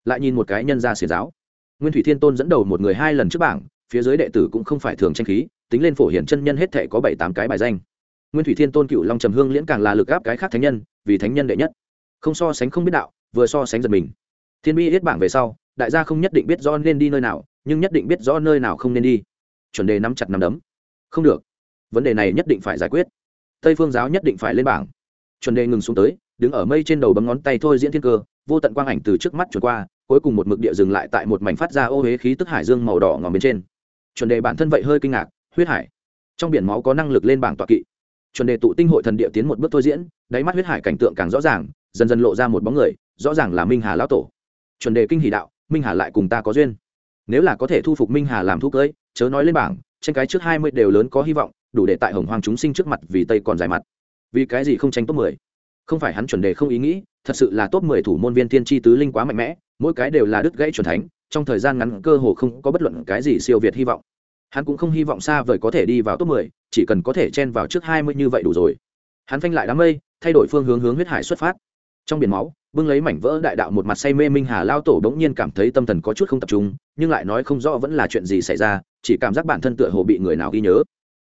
A: Lại nhìn một cái nhân ra xiển giáo. Nguyên thủy thiên tôn dẫn đầu một người hai lần trước bảng, phía dưới đệ tử cũng không phải thường tranh khí, tính lên phổ hiển chân nhân hết thể có bảy tám cái bài danh. Nguyên thủy thiên tôn cựu long trầm hương liễn càng là lực gáp cái khác thánh nhân, vì thánh nhân đệ nhất. Không so sánh không biết đạo, vừa so sánh giật mình. Thiên bi yết bảng về sau, đại gia không nhất định biết do nên đi nơi nào, nhưng nhất định biết rõ nơi nào không nên đi. Chuẩn đề nắm chặt nắm đấm. Không được. Vấn đề này nhất định phải giải quyết tây phương giáo nhất định phải lên bảng. Chuẩn đề ngừng xuống tới, đứng ở mây trên đầu bấm ngón tay thôi diễn thiên cơ, vô tận quang ảnh từ trước mắt trượt qua, cuối cùng một mực địa dừng lại tại một mảnh phát ra ô huế khí tức hải dương màu đỏ ngòm bên trên. Chuẩn đề bản thân vậy hơi kinh ngạc, huyết hải. Trong biển máu có năng lực lên bảng tọa kỵ. Chuẩn đề tụ tinh hội thần địa tiến một bước thôi diễn, đáy mắt huyết hải cảnh tượng càng rõ ràng, dần dần lộ ra một bóng người, rõ ràng là minh hà lão tổ. Chuẩn đề kinh hỷ đạo, minh hà lại cùng ta có duyên. Nếu là có thể thu phục minh hà làm thu cưới, chớ nói lên bảng tranh cái trước hai mươi đều lớn có hy vọng đủ để tại hồng hoàng chúng sinh trước mặt vì tây còn dài mặt. Vì cái gì không tranh top mười? Không phải hắn chuẩn đề không ý nghĩ, thật sự là top mười thủ môn viên tiên tri tứ linh quá mạnh mẽ, mỗi cái đều là đứt gãy chuẩn thánh, trong thời gian ngắn cơ hồ không có bất luận cái gì siêu việt hy vọng. Hắn cũng không hy vọng xa vời có thể đi vào top mười, chỉ cần có thể chen vào trước hai mươi như vậy đủ rồi. Hắn phanh lại đám mây, thay đổi phương hướng hướng huyết hải xuất phát. Trong biển máu, bưng lấy mảnh vỡ đại đạo một mặt say mê minh hà lao tổ đ ố n g nhiên cảm thấy tâm thần có chút không tập trung, nhưng lại nói không rõ vẫn là chuyện gì xảy ra, chỉ cảm giác bản thân tựa hồ bị người nào ghi nhớ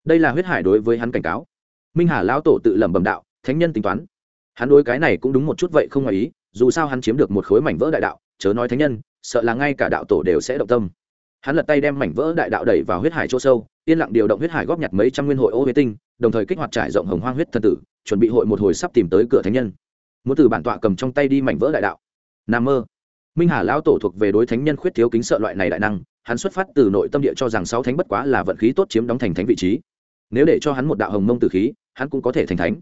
A: đây là huyết hải đối với hắn cảnh cáo. Minh hà lão tổ tự lẩm bẩm đạo, thánh nhân tính toán. Hắn đối cái này cũng đúng một chút vậy không ngoài ý, dù sao hắn chiếm được một khối mảnh vỡ đại đạo, chớ nói thánh nhân, sợ là ngay cả đạo tổ đều sẽ động tâm. Hắn lật tay đem mảnh vỡ đại đạo đẩy vào huyết hải chỗ sâu, yên lặng điều động huyết hải góp nhặt mấy trăm nguyên hội ô huế tinh, đồng thời kích hoạt trải rộng hồng hoang huyết thần tử, chuẩn bị hội một hồi sắp tìm tới cửa thánh nhân. Muốn từ bản tọa cầm trong tay đi mảnh vỡ đại đạo. Nam mơ. Minh hà lão tổ thuộc về đối thánh nhân khuyết thiếu kính sợ loại này đại năng, hắn xuất phát từ nội tâm địa cho rằng sáu thánh bất quá là vận khí tốt chiếm đóng thành thánh vị trí nếu để cho hắn một đạo hồng mông tử khí, hắn cũng có thể thành thánh.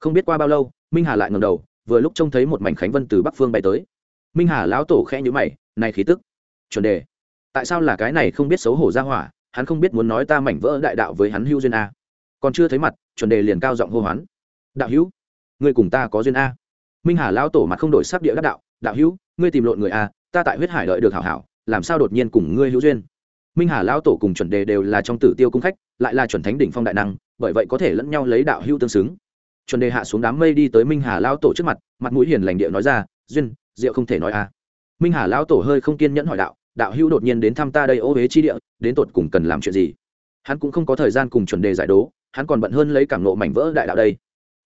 A: Không biết qua bao lâu, minh hà lại ngầm đầu, vừa lúc trông thấy một mảnh khánh vân từ bắc phương bay tới. Minh hà lão tổ khẽ nhữ mày, này khí tức, chuẩn đề, tại sao là cái này không biết xấu hổ ra hỏa? Hắn không biết muốn nói ta mảnh vỡ đại đạo với hắn hữu duyên a. Còn chưa thấy mặt, chuẩn đề liền cao giọng hô hoán, đạo hữu, ngươi cùng ta có duyên a. Minh hà lão tổ mặt không đổi sắc địa đắc đạo đạo hữu, ngươi tìm lộn người a, ta tại huyết hải đợi được hảo hảo, làm sao đột nhiên cùng ngươi hữu duyên? Minh hà lão tổ cùng chuẩn đề đều là trong tử tiêu cung khách, lại là chuẩn thánh đỉnh phong đại năng, bởi vậy có thể lẫn nhau lấy đạo hưu tương xứng. Chuẩn đề hạ xuống đám mây đi tới minh hà lão tổ trước mặt mặt mũi hiền lành địa nói ra, duyên diệu không thể nói a. Minh hà lão tổ hơi không kiên nhẫn hỏi đạo đạo hưu đột nhiên đến thăm ta đây ô huế chi địa, đến tột cùng cần làm chuyện gì? Hắn cũng không có thời gian cùng chuẩn đề giải đố, hắn còn bận hơn lấy cảm nộ mảnh vỡ đại đạo đây.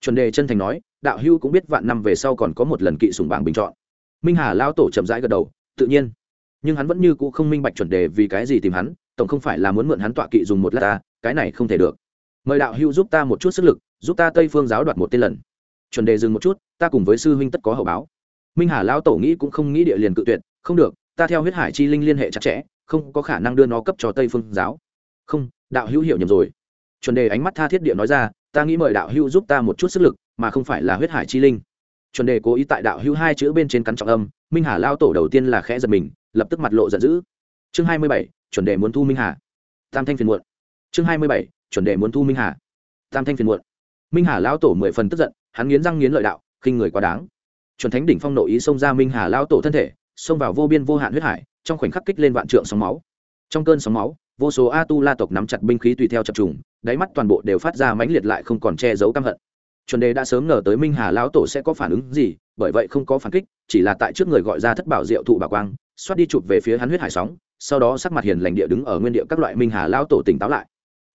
A: Chuẩn đề chân thành nói, đạo hưu cũng biết vạn năm về sau còn có một lần kỵ sùng bảng bình chọn. Minh hà lão tổ chậm rãi gật đầu, tự nhiên nhưng hắn vẫn như cũ không minh bạch chuẩn đề vì cái gì tìm hắn, tổng không phải là muốn mượn hắn tọa kỵ dùng một lát ta, cái này không thể được. Mời đạo hữu giúp ta một chút sức lực, giúp ta tây phương giáo đoạt một tên lần. Chuẩn đề dừng một chút, ta cùng với sư huynh tất có hậu báo. Minh hà lão tổ nghĩ cũng không nghĩ địa liền cự tuyệt, không được, ta theo huyết hải chi linh liên hệ chặt chẽ, không có khả năng đưa nó cấp cho tây phương giáo. Không, đạo hữu hiểu nhầm rồi. Chuẩn đề ánh mắt tha thiết địa nói ra, ta nghĩ mời đạo hữu giúp ta một chút sức lực, mà không phải là huyết hải chi linh chuẩn đề cố ý tại đạo hữu hai chữ bên trên cắn trọng âm, minh hà lao tổ đầu tiên là khẽ giật mình, lập tức mặt lộ giận dữ. Chương hai mươi bảy, chuẩn đề muốn thu minh hà. Tam thanh phiền muộn. Chương hai mươi bảy, chuẩn đề muốn thu minh hà. Tam thanh phiền muộn. Minh hà lao tổ mười phần tức giận, hắn nghiến răng nghiến lợi đạo, khinh người quá đáng. Chuẩn thánh đỉnh phong nội ý xông ra minh hà lao tổ thân thể, xông vào vô biên vô hạn huyết hải, trong khoảnh khắc kích lên vạn trượng sóng máu. Trong cơn sóng máu, vô số a tu la tộc nắm chặt binh khí tùy theo chập trùng, đáy mắt toàn bộ đều phát ra mãnh liệt lại không còn che giấu căm hận chuẩn đề đã sớm ngờ tới minh hà lão tổ sẽ có phản ứng gì, bởi vậy không có phản kích, chỉ là tại trước người gọi ra thất bảo diệu thụ bà quang, xoát đi chụp về phía hắn huyết hải sóng, sau đó sắc mặt hiền lành địa đứng ở nguyên địa các loại minh hà lão tổ tỉnh táo lại.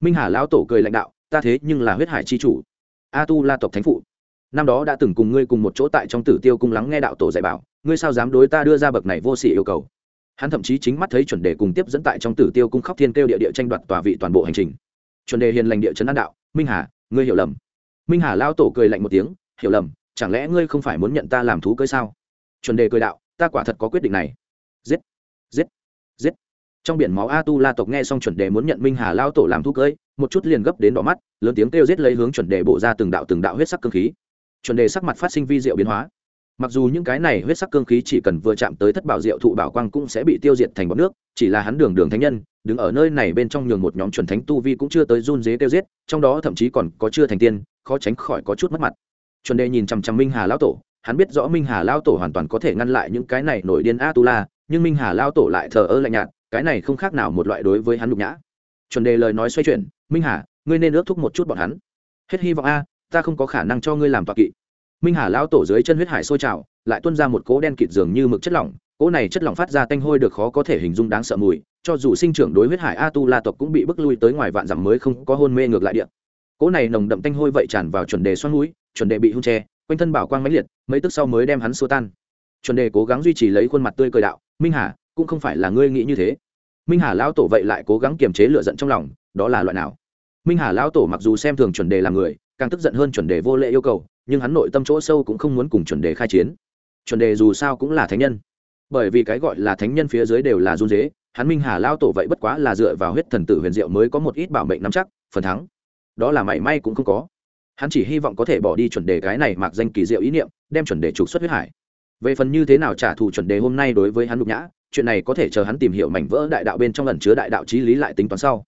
A: Minh hà lão tổ cười lãnh đạo, ta thế nhưng là huyết hải chi chủ, a tu la tộc thánh phụ. Năm đó đã từng cùng ngươi cùng một chỗ tại trong tử tiêu cung lắng nghe đạo tổ dạy bảo, ngươi sao dám đối ta đưa ra bậc này vô sỉ yêu cầu? Hắn thậm chí chính mắt thấy chuẩn đề cùng tiếp dẫn tại trong tử tiêu cung khóc thiên kêu địa địa tranh đoạt tòa vị toàn bộ hành trình. Chuẩn đề hiền lành địa chấn an đạo, minh hà, ngươi hiểu lầm minh hà lao tổ cười lạnh một tiếng, hiểu lầm, chẳng lẽ ngươi không phải muốn nhận ta làm thú cưới sao? Chuẩn đề cười đạo, ta quả thật có quyết định này. Giết giết giết. Trong biển máu a tu la tộc nghe xong chuẩn đề muốn nhận minh hà lao tổ làm thú cưới, một chút liền gấp đến đỏ mắt, lớn tiếng kêu giết lấy hướng chuẩn đề bộ ra từng đạo từng đạo huyết sắc cơ khí. Chuẩn đề sắc mặt phát sinh vi diệu biến hóa. Mặc dù những cái này huyết sắc cương khí chỉ cần vừa chạm tới thất bảo diệu thụ bảo quang cũng sẽ bị tiêu diệt thành bọc nước, chỉ là hắn đường đường thánh nhân, đứng ở nơi này bên trong nhường một nhóm chuẩn thánh tu vi cũng chưa tới run dế tiêu giết, trong đó thậm chí còn có chưa thành tiên khó tránh khỏi có chút mất mặt. Chuẩn đề nhìn chằm chằm minh hà lão tổ, hắn biết rõ minh hà lão tổ hoàn toàn có thể ngăn lại những cái này nổi điên a tu la nhưng minh hà lão tổ lại thờ ơ lạnh nhạt, cái này không khác nào một loại đối với hắn nhục nhã. Chuẩn đề lời nói xoay chuyển, minh hà, ngươi nên ước thúc một chút bọn hắn. Hết hy vọng a, ta không có khả năng cho ngươi làm tọa kỵ. Minh hà lão tổ dưới chân huyết hải sôi trào, lại tuôn ra một cỗ đen kịt dường như mực chất lỏng, cỗ này chất lỏng phát ra tanh hôi được khó có thể hình dung đáng sợ mùi, cho dù sinh trưởng đối huyết hải a tu la tộc cũng bị bức lui tới ngoài vạn dặm mới không có hôn mê ngược lại điện cỗ này nồng đậm tanh hôi vậy tràn vào chuẩn đề xoắn núi chuẩn đề bị hung tre, quanh thân bảo quang mãnh liệt, mấy tức sau mới đem hắn xua tan. Chuẩn đề cố gắng duy trì lấy khuôn mặt tươi cười đạo, minh hà, cũng không phải là ngươi nghĩ như thế. Minh hà lão tổ vậy lại cố gắng kiềm chế lửa giận trong lòng, đó là loại nào? Minh hà lão tổ mặc dù xem thường chuẩn đề là người, càng tức giận hơn chuẩn đề vô lệ yêu cầu, nhưng hắn nội tâm chỗ sâu cũng không muốn cùng chuẩn đề khai chiến. Chuẩn đề dù sao cũng là thánh nhân. Bởi vì cái gọi là thánh nhân phía dưới đều là run dế hắn minh hà lao tổ vậy bất quá là dựa vào huyết thần tử huyền diệu mới có một ít bảo mệnh nắm chắc, phần thắng đó là mảy may cũng không có. Hắn chỉ hy vọng có thể bỏ đi chuẩn đề cái này mặc danh kỳ diệu ý niệm đem chuẩn đề trục xuất huyết hải. Về phần như thế nào trả thù chuẩn đề hôm nay đối với hắn nhục nhã chuyện này có thể chờ hắn tìm hiểu mảnh vỡ đại đạo bên trong lần chứa đại đạo trí lý lại tính toán sau.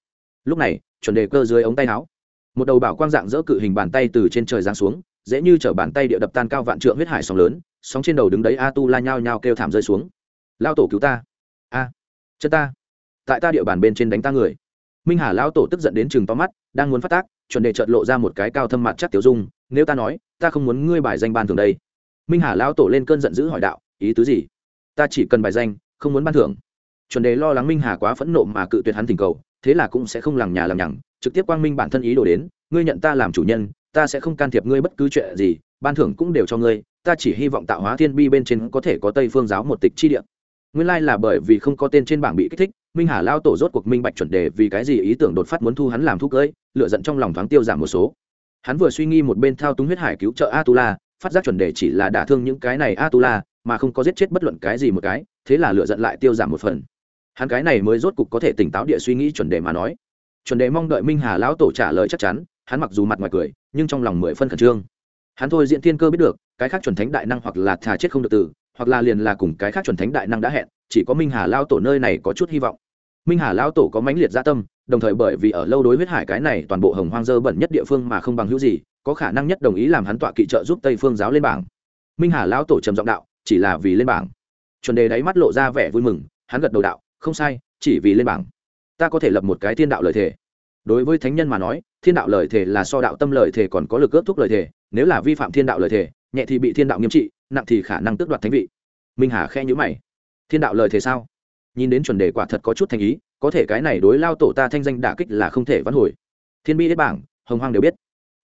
A: Lúc này chuẩn đề cơ dưới ống tay áo. Một đầu bảo quang dạng dỡ cự hình bàn tay từ trên trời giáng xuống dễ như chở bàn tay địa đập tan cao vạn trượng huyết hải sóng lớn sóng trên đầu đứng đấy a tu la nhao nhao kêu thảm rơi xuống. Lao tổ cứu ta. A à, chân ta. Tại ta địa bàn bên trên đánh ta người minh hà lao tổ tức giận đến chừng to mắt, đang muốn phát tác, chuẩn đề trợt lộ ra một cái cao thâm mặt chắc tiểu dung, nếu ta nói, ta không muốn ngươi bài danh ban thường đây. Minh hà lao tổ lên cơn giận dữ hỏi đạo, ý tứ gì? Ta chỉ cần bài danh, không muốn ban thưởng. Chuẩn đề lo lắng minh hà quá phẫn nộ mà cự tuyệt hắn tình cầu, thế là cũng sẽ không lằng nhà lằng nhằng, trực tiếp quang minh bản thân ý đồ đến, ngươi nhận ta làm chủ nhân, ta sẽ không can thiệp ngươi bất cứ chuyện gì, ban thưởng cũng đều cho ngươi, ta chỉ hy vọng tạo hóa thiên bi bên trên có thể có tây phương giáo một tịch chi địa nguyên lai là bởi vì không có tên trên bảng bị kích thích, minh hà lao tổ rốt cuộc minh bạch chuẩn đề vì cái gì ý tưởng đột phát muốn thu hắn làm thuốc cưỡi lựa giận trong lòng thoáng tiêu giảm một số. Hắn vừa suy nghi một bên thao túng huyết hải cứu trợ atula, phát giác chuẩn đề chỉ là đả thương những cái này atula, mà không có giết chết bất luận cái gì một cái, thế là lựa giận lại tiêu giảm một phần. Hắn cái này mới rốt cục có thể tỉnh táo địa suy nghĩ chuẩn đề mà nói. Chuẩn đề mong đợi minh hà lão tổ trả lời chắc chắn, hắn mặc dù mặt ngoài cười, nhưng trong lòng mười phân khẩn trương. Hắn thôi diễn thiên cơ biết được, cái khác chuẩn thánh đại năng hoặc là thà chết không được từ hoặc là liền là cùng cái khác chuẩn thánh đại năng đã hẹn, chỉ có minh hà lao tổ nơi này có chút hy vọng. Minh hà lao tổ có mãnh liệt gia tâm, đồng thời bởi vì ở lâu đối huyết hải cái này toàn bộ hồng hoang dơ bẩn nhất địa phương mà không bằng hữu gì, có khả năng nhất đồng ý làm hắn tọa kỵ trợ giúp tây phương giáo lên bảng. Minh hà lao tổ trầm giọng đạo, chỉ là vì lên bảng. Chuẩn đề đáy mắt lộ ra vẻ vui mừng, hắn gật đầu đạo, không sai, chỉ vì lên bảng. Ta có thể lập một cái thiên đạo lời thề. Đối với thánh nhân mà nói, thiên đạo lời thề là so đạo tâm lời thề còn có lực ước thúc lời thề, nếu là vi phạm thiên đạo lời thề, nhẹ thì bị thiên đạo nghiêm trị nặng thì khả năng tước đoạt thánh vị. Minh hà khe nhữ mày. Thiên đạo lời thế sao? Nhìn đến chuẩn đề quả thật có chút thành ý, có thể cái này đối lao tổ ta thanh danh đả kích là không thể vãn hồi. Thiên bi hết bảng, hồng hoang đều biết.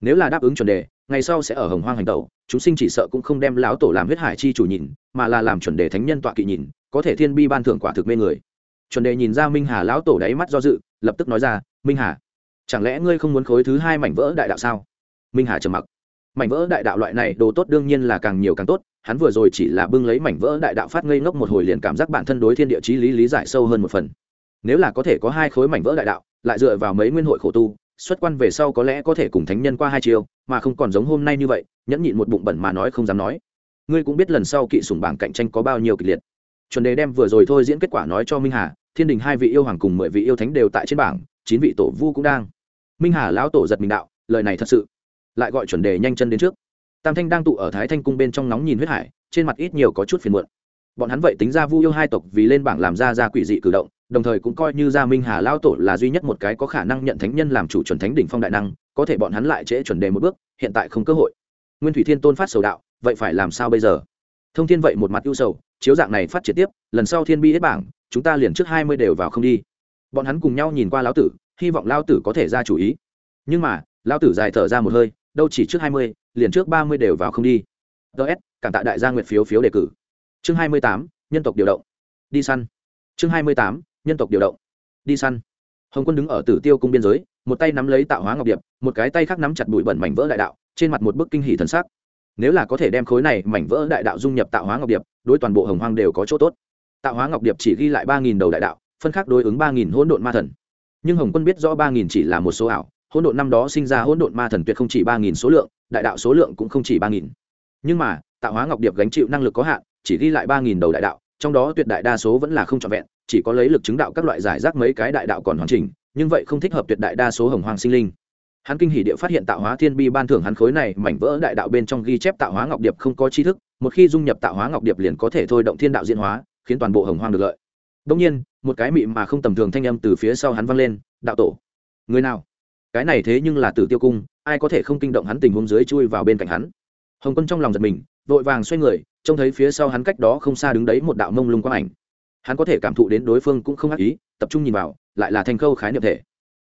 A: Nếu là đáp ứng chuẩn đề, ngày sau sẽ ở hồng hoang hành tẩu, chúng sinh chỉ sợ cũng không đem lão tổ làm huyết hải chi chủ nhìn, mà là làm chuẩn đề thánh nhân tọa kỵ nhìn, có thể thiên bi ban thưởng quả thực mê người. Chuẩn đề nhìn ra minh hà lão tổ đáy mắt do dự, lập tức nói ra, minh hà, chẳng lẽ ngươi không muốn khối thứ hai mảnh vỡ đại đạo sao? Minh hà trầm mặc. Mảnh vỡ đại đạo loại này đồ tốt đương nhiên là càng nhiều càng tốt hắn vừa rồi chỉ là bưng lấy mảnh vỡ đại đạo phát ngây ngốc một hồi liền cảm giác bản thân đối thiên địa chí lý lý giải sâu hơn một phần. Nếu là có thể có hai khối mảnh vỡ đại đạo, lại dựa vào mấy nguyên hội khổ tu, xuất quan về sau có lẽ có thể cùng thánh nhân qua hai chiều mà không còn giống hôm nay như vậy, nhẫn nhịn một bụng bẩn mà nói không dám nói. Ngươi cũng biết lần sau kỵ sủng bảng cạnh tranh có bao nhiêu kịch liệt. Chuẩn đề đem vừa rồi thôi diễn kết quả nói cho minh hà, thiên đình hai vị yêu hoàng cùng mười vị yêu thánh đều tại trên bảng, chín vị tổ vu cũng đang. Minh hà lão tổ giật mình đạo, lời này thật sự. Lại gọi chuẩn đề nhanh chân đến trước tam thanh đang tụ ở thái thanh cung bên trong nóng nhìn huyết hải, trên mặt ít nhiều có chút phiền muộn. Bọn hắn vậy tính ra vu yêu hai tộc vì lên bảng làm ra ra quỷ dị cử động, đồng thời cũng coi như gia minh hà lao tổ là duy nhất một cái có khả năng nhận thánh nhân làm chủ chuẩn thánh đỉnh phong đại năng, có thể bọn hắn lại trễ chuẩn đề một bước, hiện tại không cơ hội. Nguyên thủy thiên tôn phát sầu đạo, vậy phải làm sao bây giờ? Thông thiên vậy một mặt ưu sầu, chiếu dạng này phát triển tiếp, lần sau thiên bi hết bảng, chúng ta liền trước hai mươi đều vào không đi. Bọn hắn cùng nhau nhìn qua lão tử, hy vọng lao tử có thể ra chủ ý. Nhưng mà lao tử dài thở ra một hơi, đâu chỉ trước hai mươi liền trước ba mươi đều vào không đi. Ts cảm tạ đại gia nguyện phiếu phiếu đề cử. Chương hai mươi tám, nhân tộc điều động. Đi săn. Chương hai mươi tám, nhân tộc điều động. Đi săn. Hồng quân đứng ở tử tiêu cung biên giới, một tay nắm lấy tạo hóa ngọc điệp, một cái tay khác nắm chặt bụi bẩn mảnh vỡ đại đạo, trên mặt một bức kinh hỷ thần sắc. Nếu là có thể đem khối này mảnh vỡ đại đạo dung nhập tạo hóa ngọc điệp, đối toàn bộ hồng hoang đều có chỗ tốt. Tạo hóa ngọc điệp chỉ ghi lại ba nghìn đầu đại đạo, phân khác đối ứng ba nghìn hỗn độn ma thần. Nhưng hồng quân biết rõ ba nghìn chỉ là một số ảo hỗn độn năm đó sinh ra hỗn độn ma thần tuyệt không chỉ ba nghìn số lượng, đại đạo số lượng cũng không chỉ ba nghìn. Nhưng mà, tạo hóa ngọc điệp gánh chịu năng lực có hạn, chỉ ghi lại ba nghìn đầu đại đạo, trong đó tuyệt đại đa số vẫn là không trọn vẹn, chỉ có lấy lực chứng đạo các loại giải rác mấy cái đại đạo còn hoàn chỉnh, nhưng vậy không thích hợp tuyệt đại đa số hồng hoàng sinh linh. Hắn kinh hỉ địa phát hiện tạo hóa thiên bi ban thưởng hắn khối này, mảnh vỡ đại đạo bên trong ghi chép tạo hóa ngọc điệp không có tri thức, một khi dung nhập tạo hóa ngọc điệp liền có thể thôi động thiên đạo diễn hóa, khiến toàn bộ hồng hoàng được lợi. Đông nhiên, một cái mị mà không tầm thường thanh âm từ phía sau hắn vang lên, đạo tổ, người nào? Cái này thế nhưng là tử tiêu cung, ai có thể không kinh động hắn tình huống dưới chui vào bên cạnh hắn? Hồng quân trong lòng giật mình, vội vàng xoay người, trông thấy phía sau hắn cách đó không xa đứng đấy một đạo mông lung quang ảnh. Hắn có thể cảm thụ đến đối phương cũng không ác ý, tập trung nhìn vào, lại là thành khâu khái niệm thể.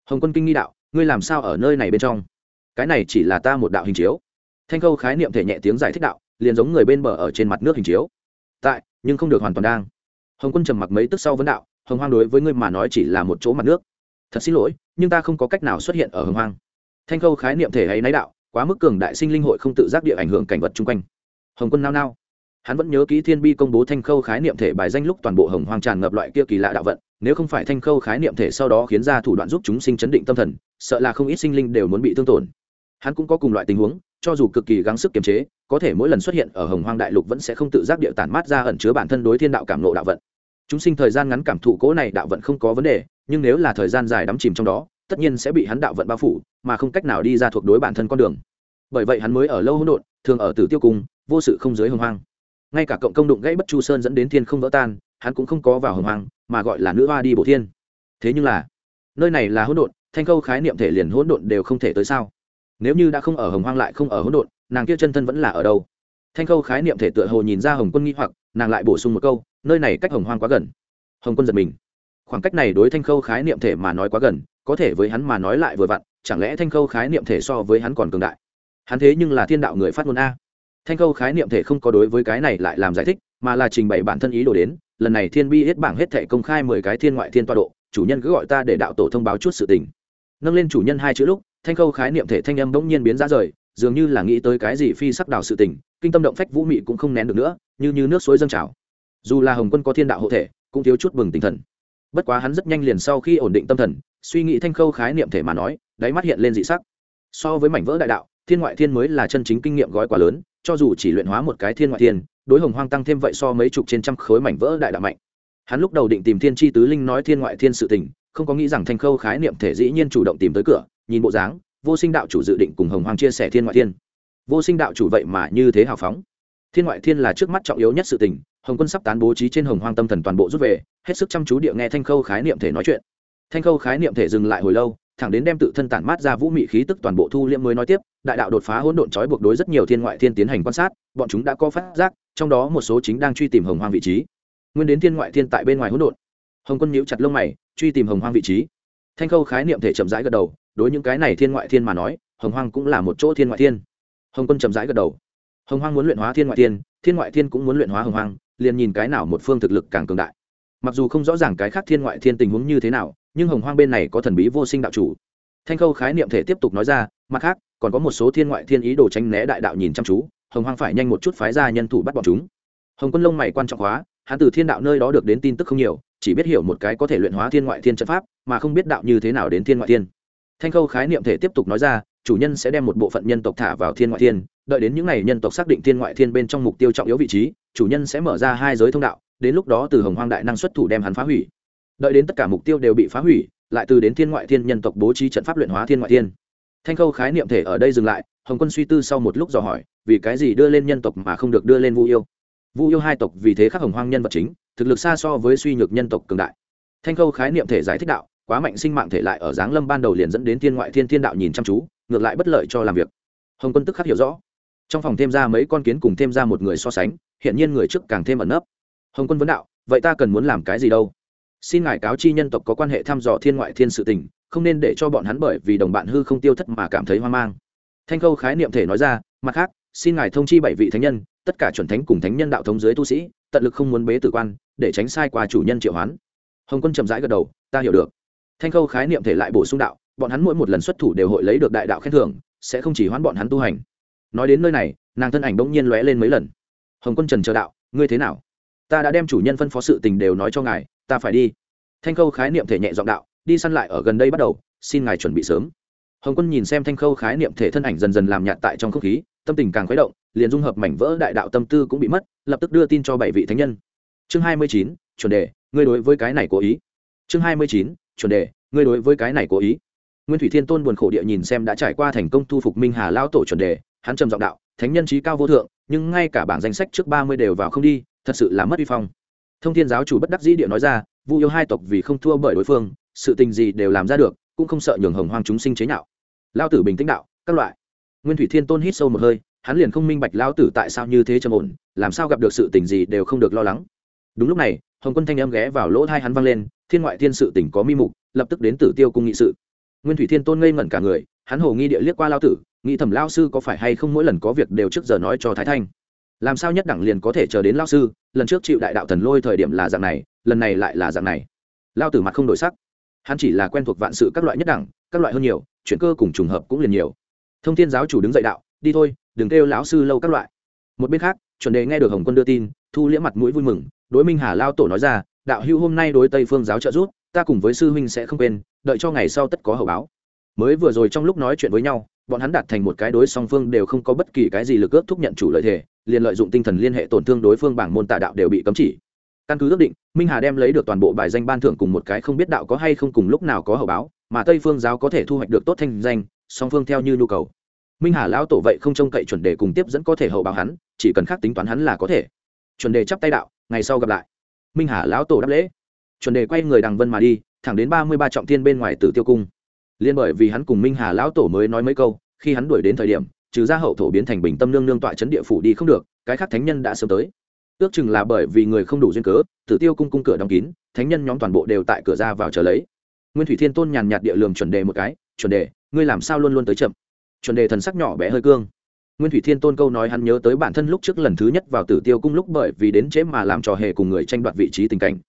A: Hồng quân kinh nghi đạo, ngươi làm sao ở nơi này bên trong? Cái này chỉ là ta một đạo hình chiếu. Thanh khâu khái niệm thể nhẹ tiếng giải thích đạo, liền giống người bên bờ ở trên mặt nước hình chiếu. Tại, nhưng không được hoàn toàn đang. Hồng quân trầm mặc mấy tức sau vấn đạo, hồng hoang đối với ngươi mà nói chỉ là một chỗ mặt nước thật xin lỗi, nhưng ta không có cách nào xuất hiện ở hồng hoang. Thanh khâu khái niệm thể hay náy đạo, quá mức cường đại sinh linh hội không tự giác địa ảnh hưởng cảnh vật chung quanh. Hồng quân nao nao. Hắn vẫn nhớ kỹ thiên bi công bố thanh khâu khái niệm thể bài danh lúc toàn bộ hồng hoang tràn ngập loại kia kỳ lạ đạo vận, nếu không phải thanh khâu khái niệm thể sau đó khiến ra thủ đoạn giúp chúng sinh chấn định tâm thần, sợ là không ít sinh linh đều muốn bị thương tổn. Hắn cũng có cùng loại tình huống, cho dù cực kỳ gắng sức kiềm chế, có thể mỗi lần xuất hiện ở hồng hoang đại lục vẫn sẽ không tự giác địa tản mát ra ẩn chứa bản thân đối thiên đạo cảm nộ đạo vận. Chúng sinh thời gian ngắn cảm thụ cố này đạo vận không có vấn đề nhưng nếu là thời gian dài đắm chìm trong đó, tất nhiên sẽ bị hắn đạo vận bao phủ, mà không cách nào đi ra thuộc đối bản thân con đường. Bởi vậy hắn mới ở lâu hỗn độn, thường ở tử tiêu cung, vô sự không giới hồng hoang. Ngay cả cộng công đụng gãy bất chu sơn dẫn đến thiên không vỡ tan, hắn cũng không có vào hồng hoang, mà gọi là nữ hoa đi bổ thiên. Thế nhưng là, nơi này là hỗn độn, thanh câu khái niệm thể liền hỗn độn đều không thể tới sao? Nếu như đã không ở hồng hoang lại không ở hỗn độn, nàng kia chân thân vẫn là ở đâu? Thanh câu khái niệm thể tựa hồ nhìn ra hồng quân nghi hoặc, nàng lại bổ sung một câu, nơi này cách hồng hoang quá gần. Hồng quân giật mình khoảng cách này đối thanh khâu khái niệm thể mà nói quá gần, có thể với hắn mà nói lại vừa vặn, chẳng lẽ thanh khâu khái niệm thể so với hắn còn cường đại? Hắn thế nhưng là thiên đạo người phát ngôn a. Thanh khâu khái niệm thể không có đối với cái này lại làm giải thích, mà là trình bày bản thân ý đồ đến, lần này thiên bi hết bảng hết thể công khai mười cái thiên ngoại thiên toa độ, chủ nhân cứ gọi ta để đạo tổ thông báo chút sự tình. Nâng lên chủ nhân hai chữ lúc, thanh khâu khái niệm thể thanh âm bỗng nhiên biến ra rời, dường như là nghĩ tới cái gì phi sắc đào sự tình, kinh tâm động phách vũ mị cũng không nén được nữa, như như nước suối dâng trào. Dù là hồng quân có thiên đạo hộ thể, cũng thiếu chút bừng tinh thần bất quá hắn rất nhanh liền sau khi ổn định tâm thần, suy nghĩ thanh khâu khái niệm thể mà nói, đáy mắt hiện lên dị sắc. So với mảnh vỡ đại đạo, thiên ngoại thiên mới là chân chính kinh nghiệm gói quá lớn, cho dù chỉ luyện hóa một cái thiên ngoại thiên, đối hồng hoang tăng thêm vậy so mấy chục trên trăm khối mảnh vỡ đại đạo mạnh. Hắn lúc đầu định tìm thiên tri tứ linh nói thiên ngoại thiên sự tình, không có nghĩ rằng thanh khâu khái niệm thể dĩ nhiên chủ động tìm tới cửa, nhìn bộ dáng, vô sinh đạo chủ dự định cùng hồng hoang chia sẻ thiên ngoại thiên. Vô sinh đạo chủ vậy mà như thế hào phóng. Thiên ngoại thiên là trước mắt trọng yếu nhất sự tình hồng quân sắp tán bố trí trên hồng hoang tâm thần toàn bộ rút về, hết sức chăm chú địa nghe thanh khâu khái niệm thể nói chuyện. Thanh khâu khái niệm thể dừng lại hồi lâu, thẳng đến đem tự thân tản mát ra vũ mị khí tức toàn bộ thu liễm mới nói tiếp, đại đạo đột phá hỗn độn trói buộc đối rất nhiều thiên ngoại thiên tiến hành quan sát, bọn chúng đã có phát giác, trong đó một số chính đang truy tìm hồng hoang vị trí. Nguyên đến thiên ngoại thiên tại bên ngoài hỗn độn. Hồng quân nhíu chặt lông mày, truy tìm hồng hoang vị trí. Thanh khâu khái niệm thể chậm rãi gật đầu, đối những cái này thiên ngoại thiên mà nói, hồng hoang cũng là một chỗ thiên ngoại thiên. Hồng quân chậm rãi gật đầu. Hồng hoang muốn luyện hóa thiên ngoại thiên thiên ngoại thiên cũng muốn luyện hóa hồng hoang liền nhìn cái nào một phương thực lực càng cường đại. Mặc dù không rõ ràng cái khác thiên ngoại thiên tình huống như thế nào, nhưng hồng hoang bên này có thần bí vô sinh đạo chủ. Thanh khâu khái niệm thể tiếp tục nói ra, mặt khác, còn có một số thiên ngoại thiên ý đồ tránh né đại đạo nhìn chăm chú, hồng hoang phải nhanh một chút phái ra nhân thủ bắt bọn chúng. Hồng quân lông mày quan trọng hóa, hắn từ thiên đạo nơi đó được đến tin tức không nhiều, chỉ biết hiểu một cái có thể luyện hóa thiên ngoại thiên trận pháp, mà không biết đạo như thế nào đến thiên ngoại thiên. Thanh khâu khái niệm thể tiếp tục nói ra, chủ nhân sẽ đem một bộ phận nhân tộc thả vào thiên ngoại thiên, đợi đến những ngày nhân tộc xác định thiên ngoại thiên bên trong mục tiêu trọng yếu vị trí chủ nhân sẽ mở ra hai giới thông đạo, đến lúc đó từ hồng hoang đại năng xuất thủ đem hắn phá hủy. Đợi đến tất cả mục tiêu đều bị phá hủy, lại từ đến thiên ngoại thiên nhân tộc bố trí trận pháp luyện hóa thiên ngoại thiên. Thanh khâu khái niệm thể ở đây dừng lại, hồng quân suy tư sau một lúc dò hỏi, vì cái gì đưa lên nhân tộc mà không được đưa lên vu yêu? Vu yêu hai tộc vì thế khắc hồng hoang nhân vật chính, thực lực xa so với suy nhược nhân tộc cường đại. Thanh khâu khái niệm thể giải thích đạo, quá mạnh sinh mạng thể lại ở giáng lâm ban đầu liền dẫn đến thiên ngoại thiên thiên đạo nhìn chăm chú, ngược lại bất lợi cho làm việc. Hồng quân tức khắc hiểu rõ. Trong phòng thêm ra mấy con kiến cùng thêm ra một người so sánh hiện nhiên người trước càng thêm ẩn nấp. Hồng quân vấn đạo, vậy ta cần muốn làm cái gì đâu? Xin ngài cáo chi nhân tộc có quan hệ thăm dò thiên ngoại thiên sự tình, không nên để cho bọn hắn bởi vì đồng bạn hư không tiêu thất mà cảm thấy hoang mang. Thanh khâu khái niệm thể nói ra, mặt khác, xin ngài thông chi bảy vị thánh nhân, tất cả chuẩn thánh cùng thánh nhân đạo thống dưới tu sĩ, tận lực không muốn bế tử quan, để tránh sai qua chủ nhân triệu hoán. Hồng quân chậm rãi gật đầu, ta hiểu được. Thanh khâu khái niệm thể lại bổ sung đạo, bọn hắn mỗi một lần xuất thủ đều hội lấy được đại đạo khen thưởng, sẽ không chỉ hoán bọn hắn tu hành. Nói đến nơi này, nàng thân ảnh bỗng nhiên lóe lên mấy lần hồng quân trần chờ đạo, ngươi thế nào? Ta đã đem chủ nhân phân phó sự tình đều nói cho ngài, ta phải đi. Thanh khâu khái niệm thể nhẹ giọng đạo, đi săn lại ở gần đây bắt đầu, xin ngài chuẩn bị sớm. Hồng quân nhìn xem thanh khâu khái niệm thể thân ảnh dần dần làm nhạt tại trong không khí, tâm tình càng khuấy động, liền dung hợp mảnh vỡ đại đạo tâm tư cũng bị mất, lập tức đưa tin cho bảy vị thánh nhân. Chương hai mươi chín, chuẩn đề, ngươi đối với cái này cố ý. Chương hai mươi chín, chuẩn đề, ngươi đối với cái này cố ý. Nguyên thủy thiên tôn buồn khổ địa nhìn xem đã trải qua thành công thu phục minh hà lao tổ chuẩn đề, hắn trầm giọng đạo thánh nhân trí cao vô thượng, nhưng ngay cả bảng danh sách trước ba mươi đều vào không đi, thật sự là mất vi phong. Thông thiên giáo chủ bất đắc dĩ địa nói ra, vu yêu hai tộc vì không thua bởi đối phương, sự tình gì đều làm ra được, cũng không sợ nhường hồng hoang chúng sinh chế nhạo. Lao tử bình tĩnh đạo, các loại. Nguyên thủy thiên tôn hít sâu một hơi, hắn liền không minh bạch lao tử tại sao như thế trầm ổn, làm sao gặp được sự tình gì đều không được lo lắng. Đúng lúc này, hồng quân thanh em ghé vào lỗ thai hắn vang lên, thiên ngoại thiên sự tỉnh có mi mục, lập tức đến tử tiêu cung nghị sự. Nguyên thủy thiên tôn ngây ngẩn cả người hắn hồ nghi địa liếc qua lao tử, nghĩ thầm lao sư có phải hay không mỗi lần có việc đều trước giờ nói cho thái thanh. Làm sao nhất đẳng liền có thể chờ đến lao sư, lần trước chịu đại đạo thần lôi thời điểm là dạng này, lần này lại là dạng này. Lao tử mặt không đổi sắc. Hắn chỉ là quen thuộc vạn sự các loại nhất đẳng, các loại hơn nhiều, chuyện cơ cùng trùng hợp cũng liền nhiều. Thông thiên giáo chủ đứng dậy đạo, đi thôi, đừng kêu lão sư lâu các loại. Một bên khác, chuẩn đề nghe được hồng quân đưa tin, thu liễm mặt mũi vui mừng, đối minh hà lao tổ nói ra, đạo hưu hôm nay đối tây phương giáo trợ giúp, ta cùng với sư huynh sẽ không quên, đợi cho ngày sau tất có hậu báo mới vừa rồi trong lúc nói chuyện với nhau, bọn hắn đạt thành một cái đối song phương đều không có bất kỳ cái gì lực ước thúc nhận chủ lợi thể liền lợi dụng tinh thần liên hệ tổn thương đối phương bảng môn tà đạo đều bị cấm chỉ. Căn cứ ước định, minh hà đem lấy được toàn bộ bài danh ban thưởng cùng một cái không biết đạo có hay không cùng lúc nào có hậu báo, mà tây phương giáo có thể thu hoạch được tốt thanh danh, song phương theo như nhu cầu. Minh hà lão tổ vậy không trông cậy chuẩn đề cùng tiếp dẫn có thể hậu báo hắn, chỉ cần khác tính toán hắn là có thể. Chuẩn đề chắp tay đạo, ngày sau gặp lại. Minh hà lão tổ đáp lễ. Chuẩn đề quay người đằng vân mà đi, thẳng đến ba mươi ba trọng thiên bên ngoài tử tiêu cung liên bởi vì hắn cùng minh hà lão tổ mới nói mấy câu, khi hắn đuổi đến thời điểm, trừ ra hậu thổ biến thành bình tâm nương nương tọa chấn địa phủ đi không được, cái khác thánh nhân đã sớm tới. Ước chừng là bởi vì người không đủ duyên cớ, tử tiêu cung cung cửa đóng kín, thánh nhân nhóm toàn bộ đều tại cửa ra vào chờ lấy. Nguyên thủy thiên tôn nhàn nhạt địa lường chuẩn đề một cái, chuẩn đề, ngươi làm sao luôn luôn tới chậm? Chuẩn đề thần sắc nhỏ bé hơi cương. Nguyên thủy thiên tôn câu nói hắn nhớ tới bản thân lúc trước lần thứ nhất vào tử tiêu cung lúc bởi vì đến chế mà làm trò hề cùng người tranh đoạt vị trí tình cảnh.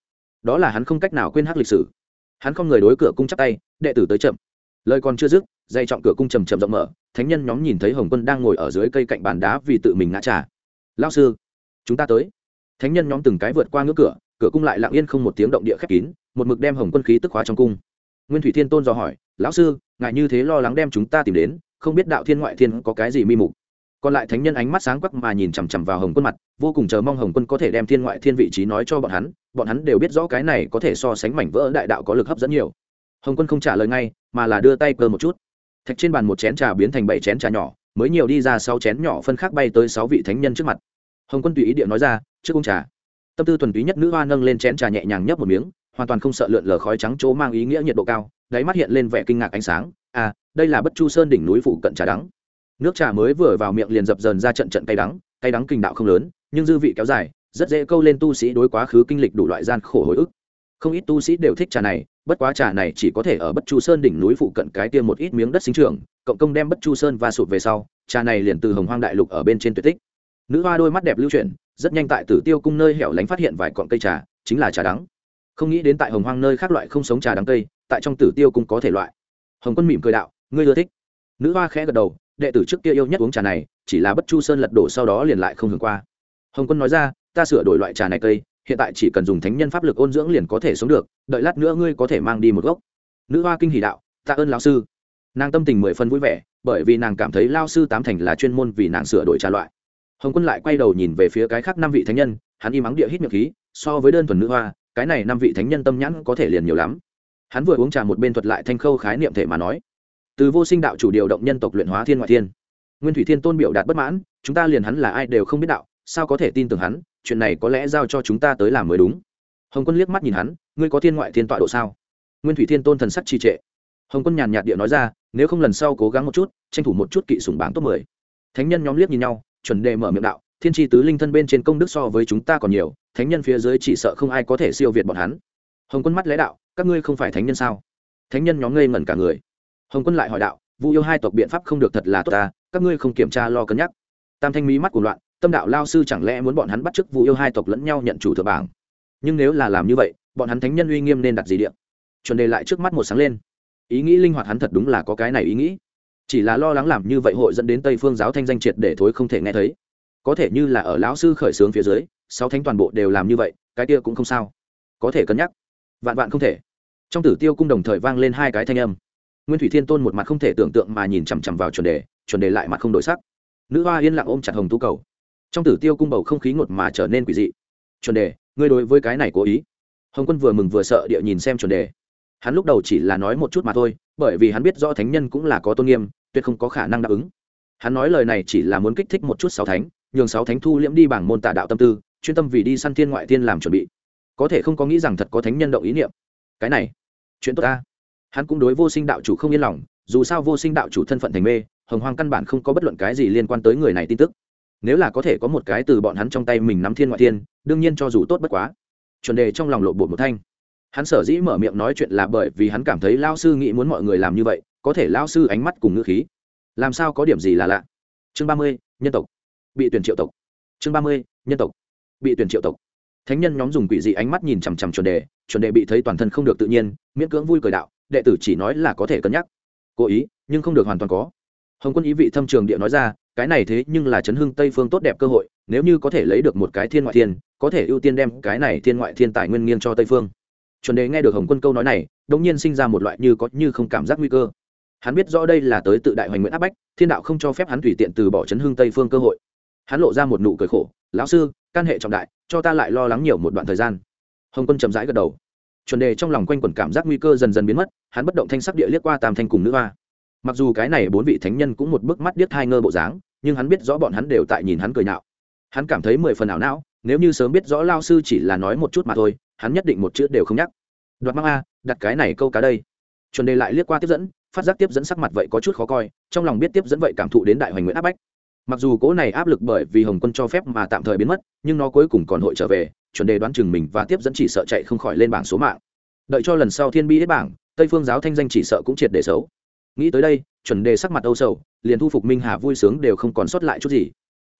A: Đó là hắn không cách nào quên hắc lịch sử. Hắn không người đối cửa cung chắc tay, đệ tử tới chậm lời còn chưa dứt, dây trọng cửa cung trầm trầm rộng mở, thánh nhân nhóm nhìn thấy hồng quân đang ngồi ở dưới cây cạnh bàn đá vì tự mình ngã trà. Lao sư, chúng ta tới. Thánh nhân nhóm từng cái vượt qua ngưỡng cửa cửa cung lại lặng yên không một tiếng động địa khép kín, một mực đem hồng quân khí tức hóa trong cung. Nguyên thủy thiên tôn dò hỏi, lão sư, ngài như thế lo lắng đem chúng ta tìm đến, không biết đạo thiên ngoại thiên có cái gì mi mục? Còn lại thánh nhân ánh mắt sáng quắc mà nhìn chằm chằm vào hồng quân mặt, vô cùng chờ mong hồng quân có thể đem thiên ngoại thiên vị trí nói cho bọn hắn bọn hắn đều biết rõ cái này có thể so sánh mảnh vỡ đại đạo có lực hấp dẫn nhiều hồng quân không trả lời ngay, mà là đưa tay cơ một chút. Thạch trên bàn một chén trà biến thành bảy chén trà nhỏ, mới nhiều đi ra sáu chén nhỏ phân khác bay tới sáu vị thánh nhân trước mặt. Hồng quân tùy ý điện nói ra, trước ông trà. Tâm tư thuần túy nhất nữ hoa nâng lên chén trà nhẹ nhàng nhấp một miếng, hoàn toàn không sợ lượn lờ khói trắng chỗ mang ý nghĩa nhiệt độ cao, đáy mắt hiện lên vẻ kinh ngạc ánh sáng. À đây là bất chu sơn đỉnh núi phụ cận trà đắng. Nước trà mới vừa vào miệng liền dập dờn ra trận trận cay đắng cay đắng kinh đạo không lớn, nhưng dư vị kéo dài, rất dễ câu lên tu sĩ đối quá khứ kinh lịch đủ loại gian khổ hồi ức. Không ít tu sĩ đều thích trà này bất quá trà này chỉ có thể ở bất chu sơn đỉnh núi phụ cận cái tiêm một ít miếng đất sinh trưởng, cộng công đem bất chu sơn và sụp về sau, trà này liền từ hồng hoang đại lục ở bên trên tuyệt tích. Nữ hoa đôi mắt đẹp lưu chuyển, rất nhanh tại tử tiêu cung nơi hẻo lánh phát hiện vài cọn cây trà, chính là trà đắng. Không nghĩ đến tại hồng hoang nơi khác loại không sống trà đắng cây, tại trong tử tiêu cung có thể loại. Hồng quân mỉm cười đạo, ngươi ưa thích. Nữ hoa khẽ gật đầu, đệ tử trước kia yêu nhất uống trà này, chỉ là bất chu sơn lật đổ sau đó liền lại không hưởng qua. Hồng quân nói ra, ta sửa đổi loại trà này cây hiện tại chỉ cần dùng thánh nhân pháp lực ôn dưỡng liền có thể sống được, đợi lát nữa ngươi có thể mang đi một gốc. Nữ hoa kinh hỷ đạo, tạ ơn lão sư. Nàng tâm tình mười phân vui vẻ, bởi vì nàng cảm thấy lao sư tám thành là chuyên môn vì nàng sửa đổi trà loại. Hồng quân lại quay đầu nhìn về phía cái khác năm vị thánh nhân, hắn im ắng địa hít miệng khí, so với đơn thuần nữ hoa, cái này năm vị thánh nhân tâm nhãn có thể liền nhiều lắm. Hắn vừa uống trà một bên thuật lại thanh khâu khái niệm thể mà nói. Từ vô sinh đạo chủ điều động nhân tộc luyện hóa thiên ngoại thiên. Nguyên thủy thiên tôn biểu đạt bất mãn, chúng ta liền hắn là ai đều không biết đạo, sao có thể tin tưởng hắn chuyện này có lẽ giao cho chúng ta tới làm mới đúng. Hồng quân liếc mắt nhìn hắn, ngươi có thiên ngoại thiên tọa độ sao? Nguyên thủy thiên tôn thần sắc trì trệ. Hồng quân nhàn nhạt địa nói ra, nếu không lần sau cố gắng một chút, tranh thủ một chút kỵ sủng bảng top mười. Thánh nhân nhóm liếc nhìn nhau, chuẩn đề mở miệng đạo, thiên tri tứ linh thân bên trên công đức so với chúng ta còn nhiều, thánh nhân phía dưới chỉ sợ không ai có thể siêu việt bọn hắn. Hồng quân mắt lẽ đạo, các ngươi không phải thánh nhân sao? Thánh nhân nhóm ngây ngẩn cả người. Hồng quân lại hỏi đạo, vu yêu hai tộc biện pháp không được thật là tốt ta, các ngươi không kiểm tra lo cân nhắc. Tam thanh mỹ mắt của loạn tâm đạo lao sư chẳng lẽ muốn bọn hắn bắt chước vu yêu hai tộc lẫn nhau nhận chủ thừa bảng? Nhưng nếu là làm như vậy, bọn hắn thánh nhân uy nghiêm nên đặt gì điện chuẩn đề lại trước mắt một sáng lên. Ý nghĩ linh hoạt hắn thật đúng là có cái này ý nghĩ. Chỉ là lo lắng làm như vậy hội dẫn đến tây phương giáo thanh danh triệt để thối không thể nghe thấy. Có thể như là ở lão sư khởi xướng phía dưới, sáu thánh toàn bộ đều làm như vậy, cái kia cũng không sao. Có thể cân nhắc. Vạn vạn không thể. Trong tử tiêu cung đồng thời vang lên hai cái thanh âm. Nguyên thủy thiên tôn một mặt không thể tưởng tượng mà nhìn chằm chằm vào chuẩn đề chuẩn đề lại mặt không đổi sắc. Nữ hoa yên lặng ôm chặt hồng tú cầu trong tử tiêu cung bầu không khí ngột mà trở nên quỷ dị. Chuẩn đề, ngươi đối với cái này cố ý. Hồng quân vừa mừng vừa sợ địa nhìn xem chuẩn đề. Hắn lúc đầu chỉ là nói một chút mà thôi, bởi vì hắn biết rõ thánh nhân cũng là có tôn nghiêm, tuyệt không có khả năng đáp ứng. Hắn nói lời này chỉ là muốn kích thích một chút sáu thánh, nhường sáu thánh thu liễm đi bảng môn tả đạo tâm tư, chuyên tâm vì đi săn thiên ngoại thiên làm chuẩn bị. Có thể không có nghĩ rằng thật có thánh nhân động ý niệm. Cái này, chuyện tốt ta. Hắn cũng đối vô sinh đạo chủ không yên lòng, dù sao vô sinh đạo chủ thân phận thành mê, hồng hoang căn bản không có bất luận cái gì liên quan tới người này tin tức nếu là có thể có một cái từ bọn hắn trong tay mình nắm thiên ngoại thiên, đương nhiên cho dù tốt bất quá. Chuẩn đề trong lòng lộ bột một thanh. Hắn sở dĩ mở miệng nói chuyện là bởi vì hắn cảm thấy lao sư nghĩ muốn mọi người làm như vậy, có thể lao sư ánh mắt cùng ngữ khí. Làm sao có điểm gì là lạ? Chương ba mươi, nhân tộc. Bị tuyển triệu tộc. Chương ba mươi, nhân tộc. Bị tuyển triệu tộc. Thánh nhân nhóm dùng quỷ dị ánh mắt nhìn chằm chằm chuẩn đề chuẩn đề bị thấy toàn thân không được tự nhiên, miễn cưỡng vui cười đạo, đệ tử chỉ nói là có thể cân nhắc. Cố ý, nhưng không được hoàn toàn có. Hồng quân ý vị thâm trường địa nói ra cái này thế nhưng là chấn hưng tây phương tốt đẹp cơ hội, nếu như có thể lấy được một cái thiên ngoại thiên, có thể ưu tiên đem cái này thiên ngoại thiên tài nguyên nghiêng cho tây phương. Chuẩn đề nghe được hồng quân câu nói này đống nhiên sinh ra một loại như có như không cảm giác nguy cơ. Hắn biết rõ đây là tới tự đại hoành nguyễn áp bách, thiên đạo không cho phép hắn tùy tiện từ bỏ chấn hưng tây phương cơ hội. Hắn lộ ra một nụ cười khổ, lão sư căn hệ trọng đại, cho ta lại lo lắng nhiều một đoạn thời gian. Hồng quân chậm rãi gật đầu. Chuẩn đề trong lòng quanh quẩn cảm giác nguy cơ dần dần biến mất, hắn bất động thanh sắc địa liếc qua tam thanh cùng nữ hoa. Mặc dù cái này bốn vị thánh nhân cũng một bức mắt điếc hai ngơ bộ dáng nhưng hắn biết rõ bọn hắn đều tại nhìn hắn cười nhạo. Hắn cảm thấy mười phần ảo não, nếu như sớm biết rõ lao sư chỉ là nói một chút mà thôi, hắn nhất định một chữ đều không nhắc. Đoạt mang a, đặt cái này câu cá đây. Chuẩn đề lại liếc qua tiếp dẫn, phát giác tiếp dẫn sắc mặt vậy có chút khó coi, trong lòng biết tiếp dẫn vậy cảm thụ đến đại hoành nguyễn áp bách. Mặc dù cố này áp lực bởi vì hồng quân cho phép mà tạm thời biến mất, nhưng nó cuối cùng còn hội trở về, chuẩn đề đoán chừng mình và tiếp dẫn chỉ sợ chạy không khỏi lên bảng số mạng. Đợi cho lần sau thiên bi hết bảng, tây phương giáo thanh danh chỉ sợ cũng triệt để xấu. Nghĩ tới đây, chuẩn đề sắc mặt âu sầu liền thu phục minh hà vui sướng đều không còn sót lại chút gì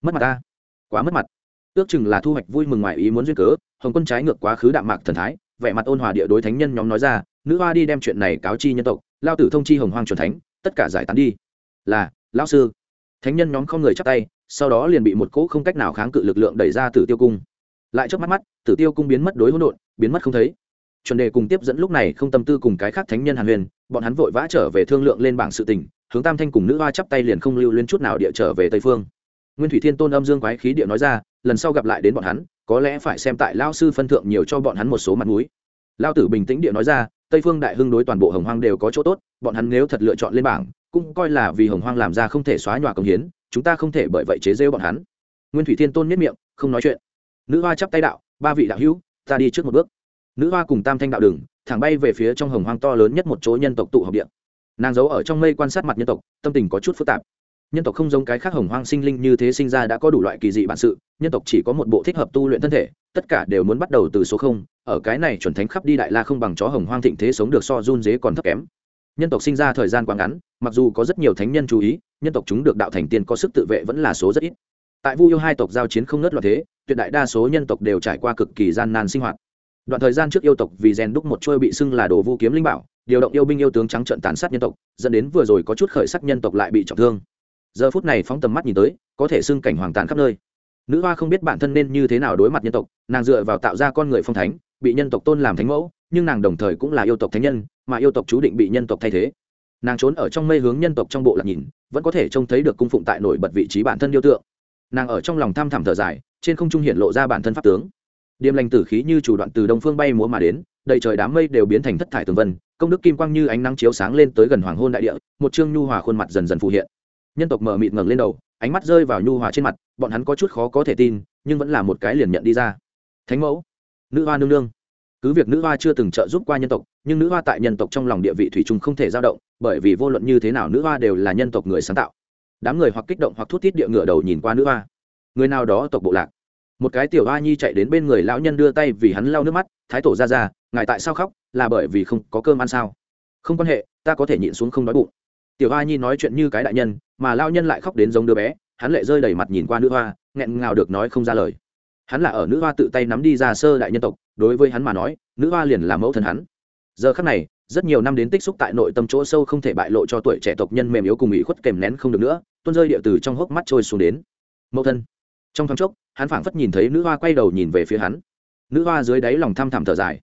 A: mất mặt ta quá mất mặt ước chừng là thu hoạch vui mừng ngoài ý muốn duyên cớ hồng quân trái ngược quá khứ đạm mạc thần thái vẻ mặt ôn hòa địa đối thánh nhân nhóm nói ra nữ hoa đi đem chuyện này cáo chi nhân tộc lao tử thông chi hồng hoang truyền thánh tất cả giải tán đi là lão sư thánh nhân nhóm không người chắp tay sau đó liền bị một cỗ không cách nào kháng cự lực lượng đẩy ra tử tiêu cung lại trước mắt mắt tử tiêu cung biến mất đối hỗn độn biến mất không thấy chuẩn đề cùng tiếp dẫn lúc này không tâm tư cùng cái khác thánh nhân hàn huyền bọn hắn vội vã trở về thương lượng lên bảng sự tình hướng tam thanh cùng nữ hoa chắp tay liền không lưu lên chút nào địa trở về tây phương. Nguyên thủy thiên tôn âm dương quái khí địa nói ra, lần sau gặp lại đến bọn hắn, có lẽ phải xem tại lao sư phân thượng nhiều cho bọn hắn một số mặt mũi. Lao tử bình tĩnh địa nói ra, tây phương đại hưng đối toàn bộ hồng hoang đều có chỗ tốt, bọn hắn nếu thật lựa chọn lên bảng, cũng coi là vì hồng hoang làm ra không thể xóa nhòa công hiến, chúng ta không thể bởi vậy chế rêu bọn hắn. Nguyên thủy thiên tôn miết miệng, không nói chuyện. Nữ hoa chắp tay đạo, ba vị đạo hữu, ta đi trước một bước. Nữ hoa cùng tam thanh đạo đường, thẳng bay về phía trong hồng hoang to lớn nhất một chỗ nhân tộc tụ họp điện nàng giấu ở trong mây quan sát mặt nhân tộc, tâm tình có chút phức tạp. Nhân tộc không giống cái khác hồng hoang sinh linh như thế sinh ra đã có đủ loại kỳ dị bản sự, nhân tộc chỉ có một bộ thích hợp tu luyện thân thể, tất cả đều muốn bắt đầu từ số không, ở cái này chuẩn thánh khắp đi đại la không bằng chó hồng hoang thịnh thế sống được so run dế còn thấp kém. Nhân tộc sinh ra thời gian quá ngắn, mặc dù có rất nhiều thánh nhân chú ý, nhân tộc chúng được đạo thành tiên có sức tự vệ vẫn là số rất ít. Tại vu yêu hai tộc giao chiến không ngớt loạn thế, tuyệt đại đa số nhân tộc đều trải qua cực kỳ gian nan sinh hoạt. Đoạn thời gian trước yêu tộc vì rèn đúc một trôi bị xưng là đồ vu kiếm linh bảo điều động yêu binh yêu tướng trắng trận tàn sát nhân tộc, dẫn đến vừa rồi có chút khởi sắc nhân tộc lại bị trọng thương. Giờ phút này phóng tầm mắt nhìn tới, có thể xưng cảnh hoàng tàn khắp nơi. Nữ hoa không biết bản thân nên như thế nào đối mặt nhân tộc, nàng dựa vào tạo ra con người phong thánh, bị nhân tộc tôn làm thánh mẫu, nhưng nàng đồng thời cũng là yêu tộc thánh nhân, mà yêu tộc chú định bị nhân tộc thay thế. Nàng trốn ở trong mây hướng nhân tộc trong bộ lạc nhìn, vẫn có thể trông thấy được cung phụng tại nổi bật vị trí bản thân yêu tượng. Nàng ở trong lòng tham thẳm thở dài, trên không trung hiện lộ ra bản thân pháp tướng. Điềm lành tử khí như chủ đoạn từ đông phương bay múa mà đến, đầy trời đám mây đều biến thành thất thải tường vân công đức kim quang như ánh nắng chiếu sáng lên tới gần hoàng hôn đại địa, một chương nhu hòa khuôn mặt dần dần phù hiện. Nhân tộc mở mịt ngẩng lên đầu, ánh mắt rơi vào nhu hòa trên mặt, bọn hắn có chút khó có thể tin, nhưng vẫn là một cái liền nhận đi ra. Thánh mẫu, nữ hoa nương nương. Cứ việc nữ hoa chưa từng trợ giúp qua nhân tộc, nhưng nữ hoa tại nhân tộc trong lòng địa vị thủy chung không thể dao động, bởi vì vô luận như thế nào nữ hoa đều là nhân tộc người sáng tạo. Đám người hoặc kích động hoặc thút thít địa ngựa đầu nhìn qua nữ hoa. Người nào đó tộc bộ lạc. Một cái tiểu hoa nhi chạy đến bên người lão nhân đưa tay vì hắn lau nước mắt, thái tổ ra ra ngài tại sao khóc? Là bởi vì không có cơm ăn sao? Không quan hệ, ta có thể nhịn xuống không đói bụng. Tiểu hoa nhi nói chuyện như cái đại nhân, mà lao nhân lại khóc đến giống đứa bé, hắn lệ rơi đầy mặt nhìn qua nữ hoa, nghẹn ngào được nói không ra lời. Hắn là ở nữ hoa tự tay nắm đi ra sơ đại nhân tộc, đối với hắn mà nói, nữ hoa liền là mẫu thân hắn. Giờ khắc này, rất nhiều năm đến tích xúc tại nội tâm chỗ sâu không thể bại lộ cho tuổi trẻ tộc nhân mềm yếu cùng ý khuất kèm nén không được nữa, tuôn rơi địa từ trong hốc mắt trôi xuống đến. Mẫu thân. Trong thoáng chốc, hắn phảng phất nhìn thấy nữ hoa quay đầu nhìn về phía hắn. Nữ hoa dưới đáy lòng thăm thẳm thở dài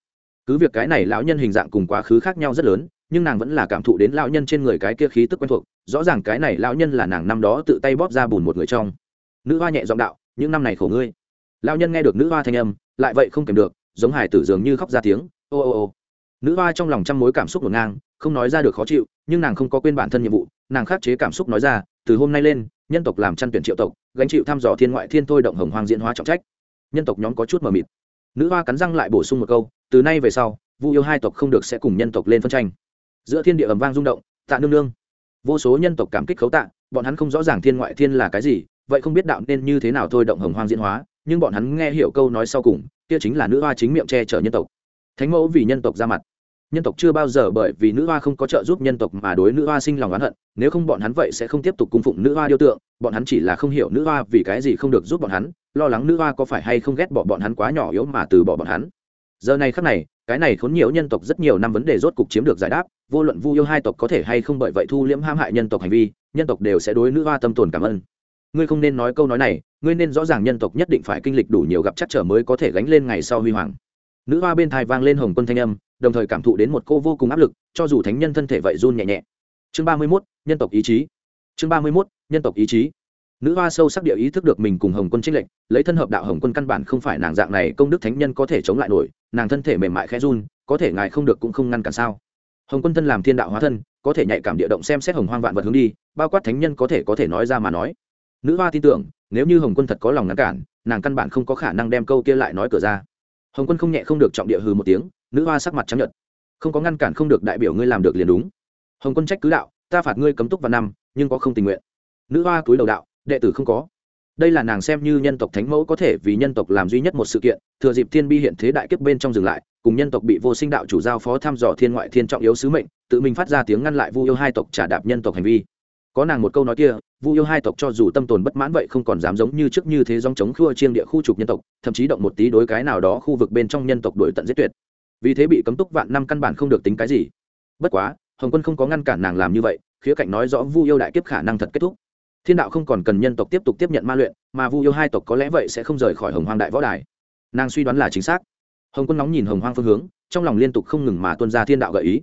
A: cứ việc cái này lão nhân hình dạng cùng quá khứ khác nhau rất lớn, nhưng nàng vẫn là cảm thụ đến lão nhân trên người cái kia khí tức quen thuộc, rõ ràng cái này lão nhân là nàng năm đó tự tay bóp ra bùn một người trong. Nữ hoa nhẹ giọng đạo, những năm này khổ ngươi. Lão nhân nghe được nữ hoa thanh âm, lại vậy không kèm được, giống hải tử dường như khóc ra tiếng, ô ô ô. Nữ hoa trong lòng trăm mối cảm xúc ngổn ngang, không nói ra được khó chịu, nhưng nàng không có quên bản thân nhiệm vụ, nàng khắc chế cảm xúc nói ra, từ hôm nay lên, nhân tộc làm chăn tuyển triệu tộc, gánh chịu thăm dò thiên ngoại thiên thôi động hồng hoang diễn hóa trọng trách. Nhân tộc nhóm có chút mờ mịt nữ hoa cắn răng lại bổ sung một câu, từ nay về sau, vu yêu hai tộc không được sẽ cùng nhân tộc lên phân tranh. Giữa thiên địa ầm vang rung động, tạ nương nương. Vô số nhân tộc cảm kích khấu tạ, bọn hắn không rõ ràng thiên ngoại thiên là cái gì, vậy không biết đạo nên như thế nào thôi động hồng hoang diễn hóa, nhưng bọn hắn nghe hiểu câu nói sau cùng, kia chính là nữ hoa chính miệng che chở nhân tộc. Thánh mẫu vì nhân tộc ra mặt. Nhân tộc chưa bao giờ bởi vì nữ hoa không có trợ giúp nhân tộc mà đối nữ hoa sinh lòng oán hận, nếu không bọn hắn vậy sẽ không tiếp tục cung phụng nữ hoa điêu tượng, bọn hắn chỉ là không hiểu nữ hoa vì cái gì không được giúp bọn hắn lo lắng nữ hoa có phải hay không ghét bỏ bọn hắn quá nhỏ yếu mà từ bỏ bọn hắn. Giờ này khắc này, cái này khốn nhiều nhân tộc rất nhiều năm vấn đề rốt cục chiếm được giải đáp, vô luận vu yêu hai tộc có thể hay không bởi vậy thu liễm ham hại nhân tộc hành vi, nhân tộc đều sẽ đối nữ hoa tâm tồn cảm ơn. Ngươi không nên nói câu nói này, ngươi nên rõ ràng nhân tộc nhất định phải kinh lịch đủ nhiều gặp chắc trở mới có thể gánh lên ngày sau huy hoàng. Nữ hoa bên thai vang lên hồng quân thanh âm, đồng thời cảm thụ đến một cô vô cùng áp lực, cho dù thánh nhân thân thể vậy run nhẹ nhẹ. Chương ba mươi mốt, nhân tộc ý chí. Chương ba mươi mốt, nhân tộc ý chí nữ hoa sâu sắc địa ý thức được mình cùng hồng quân trích lệnh lấy thân hợp đạo hồng quân căn bản không phải nàng dạng này, công đức thánh nhân có thể chống lại nổi, nàng thân thể mềm mại khẽ run, có thể ngài không được cũng không ngăn cản sao? Hồng quân thân làm thiên đạo hóa thân, có thể nhạy cảm địa động xem xét hồng hoang vạn vật hướng đi, bao quát thánh nhân có thể có thể nói ra mà nói. Nữ hoa tin tưởng, nếu như hồng quân thật có lòng ngăn cản, nàng căn bản không có khả năng đem câu kia lại nói cửa ra. Hồng quân không nhẹ không được trọng địa hừ một tiếng, nữ hoa sắc mặt chấp nhận không có ngăn cản không được đại biểu ngươi làm được liền đúng. Hồng quân trách cứ đạo, ta phạt ngươi cấm túc vào năm, nhưng có không tình nguyện. Nữ hoa túi đầu đạo đệ tử không có. Đây là nàng xem như nhân tộc thánh mẫu có thể vì nhân tộc làm duy nhất một sự kiện, thừa dịp thiên bi hiện thế đại kiếp bên trong dừng lại, cùng nhân tộc bị vô sinh đạo chủ giao phó thăm dò thiên ngoại thiên trọng yếu sứ mệnh, tự mình phát ra tiếng ngăn lại vu yêu hai tộc trả đạp nhân tộc hành vi. Có nàng một câu nói kia, vu yêu hai tộc cho dù tâm tồn bất mãn vậy không còn dám giống như trước như thế dòng chống khua chiêng địa khu trục nhân tộc, thậm chí động một tí đối cái nào đó khu vực bên trong nhân tộc đổi tận giết tuyệt. Vì thế bị cấm túc vạn năm căn bản không được tính cái gì. Bất quá, hồng quân không có ngăn cản nàng làm như vậy, khía cạnh nói rõ vu yêu đại kiếp khả năng thật kết thúc thiên đạo không còn cần nhân tộc tiếp tục tiếp nhận ma luyện, mà vu yêu hai tộc có lẽ vậy sẽ không rời khỏi hồng hoang đại võ đài. Nàng suy đoán là chính xác. Hồng quân nóng nhìn hồng hoang phương hướng, trong lòng liên tục không ngừng mà tuân ra thiên đạo gợi ý.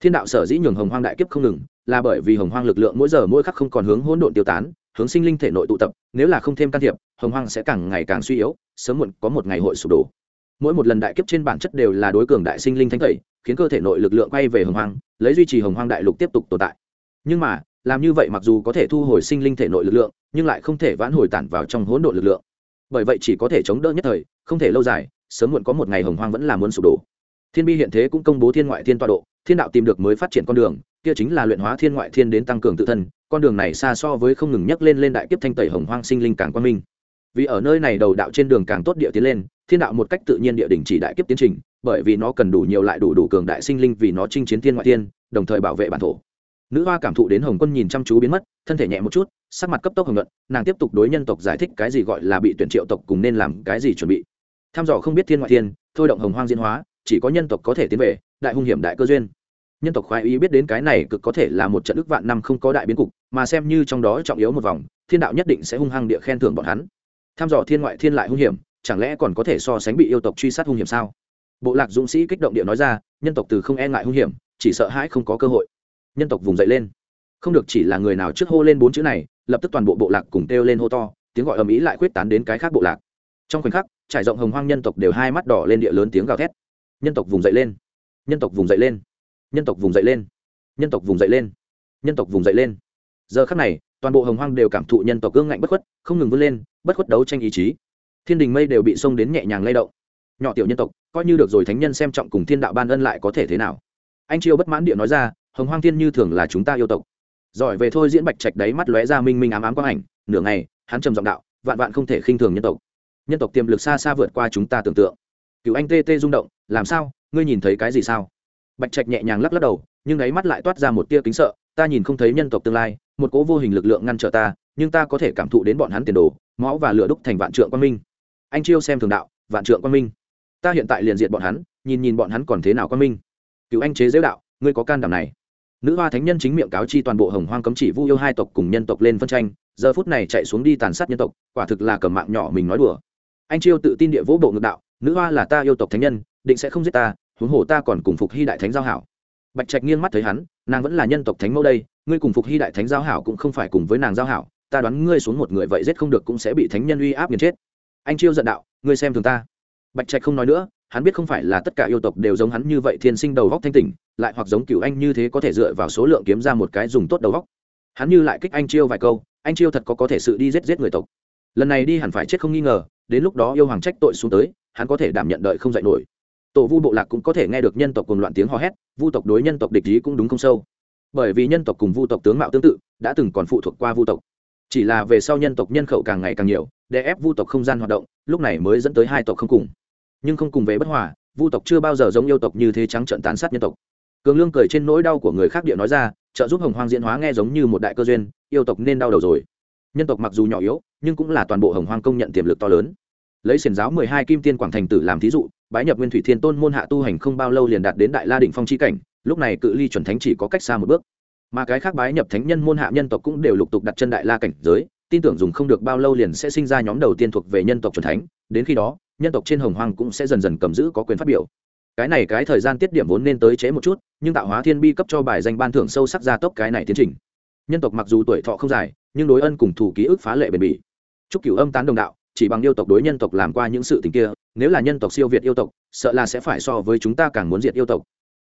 A: Thiên đạo sở dĩ nhường hồng hoang đại kiếp không ngừng, là bởi vì hồng hoang lực lượng mỗi giờ mỗi khắc không còn hướng hỗn độn tiêu tán, hướng sinh linh thể nội tụ tập, nếu là không thêm can thiệp, hồng hoang sẽ càng ngày càng suy yếu, sớm muộn có một ngày hội sụp đổ. Mỗi một lần đại kiếp trên bản chất đều là đối cường đại sinh linh thánh tẩy, khiến cơ thể nội lực lượng quay về hồng hoang, lấy duy trì hồng hoang đại lục tiếp tục tồn tại. Nhưng mà làm như vậy mặc dù có thể thu hồi sinh linh thể nội lực lượng, nhưng lại không thể vãn hồi tản vào trong hỗn độn lực lượng. Bởi vậy chỉ có thể chống đỡ nhất thời, không thể lâu dài, sớm muộn có một ngày hồng hoang vẫn là muốn sụp đổ. Thiên bi hiện thế cũng công bố thiên ngoại thiên tọa độ, thiên đạo tìm được mới phát triển con đường, kia chính là luyện hóa thiên ngoại thiên đến tăng cường tự thân, con đường này xa so với không ngừng nhắc lên lên đại kiếp thanh tẩy hồng hoang sinh linh càng quan minh. Vì ở nơi này đầu đạo trên đường càng tốt địa tiến lên, thiên đạo một cách tự nhiên địa đỉnh chỉ đại kiếp tiến trình, bởi vì nó cần đủ nhiều lại đủ đủ cường đại sinh linh vì nó chinh chiến thiên ngoại thiên, đồng thời bảo vệ bản thổ nữ hoa cảm thụ đến hồng quân nhìn chăm chú biến mất, thân thể nhẹ một chút, sắc mặt cấp tốc hồng luận nàng tiếp tục đối nhân tộc giải thích cái gì gọi là bị tuyển triệu tộc cùng nên làm cái gì chuẩn bị. Tham dò không biết thiên ngoại thiên, thôi động hồng hoang diễn hóa, chỉ có nhân tộc có thể tiến về, đại hung hiểm đại cơ duyên. Nhân tộc khoái ý biết đến cái này cực có thể là một trận ức vạn năm không có đại biến cục, mà xem như trong đó trọng yếu một vòng, thiên đạo nhất định sẽ hung hăng địa khen thưởng bọn hắn. Tham dò thiên ngoại thiên lại hung hiểm, chẳng lẽ còn có thể so sánh bị yêu tộc truy sát hung hiểm sao? Bộ lạc dũng sĩ kích động địa nói ra, nhân tộc từ không e ngại hung hiểm, chỉ sợ hãi không có cơ hội nhân tộc vùng dậy lên. Không được chỉ là người nào trước hô lên bốn chữ này, lập tức toàn bộ bộ lạc cùng kêu lên hô to, tiếng gọi ầm ĩ lại quyết tán đến cái khác bộ lạc. Trong khoảnh khắc, trải rộng hồng hoang nhân tộc đều hai mắt đỏ lên địa lớn tiếng gào thét. Nhân tộc vùng dậy lên. Nhân tộc vùng dậy lên. Nhân tộc vùng dậy lên. Nhân tộc vùng dậy lên. Nhân tộc vùng dậy lên. Giờ khắc này, toàn bộ hồng hoang đều cảm thụ nhân tộc gương ngạnh bất khuất, không ngừng vươn lên, bất khuất đấu tranh ý chí. Thiên đình mây đều bị xông đến nhẹ nhàng lay động. Nhỏ tiểu nhân tộc, coi như được rồi thánh nhân xem trọng cùng thiên đạo ban ân lại có thể thế nào? Anh chiêu bất mãn địa nói ra hồng hoang thiên như thường là chúng ta yêu tộc. Giỏi về thôi diễn bạch trạch đấy mắt lóe ra minh minh ám ám quang ảnh, nửa ngày, hắn trầm giọng đạo, vạn vạn không thể khinh thường nhân tộc. Nhân tộc tiềm lực xa xa vượt qua chúng ta tưởng tượng. Cựu anh tê tê rung động, làm sao, ngươi nhìn thấy cái gì sao? Bạch trạch nhẹ nhàng lắc lắc đầu, nhưng đáy mắt lại toát ra một tia kính sợ, ta nhìn không thấy nhân tộc tương lai, một cố vô hình lực lượng ngăn trở ta, nhưng ta có thể cảm thụ đến bọn hắn tiền đồ, máu và lửa đúc thành vạn trượng quang minh. Anh chiêu xem thường đạo, vạn trượng quang minh. Ta hiện tại liền diện bọn hắn, nhìn nhìn bọn hắn còn thế nào quang minh. Cựu anh chế dễu đạo, ngươi có can đảm này nữ hoa thánh nhân chính miệng cáo chi toàn bộ hồng hoang cấm chỉ vu yêu hai tộc cùng nhân tộc lên phân tranh, giờ phút này chạy xuống đi tàn sát nhân tộc, quả thực là cầm mạng nhỏ mình nói đùa. Anh chiêu tự tin địa vỗ bộ ngược đạo, nữ hoa là ta yêu tộc thánh nhân, định sẽ không giết ta, huống hồ ta còn cùng phục hy đại thánh giao hảo. Bạch trạch nghiêng mắt thấy hắn, nàng vẫn là nhân tộc thánh mẫu đây, ngươi cùng phục hy đại thánh giao hảo cũng không phải cùng với nàng giao hảo, ta đoán ngươi xuống một người vậy giết không được cũng sẽ bị thánh nhân uy áp nghiền chết. Anh chiêu giận đạo, ngươi xem thường ta. Bạch trạch không nói nữa hắn biết không phải là tất cả yêu tộc đều giống hắn như vậy thiên sinh đầu góc thanh tỉnh, lại hoặc giống cựu anh như thế có thể dựa vào số lượng kiếm ra một cái dùng tốt đầu góc. Hắn như lại kích anh chiêu vài câu, anh chiêu thật có có thể sự đi giết giết người tộc. Lần này đi hẳn phải chết không nghi ngờ, đến lúc đó yêu hoàng trách tội xuống tới, hắn có thể đảm nhận đợi không dạy nổi. Tổ vu bộ lạc cũng có thể nghe được nhân tộc cùng loạn tiếng hò hét, vu tộc đối nhân tộc địch ý cũng đúng không sâu. Bởi vì nhân tộc cùng vu tộc tướng mạo tương tự, đã từng còn phụ thuộc qua vu tộc. Chỉ là về sau nhân tộc nhân khẩu càng ngày càng nhiều để ép vu tộc không gian hoạt động, lúc này mới dẫn tới hai tộc không cùng nhưng không cùng về bất hòa, vu tộc chưa bao giờ giống yêu tộc như thế trắng trận tán sát nhân tộc. Cường lương cười trên nỗi đau của người khác địa nói ra, trợ giúp hồng hoang diễn hóa nghe giống như một đại cơ duyên, yêu tộc nên đau đầu rồi. Nhân tộc mặc dù nhỏ yếu, nhưng cũng là toàn bộ hồng hoang công nhận tiềm lực to lớn. Lấy xiển giáo mười hai kim tiên quảng thành tử làm thí dụ, bái nhập nguyên thủy thiên tôn môn hạ tu hành không bao lâu liền đạt đến đại la đỉnh phong chi cảnh, lúc này cự ly chuẩn thánh chỉ có cách xa một bước. Mà cái khác bái nhập thánh nhân môn hạ nhân tộc cũng đều lục tục đặt chân đại la cảnh giới, tin tưởng dùng không được bao lâu liền sẽ sinh ra nhóm đầu tiên thuộc về nhân tộc chuẩn thánh, đến khi đó nhân tộc trên hồng hoang cũng sẽ dần dần cầm giữ có quyền phát biểu. Cái này cái thời gian tiết điểm vốn nên tới chế một chút, nhưng tạo hóa thiên bi cấp cho bài danh ban thưởng sâu sắc gia tốc cái này tiến trình. Nhân tộc mặc dù tuổi thọ không dài, nhưng đối ân cùng thủ ký ức phá lệ bền bỉ. Chúc cửu âm tán đồng đạo, chỉ bằng yêu tộc đối nhân tộc làm qua những sự tình kia, nếu là nhân tộc siêu việt yêu tộc, sợ là sẽ phải so với chúng ta càng muốn diệt yêu tộc.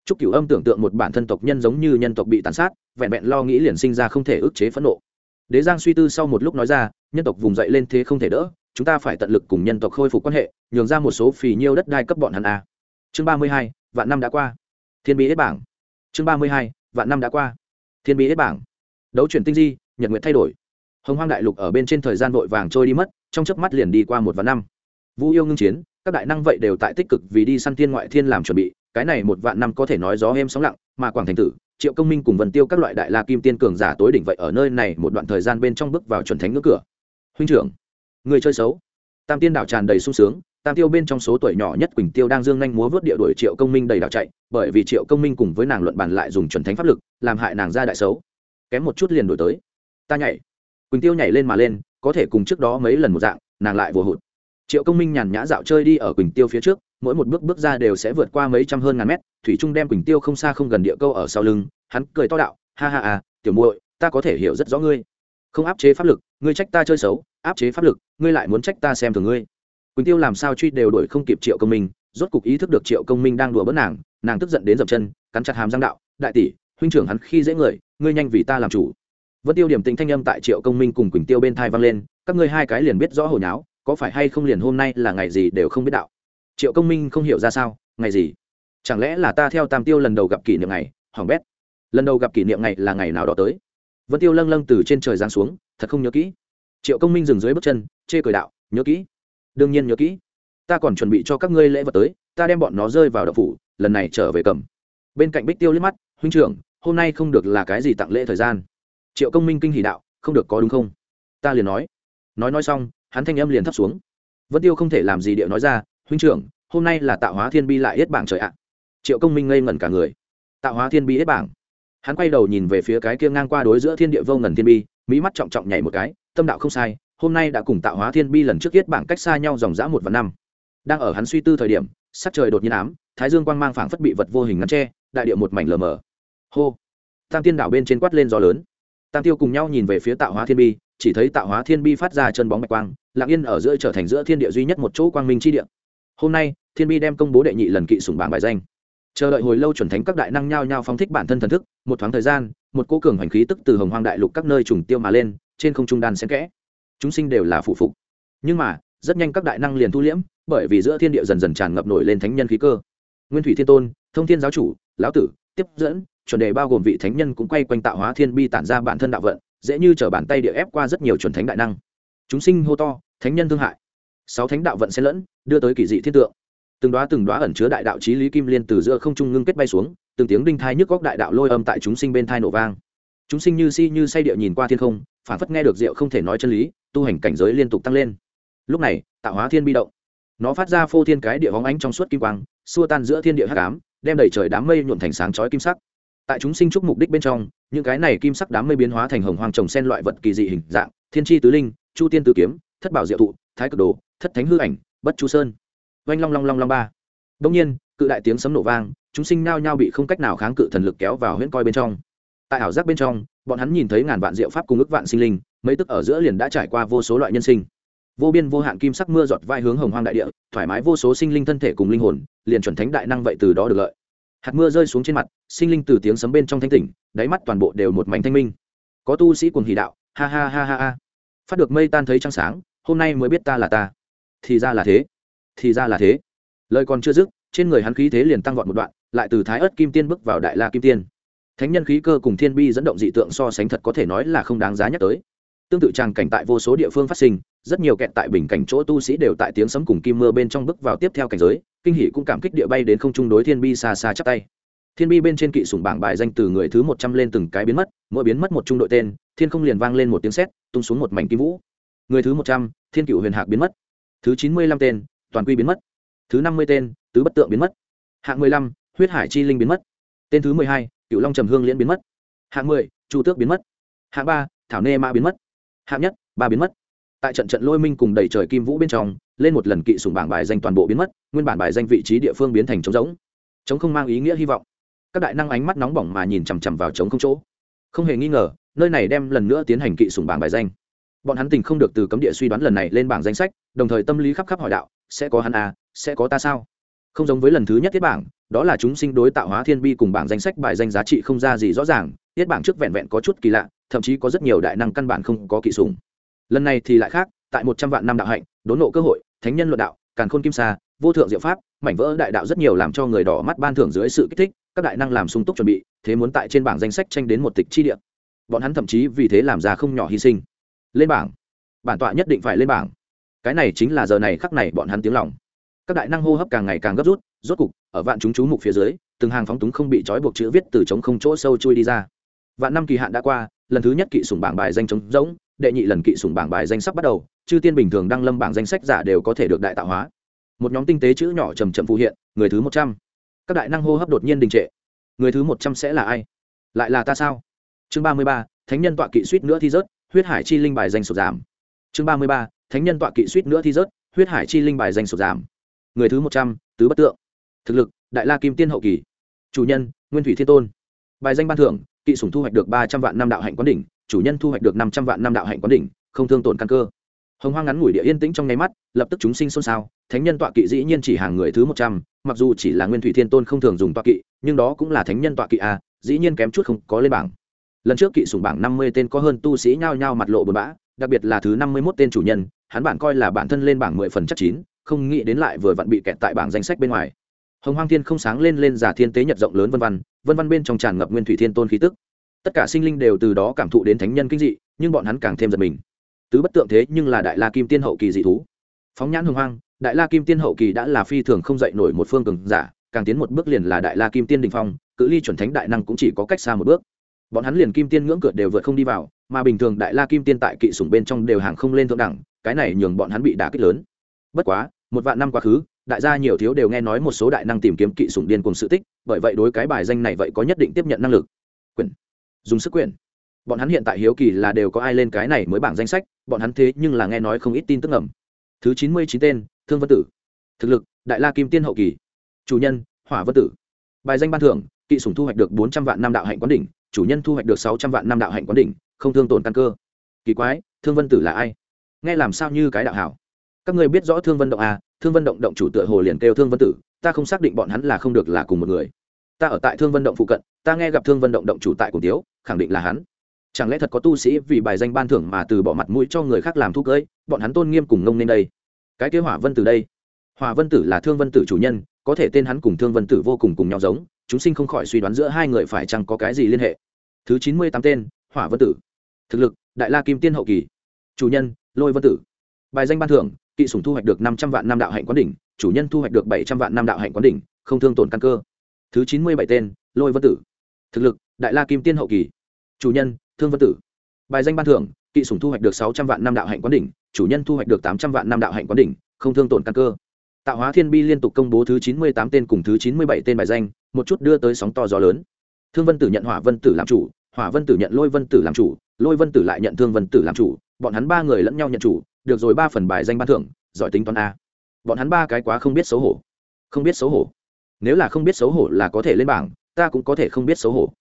A: Chúc cửu âm tưởng tượng một bản thân tộc nhân giống như nhân tộc bị tàn sát, vẹn vẹn lo nghĩ liền sinh ra không thể ức chế phẫn nộ. Đế giang suy tư sau một lúc nói ra, nhân tộc vùng dậy lên thế không thể đỡ chúng ta phải tận lực cùng nhân tộc khôi phục quan hệ, nhường ra một số phì nhiêu đất đai cấp bọn hắn a. Chương ba mươi hai, vạn năm đã qua. Thiên bí hết bảng. Chương ba mươi hai, vạn năm đã qua. Thiên bí hết bảng. Đấu chuyển tinh di, nhật nguyện thay đổi. Hồng hoang đại lục ở bên trên thời gian vội vàng trôi đi mất, trong chớp mắt liền đi qua một vạn năm. Vũ yêu ngưng chiến, các đại năng vậy đều tại tích cực vì đi săn thiên ngoại thiên làm chuẩn bị, cái này một vạn năm có thể nói gió êm sóng lặng, mà quảng thành tử, triệu công minh cùng vần tiêu các loại đại la kim tiên cường giả tối đỉnh vậy ở nơi này một đoạn thời gian bên trong bước vào chuẩn thánh ngưỡng cửa. Huynh trưởng người chơi xấu. Tam tiên đảo tràn đầy sung sướng, tam tiêu bên trong số tuổi nhỏ nhất quỳnh tiêu đang dương nhanh múa vớt địa đuổi triệu công minh đầy đảo chạy, bởi vì triệu công minh cùng với nàng luận bàn lại dùng chuẩn thánh pháp lực, làm hại nàng ra đại xấu. Kém một chút liền đổi tới. Ta nhảy. Quỳnh tiêu nhảy lên mà lên, có thể cùng trước đó mấy lần một dạng, nàng lại vừa hụt. Triệu công minh nhàn nhã dạo chơi đi ở quỳnh tiêu phía trước, mỗi một bước bước ra đều sẽ vượt qua mấy trăm hơn ngàn mét, thủy trung đem quỳnh tiêu không xa không gần địa câu ở sau lưng, hắn cười to đạo, ha ha à tiểu muội, ta có thể hiểu rất rõ ngươi không áp chế pháp lực, ngươi trách ta chơi xấu, áp chế pháp lực, ngươi lại muốn trách ta xem thường ngươi. Quỳnh tiêu làm sao truy đều đổi không kịp triệu công minh, rốt cục ý thức được triệu công minh đang đùa bỡn nàng nàng tức giận đến dập chân, cắn chặt hàm giang đạo, đại tỷ, huynh trưởng hắn khi dễ người, ngươi nhanh vì ta làm chủ. Vẫn tiêu điểm tính thanh âm tại triệu công minh cùng quỳnh tiêu bên thai vang lên, các ngươi hai cái liền biết rõ hồi nháo, có phải hay không liền hôm nay là ngày gì đều không biết đạo. Triệu công minh không hiểu ra sao, ngày gì? Chẳng lẽ là ta theo tam tiêu lần đầu gặp kỷ niệm ngày, hỏng bét? Lần đầu gặp kỷ niệm ngày là ngày nào đó tới? Vân tiêu lâng lâng từ trên trời giáng xuống, thật không nhớ kỹ. Triệu công minh dừng dưới bước chân, chê cười đạo, nhớ kỹ. Đương nhiên nhớ kỹ. Ta còn chuẩn bị cho các ngươi lễ vật tới, ta đem bọn nó rơi vào đậu phủ, lần này trở về cầm. Bên cạnh bích tiêu liếc mắt, huynh trưởng, hôm nay không được là cái gì tặng lễ thời gian. Triệu công minh kinh hỷ đạo, không được có đúng không? Ta liền nói. Nói nói xong, hắn thanh âm liền thấp xuống. Vân tiêu không thể làm gì điệu nói ra, huynh trưởng, hôm nay là tạo hóa thiên bi lại hết bảng trời ạ. Triệu công minh ngây ngẩn cả người. Tạo hóa thiên bi hết bảng? Hắn quay đầu nhìn về phía cái kia ngang qua đối giữa thiên địa vô ngần thiên bi, mỹ mắt trọng trọng nhảy một cái, tâm đạo không sai, hôm nay đã cùng tạo hóa thiên bi lần trước viết bảng cách xa nhau dòng dã một và năm. Đang ở hắn suy tư thời điểm, sắc trời đột nhiên ám, thái dương quang mang phảng phất bị vật vô hình ngắn tre đại địa một mảnh lờ mờ. Hô! Tam tiên đảo bên trên quát lên gió lớn. Tam tiêu cùng nhau nhìn về phía tạo hóa thiên bi, chỉ thấy tạo hóa thiên bi phát ra chân bóng bạch quang, lặng yên ở giữa trở thành giữa thiên địa duy nhất một chỗ quang minh chi địa. Hôm nay, thiên bi đem công bố đệ nhị lần kỵ sủng bảng bài danh chờ đợi hồi lâu chuẩn thánh các đại năng nhao nhao phóng thích bản thân thần thức, một thoáng thời gian, một cô cường hành khí tức từ hồng hoang đại lục các nơi trùng tiêu mà lên, trên không trung đan xen kẽ. Chúng sinh đều là phụ phục. Nhưng mà, rất nhanh các đại năng liền thu liễm, bởi vì giữa thiên địa dần dần tràn ngập nổi lên thánh nhân khí cơ. Nguyên thủy thiên tôn, thông thiên giáo chủ, lão tử, tiếp dẫn, chuẩn đề bao gồm vị thánh nhân cũng quay quanh tạo hóa thiên bi tản ra bản thân đạo vận, dễ như t bàn tay địa ép qua rất nhiều chuẩn thánh đại năng. Chúng sinh hô to, thánh nhân thương hại. Sáu thánh đạo vận xen lẫn, đưa tới kỳ dị thiên tượng từng đoá từng đoá ẩn chứa đại đạo trí lý kim liên từ giữa không trung ngưng kết bay xuống, từng tiếng đinh thai nhức góc đại đạo lôi âm tại chúng sinh bên thai nổ vang. Chúng sinh như si như say địa nhìn qua thiên không, phản phất nghe được rượu không thể nói chân lý, tu hành cảnh giới liên tục tăng lên. Lúc này, tạo hóa thiên bi động. Nó phát ra phô thiên cái địa hóng ánh trong suốt kim quang, xua tan giữa thiên địa hắc ám, đem đẩy trời đám mây nhuộn thành sáng chói kim sắc. Tại chúng sinh chúc mục đích bên trong, những cái này kim sắc đám mây biến hóa thành hồng hoàng trồng sen loại vật kỳ dị hình dạng, thiên tri tứ linh, chu tiên tứ kiếm, thất bảo diệu thụ, thái cực đồ, thất thánh hư ảnh, bất chu sơn oanh long long long long ba. Đông nhiên, cự đại tiếng sấm nổ vang, chúng sinh nao nhao bị không cách nào kháng cự thần lực kéo vào huyễn coi bên trong. Tại ảo giác bên trong, bọn hắn nhìn thấy ngàn vạn diệu pháp cùng ức vạn sinh linh, mấy tức ở giữa liền đã trải qua vô số loại nhân sinh. Vô biên vô hạn kim sắc mưa giọt vai hướng hồng hoang đại địa, thoải mái vô số sinh linh thân thể cùng linh hồn, liền chuẩn thánh đại năng vậy từ đó được lợi. Hạt mưa rơi xuống trên mặt, sinh linh từ tiếng sấm bên trong thanh tỉnh, đáy mắt toàn bộ đều một mảnh thanh minh. Có tu sĩ cuồng hỷ đạo, ha ha ha ha ha. Phát được mây tan thấy trăng sáng, hôm nay mới biết ta là ta. Thì ra là thế thì ra là thế. Lời còn chưa dứt, trên người hắn khí thế liền tăng vọt một đoạn, lại từ thái ớt kim tiên bước vào đại la kim tiên. Thánh nhân khí cơ cùng thiên bi dẫn động dị tượng so sánh thật có thể nói là không đáng giá nhắc tới. Tương tự tràng cảnh tại vô số địa phương phát sinh, rất nhiều kẹt tại bình cảnh chỗ tu sĩ đều tại tiếng sấm cùng kim mưa bên trong bước vào tiếp theo cảnh giới, kinh hỷ cũng cảm kích địa bay đến không trung đối thiên bi xa xa chắp tay. Thiên bi bên trên kỵ sủng bảng bài danh từ người thứ một trăm lên từng cái biến mất, mỗi biến mất một trung đội tên, thiên không liền vang lên một tiếng sét, tung xuống một mảnh kim vũ. Người thứ một trăm, thiên cựu huyền hạc biến mất. Thứ chín mươi lăm tên toàn quy biến mất. Thứ năm mươi tên, tứ bất tượng biến mất. Hạng mười lăm, huyết hải chi linh biến mất. Tên thứ mười hai cựu long trầm hương liễn biến mất. Hạng mười, chu tước biến mất. Hạng ba, thảo nê ma biến mất. Hạng nhất, ba biến mất. Tại trận trận lôi minh cùng đầy trời kim vũ bên trong, lên một lần kỵ sùng bảng bài danh toàn bộ biến mất, nguyên bản bài danh vị trí địa phương biến thành trống rỗng. Trống không mang ý nghĩa hy vọng. Các đại năng ánh mắt nóng bỏng mà nhìn chằm chằm vào trống không chỗ. Không hề nghi ngờ, nơi này đem lần nữa tiến hành kỵ sùng bảng bài danh. Bọn hắn tình không được từ cấm địa suy đoán lần này lên bảng danh sách, đồng thời tâm lý khắp khắp hỏi đạo sẽ có hắn à sẽ có ta sao? Không giống với lần thứ nhất tiết bảng, đó là chúng sinh đối tạo hóa thiên bi cùng bảng danh sách bài danh giá trị không ra gì rõ ràng, tiết bảng trước vẹn vẹn có chút kỳ lạ, thậm chí có rất nhiều đại năng căn bản không có kỵ sùng lần này thì lại khác, tại một trăm vạn năm đạo hạnh, đốn nộ cơ hội, thánh nhân luận đạo, càn khôn kim sa, vô thượng diệu pháp, mảnh vỡ đại đạo rất nhiều làm cho người đỏ mắt ban thưởng dưới sự kích thích, các đại năng làm sung túc chuẩn bị, thế muốn tại trên bảng danh sách tranh đến một tịch chi địa. Bọn hắn thậm chí vì thế làm ra không nhỏ hy sinh. Lên bảng. Bản tọa nhất định phải lên bảng cái này chính là giờ này khắc này bọn hắn tiếng lòng. Các đại năng hô hấp càng ngày càng gấp rút, rốt cục, ở vạn chúng chú mục phía dưới, từng hàng phóng túng không bị trói buộc chữ viết từ trống không chỗ sâu chui đi ra. Vạn năm kỳ hạn đã qua, lần thứ nhất kỵ sủng bảng bài danh trống rỗng, đệ nhị lần kỵ sủng bảng bài danh sắp bắt đầu, chư tiên bình thường đăng lâm bảng danh sách giả đều có thể được đại tạo hóa. Một nhóm tinh tế chữ nhỏ chầm chậm phụ hiện, người thứ một trăm. Các đại năng hô hấp đột nhiên đình trệ. Người thứ một trăm sẽ là ai? Lại là ta sao? Chương ba mươi ba, thánh nhân tọa kỵ suýt nữa thi rớt, huyết hải chi linh bài danh sụt giảm. Chương ba mươi ba thánh nhân tọa kỵ suýt nữa thi rớt, huyết hải chi linh bài danh sụt giảm. Người thứ một trăm, tứ bất tượng. Thực lực, đại la kim tiên hậu kỳ. Chủ nhân, nguyên thủy thiên tôn. Bài danh ban thưởng, kỵ sủng thu hoạch được ba trăm vạn năm đạo hạnh quán đỉnh, chủ nhân thu hoạch được năm trăm vạn năm đạo hạnh quán đỉnh, không thương tổn căn cơ. Hồng hoang ngắn ngủi địa yên tĩnh trong nháy mắt, lập tức chúng sinh xôn xao, thánh nhân tọa kỵ dĩ nhiên chỉ hàng người thứ một trăm, mặc dù chỉ là nguyên thủy thiên tôn không thường dùng tọa kỵ, nhưng đó cũng là thánh nhân tọa kỵ a dĩ nhiên kém chút không có lên bảng. Lần trước kỵ sủng bảng năm mươi tên có hơn tu sĩ nhao nhao mặt lộ bờ bã đặc biệt là thứ năm mươi mốt tên chủ nhân, hắn bản coi là bản thân lên bảng mười phần chắc chín, không nghĩ đến lại vừa vặn bị kẹt tại bảng danh sách bên ngoài. Hồng hoang thiên không sáng lên lên giả thiên tế nhật rộng lớn vân vân vân vân bên trong tràn ngập nguyên thủy thiên tôn khí tức. Tất cả sinh linh đều từ đó cảm thụ đến thánh nhân kinh dị, nhưng bọn hắn càng thêm giật mình. Tứ bất tượng thế nhưng là đại la kim tiên hậu kỳ dị thú. Phóng nhãn hồng hoang, đại la kim tiên hậu kỳ đã là phi thường không dậy nổi một phương cường giả, càng tiến một bước liền là đại la kim tiên đỉnh phong, cự ly chuẩn thánh đại năng cũng chỉ có cách xa một bước. Bọn hắn liền kim tiên ngưỡng cửa đều vượt không đi vào mà bình thường đại la kim tiên tại kỵ sủng bên trong đều hàng không lên thượng đẳng, cái này nhường bọn hắn bị đả kích lớn. Bất quá, một vạn năm quá khứ, đại gia nhiều thiếu đều nghe nói một số đại năng tìm kiếm kỵ sủng điên cùng sự tích, bởi vậy đối cái bài danh này vậy có nhất định tiếp nhận năng lực. Quyền. Dùng sức quyền. Bọn hắn hiện tại hiếu kỳ là đều có ai lên cái này mới bảng danh sách, bọn hắn thế nhưng là nghe nói không ít tin tức ngầm. Thứ chín mươi chín tên, thương vân tử. Thực lực, đại la kim tiên hậu kỳ. Chủ nhân, hỏa vân tử. Bài danh ban thưởng, kỵ sủng thu hoạch được bốn trăm vạn năm đạo hạnh quán đỉnh, chủ nhân thu hoạch được sáu trăm vạn năm đạo hạnh quán đỉnh không thương tổn căn cơ. Kỳ quái, thương vân tử là ai? Nghe làm sao như cái đạo hảo? Các người biết rõ thương vân động à? Thương vân động động chủ tựa hồ liền kêu thương vân tử, ta không xác định bọn hắn là không được là cùng một người. Ta ở tại thương vân động phụ cận, ta nghe gặp thương vân động động chủ tại cùng tiếu khẳng định là hắn. Chẳng lẽ thật có tu sĩ vì bài danh ban thưởng mà từ bỏ mặt mũi cho người khác làm thuốc cưới bọn hắn tôn nghiêm cùng ngông nên đây. Cái kế hỏa vân tử đây. Hỏa vân tử là thương vân tử chủ nhân, có thể tên hắn cùng thương vân tử vô cùng cùng nhau giống, chúng sinh không khỏi suy đoán giữa hai người phải chăng có cái gì liên hệ. Thứ chín mươi tám tên, hỏa vân tử thực lực, đại la kim tiên hậu kỳ. Chủ nhân, lôi vân tử. Bài danh ban thưởng, kỵ sủng thu hoạch được năm trăm vạn năm đạo hạnh quán đỉnh, chủ nhân thu hoạch được bảy trăm vạn năm đạo hạnh quán đỉnh, không thương tổn căn cơ. Thứ chín mươi bảy tên, lôi vân tử. Thực lực, đại la kim tiên hậu kỳ. Chủ nhân, thương vân tử. Bài danh ban thưởng, kỵ sủng thu hoạch được sáu trăm vạn năm đạo hạnh quán đỉnh, chủ nhân thu hoạch được tám trăm vạn năm đạo hạnh quán đỉnh, không thương tổn căn cơ. Tạo hóa thiên bi liên tục công bố thứ chín mươi tám tên cùng thứ chín mươi bảy tên bài danh, một chút đưa tới sóng to gió lớn. Thương vân tử nhận hỏa vân tử làm chủ, hỏa vân tử nhận lôi vân tử làm chủ lôi vân tử lại nhận thương vân tử làm chủ, bọn hắn ba người lẫn nhau nhận chủ, được rồi ba phần bài danh ban thưởng, giỏi tính toán a. Bọn hắn ba cái quá không biết xấu hổ. Không biết xấu hổ. Nếu là không biết xấu hổ là có thể lên bảng, ta cũng có thể không biết xấu hổ.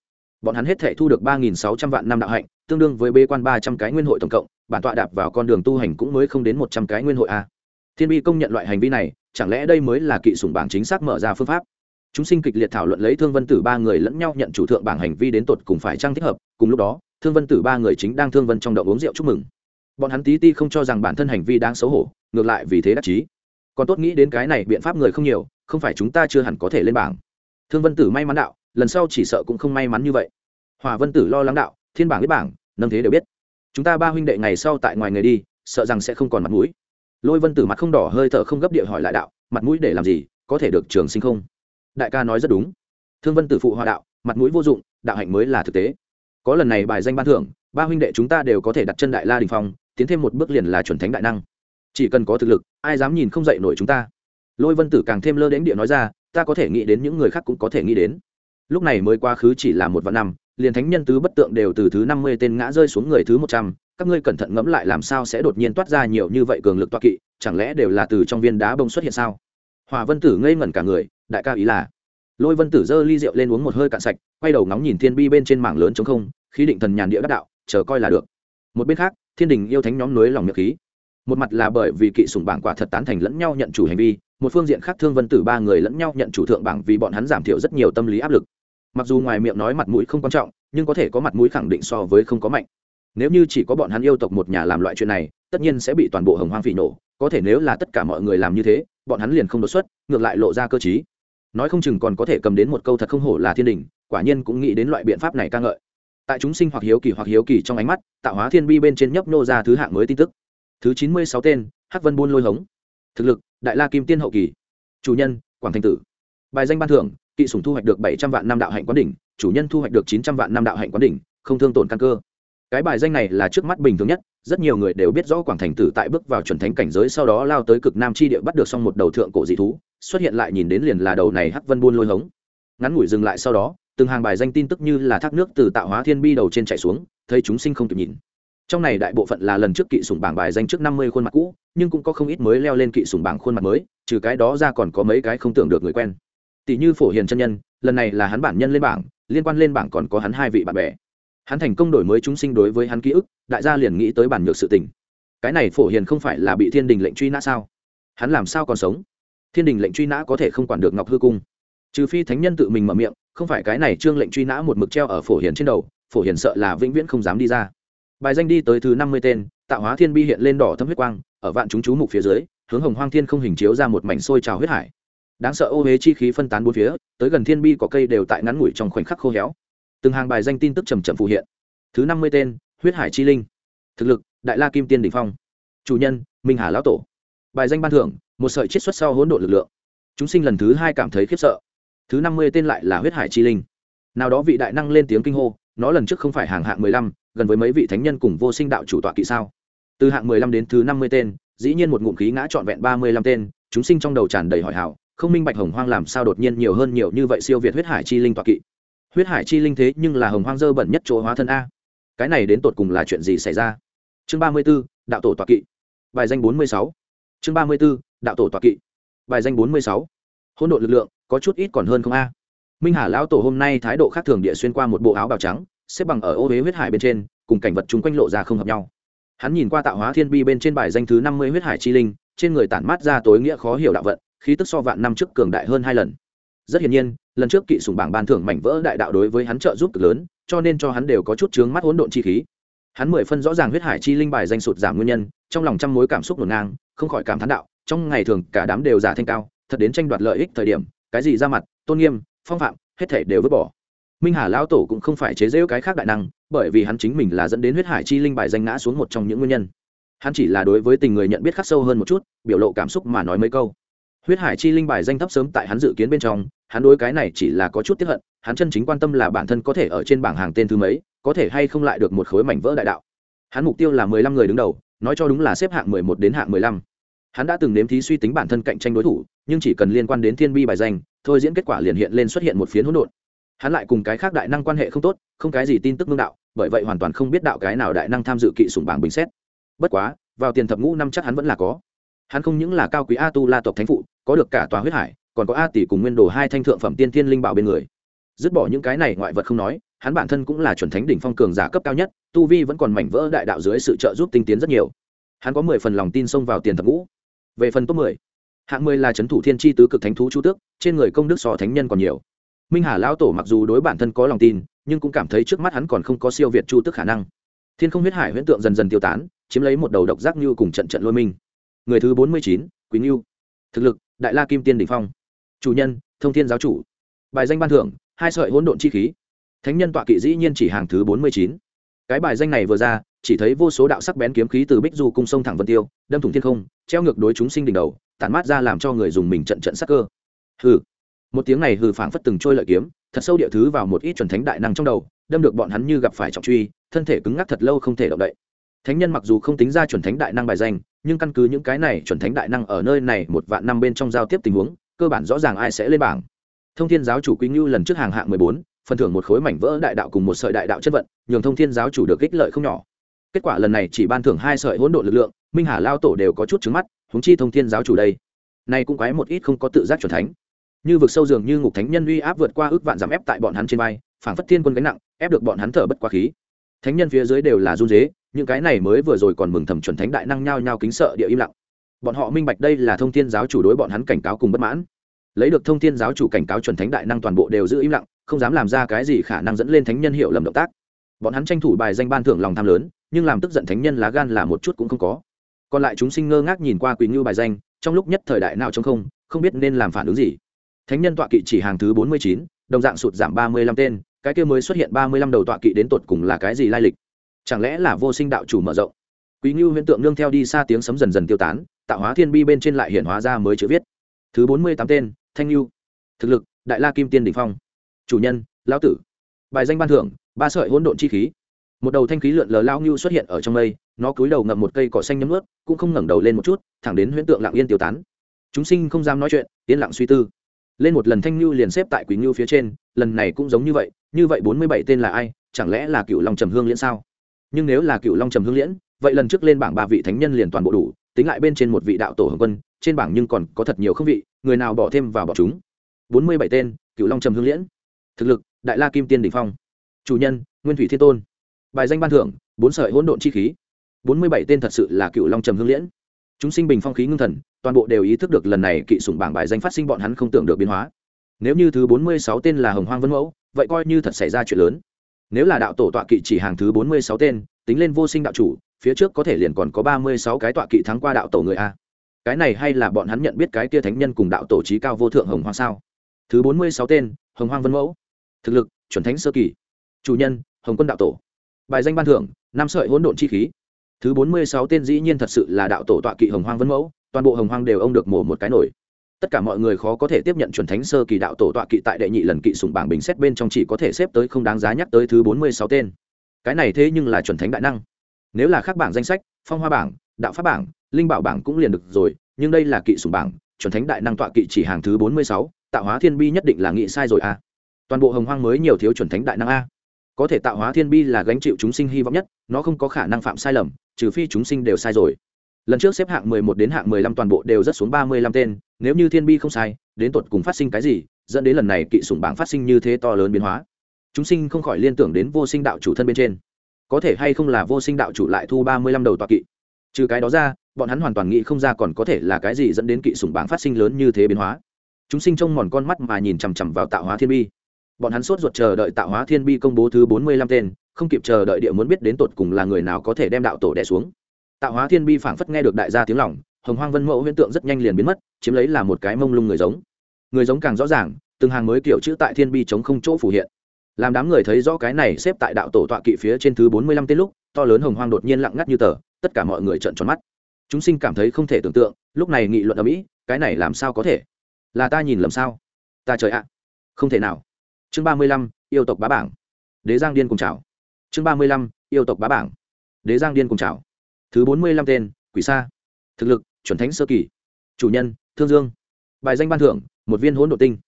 A: Bọn hắn hết thể thu được ba nghìn sáu trăm vạn năm đạo hạnh, tương đương với bê quan ba trăm cái nguyên hội tổng cộng, bản tọa đạp vào con đường tu hành cũng mới không đến một trăm cái nguyên hội a. Thiên bi công nhận loại hành vi này, chẳng lẽ đây mới là kỵ sủng bảng chính xác mở ra phương pháp? Chúng sinh kịch liệt thảo luận lấy thương vân tử ba người lẫn nhau nhận chủ thượng bảng hành vi đến tột cùng phải trang thích hợp, cùng lúc đó thương vân tử ba người chính đang thương vân trong động uống rượu chúc mừng. Bọn hắn tí ti không cho rằng bản thân hành vi đang xấu hổ, ngược lại vì thế đắc chí. Còn tốt nghĩ đến cái này biện pháp người không nhiều, không phải chúng ta chưa hẳn có thể lên bảng. Thương vân tử may mắn đạo, lần sau chỉ sợ cũng không may mắn như vậy. Hòa vân tử lo lắng đạo, thiên bảng biết bảng, nâng thế đều biết. Chúng ta ba huynh đệ ngày sau tại ngoài người đi, sợ rằng sẽ không còn mặt mũi. Lôi vân tử mặt không đỏ hơi thở không gấp địa hỏi lại đạo, mặt mũi để làm gì, có thể được trường sinh không? Đại ca nói rất đúng. Thương vân tử phụ hòa đạo, mặt mũi vô dụng, đạo hạnh mới là thực tế có lần này bài danh ban thưởng, ba huynh đệ chúng ta đều có thể đặt chân đại la đình phong, tiến thêm một bước liền là chuẩn thánh đại năng. Chỉ cần có thực lực, ai dám nhìn không dậy nổi chúng ta? Lôi vân tử càng thêm lơ đến địa nói ra, ta có thể nghĩ đến những người khác cũng có thể nghĩ đến. Lúc này mới quá khứ chỉ là một vạn năm, liền thánh nhân tứ bất tượng đều từ thứ năm mươi tên ngã rơi xuống người thứ một trăm, các ngươi cẩn thận ngẫm lại làm sao sẽ đột nhiên toát ra nhiều như vậy cường lực toa kỵ, chẳng lẽ đều là từ trong viên đá bông xuất hiện sao? Hòa vân tử ngây ngẩn cả người, đại ca ý là lôi vân tử dơ ly rượu lên uống một hơi cạn sạch, quay đầu ngóng nhìn thiên bi bên trên mảng lớn chống không, khí định thần nhàn địa đắc đạo, chờ coi là được. Một bên khác, thiên đình yêu thánh nhóm núi lòng miệng khí. Một mặt là bởi vì kỵ sủng bảng quả thật tán thành lẫn nhau nhận chủ hành vi, một phương diện khác thương vân tử ba người lẫn nhau nhận chủ thượng bảng vì bọn hắn giảm thiểu rất nhiều tâm lý áp lực. Mặc dù ngoài miệng nói mặt mũi không quan trọng, nhưng có thể có mặt mũi khẳng định so với không có mạnh. Nếu như chỉ có bọn hắn yêu tộc một nhà làm loại chuyện này, tất nhiên sẽ bị toàn bộ hồng hoang phỉ nổ, có thể nếu là tất cả mọi người làm như thế, bọn hắn liền không đột xuất, ngược lại lộ ra cơ chí nói không chừng còn có thể cầm đến một câu thật không hổ là thiên đình, quả nhiên cũng nghĩ đến loại biện pháp này ca ngợi. Tại chúng sinh hoặc hiếu kỳ hoặc hiếu kỳ trong ánh mắt, tạo hóa thiên bi bên trên nhấp nô ra thứ hạng mới tin tức. Thứ chín mươi sáu tên, hắc vân buôn lôi hống. Thực lực, đại la kim tiên hậu kỳ. Chủ nhân, quảng thanh tử. Bài danh ban thưởng, kỵ sủng thu hoạch được bảy trăm vạn năm đạo hạnh quán đỉnh, chủ nhân thu hoạch được chín trăm vạn năm đạo hạnh quán đỉnh, không thương tổn căn cơ. Cái bài danh này là trước mắt bình thường nhất, rất nhiều người đều biết rõ quảng thành tử tại bước vào chuẩn thánh cảnh giới sau đó lao tới cực nam chi địa bắt được xong một đầu thượng cổ dị thú xuất hiện lại nhìn đến liền là đầu này hắc vân buôn lôi hống. Ngắn ngủi dừng lại sau đó, từng hàng bài danh tin tức như là thác nước từ tạo hóa thiên bi đầu trên chạy xuống, thấy chúng sinh không kịp nhìn. Trong này đại bộ phận là lần trước kỵ sủng bảng bài danh trước năm mươi khuôn mặt cũ, nhưng cũng có không ít mới leo lên kỵ sủng bảng khuôn mặt mới, trừ cái đó ra còn có mấy cái không tưởng được người quen. Tỷ như phổ hiền chân nhân, lần này là hắn bản nhân lên bảng, liên quan lên bảng còn có hắn hai vị bạn bè. Hắn thành công đổi mới chúng sinh đối với hắn ký ức, đại gia liền nghĩ tới bản nhược sự tình. Cái này phổ hiền không phải là bị thiên đình lệnh truy nã sao? Hắn làm sao còn sống? Thiên đình lệnh truy nã có thể không quản được ngọc hư cung. Trừ phi thánh nhân tự mình mở miệng, không phải cái này trương lệnh truy nã một mực treo ở phổ hiền trên đầu, phổ hiền sợ là vĩnh viễn không dám đi ra. Bài danh đi tới thứ năm mươi tên, tạo hóa thiên bi hiện lên đỏ thâm huyết quang, ở vạn chúng chú mục phía dưới, hướng hồng hoang thiên không hình chiếu ra một mảnh sôi trào huyết hải. Đáng sợ ô huế chi khí phân tán bốn phía, tới gần thiên bi có cây đều tại ngắn ngủi trong khoảnh khắc khô héo. Từng hàng bài danh tin tức trầm trầm phù hiện. Thứ năm mươi tên, huyết hải chi linh. Thực lực, đại la kim tiên đ ỉ n h phong. Chủ nhân, minh hà lão tổ. Bài danh ban thưởng một sợi chiết xuất sau hỗn độn lực lượng. Chúng sinh lần thứ hai cảm thấy khiếp sợ. Thứ năm mươi tên lại là huyết hải chi linh. Nào đó vị đại năng lên tiếng kinh hô, nó lần trước không phải hàng hạng mười lăm, gần với mấy vị thánh nhân cùng vô sinh đạo chủ tọa kỵ sao? Từ hạng mười lăm đến thứ năm mươi tên, dĩ nhiên một ngụm khí ngã trọn vẹn ba mươi lăm tên, chúng sinh trong đầu tràn đầy hỏi hảo, không minh bạch hồng hoang làm sao đột nhiên nhiều hơn nhiều như vậy siêu việt huyết hải chi linh tọa kỵ. Huyết hải chi linh thế nhưng là hồng hoang dơ bẩn nhất chỗ hóa thân a. Cái này đến tột cùng là chuyện gì xảy ra? Chương ba mươi b ố đạo tổ tọa kỵ. Bài danh bốn mươi sáu. Chương ba mươi b ố đạo tổ tọa kỵ. Bài danh bốn mươi sáu. Hỗn độn lực lượng, có chút ít còn hơn không a. Minh hà lão tổ hôm nay thái độ khác thường địa xuyên qua một bộ áo bào trắng, xếp bằng ở ô huế huyết hải bên trên, cùng cảnh vật chung quanh lộ ra không hợp nhau. Hắn nhìn qua tạo hóa thiên bi bên trên bài danh thứ năm mươi huyết hải chi linh, trên người tản mát ra tối nghĩa khó hiểu đạo vận, khí tức so vạn năm trước cường đại hơn hai lần. Rất hiển nhiên, lần trước kỵ sùng bảng ban thưởng mảnh vỡ đại đạo đối với hắn trợ giúp cực lớn, cho nên cho hắn đều có chút chướng mắt hỗn độn chi khí. Hắn mười phân rõ ràng huyết hải chi linh bài danh sụt giảm nguyên nhân, trong lòng trăm mối cảm xúc ngổn ngang, không khỏi cảm thán đạo trong ngày thường cả đám đều giả thanh cao, thật đến tranh đoạt lợi ích thời điểm, cái gì ra mặt, tôn nghiêm, phong phạm, hết thể đều vứt bỏ. Minh hà lão tổ cũng không phải chế giễu cái khác đại năng, bởi vì hắn chính mình là dẫn đến huyết hải chi linh bài danh ngã xuống một trong những nguyên nhân. Hắn chỉ là đối với tình người nhận biết khắc sâu hơn một chút, biểu lộ cảm xúc mà nói mấy câu. Huyết hải chi linh bài danh thấp sớm tại hắn dự kiến bên trong, hắn đối cái này chỉ là có chút tiếp hận, hắn chân chính quan tâm là bản thân có thể ở trên bảng hàng tên thứ mấy, có thể hay không lại được một khối mảnh vỡ đại đạo. Hắn mục tiêu là mười lăm người đứng đầu, nói cho đúng là xếp hạng mười một đến hạng mười lăm hắn đã từng nếm thí suy tính bản thân cạnh tranh đối thủ, nhưng chỉ cần liên quan đến thiên bi bài danh, thôi diễn kết quả liền hiện lên xuất hiện một phiến hỗn độn. Hắn lại cùng cái khác đại năng quan hệ không tốt, không cái gì tin tức mương đạo, bởi vậy hoàn toàn không biết đạo cái nào đại năng tham dự kỵ sủng bảng bình xét. Bất quá, vào tiền thập ngũ năm chắc hắn vẫn là có. Hắn không những là cao quý a tu la tộc thánh phụ, có được cả tòa huyết hải, còn có a tỷ cùng nguyên đồ hai thanh thượng phẩm tiên thiên linh bảo bên người. Dứt bỏ những cái này ngoại vật không nói, hắn bản thân cũng là chuẩn thánh đỉnh phong cường giả cấp cao nhất, tu vi vẫn còn mảnh vỡ đại đạo dưới sự trợ giúp tinh tiến rất nhiều. Hắn có mười phần lòng tin xông vào tiền thập ngũ về phần top mười, hạng mười là c h ấ n thủ thiên tri tứ cực thánh thú chu tước, trên người công đức so thánh nhân còn nhiều. Minh hà lão tổ mặc dù đối bản thân có lòng tin, nhưng cũng cảm thấy trước mắt hắn còn không có siêu việt chu tước khả năng. Thiên không huyết hải huyễn tượng dần dần tiêu tán, chiếm lấy một đầu độc giác như cùng trận trận lôi minh. Người thứ bốn mươi chín quý ngưu thực lực, đại la kim tiên đỉnh phong. Chủ nhân, thông thiên giáo chủ. Bài danh ban thưởng, hai sợi hỗn độn chi khí. Thánh nhân tọa kỵ dĩ nhiên chỉ hàng thứ bốn mươi chín cái bài danh này vừa ra, chỉ thấy vô số đạo sắc bén kiếm khí từ bích du cung sông thẳng vân tiêu, đâm thủng thiên không, treo ngược đối chúng sinh đỉnh đầu, tản mát ra làm cho người dùng mình trận trận sắc cơ. Hừ. Một tiếng này hừ phảng phất từng trôi lợi kiếm, thật sâu địa thứ vào một ít chuẩn thánh đại năng trong đầu, đâm được bọn hắn như gặp phải trọng truy, thân thể cứng ngắc thật lâu không thể động đậy. Thánh nhân mặc dù không tính ra chuẩn thánh đại năng bài danh, nhưng căn cứ những cái này chuẩn thánh đại năng ở nơi này một vạn năm bên trong giao tiếp tình huống, cơ bản rõ ràng ai sẽ lên bảng. Thông thiên giáo chủ quý ngưu lần trước hàng hạng mười bốn phần thưởng một khối mảnh vỡ đại đạo cùng một sợi đại đạo chất vận, nhường thông thiên giáo chủ được ích lợi không nhỏ. Kết quả lần này chỉ ban thưởng hai sợi hỗn độn lực lượng, minh hà lao tổ đều có chút trứng mắt húng chi thông thiên giáo chủ đây. Nay cũng quái một ít không có tự giác chuẩn thánh. Như vực sâu dường như ngục thánh nhân uy áp vượt qua ước vạn giảm ép tại bọn hắn trên vai, phảng phất thiên quân gánh nặng, ép được bọn hắn thở bất quá khí. Thánh nhân phía dưới đều là run dế những cái này mới vừa rồi còn mừng thầm chuẩn thánh đại năng nhao nhao kính sợ địa im lặng. Bọn họ minh bạch đây là thông thiên giáo chủ đối bọn hắn cảnh cáo cùng bất mãn lấy được thông thiên giáo chủ cảnh cáo chuẩn thánh đại năng toàn bộ đều giữ im lặng, không dám làm ra cái gì khả năng dẫn lên thánh nhân hiểu lầm động tác. Bọn hắn tranh thủ bài danh ban thưởng lòng tham lớn, nhưng làm tức giận thánh nhân lá gan là một chút cũng không có. Còn lại chúng sinh ngơ ngác nhìn qua quỳ ngưu bài danh, trong lúc nhất thời đại nào trong không không biết nên làm phản ứng gì. Thánh nhân tọa kỵ chỉ hàng thứ bốn mươi chín, đồng dạng sụt giảm ba mươi lăm tên, cái kia mới xuất hiện ba mươi lăm đầu tọa kỵ đến tột cùng là cái gì lai lịch? Chẳng lẽ là vô sinh đạo chủ mở rộng? Quý ngưu huyễn tượng nương theo đi xa tiếng sấm dần dần tiêu tán, tạo hóa thiên bi bên trên lại hiện hóa ra mới chữ viết. Thứ bốn mươi tám tên thanh lưu thực lực, đại la kim tiên đình phong. Chủ nhân, lão tử. Bài danh ban thưởng, ba sợi hỗn độn chi khí. Một đầu thanh khí lượn lờ lao ngưu xuất hiện ở trong mây, nó cúi đầu ngậm một cây cỏ xanh nhấm ướt, cũng không ngẩng đầu lên một chút, thẳng đến huyễn tượng lặng yên tiêu tán. Chúng sinh không dám nói chuyện, yên lặng suy tư. Lên một lần thanh ngưu liền xếp tại quý ngưu phía trên, lần này cũng giống như vậy như vậy bốn mươi bảy tên là ai, chẳng lẽ là cựu long trầm hương liễn sao? Nhưng nếu là cựu long trầm hương liễn, vậy lần trước lên bảng ba vị thánh nhân liền toàn bộ đủ, tính lại bên trên một vị đạo tổ hồng quân, trên bảng nhưng còn có thật nhiều không vị người nào bỏ thêm vào bỏ chúng? Bốn mươi bảy tên cựu long trầm hương liễn. Thực lực, đại la kim tiên Đỉnh phong. Chủ nhân, nguyên thủy thiên tôn. Bài danh ban thưởng, bốn sợi hỗn độn chi khí. Bốn mươi bảy tên thật sự là cựu long trầm hương liễn. Chúng sinh bình phong khí ngưng thần, toàn bộ đều ý thức được lần này kỵ sủng bảng bài danh phát sinh bọn hắn không tưởng được biến hóa. Nếu như thứ bốn mươi sáu tên là hồng hoang vân mẫu, vậy coi như thật xảy ra chuyện lớn. Nếu là đạo tổ tọa kỵ chỉ hàng thứ bốn mươi sáu tên, tính lên vô sinh đạo chủ, phía trước có thể liền còn có ba mươi sáu cái tọa kỵ thắng qua đạo tổ người a cái này hay là bọn hắn nhận biết cái kia thánh nhân cùng đạo tổ trí cao vô thượng hồng hoang sao? Thứ bốn mươi sáu tên, hồng hoang vân mẫu. Thực lực, chuẩn thánh sơ kỳ. Chủ nhân, hồng quân đạo tổ. Bài danh ban thưởng, năm sợi hỗn độn chi khí. Thứ bốn mươi sáu tên dĩ nhiên thật sự là đạo tổ tọa kỵ hồng hoang vân mẫu, toàn bộ hồng hoang đều ông được mổ một cái nổi. Tất cả mọi người khó có thể tiếp nhận chuẩn thánh sơ kỳ đạo tổ tọa kỵ tại đệ nhị lần kỵ sùng bảng bình xét bên trong chỉ có thể xếp tới không đáng giá nhắc tới thứ bốn mươi sáu tên. Cái này thế nhưng là chuẩn thánh đại năng. Nếu là khác bảng danh sách, phong hoa bảng đạo pháp bảng, linh bảo bảng cũng liền được rồi, nhưng đây là kỵ sùng bảng, chuẩn thánh đại năng tọa kỵ chỉ hàng thứ bốn mươi sáu, tạo hóa thiên bi nhất định là nghị sai rồi a toàn bộ hồng hoang mới nhiều thiếu chuẩn thánh đại năng a. Có thể tạo hóa thiên bi là gánh chịu chúng sinh hy vọng nhất, nó không có khả năng phạm sai lầm, trừ phi chúng sinh đều sai rồi. Lần trước xếp hạng mười một đến hạng mười lăm toàn bộ đều rất xuống ba mươi lăm tên, nếu như thiên bi không sai, đến tột cùng phát sinh cái gì, dẫn đến lần này kỵ sủng bảng phát sinh như thế to lớn biến hóa. Chúng sinh không khỏi liên tưởng đến vô sinh đạo chủ thân bên trên. Có thể hay không là vô sinh đạo chủ lại thu ba mươi lăm đầu tọa kỵ? Trừ cái đó ra bọn hắn hoàn toàn nghĩ không ra còn có thể là cái gì dẫn đến kỵ sủng bảng phát sinh lớn như thế biến hóa. Chúng sinh trông mòn con mắt mà nhìn chằm chằm vào tạo hóa thiên bi. Bọn hắn sốt ruột chờ đợi tạo hóa thiên bi công bố thứ bốn mươi lăm tên không kịp chờ đợi địa muốn biết đến tột cùng là người nào có thể đem đạo tổ đẻ xuống. Tạo hóa thiên bi phảng phất nghe được đại gia tiếng lỏng, hồng hoang vân mẫu huyễn tượng rất nhanh liền biến mất chiếm lấy là một cái mông lung người giống. Người giống càng rõ ràng từng hàng mới kiểu chữ tại thiên bi chống không chỗ phủ hiện. Làm đám người thấy rõ cái này xếp tại đạo tổ tọa kỵ phía trên thứ bốn mươi lăm tên lúc to lớn hồng hoang đột nhiên lặng ngắt như tờ tất cả mọi người trợn tròn mắt. Chúng sinh cảm thấy không thể tưởng tượng, lúc này nghị luận ở mỹ, cái này làm sao có thể? Là ta nhìn lầm sao? Ta trời ạ. Không thể nào. Chương ba mươi lăm, yêu tộc bá bảng. Đế giang điên cùng chào chương ba mươi lăm, yêu tộc bá bảng. Đế giang điên cùng chào thứ bốn mươi lăm tên, quỷ sa. Thực lực, chuẩn thánh sơ kỳ. Chủ nhân, thương dương. Bài danh ban thưởng, một viên hỗn độn tinh.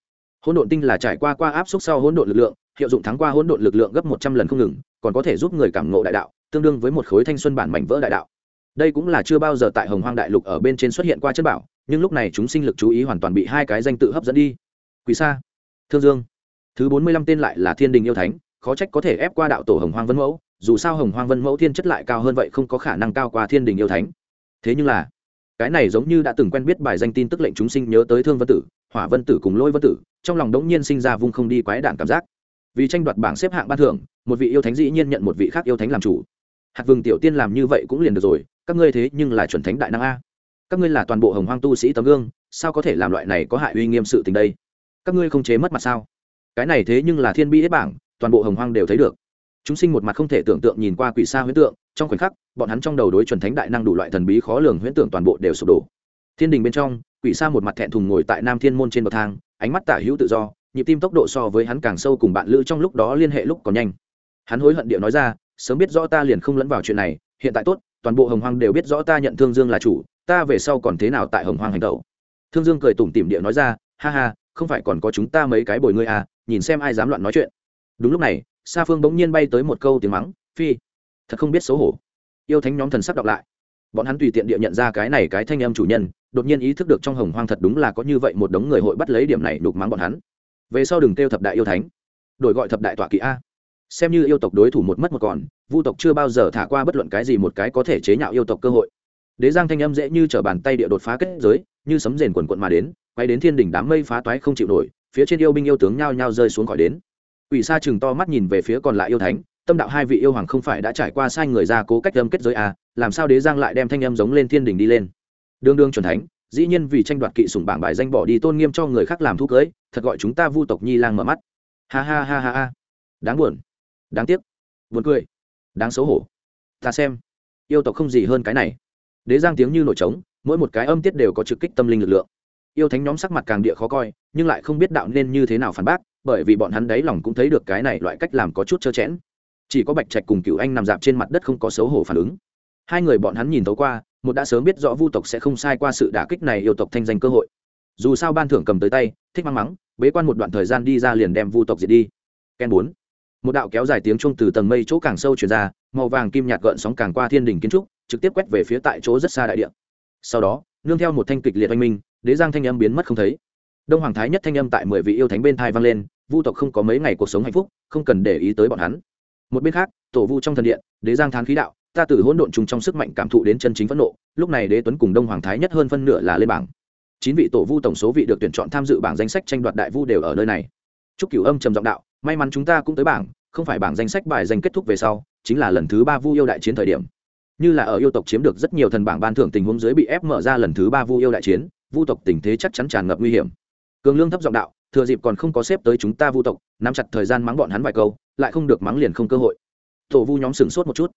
A: Hỗn độn tinh là trải qua qua áp suất sau hỗn độn lực lượng, hiệu dụng thắng qua hỗn độn lực lượng gấp một trăm lần không ngừng, còn có thể giúp người cảm ngộ đại đạo tương đương với một khối thanh xuân bản mảnh vỡ đại đạo. Đây cũng là chưa bao giờ tại hồng hoang đại lục ở bên trên xuất hiện qua chân bảo, nhưng lúc này chúng sinh lực chú ý hoàn toàn bị hai cái danh tự hấp dẫn đi. Quỷ sa, thương dương. Thứ bốn mươi lăm tên lại là thiên đình yêu thánh, khó trách có thể ép qua đạo tổ hồng hoang vân mẫu, dù sao hồng hoang vân mẫu thiên chất lại cao hơn vậy không có khả năng cao qua thiên đình yêu thánh. Thế nhưng là, cái này giống như đã từng quen biết bài danh tin tức lệnh chúng sinh nhớ tới thương vân tử, hỏa vân tử cùng lôi vân tử, trong lòng đống nhiên sinh ra vung không đi quái đản cảm giác. Vì tranh đoạt bảng xếp hạng ban thưởng, một vị yêu thánh dĩ nhiên nhận một vị khác yêu thánh làm chủ hạt vừng tiểu tiên làm như vậy cũng liền được rồi, các ngươi thế nhưng là chuẩn thánh đại năng a. Các ngươi là toàn bộ hồng hoang tu sĩ tấm gương, sao có thể làm loại này có hại uy nghiêm sự tình đây? Các ngươi không chế mất mặt sao? Cái này thế nhưng là thiên bi hết bảng, toàn bộ hồng hoang đều thấy được. Chúng sinh một mặt không thể tưởng tượng nhìn qua quỷ xa huyễn tượng, trong khoảnh khắc, bọn hắn trong đầu đối chuẩn thánh đại năng đủ loại thần bí khó lường huyễn tượng toàn bộ đều sụp đổ. Thiên đình bên trong, quỷ xa một mặt thẹn thùng ngồi tại nam thiên môn trên bậc thang, ánh mắt tả hữu tự do, nhịp tim tốc độ so với hắn càng sâu cùng bạn lữ trong lúc đó liên hệ lúc còn nhanh. Hắn hối hận điệu nói ra sớm biết rõ ta liền không lẫn vào chuyện này, hiện tại tốt, toàn bộ hồng hoang đều biết rõ ta nhận thương dương là chủ, ta về sau còn thế nào tại hồng hoang hành tẩu thương dương cười tủm tỉm địa nói ra, ha ha, không phải còn có chúng ta mấy cái bồi ngươi à nhìn xem ai dám loạn nói chuyện. Đúng lúc này, sa phương bỗng nhiên bay tới một câu tiếng mắng, phi, thật không biết xấu hổ. Yêu thánh nhóm thần sắc đọc lại. Bọn hắn tùy tiện địa nhận ra cái này cái thanh âm chủ nhân, đột nhiên ý thức được trong hồng hoang thật đúng là có như vậy một đống người hội bắt lấy điểm này đục mắng bọn hắn. Về sau đừng kêu thập đại yêu thánh, đổi gọi thập đại tọa kỵ a xem như yêu tộc đối thủ một mất một còn, vu tộc chưa bao giờ thả qua bất luận cái gì một cái có thể chế nhạo yêu tộc cơ hội. Đế giang thanh âm dễ như t r ở bàn tay địa đột phá kết giới, như sấm rền quần quận mà đến, quay đến thiên đỉnh đám mây phá toái không chịu nổi, phía trên yêu binh yêu tướng nhao nhao rơi xuống khỏi đến. Ủy sa chừng to mắt nhìn về phía còn lại yêu thánh, tâm đạo hai vị yêu hoàng không phải đã trải qua sai người ra cố cách âm kết giới à làm sao đế giang lại đem thanh âm giống lên thiên đỉnh đi lên? Đương đương chuẩn thánh, dĩ nhiên vì tranh đoạt kỵ sủng bảng bài danh bỏ đi tôn nghiêm cho người khác làm thu cưới, thật gọi chúng ta vu tộc nhi lang mở mắt. Ha ha ha ha ha. Đáng buồn đáng tiếc. Buồn cười. Đáng xấu hổ. Ta xem. Yêu tộc không gì hơn cái này. Đế giang tiếng như nổi trống, mỗi một cái âm tiết đều có trực kích tâm linh lực lượng. Yêu thánh nhóm sắc mặt càng địa khó coi, nhưng lại không biết đạo nên như thế nào phản bác, bởi vì bọn hắn đáy lòng cũng thấy được cái này loại cách làm có chút trơ chẽn. Chỉ có bạch trạch cùng cựu anh nằm dạp trên mặt đất không có xấu hổ phản ứng. Hai người bọn hắn nhìn tấu qua, một đã sớm biết rõ vu tộc sẽ không sai qua sự đả kích này yêu tộc thanh danh cơ hội. Dù sao ban thưởng cầm tới tay, thích mắng mắng, bế quan một đoạn thời gian đi ra liền đem vu tộc diệt đi. Ken bốn một đạo kéo dài tiếng chuông từ tầng mây chỗ càng sâu chuyển ra, màu vàng kim nhạt gợn sóng càng qua thiên đình kiến trúc, trực tiếp quét về phía tại chỗ rất xa đại địa. Sau đó, nương theo một thanh kịch liệt oanh minh, đế giang thanh âm biến mất không thấy. Đông hoàng thái nhất thanh âm tại mười vị yêu thánh bên thai vang lên, vu tộc không có mấy ngày cuộc sống hạnh phúc, không cần để ý tới bọn hắn. Một bên khác, tổ vu trong thần điện, đế giang thán khí đạo, ta từ hỗn độn chung trong sức mạnh cảm thụ đến chân chính phẫn nộ, lúc này đế tuấn cùng đông hoàng thái nhất hơn phân nửa là lên bảng. Chín vị tổ vu tổng số vị được tuyển chọn tham dự bảng danh sách tranh đoạt đại vu đều ở nơi này. Trúc cửu âm trầm giọng đạo may mắn chúng ta cũng tới bảng, không phải bảng danh sách bài danh kết thúc về sau, chính là lần thứ ba vu yêu đại chiến thời điểm. Như là ở yêu tộc chiếm được rất nhiều thần bảng ban thưởng tình huống dưới bị ép mở ra lần thứ ba vu yêu đại chiến, vu tộc tình thế chắc chắn tràn ngập nguy hiểm. Cường lương thấp giọng đạo, thừa dịp còn không có xếp tới chúng ta vu tộc, nắm chặt thời gian mắng bọn hắn vài câu, lại không được mắng liền không cơ hội. Tổ vu nhóm sửng sốt một chút.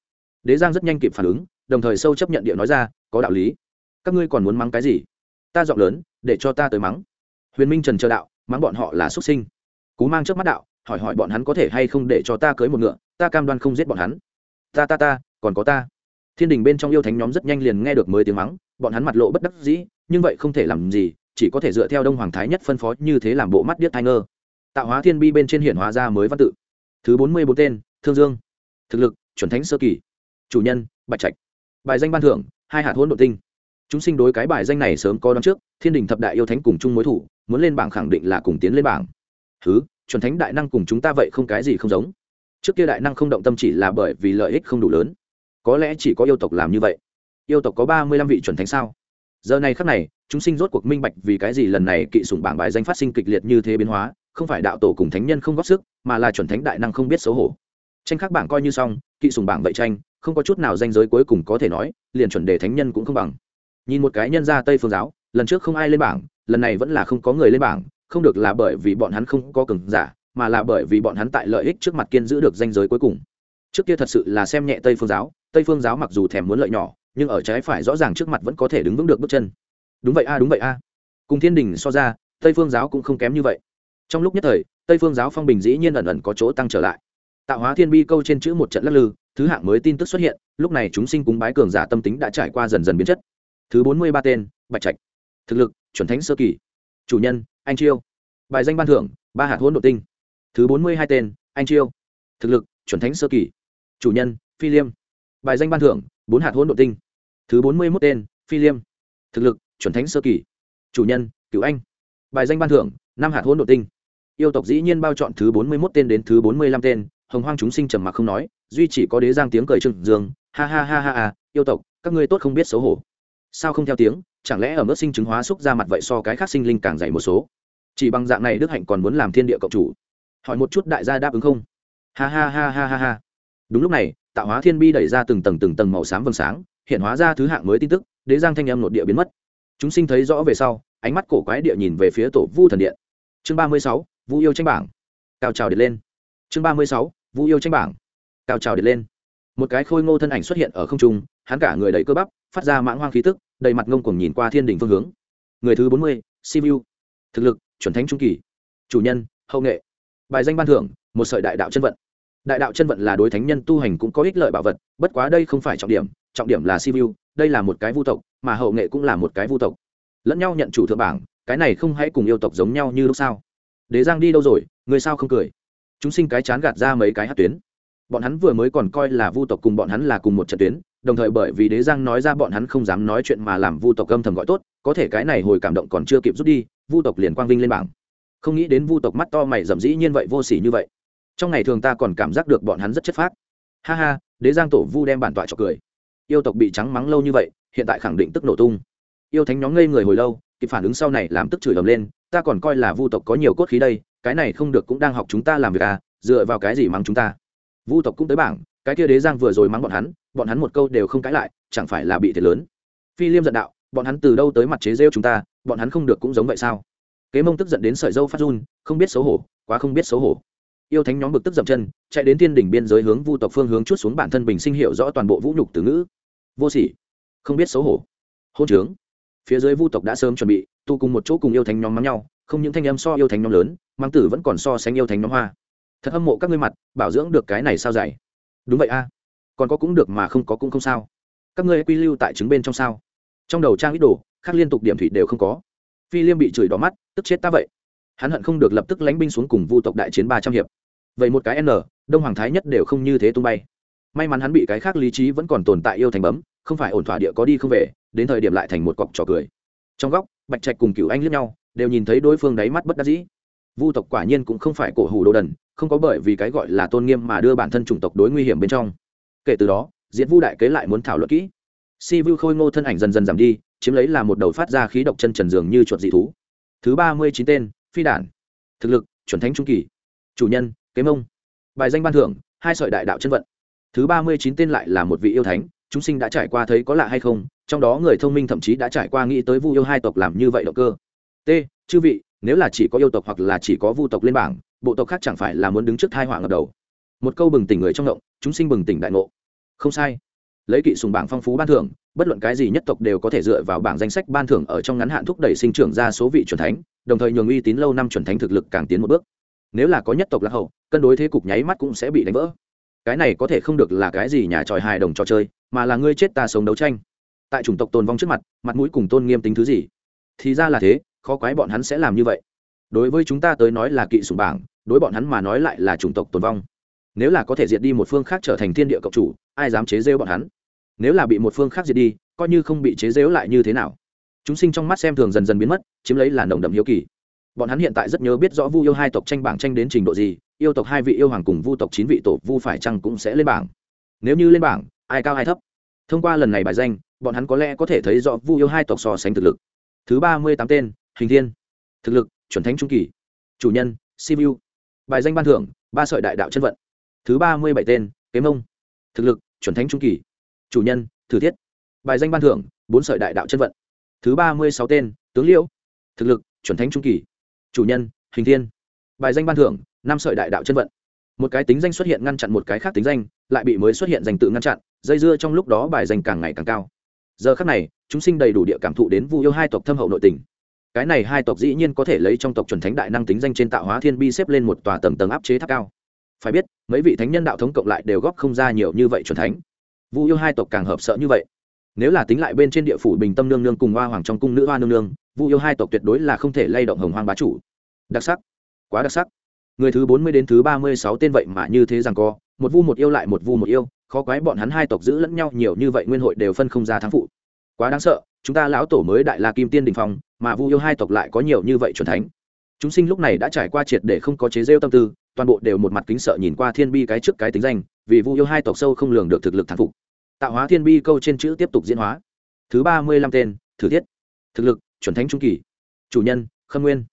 A: Đế giang rất nhanh kịp phản ứng, đồng thời sâu chấp nhận địa nói ra, có đạo lý. Các ngươi còn muốn mắng cái gì? Ta giọng lớn, để cho ta tới mắng. Huyền minh trần chờ đạo, mắng bọn họ là xuất sinh. Cú mang trước mắt đạo hỏi hỏi bọn hắn có thể hay không để cho ta cưới một ngựa, ta cam đoan không giết bọn hắn. Ta ta ta, còn có ta. Thiên đình bên trong yêu thánh nhóm rất nhanh liền nghe được mới tiếng mắng, bọn hắn mặt lộ bất đắc dĩ, nhưng vậy không thể làm gì, chỉ có thể dựa theo đông hoàng thái nhất phân phó như thế làm bộ mắt điếc thai ngơ. Tạo hóa thiên bi bên trên hiển hóa ra mới văn tự. Thứ bốn mươi bốn tên, thương dương. Thực lực, chuẩn thánh sơ kỳ. Chủ nhân, bạch trạch. Bài danh ban thưởng, hai hạt hỗn độ tinh. Chúng sinh đối cái bài danh này sớm có đón trước, thiên đình thập đại yêu thánh cùng chung mối thủ, muốn lên bảng khẳng định là cùng tiến lên bảng. Thứ chuẩn thánh đại năng cùng chúng ta vậy không cái gì không giống. Trước kia đại năng không động tâm chỉ là bởi vì lợi ích không đủ lớn. Có lẽ chỉ có yêu tộc làm như vậy. Yêu tộc có ba mươi lăm vị chuẩn thánh sao? Giờ này khắc này, chúng sinh rốt cuộc minh bạch vì cái gì lần này kỵ sủng bảng bài danh phát sinh kịch liệt như thế biến hóa, không phải đạo tổ cùng thánh nhân không góp sức, mà là chuẩn thánh đại năng không biết xấu hổ. Tranh khắc bảng coi như xong, kỵ sủng bảng vậy tranh, không có chút nào danh giới cuối cùng có thể nói, liền chuẩn đề thánh nhân cũng không bằng. Nhìn một cái nhân ra tây phương giáo, lần trước không ai lên bảng, lần này vẫn là không có người lên bảng không được là bởi vì bọn hắn không có cường giả, mà là bởi vì bọn hắn tại lợi ích trước mặt kiên giữ được danh giới cuối cùng. Trước kia thật sự là xem nhẹ tây phương giáo, tây phương giáo mặc dù thèm muốn lợi nhỏ, nhưng ở trái phải rõ ràng trước mặt vẫn có thể đứng vững được bước chân. Đúng vậy a, đúng vậy a. Cùng thiên đình so ra, tây phương giáo cũng không kém như vậy. Trong lúc nhất thời, tây phương giáo phong bình dĩ nhiên ẩn ẩn có chỗ tăng trở lại. Tạo hóa thiên bi câu trên chữ một trận lắc lư, thứ hạng mới tin tức xuất hiện, lúc này chúng sinh cúng bái cường giả tâm tính đã trải qua dần dần biến chất. Thứ bốn mươi ba tên, bạch trạch. Thực lực, chuẩn thánh sơ kỳ. Chủ nhân anh chiêu. Bài danh ban thưởng, ba hạt hỗn độ tinh. Thứ bốn mươi hai tên, anh chiêu. Thực lực, chuẩn thánh sơ kỳ. Chủ nhân, phi liêm. Bài danh ban thưởng, bốn hạt hỗn độ tinh. Thứ bốn mươi mốt tên, phi liêm. Thực lực, chuẩn thánh sơ kỳ. Chủ nhân Cựu anh. Bài danh ban thưởng, năm hạt hỗn độ tinh. Yêu tộc dĩ nhiên bao chọn thứ bốn mươi mốt tên đến thứ bốn mươi lăm tên. Hồng hoang chúng sinh trầm mặc không nói, duy chỉ có đế giang tiếng cười trừng dương. Ha ha ha ha ha, yêu tộc, các ngươi tốt không biết xấu hổ. Sao không theo tiếng? Chẳng lẽ ở mức sinh chứng hóa xúc ra mặt vậy so cái khác sinh linh càng dày một số? Chỉ bằng dạng này đức hạnh còn muốn làm thiên địa cộng chủ. Hỏi một chút đại gia đáp ứng không? Ha ha ha ha ha ha. Đúng lúc này, tạo hóa thiên bi đẩy ra từng tầng từng tầng màu xám vầng sáng, hiện hóa ra thứ hạng mới tin tức, đế giang thanh âm nội địa biến mất. Chúng sinh thấy rõ về sau, ánh mắt cổ quái địa nhìn về phía tổ vu thần điện. Chương ba mươi sáu, vu yêu tranh bảng. Cao trào điện lên. Chương ba mươi sáu, vu yêu tranh bảng. Cao trào điện lên. Một cái khôi ngô thân ảnh xuất hiện ở không trung, hắn cả người đầy cơ bắp, phát ra mãng hoang khí tức, đầy mặt ngông cuồng nhìn qua thiên đình phương hướng. Người thứ bốn mươi sivu thực lực chuẩn thánh trung kỳ. Chủ nhân, hậu nghệ. Bài danh ban thưởng, một sợi đại đạo chân vận. Đại đạo chân vận là đối thánh nhân tu hành cũng có ích lợi bảo vật, bất quá đây không phải trọng điểm trọng điểm là simu đây là một cái vu tộc, mà hậu nghệ cũng là một cái vu tộc. Lẫn nhau nhận chủ thượng bảng, cái này không hãy cùng yêu tộc giống nhau như lúc sao đế giang đi đâu rồi, người sao không cười? Chúng sinh cái chán gạt ra mấy cái hát tuyến. Bọn hắn vừa mới còn coi là vu tộc cùng bọn hắn là cùng một trận tuyến, đồng thời bởi vì đế giang nói ra bọn hắn không dám nói chuyện mà làm vu tộc âm thầm gọi tốt, có thể cái này hồi cảm động còn chưa kịp rút đi vu tộc liền quang vinh lên bảng. Không nghĩ đến vu tộc mắt to mày dầm dĩ nhiên vậy vô s ỉ như vậy. Trong ngày thường ta còn cảm giác được bọn hắn rất chất phác. Ha ha, đế giang tổ vu đem bản tọa cho cười. Yêu tộc bị trắng mắng lâu như vậy, hiện tại khẳng định tức nổ tung. Yêu thánh nhóm ngây người hồi lâu, kịp phản ứng sau này làm tức chửi ầm lên, ta còn coi là vu tộc có nhiều cốt khí đây, cái này không được cũng đang học chúng ta làm việc à dựa vào cái gì mắng chúng ta. Vu tộc cũng tới bảng, cái kia đế giang vừa rồi mắng bọn hắn bọn hắn một câu đều không cãi lại, chẳng phải là bị thiệt lớn. Phi liêm giận đạo, bọn hắn từ đâu tới mặt chế rêu chúng ta bọn hắn không được cũng giống vậy sao? Kế mông tức giận đến sợi dâu phát run, không biết xấu hổ, quá không biết xấu hổ. Yêu thánh nhóm bực tức dậm chân, chạy đến thiên đỉnh biên giới hướng vu tộc phương hướng chút xuống bản thân bình sinh hiệu rõ toàn bộ vũ nhục từ ngữ. Vô sỉ, không biết xấu hổ. Hôn trướng. Phía dưới vu tộc đã sớm chuẩn bị tu cùng một chỗ cùng yêu thánh nhóm mắng nhau, không những thanh em so yêu thánh nhóm lớn, mang tử vẫn còn so sánh yêu thánh nhóm hoa. Thật hâm mộ các ngươi mặt, bảo dưỡng được cái này sao dày đúng vậy a. Còn có cũng được mà không có cũng không sao. Các ngươi quy lưu tại trứng bên trong sao? Trong đầu trang ít đồ, khác liên tục điểm thủy đều không có. Phi liêm bị chửi đỏ mắt, tức chết ta vậy. Hắn hận không được lập tức lánh binh xuống cùng vu tộc đại chiến ba trăm hiệp. Vậy một cái n, đông hoàng thái nhất đều không như thế tung bay. May mắn hắn bị cái khác lý trí vẫn còn tồn tại yêu thành bấm, không phải ổn thỏa địa có đi không về, đến thời điểm lại thành một cọc trò cười. Trong góc, bạch trạch cùng cựu anh lướt nhau, đều nhìn thấy đối phương đáy mắt bất đắc dĩ. Vu tộc quả nhiên cũng không phải cổ hủ đồ đần, không có bởi vì cái gọi là tôn nghiêm mà đưa bản thân chủng tộc đối nguy hiểm bên trong. Kể từ đó, diễn vu đại kế lại muốn thảo luận kỹ si vu khôi ngô thân ảnh dần dần giảm đi, chiếm lấy là một đầu phát ra khí độc chân trần dường như chuột dị thú. Thứ ba mươi chín tên, phi đản. Thực lực, chuẩn thánh trung kỳ. Chủ nhân kế mông bài danh ban thưởng, hai sợi đại đạo chân vận. Thứ ba mươi chín tên lại là một vị yêu thánh, chúng sinh đã trải qua thấy có lạ hay không, trong đó người thông minh thậm chí đã trải qua nghĩ tới vu yêu hai tộc làm như vậy động cơ. T, chư vị, nếu là chỉ có yêu tộc hoặc là chỉ có vu tộc lên bảng, bộ tộc khác chẳng phải là muốn đứng trước thai họa ngập đầu. Một câu bừng tỉnh người trong động, chúng sinh bừng tỉnh đại ngộ. Không sai lấy kỵ sùng bảng phong phú ban thưởng, bất luận cái gì nhất tộc đều có thể dựa vào bảng danh sách ban thưởng ở trong ngắn hạn thúc đẩy sinh trưởng ra số vị c thánh, đồng thời nhường uy tín lâu năm c thánh thực lực càng tiến một bước. Nếu là có nhất tộc lạc hậu, cân đối thế cục nháy mắt cũng sẽ bị đánh vỡ. Cái này có thể không được là cái gì nhà tròi hài đồng trò chơi, mà là ngươi chết ta sống đấu tranh. Tại chủng tộc tồn vong trước mặt mặt mũi cùng tôn nghiêm tính thứ gì? Thì ra là thế, khó quái bọn hắn sẽ làm như vậy. Đối với chúng ta tới nói là kỵ sùng bảng, đối bọn hắn mà nói lại là chủng tộc tồn vong. Nếu là có thể diệt đi một phương khác trở thành thiên địa cộng chủ, ai dám chế rêu bọn hắn? Nếu là bị một phương khác diệt đi, coi như không bị chế dễu lại như thế nào. Chúng sinh trong mắt xem thường dần dần biến mất, chiếm lấy là nồng đậm hiếu kỳ. Bọn hắn hiện tại rất nhớ biết rõ vu yêu hai tộc tranh bảng tranh đến trình độ gì, yêu tộc hai vị yêu hoàng cùng vu tộc chín vị tổ, vu phải chăng cũng sẽ lên bảng. Nếu như lên bảng, ai cao ai thấp? Thông qua lần này bài danh, bọn hắn có lẽ có thể thấy rõ vu yêu hai tộc so sánh thực lực. Thứ ba mươi tám tên, hình thiên. Thực lực, chuẩn thánh trung kỳ. Chủ nhân sivu bài danh ban thưởng, ba sợi đại đạo chân vận. Thứ ba mươi bảy tên, kế mông. Thực lực, chuẩn thánh trung kỳ chủ nhân, thử thiết. Bài danh ban thưởng, bốn sợi đại đạo chân vận. Thứ ba mươi sáu tên, tướng liễu. Thực lực, chuẩn thánh trung kỳ. Chủ nhân, hình thiên. Bài danh ban thưởng, năm sợi đại đạo chân vận. Một cái tính danh xuất hiện ngăn chặn một cái khác tính danh, lại bị mới xuất hiện danh tự ngăn chặn, dây dưa trong lúc đó bài danh càng ngày càng cao. Giờ khác này, chúng sinh đầy đủ địa cảm thụ đến vu yêu hai tộc thâm hậu nội tình. Cái này hai tộc dĩ nhiên có thể lấy trong tộc chuẩn thánh đại năng tính danh trên tạo hóa thiên bi xếp lên một tòa tầng tầng áp chế tháp cao. Phải biết, mấy vị thánh nhân đạo thống cộng lại đều góp không ra nhiều như vậy chuẩn thánh vu yêu hai tộc càng hợp sợ như vậy. Nếu là tính lại bên trên địa phủ bình tâm nương nương cùng hoa hoàng trong cung nữ hoa nương nương, vu yêu hai tộc tuyệt đối là không thể lay động hồng hoang bá chủ. Đặc sắc. Quá đặc sắc. Người thứ bốn mươi đến thứ ba mươi sáu tên vậy mà như thế rằng co, một vu một yêu lại một vu một yêu, khó quái bọn hắn hai tộc giữ lẫn nhau nhiều như vậy nguyên hội đều phân không ra thắng phụ. Quá đáng sợ, chúng ta lão tổ mới đại la kim tiên đình phong, mà vu yêu hai tộc lại có nhiều như vậy chuẩn thánh. Chúng sinh lúc này đã trải qua triệt để không có chế rêu tâm tư toàn bộ đều một mặt kính sợ nhìn qua thiên bi cái trước cái tính danh, vì vu yêu hai tộc sâu không lường được thực lực thắng phục. Tạo hóa thiên bi câu trên chữ tiếp tục diễn hóa. Thứ ba mươi lăm tên, thử thiết. Thực lực, chuẩn thánh trung kỳ. Chủ nhân, khâm nguyên.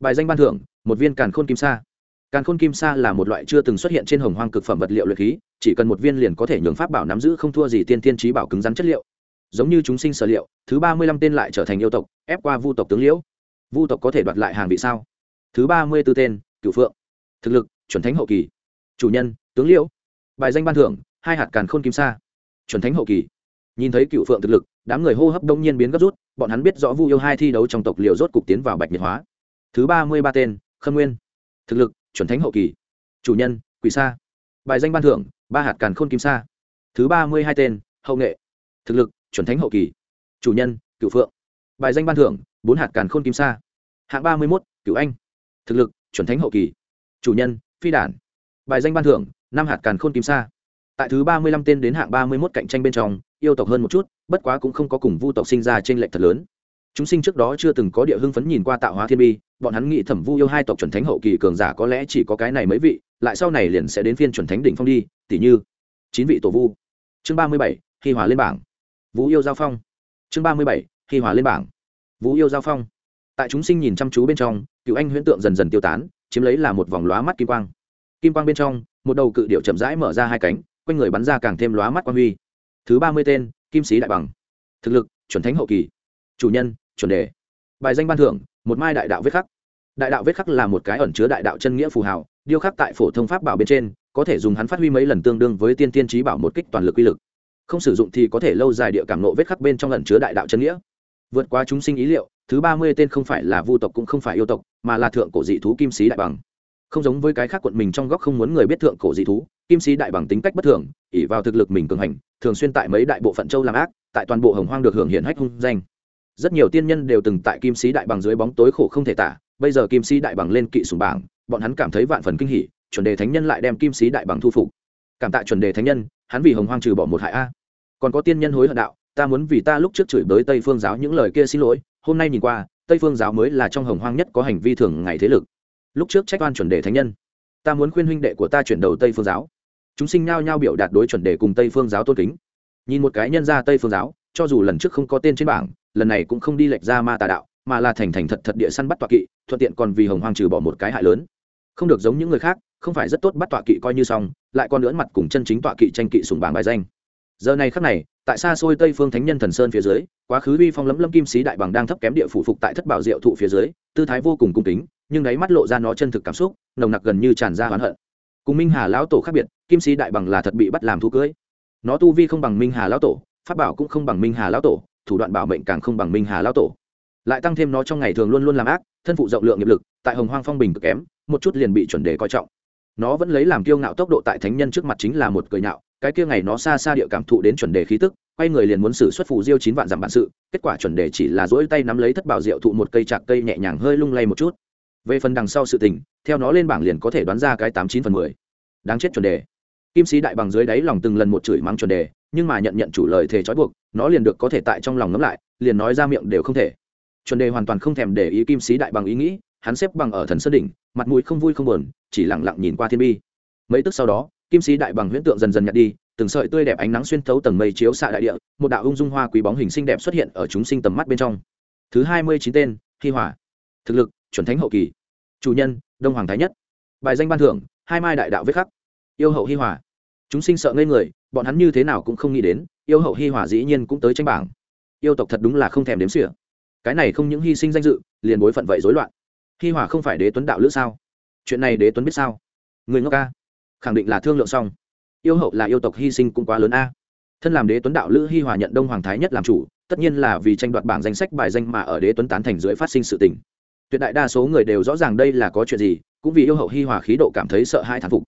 A: Bài danh ban thưởng, một viên càn khôn kim sa. Càn khôn kim sa là một loại chưa từng xuất hiện trên hồng hoang cực phẩm vật liệu luyện khí, chỉ cần một viên liền có thể nhường pháp bảo nắm giữ không thua gì tiên tiên trí bảo cứng rắn chất liệu. Giống như chúng sinh sở liệu, thứ ba mươi lăm tên lại trở thành yêu tộc, ép qua vu tộc tướng liễu. Vu tộc có thể đoạt lại hàng vị sao? Thứ ba mươi b ố tên cựu phượng. Thực lực chuẩn thánh hậu kỳ. Chủ nhân, tướng liễu. Bài danh ban thưởng, hai hạt càn khôn kim sa. Chuẩn thánh hậu kỳ. Nhìn thấy cựu phượng thực lực, đám người hô hấp đông nhiên biến gấp rút, bọn hắn biết rõ vu yêu hai thi đấu trong tộc liều rốt cục tiến vào bạch nhiệt hóa. Thứ ba mươi ba tên, khâm nguyên. Thực lực, chuẩn thánh hậu kỳ. Chủ nhân, quỷ sa. Bài danh ban thưởng, ba hạt càn khôn kim sa. Thứ ba mươi hai tên, hậu nghệ. Thực lực, chuẩn thánh hậu kỳ. Chủ nhân cựu phượng. Bài danh ban thưởng, bốn hạt càn khôn kim sa. Hạng ba mươi một cựu anh. Thực lực, chuẩn thánh hậu kỳ. Chủ nhân phi đản. Bài danh ban thưởng, năm hạt càn khôn kim sa. Tại thứ ba mươi lăm tên đến hạng ba mươi một cạnh tranh bên trong, yêu tộc hơn một chút, bất quá cũng không có cùng vu tộc sinh ra t r ê n lệch thật lớn. Chúng sinh trước đó chưa từng có địa hưng phấn nhìn qua tạo hóa thiên bi, bọn hắn nghĩ thẩm vu yêu hai tộc chuẩn thánh hậu kỳ cường giả có lẽ chỉ có cái này mấy vị, lại sau này liền sẽ đến phiên chuẩn thánh đỉnh phong đi tỷ như chín vị tổ vu. Chương ba mươi bảy khi hòa lên bảng. Vũ yêu giao phong. Chương ba mươi bảy khi hòa lên bảng. Vũ yêu giao phong. Tại chúng sinh nhìn chăm chú bên trong, cựu anh huyễn tượng dần dần tiêu tán chiếm lấy là một vòng lóa mắt kim quang. Kim quang bên trong, một đầu cự điệu chậm rãi mở ra hai cánh, quanh người bắn ra càng thêm lóa mắt quang huy. Thứ ba mươi tên, kim sĩ đại bằng. Thực lực, chuẩn thánh hậu kỳ. Chủ nhân, chuẩn đề. Bài danh ban thưởng, một mai đại đạo vết khắc. Đại đạo vết khắc là một cái ẩn chứa đại đạo chân nghĩa phù hào, điêu khắc tại phổ thông pháp bảo bên trên, có thể dùng hắn phát huy mấy lần tương đương với tiên tiên trí bảo một kích toàn lực uy lực. Không sử dụng thì có thể lâu dài địa cảm nộ vết khắc bên trong ẩn chứa đại đạo chân nghĩa. Vượt qua chúng sinh ý liệu thứ ba mươi tên không phải là vu tộc cũng không phải yêu tộc, mà là thượng cổ dị thú kim sĩ đại bằng. Không giống với cái khác quận mình trong góc không muốn người biết thượng cổ dị thú, kim sĩ đại bằng tính cách bất thường ỉ vào thực lực mình cường hành, thường xuyên tại mấy đại bộ phận châu làm ác, tại toàn bộ hồng hoang được hưởng hiện hách hung danh. Rất nhiều tiên nhân đều từng tại kim sĩ đại bằng dưới bóng tối khổ không thể tả, bây giờ kim sĩ đại bằng lên kỵ sùng bảng, bọn hắn cảm thấy vạn phần kinh hỉ, chuẩn đề thánh nhân lại đem kim sĩ đại bằng thu phục. Cảm tạ chuẩn đề thánh nhân, hắn vì hồng hoang trừ bỏ một hại a. Còn có tiên nhân hối hận đạo, ta muốn vì ta lúc trước chửi bới tây phương giáo những lời kia xin lỗi hôm nay nhìn qua, tây phương giáo mới là trong hồng hoang nhất có hành vi thường ngày thế lực. Lúc trước trách oan chuẩn đề thánh nhân. Ta muốn khuyên huynh đệ của ta chuyển đầu tây phương giáo. Chúng sinh nhao nhao biểu đạt đối chuẩn đề cùng tây phương giáo tôn kính. Nhìn một cái nhân ra tây phương giáo, cho dù lần trước không có tên trên bảng, lần này cũng không đi lệch ra ma tà đạo, mà là thành thành thật thật địa săn bắt tọa kỵ, thuận tiện còn vì hồng hoang trừ bỏ một cái hại lớn. Không được giống những người khác, không phải rất tốt bắt tọa kỵ coi như xong, lại còn lưỡn mặt cùng chân chính tọa kỵ tranh kỵ sùng bảng bài danh giờ này khắc này, tại xa xôi tây phương thánh nhân thần sơn phía dưới, quá khứ uy phong lấm lâm kim sĩ đại bằng đang thấp kém địa phủ phục tại thất bảo diệu thụ phía dưới, tư thái vô cùng cung kính, nhưng đáy mắt lộ ra nó chân thực cảm xúc, nồng nặc gần như tràn ra oán hận. Cùng minh hà lão tổ khác biệt, kim sĩ đại bằng là thật bị bắt làm thu cưới. Nó tu vi không bằng minh hà lão tổ, pháp bảo cũng không bằng minh hà lão tổ, thủ đoạn bảo mệnh càng không bằng minh hà lão tổ. Lại tăng thêm nó trong ngày thường luôn luôn làm ác, thân phụ rộng lượng nghiệp lực, tại hồng hoang phong bình cực kém, một chút liền bị chuẩn đề coi trọng. Nó vẫn lấy làm kiêu ngạo tốc độ tại thánh nhân trước mặt chính là một cười nhạo cái kia ngày nó xa xa địa cảm thụ đến chuẩn đề khí tức, quay người liền muốn xử xuất phù diêu chín vạn dặm bản sự, kết quả chuẩn đề chỉ là dỗi tay nắm lấy thất bảo diệu thụ một cây chạc cây nhẹ nhàng hơi lung lay một chút. Về phần đằng sau sự tình, theo nó lên bảng liền có thể đoán ra cái tám chín phần mười. Đáng chết chuẩn đề. Kim sĩ đại bằng dưới đáy lòng từng lần một chửi mắng chuẩn đề, nhưng mà nhận nhận chủ lời thề trói buộc, nó liền được có thể tại trong lòng ngấm lại, liền nói ra miệng đều không thể. Chuẩn đề hoàn toàn không thèm để ý kim sĩ đại bằng ý nghĩ, hắn xếp bằng ở thần sơn đỉnh, mặt mũi không vui không buồn, chỉ lẳng lặng nhìn qua thiên bi. Mấy tức sau đó kim sĩ đại bằng huyễn tượng dần dần nhạt đi, từng sợi tươi đẹp ánh nắng xuyên thấu tầng mây chiếu xạ đại địa, một đạo ung dung hoa quý bóng hình xinh đẹp xuất hiện ở chúng sinh tầm mắt bên trong. Thứ hai mươi chín tên, hi hỏa thực lực, chuẩn thánh hậu kỳ. Chủ nhân, đông hoàng thái nhất. Bài danh ban thưởng, hai mai đại đạo viết khắc. Yêu hậu hi hỏa chúng sinh sợ ngây người, bọn hắn như thế nào cũng không nghĩ đến, yêu hậu hi hỏa dĩ nhiên cũng tới tranh bảng. Yêu tộc thật đúng là không thèm đếm xỉa. Cái này không những hy sinh danh dự, liền bối phận vậy rối loạn. Hi hỏa không phải đế tuấn đạo lữ sao? Chuyện này đế tuấn biết sao? Người ngốc ca khẳng định là thương lượng xong. Yêu hậu là yêu tộc hy sinh cũng quá lớn a. Thân làm đế tuấn đạo lữ hi hòa nhận đông hoàng thái nhất làm chủ, tất nhiên là vì tranh đoạt bảng danh sách bài danh mà ở đế tuấn tán thành dưới phát sinh sự tình. Tuyệt đại đa số người đều rõ ràng đây là có chuyện gì, cũng vì yêu hậu hi hòa khí độ cảm thấy sợ hãi thán phục.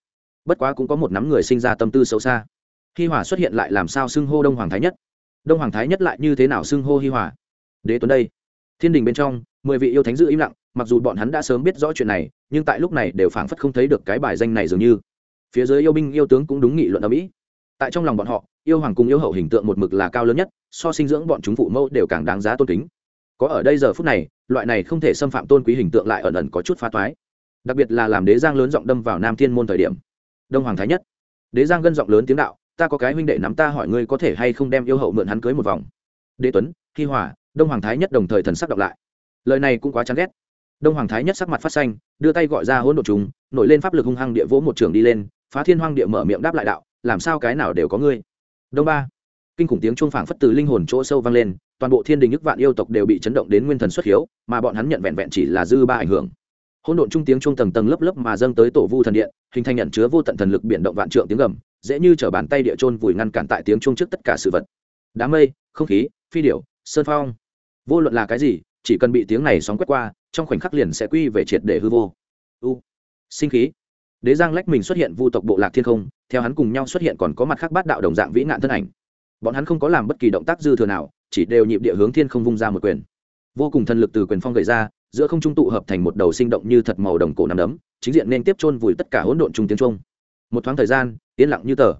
A: Bất quá cũng có một nắm người sinh ra tâm tư xấu xa. Hi hòa xuất hiện lại làm sao xưng hô đông hoàng thái nhất? Đông hoàng thái nhất lại như thế nào xưng hô hi hòa? Đế tuấn đây. Thiên đình bên trong, mười vị yêu thánh giữ im lặng, mặc dù bọn hắn đã sớm biết rõ chuyện này, nhưng tại lúc này đều phảng phất không thấy được cái bài danh này dường như phía dưới yêu binh yêu tướng cũng đúng nghị luận ở mỹ. Tại trong lòng bọn họ, yêu hoàng cùng yêu hậu hình tượng một mực là cao lớn nhất, so sinh dưỡng bọn chúng phụ mẫu đều càng đáng giá tôn kính. Có ở đây giờ phút này, loại này không thể xâm phạm tôn quý hình tượng lại ẩn ẩn có chút phá toái. Đặc biệt là làm đế giang lớn giọng đâm vào nam thiên môn thời điểm. Đông hoàng thái nhất. Đế giang gân giọng lớn tiếng đạo, ta có cái huynh đệ nắm ta hỏi ngươi có thể hay không đem yêu hậu mượn hắn cưới một vòng. Đế tuấn, hi hòa, đông hoàng thái nhất đồng thời thần sắc đọc lại. Lời này cũng quá chán ghét. Đông hoàng thái nhất sắc mặt phát xanh, đưa tay gọi ra hỗn độ chúng nổi lên pháp lực hung hăng địa vỗ một trường đi lên phá thiên hoang địa mở miệng đáp lại đạo, làm sao cái nào đều có ngươi? Đông ba. Kinh khủng tiếng chuông phảng phất từ linh hồn chỗ sâu vang lên, toàn bộ thiên đình nhức vạn yêu tộc đều bị chấn động đến nguyên thần xuất hiếu, mà bọn hắn nhận vẹn vẹn chỉ là dư ba ảnh hưởng. Hỗn độn trung tiếng chuông tầng tầng lớp lớp mà dâng tới tổ vu thần điện, hình thành nhận chứa vô tận thần lực biển động vạn trượng tiếng gầm, dễ như trở bàn tay địa trôn vùi ngăn cản tại tiếng chuông trước tất cả sự vật. Đám mây, không khí, phi điểu, sơn phong. Vô luận là cái gì, chỉ cần bị tiếng này sóng quét qua, trong khoảnh khắc liền sẽ quy về triệt để hư vô. U. Sinh khí đế giang lách mình xuất hiện vu tộc bộ lạc thiên không, theo hắn cùng nhau xuất hiện còn có mặt khác bát đạo đồng dạng vĩ nạn thân ảnh. Bọn hắn không có làm bất kỳ động tác dư thừa nào, chỉ đều nhịp địa hướng thiên không vung ra một quyền. Vô cùng thần lực từ quyền phong gậy ra, giữa không trung tụ hợp thành một đầu sinh động như thật màu đồng cổ nằm đấm, chính diện nên tiếp chôn vùi tất cả hỗn độn trung tiếng trung. Một thoáng thời gian, yên lặng như tờ.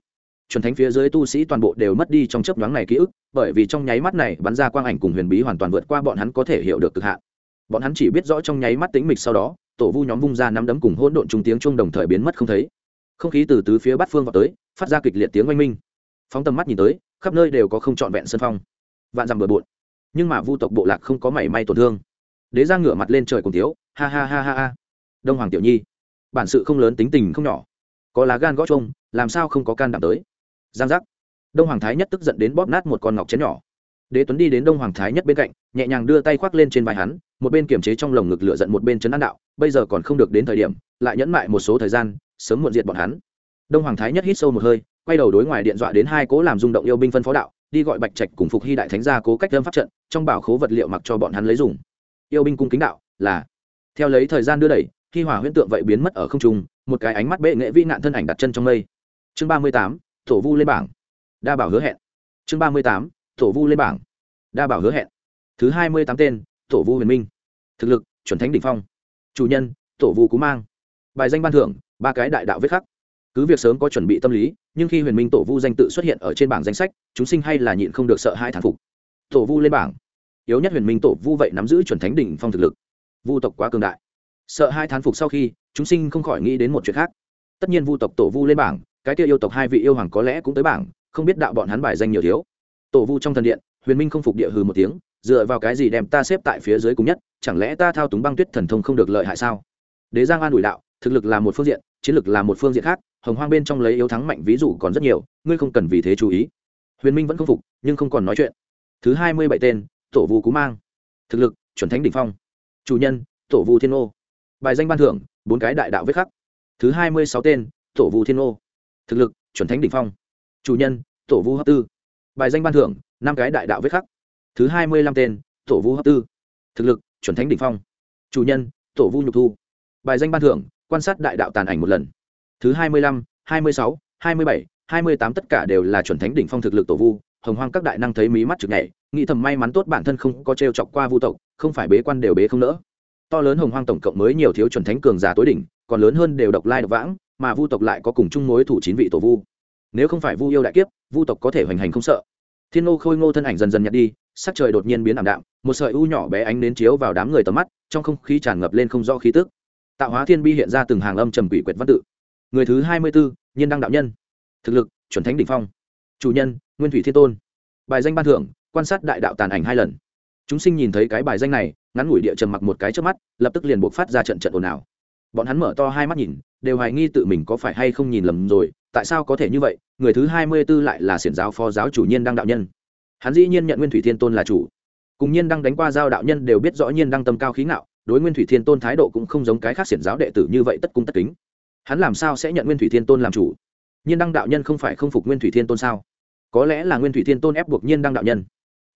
A: Chuẩn thánh phía dưới tu sĩ toàn bộ đều mất đi trong chớp nhoáng này ký ức, bởi vì trong nháy mắt này bắn ra quang ảnh cùng huyền bí hoàn toàn vượt qua bọn hắn có thể hiểu được cực hạn. Bọn hắn chỉ biết rõ trong nháy mắt tính mịch sau đó tổ vu nhóm vung ra nắm đấm cùng hỗn độn trung tiếng chung đồng thời biến mất không thấy. Không khí từ tứ phía bát phương vào tới, phát ra kịch liệt tiếng oanh minh. Phóng tầm mắt nhìn tới, khắp nơi đều có không trọn vẹn sân phong. Vạn dặm bừa bộn. Nhưng mà vu tộc bộ lạc không có mảy may tổn thương. Đế ra ngửa mặt lên trời cùng tiếu ha ha ha ha ha. Đông hoàng tiểu nhi, bản sự không lớn tính tình không nhỏ. Có lá gan gót trông làm sao không có can đảm tới? Giang giác. Đông hoàng thái nhất tức giận đến bóp nát một con ngọc chén nhỏ. Đế tuấn đi đến đông hoàng thái nhất bên cạnh, nhẹ nhàng đưa tay khoác lên trên vai hắn một bên kiềm chế trong lồng ngực lửa giận một bên chấn an đạo, bây giờ còn không được đến thời điểm, lại nhẫn mại một số thời gian, sớm muộn diệt bọn hắn. Đông hoàng thái nhất hít sâu một hơi, quay đầu đối ngoài điện dọa đến hai cố làm rung động yêu binh phân phó đạo, đi gọi bạch trạch cùng phục hy đại thánh gia cố cách lâm pháp trận, trong bảo khố vật liệu mặc cho bọn hắn lấy dùng. Yêu binh cung kính đạo, là. Theo lấy thời gian đưa đẩy, khi hỏa huyễn tượng vậy biến mất ở không trung, một cái ánh mắt bệ nghệ vi nạn thân ảnh đặt chân trong mây. Chương ba mươi tám, thổ vu lên bảng. Đa bảo hứa hẹn. Chương ba mươi tám, thổ vu lên bảng. Đa bảo hứa hẹn. Thứ hai mươi tám tên tổ vu huyền minh. Thực lực, chuẩn thánh đ ỉ n h phong. Chủ nhân, tổ vu cú mang. Bài danh ban thưởng, ba cái đại đạo viết khắc. Cứ việc sớm có chuẩn bị tâm lý, nhưng khi huyền minh tổ vu danh tự xuất hiện ở trên bảng danh sách, chúng sinh hay là nhịn không được sợ hai thản phục. Tổ vu lên bảng. Yếu nhất huyền minh tổ vu vậy nắm giữ chuẩn thánh đỉnh phong thực lực. Vu tộc quá cường đại. Sợ hai thán phục sau khi, chúng sinh không khỏi nghĩ đến một chuyện khác. Tất nhiên vu tộc tổ vu lên bảng, cái kia yêu tộc hai vị yêu hoàng có lẽ cũng tới bảng, không biết đạo bọn hắn bài danh nhiều thiếu. Tổ vu trong thần điện, huyền minh không phục địa hừ một tiếng dựa vào cái gì đem ta xếp tại phía dưới cùng nhất? Chẳng lẽ ta thao túng băng tuyết thần thông không được lợi hại sao? Đế giang an ủi đạo, thực lực là một phương diện, chiến lực là một phương diện khác, hồng hoang bên trong lấy yếu thắng mạnh ví dụ còn rất nhiều, ngươi không cần vì thế chú ý. Huyền minh vẫn không phục, nhưng không còn nói chuyện. Thứ hai mươi bảy tên, tổ vu cú mang. Thực lực, chuẩn thánh đ ỉ n h phong. Chủ nhân, tổ vu thiên ô. Bài danh ban thưởng, bốn cái đại đạo viết khắc. Thứ hai mươi sáu tên, tổ vu thiên ô. Thực lực, chuẩn thánh đ ỉ n h phong. Chủ nhân, tổ vu hấp tư. Bài danh ban thưởng, năm cái đại đạo viết khắc thứ hai mươi lăm tên, tổ vu hấp tư. Thực lực, chuẩn thánh đ ỉ n h phong. Chủ nhân, tổ vu nhục thu. Bài danh ban thưởng, quan sát đại đạo tàn ảnh một lần. Thứ hai mươi lăm, hai mươi sáu, hai mươi bảy, hai mươi tám tất cả đều là chuẩn thánh đỉnh phong thực lực tổ vu. Hồng hoang các đại năng thấy mí mắt chực nhảy, nghĩ thầm may mắn tốt bản thân không có t r e o chọc qua vu tộc, không phải bế quan đều bế không nỡ. To lớn hồng hoang tổng cộng mới nhiều thiếu chuẩn thánh cường giả tối đỉnh, còn lớn hơn đều độc lai độc vãng, mà vu tộc lại có cùng chung mối thủ chín vị tổ vu. Nếu không phải vu yêu đại kiếp, vu tộc có thể hoành hành không sợ. Thiên ngô khôi ngô thân ảnh dần dần nhặt đi sắc trời đột nhiên biến ảm đạm, một sợi u nhỏ bé ánh đến chiếu vào đám người tầm mắt, trong không khí tràn ngập lên không rõ khí tức. Tạo hóa thiên bi hiện ra từng hàng âm trầm quỷ quyệt văn tự. Người thứ hai mươi bốn nhiên đăng đạo nhân. Thực lực, chuẩn thánh đỉnh phong. Chủ nhân, nguyên thủy thiên tôn. Bài danh ban thưởng, quan sát đại đạo tàn ảnh hai lần. Chúng sinh nhìn thấy cái bài danh này, ngắn ngủi địa trầm mặc một cái trước mắt, lập tức liền buộc phát ra trận trận ồn ào. Bọn hắn mở to hai mắt nhìn, đều hoài nghi tự mình có phải hay không nhìn lầm rồi, tại sao có thể như vậy? Người thứ hai mươi b ố lại là xiển giáo phó giáo chủ nhiên đăng đạo nhân hắn dĩ nhiên nhận nguyên thủy thiên tôn là chủ. Cùng nhiên đăng đánh qua giao đạo nhân đều biết rõ nhiên đăng tâm cao khí ngạo, đối nguyên thủy thiên tôn thái độ cũng không giống cái khác xiển giáo đệ tử như vậy tất cung tất kính. Hắn làm sao sẽ nhận nguyên thủy thiên tôn làm chủ? Nhiên đăng đạo nhân không phải không phục nguyên thủy thiên tôn sao? Có lẽ là nguyên thủy thiên tôn ép buộc nhiên đăng đạo nhân.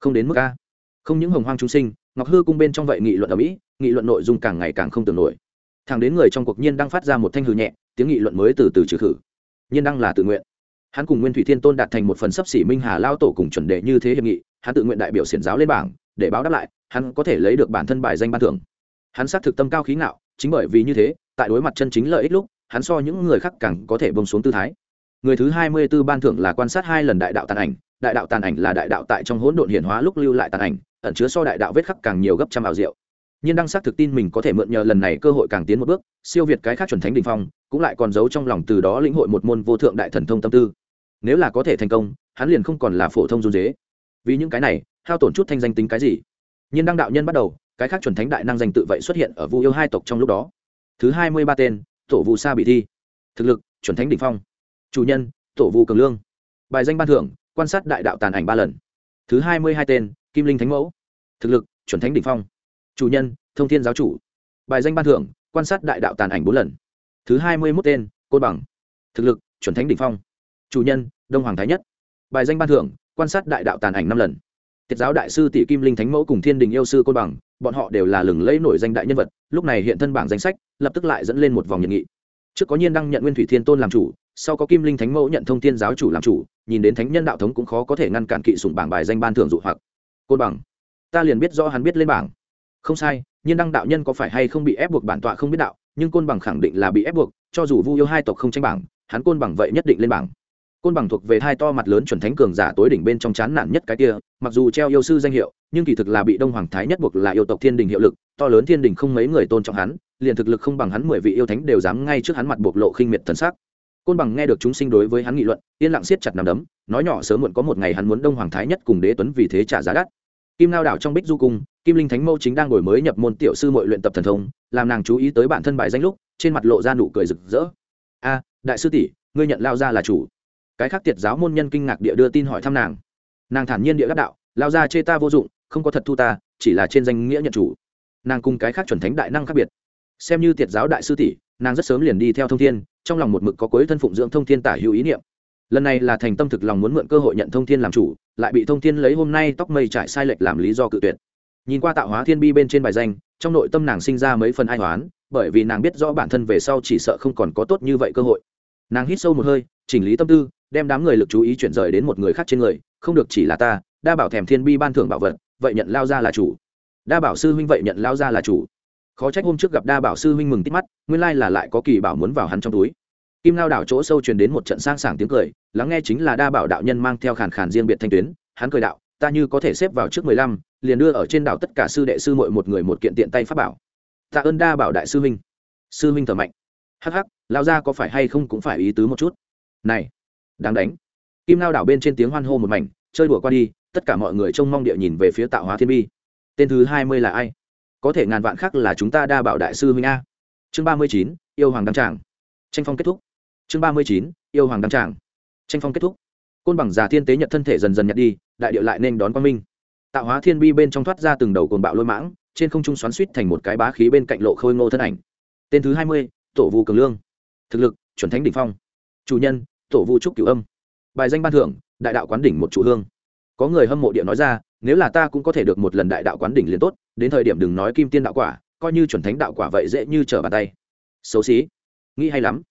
A: Không đến mức a. Không những hồng hoang chúng sinh, ngọc hư cung bên trong vậy nghị luận ở mỹ, nghị luận nội dung càng ngày càng không tưởng nổi. Thằng đến người trong cuộc nhiên đang phát ra một thanh hư nhẹ, tiếng nghị luận mới từ từ trừ khử. Nhiên đăng là tự nguyện hắn cùng nguyên thủy thiên tôn đạt thành một phần sấp xỉ minh hà lao tổ cùng chuẩn đề như thế hiệp nghị, hắn tự nguyện đại biểu xiển giáo lên bảng, để báo đáp lại, hắn có thể lấy được bản thân bài danh ban thưởng. Hắn xác thực tâm cao khí ngạo, chính bởi vì như thế, tại đối mặt chân chính lợi ích lúc, hắn so những người khác càng có thể bông xuống tư thái. Người thứ hai mươi 24 ban thưởng là quan sát hai lần đại đạo tàn ảnh, đại đạo tàn ảnh là đại đạo tại trong hỗn độn hiển hóa lúc lưu lại tàn ảnh, ẩn chứa so đại đạo vết khắc càng nhiều gấp trăm ảo diệu. Nhưng đăng xác thực tin mình có thể mượn nhờ lần này cơ hội càng tiến một bước, siêu việt cái khác chuẩn thánh đình phong, cũng lại còn giấu trong lòng từ đó lĩnh hội một môn vô thượng đại thần thông tâm tư nếu là có thể thành công, hắn liền không còn là phổ thông run dế. Vì những cái này, hao tổn chút thanh danh tính cái gì? Nhưng đăng đạo nhân bắt đầu, cái khác chuẩn thánh đại năng danh tự vậy xuất hiện ở vu yêu hai tộc trong lúc đó. Thứ hai mươi ba tên, tổ vu sa bị thi. Thực lực, chuẩn thánh đ ỉ n h phong. Chủ nhân, tổ vu cường lương. Bài danh ban thưởng, quan sát đại đạo tàn ảnh ba lần. Thứ hai mươi hai tên, kim linh thánh mẫu. Thực lực, chuẩn thánh đ ỉ n h phong. Chủ nhân, thông thiên giáo chủ. Bài danh ban thưởng, quan sát đại đạo tàn ảnh bốn lần. Thứ hai mươi mốt tên, côn bằng. Thực lực, chuẩn thánh đ ỉ n h phong chủ nhân, đông hoàng thái nhất. Bài danh ban thưởng, quan sát đại đạo tàn ảnh năm lần. Tiết giáo đại sư tỷ kim linh thánh mẫu cùng thiên đình yêu sư côn bằng, bọn họ đều là lừng lẫy nổi danh đại nhân vật, lúc này hiện thân bảng danh sách, lập tức lại dẫn lên một vòng nhiệt nghị. Trước có nhiên đăng nhận nguyên thủy thiên tôn làm chủ, sau có kim linh thánh mẫu nhận thông thiên giáo chủ làm chủ, nhìn đến thánh nhân đạo thống cũng khó có thể ngăn cản kỵ sủng bảng bài danh ban thưởng dụ hoặc. Côn bằng, ta liền biết rõ hắn biết lên bảng. Không sai, nhiên đăng đạo nhân có phải hay không bị ép buộc bản tọa không biết đạo, nhưng côn bằng khẳng định là bị ép buộc, cho dù vu yêu hai tộc không tranh bảng, hắn côn bằng vậy nhất định lên bảng côn bằng thuộc về hai to mặt lớn chuẩn thánh cường giả tối đỉnh bên trong chán nản nhất cái kia, mặc dù treo yêu sư danh hiệu, nhưng kỳ thực là bị đông hoàng thái nhất buộc là yêu tộc thiên đình hiệu lực, to lớn thiên đình không mấy người tôn trọng hắn, liền thực lực không bằng hắn mười vị yêu thánh đều dám ngay trước hắn mặt bộc lộ khinh miệt thần sắc. Côn bằng nghe được chúng sinh đối với hắn nghị luận, yên lặng siết chặt nằm đấm, nói nhỏ sớm muộn có một ngày hắn muốn đông hoàng thái nhất cùng đế tuấn vì thế trả giá đắt. Kim lao đảo trong bích du cung, kim linh thánh mâu chính đang đổi mới nhập môn tiểu sư mọi luyện tập thần thông, làm nàng chú ý tới bản thân bài danh lúc, trên mặt lộ ra nụ cười rực rỡ. A, đại sư tỷ, ngươi nhận lao ra là chủ cái khác tiệt giáo môn nhân kinh ngạc địa đưa tin hỏi thăm nàng. Nàng thản nhiên địa đắc đạo, lao ra chê ta vô dụng, không có thật thu ta, chỉ là trên danh nghĩa nhận chủ. Nàng cùng cái khác chuẩn thánh đại năng khác biệt. Xem như tiệt giáo đại sư tỷ, nàng rất sớm liền đi theo thông thiên, trong lòng một mực có cuối thân phụng dưỡng thông thiên tả hữu ý niệm. Lần này là thành tâm thực lòng muốn mượn cơ hội nhận thông thiên làm chủ, lại bị thông thiên lấy hôm nay tóc mây trải sai lệch làm lý do cự tuyệt. Nhìn qua tạo hóa thiên bi bên trên bài danh, trong nội tâm nàng sinh ra mấy phần ai hoán bởi vì nàng biết rõ bản thân về sau chỉ sợ không còn có tốt như vậy cơ hội. Nàng hít sâu một hơi, chỉnh lý tâm tư đem đám người lực chú ý chuyển rời đến một người khác trên người, không được chỉ là ta, đa bảo thèm thiên bi ban thưởng bảo vật, vậy nhận lao ra là chủ. Đa bảo sư huynh vậy nhận lao ra là chủ. Khó trách hôm trước gặp đa bảo sư huynh mừng tít mắt, nguyên lai là lại có kỳ bảo muốn vào hắn trong túi. Kim lao đảo chỗ sâu truyền đến một trận sang sảng tiếng cười, lắng nghe chính là đa bảo đạo nhân mang theo khàn khàn riêng biệt thanh tuyến, hắn cười đạo, ta như có thể xếp vào trước mười lăm, liền đưa ở trên đảo tất cả sư đệ sư mội một người một kiện tiện tay pháp bảo. Tạ ơn đa bảo đại sư huynh. Sư huynh thở mạnh. Hắc hắc, lao ra có phải hay không cũng phải ý tứ một chút. Này đáng đánh. Kim lao đảo bên trên tiếng hoan hô một mảnh, chơi đùa qua đi, tất cả mọi người trông mong địa nhìn về phía tạo hóa thiên bi. Tên thứ hai mươi là ai? Có thể ngàn vạn khác là chúng ta đa bảo đại sư huynh a. Chương ba mươi chín, yêu hoàng đăng tràng. Tranh phong kết thúc. Chương ba mươi chín, yêu hoàng đăng tràng. Tranh phong kết thúc. Côn bằng già thiên tế nhật thân thể dần dần nhặt đi, đại điệu lại nên đón quang minh. Tạo hóa thiên bi bên trong thoát ra từng đầu cồn bạo lôi mãng, trên không trung xoắn suýt thành một cái bá khí bên cạnh lộ khôi ngô thân ảnh. Tên thứ hai mươi, tổ vu cường lương. Thực lực, chuẩn thánh đỉnh phong. Chủ nhân tổ vu trúc cửu âm. Bài danh ban thưởng, đại đạo quán đỉnh một chủ hương. Có người hâm mộ địa nói ra, nếu là ta cũng có thể được một lần đại đạo quán đỉnh liền tốt, đến thời điểm đừng nói kim tiên đạo quả, coi như chuẩn thánh đạo quả vậy dễ như trở bàn tay. Xấu xí. Nghĩ hay lắm.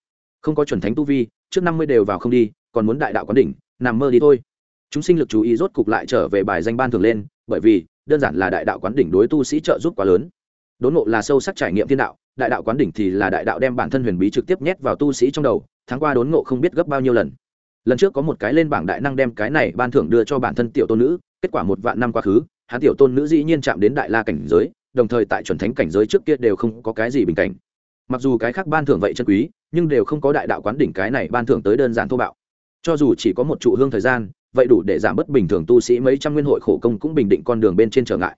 A: Không có chuẩn thánh tu vi, trước năm mươi đều vào không đi, còn muốn đại đạo quán đỉnh, nằm mơ đi thôi. Chúng sinh lực chú ý rốt cục lại trở về bài danh ban thường lên, bởi vì, đơn giản là đại đạo quán đỉnh đối tu sĩ trợ giúp quá lớn. Đốn ngộ là sâu sắc trải nghiệm thiên đạo đại đạo quán đỉnh thì là đại đạo đem bản thân huyền bí trực tiếp nhét vào tu sĩ trong đầu, tháng qua đốn ngộ không biết gấp bao nhiêu lần. Lần trước có một cái lên bảng đại năng đem cái này ban thưởng đưa cho bản thân tiểu tôn nữ, kết quả một vạn năm quá khứ, hắn tiểu tôn nữ dĩ nhiên chạm đến đại la cảnh giới, đồng thời tại chuẩn thánh cảnh giới trước kia đều không có cái gì bình cảnh. Mặc dù cái khác ban thưởng vậy chân quý, nhưng đều không có đại đạo quán đỉnh cái này ban thưởng tới đơn giản thô bạo. Cho dù chỉ có một trụ hương thời gian, vậy đủ để giảm bớt bình thường tu sĩ mấy trăm nguyên hội khổ công cũng bình định con đường bên trên trở ngại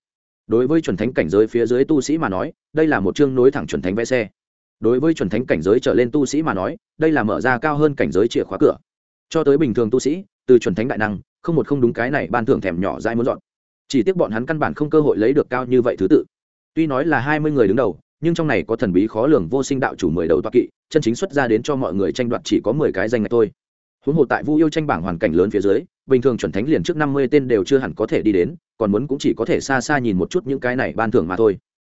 A: đối với chuẩn thánh cảnh giới phía dưới tu sĩ mà nói, đây là một chương nối thẳng chuẩn thánh vẽ xe. Đối với chuẩn thánh cảnh giới trở lên tu sĩ mà nói, đây là mở ra cao hơn cảnh giới chìa khóa cửa. Cho tới bình thường tu sĩ, từ chuẩn thánh đại năng, không một không đúng cái này ban thưởng thèm nhỏ dai muốn dọn. Chỉ tiếc bọn hắn căn bản không cơ hội lấy được cao như vậy thứ tự. Tuy nói là hai mươi người đứng đầu, nhưng trong này có thần bí khó lường vô sinh đạo chủ mười đầu toa kỵ, chân chính xuất ra đến cho mọi người tranh đoạt chỉ có mười cái danh ngạch thôi. Huống hồ tại vu yêu tranh bảng hoàn cảnh lớn phía dưới bình thường chuẩn thánh liền trước năm mươi tên đều chưa hẳn có thể đi đến, còn muốn cũng chỉ có thể xa xa nhìn một chút những cái này ban thưởng mà thôi.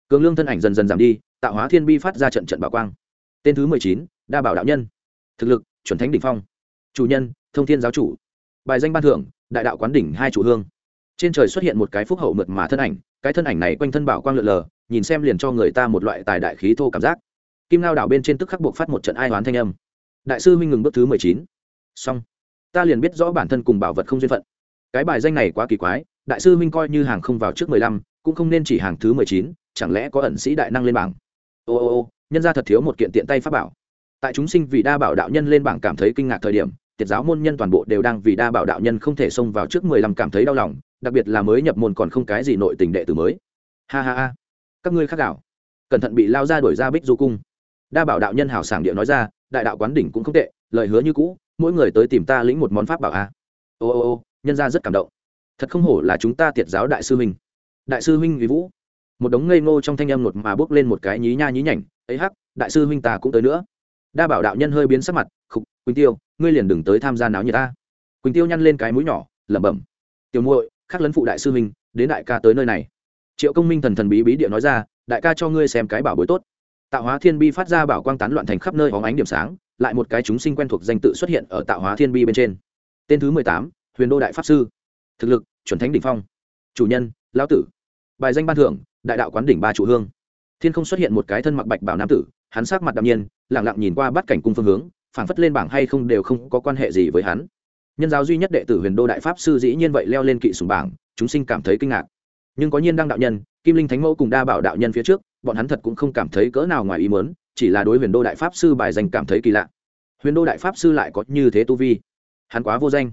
A: Cường lương thân ảnh dần dần giảm đi, tạo hóa thiên bi phát ra trận trận bảo quang. Tên thứ mười chín, đa bảo đạo nhân. Thực lực, chuẩn thánh đỉnh phong. Chủ nhân, thông thiên giáo chủ. Bài danh ban thưởng, đại đạo quán đỉnh hai chủ hương. Trên trời xuất hiện một cái phúc hậu mượt mà thân ảnh, cái thân ảnh này quanh thân bảo quang lượn lờ, nhìn xem liền cho người ta một loại tài đại khí thô cảm giác. Kim lao đảo bên trên tức khắc buộc phát một trận ai hoán thanh âm. Đại sư minh ngừng bước thứ mười chín. Xong ta liền biết rõ bản thân cùng bảo vật không duyên phận. Cái bài danh này quá kỳ quái, đại sư minh coi như hàng không vào trước mười lăm, cũng không nên chỉ hàng thứ mười chín, chẳng lẽ có ẩn sĩ đại năng lên bảng? Ô ô ô, nhân ra thật thiếu một kiện tiện tay pháp bảo. Tại chúng sinh vì đa bảo đạo nhân lên bảng cảm thấy kinh ngạc thời điểm, tiệt giáo môn nhân toàn bộ đều đang vì đa bảo đạo nhân không thể xông vào trước mười lăm cảm thấy đau lòng, đặc biệt là mới nhập môn còn không cái gì nội tình đệ tử mới. Ha ha ha. Các ngươi khác đảo. Cẩn thận bị lao ra đuổi ra bích du cung. Đa bảo đạo nhân hào sảng địa nói ra đại đạo quán đỉnh cũng không tệ, lời hứa như cũ, mỗi người tới tìm ta lĩnh một món pháp bảo a. Ô ô ô, nhân ra rất cảm động. Thật không hổ là chúng ta tiệt giáo đại sư huynh. Đại sư huynh vì vũ. Một đống ngây ngô trong thanh âm một mà bước lên một cái nhí nha nhí nhảnh ấy hắc, đại sư huynh ta cũng tới nữa. Đa bảo đạo nhân hơi biến sắc mặt, khục, quỳnh tiêu, ngươi liền đừng tới tham gia náo như ta. Quỳnh tiêu nhăn lên cái mũi nhỏ, lẩm bẩm, tiểu muội khắc lấn phụ đại sư huynh, đến đại ca tới nơi này. Triệu công minh thần thần bí bí địa nói ra, đại ca cho ngươi xem cái bảo bối tốt tạo hóa thiên bi phát ra bảo quang tán loạn thành khắp nơi hóng ánh điểm sáng, lại một cái chúng sinh quen thuộc danh tự xuất hiện ở tạo hóa thiên bi bên trên. Tên thứ mười tám, huyền đô đại pháp sư. Thực lực, chuẩn thánh đỉnh phong. Chủ nhân, lão tử. Bài danh ban thưởng, đại đạo quán đỉnh ba trụ hương. Thiên không xuất hiện một cái thân mặc bạch bảo nam tử, hắn sát mặt đạm nhiên lẳng lặng nhìn qua bắt cảnh cung phương hướng, phảng phất lên bảng hay không đều không có quan hệ gì với hắn. Nhân giáo duy nhất đệ tử huyền đô đại pháp sư dĩ nhiên vậy leo lên kỵ sùng bảng, chúng sinh cảm thấy kinh ngạc nhưng có nhiên đăng đạo nhân, kim linh thánh mẫu cùng đa bảo đạo nhân phía trước, bọn hắn thật cũng không cảm thấy cỡ nào ngoài ý mớn chỉ là đối huyền đô đại pháp sư bài danh cảm thấy kỳ lạ. Huyền đô đại pháp sư lại có như thế tu vi. Hắn quá vô danh.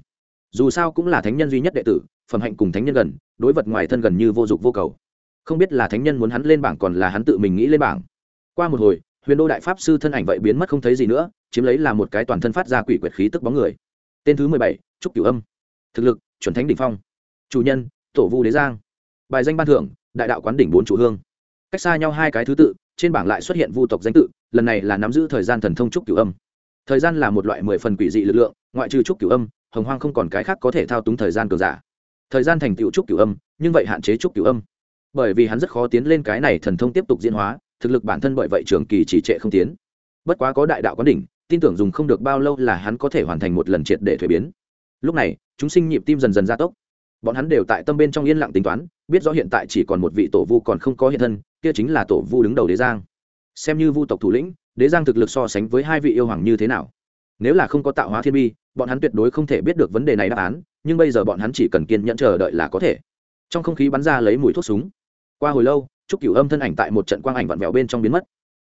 A: Dù sao cũng là thánh nhân duy nhất đệ tử, phẩm hạnh cùng thánh nhân gần, đối vật ngoài thân gần như vô dụng vô cầu. Không biết là thánh nhân muốn hắn lên bảng còn là hắn tự mình nghĩ lên bảng. Qua một hồi, huyền đô đại pháp sư thân ảnh vậy biến mất không thấy gì nữa, chiếm lấy là một cái toàn thân phát ra quỷ quyệt khí tức bóng người. Tên thứ mười bảy, trúc cửu âm. Thực lực, chuẩn thánh đỉnh phong. Chủ nhân, tổ vu đế giang bài danh ban thưởng, đại đạo quán đỉnh bốn chủ hương. Cách xa nhau hai cái thứ tự, trên bảng lại xuất hiện vu tộc danh tự, lần này là nắm giữ thời gian thần thông trúc cửu âm. Thời gian là một loại mười phần quỷ dị lực lượng, ngoại trừ trúc cửu âm, hồng hoang không còn cái khác có thể thao túng thời gian cường giả. Thời gian thành tựu trúc cửu âm, nhưng vậy hạn chế trúc cửu âm. Bởi vì hắn rất khó tiến lên cái này thần thông tiếp tục diễn hóa, thực lực bản thân bởi vậy trường kỳ chỉ trệ không tiến. Bất quá có đại đạo quán đỉnh, tin tưởng dùng không được bao lâu là hắn có thể hoàn thành một lần triệt để thuế biến. Lúc này, chúng sinh nhịp tim dần dần gia tốc bọn hắn đều tại tâm bên trong yên lặng tính toán, biết rõ hiện tại chỉ còn một vị tổ vu còn không có hiện thân, kia chính là tổ vu đứng đầu đế giang. Xem như vu tộc thủ lĩnh, đế giang thực lực so sánh với hai vị yêu hoàng như thế nào? Nếu là không có tạo hóa thiên bi, bọn hắn tuyệt đối không thể biết được vấn đề này đáp án, nhưng bây giờ bọn hắn chỉ cần kiên nhẫn chờ đợi là có thể. Trong không khí bắn ra lấy mùi thuốc súng. Qua hồi lâu trúc cửu âm thân ảnh tại một trận quang ảnh vặn vẹo bên trong biến mất.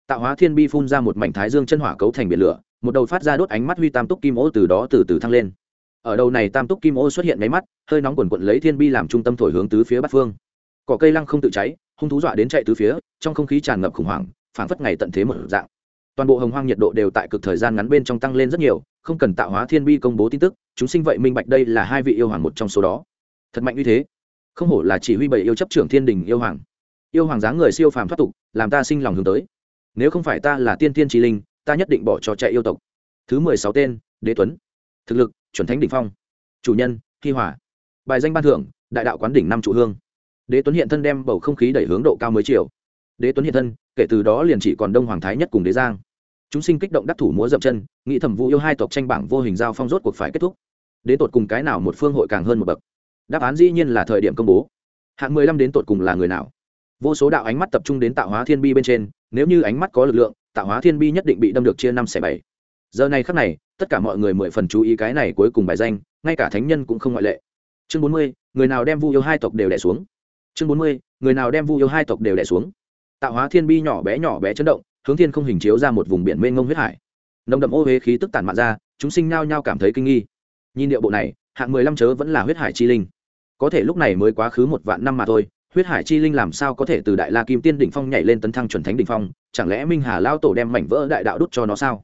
A: Tạo hóa thiên bi phun ra một mảnh thái dương chân hỏa cấu thành biển lửa, một đầu phát ra đốt ánh mắt huy tam túc kim ô từ đó từ từ thăng lên ở đầu này tam túc kim ô xuất hiện máy mắt, hơi nóng quần quận lấy thiên bi làm trung tâm thổi hướng tứ phía bắc phương. Cỏ cây lăng không tự cháy, hung thú dọa đến chạy tứ phía, trong không khí tràn ngập khủng hoảng, phảng phất ngày tận thế một dạng. Toàn bộ hồng hoang nhiệt độ đều tại cực thời gian ngắn bên trong tăng lên rất nhiều, không cần tạo hóa thiên bi công bố tin tức, chúng sinh vậy minh bạch đây là hai vị yêu hoàng một trong số đó. Thật mạnh như thế. Không hổ là chỉ huy bảy yêu chấp trưởng thiên đình yêu hoàng. Yêu hoàng dáng người siêu phàm thoát tục, làm ta sinh lòng hướng tới. Nếu không phải ta là tiên tiên trí linh, ta nhất định bỏ cho chạy yêu tộc. Thứ mười sáu tên, đế tuấn. Thực lực chuẩn thánh đỉnh phong. Chủ nhân, hi hỏa bài danh ban thưởng, đại đạo quán đỉnh năm trụ hương. Đế tuấn hiện thân đem bầu không khí đẩy hướng độ cao mới chiều. Đế tuấn hiện thân, kể từ đó liền chỉ còn đông hoàng thái nhất cùng đế giang. Chúng sinh kích động đắc thủ múa dậm chân, nghĩ thẩm vũ yêu hai tộc tranh bảng vô hình giao phong rốt cuộc phải kết thúc. Đến tột cùng cái nào một phương hội càng hơn một bậc. Đáp án dĩ nhiên là thời điểm công bố. Hạng mười lăm đến tột cùng là người nào? Vô số đạo ánh mắt tập trung đến tạo hóa thiên bi bên trên, nếu như ánh mắt có lực lượng, tạo hóa thiên bi nhất định bị đâm được chia năm xẻ bảy. Giờ này khắc này tất cả mọi người mười phần chú ý cái này cuối cùng bài danh, ngay cả thánh nhân cũng không ngoại lệ. Chương bốn mươi, người nào đem vu yêu hai tộc đều đẻ xuống? Chương bốn mươi, người nào đem vu yêu hai tộc đều đẻ xuống? Tạo hóa thiên bi nhỏ bé nhỏ bé chấn động, hướng thiên không hình chiếu ra một vùng biển mênh mông huyết hải. Nồng đậm ô huế khí tức tản mạn ra, chúng sinh nhao nhao cảm thấy kinh nghi. Nhìn điệu bộ này, hạng mười lăm chớ vẫn là huyết hải chi linh. Có thể lúc này mới quá khứ một vạn năm mà thôi, huyết hải chi linh làm sao có thể từ đại la kim tiên đỉnh phong nhảy lên tấn thăng chuẩn thánh đỉnh phong? Chẳng lẽ minh hà lao tổ đem mảnh vỡ đại đạo đút cho nó sao?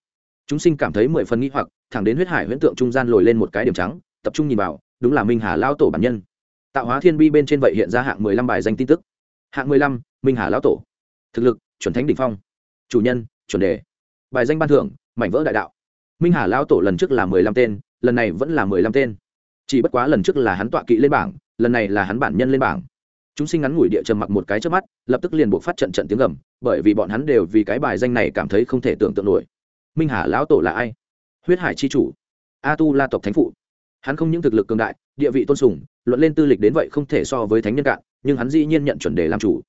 A: Chúng sinh cảm thấy mười phần nghĩ hoặc, thẳng đến huyết hải huyễn tượng trung gian lồi lên một cái điểm trắng, tập trung nhìn vào, đúng là minh hà lao tổ bản nhân. Tạo hóa thiên bi bên trên vậy hiện ra hạng mười lăm bài danh tin tức. Hạng mười lăm, minh hà lão tổ. Thực lực, chuẩn thánh đ ỉ n h phong. Chủ nhân, chuẩn đề. Bài danh ban thưởng, mảnh vỡ đại đạo. Minh hà lão tổ lần trước là mười lăm tên, lần này vẫn là mười lăm tên. Chỉ bất quá lần trước là hắn tọa kỵ lên bảng, lần này là hắn bản nhân lên bảng. Chúng sinh ngắn ngủi địa trầm mặc một cái trước mắt, lập tức liền buộc phát trận trận tiếng gầm, bởi vì bọn hắn đều vì cái bài danh này cảm thấy không thể tưởng tượng nổi minh hà lão tổ là ai? Huyết hải c h i chủ, a tu la tộc thánh phụ. Hắn không những thực lực cường đại, địa vị tôn sùng, luận lên tư lịch đến vậy không thể so với thánh nhân cạn, nhưng hắn dĩ nhiên nhận chuẩn đề làm chủ.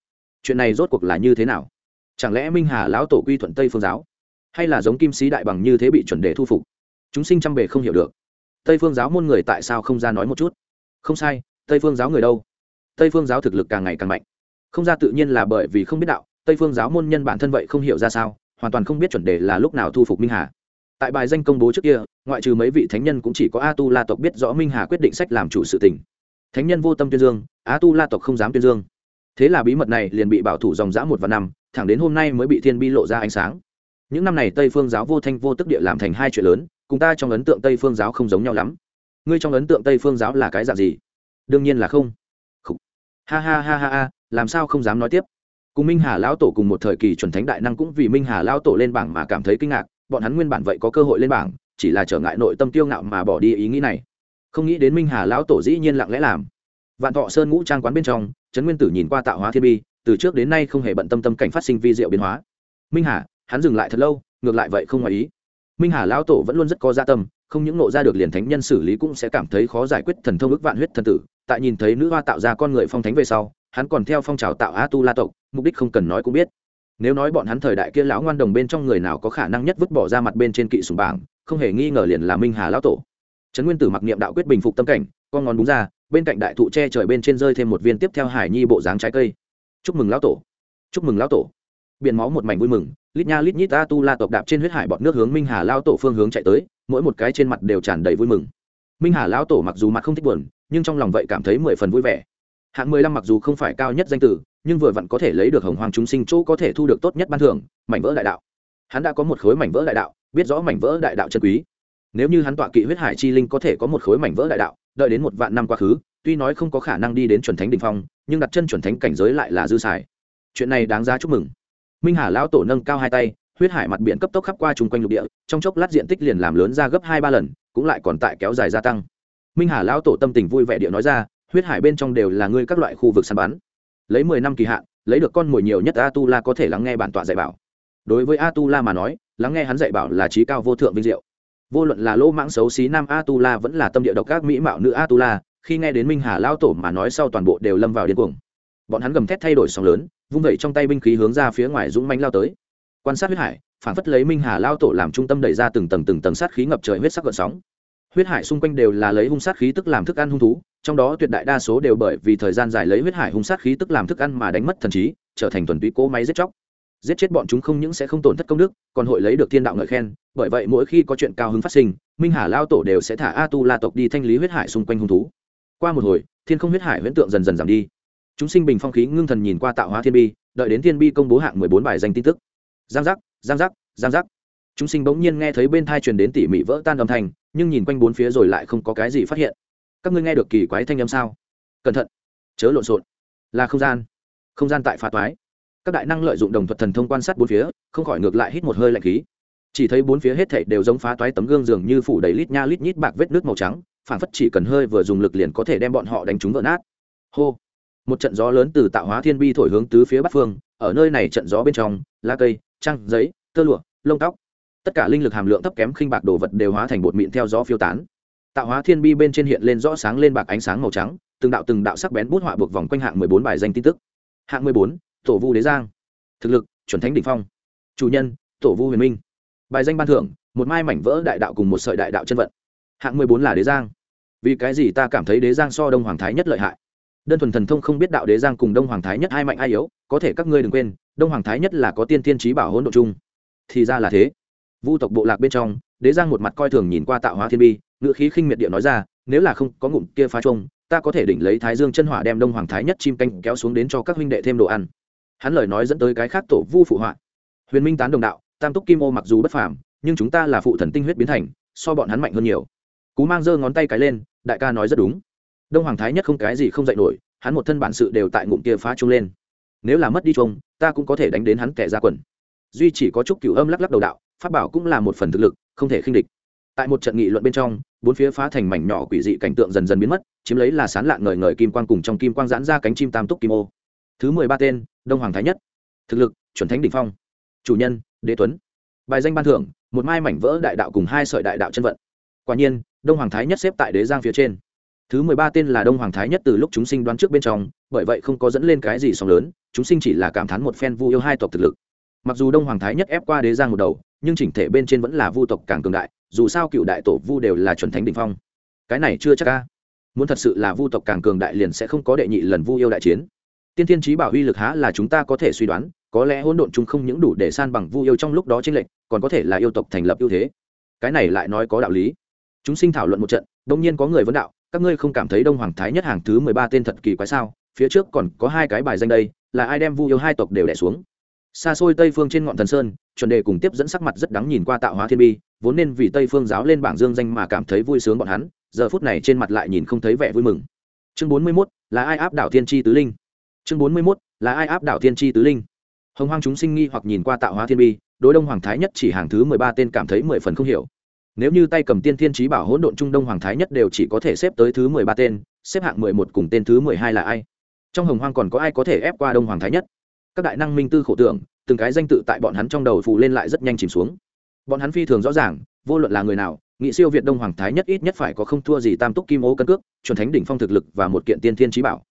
A: Chuyện này rốt cuộc là như thế nào? Chẳng lẽ minh hà lão tổ quy thuận tây phương giáo? Hay là giống kim sĩ đại bằng như thế bị chuẩn đề thu phục? Chúng sinh trăm bề không hiểu được. Tây phương giáo môn người tại sao không ra nói một chút? Không sai, tây phương giáo người đâu? Tây phương giáo thực lực càng ngày càng mạnh. Không ra tự nhiên là bởi vì không biết đạo, tây phương giáo môn nhân bản thân vậy không hiểu ra sao hoàn toàn không biết chuẩn đề là lúc nào thu phục minh hà. Tại bài danh công bố trước kia, ngoại trừ mấy vị thánh nhân cũng chỉ có a tu la tộc biết rõ minh hà quyết định sách làm chủ sự tình. Thánh nhân vô tâm tuyên dương a tu la tộc không dám tuyên dương. Thế là bí mật này liền bị bảo thủ dòng dã một và năm, thẳng đến hôm nay mới bị thiên bi lộ ra ánh sáng. Những năm này tây phương giáo vô thanh vô tức địa làm thành hai chuyện lớn, cùng ta trong ấn tượng tây phương giáo không giống nhau lắm. Ngươi trong ấn tượng tây phương giáo là cái dạng gì? Đương nhiên là không. Khủ. ha ha ha ha ha, làm sao không dám nói tiếp? Cùng minh hà lão tổ cùng một thời kỳ chuẩn thánh đại năng cũng vì minh hà lão tổ lên bảng mà cảm thấy kinh ngạc, bọn hắn nguyên bản vậy có cơ hội lên bảng, chỉ là trở ngại nội tâm tiêu ngạo mà bỏ đi ý nghĩ này. Không nghĩ đến minh hà lão tổ dĩ nhiên lặng lẽ làm. Vạn thọ sơn ngũ trang quán bên trong, trấn nguyên tử nhìn qua tạo hóa thiên bi, từ trước đến nay không hề bận tâm tâm cảnh phát sinh vi diệu biến hóa. Minh hà, hắn dừng lại thật lâu, ngược lại vậy không ngoài ý. Minh hà lão tổ vẫn luôn rất có gia tâm, không những nộ ra được liền thánh nhân xử lý cũng sẽ cảm thấy khó giải quyết thần thông ức vạn huyết thần tử. Tại nhìn thấy nữ hoa tạo ra con người phong thánh về sau hắn còn theo phong trào tạo a tu la tộc, mục đích không cần nói cũng biết. Nếu nói bọn hắn thời đại kia lão ngoan đồng bên trong người nào có khả năng nhất vứt bỏ ra mặt bên trên kỵ sùng bảng, không hề nghi ngờ liền là minh hà lão tổ. Trấn nguyên tử mặc niệm đạo quyết bình phục tâm cảnh, con ngón búng ra, bên cạnh đại thụ che trời bên trên rơi thêm một viên tiếp theo hải nhi bộ dáng trái cây. Chúc mừng lão tổ. Chúc mừng lão tổ. Biển máu một mảnh vui mừng, lít nha lít nhít ta tu la tộc đạp trên huyết hải bọt nước hướng minh hà lão tổ phương hướng chạy tới, mỗi một cái trên mặt đều tràn đầy vui mừng. Minh hà lão tổ mặc dù mặt không thích buồn, nhưng trong lòng vậy cảm thấy mười phần vui vẻ hạng mười lăm mặc dù không phải cao nhất danh tử, nhưng vừa vặn có thể lấy được hồng hoàng chúng sinh chỗ có thể thu được tốt nhất ban thưởng, mảnh vỡ đại đạo. Hắn đã có một khối mảnh vỡ đại đạo, biết rõ mảnh vỡ đại đạo chân quý. Nếu như hắn tọa kỵ huyết hải chi linh có thể có một khối mảnh vỡ đại đạo, đợi đến một vạn năm quá khứ, tuy nói không có khả năng đi đến chuẩn thánh đ ỉ n h phong, nhưng đặt chân chuẩn thánh cảnh giới lại là dư xài. Chuyện này đáng giá chúc mừng. Minh hà lão tổ nâng cao hai tay, huyết hải mặt biển cấp tốc khắp qua chung quanh lục địa, trong chốc lát diện tích liền làm lớn ra gấp hai ba lần, cũng lại còn tại kéo dài gia tăng. Minh hà lão tổ tâm tình vui vẻ địa nói ra huyết hải bên trong đều là ngươi các loại khu vực săn bắn. Lấy mười năm kỳ hạn, lấy được con mồi nhiều nhất a tu la có thể lắng nghe bản tọa dạy bảo. Đối với a tu la mà nói, lắng nghe hắn dạy bảo là trí cao vô thượng vinh diệu. Vô luận là lỗ mãng xấu xí nam a tu la vẫn là tâm địa độc các mỹ mạo nữ a tu la khi nghe đến minh hà lao tổ mà nói sau toàn bộ đều lâm vào điên cuồng. Bọn hắn gầm thét thay đổi sóng lớn, vung vẩy trong tay binh khí hướng ra phía ngoài dũng mánh lao tới. Quan sát huyết hải, phản phất lấy minh hà lao tổ làm trung tâm đẩy ra từng tầng từng tầng sát khí ngập trời huyết sắc gợn sóng huyết hải xung quanh đều là lấy hung sát khí tức làm thức ăn hung thú, trong đó tuyệt đại đa số đều bởi vì thời gian dài lấy huyết hải hung sát khí tức làm thức ăn mà đánh mất thần trí, trở thành thuần túy cỗ máy giết chóc. Giết chết bọn chúng không những sẽ không tổn thất công đức, còn hội lấy được thiên đạo ngợi khen, bởi vậy mỗi khi có chuyện cao hứng phát sinh, minh hà lao tổ đều sẽ thả a tu la tộc đi thanh lý huyết hải xung quanh hung thú. Qua một hồi, thiên không huyết hải huyễn tượng dần dần giảm đi. Chúng sinh bình phong khí ngưng thần nhìn qua tạo hóa thiên bi, đợi đến thiên bi công bố hạng mười bốn bài danh tin tức. Giang giác giang giác giang giác. Chúng sinh bỗng nhiên nghe thấy bên thai truyền đến tỉ mỉ vỡ tan âm thanh nhưng nhìn quanh bốn phía rồi lại không có cái gì phát hiện. Các ngươi nghe được kỳ quái thanh âm sao? Cẩn thận. Chớ lộn xộn. Là không gian. Không gian tại phá toái. Các đại năng lợi dụng đồng thuật thần thông quan sát bốn phía, không khỏi ngược lại hít một hơi lạnh khí. Chỉ thấy bốn phía hết thảy đều giống phá toái tấm gương dường như phủ đầy lít nha lít nhít bạc vết nước màu trắng, phản phất chỉ cần hơi vừa dùng lực liền có thể đem bọn họ đánh trúng vỡ nát. Hô. Một trận gió lớn từ tạo hóa thiên bi thổi hướng tứ phía bắc phương, ở nơi này trận gió bên trong, lá cây, trăng, giấy, tơ lụa, lông tóc tất cả linh lực hàm lượng thấp kém khinh bạc đồ vật đều hóa thành bột mịn theo gió phiêu tán. Tạo hóa thiên bi bên trên hiện lên rõ sáng lên bạc ánh sáng màu trắng, từng đạo từng đạo sắc bén bút họa buộc vòng quanh hạng mười bốn bài danh tin tức. Hạng mười bốn, tổ vu đế giang. Thực lực, chuẩn thánh đ ỉ n h phong. Chủ nhân, tổ vu huyền minh. Bài danh ban thưởng, một mai mảnh vỡ đại đạo cùng một sợi đại đạo chân vận. Hạng mười bốn là đế giang. Vì cái gì ta cảm thấy đế giang so đông hoàng thái nhất lợi hại? Đơn thuần thần thông không biết đạo đế giang cùng đông hoàng thái nhất ai mạnh ai yếu, có thể các ngươi đừng quên, đông hoàng thái nhất là có tiên tiên trí bảo hỗn độ chung. Thì ra là thế vu tộc bộ lạc bên trong, đế giang một mặt coi thường nhìn qua tạo hóa thiên bi ngự khí khinh miệt địa nói ra, nếu là không có ngụm kia phá trông ta có thể đỉnh lấy thái dương chân hỏa đem đông hoàng thái nhất chim canh kéo xuống đến cho các huynh đệ thêm đồ ăn. Hắn lời nói dẫn tới cái khác tổ vu phụ họa. Huyền minh tán đồng đạo, tam túc kim ô mặc dù bất phàm, nhưng chúng ta là phụ thần tinh huyết biến thành, so bọn hắn mạnh hơn nhiều. Cú mang giơ ngón tay cái lên, đại ca nói rất đúng. Đông hoàng thái nhất không cái gì không dạy nổi, hắn một thân bản sự đều tại ngụm kia phá trông lên. Nếu là mất đi trông ta cũng có thể đánh đến hắn kẻ ra quần. Duy chỉ có chút cửu âm lắc lắc đầu đạo pháp bảo cũng là một phần thực lực, không thể khinh địch. Tại một trận nghị luận bên trong, bốn phía phá thành mảnh nhỏ quỷ dị cảnh tượng dần dần biến mất, chiếm lấy là sán lạng ngời ngời kim quang cùng trong kim quang giãn ra cánh chim tam túc kim ô. Thứ mười ba tên, đông hoàng thái nhất. Thực lực, chuẩn thánh đỉnh phong. Chủ nhân, đế tuấn. Bài danh ban thưởng, một mai mảnh vỡ đại đạo cùng hai sợi đại đạo chân vận. Quả nhiên, đông hoàng thái nhất xếp tại đế giang phía trên. Thứ mười ba tên là đông hoàng thái nhất từ lúc chúng sinh đoán trước bên trong, bởi vậy không có dẫn lên cái gì sóng lớn, chúng sinh chỉ là cảm thán một phen vu yêu hai tộc thực lực. Mặc dù đông hoàng thái nhất ép qua đế giang một đầu nhưng chỉnh thể bên trên vẫn là vu tộc càng cường đại, dù sao cựu đại tổ vu đều là chuẩn thánh đỉnh phong. Cái này chưa chắc ca muốn thật sự là vu tộc càng cường đại liền sẽ không có đệ nhị lần vu yêu đại chiến. Tiên thiên trí bảo uy lực há là chúng ta có thể suy đoán, có lẽ hỗn độn chung không những đủ để san bằng vu yêu trong lúc đó trên lệnh còn có thể là yêu tộc thành lập ưu thế. Cái này lại nói có đạo lý. Chúng sinh thảo luận một trận, đông nhiên có người vấn đạo, các ngươi không cảm thấy đông hoàng thái nhất hàng thứ mười ba tên thật kỳ quái sao? Phía trước còn có hai cái bài danh đây, là ai đem vu yêu hai tộc đều đẻ xuống? Xa xôi tây phương trên ngọn thần sơn, chuẩn đề cùng tiếp dẫn sắc mặt rất đắng nhìn qua tạo hóa thiên bi, vốn nên vì tây phương giáo lên bảng dương danh mà cảm thấy vui sướng bọn hắn, giờ phút này trên mặt lại nhìn không thấy vẻ vui mừng. Chương bốn mươi mốt, là ai áp đảo thiên tri tứ linh? Chương bốn mươi mốt, là ai áp đảo thiên tri tứ linh? Hồng hoang chúng sinh nghi hoặc nhìn qua tạo hóa thiên bi, đối đông hoàng thái nhất chỉ hàng thứ mười ba tên cảm thấy mười phần không hiểu. Nếu như tay cầm tiên thiên trí bảo hỗn độn trung đông hoàng thái nhất đều chỉ có thể xếp tới thứ mười ba tên, xếp hạng mười một cùng tên thứ mười hai là ai? Trong hồng hoang còn có ai có thể ép qua đông hoàng thái nhất? Các đại năng minh tư khổ tưởng, từng cái danh tự tại bọn hắn trong đầu phụ lên lại rất nhanh chìm xuống. Bọn hắn phi thường rõ ràng, vô luận là người nào, nghị siêu việt đông hoàng thái nhất ít nhất phải có không thua gì tam túc kim ô cân cước, chuẩn thánh đỉnh phong thực lực và một kiện tiên thiên trí bảo.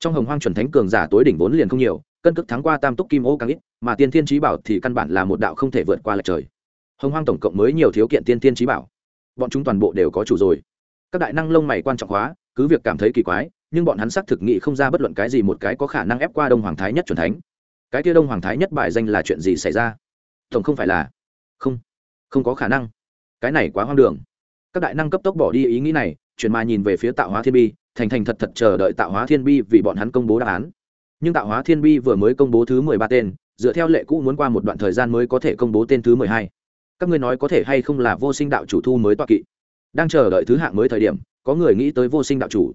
A: Trong hồng hoang chuẩn thánh cường giả tối đỉnh vốn liền không nhiều, cân cước thắng qua tam túc kim ô càng ít, mà tiên thiên trí bảo thì căn bản là một đạo không thể vượt qua lệch trời. Hồng hoang tổng cộng mới nhiều thiếu kiện tiên thiên trí bảo. Bọn chúng toàn bộ đều có chủ rồi. Các đại năng lông mày quan trọng hóa, cứ việc cảm thấy kỳ quái, nhưng bọn hắn xác thực nghị không ra bất luận cái gì một cái có khả năng ép qua đông hoàng thái nhất chuẩn thánh cái kia đông hoàng thái nhất bài danh là chuyện gì xảy ra? Tổng không phải là? Không không có khả năng. Cái này quá hoang đường. Các đại năng cấp tốc bỏ đi ý nghĩ này, chuyển mà nhìn về phía tạo hóa thiên bi, thành thành thật thật chờ đợi tạo hóa thiên bi vì bọn hắn công bố đáp án. Nhưng tạo hóa thiên bi vừa mới công bố thứ mười ba tên, dựa theo lệ cũ muốn qua một đoạn thời gian mới có thể công bố tên thứ mười hai. Các ngươi nói có thể hay không là vô sinh đạo chủ thu mới tọa kỵ? Đang chờ đợi thứ hạng mới thời điểm, có người nghĩ tới vô sinh đạo chủ.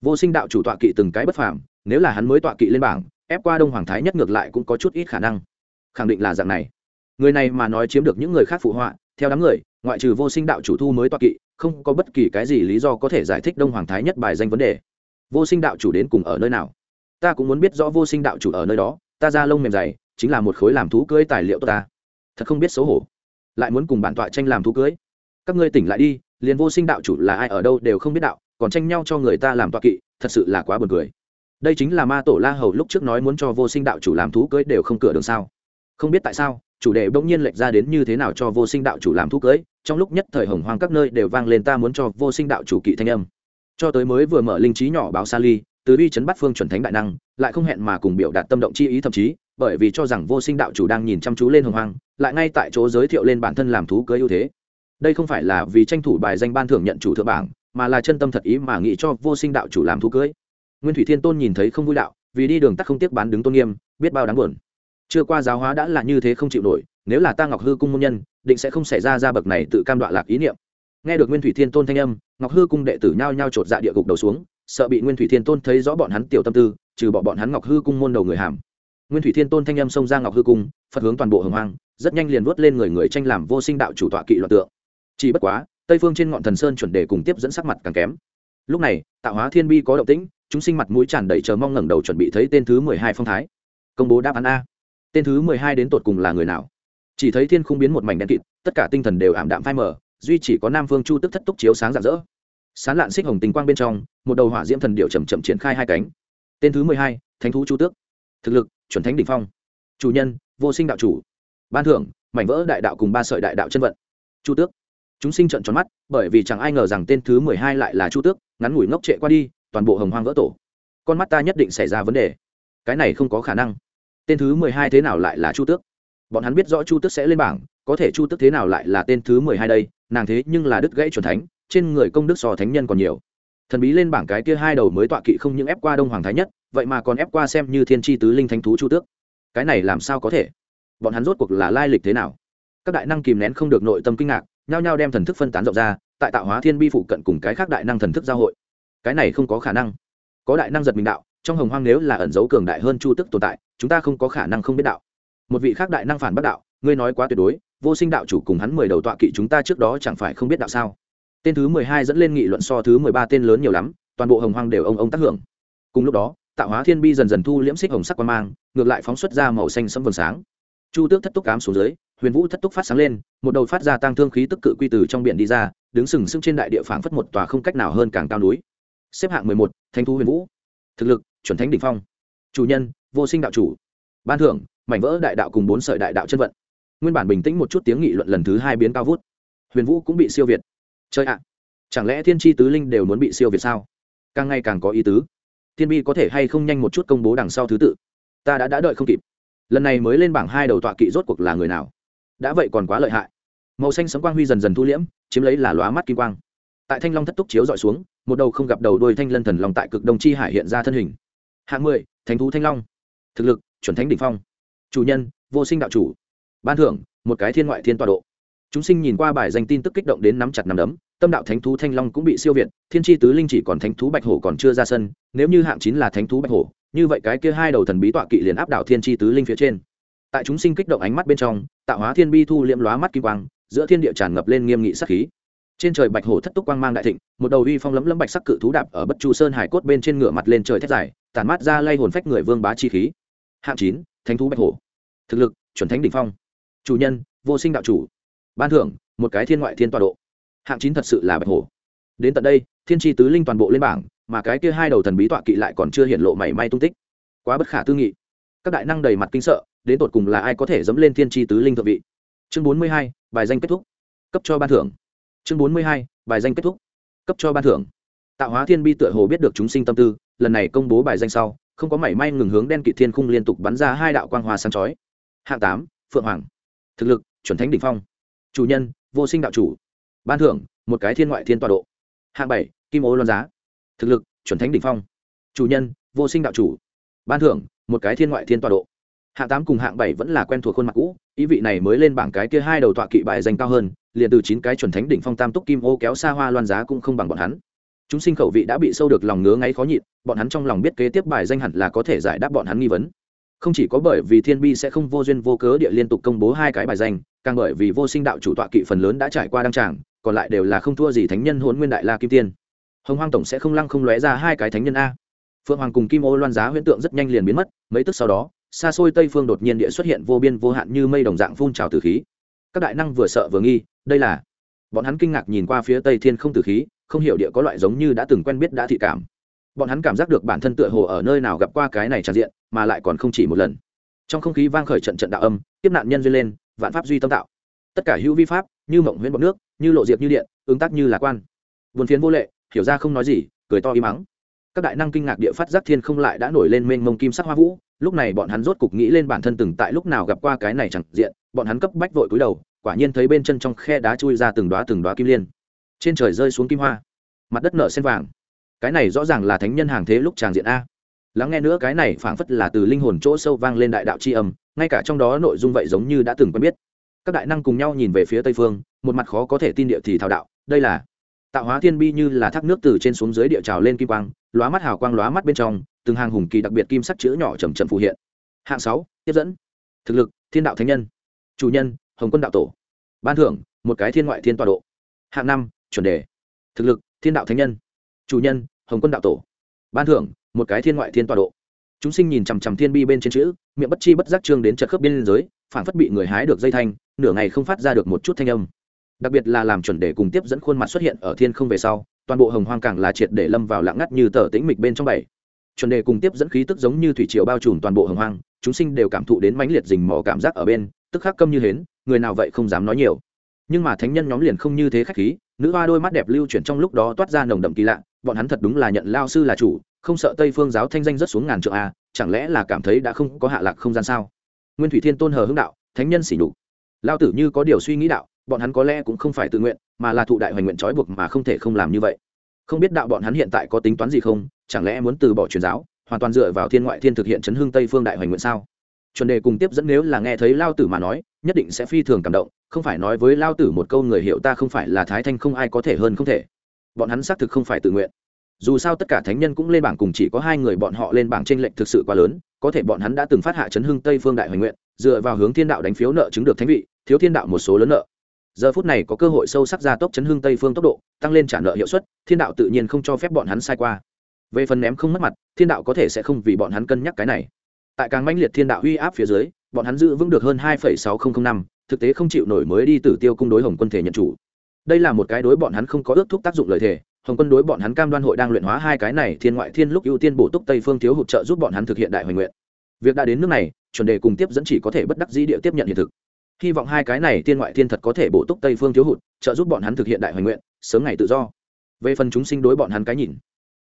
A: Vô sinh đạo chủ tọa kỵ từng cái bất phàm, nếu là hắn mới tọa kỵ lên bảng ép qua đông hoàng thái nhất ngược lại cũng có chút ít khả năng. Khẳng định là dạng này. Người này mà nói chiếm được những người khác phụ họa, theo đám người, ngoại trừ vô sinh đạo chủ thu mới toa kỵ, không có bất kỳ cái gì lý do có thể giải thích đông hoàng thái nhất bài danh vấn đề. Vô sinh đạo chủ đến cùng ở nơi nào? Ta cũng muốn biết rõ vô sinh đạo chủ ở nơi đó, ta ra lông mềm dày, chính là một khối làm thú cưới tài liệu tốt ta. Thật không biết xấu hổ. Lại muốn cùng bản tọa tranh làm thú cưới. Các ngươi tỉnh lại đi, liền vô sinh đạo chủ là ai ở đâu đều không biết đạo, còn tranh nhau cho người ta làm tọa kỵ, thật sự là quá buồn cười đây chính là ma tổ la hầu lúc trước nói muốn cho vô sinh đạo chủ làm thú cưới đều không cửa đường sao? Không biết tại sao, chủ đề bỗng nhiên lệch ra đến như thế nào cho vô sinh đạo chủ làm thú cưới, trong lúc nhất thời hồng hoang các nơi đều vang lên ta muốn cho vô sinh đạo chủ kỵ thanh âm. Cho tới mới vừa mở linh trí nhỏ báo sa ly, từ bi chấn bắt phương chuẩn thánh đại năng, lại không hẹn mà cùng biểu đạt tâm động chi ý thậm chí, bởi vì cho rằng vô sinh đạo chủ đang nhìn chăm chú lên hồng hoang, lại ngay tại chỗ giới thiệu lên bản thân làm thú cưới ưu thế. Đây không phải là vì tranh thủ bài danh ban thưởng nhận chủ thượng bảng, mà là chân tâm thật ý mà nghĩ cho vô sinh đạo chủ làm thú cưới nguyên thủy thiên tôn nhìn thấy không vui đạo, vì đi đường tắt không tiếc bán đứng tôn nghiêm, biết bao đáng buồn. Chưa qua giáo hóa đã là như thế không chịu nổi, nếu là ta ngọc hư cung môn nhân, định sẽ không xảy ra ra bậc này tự cam đoạn lạc ý niệm. Nghe được nguyên thủy thiên tôn thanh âm, ngọc hư cung đệ tử nhao nhao chột dạ địa gục đầu xuống, sợ bị nguyên thủy thiên tôn thấy rõ bọn hắn tiểu tâm tư, trừ bỏ bọn hắn ngọc hư cung môn đầu người hàm. Nguyên thủy thiên tôn thanh âm xông ra ngọc hư cung, phật hướng toàn bộ hồng hoang, rất nhanh liền vớt lên người người tranh làm vô sinh đạo chủ tọa kỵ loạt tượng. Chỉ bất quá, tây phương trên ngọn thần sơn chuẩn đề cùng tiếp dẫn sắc mặt càng kém. Lúc này, tạo hóa thiên bi có động tĩnh chúng sinh mặt mũi tràn đầy chờ mong ngẩng đầu chuẩn bị thấy tên thứ mười hai phong thái. Công bố đáp án a. Tên thứ mười hai đến tột cùng là người nào? Chỉ thấy thiên không biến một mảnh đen kịt, tất cả tinh thần đều ảm đạm phai mờ, duy chỉ có nam phương chu tức thất túc chiếu sáng rạng rỡ. Sán lạn xích hồng tình quang bên trong, một đầu hỏa diễm thần điệu chầm chậm triển khai hai cánh. Tên thứ mười hai, thánh thú chu tước. Thực lực, chuẩn thánh đỉnh phong. Chủ nhân, vô sinh đạo chủ. Ban thưởng, mảnh vỡ đại đạo cùng ba sợi đại đạo chân vận. Chu tước. Chúng sinh trận tròn mắt, bởi vì chẳng ai ngờ rằng tên thứ mười hai lại là chu tước, ngắn ngủi ngốc trệ qua đi toàn bộ hồng hoang vỡ tổ. Con mắt ta nhất định xảy ra vấn đề. Cái này không có khả năng. Tên thứ mười hai thế nào lại là chu tước? Bọn hắn biết rõ chu tước sẽ lên bảng, có thể chu tước thế nào lại là tên thứ mười hai đây, nàng thế nhưng là đứt gãy c thánh, trên người công đức so thánh nhân còn nhiều. Thần bí lên bảng cái kia hai đầu mới tọa kỵ không những ép qua đông hoàng thái nhất, vậy mà còn ép qua xem như thiên tri tứ linh thánh thú chu tước. Cái này làm sao có thể? Bọn hắn rốt cuộc là lai lịch thế nào? Các đại năng kìm nén không được nội tâm kinh ngạc, nhao nhao đem thần thức phân tán rộng ra, tại tạo hóa thiên bi phụ cận cùng cái khác đại năng thần thức giao hội cái này không có khả năng. Có đại năng giật mình đạo, trong hồng hoang nếu là ẩn dấu cường đại hơn chu tức tồn tại, chúng ta không có khả năng không biết đạo. Một vị khác đại năng phản bác đạo, ngươi nói quá tuyệt đối, vô sinh đạo chủ cùng hắn mười đầu tọa kỵ chúng ta trước đó chẳng phải không biết đạo sao? Tên thứ mười hai dẫn lên nghị luận so thứ mười ba tên lớn nhiều lắm, toàn bộ hồng hoang đều ông ông tác hưởng. Cùng lúc đó, tạo hóa thiên bi dần dần thu liễm xích hồng sắc quan mang, ngược lại phóng xuất ra màu xanh sẫm vầng sáng. Chu tước thất túc cám xuống dưới, huyền vũ thất túc phát sáng lên, một đầu phát ra tăng thương khí tức cự quy từ trong biển đi ra, đứng sừng sững trên đại địa phảng phất một tòa không cách nào hơn càng cao núi xếp hạng mười một thanh thú huyền vũ. Thực lực, chuẩn thánh đ ỉ n h phong. Chủ nhân, vô sinh đạo chủ. Ban thưởng, mảnh vỡ đại đạo cùng bốn sợi đại đạo chân vận. Nguyên bản bình tĩnh một chút tiếng nghị luận lần thứ hai biến cao vút. Huyền vũ cũng bị siêu việt. Chơi ạ, chẳng lẽ thiên tri tứ linh đều muốn bị siêu việt sao? Càng ngày càng có ý tứ. Thiên bi có thể hay không nhanh một chút công bố đằng sau thứ tự? Ta đã đã đợi không kịp. Lần này mới lên bảng hai đầu tọa kỵ rốt cuộc là người nào? Đã vậy còn quá lợi hại. Màu xanh sấm quang huy dần dần thu liễm, chiếm lấy là lóa mắt kim quang tại thanh long thất túc chiếu dọi xuống, một đầu không gặp đầu đôi thanh lân thần long tại cực đông chi hải hiện ra thân hình. Hạng mười, thánh thú thanh long. Thực lực, chuẩn thánh đ ỉ n h phong. Chủ nhân, vô sinh đạo chủ. Ban thưởng, một cái thiên ngoại thiên tọa độ. Chúng sinh nhìn qua bài danh tin tức kích động đến nắm chặt nắm đấm, tâm đạo thánh thú thanh long cũng bị siêu việt, thiên tri tứ linh chỉ còn thánh thú bạch hổ còn chưa ra sân, nếu như hạng chín là thánh thú bạch hổ, như vậy cái kia hai đầu thần bí tọa kỵ liền áp đảo thiên tri tứ linh phía trên. Tại chúng sinh kích động ánh mắt bên trong, tạo hóa thiên bi thu liễm lóa mắt kim quang, giữa thiên địa tràn ngập lên nghiêm nghị sắc khí trên trời bạch hổ thất túc quang mang đại thịnh, một đầu uy phong lấm lấm bạch sắc cự thú đạp ở bất chu sơn hải cốt bên trên ngựa mặt lên trời thét dài tàn mát ra lay hồn phách người vương bá chi khí. Hạng chín, thánh thú bạch hổ. Thực lực, chuẩn thánh đ ỉ n h phong. Chủ nhân, vô sinh đạo chủ. Ban thưởng, một cái thiên ngoại thiên tọa độ. Hạng chín thật sự là bạch hổ. Đến tận đây, thiên tri tứ linh toàn bộ lên bảng, mà cái kia hai đầu thần bí tọa kỵ lại còn chưa hiện lộ mảy may tung tích. Quá bất khả tư nghị. Các đại năng đầy mặt kinh sợ, đến tột cùng là ai có thể dẫm lên thiên tri tứ linh thượng vị? Chương bốn mươi hai, bài danh kết thúc. Cấp cho ban thưởng chương bốn mươi hai, bài danh kết thúc. Cấp cho ban thưởng. Tạo hóa thiên bi tựa hồ biết được chúng sinh tâm tư, lần này công bố bài danh sau, không có mảy may ngừng hướng đen kỵ thiên khung liên tục bắn ra hai đạo quang hoa sáng chói. Hạng tám, phượng hoàng. Thực lực, chuẩn thánh đ ỉ n h phong. Chủ nhân, vô sinh đạo chủ. Ban thưởng, một cái thiên ngoại thiên tọa độ. Hạng bảy, kim ô loan giá. Thực lực, chuẩn thánh đ ỉ n h phong. Chủ nhân, vô sinh đạo chủ. Ban thưởng, một cái thiên ngoại thiên tọa độ hạng tám cùng hạng bảy vẫn là quen thuộc khuôn mặt cũ, ý vị này mới lên bảng cái kia hai đầu tọa kỵ bài danh cao hơn, liền từ chín cái chuẩn thánh đỉnh phong tam túc kim ô kéo xa hoa loan giá cũng không bằng bọn hắn. Chúng sinh khẩu vị đã bị sâu được lòng ngứa ngáy khó nhịn, bọn hắn trong lòng biết kế tiếp bài danh hẳn là có thể giải đáp bọn hắn nghi vấn. Không chỉ có bởi vì thiên bi sẽ không vô duyên vô cớ địa liên tục công bố hai cái bài danh, càng bởi vì vô sinh đạo chủ tọa kỵ phần lớn đã trải qua đăng tràng, còn lại đều là không thua gì thánh nhân hôn nguyên đại la kim tiên. Hồng hoang tổng sẽ không lăng không lóe ra hai cái thánh nhân a. Phượng hoàng cùng kim ô loan giá huyễn tượng rất nhanh liền biến mất, mấy tức sau đó xa xôi tây phương đột nhiên địa xuất hiện vô biên vô hạn như mây đồng dạng phun trào từ khí. Các đại năng vừa sợ vừa nghi, đây là bọn hắn kinh ngạc nhìn qua phía tây thiên không từ khí, không hiểu địa có loại giống như đã từng quen biết đã thị cảm. Bọn hắn cảm giác được bản thân tựa hồ ở nơi nào gặp qua cái này tràn diện, mà lại còn không chỉ một lần. Trong không khí vang khởi trận trận đạo âm, tiếp nạn nhân duyên lên, vạn pháp duy tâm tạo. Tất cả hữu vi pháp, như mộng huyễn bọc nước, như lộ diệp như điện, ứng tác như lạc quan. Buồn phiến vô lệ, hiểu ra không nói gì, cười to im mắng các đại năng kinh ngạc địa phát giác thiên không lại đã nổi lên mênh mông kim sắc hoa vũ lúc này bọn hắn rốt cục nghĩ lên bản thân từng tại lúc nào gặp qua cái này chẳng diện, bọn hắn cấp bách vội cúi đầu, quả nhiên thấy bên chân trong khe đá chui ra từng đoá từng đoá kim liên. Trên trời rơi xuống kim hoa, mặt đất nở sen vàng. Cái này rõ ràng là thánh nhân hàng thế lúc tràng diện a. Lắng nghe nữa cái này phảng phất là từ linh hồn chỗ sâu vang lên đại đạo c h i âm, ngay cả trong đó nội dung vậy giống như đã từng quen biết. Các đại năng cùng nhau nhìn về phía tây phương, một mặt khó có thể tin địa thì thảo đạo, đây là tạo hóa thiên bi như là thác nước từ trên xuống dưới địa trào lên kim quang, lóa mắt hào quang lóa mắt bên trong từng hàng hùng kỳ đặc biệt kim sắc chữ nhỏ chầm chậm phù hiện. Hạng sáu, tiếp dẫn. Thực lực, thiên đạo thánh nhân. Chủ nhân, hồng quân đạo tổ. Ban thưởng, một cái thiên ngoại thiên tọa độ. Hạng năm, chuẩn đề. Thực lực, thiên đạo thánh nhân. Chủ nhân, hồng quân đạo tổ. Ban thưởng, một cái thiên ngoại thiên tọa độ. Chúng sinh nhìn chằm chằm thiên bi bên trên chữ, miệng bất chi bất giác trương đến chật khớp biên giới phản phất bị người hái được dây thanh, nửa ngày không phát ra được một chút thanh âm. Đặc biệt là làm chuẩn đề cùng tiếp dẫn khuôn mặt xuất hiện ở thiên không về sau, toàn bộ hồng hoang càng là triệt để lâm vào lặng ngắt như tờ tĩnh mịch bên trong bảy chuẩn đề cùng tiếp dẫn khí tức giống như thủy triều bao trùm toàn bộ hồng hoang, chúng sinh đều cảm thụ đến mãnh liệt dình mò cảm giác ở bên, tức khắc câm như hến, người nào vậy không dám nói nhiều. Nhưng mà thánh nhân nhóm liền không như thế khách khí, nữ hoa đôi mắt đẹp lưu chuyển trong lúc đó toát ra nồng đậm kỳ lạ, bọn hắn thật đúng là nhận lao sư là chủ, không sợ tây phương giáo thanh danh rất xuống ngàn trượng a chẳng lẽ là cảm thấy đã không có hạ lạc không gian sao? Nguyên thủy thiên tôn hờ hưng đạo, thánh nhân xỉ nhục. Lao tử như có điều suy nghĩ đạo, bọn hắn có lẽ cũng không phải tự nguyện, mà là thụ đại hoành nguyện trói buộc mà không thể không làm như vậy không biết đạo bọn hắn hiện tại có tính toán gì không, chẳng lẽ muốn từ bỏ truyền giáo, hoàn toàn dựa vào thiên ngoại thiên thực hiện chấn hương tây phương đại hoành nguyện sao? Chuẩn đề cùng tiếp dẫn nếu là nghe thấy lao tử mà nói, nhất định sẽ phi thường cảm động, không phải nói với lao tử một câu người hiểu ta không phải là thái thanh không ai có thể hơn không thể. Bọn hắn xác thực không phải tự nguyện. Dù sao tất cả thánh nhân cũng lên bảng cùng chỉ có hai người bọn họ lên bảng tranh lệch thực sự quá lớn, có thể bọn hắn đã từng phát hạ chấn hưng tây phương đại hoành nguyện, dựa vào hướng thiên đạo đánh phiếu nợ chứng được thánh vị, thiếu thiên đạo một số lớn nợ giờ phút này có cơ hội sâu sắc ra tốc chấn hương tây phương tốc độ, tăng lên trả nợ hiệu suất, thiên đạo tự nhiên không cho phép bọn hắn sai qua. Về phần ném không mất mặt, thiên đạo có thể sẽ không vì bọn hắn cân nhắc cái này. Tại càng mãnh liệt thiên đạo uy áp phía dưới, bọn hắn giữ vững được hơn hai sáu nghìn năm, thực tế không chịu nổi mới đi tử tiêu cung đối hồng quân thể nhận chủ. Đây là một cái đối bọn hắn không có ước thúc tác dụng lợi thể hồng quân đối bọn hắn cam đoan hội đang luyện hóa hai cái này thiên ngoại thiên lúc ưu tiên bổ túc tây phương thiếu hụt trợ giúp bọn hắn thực hiện đại hoành nguyện. Việc đã đến nước này, chuẩn đề cùng tiếp dẫn chỉ có thể bất đắc dĩ địa tiếp nhận hiện thực hy vọng hai cái này tiên ngoại thiên thật có thể bổ túc tây phương thiếu hụt, trợ giúp bọn hắn thực hiện đại hoành nguyện, sớm ngày tự do. Về phần chúng sinh đối bọn hắn cái nhìn,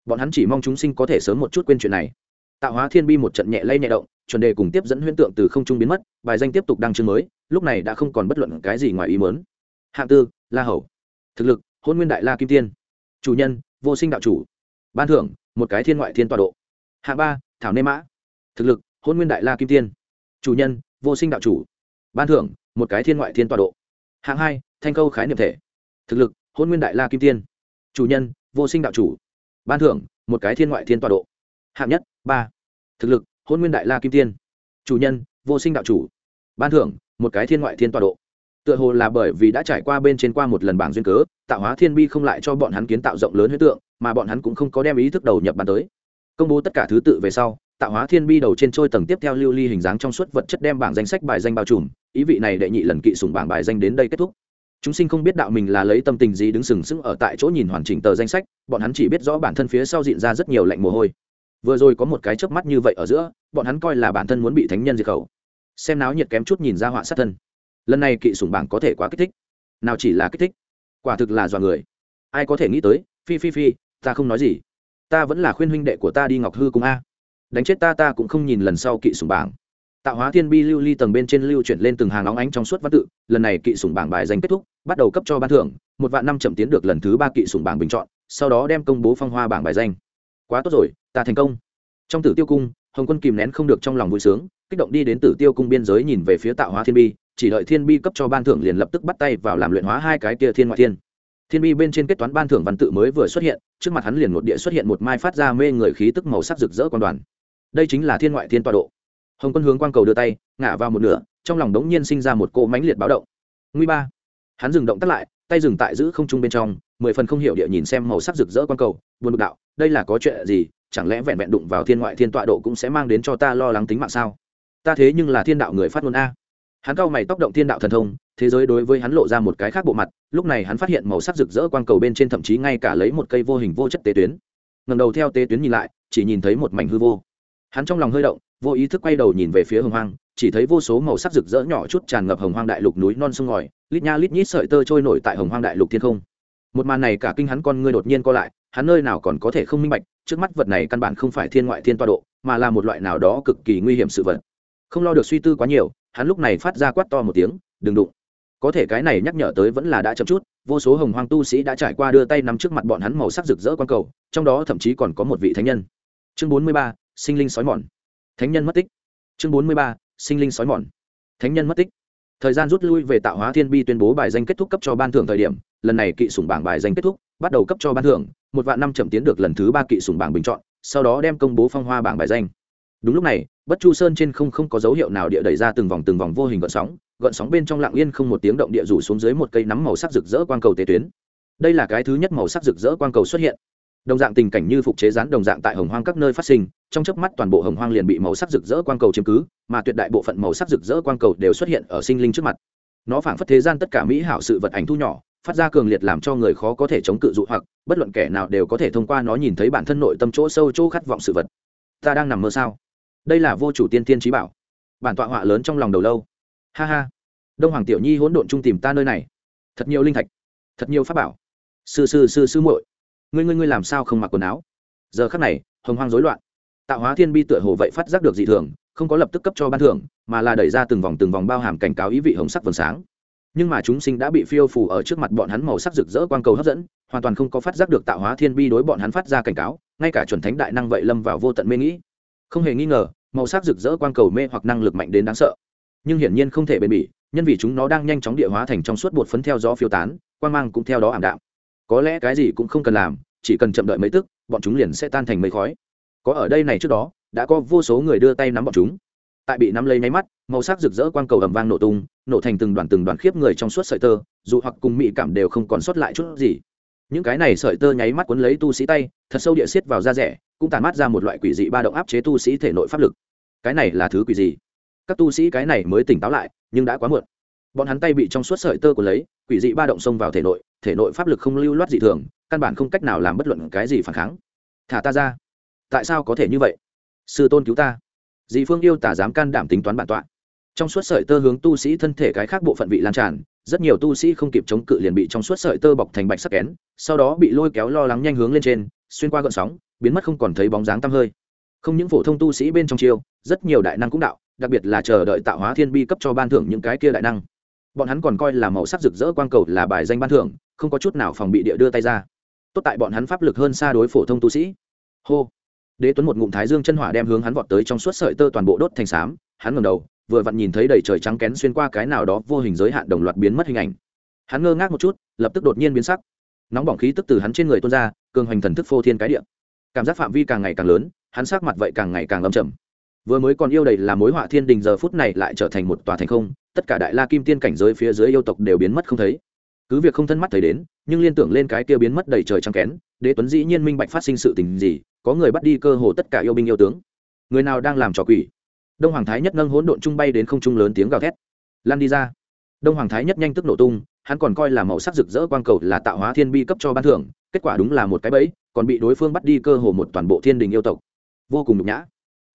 A: bọn hắn chỉ mong chúng sinh có thể sớm một chút quên chuyện này. Tạo hóa thiên bi một trận nhẹ lay nhẹ động, chuẩn đề cùng tiếp dẫn huyễn tượng từ không trung biến mất, bài danh tiếp tục đăng chương mới, lúc này đã không còn bất luận cái gì ngoài ý mớn hạng tư, la hầu. Thực lực, hôn nguyên đại la kim tiên. Chủ nhân, vô sinh đạo chủ. Ban thưởng, một cái thiên ngoại thiên tọa độ. Hạng ba, thảo nê mã. Thực lực, hôn nguyên đại la kim tiên. Chủ nhân, vô sinh đạo chủ ban thưởng một cái thiên ngoại thiên tọa độ. Hạng hai, thanh câu khái niệm thể. Thực lực, hôn nguyên đại la kim tiên. Chủ nhân, vô sinh đạo chủ. Ban thưởng, một cái thiên ngoại thiên tọa độ. Hạng nhất, ba. Thực lực, hôn nguyên đại la kim tiên. Chủ nhân, vô sinh đạo chủ. Ban thưởng, một cái thiên ngoại thiên tọa độ. Tựa hồ là bởi vì đã trải qua bên trên qua một lần bảng duyên cớ, tạo hóa thiên bi không lại cho bọn hắn kiến tạo rộng lớn huyết tượng, mà bọn hắn cũng không có đem ý thức đầu nhập bàn tới. Công bố tất cả thứ tự về sau, tạo hóa thiên bi đầu trên trôi tầng tiếp theo lưu ly hình dáng trong suốt vật chất đem bảng danh sách bài danh bao trùm ý vị này đệ nhị lần kỵ sủng bảng bài danh đến đây kết thúc. Chúng sinh không biết đạo mình là lấy tâm tình gì đứng sừng sững ở tại chỗ nhìn hoàn chỉnh tờ danh sách, bọn hắn chỉ biết rõ bản thân phía sau diện ra rất nhiều lạnh mồ hôi. Vừa rồi có một cái chớp mắt như vậy ở giữa, bọn hắn coi là bản thân muốn bị thánh nhân diệt khẩu. Xem náo nhiệt kém chút nhìn ra họa sát thân. Lần này kỵ sủng bảng có thể quá kích thích. Nào chỉ là kích thích, quả thực là dọa người. Ai có thể nghĩ tới, phi phi phi, ta không nói gì. Ta vẫn là khuyên huynh đệ của ta đi ngọc hư cùng a. Đánh chết ta ta cũng không nhìn lần sau kỵ sủng bảng tạo hóa thiên bi lưu ly tầng bên trên lưu chuyển lên từng hàng óng ánh trong suốt văn tự, lần này kỵ sủng bảng bài danh kết thúc, bắt đầu cấp cho ban thưởng, một vạn năm chậm tiến được lần thứ ba kỵ sủng bảng bình chọn, sau đó đem công bố phong hoa bảng bài danh. Quá tốt rồi, ta thành công. Trong tử tiêu cung, hồng quân kìm nén không được trong lòng vui sướng, kích động đi đến tử tiêu cung biên giới nhìn về phía tạo hóa thiên bi, chỉ đợi thiên bi cấp cho ban thưởng liền lập tức bắt tay vào làm luyện hóa hai cái kia thiên ngoại thiên. Thiên bi bên trên kết toán ban thưởng văn tự mới vừa xuất hiện, trước mặt hắn liền một địa xuất hiện một mai phát ra mê người khí tức màu sắc rực rỡ quan đoàn. Đây chính là thiên ngoại thiên tọa độ hồng quân hướng quang cầu đưa tay ngã vào một nửa, trong lòng đống nhiên sinh ra một cỗ mãnh liệt báo động. Nguy ba. Hắn dừng động tắt lại, tay dừng tại giữ không trung bên trong, mười phần không hiểu địa nhìn xem màu sắc rực rỡ quang cầu, buồn bực đạo, đây là có chuyện gì, chẳng lẽ vẹn vẹn đụng vào thiên ngoại thiên tọa độ cũng sẽ mang đến cho ta lo lắng tính mạng sao? Ta thế nhưng là thiên đạo người phát ngôn a. Hắn cau mày tóc động thiên đạo thần thông, thế giới đối với hắn lộ ra một cái khác bộ mặt, lúc này hắn phát hiện màu sắc rực rỡ quang cầu bên trên thậm chí ngay cả lấy một cây vô hình vô chất tế tuyến. Ngầm đầu theo tế tuyến nhìn lại, chỉ nhìn thấy một mảnh hư vô. Hắn trong lòng hơi động vô ý thức quay đầu nhìn về phía hồng hoang, chỉ thấy vô số màu sắc rực rỡ nhỏ chút tràn ngập hồng hoang đại lục núi non sông ngòi, lít nha lít nhít sợi tơ trôi nổi tại hồng hoang đại lục thiên không. Một màn này cả kinh hắn con ngươi đột nhiên co lại, hắn nơi nào còn có thể không minh bạch, trước mắt vật này căn bản không phải thiên ngoại thiên toa độ, mà là một loại nào đó cực kỳ nguy hiểm sự vật. Không lo được suy tư quá nhiều, hắn lúc này phát ra quát to một tiếng, đừng đụng. Có thể cái này nhắc nhở tới vẫn là đã chậm chút, vô số hồng hoang tu sĩ đã trải qua đưa tay nắm trước mặt bọn hắn màu sắc rực rỡ quang cầu, trong đó thậm chí còn có một vị thánh nhân. Chương bốn mươi ba, sinh linh sói mòn thánh nhân mất tích. Chương bốn mươi ba, sinh linh sói mòn. Thánh nhân mất tích. Thời gian rút lui về tạo hóa thiên bi tuyên bố bài danh kết thúc cấp cho ban thưởng thời điểm, lần này kỵ sủng bảng bài danh kết thúc, bắt đầu cấp cho ban thưởng, một vạn năm chậm tiến được lần thứ ba kỵ sủng bảng bình chọn, sau đó đem công bố phong hoa bảng bài danh. Đúng lúc này, bất chu sơn trên không không có dấu hiệu nào địa đẩy ra từng vòng từng vòng vô hình gợn sóng gợn sóng bên trong lặng yên không một tiếng động địa rủ xuống dưới một cây nắm màu sắc rực rỡ quang cầu tế tuyến. Đây là cái thứ nhất màu sắc rực rỡ quang cầu xuất hiện. Đồng dạng tình cảnh như phục chế rán đồng dạng tại hồng hoang các nơi phát sinh trong chớp mắt toàn bộ hồng hoang liền bị màu sắc rực rỡ quang cầu chiếm cứ, mà tuyệt đại bộ phận màu sắc rực rỡ quang cầu đều xuất hiện ở sinh linh trước mặt. Nó phảng phất thế gian tất cả mỹ hảo sự vật ảnh thu nhỏ, phát ra cường liệt làm cho người khó có thể chống cự dụ hoặc, bất luận kẻ nào đều có thể thông qua nó nhìn thấy bản thân nội tâm chỗ sâu chỗ khát vọng sự vật. Ta đang nằm mơ sao? Đây là vô chủ tiên tiên trí bảo. Bản tọa họa lớn trong lòng đầu lâu. Ha ha. Đông hoàng tiểu nhi hỗn độn chung tìm ta nơi này. Thật nhiều linh thạch. Thật nhiều pháp bảo. Sư sư sư sư muội. Ngươi ngươi ngươi làm sao không mặc quần áo? Giờ khắc này, hồng hoang rối loạn tạo hóa thiên bi tựa hồ vậy phát giác được dị thường, không có lập tức cấp cho ban thưởng, mà là đẩy ra từng vòng từng vòng bao hàm cảnh cáo ý vị hồng sắc vầng sáng. Nhưng mà chúng sinh đã bị phiêu phù ở trước mặt bọn hắn màu sắc rực rỡ quang cầu hấp dẫn, hoàn toàn không có phát giác được tạo hóa thiên bi đối bọn hắn phát ra cảnh cáo, ngay cả chuẩn thánh đại năng vậy lâm vào vô tận mê nghĩ. Không hề nghi ngờ, màu sắc rực rỡ quang cầu mê hoặc năng lực mạnh đến đáng sợ. Nhưng hiển nhiên không thể bền bỉ, nhân vì chúng nó đang nhanh chóng địa hóa thành trong suốt bột phấn theo gió phiêu tán, quang mang cũng theo đó ảm đạm. Có lẽ cái gì cũng không cần làm, chỉ cần chậm đợi mấy tức, bọn chúng liền sẽ tan thành mây khói có ở đây này trước đó, đã có vô số người đưa tay nắm bọn chúng. Tại bị nắm lấy nháy mắt, màu sắc rực rỡ quang cầu ầm vang nổ tung, nổ thành từng đoàn từng đoàn khiếp người trong suốt sợi tơ, dù hoặc cùng mỹ cảm đều không còn sót lại chút gì. Những cái này sợi tơ nháy mắt quấn lấy tu sĩ tay, thật sâu địa xiết vào da rẻ, cũng tàn mắt ra một loại quỷ dị ba động áp chế tu sĩ thể nội pháp lực. Cái này là thứ quỷ gì? Các tu sĩ cái này mới tỉnh táo lại, nhưng đã quá muộn. Bọn hắn tay bị trong suốt sợi tơ của lấy, quỷ dị ba động xông vào thể nội thể nội pháp lực không lưu loát dị thường, căn bản không cách nào làm bất luận cái gì phản kháng. Thả ta ra tại sao có thể như vậy? Sư tôn cứu ta. Dị phương yêu tả dám can đảm tính toán bản tọa. Trong suốt sợi tơ hướng tu sĩ thân thể cái khác bộ phận bị lan tràn, rất nhiều tu sĩ không kịp chống cự liền bị trong suốt sợi tơ bọc thành bạch sắc kén, sau đó bị lôi kéo lo lắng nhanh hướng lên trên, xuyên qua gợn sóng, biến mất không còn thấy bóng dáng tăm hơi. Không những phổ thông tu sĩ bên trong chiêu, rất nhiều đại năng cũng đạo, đặc biệt là chờ đợi tạo hóa thiên bi cấp cho ban thưởng những cái kia đại năng. Bọn hắn còn coi là màu sắc rực rỡ quang cầu là bài danh ban thưởng, không có chút nào phòng bị địa đưa tay ra. Tốt tại bọn hắn pháp lực hơn xa đối phổ thông tu sĩ. Hô đế tuấn một ngụm thái dương chân hỏa đem hướng hắn vọt tới trong suốt sợi tơ toàn bộ đốt thành xám, hắn ngầm đầu, vừa vặn nhìn thấy đầy trời trắng kén xuyên qua cái nào đó vô hình giới hạn đồng loạt biến mất hình ảnh. Hắn ngơ ngác một chút, lập tức đột nhiên biến sắc. Nóng bỏng khí tức từ hắn trên người tuôn ra, cường hoành thần thức phô thiên cái địa. Cảm giác phạm vi càng ngày càng lớn, hắn sắc mặt vậy càng ngày càng âm trầm. Vừa mới còn yêu đầy là mối họa thiên đình, giờ phút này lại trở thành một tòa thành không, tất cả đại la kim tiên cảnh giới phía dưới yêu tộc đều biến mất không thấy. Cứ việc không thân mắt thấy đến, nhưng liên tưởng lên cái kia biến mất đầy trời trắng kén, đế tuấn dĩ nhiên minh bạch phát sinh sự tình gì có người bắt đi cơ hồ tất cả yêu binh yêu tướng. Người nào đang làm trò quỷ? Đông hoàng thái nhất nâng hỗn độn trung bay đến không trung lớn tiếng gào thét. Lan đi ra. Đông hoàng thái nhất nhanh tức nổ tung, hắn còn coi là màu sắc rực rỡ quang cầu là tạo hóa thiên bi cấp cho ban thưởng, kết quả đúng là một cái bẫy, còn bị đối phương bắt đi cơ hồ một toàn bộ thiên đình yêu tộc. Vô cùng nhục nhã.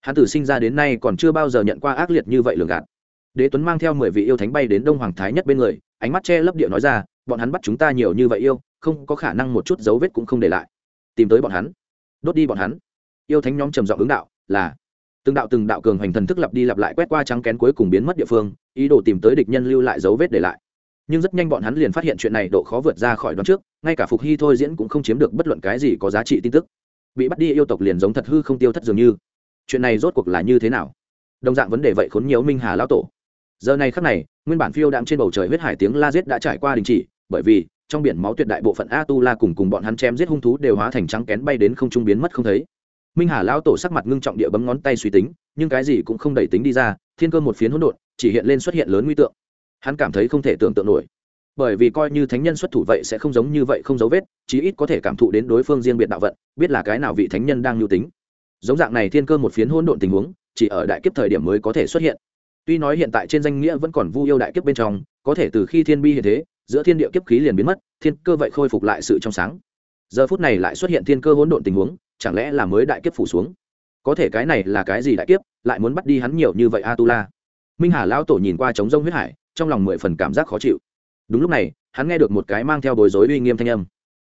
A: Hắn tử sinh ra đến nay còn chưa bao giờ nhận qua ác liệt như vậy lường gạt. Đế tuấn mang theo mười vị yêu thánh bay đến đông hoàng thái nhất bên người, ánh mắt che lấp địa nói ra, bọn hắn bắt chúng ta nhiều như vậy yêu, không có khả năng một chút dấu vết cũng không để lại. Tìm tới bọn hắn đốt đi bọn hắn. Yêu thánh nhóm trầm giọng ứng đạo, là. Từng đạo từng đạo cường hoành thần thức lặp đi lặp lại quét qua trắng kén cuối cùng biến mất địa phương, ý đồ tìm tới địch nhân lưu lại dấu vết để lại. Nhưng rất nhanh bọn hắn liền phát hiện chuyện này độ khó vượt ra khỏi đoán trước, ngay cả phục hy thôi diễn cũng không chiếm được bất luận cái gì có giá trị tin tức. Bị bắt đi yêu tộc liền giống thật hư không tiêu thất dường như. Chuyện này rốt cuộc là như thế nào? Đồng dạng vấn đề vậy khốn nhiều minh hà lão tổ. Giờ này khắc này, nguyên bản phiêu đạm trên bầu trời huyết hải tiếng la giết đã trải qua đình chỉ, bởi vì trong biển máu tuyệt đại bộ phận a tu la cùng cùng bọn hắn chém giết hung thú đều hóa thành trắng kén bay đến không trung biến mất không thấy. Minh hà lão tổ sắc mặt ngưng trọng địa bấm ngón tay suy tính, nhưng cái gì cũng không đẩy tính đi ra, thiên cơ một phiến hỗn độn, chỉ hiện lên xuất hiện lớn nguy tượng. Hắn cảm thấy không thể tưởng tượng nổi. Bởi vì coi như thánh nhân xuất thủ vậy sẽ không giống như vậy không dấu vết, chí ít có thể cảm thụ đến đối phương riêng biệt đạo vận, biết là cái nào vị thánh nhân đang nhu tính. Giống dạng này thiên cơ một phiến hỗn độn tình huống, chỉ ở đại kiếp thời điểm mới có thể xuất hiện. Tuy nói hiện tại trên danh nghĩa vẫn còn vu yêu đại kiếp bên trong, có thể từ khi thiên bi hiện thế giữa thiên địa kiếp khí liền biến mất, thiên cơ vậy khôi phục lại sự trong sáng. Giờ phút này lại xuất hiện thiên cơ hỗn độn tình huống, chẳng lẽ là mới đại kiếp phủ xuống? Có thể cái này là cái gì đại kiếp, lại muốn bắt đi hắn nhiều như vậy a tu la minh hà lão tổ nhìn qua trống rông huyết hải, trong lòng mười phần cảm giác khó chịu. Đúng lúc này, hắn nghe được một cái mang theo bối rối uy nghiêm thanh âm.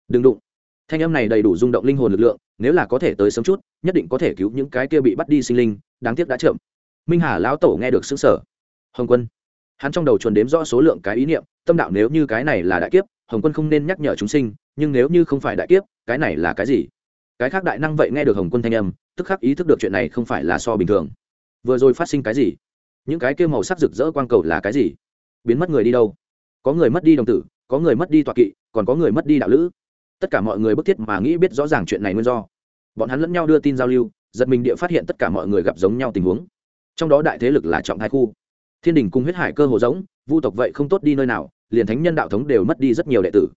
A: Đừng đụng. Thanh âm này đầy đủ rung động linh hồn lực lượng, nếu là có thể tới sớm chút, nhất định có thể cứu những cái kia bị bắt đi sinh linh, đáng tiếc đã chậm. Minh hà lão tổ nghe được xứng sở hồng quân hắn trong đầu chuẩn đếm rõ số lượng cái ý niệm, tâm đạo nếu như cái này là đại kiếp, hồng quân không nên nhắc nhở chúng sinh, nhưng nếu như không phải đại kiếp, cái này là cái gì? Cái khác đại năng vậy nghe được hồng quân thanh âm, tức khắc ý thức được chuyện này không phải là so bình thường. Vừa rồi phát sinh cái gì? Những cái kêu màu sắc rực rỡ quang cầu là cái gì? Biến mất người đi đâu? Có người mất đi đồng tử, có người mất đi tọa kỵ, còn có người mất đi đạo lữ. Tất cả mọi người bức thiết mà nghĩ biết rõ ràng chuyện này nguyên do. Bọn hắn lẫn nhau đưa tin giao lưu, giật mình địa phát hiện tất cả mọi người gặp giống nhau tình huống. Trong đó đại thế lực là trọng hai khu thiên đình cùng huyết hải cơ hồ giống, vu tộc vậy không tốt đi nơi nào, liền thánh nhân đạo thống đều mất đi rất nhiều đệ tử.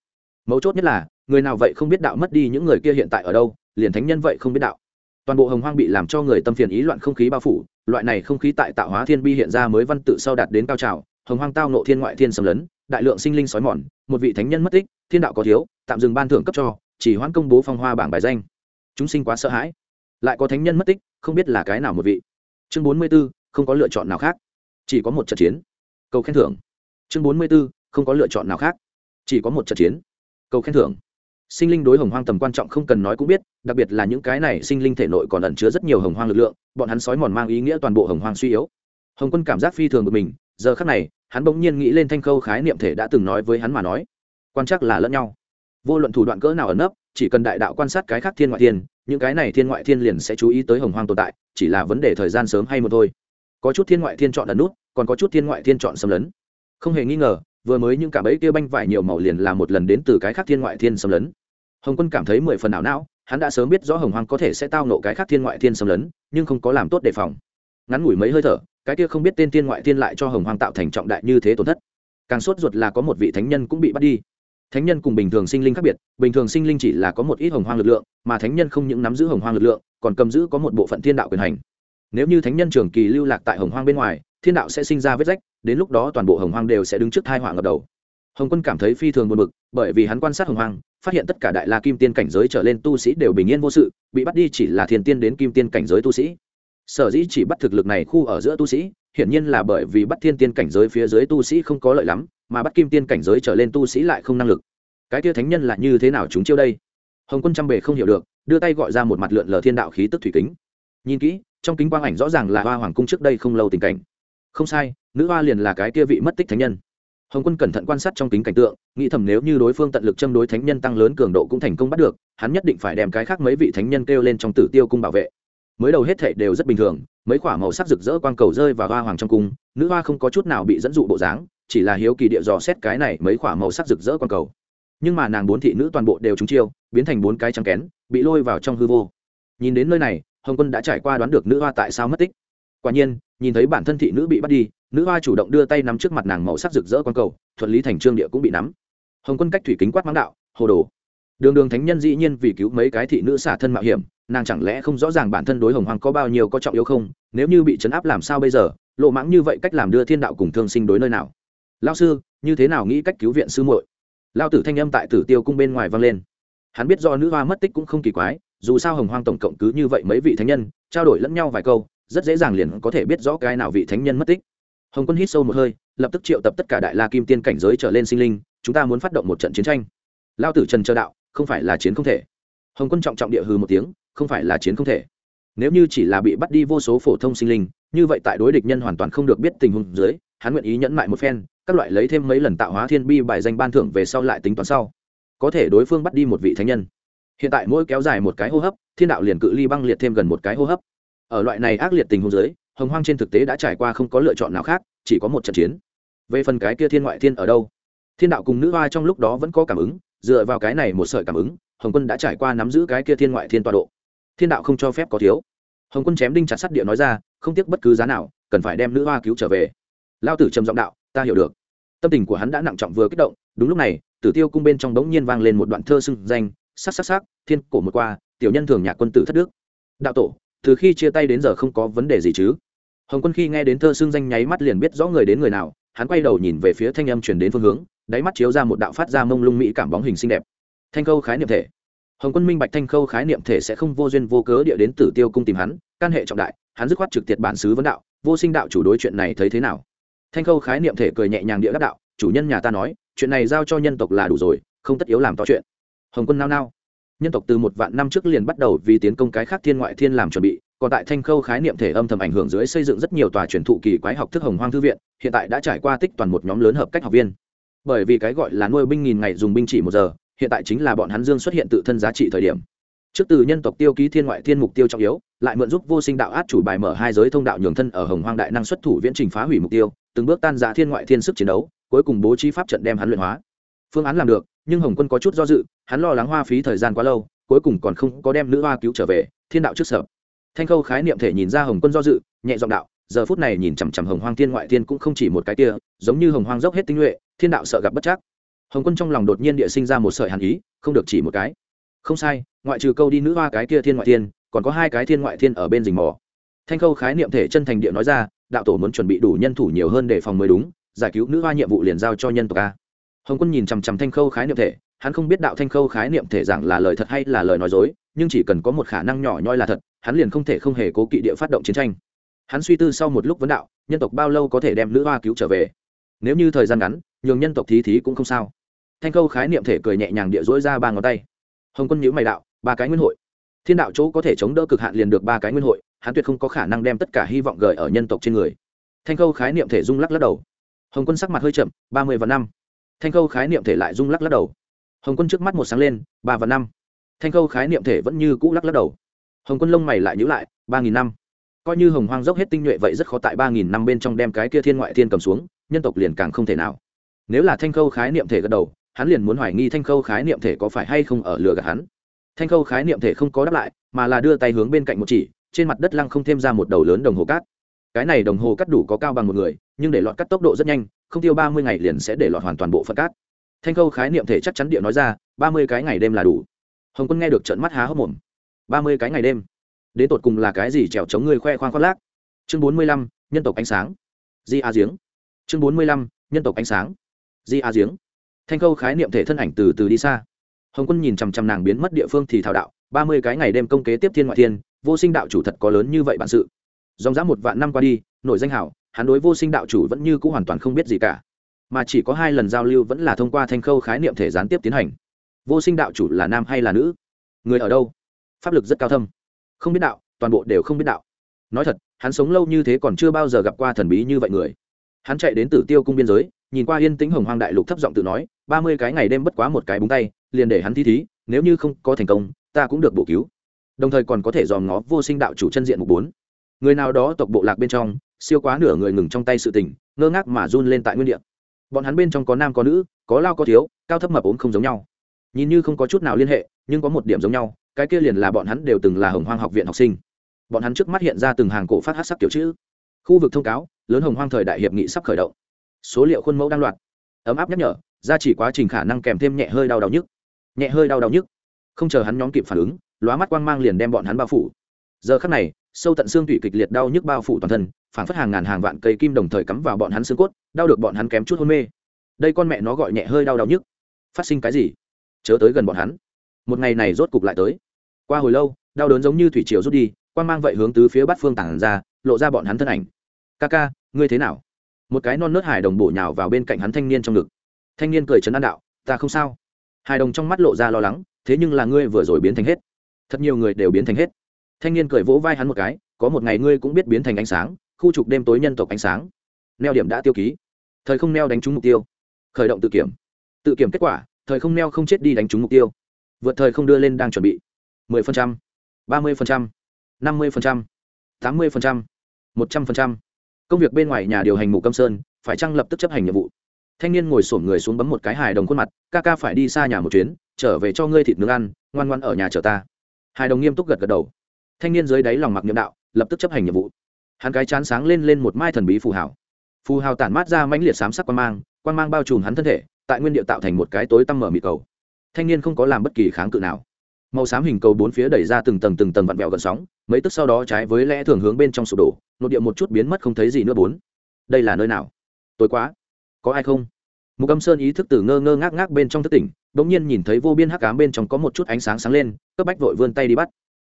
A: Mấu chốt nhất là, người nào vậy không biết đạo mất đi những người kia hiện tại ở đâu, liền thánh nhân vậy không biết đạo. Toàn bộ hồng hoang bị làm cho người tâm phiền ý loạn không khí bao phủ, loại này không khí tại tạo hóa thiên bi hiện ra mới văn tự sau đạt đến cao trào, hồng hoang tao nộ thiên ngoại thiên xâm lấn, đại lượng sinh linh sói mòn, một vị thánh nhân mất tích, thiên đạo có thiếu, tạm dừng ban thưởng cấp cho, chỉ hoãn công bố phong hoa bảng bài danh. Chúng sinh quá sợ hãi. Lại có thánh nhân mất tích, không biết là cái nào một vị. Chương bốn mươi b ố không có lựa chọn nào khác chỉ có một trận chiến. Cầu khen thưởng. Chương bốn mươi b ố không có lựa chọn nào khác. Chỉ có một trận chiến. Cầu khen thưởng. Sinh linh đối hồng hoang tầm quan trọng không cần nói cũng biết, đặc biệt là những cái này sinh linh thể nội còn ẩn chứa rất nhiều hồng hoang lực lượng, bọn hắn sói mòn mang ý nghĩa toàn bộ hồng hoang suy yếu. Hồng quân cảm giác phi thường của mình, giờ khác này, hắn bỗng nhiên nghĩ lên thanh khâu khái niệm thể đã từng nói với hắn mà nói. Quan chắc là lẫn nhau. Vô luận thủ đoạn cỡ nào ẩn nấp, chỉ cần đại đạo quan sát cái khác thiên ngoại thiên, những cái này thiên ngoại thiên liền sẽ chú ý tới hồng hoang tồn tại, chỉ là vấn đề thời gian sớm hay một thôi có chút thiên ngoại thiên chọn ẩn nút, còn có chút thiên ngoại thiên chọn xâm lấn. Không hề nghi ngờ, vừa mới những cả ấy kia banh vải nhiều màu liền là một lần đến từ cái khác thiên ngoại thiên xâm lấn. Hồng quân cảm thấy mười phần ảo não, hắn đã sớm biết rõ hồng hoang có thể sẽ tao nộ cái khác thiên ngoại thiên xâm lấn, nhưng không có làm tốt đề phòng. Ngắn ngủi mấy hơi thở, cái kia không biết tên thiên ngoại thiên lại cho hồng hoang tạo thành trọng đại như thế tổn thất. Càng sốt ruột là có một vị thánh nhân cũng bị bắt đi. Thánh nhân cùng bình thường sinh linh khác biệt, bình thường sinh linh chỉ là có một ít hồng hoang lực lượng, mà thánh nhân không những nắm giữ hồng hoang lực lượng, còn cầm giữ có một bộ phận thiên đạo quyền hành nếu như thánh nhân trường kỳ lưu lạc tại hồng hoang bên ngoài, thiên đạo sẽ sinh ra vết rách, đến lúc đó toàn bộ hồng hoang đều sẽ đứng trước thai họa ngập đầu. Hồng quân cảm thấy phi thường buồn bực, bởi vì hắn quan sát hồng hoang, phát hiện tất cả đại la kim tiên cảnh giới trở lên tu sĩ đều bình yên vô sự, bị bắt đi chỉ là thiên tiên đến kim tiên cảnh giới tu sĩ. Sở dĩ chỉ bắt thực lực này khu ở giữa tu sĩ, hiển nhiên là bởi vì bắt thiên tiên cảnh giới phía dưới tu sĩ không có lợi lắm, mà bắt kim tiên cảnh giới trở lên tu sĩ lại không năng lực. Cái tia thánh nhân là như thế nào chúng chiêu đây? Hồng quân trăm bề không hiểu được, đưa tay gọi ra một mặt lượn lờ thiên đạo khí tức thủy kính. Nhìn kỹ trong kính quang ảnh rõ ràng là hoa hoàng cung trước đây không lâu tình cảnh. Không sai, nữ hoa liền là cái kia vị mất tích thánh nhân. Hồng quân cẩn thận quan sát trong kính cảnh tượng, nghĩ thầm nếu như đối phương tận lực châm đối thánh nhân tăng lớn cường độ cũng thành công bắt được, hắn nhất định phải đem cái khác mấy vị thánh nhân kêu lên trong tử tiêu cung bảo vệ. Mới đầu hết thệ đều rất bình thường, mấy quả màu sắc rực rỡ quang cầu rơi vào hoa hoàng trong cung, nữ hoa không có chút nào bị dẫn dụ bộ dáng, chỉ là hiếu kỳ địa dò xét cái này mấy quả màu sắc rực rỡ quang cầu. Nhưng mà nàng bốn thị nữ toàn bộ đều trúng chiêu, biến thành bốn cái trắng kén, bị lôi vào trong hư vô. Nhìn đến nơi này hồng quân đã trải qua đoán được nữ hoa tại sao mất tích quả nhiên nhìn thấy bản thân thị nữ bị bắt đi nữ hoa chủ động đưa tay nắm trước mặt nàng màu sắc rực rỡ quang cầu thuận lý thành trương địa cũng bị nắm hồng quân cách thủy kính quát mắng đạo hồ đồ đường đường thánh nhân dĩ nhiên vì cứu mấy cái thị nữ xả thân mạo hiểm nàng chẳng lẽ không rõ ràng bản thân đối hồng hoàng có bao nhiêu có trọng yếu không nếu như bị chấn áp làm sao bây giờ lộ mãng như vậy cách làm đưa thiên đạo cùng thương sinh đối nơi nào lao sư như thế nào nghĩ cách cứu viện sư muội lao tử thanh âm tại tử tiêu cung bên ngoài vang lên hắn biết do nữ hoa mất tích cũng không kỳ quái dù sao hồng hoang tổng cộng cứ như vậy mấy vị thánh nhân, trao đổi lẫn nhau vài câu, rất dễ dàng liền có thể biết rõ cái nào vị thánh nhân mất tích. Hồng quân hít sâu một hơi, lập tức triệu tập tất cả đại la kim tiên cảnh giới trở lên sinh linh, chúng ta muốn phát động một trận chiến tranh. Lao tử trần chờ đạo, không phải là chiến không thể. Hồng quân trọng trọng địa hư một tiếng, không phải là chiến không thể. Nếu như chỉ là bị bắt đi vô số phổ thông sinh linh, như vậy tại đối địch nhân hoàn toàn không được biết tình huống dưới, hắn nguyện ý nhẫn mại một phen, các loại lấy thêm mấy lần tạo hóa thiên bi bài danh ban thưởng về sau lại tính toán sau. Có thể đối phương bắt đi một vị thánh nhân hiện tại mỗi kéo dài một cái hô hấp thiên đạo liền cự ly băng liệt thêm gần một cái hô hấp. Ở loại này ác liệt tình huống giới, hồng hoang trên thực tế đã trải qua không có lựa chọn nào khác chỉ có một trận chiến. Về phần cái kia thiên ngoại thiên ở đâu? Thiên đạo cùng nữ hoa trong lúc đó vẫn có cảm ứng dựa vào cái này một sợi cảm ứng hồng quân đã trải qua nắm giữ cái kia thiên ngoại thiên tọa độ. Thiên đạo không cho phép có thiếu. Hồng quân chém đinh chặt sắt địa nói ra không tiếc bất cứ giá nào cần phải đem nữ hoa cứu trở về. Lao tử trầm giọng đạo ta hiểu được. Tâm tình của hắn đã nặng trọng vừa kích động đúng lúc này tử tiêu cung bên trong đống nhiên vang lên một đoạn thơ xưng danh sắc sắc sắc, thiên cổ một qua, tiểu nhân thường nhạc quân tử thất đức. Đạo tổ, từ khi chia tay đến giờ không có vấn đề gì chứ? Hồng quân khi nghe đến thơ xưng danh nháy mắt liền biết rõ người đến người nào, hắn quay đầu nhìn về phía thanh âm chuyển đến phương hướng, đáy mắt chiếu ra một đạo phát ra mông lung mỹ cảm bóng hình xinh đẹp. Thanh khâu khái niệm thể. Hồng quân minh bạch thanh khâu khái niệm thể sẽ không vô duyên vô cớ địa đến tử tiêu cung tìm hắn căn hệ trọng đại, hắn dứt khoát trực tiệt bản xứ vấn đạo, vô sinh đạo chủ đối chuyện này thấy thế nào? Thanh khâu khái niệm thể cười nhẹ nhàng địa đáp đạo, chủ nhân nhà ta nói, chuyện này giao cho nhân tộc là đủ rồi, không tất yếu làm to chuyện hồng quân nao nao. Nhân tộc từ một vạn năm trước liền bắt đầu vì tiến công cái khác thiên ngoại thiên làm chuẩn bị, còn tại thanh khâu khái niệm thể âm thầm ảnh hưởng dưới xây dựng rất nhiều tòa truyền thụ kỳ quái học thức hồng hoang thư viện, hiện tại đã trải qua tích toàn một nhóm lớn hợp cách học viên. Bởi vì cái gọi là nuôi binh nghìn ngày dùng binh chỉ một giờ, hiện tại chính là bọn hắn dương xuất hiện tự thân giá trị thời điểm. Trước từ nhân tộc tiêu ký thiên ngoại thiên mục tiêu trọng yếu, lại mượn giúp vô sinh đạo át chủ bài mở hai giới thông đạo nhường thân ở hồng hoang đại năng xuất thủ viễn trình phá hủy mục tiêu, từng bước tan ra thiên ngoại thiên sức chiến đấu, cuối cùng bố trí pháp trận đem hắn luyện hóa. Phương án làm được nhưng hồng quân có chút do dự, hắn lo lắng hoa phí thời gian quá lâu, cuối cùng còn không có đem nữ hoa cứu trở về, thiên đạo trước sở. Thanh khâu khái niệm thể nhìn ra hồng quân do dự, nhẹ giọng đạo, giờ phút này nhìn chằm chằm hồng hoang thiên ngoại thiên cũng không chỉ một cái kia, giống như hồng hoang dốc hết tinh nhuệ, thiên đạo sợ gặp bất chắc. Hồng quân trong lòng đột nhiên địa sinh ra một sợi hàn ý, không được chỉ một cái. Không sai, ngoại trừ câu đi nữ hoa cái kia thiên ngoại thiên, còn có hai cái thiên ngoại thiên ở bên rình mò. Thanh khâu khái niệm thể chân thành địa nói ra, đạo tổ muốn chuẩn bị đủ nhân thủ nhiều hơn để phòng mới đúng, giải cứu nữ hoa nhiệm vụ liền giao cho nhân tộc a hồng quân nhìn chằm chằm thanh khâu khái niệm thể, hắn không biết đạo thanh khâu khái niệm thể rằng là lời thật hay là lời nói dối, nhưng chỉ cần có một khả năng nhỏ nhoi là thật, hắn liền không thể không hề cố kỵ địa phát động chiến tranh. Hắn suy tư sau một lúc vấn đạo, nhân tộc bao lâu có thể đem nữ hoa cứu trở về? Nếu như thời gian ngắn, nhường nhân tộc thí thí cũng không sao. Thanh khâu khái niệm thể cười nhẹ nhàng địa dỗi ra ba ngón tay. Hồng quân nhữ mày đạo, ba cái nguyên hội. Thiên đạo chỗ có thể chống đỡ cực hạn liền được ba cái nguyên hội, hắn tuyệt không có khả năng đem tất cả hy vọng gởi ở nhân tộc trên người. Thanh khâu khái niệm thể rung lắc lắc đầu. Hồng quân sắc mặt hơi chậm, ba mươi và năm thanh khâu khái niệm thể lại rung lắc lắc đầu. Hồng quân trước mắt một sáng lên, ba và năm. Thanh khâu khái niệm thể vẫn như cũ lắc lắc đầu. Hồng quân lông mày lại nhữ lại, ba nghìn năm. Coi như hồng hoang dốc hết tinh nhuệ vậy rất khó tại ba nghìn năm bên trong đem cái kia thiên ngoại thiên cầm xuống, nhân tộc liền càng không thể nào. Nếu là thanh khâu khái niệm thể gật đầu, hắn liền muốn hoài nghi thanh khâu khái niệm thể có phải hay không ở lừa gạt hắn. Thanh khâu khái niệm thể không có đáp lại, mà là đưa tay hướng bên cạnh một chỉ, trên mặt đất lăng không thêm ra một đầu lớn đồng hồ cát. Cái này đồng hồ cắt đủ có cao bằng một người, nhưng để lọt cắt tốc độ rất nhanh không tiêu ba mươi ngày liền sẽ để lọt hoàn toàn bộ phận cát. Thanh khâu khái niệm thể chắc chắn địa nói ra, ba mươi cái ngày đêm là đủ. Hồng quân nghe được trận mắt há hốc mồm. Ba mươi cái ngày đêm? Đến tột cùng là cái gì trèo chống người khoe khoang khoác lác? Chương bốn mươi lăm, nhân tộc ánh sáng. Di a giếng. Chương bốn mươi lăm, nhân tộc ánh sáng. Di a giếng. Thanh khâu khái niệm thể thân ảnh từ từ đi xa. Hồng quân nhìn chằm chằm nàng biến mất địa phương thì thảo đạo, ba mươi cái ngày đêm công kế tiếp thiên ngoại thiên, vô sinh đạo chủ thật có lớn như vậy bản sự. Dòng dã một vạn năm qua đi nội danh hảo hắn đối vô sinh đạo chủ vẫn như c ũ hoàn toàn không biết gì cả, mà chỉ có hai lần giao lưu vẫn là thông qua thanh khâu khái niệm thể gián tiếp tiến hành. Vô sinh đạo chủ là nam hay là nữ? Người ở đâu? Pháp lực rất cao thâm. Không biết đạo, toàn bộ đều không biết đạo. Nói thật, hắn sống lâu như thế còn chưa bao giờ gặp qua thần bí như vậy người. Hắn chạy đến tử tiêu cung biên giới, nhìn qua yên tĩnh hồng hoang đại lục thấp giọng tự nói, ba mươi cái ngày đêm bất quá một cái búng tay, liền để hắn thi thí, nếu như không có thành công, ta cũng được bổ cứu. Đồng thời còn có thể dòm ngó vô sinh đạo chủ chân diện mục bốn. Người nào đó tộc bộ lạc bên trong siêu quá nửa người ngừng trong tay sự tình, ngơ ngác mà run lên tại nguyên địa. Bọn hắn bên trong có nam có nữ, có lao có thiếu, cao thấp mập ốm không giống nhau. Nhìn như không có chút nào liên hệ, nhưng có một điểm giống nhau, cái kia liền là bọn hắn đều từng là hồng hoang học viện học sinh. Bọn hắn trước mắt hiện ra từng hàng cổ phát hát sắc kiểu chữ. Khu vực thông cáo, lớn hồng hoang thời đại hiệp nghị sắp khởi động. Số liệu khuôn mẫu đang loạt ấm áp nhắc nhở ra chỉ quá trình khả năng kèm thêm nhẹ hơi đau đau nhức. Nhẹ hơi đau đau nhức. Không chờ hắn nhóm kịp phản ứng, lóa mắt quang mang liền đem bọn hắn bao phủ. Giờ khắc này, sâu tận xương tủy kịch liệt đau nhức bao phủ toàn thân phản phất hàng ngàn hàng vạn cây kim đồng thời cắm vào bọn hắn xương cốt, đau được bọn hắn kém chút hôn mê. Đây con mẹ nó gọi nhẹ hơi đau đau nhức. Phát sinh cái gì? Chớ tới gần bọn hắn. Một ngày này rốt cục lại tới. Qua hồi lâu, đau đớn giống như thủy triều rút đi quan mang vậy hướng tứ phía bát phương tản ra, lộ ra bọn hắn thân ảnh. Ca ca, ngươi thế nào? Một cái non nớt hải đồng bổ nhào vào bên cạnh hắn thanh niên trong ngực. Thanh niên cười trấn an đạo, ta không sao. Hải đồng trong mắt lộ ra lo lắng, thế nhưng là ngươi vừa rồi biến thành hết. Thật nhiều người đều biến thành hết. Thanh niên cười vỗ vai hắn một cái, có một ngày ngươi cũng biết biến thành ánh sáng khu trục đêm tối nhân tộc ánh sáng. Neo điểm đã tiêu ký. Thời không neo đánh trúng mục tiêu. Khởi động tự kiểm. Tự kiểm kết quả thời không neo không chết đi đánh trúng mục tiêu. Vượt thời không đưa lên đang chuẩn bị. 10%, 30%, 50%, 80%, 100%. công việc bên ngoài nhà điều hành mục câm sơn phải chăng lập tức chấp hành nhiệm vụ? Thanh niên ngồi sổm người xuống bấm một cái hài đồng khuôn mặt ca ca phải đi xa nhà một chuyến trở về cho ngươi thịt nướng ăn ngoan ngoan ở nhà chờ ta. Hài đồng nghiêm túc gật gật đầu. Thanh niên dưới đáy lòng mặc nhiệm đạo lập tức chấp hành nhiệm vụ hắn cái chán sáng lên lên một mai thần bí phù hào. Phù hào tản mát ra mãnh liệt xám sắc quan mang quan mang bao trùm hắn thân thể, tại nguyên địa tạo thành một cái tối tăm mở mị cầu. Thanh niên không có làm bất kỳ kháng cự nào. Màu xám hình cầu bốn phía đẩy ra từng tầng từng tầng vặn vẹo gần sóng, mấy tức sau đó trái với lẽ thường hướng bên trong sụp đổ, nội địa một chút biến mất không thấy gì nữa bốn. Đây là nơi nào? Tối quá. Có ai không? Mục âm sơn ý thức từ ngơ ngơ ngác ngác bên trong thức tỉnh đ ỗ n g nhiên nhìn thấy vô biên hắc cám bên trong có một chút ánh sáng sáng lên, cấp bách vội vươn tay đi bắt.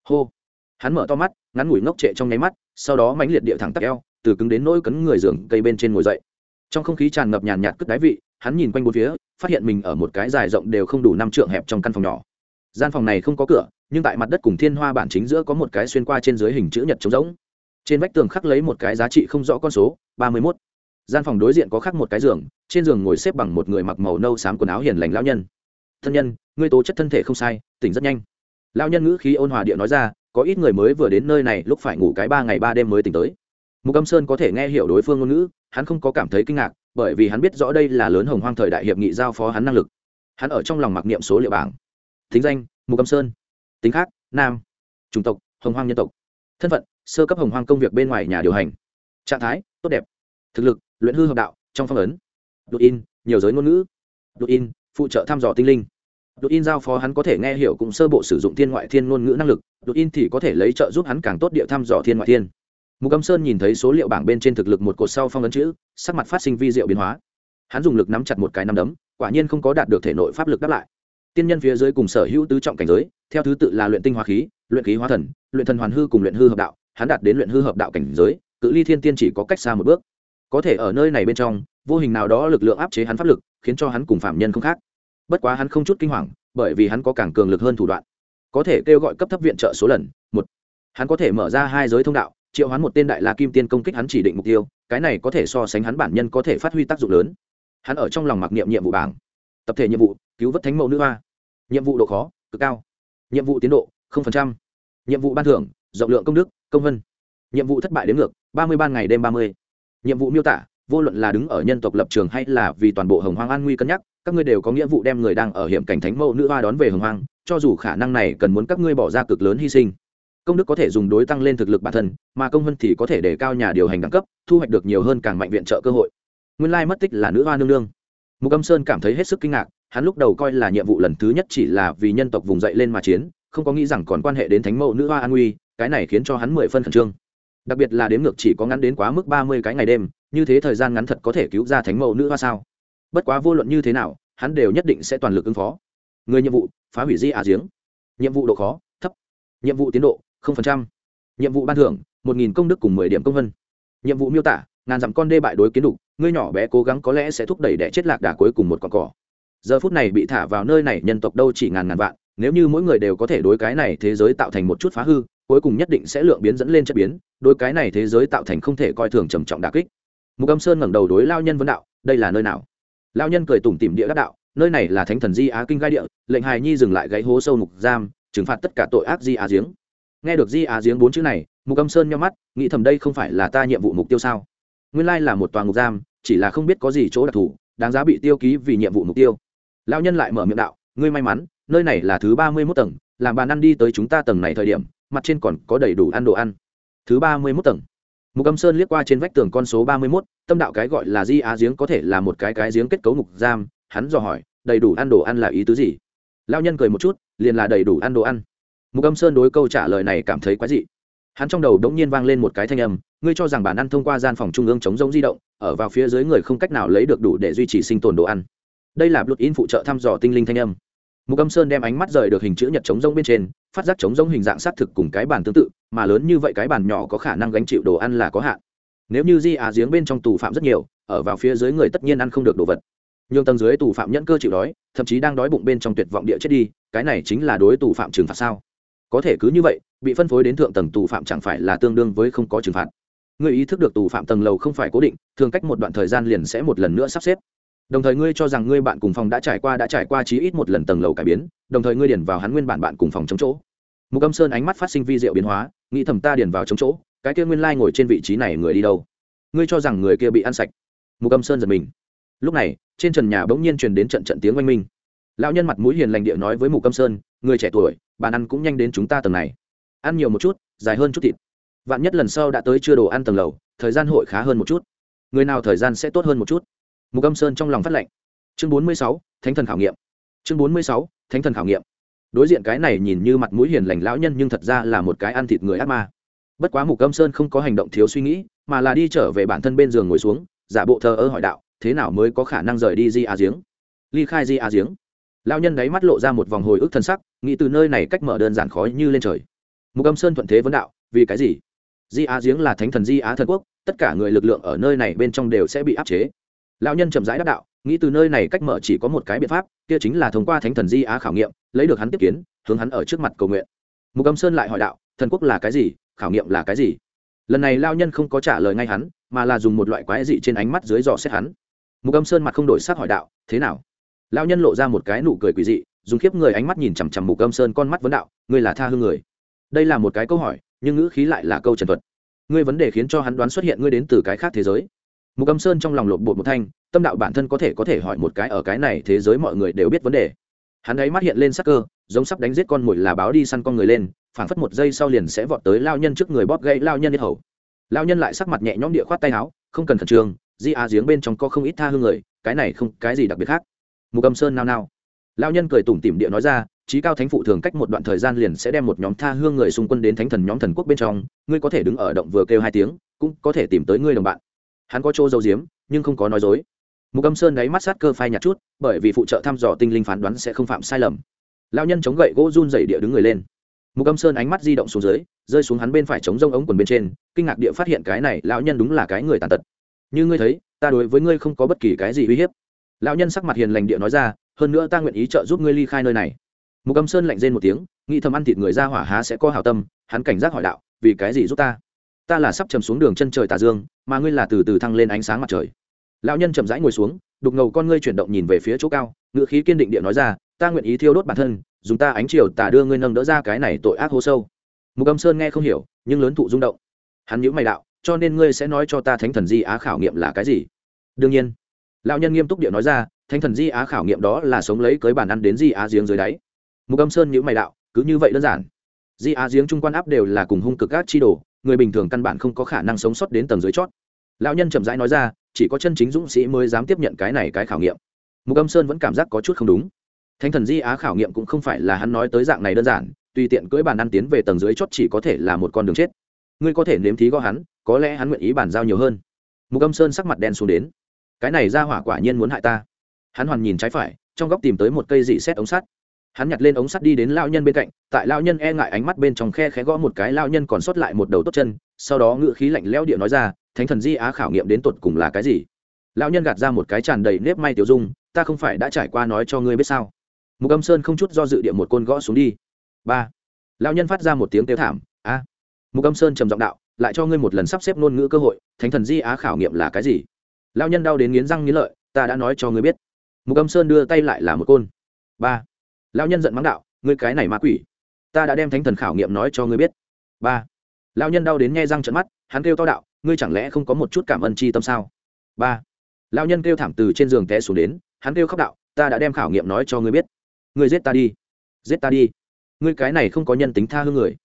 A: Hô hắn mở to mắt, ngắn ngủi ngốc trệ trong nháy mắt, sau đó mãnh liệt địa thẳng tắc eo, từ cứng đến nỗi cấn người giường cây bên trên ngồi dậy. Trong không khí tràn ngập nhàn nhạt cất đáy vị, hắn nhìn quanh bốn phía, phát hiện mình ở một cái dài rộng đều không đủ năm trượng hẹp trong căn phòng nhỏ. Gian phòng này không có cửa, nhưng tại mặt đất cùng thiên hoa bản chính giữa có một cái xuyên qua trên dưới hình chữ nhật trống rỗng. Trên vách tường khắc lấy một cái giá trị không rõ con số, ba mươi mốt. Gian phòng đối diện có khắc một cái giường, trên giường ngồi xếp bằng một người mặc màu nâu xám quần áo hiền lành lão nhân. Thân nhân, ngươi tố chất thân thể không sai, tỉnh rất nhanh. Lão nhân ngữ khí ôn hòa địa nói ra có ít người mới vừa đến nơi này, lúc phải ngủ cái ba ngày ba đêm mới tỉnh tới. Mục âm sơn có thể nghe hiểu đối phương ngôn ngữ, hắn không có cảm thấy kinh ngạc, bởi vì hắn biết rõ đây là lớn hồng hoang thời đại hiệp nghị giao phó hắn năng lực. Hắn ở trong lòng mặc niệm số liệu bảng. Thính danh, mục âm sơn. Tính khác, nam. Chủng tộc, hồng hoang nhân tộc. Thân phận, sơ cấp hồng hoang công việc bên ngoài nhà điều hành. Trạng thái, tốt đẹp. Thực lực, luyện hư hợp đạo, trong phong ấn. Đột in, nhiều giới ngôn ngữ. Đột in, phụ trợ thăm dò tinh linh đột in giao phó hắn có thể nghe hiểu cũng sơ bộ sử dụng thiên ngoại thiên ngôn ngữ năng lực, đột in thì có thể lấy trợ giúp hắn càng tốt địa thăm dò thiên ngoại thiên. Mục âm sơn nhìn thấy số liệu bảng bên trên thực lực một cột sau phong ấn chữ, sắc mặt phát sinh vi diệu biến hóa. Hắn dùng lực nắm chặt một cái nắm đấm, quả nhiên không có đạt được thể nội pháp lực đáp lại. Tiên nhân phía dưới cùng sở hữu tứ trọng cảnh giới, theo thứ tự là luyện tinh hóa khí, luyện khí hóa thần, luyện thần hoàn hư cùng luyện hư hợp đạo, hắn đạt đến luyện hư hợp đạo cảnh giới, cự ly thiên tiên chỉ có cách xa một bước. Có thể ở nơi này bên trong, vô hình nào đó lực lượng áp chế hắn pháp lực, khiến cho hắn cùng phạm nhân không khác bất quá hắn không chút kinh hoàng, bởi vì hắn có càng cường lực hơn thủ đoạn. Có thể kêu gọi cấp thấp viện trợ số lần, một. Hắn có thể mở ra hai giới thông đạo, triệu hắn một tên đại la kim tiên công kích hắn chỉ định mục tiêu, cái này có thể so sánh hắn bản nhân có thể phát huy tác dụng lớn. Hắn ở trong lòng mặc niệm nhiệm vụ bảng. Tập thể nhiệm vụ, cứu vớt thánh mẫu nữ hoa. Nhiệm vụ độ khó, cực cao. Nhiệm vụ tiến độ nhiệm vụ ban thưởng, rộng lượng công đức, công vân. Nhiệm vụ thất bại đến ngược, ba mươi ban ngày đêm ba mươi. Nhiệm vụ miêu tả vô luận là đứng ở nhân tộc lập trường hay là vì toàn bộ hồng hoang an nguy cân nhắc, các ngươi đều có nghĩa vụ đem người đang ở hiểm cảnh thánh mẫu nữ hoa đón về hồng hoang, cho dù khả năng này cần muốn các ngươi bỏ ra cực lớn hy sinh. Công đức có thể dùng đối tăng lên thực lực bản thân, mà công hơn thì có thể để cao nhà điều hành đẳng cấp, thu hoạch được nhiều hơn càng mạnh viện trợ cơ hội. Nguyên lai mất tích là nữ hoa nương nương. Mục âm sơn cảm thấy hết sức kinh ngạc, hắn lúc đầu coi là nhiệm vụ lần thứ nhất chỉ là vì nhân tộc vùng dậy lên mà chiến, không có nghĩ rằng còn quan hệ đến thánh mẫu nữ hoa an nguy, cái này khiến cho hắn mười phân khẩn trương. Đặc biệt là đếm ngược chỉ có ngắn đến quá mức ba mươi cái ngày đêm như thế thời gian ngắn thật có thể cứu ra thánh mẫu nữ hoa sao? Bất quá vô luận như thế nào, hắn đều nhất định sẽ toàn lực ứng phó. Người nhiệm vụ, phá hủy di ả giếng. Nhiệm vụ độ khó, thấp. Nhiệm vụ tiến độ nhiệm vụ ban thưởng, một nghìn công đức cùng mười điểm công vân. Nhiệm vụ miêu tả, ngàn dặm con đê bại đối kiến đục, ngươi nhỏ bé cố gắng có lẽ sẽ thúc đẩy đẻ chết lạc đà cuối cùng một con cỏ. Giờ phút này bị thả vào nơi này nhân tộc đâu chỉ ngàn ngàn vạn, nếu như mỗi người đều có thể đối cái này thế giới tạo thành một chút phá hư, cuối cùng nhất định sẽ lượng biến dẫn lên chất biến, đối cái này thế giới tạo thành không thể coi thường trầm trọng đà kích mục âm sơn ngẩng đầu đối lao nhân vấn đạo, đây là nơi nào? Lao nhân cười tủm tìm địa đắc đạo, nơi này là thánh thần di á kinh gai địa, lệnh hài nhi dừng lại gáy hố sâu mục giam, trừng phạt tất cả tội ác di á giếng. Nghe được di á giếng bốn chữ này, mục âm sơn nhau mắt, nghĩ thầm đây không phải là ta nhiệm vụ mục tiêu sao? Nguyên lai là một toàn ngục giam, chỉ là không biết có gì chỗ đặc thù, đáng giá bị tiêu ký vì nhiệm vụ mục tiêu. Lão nhân lại mở miệng đạo, ngươi may mắn, nơi này là thứ ba mươi mốt tầng, làm bàn ăn đi tới chúng ta tầng này thời điểm, mặt trên còn có đầy đủ ăn đồ ăn. Thứ ba mươi mốt tầng mục âm sơn liếc qua trên vách tường con số ba mươi mốt, tâm đạo cái gọi là di á giếng có thể là một cái cái giếng kết cấu ngục giam, hắn dò hỏi, đầy đủ ăn đồ ăn là ý tứ gì? Lao nhân cười một chút, liền là đầy đủ ăn đồ ăn. Mục âm sơn đối câu trả lời này cảm thấy quái dị. Hắn trong đầu đống nhiên vang lên một cái thanh âm, ngươi cho rằng bản ăn thông qua gian phòng trung ương chống giống di động, ở vào phía dưới người không cách nào lấy được đủ để duy trì sinh tồn đồ ăn. Đây là luật in phụ trợ thăm dò tinh linh thanh âm mục âm sơn đem ánh mắt rời được hình chữ nhật chống rông bên trên, phát giác chống rông hình dạng xác thực cùng cái bàn tương tự, mà lớn như vậy cái bàn nhỏ có khả năng gánh chịu đồ ăn là có hạn. Nếu như di á giếng bên trong tù phạm rất nhiều, ở vào phía dưới người tất nhiên ăn không được đồ vật. Nhưng tầng dưới tù phạm nhẫn cơ chịu đói, thậm chí đang đói bụng bên trong tuyệt vọng địa chết đi, cái này chính là đối tù phạm trừng phạt sao? Có thể cứ như vậy, bị phân phối đến thượng tầng tù phạm chẳng phải là tương đương với không có trừng phạt. Người ý thức được tù phạm tầng lầu không phải cố định, thường cách một đoạn thời gian liền sẽ một lần nữa sắp xếp đồng thời ngươi cho rằng ngươi bạn cùng phòng đã trải qua đã trải qua chí ít một lần tầng lầu cải biến, đồng thời ngươi điền vào hắn nguyên bản bạn cùng phòng chống chỗ. Mục âm sơn ánh mắt phát sinh vi diệu biến hóa, nghĩ thầm ta điền vào chống chỗ, cái kia nguyên lai ngồi trên vị trí này người đi đâu? Ngươi cho rằng người kia bị ăn sạch? Mục âm sơn giật mình. Lúc này, trên trần nhà bỗng nhiên truyền đến trận trận tiếng oanh minh. Lão nhân mặt mũi hiền lành địa nói với mục âm sơn, người trẻ tuổi, bàn ăn cũng nhanh đến chúng ta tầng này. Ăn nhiều một chút, dài hơn chút thịt. Vạn nhất lần sau đã tới chưa đồ ăn tầng lầu, thời gian hội khá hơn một chút. Người nào thời gian sẽ tốt hơn một chút? Mục âm sơn trong lòng phát lệnh. Chương bốn mươi sáu, thánh thần khảo nghiệm. Chương bốn mươi sáu, thánh thần khảo nghiệm. Đối diện cái này nhìn như mặt mũi hiền lành lão nhân nhưng thật ra là một cái ăn thịt người ác ma. Bất quá mục âm sơn không có hành động thiếu suy nghĩ, mà là đi trở về bản thân bên giường ngồi xuống, giả bộ thờ ơ hỏi đạo, thế nào mới có khả năng rời đi di a giếng? Ly khai di a giếng. Lão nhân đáy mắt lộ ra một vòng hồi ức thân sắc, nghĩ từ nơi này cách mở đơn giản khói như lên trời. Mục âm sơn thuận thế vấn đạo, vì cái gì? Di á giếng là thánh thần di á thần quốc, tất cả người lực lượng ở nơi này bên trong đều sẽ bị áp chế lão nhân chậm rãi đáp đạo, nghĩ từ nơi này cách mở chỉ có một cái biện pháp, kia chính là thông qua thánh thần di á khảo nghiệm, lấy được hắn tiếp kiến, hướng hắn ở trước mặt cầu nguyện. Mục âm sơn lại hỏi đạo, thần quốc là cái gì, khảo nghiệm là cái gì? Lần này lao nhân không có trả lời ngay hắn, mà là dùng một loại quái dị trên ánh mắt dưới dò xét hắn. Mục âm sơn mặt không đổi sắc hỏi đạo, thế nào? Lao nhân lộ ra một cái nụ cười quỷ dị, dùng khiếp người ánh mắt nhìn chằm chằm mục âm sơn con mắt vấn đạo, ngươi là tha hương người. Đây là một cái câu hỏi, nhưng ngữ khí lại là câu trần thuật. Ngươi vấn đề khiến cho hắn đoán xuất hiện ngươi đến từ cái khác thế giới mục âm sơn trong lòng lột bột một thanh, tâm đạo bản thân có thể có thể hỏi một cái ở cái này thế giới mọi người đều biết vấn đề. Hắn ấy mắt hiện lên sắc cơ, giống sắp đánh giết con mồi là báo đi săn con người lên, phảng phất một giây sau liền sẽ vọt tới lao nhân trước người bóp gãy lao nhân hết hầu. Lao nhân lại sắc mặt nhẹ nhõm địa khoát tay áo, không cần khẩn trương, di a giếng bên trong có không ít tha hương người, cái này không, cái gì đặc biệt khác. Mục âm sơn nao nao. Lao nhân cười tủm tỉm địa nói ra trí cao thánh phụ thường cách một đoạn thời gian liền sẽ đem một nhóm tha hương người xung quân đến thánh thần nhóm thần quốc bên trong, ngươi có thể đứng ở động vừa kêu hai tiếng, cũng có thể tìm tới ngươi đồng bạn hắn có chỗ dầu diếm nhưng không có nói dối. Mục âm sơn đáy mắt sát cơ phai nhạt chút, bởi vì phụ trợ thăm dò tinh linh phán đoán sẽ không phạm sai lầm. Lao nhân chống gậy gỗ run dày địa đứng người lên. Mục âm sơn ánh mắt di động xuống dưới, rơi xuống hắn bên phải chống rông ống quần bên trên, kinh ngạc địa phát hiện cái này lão nhân đúng là cái người tàn tật. Như ngươi thấy, ta đối với ngươi không có bất kỳ cái gì uy hiếp. Lão nhân sắc mặt hiền lành địa nói ra, hơn nữa ta nguyện ý trợ giúp ngươi ly khai nơi này. Mục âm sơn lạnh rên một tiếng, nghĩ thầm ăn thịt người ra hỏa há sẽ có hảo tâm, hắn cảnh giác hỏi đạo, vì cái gì giúp ta? Ta là sắp chầm xuống đường chân trời tà dương, mà ngươi là từ từ thăng lên ánh sáng mặt trời. Lão nhân chậm rãi ngồi xuống, đục ngầu con ngươi chuyển động nhìn về phía chỗ cao ngự khí kiên định địa nói ra, ta nguyện ý thiêu đốt bản thân, dùng ta ánh chiều tà đưa ngươi nâng đỡ ra cái này tội ác hô sâu. Mục âm sơn nghe không hiểu, nhưng lớn thụ rung động. Hắn nhữ mày đạo, cho nên ngươi sẽ nói cho ta thánh thần di á khảo nghiệm là cái gì? Đương nhiên. Lão nhân nghiêm túc địa nói ra, thánh thần di á khảo nghiệm đó là sống lấy cưới bàn ăn đến di á giếng dưới đáy. Mục âm sơn nhữ mày đạo, cứ như vậy đơn giản. Di á giếng trung quan áp đều là cùng hung cực các chi đồ người bình thường căn bản không có khả năng sống sót đến tầng dưới chót. Lão nhân chậm rãi nói ra, chỉ có chân chính dũng sĩ mới dám tiếp nhận cái này cái khảo nghiệm. Mục âm sơn vẫn cảm giác có chút không đúng. Thánh thần di á khảo nghiệm cũng không phải là hắn nói tới dạng này đơn giản, tùy tiện cưỡi bàn ăn tiến về tầng dưới chót chỉ có thể là một con đường chết. Ngươi có thể nếm thí gõ hắn, có lẽ hắn nguyện ý bàn giao nhiều hơn. Mục âm sơn sắc mặt đen xuống đến. Cái này ra hỏa quả nhiên muốn hại ta. Hắn hoàn nhìn trái phải, trong góc tìm tới một cây dị xét ống sắt hắn nhặt lên ống sắt đi đến lao nhân bên cạnh, tại lao nhân e ngại ánh mắt bên trong khe khẽ gõ một cái lao nhân còn sót lại một đầu tốt chân, sau đó ngự khí lạnh lẽo địa nói ra, thánh thần di á khảo nghiệm đến tột cùng là cái gì? Lao nhân gạt ra một cái tràn đầy nếp may tiểu dung, ta không phải đã trải qua nói cho ngươi biết sao? Mục âm sơn không chút do dự địa một côn gõ xuống đi. Ba. Lao nhân phát ra một tiếng kêu thảm, a. À. mục âm sơn trầm giọng đạo, lại cho ngươi một lần sắp xếp ngôn ngữ cơ hội, thánh thần di á khảo nghiệm là cái gì? Lao nhân đau đến nghiến răng nghiến lợi, ta đã nói cho ngươi biết. Mục âm sơn đưa tay lại là một côn. Ba lao nhân giận mắng đạo, ngươi cái này ma quỷ, ta đã đem thánh thần khảo nghiệm nói cho ngươi biết. Ba lao nhân đau đến nghe răng trận mắt, hắn kêu to đạo, ngươi chẳng lẽ không có một chút cảm ơn tri tâm sao? Ba lao nhân kêu thảm từ trên giường té xuống đến, hắn kêu khóc đạo, ta đã đem khảo nghiệm nói cho ngươi biết. Ngươi giết ta đi, giết ta đi. Ngươi cái này không có nhân tính tha hương người.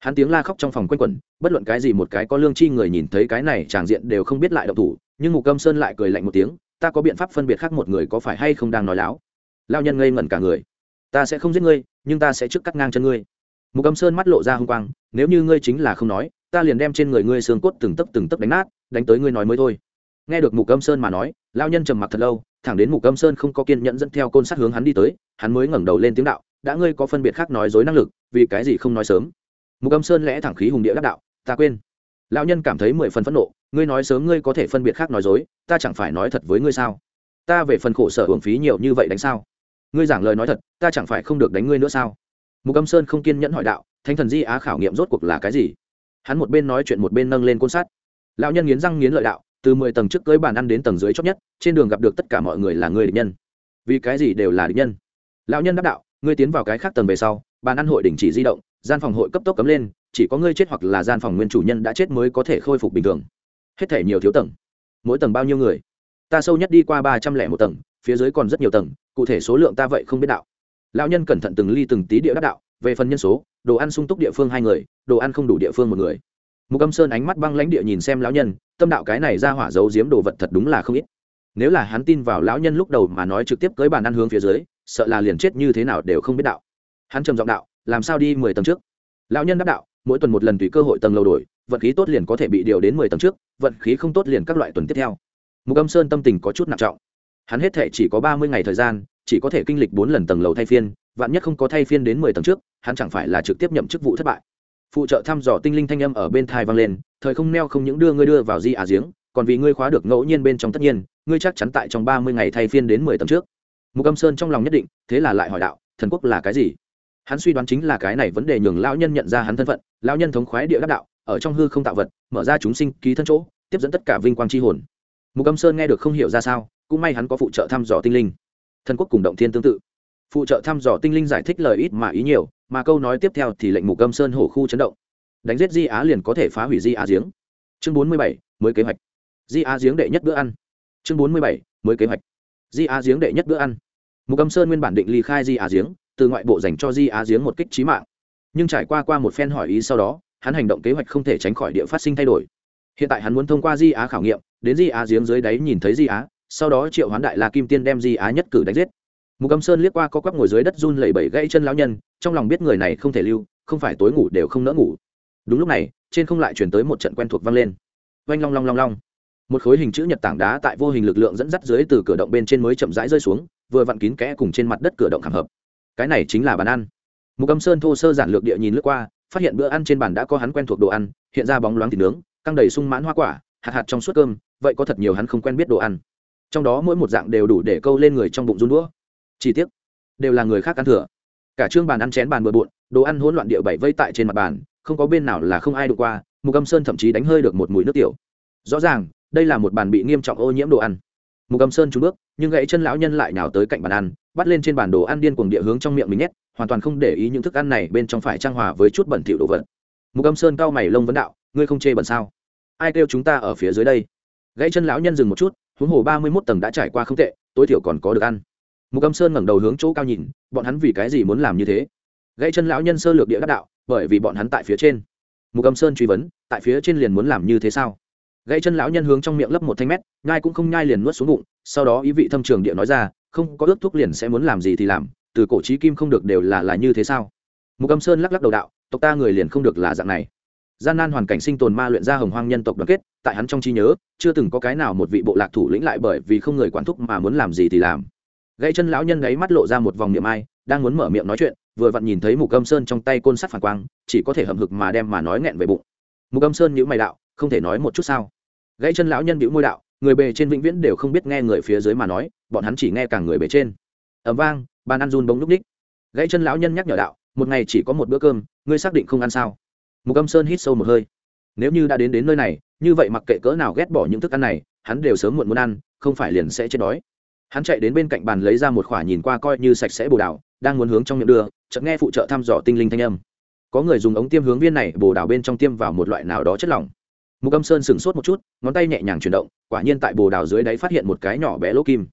A: Hắn tiếng la khóc trong phòng quanh quẩn, bất luận cái gì một cái có lương chi người nhìn thấy cái này tràng diện đều không biết lại độc thủ, nhưng mục âm sơn lại cười lạnh một tiếng, ta có biện pháp phân biệt khác một người có phải hay không đang nói láo? Lao nhân ngây ngẩn cả người ta sẽ không giết ngươi, nhưng ta sẽ trước cắt ngang chân ngươi. Mục âm sơn mắt lộ ra h u n g quang, nếu như ngươi chính là không nói, ta liền đem trên người ngươi xương cốt từng tấc từng tấc đánh nát, đánh tới ngươi nói mới thôi. Nghe được mục âm sơn mà nói lao nhân trầm mặc thật lâu, thẳng đến mục âm sơn không có kiên nhẫn dẫn theo côn sát hướng hắn đi tới, hắn mới ngẩng đầu lên tiếng đạo, đã ngươi có phân biệt khác nói dối năng lực, vì cái gì không nói sớm? Mục âm sơn lẽ thẳng khí hùng địa đắc đạo, ta quên. Lao nhân cảm thấy mười phần phẫn nộ, ngươi nói sớm ngươi có thể phân biệt khác nói dối, ta chẳng phải nói thật với ngươi sao? Ta về phần khổ sở hưởng phí nhiều như vậy đánh sao? Ngươi giảng lời nói thật, ta chẳng phải không được đánh ngươi nữa sao? Mục âm sơn không kiên nhẫn hỏi đạo, thánh thần di á khảo nghiệm rốt cuộc là cái gì? Hắn một bên nói chuyện một bên nâng lên côn sắt. Lão nhân nghiến răng nghiến lợi đạo, từ mười tầng trước cưới bàn ăn đến tầng dưới chót nhất, trên đường gặp được tất cả mọi người là người địch nhân. Vì cái gì đều là địch nhân? Lão nhân đáp đạo, ngươi tiến vào cái khác tầng về sau, bàn ăn hội đình chỉ di động, gian phòng hội cấp tốc cấm lên, chỉ có ngươi chết hoặc là gian phòng nguyên chủ nhân đã chết mới có thể khôi phục bình thường. Hết thể nhiều thiếu tầng. Mỗi tầng bao nhiêu người? Ta sâu nhất đi qua ba trăm lẻ một tầng phía dưới còn rất nhiều tầng, cụ thể số lượng ta vậy không biết đạo. Lão nhân cẩn thận từng ly từng tí địa đắc đạo, về phần nhân số, đồ ăn sung túc địa phương hai người, đồ ăn không đủ địa phương một người. Mục âm sơn ánh mắt băng lãnh địa nhìn xem lão nhân, tâm đạo cái này ra hỏa giấu giếm đồ vật thật đúng là không ít. Nếu là hắn tin vào lão nhân lúc đầu mà nói trực tiếp cưới bàn ăn hướng phía dưới, sợ là liền chết như thế nào đều không biết đạo. Hắn trầm giọng đạo, làm sao đi mười tầng trước? Lão nhân đáp đạo, mỗi tuần một lần tùy cơ hội tầng lầu đổi, vận khí tốt liền có thể bị điều đến mười tầng trước, vận khí không tốt liền các loại tuần tiếp theo. Mục âm sơn tâm tình có chút nặng trọng hắn hết thể chỉ có ba mươi ngày thời gian, chỉ có thể kinh lịch bốn lần tầng lầu thay phiên, vạn nhất không có thay phiên đến mười tầng trước, hắn chẳng phải là trực tiếp nhậm chức vụ thất bại. Phụ trợ thăm dò tinh linh thanh âm ở bên thai vang lên, thời không neo không những đưa ngươi đưa vào di à giếng, còn vì ngươi khóa được ngẫu nhiên bên trong tất nhiên, ngươi chắc chắn tại trong ba mươi ngày thay phiên đến mười tầng trước. Mục âm sơn trong lòng nhất định, thế là lại hỏi đạo, thần quốc là cái gì? Hắn suy đoán chính là cái này vấn đề nhường lão nhân nhận ra hắn thân phận, lão nhân thống khoái địa đắc đạo, ở trong hư không tạo vật, mở ra chúng sinh ký thân chỗ, tiếp dẫn tất cả vinh quang c h i hồn. Mục âm sơn nghe được không hiểu ra sao cũng may hắn có phụ trợ thăm dò tinh linh. Thần quốc cùng động thiên tương tự. Phụ trợ thăm dò tinh linh giải thích lời ít mà ý nhiều, mà câu nói tiếp theo thì lệnh mục âm sơn hổ khu chấn động. Đánh giết di á liền có thể phá hủy di á giếng. Chương bốn mươi bảy, mới kế hoạch. Di á giếng đệ nhất bữa ăn. Chương bốn mươi bảy, mới kế hoạch. Di á giếng đệ nhất bữa ăn. Mục âm sơn nguyên bản định ly khai di á giếng, từ ngoại bộ dành cho di á giếng một kích trí mạng. Nhưng trải qua qua một phen hỏi ý sau đó, hắn hành động kế hoạch không thể tránh khỏi địa phát sinh thay đổi. Hiện tại hắn muốn thông qua di á khảo nghiệm, đến di á giếng dưới đáy nhìn thấy di á sau đó triệu hoán đại la kim tiên đem di á nhất cử đánh giết. Mục âm sơn liếc qua có quắp ngồi dưới đất run lẩy bẩy gãy chân lão nhân, trong lòng biết người này không thể lưu, không phải tối ngủ đều không nỡ ngủ. Đúng lúc này, trên không lại chuyển tới một trận quen thuộc vang lên. Vanh long long long long. Một khối hình chữ nhật tảng đá tại vô hình lực lượng dẫn dắt dưới từ cửa động bên trên mới chậm rãi rơi xuống, vừa vặn kín kẽ cùng trên mặt đất cửa động khảm hợp. Cái này chính là bàn ăn. Mục âm sơn thô sơ giản lược địa nhìn lướt qua, phát hiện bữa ăn trên bàn đã có hắn quen thuộc đồ ăn, hiện ra bóng loáng thịt nướng, căng đầy sung mãn hoa quả, hạt hạt trong suốt cơm, vậy có thật nhiều hắn không quen biết đồ ăn trong đó mỗi một dạng đều đủ để câu lên người trong bụng run đũa. Chi tiết đều là người khác ăn thừa. Cả trương bàn ăn chén bàn bừa bộn, đồ ăn hỗn loạn địa bảy vây tại trên mặt bàn, không có bên nào là không ai đụng qua, mục âm sơn thậm chí đánh hơi được một mùi nước tiểu. Rõ ràng, đây là một bàn bị nghiêm trọng ô nhiễm đồ ăn. Mục âm sơn trúng bước, nhưng gãy chân lão nhân lại nhào tới cạnh bàn ăn, bắt lên trên bản đồ ăn điên cuồng địa hướng trong miệng mình nhét, hoàn toàn không để ý những thức ăn này bên trong phải trang hòa với chút bẩn thỉu đồ vật. Mục âm sơn cao mày lông vấn đạo, ngươi không chê bẩn sao? Ai kêu chúng ta ở phía dưới đây? Gãy chân lão nhân dừng một chút huống hồ ba mươi mốt tầng đã trải qua không tệ, tối thiểu còn có được ăn. Mục âm sơn ngẩng đầu hướng chỗ cao nhìn, bọn hắn vì cái gì muốn làm như thế? Gãy chân lão nhân sơ lược địa đắc đạo, bởi vì bọn hắn tại phía trên. Mục âm sơn truy vấn, tại phía trên liền muốn làm như thế sao? Gãy chân lão nhân hướng trong miệng lấp một thanh mét, nhai cũng không nhai liền nuốt xuống bụng, sau đó ý vị thâm trường địa nói ra, không có ước thuốc liền sẽ muốn làm gì thì làm, từ cổ trí kim không được đều là là như thế sao? Mục âm sơn lắc lắc đầu đạo, tộc ta người liền không được là dạng này gian nan hoàn cảnh sinh tồn ma luyện ra hồng hoang nhân tộc đoàn kết, tại hắn trong trí nhớ, chưa từng có cái nào một vị bộ lạc thủ lĩnh lại bởi vì không người quản thúc mà muốn làm gì thì làm. Gãy chân lão nhân gáy mắt lộ ra một vòng niệm ai, đang muốn mở miệng nói chuyện, vừa vặn nhìn thấy mục âm sơn trong tay côn sắt phản quang, chỉ có thể hầm hực mà đem mà nói nghẹn về bụng. Mục âm sơn nhữ mày đạo, không thể nói một chút sao? Gãy chân lão nhân bĩu môi đạo, người bề trên vĩnh viễn đều không biết nghe người phía dưới mà nói, bọn hắn chỉ nghe cả người bề trên. Ẩm vang, bàn ăn run bóng núp ních. Gãy chân lão nhân nhắc nhở đạo, một ngày chỉ có một bữa cơm, ngươi xác định không ăn sao? Mục âm sơn hít sâu một hơi. Nếu như đã đến đến nơi này, như vậy mặc kệ cỡ nào ghét bỏ những thức ăn này, hắn đều sớm muộn muốn ăn, không phải liền sẽ chết đói. Hắn chạy đến bên cạnh bàn lấy ra một khoả nhìn qua coi như sạch sẽ bồ đào đang muốn hướng trong miệng đưa, chợt nghe phụ trợ thăm dò tinh linh thanh âm. Có người dùng ống tiêm hướng viên này bồ đào bên trong tiêm vào một loại nào đó chất lỏng. Mục âm sơn sửng sốt một chút, ngón tay nhẹ nhàng chuyển động, quả nhiên tại bồ đào dưới đáy phát hiện một cái nhỏ bé lỗ kim.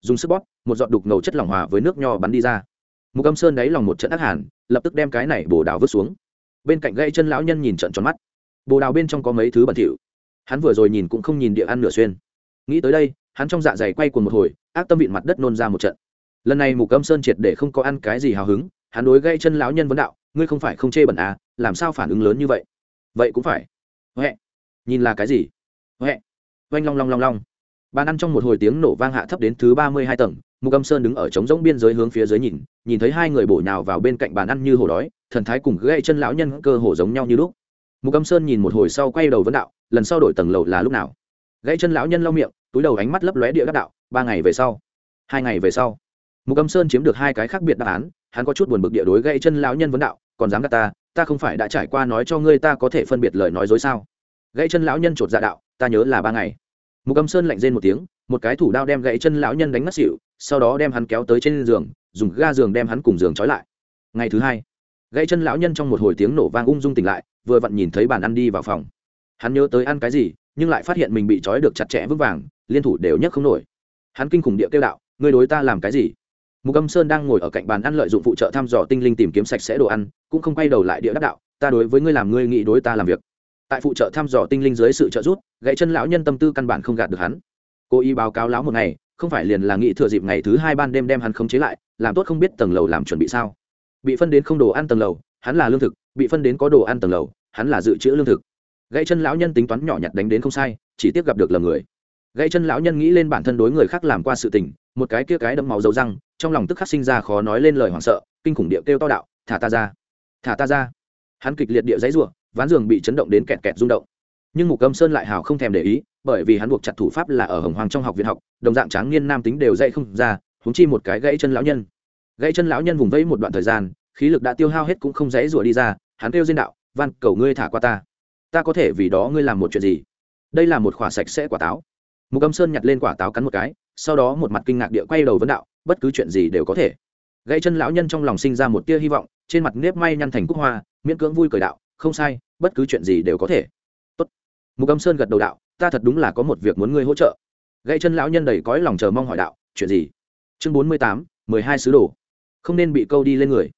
A: Dùng sức bóp, một giọt đục ngầu chất lỏng hòa với nước nho bắn đi ra. Mục âm sơn đáy lòng một trận ác hàn, lập tức đem cái này bồ đào vứt xuống bên cạnh gãy chân lão nhân nhìn trận tròn mắt. Bồ đào bên trong có mấy thứ bẩn thỉu. Hắn vừa rồi nhìn cũng không nhìn địa ăn nửa xuyên. Nghĩ tới đây, hắn trong dạ dày quay cuồng một hồi, ác tâm vịn mặt đất nôn ra một trận. Lần này mục âm sơn triệt để không có ăn cái gì hào hứng, hắn đối gây chân lão nhân vấn đạo, ngươi không phải không chê bẩn à làm sao phản ứng lớn như vậy? Vậy cũng phải. Huệ. Nhìn là cái gì? Huệ. Oanh long long long long. Bàn ăn trong một hồi tiếng nổ vang hạ thấp đến thứ ba mươi hai tầng mục âm sơn đứng ở trống rỗng biên giới hướng phía dưới nhìn nhìn thấy hai người bổ nhào vào bên cạnh bàn ăn như hổ đói, thần thái cùng gãy chân lão nhân cơ hồ giống nhau như lúc. Mục âm sơn nhìn một hồi sau quay đầu vấn đạo, lần sau đổi tầng lầu là lúc nào? Gãy chân lão nhân lau miệng, túi đầu ánh mắt lấp lóe địa đắc đạo, ba ngày về sau. Hai ngày về sau. Mục âm sơn chiếm được hai cái khác biệt đáp án, hắn có chút buồn bực địa đối gãy chân lão nhân vấn đạo, còn dám gạt ta ta không phải đã trải qua nói cho ngươi ta có thể phân biệt lời nói dối sao? Gãy chân lão nhân chột dạ đạo, ta nhớ là ba ngày. Mục âm sơn lạnh rên một tiếng, một cái thủ đao đem gãy chân lão nhân đánh ngất xỉu sau đó đem hắn kéo tới trên giường, dùng ga giường đem hắn cùng giường trói lại. Ngày thứ hai, gãy chân lão nhân trong một hồi tiếng nổ vang ung dung tỉnh lại, vừa vặn nhìn thấy bàn ăn đi vào phòng. Hắn nhớ tới ăn cái gì, nhưng lại phát hiện mình bị trói được chặt chẽ vững vàng, liên thủ đều nhấc không nổi. Hắn kinh khủng địa kêu đạo, ngươi đối ta làm cái gì? Mục âm sơn đang ngồi ở cạnh bàn ăn lợi dụng phụ trợ thăm dò tinh linh tìm kiếm sạch sẽ đồ ăn, cũng không quay đầu lại địa đắc đạo, ta đối với ngươi làm, ngươi nghĩ đối ta làm việc. Tại phụ trợ thăm dò tinh linh dưới sự trợ giúp, gãy chân lão nhân tâm tư căn bản không gạt được hắn. Cô y báo cáo lão một ngày không phải liền là nghĩ thừa dịp ngày thứ hai ban đêm đem hắn khống chế lại, làm tốt không biết tầng lầu làm chuẩn bị sao? Bị phân đến không đồ ăn tầng lầu, hắn là lương thực, bị phân đến có đồ ăn tầng lầu, hắn là dự trữ lương thực. Gãy chân lão nhân tính toán nhỏ nhặt đánh đến không sai, chỉ tiếp gặp được lầm người. Gãy chân lão nhân nghĩ lên bản thân đối người khác làm qua sự tình, một cái kia cái đẫm máu dấu răng, trong lòng tức khắc sinh ra khó nói lên lời hoảng sợ, kinh khủng địa kêu to đạo, thả ta ra! Thả ta ra! Hắn kịch liệt địa giấy rủa, ván giường bị chấn động đến kẹt kẹt rung động nhưng mục âm sơn lại hào không thèm để ý, bởi vì hắn buộc chặt thủ pháp là ở hồng hoàng trong học viện học, đồng dạng tráng niên nam tính đều dậy không ra húng chi một cái gãy chân lão nhân. Gãy chân lão nhân vùng vẫy một đoạn thời gian, khí lực đã tiêu hao hết cũng không dãy rủa đi ra, hắn kêu diên đạo van cầu ngươi thả qua ta. Ta có thể vì đó ngươi làm một chuyện gì? Đây là một khỏa sạch sẽ quả táo. Mục âm sơn nhặt lên quả táo cắn một cái, sau đó một mặt kinh ngạc địa quay đầu vấn đạo, bất cứ chuyện gì đều có thể. Gãy chân lão nhân trong lòng sinh ra một tia hy vọng, trên mặt nếp may nhăn thành cúc hoa, miễn cưỡng vui cười đạo, không sai, bất cứ chuyện gì đều có thể mục âm sơn gật đầu đạo, ta thật đúng là có một việc muốn ngươi hỗ trợ. Gãy chân lão nhân đầy cõi lòng chờ mong hỏi đạo, chuyện gì? Chương bốn mươi tám, mười hai sứ đồ. Không nên bị câu đi lên người.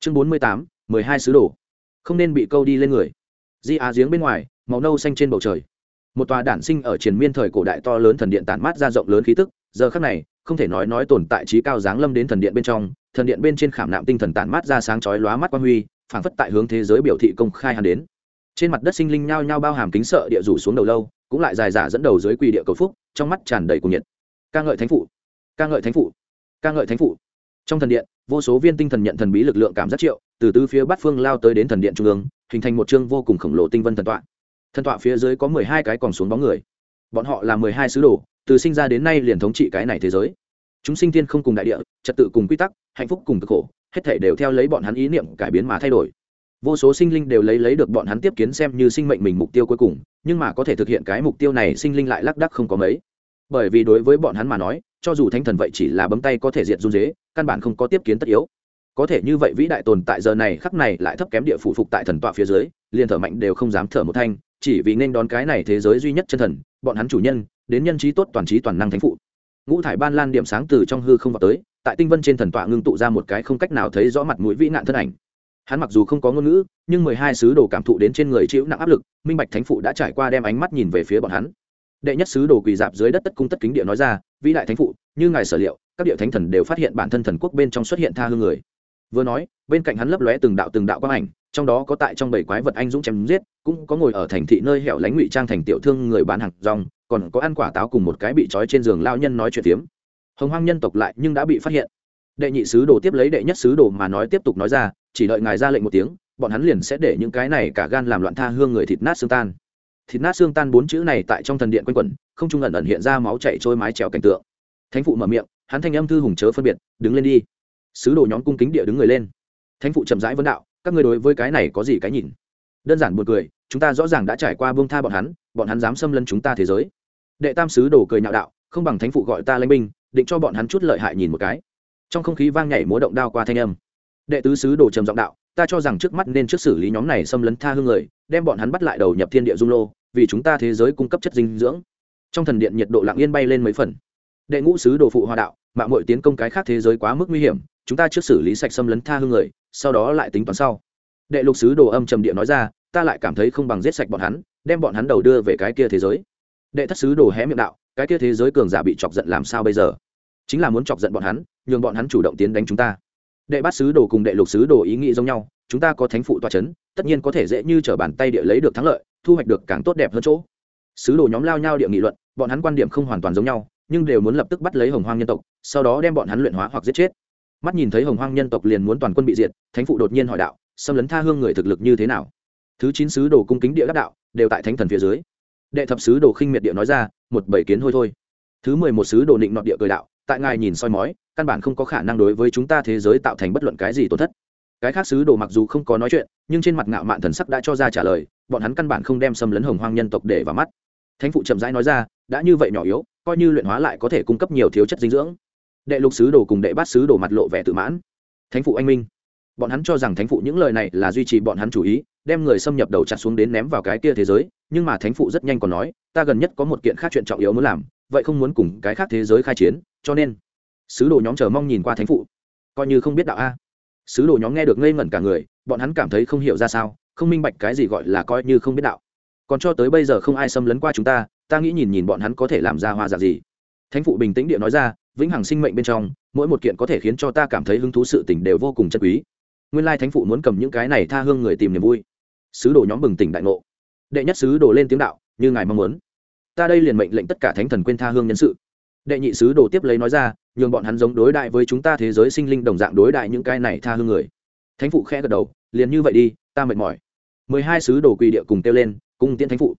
A: Chương bốn mươi tám, mười hai sứ đồ. Không nên bị câu đi lên người. Di á giếng bên ngoài, màu nâu xanh trên bầu trời. Một tòa đản sinh ở triền miên thời cổ đại to lớn thần điện tản mát ra rộng lớn khí tức, giờ khắc này, không thể nói nói tồn tại trí cao giáng lâm đến thần điện bên trong, thần điện bên trên khảm nạm tinh thần tản mát ra sáng chói lóa mắt quan huy, phảng phất tại hướng thế giới biểu thị công khai hàn đến trên mặt đất sinh linh nhao nhao bao hàm kính sợ địa rủ xuống đầu lâu, cũng lại dài giả dẫn đầu dưới quỳ địa cầu phúc, trong mắt tràn đầy cuồng nhiệt. Ca ngợi thánh phụ, ca ngợi thánh phụ, ca ngợi thánh phụ. Trong thần điện, vô số viên tinh thần nhận thần bí lực lượng cảm giác triệu, từ tứ phía bát phương lao tới đến thần điện trung ương, hình thành một chương vô cùng khổng lồ tinh vân thần tọa. Thần tọa phía dưới có mười hai cái còn xuống bóng người. Bọn họ là mười hai sứ đồ, từ sinh ra đến nay liền thống trị cái này thế giới. Chúng sinh thiên không cùng đại địa, trật tự cùng quy tắc, hạnh phúc cùng cực khổ, hết thể đều theo lấy bọn hắn ý niệm cải biến mà thay đổi vô số sinh linh đều lấy lấy được bọn hắn tiếp kiến xem như sinh mệnh mình mục tiêu cuối cùng, nhưng mà có thể thực hiện cái mục tiêu này, sinh linh lại lác đắc không có mấy. Bởi vì đối với bọn hắn mà nói, cho dù thánh thần vậy chỉ là bấm tay có thể diệt run dế, căn bản không có tiếp kiến tất yếu. Có thể như vậy vĩ đại tồn tại giờ này, khắc này lại thấp kém địa phủ phục tại thần tọa phía dưới, liền thở mạnh đều không dám thở một thanh, chỉ vì nên đón cái này thế giới duy nhất chân thần, bọn hắn chủ nhân, đến nhân trí tốt toàn trí toàn năng thánh phụ. Ngũ thải ban lan điểm sáng từ trong hư không vào tới, tại tinh vân trên thần tọa ngưng tụ ra một cái không cách nào thấy rõ mặt mũi vĩ nạn thân ảnh hắn mặc dù không có ngôn ngữ, nhưng mười hai sứ đồ cảm thụ đến trên người chịu nặng áp lực, minh bạch thánh phụ đã trải qua đem ánh mắt nhìn về phía bọn hắn. Đệ nhất sứ đồ quỳ dạp dưới đất tất cung tất kính địa nói ra, vĩ đại thánh phụ, như ngài sở liệu, các địa thánh thần đều phát hiện bản thân thần quốc bên trong xuất hiện tha hương người. Vừa nói, bên cạnh hắn lấp lóe từng đạo từng đạo quang ảnh, trong đó có tại trong bảy quái vật anh dũng chém giết, cũng có ngồi ở thành thị nơi hẻo lánh ngụy trang thành tiểu thương người bán hàng rong, còn có ăn quả táo cùng một cái bị trói trên giường lao nhân nói chuyện tiếm hồng hoang nhân tộc lại nhưng đã bị phát hiện đệ nhị sứ đồ tiếp lấy đệ nhất sứ đồ mà nói tiếp tục nói ra, chỉ đợi ngài ra lệnh một tiếng, bọn hắn liền sẽ để những cái này cả gan làm loạn tha hương người thịt nát xương tan. Thịt nát xương tan bốn chữ này tại trong thần điện quanh quẩn, không trung ẩn ẩn hiện ra máu chảy trôi mái trèo cảnh tượng. Thánh phụ mở miệng, hắn thanh âm thư hùng chớ phân biệt, đứng lên đi. Sứ đồ nhóm cung kính địa đứng người lên. Thánh phụ chậm rãi vấn đạo, các người đối với cái này có gì cái nhìn? Đơn giản buồn cười, chúng ta rõ ràng đã trải qua vương tha bọn hắn bọn hắn dám xâm lấn chúng ta thế giới. Đệ tam sứ đồ cười nhạo đạo, không bằng thánh phụ gọi ta lãnh binh, định cho bọn hắn chút lợi hại nhìn một cái trong không khí vang nhảy múa động đao qua thanh âm. Đệ tứ sứ đồ trầm giọng đạo, ta cho rằng trước mắt nên trước xử lý nhóm này xâm lấn tha hương người, đem bọn hắn bắt lại đầu nhập thiên địa dung lô, vì chúng ta thế giới cung cấp chất dinh dưỡng. Trong thần điện nhiệt độ lặng yên bay lên mấy phần. Đệ ngũ sứ đồ phụ hòa đạo mạng mội tiến công cái khác thế giới quá mức nguy hiểm, chúng ta trước xử lý sạch xâm lấn tha hương người, sau đó lại tính toán sau. Đệ lục sứ đồ âm trầm điện nói ra, ta lại cảm thấy không bằng giết sạch bọn hắn, đem bọn hắn đầu đưa về cái kia thế giới. Đệ thất sứ đồ hé miệng đạo, cái kia thế giới cường giả bị chọc giận làm sao bây giờ? Chính là muốn chọc giận bọn hắn, nhường bọn hắn chủ động tiến đánh chúng ta. Đệ bát sứ đồ cùng đệ lục sứ đồ ý nghĩ giống nhau, chúng ta có thánh phụ toa c h ấ n tất nhiên có thể dễ như t r ở bàn tay địa lấy được thắng lợi, thu hoạch được càng tốt đẹp hơn chỗ. Sứ đồ nhóm lao nhau địa nghị luận, bọn hắn quan điểm không hoàn toàn giống nhau, nhưng đều muốn lập tức bắt lấy hồng hoang nhân tộc, sau đó đem bọn hắn luyện hóa hoặc giết chết. Mắt nhìn thấy hồng hoang nhân tộc liền muốn toàn quân bị diệt, thánh phụ đột nhiên hỏi đạo, xâm lấn tha hương người thực lực như thế nào? Thứ chín sứ đồ cung kính địa đắc đạo, đều tại thánh thần phía dưới. Đệ thập sứ đồ khinh miệt địa nói ra, một bảy kiến hôi thôi. Thứ mười một sứ đồ định nọt địa cười đạo tại ngài nhìn soi mói, căn bản không có khả năng đối với chúng ta thế giới tạo thành bất luận cái gì tổn thất. Cái khác sứ đồ mặc dù không có nói chuyện, nhưng trên mặt ngạo mạn thần sắc đã cho ra trả lời, bọn hắn căn bản không đem xâm lấn hồng hoang nhân tộc để vào mắt. Thánh phụ chậm rãi nói ra, đã như vậy nhỏ yếu, coi như luyện hóa lại có thể cung cấp nhiều thiếu chất dinh dưỡng. Đệ lục sứ đồ cùng đệ bát sứ đồ mặt lộ vẻ tự mãn. Thánh phụ anh minh. Bọn hắn cho rằng thánh phụ những lời này là duy trì bọn hắn chủ ý, đem người xâm nhập đầu chặt xuống đến ném vào cái kia thế giới, nhưng mà thánh phụ rất nhanh còn nói, ta gần nhất có một kiện khác chuyện trọng yếu muốn làm, vậy không muốn cùng cái khác thế giới khai chiến cho nên sứ đồ nhóm chờ mong nhìn qua thánh phụ. Coi như không biết đạo a. Sứ đồ nhóm nghe được ngây ngẩn cả người, bọn hắn cảm thấy không hiểu ra sao, không minh bạch cái gì gọi là coi như không biết đạo. Còn cho tới bây giờ không ai xâm lấn qua chúng ta ta nghĩ nhìn nhìn bọn hắn có thể làm ra hoa giả gì. Thánh phụ bình tĩnh địa nói ra, vĩnh hằng sinh mệnh bên trong, mỗi một kiện có thể khiến cho ta cảm thấy hứng thú sự tình đều vô cùng chân quý. Nguyên lai thánh phụ muốn cầm những cái này tha hương người tìm niềm vui. Sứ đồ nhóm bừng tỉnh đại ngộ. Đệ nhất sứ đồ lên tiếng đạo, như ngài mong muốn. Ta đây liền mệnh lệnh tất cả thánh thần quên tha hương nhân sự đệ nhị sứ đồ tiếp lấy nói ra, nhường bọn hắn giống đối đại với chúng ta thế giới sinh linh đồng dạng đối đại những cái này tha hương người. Thánh phụ khẽ gật đầu, liền như vậy đi, ta mệt mỏi. Mười hai sứ đồ quỳ địa cùng kêu lên, cung tiễn thánh phụ.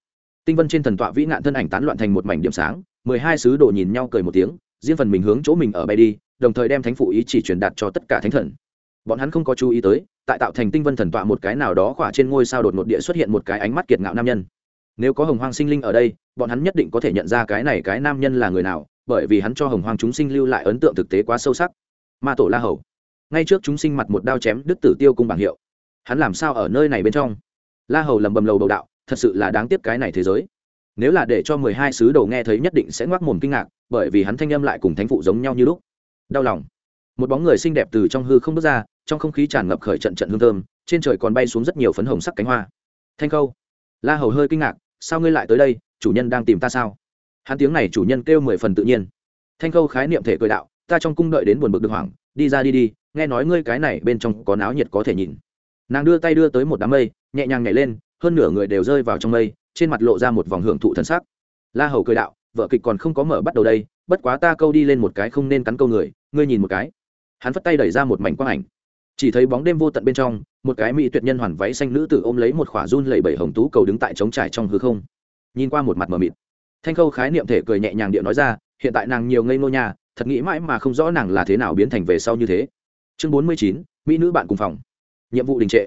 A: Tinh vân trên thần tọa vĩ nạn thân ảnh tán loạn thành một mảnh điểm sáng, mười hai sứ đồ nhìn nhau cười một tiếng, riêng phần mình hướng chỗ mình ở bay đi, đồng thời đem thánh phụ ý chỉ truyền đạt cho tất cả thánh thần. Bọn hắn không có chú ý tới, tại tạo thành tinh vân thần tọa một cái nào đó khỏa trên ngôi sao đột ngột địa xuất hiện một cái ánh mắt kiệt ngạo nam nhân. Nếu có hồng hoang sinh linh ở đây, bọn hắn nhất định có thể nhận ra cái này cái nam nhân là người nào bởi vì hắn cho hồng hoang chúng sinh lưu lại ấn tượng thực tế quá sâu sắc. Ma tổ la hầu. Ngay trước chúng sinh mặt một đao chém đứt tử tiêu cung bảng hiệu. Hắn làm sao ở nơi này bên trong? La hầu lầm bầm lầu đầu đạo, thật sự là đáng tiếc cái này thế giới. Nếu là để cho mười hai sứ đầu nghe thấy nhất định sẽ ngoác mồm kinh ngạc, bởi vì hắn thanh âm lại cùng thánh phụ giống nhau như lúc. Đau lòng. Một bóng người xinh đẹp từ trong hư không bước ra, trong không khí tràn ngập khởi trận trận hương thơm, trên trời còn bay xuống rất nhiều phấn hồng sắc cánh hoa. Thanh khâu. La hầu hơi kinh ngạc, sao ngươi lại tới đây? Chủ nhân đang tìm ta sao? Hắn tiếng này chủ nhân kêu mười phần tự nhiên. Thanh khâu khái niệm thể cười đạo, ta trong cung đợi đến buồn bực được hoảng, đi ra đi đi, nghe nói ngươi cái này bên trong có náo nhiệt có thể nhìn. Nàng đưa tay đưa tới một đám mây, nhẹ nhàng nhảy lên, hơn nửa người đều rơi vào trong mây, trên mặt lộ ra một vòng hưởng thụ thân sắc. La hầu cười đạo, vợ kịch còn không có mở bắt đầu đây, bất quá ta câu đi lên một cái không nên cắn câu người, ngươi nhìn một cái. Hắn phất tay đẩy ra một mảnh quang ảnh. Chỉ thấy bóng đêm vô tận bên trong, một cái mỹ tuyệt nhân hoàn váy xanh nữ tử ôm lấy một khỏa run lẩy bẩy hồng tú cầu đứng tại trống trải trong hư không. Nhìn qua một mặt mờ mịt thanh khâu khái niệm thể cười nhẹ nhàng điệu nói ra, hiện tại nàng nhiều ngây nô nhà, thật nghĩ mãi mà không rõ nàng là thế nào biến thành về sau như thế. Chương bốn mươi chín, mỹ nữ bạn cùng phòng. Nhiệm vụ đình trệ.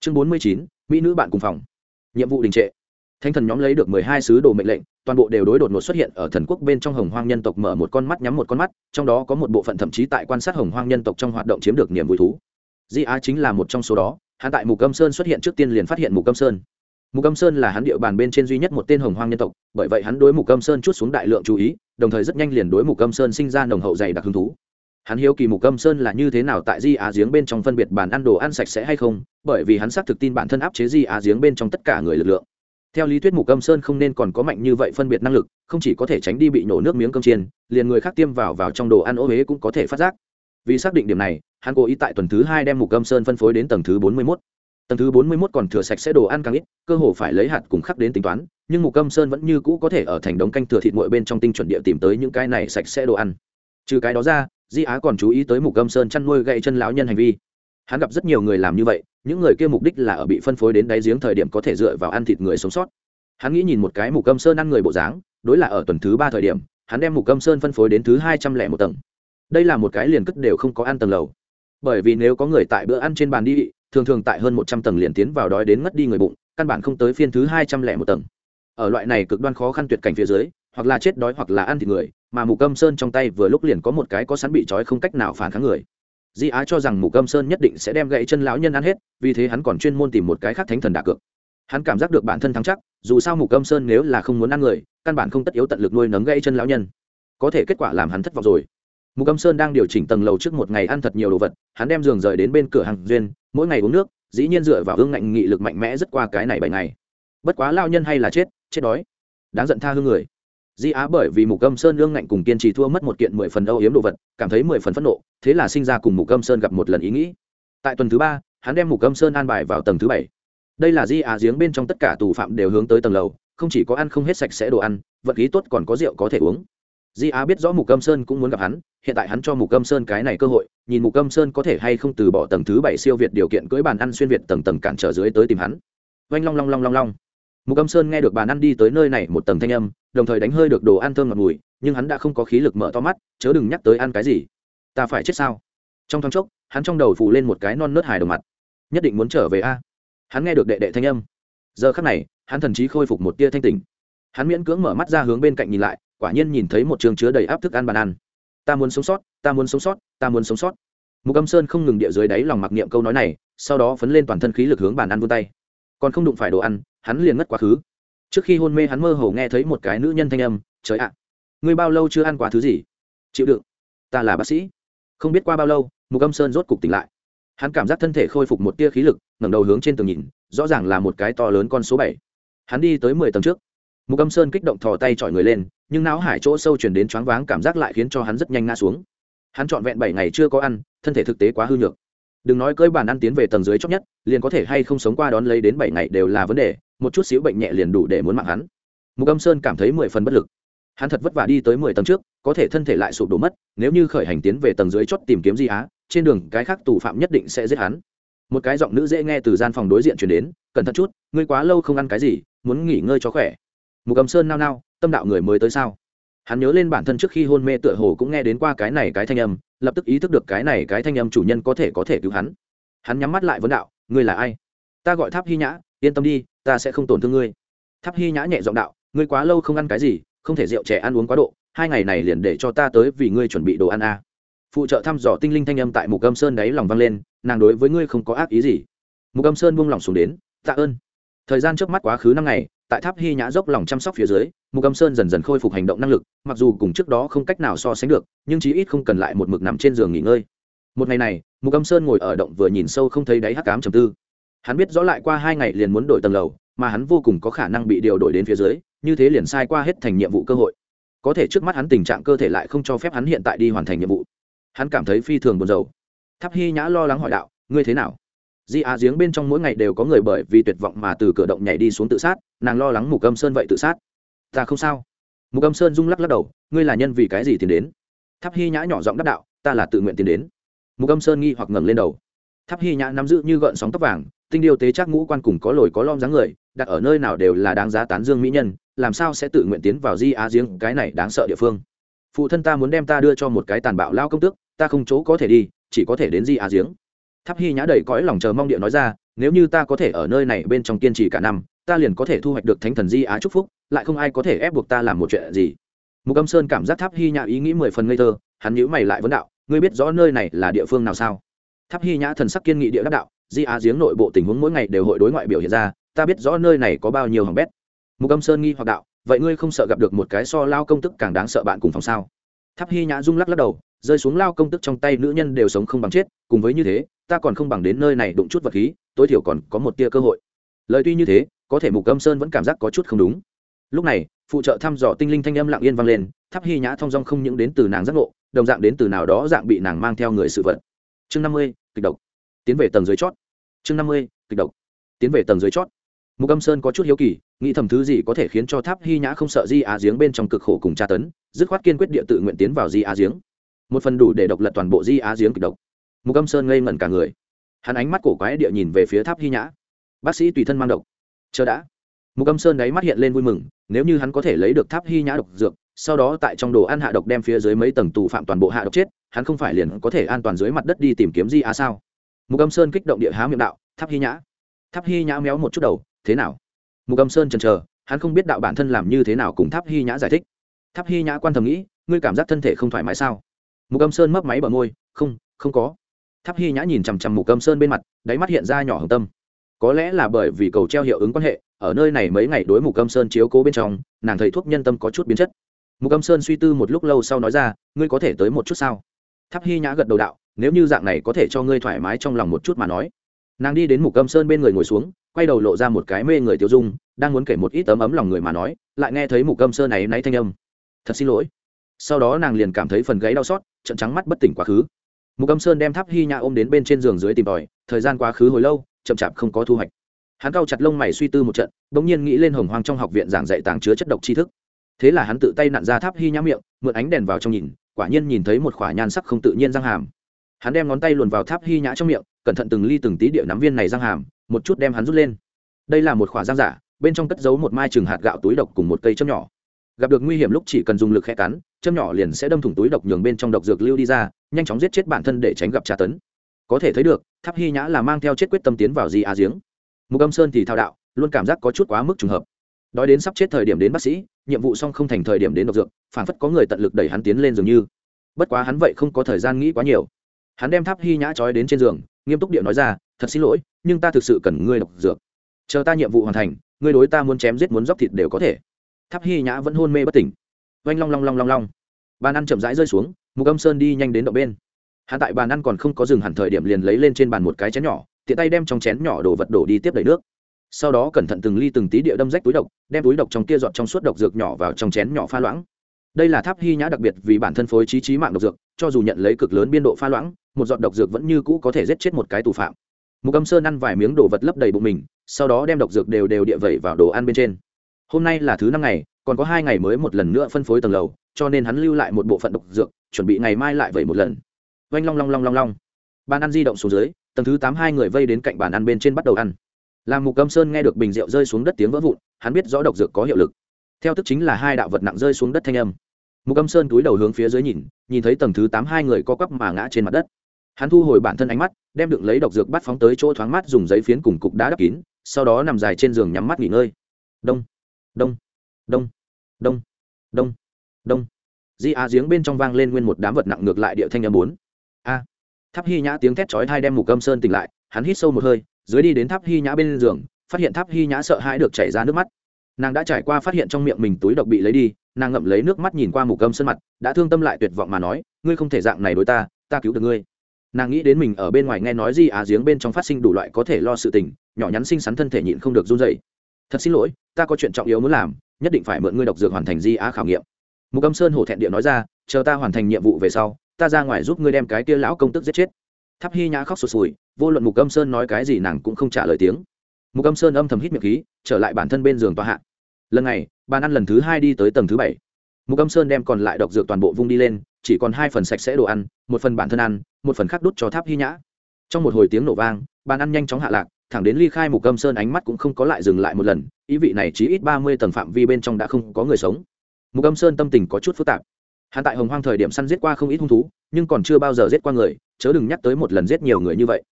A: Chương bốn mươi chín, mỹ nữ bạn cùng phòng. Nhiệm vụ đình trệ. Thanh thần nhóm lấy được mười hai sứ đồ mệnh lệnh, toàn bộ đều đối đột ngột xuất hiện ở thần quốc bên trong hồng hoang nhân tộc mở một con mắt nhắm một con mắt, trong đó có một bộ phận thậm chí tại quan sát hồng hoang nhân tộc trong hoạt động chiếm được niềm vui thú. Di á chính là một trong số đó hạ tại mục âm sơn xuất hiện trước tiên liền phát hiện mục âm sơn mục âm sơn là hắn địa bàn bên trên duy nhất một tên hồng hoang nhân tộc, bởi vậy hắn đối mục âm sơn chút xuống đại lượng chú ý, đồng thời rất nhanh liền đối mục âm sơn sinh ra nồng hậu dày đặc hứng thú. Hắn hiếu kỳ mục âm sơn là như thế nào tại di á giếng bên trong phân biệt bàn ăn đồ ăn sạch sẽ hay không, bởi vì hắn xác thực tin bản thân áp chế di á giếng bên trong tất cả người lực lượng. Theo lý thuyết mục âm sơn không nên còn có mạnh như vậy phân biệt năng lực, không chỉ có thể tránh đi bị nổ nước miếng cơm chiên, liền người khác tiêm vào vào trong đồ ăn ô huế cũng có thể phát giác. Vì xác định điểm này, hắn cố ý tại tuần thứ hai đem mục âm sơn phân phối đến tầng thứ bốn mươi mốt tầng thứ bốn mươi mốt còn thừa sạch sẽ đồ ăn càng ít, cơ hồ phải lấy hạt cùng khắc đến tính toán, nhưng mục âm sơn vẫn như cũ có thể ở thành đống canh thừa thịt nguội bên trong tinh chuẩn địa tìm tới những cái này sạch sẽ đồ ăn. Trừ cái đó ra, di á còn chú ý tới mục âm sơn chăn nuôi gậy chân lão nhân hành vi. Hắn gặp rất nhiều người làm như vậy, những người kia mục đích là ở bị phân phối đến đáy giếng thời điểm có thể dựa vào ăn thịt người sống sót. Hắn nghĩ nhìn một cái mục âm sơn ăn người bộ dáng, đối là ở tuần thứ ba thời điểm, hắn đem mục âm sơn phân phối đến thứ hai trăm lẻ một tầng. Đây là một cái liền cất đều không có ăn tầng lầu. Bởi vì nếu có người tại bữa ăn trên bàn đi thường thường tại hơn một trăm tầng liền tiến vào đói đến ngất đi người bụng, căn bản không tới phiên thứ hai trăm lẻ một tầng. Ở loại này cực đoan khó khăn tuyệt cảnh phía dưới, hoặc là chết đói hoặc là ăn thịt người, mà mù câm sơn trong tay vừa lúc liền có một cái có sẵn bị trói không cách nào phản kháng người. Di á cho rằng mù câm sơn nhất định sẽ đem gãy chân lão nhân ăn hết, vì thế hắn còn chuyên môn tìm một cái khác thánh thần đà cược. Hắn cảm giác được bản thân thắng chắc, dù sao mù câm sơn nếu là không muốn ăn người, căn bản không tất yếu tận lực nuôi nấng gãy chân lão nhân. Có thể kết quả làm hắn thất vọng rồi mục âm sơn đang điều chỉnh tầng lầu trước một ngày ăn thật nhiều đồ vật, hắn đem giường rời đến bên cửa hàng duyên, mỗi ngày uống nước, dĩ nhiên dựa vào hương ngạnh nghị lực mạnh mẽ rất qua cái này bảy ngày. Bất quá lao nhân hay là chết chết đói. Đáng giận tha hương người. Di á bởi vì mục âm sơn lương ngạnh cùng kiên trì thua mất một kiện mười phần âu hiếm đồ vật, cảm thấy mười phần phẫn nộ, thế là sinh ra cùng mục âm sơn gặp một lần ý nghĩ. Tại tuần thứ ba, hắn đem mục âm sơn an bài vào tầng thứ bảy. Đây là di á giếng bên trong tất cả tù phạm đều hướng tới tầng lầu, không chỉ có ăn không hết sạch sẽ đồ ăn, vật khí tốt còn có rượu có thể uống di á biết rõ mục âm sơn cũng muốn gặp hắn, hiện tại hắn cho mục âm sơn cái này cơ hội, nhìn mục âm sơn có thể hay không từ bỏ tầng thứ bảy siêu việt điều kiện cưỡi bàn ăn xuyên việt tầng tầng cản trở dưới tới tìm hắn. Oanh long long long long long. Mục âm sơn nghe được bàn ăn đi tới nơi này một tầng thanh âm, đồng thời đánh hơi được đồ ăn thơm ngọt mùi nhưng hắn đã không có khí lực mở to mắt, chớ đừng nhắc tới ăn cái gì. Ta phải chết sao? Trong thoáng chốc, hắn trong đầu phủ lên một cái non nớt hài đồng mặt. Nhất định muốn trở về a. Hắn nghe được đệ đệ thanh âm. Giờ khắc này, hắn thần chí khôi phục một tia thanh tỉnh. Hắn miễn cưỡng mở mắt ra hướng bên cạnh nhìn lại quả nhiên nhìn thấy một trường chứa đầy áp thức ăn bàn ăn. Ta muốn sống sót, ta muốn sống sót, ta muốn sống sót. Mục âm sơn không ngừng địa dưới đáy lòng mặc niệm câu nói này, sau đó phấn lên toàn thân khí lực hướng bàn ăn vươn tay. Còn không đụng phải đồ ăn, hắn liền ngất quá khứ. Trước khi hôn mê hắn mơ hồ nghe thấy một cái nữ nhân thanh âm, trời ạ, ngươi bao lâu chưa ăn quá thứ gì? Chịu đựng, ta là bác sĩ. Không biết qua bao lâu, mục âm sơn rốt cục tỉnh lại. Hắn cảm giác thân thể khôi phục một tia khí lực, ngẩng đầu hướng trên tường nhìn, rõ ràng là một cái to lớn con số bảy. Hắn đi tới mười tầng trước mục âm sơn kích động thò tay chọi người lên, nhưng não hải chỗ sâu chuyển đến choáng váng cảm giác lại khiến cho hắn rất nhanh ngã xuống. Hắn trọn vẹn bảy ngày chưa có ăn, thân thể thực tế quá hư nhược. Đừng nói cơi bàn ăn tiến về tầng dưới chót nhất, liền có thể hay không sống qua đón lấy đến bảy ngày đều là vấn đề, một chút xíu bệnh nhẹ liền đủ để muốn mạng hắn. Mục âm sơn cảm thấy mười phần bất lực. Hắn thật vất vả đi tới mười tầng trước, có thể thân thể lại sụp đổ mất, nếu như khởi hành tiến về tầng dưới chót tìm kiếm di á, trên đường cái khác tù phạm nhất định sẽ giết hắn. Một cái giọng nữ dễ nghe từ gian phòng đối diện chuyển đến, cẩn thận chút, ngươi quá lâu không ăn cái gì, muốn nghỉ ngơi cho khỏe mục Cầm sơn nao nao, tâm đạo người mới tới sao? Hắn nhớ lên bản thân trước khi hôn mê tựa hồ cũng nghe đến qua cái này cái thanh âm, lập tức ý thức được cái này cái thanh âm chủ nhân có thể có thể cứu hắn. Hắn nhắm mắt lại vấn đạo, ngươi là ai? Ta gọi tháp hy nhã, yên tâm đi, ta sẽ không tổn thương ngươi. Tháp hy nhã nhẹ giọng đạo, ngươi quá lâu không ăn cái gì, không thể rượu trẻ ăn uống quá độ, hai ngày này liền để cho ta tới vì ngươi chuẩn bị đồ ăn a. À. phụ trợ thăm dò tinh linh thanh âm tại mục âm sơn đáy lòng vang lên, nàng đối với ngươi không có ác ý gì. Mục âm sơn buông lòng xuống đến, tạ ơn. Thời gian trước mắt quá khứ năm ngày tại tháp hy nhã dốc lòng chăm sóc phía dưới, mục âm sơn dần dần khôi phục hành động năng lực, mặc dù cùng trước đó không cách nào so sánh được, nhưng chí ít không cần lại một mực nằm trên giường nghỉ ngơi. Một ngày này, mục âm sơn ngồi ở động vừa nhìn sâu không thấy đáy hắc cám trầm tư. Hắn biết rõ lại qua hai ngày liền muốn đổi tầng lầu, mà hắn vô cùng có khả năng bị điều đổi đến phía dưới, như thế liền sai qua hết thành nhiệm vụ cơ hội. Có thể trước mắt hắn tình trạng cơ thể lại không cho phép hắn hiện tại đi hoàn thành nhiệm vụ. Hắn cảm thấy phi thường buồn rầu. Tháp hy nhã lo lắng hỏi đạo, ngươi thế nào? Di á giếng bên trong mỗi ngày đều có người bởi vì tuyệt vọng mà từ cửa động nhảy đi xuống tự sát, nàng lo lắng mục âm sơn vậy tự sát. Ta không sao. Mục âm sơn rung lắc lắc đầu, ngươi là nhân vì cái gì tiến đến? Tháp hy nhã nhỏ giọng đáp đạo, ta là tự nguyện tiến đến. Mục âm sơn nghi hoặc ngẩng lên đầu. Tháp hy nhã nắm giữ như gợn sóng tóc vàng, tinh điều tế chắc ngũ quan cùng có lồi có lom dáng người, đặt ở nơi nào đều là đáng giá tán dương mỹ nhân, làm sao sẽ tự nguyện tiến vào di á giếng, cái này đáng sợ địa phương. Phụ thân ta muốn đem ta đưa cho một cái tàn bạo lao công tước, ta không chỗ có thể đi, chỉ có thể đến di á giếng tháp hy nhã đầy cõi lòng chờ mong địa nói ra, nếu như ta có thể ở nơi này bên trong kiên trì cả năm, ta liền có thể thu hoạch được thánh thần di á chúc phúc, lại không ai có thể ép buộc ta làm một chuyện gì. Mục âm sơn cảm giác tháp hy nhã ý nghĩ mười phần ngây thơ, hắn nhữ mày lại vấn đạo, ngươi biết rõ nơi này là địa phương nào sao? Tháp hy nhã thần sắc kiên nghị địa đắc đạo, di á giếng nội bộ tình huống mỗi ngày đều hội đối ngoại biểu hiện ra, ta biết rõ nơi này có bao nhiêu hỏng bét. Mục âm sơn nghi hoặc đạo, vậy ngươi không sợ gặp được một cái so lao công tức càng đáng sợ bạn cùng phòng sao? Tháp hy nhã rung lắc lắc đầu rơi xuống lao công tức trong tay nữ nhân đều sống không bằng chết, cùng với như thế, ta còn không bằng đến nơi này đụng chút vật khí, tối thiểu còn có một tia cơ hội. Lời tuy như thế, có thể mục âm sơn vẫn cảm giác có chút không đúng. Lúc này, phụ trợ thăm dò tinh linh thanh âm lặng yên vang lên, tháp hy nhã thong dong không những đến từ nàng giác ngộ, đồng dạng đến từ nào đó dạng bị nàng mang theo người sự vật. Chương năm mươi, kịch độc. Tiến về tầng dưới chót. Chương năm mươi, kịch độc. Tiến về tầng dưới chót. Mục âm sơn có chút hiếu kỳ, nghĩ thầm thứ gì có thể khiến cho tháp hy nhã không sợ di á giếng bên trong cực khổ cùng tra tấn, dứt khoát kiên quyết địa tự nguyện tiến vào di á giếng một phần đủ để độc lật toàn bộ di á giếng kịch độc. Mục âm sơn ngây ngẩn cả người. Hắn ánh mắt cổ quái địa nhìn về phía tháp hy nhã. Bác sĩ tùy thân mang độc. Chờ đã. Mục âm sơn đáy mắt hiện lên vui mừng, nếu như hắn có thể lấy được tháp hy nhã độc dược, sau đó tại trong đồ ăn hạ độc đem phía dưới mấy tầng tù phạm toàn bộ hạ độc chết, hắn không phải liền có thể an toàn dưới mặt đất đi tìm kiếm di á sao? Mục âm sơn kích động địa há miệng đạo, tháp hy nhã. Tháp hy nhã méo một chút đầu, thế nào? Mục âm sơn chần chờ, hắn không biết đạo bản thân làm như thế nào cùng tháp hy nhã giải thích. Tháp hy nhã quan thầm nghĩ, ngươi cảm giác thân thể không thoải mái sao? Mục âm sơn mấp máy bờ môi, không không có. Tháp hy nhã nhìn chằm chằm mục âm sơn bên mặt, đáy mắt hiện ra nhỏ hồng tâm. Có lẽ là bởi vì cầu treo hiệu ứng quan hệ, ở nơi này mấy ngày đối mục âm sơn chiếu cố bên trong, nàng thầy thuốc nhân tâm có chút biến chất. Mục âm sơn suy tư một lúc lâu sau nói ra, ngươi có thể tới một chút sao? Tháp hy nhã gật đầu đạo, nếu như dạng này có thể cho ngươi thoải mái trong lòng một chút mà nói. Nàng đi đến mục âm sơn bên người ngồi xuống, quay đầu lộ ra một cái mê người tiêu dung, đang muốn kể một ít tấm ấm lòng người mà nói, lại nghe thấy mục âm sơn này náy thanh âm. Thật xin lỗi sau đó nàng liền cảm thấy phần gáy đau xót, trận trắng mắt bất tỉnh quá khứ. Mục âm sơn đem tháp hy nhã ôm đến bên trên giường dưới tìm tòi, thời gian quá khứ hồi lâu, chậm chạp không có thu hoạch. Hắn cau chặt lông mày suy tư một trận đ ỗ n g nhiên nghĩ lên hồng hoang trong học viện giảng dạy tàng chứa chất độc tri thức. Thế là hắn tự tay nặn ra tháp hy nhã miệng, mượn ánh đèn vào trong nhìn, quả nhiên nhìn thấy một khỏa nhan sắc không tự nhiên răng hàm. Hắn đem ngón tay luồn vào tháp hy nhã trong miệng, cẩn thận từng ly từng tí địa nắm viên này răng hàm, một chút đem hắn rút lên. Đây là một khỏa răng giả, bên trong cất giấu một mai chừng hạt gạo túi độc cùng một cây châm nhỏ gặp được nguy hiểm lúc chỉ cần dùng lực khẽ cắn, châm nhỏ liền sẽ đâm thủng túi độc nhường bên trong độc dược lưu đi ra, nhanh chóng giết chết bản thân để tránh gặp tra tấn. Có thể thấy được, tháp hy nhã là mang theo chết quyết tâm tiến vào di a giếng. Mục âm sơn thì thao đạo, luôn cảm giác có chút quá mức trùng hợp. Đói đến sắp chết thời điểm đến bác sĩ, nhiệm vụ xong không thành thời điểm đến độc dược, phản phất có người tận lực đẩy hắn tiến lên dường như. Bất quá hắn vậy không có thời gian nghĩ quá nhiều. Hắn đem tháp hy nhã trói đến trên giường, nghiêm túc điệu nói ra, thật xin lỗi, nhưng ta thực sự cần ngươi độc dược. Chờ ta nhiệm vụ hoàn thành, ngươi đối ta muốn chém giết muốn dóc thịt đều có thể tháp hy nhã vẫn hôn mê bất tỉnh. Oanh long long long long long. Bàn ăn chậm rãi rơi xuống, mục âm sơn đi nhanh đến động bên. Hắn tại bàn ăn còn không có dừng hẳn thời điểm liền lấy lên trên bàn một cái chén nhỏ, tiện tay đem trong chén nhỏ đổ vật đổ đi tiếp đầy nước. Sau đó cẩn thận từng ly từng tí địa đâm rách túi độc, đem túi độc trong kia dọn trong suốt độc dược nhỏ vào trong chén nhỏ pha loãng. Đây là tháp hy nhã đặc biệt vì bản thân phối trí trí mạng độc dược, cho dù nhận lấy cực lớn biên độ pha loãng, một giọt độc dược vẫn như cũ có thể giết chết một cái tù phạm. Mục âm sơn ăn vài miếng đồ vật lấp đầy bụng mình, sau đó đem độc dược đều đều địa vẩy vào đồ ăn bên trên hôm nay là thứ năm ngày, còn có hai ngày mới một lần nữa phân phối tầng lầu, cho nên hắn lưu lại một bộ phận độc dược, chuẩn bị ngày mai lại vậy một lần. Oanh long long long long long. Bàn ăn di động xuống dưới, tầng thứ tám hai người vây đến cạnh bàn ăn bên trên bắt đầu ăn. Làm mục âm sơn nghe được bình rượu rơi xuống đất tiếng vỡ vụn, hắn biết rõ độc dược có hiệu lực. Theo tức chính là hai đạo vật nặng rơi xuống đất thanh âm. Mục âm sơn túi đầu hướng phía dưới nhìn nhìn thấy tầng thứ tám hai người co quắp mà ngã trên mặt đất. Hắn thu hồi bản thân ánh mắt, đem đựng lấy độc dược bắt phóng tới chỗ thoáng mát dùng giấy phiến cùng cục đá đắp kín, sau đó nằm dài trên giường nhắm mắt nghỉ ngơi. Đông đông. Đông. Đông. Đông. Đông. Di á giếng bên trong vang lên nguyên một đám vật nặng ngược lại địa thanh âm bốn. A. Tháp hy nhã tiếng thét chói thai đem mục âm sơn tỉnh lại, hắn hít sâu một hơi, dưới đi đến tháp hy nhã bên giường, phát hiện tháp hy nhã sợ hãi được chảy ra nước mắt. Nàng đã trải qua phát hiện trong miệng mình túi độc bị lấy đi, nàng ngậm lấy nước mắt nhìn qua mục âm sơn mặt, đã thương tâm lại tuyệt vọng mà nói, ngươi không thể dạng này đối ta ta cứu được ngươi. Nàng nghĩ đến mình ở bên ngoài nghe nói gì à giếng bên trong phát sinh đủ loại có thể lo sự tình, nhỏ nhắn xinh xắn thân thể nhịn không được run dậy thật xin lỗi, ta có chuyện trọng yếu muốn làm, nhất định phải mượn ngươi độc dược hoàn thành di á khảo nghiệm. Mục âm sơn hổ thẹn địa nói ra, chờ ta hoàn thành nhiệm vụ về sau, ta ra ngoài giúp ngươi đem cái kia lão công tức giết chết. Tháp hy nhã khóc sụt sùi, vô luận mục âm sơn nói cái gì nàng cũng không trả lời tiếng. Mục âm sơn âm thầm hít miệng khí, trở lại bản thân bên giường tòa hạ. Lần này, bàn ăn lần thứ hai đi tới tầng thứ bảy. Mục âm sơn đem còn lại độc dược toàn bộ vung đi lên, chỉ còn hai phần sạch sẽ đồ ăn, một phần bản thân ăn, một phần khác đút cho tháp hy nhã. Trong một hồi tiếng nổ vang, bàn ăn nhanh chóng hạ lạc thẳng đến ly khai mục âm sơn ánh mắt cũng không có lại dừng lại một lần, ý vị này chỉ ít ba mươi tầng phạm vi bên trong đã không có người sống. Mục âm sơn tâm tình có chút phức tạp. Hắn tại hồng hoang thời điểm săn giết qua không ít hung thú, nhưng còn chưa bao giờ giết qua người, chớ đừng nhắc tới một lần giết nhiều người như vậy.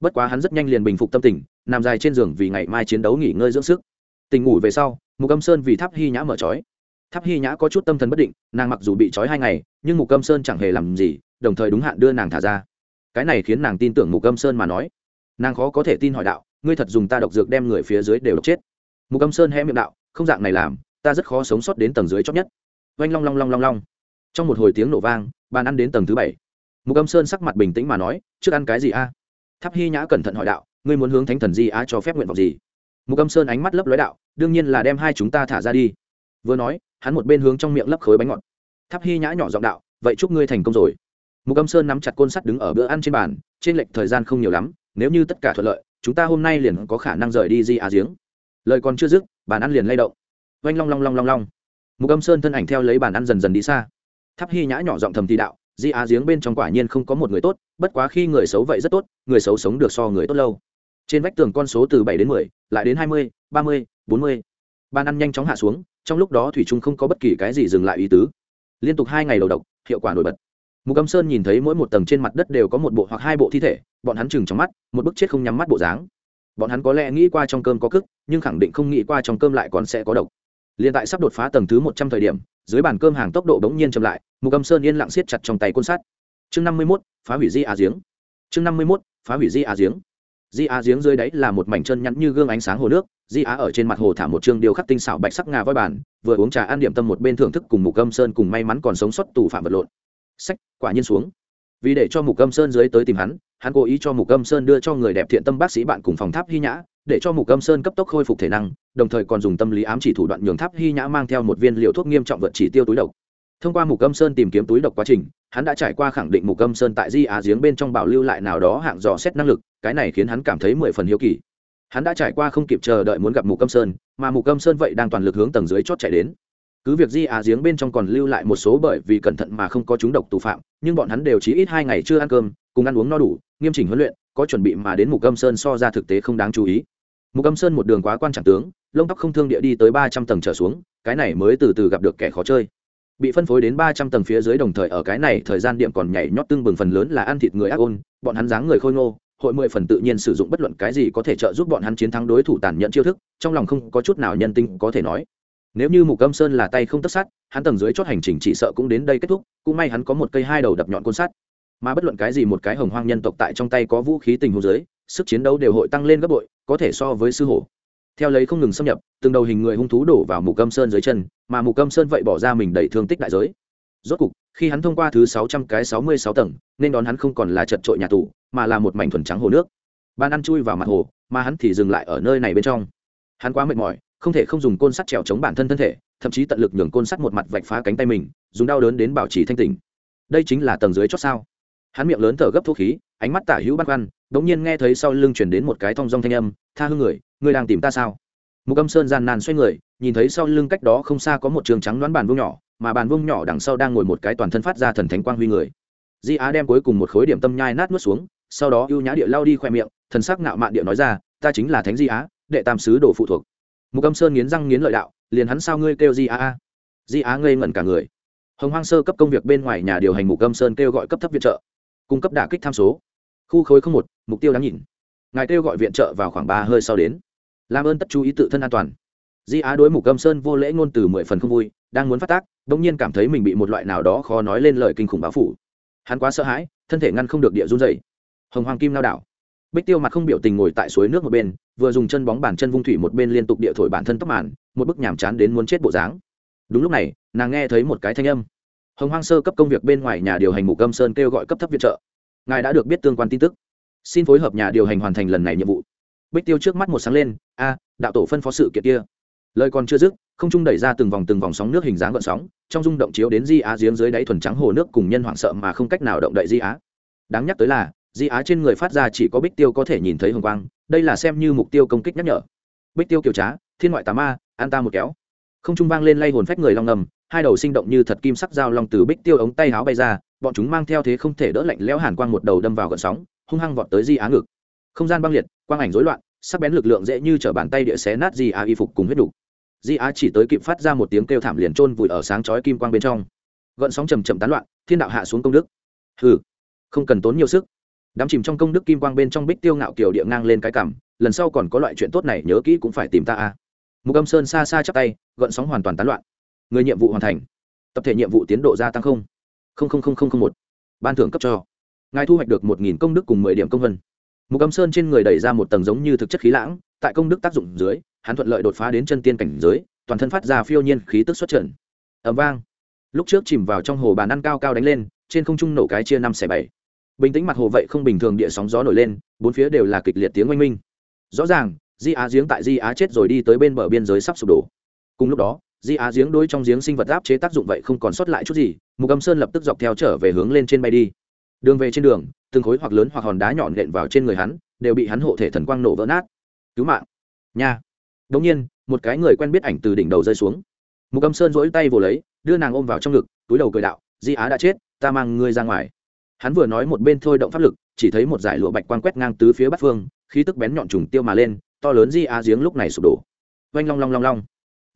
A: Bất quá hắn rất nhanh liền bình phục tâm tình, nằm dài trên giường vì ngày mai chiến đấu nghỉ ngơi dưỡng sức. Tình ngủ về sau, mục âm sơn vì tháp hy nhã mở trói. Tháp hy nhã có chút tâm thần bất định, nàng mặc dù bị trói hai ngày, nhưng mục âm sơn chẳng hề làm gì, đồng thời đúng hạn đưa nàng thả ra. Cái này khiến nàng tin tưởng mục âm sơn mà nói. Nàng khó có thể tin hỏi đạo ngươi thật dùng ta độc dược đem người phía dưới đều độc chết. Mục âm sơn hé miệng đạo, không dạng này làm, ta rất khó sống sót đến tầng dưới chót nhất. Oanh long long long long long. Trong một hồi tiếng nổ vang, bàn ăn đến tầng thứ bảy. Mục âm sơn sắc mặt bình tĩnh mà nói, trước ăn cái gì a? Tháp hy nhã cẩn thận hỏi đạo, ngươi muốn hướng thánh thần di a cho phép nguyện vọng gì? Mục âm sơn ánh mắt lấp lói đạo, đương nhiên là đem hai chúng ta thả ra đi. Vừa nói, hắn một bên hướng trong miệng lấp khối bánh ngọt. Tháp hy nhã nhỏ giọng đạo, vậy chúc ngươi thành công rồi. Mục âm sơn nắm chặt côn sắt đứng ở bữa ăn trên bàn, trên lệch thời gian không nhiều lắm, nếu như tất cả thuận lợi chúng ta hôm nay liền có khả năng rời đi di a giếng. Lời còn chưa dứt, bàn ăn liền lay động. Oanh long long long long long. Mục âm sơn thân ảnh theo lấy bàn ăn dần dần đi xa. Tháp hy nhã nhỏ giọng thầm thì đạo, di á giếng bên trong quả nhiên không có một người tốt, bất quá khi người xấu vậy rất tốt, người xấu sống được so người tốt lâu. Trên vách tường con số từ bảy đến mười, lại đến hai mươi, ba mươi, bốn mươi. Bàn ăn nhanh chóng hạ xuống, trong lúc đó thủy trung không có bất kỳ cái gì dừng lại ý tứ. Liên tục hai ngày đầu độc, hiệu quả nổi bật mục âm sơn nhìn thấy mỗi một tầng trên mặt đất đều có một bộ hoặc hai bộ thi thể, bọn hắn chừng trong mắt, một bức chết không nhắm mắt bộ dáng. Bọn hắn có lẽ nghĩ qua trong cơm có cức, nhưng khẳng định không nghĩ qua trong cơm lại còn sẽ có độc. Liền tại sắp đột phá tầng thứ một trăm thời điểm, dưới bàn cơm hàng tốc độ bỗng nhiên chậm lại, mục âm sơn yên lặng siết chặt trong tay côn sắt. Chương năm mươi mốt, phá hủy di á giếng. Chương năm mươi mốt, phá hủy di á giếng. Di á giếng dưới đáy là một mảnh chân nhắn như gương ánh sáng hồ nước, di á ở trên mặt hồ thả một chương điều khắc tinh xảo bạch sắc ngà voi bàn, vừa uống trà ăn điểm tâm một bên thưởng thức cùng mục âm sơn cùng may mắn còn sống sót tù phạm vật lộn sách, quả nhiên xuống. Vì để cho mục âm sơn dưới tới tìm hắn hắn cố ý cho mục âm sơn đưa cho người đẹp thiện tâm bác sĩ bạn cùng phòng tháp hy nhã, để cho mục âm sơn cấp tốc khôi phục thể năng, đồng thời còn dùng tâm lý ám chỉ thủ đoạn nhường tháp hy nhã mang theo một viên liều thuốc nghiêm trọng vượt chỉ tiêu túi độc. Thông qua mục âm sơn tìm kiếm túi độc quá trình, hắn đã trải qua khẳng định mục âm sơn tại di á giếng bên trong bảo lưu lại nào đó hạng dò xét năng lực, cái này khiến hắn cảm thấy mười phần hiếu kỳ. Hắn đã trải qua không kịp chờ đợi muốn gặp mục âm sơn, mà mục âm sơn vậy đang toàn lực hướng tầng dưới chót chạy đến cứ việc di á giếng bên trong còn lưu lại một số bởi vì cẩn thận mà không có chúng độc tù phạm, nhưng bọn hắn đều chỉ ít hai ngày chưa ăn cơm, cùng ăn uống no đủ, nghiêm chỉnh huấn luyện, có chuẩn bị mà đến mục âm sơn so ra thực tế không đáng chú ý. Mục âm sơn một đường quá quan trọng tướng, lông tóc không thương địa đi tới ba trăm tầng trở xuống, cái này mới từ từ gặp được kẻ khó chơi. Bị phân phối đến ba trăm tầng phía dưới đồng thời ở cái này thời gian điểm còn nhảy nhót tương bừng phần lớn là ăn thịt người ác ôn, bọn hắn dáng người khôi ngô, hội mười phần tự nhiên sử dụng bất luận cái gì có thể trợ giúp bọn hắn chiến thắng đối thủ tàn nhẫn chiêu thức, trong lòng không có chút nào nhân tinh có thể nói nếu như mục âm sơn là tay không tất sát, hắn tầng dưới chót hành trình chỉ sợ cũng đến đây kết thúc, cũng may hắn có một cây hai đầu đập nhọn côn sắt. Mà bất luận cái gì một cái hồng hoang nhân tộc tại trong tay có vũ khí tình hồ dưới, sức chiến đấu đều hội tăng lên gấp bội, có thể so với sư hổ. Theo lấy không ngừng xâm nhập, từng đầu hình người hung thú đổ vào mục âm sơn dưới chân, mà mục âm sơn vậy bỏ ra mình đầy thương tích đại giới. Rốt cục, khi hắn thông qua thứ sáu trăm cái sáu mươi sáu tầng, nên đón hắn không còn là chật trội nhà tù, mà là một mảnh thuần trắng hồ nước. Ban ăn chui vào mặt hồ, mà hắn thì dừng lại ở nơi này bên trong. Hắn quá mệt mỏi không thể không dùng côn sắt trèo chống bản thân thân thể, thậm chí tận lực nhường côn sắt một mặt vạch phá cánh tay mình, dùng đau đớn đến bảo trì thanh tỉnh. Đây chính là tầng dưới chót sao? Hắn miệng lớn thở gấp thuốc khí, ánh mắt tả hữu bắt văn đ ỗ n g nhiên nghe thấy sau lưng chuyển đến một cái thong dong thanh âm, tha hương người người đang tìm ta sao? Mục âm sơn gian nan xoay người, nhìn thấy sau lưng cách đó không xa có một trường trắng đoán bàn vông nhỏ, mà bàn vông nhỏ đằng sau đang ngồi một cái toàn thân phát ra thần thánh quang huy người. Di á đem cuối cùng một khối điểm tâm nhai nát nuốt xuống, sau đó ưu nhã địa lao đi khoe miệng, thần sắc ngạo mạn địa nói ra, ta chính là thánh di á, đệ tam sứ đồ phụ thuộc mục âm sơn nghiến răng nghiến lợi đạo, liền hắn sao ngươi kêu di á a? Di á ngây ngẩn cả người. Hồng hoang sơ cấp công việc bên ngoài nhà điều hành mục âm sơn kêu gọi cấp thấp viện trợ, cung cấp đả kích tham số. Khu khối không một, mục tiêu đáng nhìn. Ngài kêu gọi viện trợ vào khoảng ba hơi sau đến. Làm ơn tất chú ý tự thân an toàn. Di á đối mục âm sơn vô lễ ngôn từ mười phần không vui, đang muốn phát tác đ ỗ n g nhiên cảm thấy mình bị một loại nào đó khó nói lên lời kinh khủng báo phủ. Hắn quá sợ hãi, thân thể ngăn không được địa run dày hồng hoàng kim lao đảo bích tiêu mặt không biểu tình ngồi tại suối nước một bên, vừa dùng chân bóng bàn chân vung thủy một bên liên tục địa thổi bản thân tóc màn, một bức nhàm chán đến muốn chết bộ dáng. Đúng lúc này, nàng nghe thấy một cái thanh âm. Hồng hoang sơ cấp công việc bên ngoài nhà điều hành mục âm sơn kêu gọi cấp thấp viện trợ. Ngài đã được biết tương quan tin tức. Xin phối hợp nhà điều hành hoàn thành lần này nhiệm vụ. Bích tiêu trước mắt một sáng lên, a, đạo tổ phân phó sự kiện kia. Lời còn chưa dứt, không trung đẩy ra từng vòng từng vòng sóng nước hình dáng gợn sóng, trong rung động chiếu đến di á giếng dưới đáy thuần trắng hồ nước cùng nhân hoảng sợ mà không cách nào động đậy di á. Đáng nhắc tới là di á trên người phát ra chỉ có bích tiêu có thể nhìn thấy hồng quang, đây là xem như mục tiêu công kích nhắc nhở. Bích tiêu kiều trá, thiên ngoại tà ma, an ta một kéo. Không trung vang lên lay hồn phách người long ngầm, hai đầu sinh động như thật kim sắc dao long từ bích tiêu ống tay háo bay ra, bọn chúng mang theo thế không thể đỡ lạnh lẽo hàn quang một đầu đâm vào gợn sóng, hung hăng vọt tới di á ngực. Không gian băng liệt, quang ảnh rối loạn, sắc bén lực lượng dễ như t bàn tay địa xé nát di á y phục cùng huyết đục di á chỉ tới kịp phát ra một tiếng kêu thảm liền trôn vùi ở sáng chói kim quang bên trong. Gợn sóng chầm chậm tán loạn, thiên đạo hạ xuống công đức. Hừ, không cần tốn nhiều sức đám chìm trong công đức kim quang bên trong bích tiêu ngạo kiểu địa ngang lên cái cảm, lần sau còn có loại chuyện tốt này nhớ kỹ cũng phải tìm ta a. Mục âm sơn xa xa chắp tay, gợn sóng hoàn toàn tán loạn. Người nhiệm vụ hoàn thành. Tập thể nhiệm vụ tiến độ gia tăng không? Không không không không một. Ban thưởng cấp cho. Ngài thu hoạch được một nghìn công đức cùng mười điểm công vân. Mục âm sơn trên người đẩy ra một tầng giống như thực chất khí lãng, tại công đức tác dụng dưới, hắn thuận lợi đột phá đến chân tiên cảnh giới, toàn thân phát ra phiêu nhiên khí tức xuất trận. Ẩm vang. Lúc trước chìm vào trong hồ bàn ăn cao cao đánh lên, trên không trung nổ cái chia năm xẻ bảy bình tĩnh mặt hồ vậy không bình thường địa sóng gió nổi lên, bốn phía đều là kịch liệt tiếng oanh minh. Rõ ràng, di á giếng tại di á chết rồi đi tới bên bờ biên giới sắp sụp đổ. Cùng lúc đó, di á giếng đôi trong giếng sinh vật áp chế tác dụng vậy không còn sót lại chút gì, mục âm sơn lập tức dọc theo trở về hướng lên trên bay đi. Đường về trên đường, từng khối hoặc lớn hoặc hòn đá nhọn nện vào trên người hắn, đều bị hắn hộ thể thần quang nổ vỡ nát. Cứu mạng. Nha. Đống nhiên, một cái người quen biết ảnh từ đỉnh đầu rơi xuống. Mục âm sơn dỗi tay vồ lấy, đưa nàng ôm vào trong ngực, túi đầu cười đạo, di á đã chết, ta mang ngươi ra ngoài hắn vừa nói một bên thôi động pháp lực, chỉ thấy một dải lụa bạch quang quét ngang tứ phía bắc phương, khí tức bén nhọn trùng tiêu mà lên, to lớn di á giếng lúc này sụp đổ. Oanh long long long long.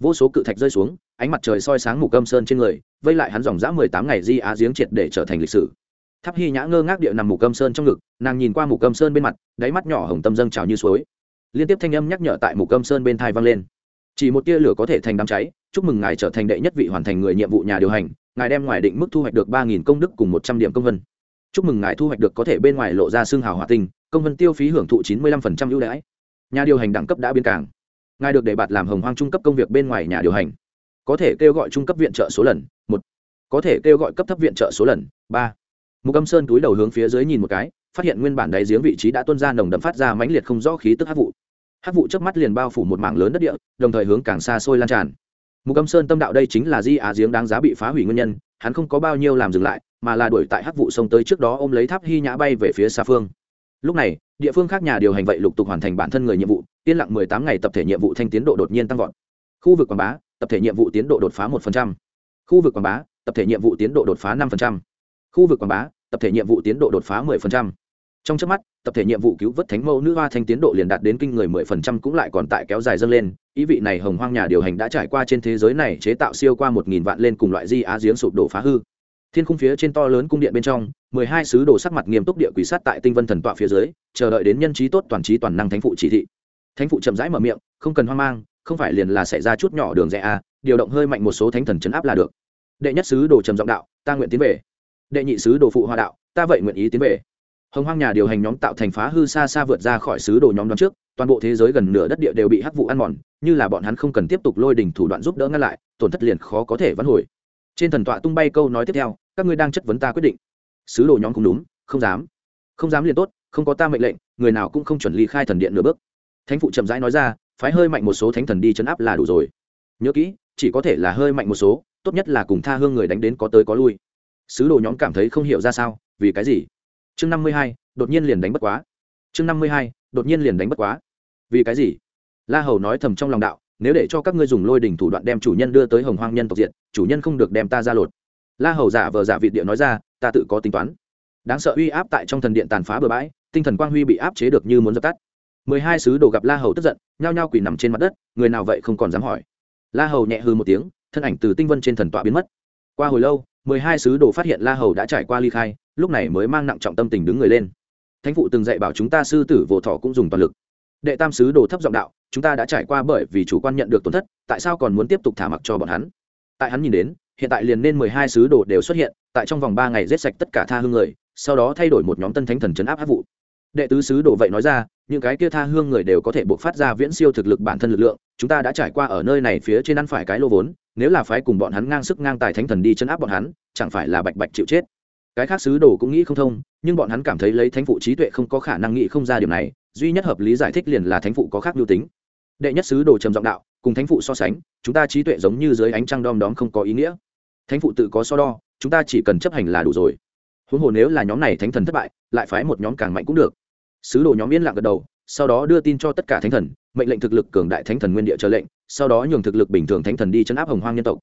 A: Vô số cự thạch rơi xuống, ánh mặt trời soi sáng mục âm sơn trên người, vây lại hắn dòng dã mười tám ngày di á giếng triệt để trở thành lịch sử. Tháp hy nhã ngơ ngác địa nằm mục âm sơn trong ngực, nàng nhìn qua mục âm sơn bên mặt, đáy mắt nhỏ hồng tâm dâng trào như suối. Liên tiếp thanh âm nhắc nhở tại mục âm sơn bên thai vang lên. Chỉ một tia lửa có thể thành đám cháy, chúc mừng ngài trở thành đệ nhất vị hoàn thành người nhiệm vụ nhà điều hành, ngài đem ngoài định mức thu hoạch được ba nghìn công đức cùng một trăm điểm công vân chúc mừng ngài thu hoạch được có thể bên ngoài lộ ra xương hào hỏa tinh, công vân tiêu phí hưởng thụ chín mươi lăm phần trăm ưu đãi. Nhà điều hành đẳng cấp đã biên cảng ngài được đề bạt làm hồng hoang trung cấp công việc bên ngoài nhà điều hành. Có thể kêu gọi trung cấp viện trợ số lần, một. Có thể kêu gọi cấp thấp viện trợ số lần, ba. Mục âm sơn túi đầu hướng phía dưới nhìn một cái, phát hiện nguyên bản đáy giếng vị trí đã tuân ra nồng đậm phát ra mãnh liệt không rõ khí tức hát vụ. Hát vụ trước mắt liền bao phủ một mảng lớn đất địa, đồng thời hướng càng xa xôi lan tràn. Mục âm sơn tâm đạo đây chính là di á giếng đáng giá bị phá hủy nguyên nhân, hắn không có bao nhiêu làm dừng lại mà là đuổi tại hát vụ sông tới trước đó ôm lấy tháp hy nhã bay về phía xa phương. Lúc này, địa phương khác nhà điều hành vậy lục tục hoàn thành bản thân người nhiệm vụ, yên lặng mười tám ngày tập thể nhiệm vụ thanh tiến độ đột nhiên tăng vọt. Khu vực quảng bá, tập thể nhiệm vụ tiến độ đột phá một khu vực quảng bá, tập thể nhiệm vụ tiến độ đột phá năm khu vực quảng bá, tập thể nhiệm vụ tiến độ đột phá 10%. trong trước mắt, tập thể nhiệm vụ cứu vớt thánh mẫu nữ hoa thanh tiến độ liền đạt đến kinh người 10% cũng lại còn tại kéo dài dâng lên. Ý vị này hồng hoang nhà điều hành đã trải qua trên thế giới này chế tạo siêu qua một nghìn vạn lên cùng loại di á giếng sụp đổ phá hư thiên khung phía trên to lớn cung điện bên trong, mười hai sứ đồ sắc mặt nghiêm túc địa quỷ sát tại tinh vân thần tọa phía dưới, chờ đợi đến nhân trí tốt toàn trí toàn năng thánh phụ chỉ thị. Thánh phụ chậm rãi mở miệng, không cần hoang mang, không phải liền là xảy ra chút nhỏ đường rẽ a điều động hơi mạnh một số thánh thần chấn áp là được. Đệ nhất sứ đồ trầm giọng đạo, ta nguyện tiến về. Đệ nhị sứ đồ phụ hoa đạo, ta vậy nguyện ý tiến về. Hồng hoang nhà điều hành nhóm tạo thành phá hư xa xa vượt ra khỏi sứ đồ nhóm đón trước, toàn bộ thế giới gần nửa đất địa đều bị hắc vụ ăn mòn, như là bọn hắn không cần tiếp tục lôi đình thủ đoạn giúp đỡ ngăn lại, tổn thất liền khó có thể vãn hồi trên thần tọa tung bay câu nói tiếp theo, các ngươi đang chất vấn ta quyết định. Sứ đồ nhóm cũng đúng, không dám. Không dám liền tốt, không có ta mệnh lệnh, người nào cũng không chuẩn ly khai thần điện nửa bước. Thánh phụ chậm rãi nói ra, phái hơi mạnh một số thánh thần đi chấn áp là đủ rồi. Nhớ kỹ, chỉ có thể là hơi mạnh một số, tốt nhất là cùng tha hương người đánh đến có tới có lui. Sứ đồ nhóm cảm thấy không hiểu ra sao, vì cái gì? Chương năm mươi hai, đột nhiên liền đánh bất quá. Chương năm mươi hai, đột nhiên liền đánh bất quá. Vì cái gì? La hầu nói thầm trong lòng đạo nếu để cho các ngươi dùng lôi đỉnh thủ đoạn đem chủ nhân đưa tới hồng hoang nhân tộc diện chủ nhân không được đem ta ra lột. La hầu giả vờ giả vị địa nói ra, ta tự có tính toán. Đáng sợ uy áp tại trong thần điện tàn phá bừa bãi, tinh thần quang huy bị áp chế được như muốn dập tắt. Mười hai sứ đồ gặp la hầu tức giận, nhao nhao quỳ nằm trên mặt đất, người nào vậy không còn dám hỏi. La hầu nhẹ hư một tiếng, thân ảnh từ tinh vân trên thần tọa biến mất. Qua hồi lâu, mười hai sứ đồ phát hiện la hầu đã trải qua ly khai, lúc này mới mang nặng trọng tâm tình đứng người lên. Thánh phụ từng dạy bảo chúng ta sư tử vỗ thọ cũng dùng toàn lực. Đệ tam sứ đồ thấp giọng đạo chúng ta đã trải qua bởi vì chủ quan nhận được tổn thất, tại sao còn muốn tiếp tục thả mặc cho bọn hắn? Tại hắn nhìn đến, hiện tại liền nên mười hai sứ đồ đều xuất hiện, tại trong vòng ba ngày giết sạch tất cả tha hương người, sau đó thay đổi một nhóm tân thánh thần chấn áp áp vụ. Đệ tứ sứ đồ vậy nói ra, những cái kia tha hương người đều có thể buộc phát ra viễn siêu thực lực bản thân lực lượng, chúng ta đã trải qua ở nơi này phía trên ăn phải cái lô vốn, nếu là phái cùng bọn hắn ngang sức ngang tài thánh thần đi chấn áp bọn hắn, chẳng phải là bạch bạch chịu chết. Cái khác sứ đồ cũng nghĩ không thông, nhưng bọn hắn cảm thấy lấy thánh phụ trí tuệ không có khả năng nghĩ không ra điều này, duy nhất hợp lý giải thích liền là thánh phụ có khác mưu tính đệ nhất sứ đồ trầm giọng đạo, cùng thánh phụ so sánh, chúng ta trí tuệ giống như dưới ánh trăng đom đóm không có ý nghĩa. Thánh phụ tự có so đo, chúng ta chỉ cần chấp hành là đủ rồi. Huống hồ nếu là nhóm này thánh thần thất bại, lại phái một nhóm càng mạnh cũng được. Sứ đồ nhóm yên lặng gật đầu, sau đó đưa tin cho tất cả thánh thần, mệnh lệnh thực lực cường đại thánh thần nguyên địa chờ lệnh, sau đó nhường thực lực bình thường thánh thần đi chấn áp hồng hoang nhân tộc.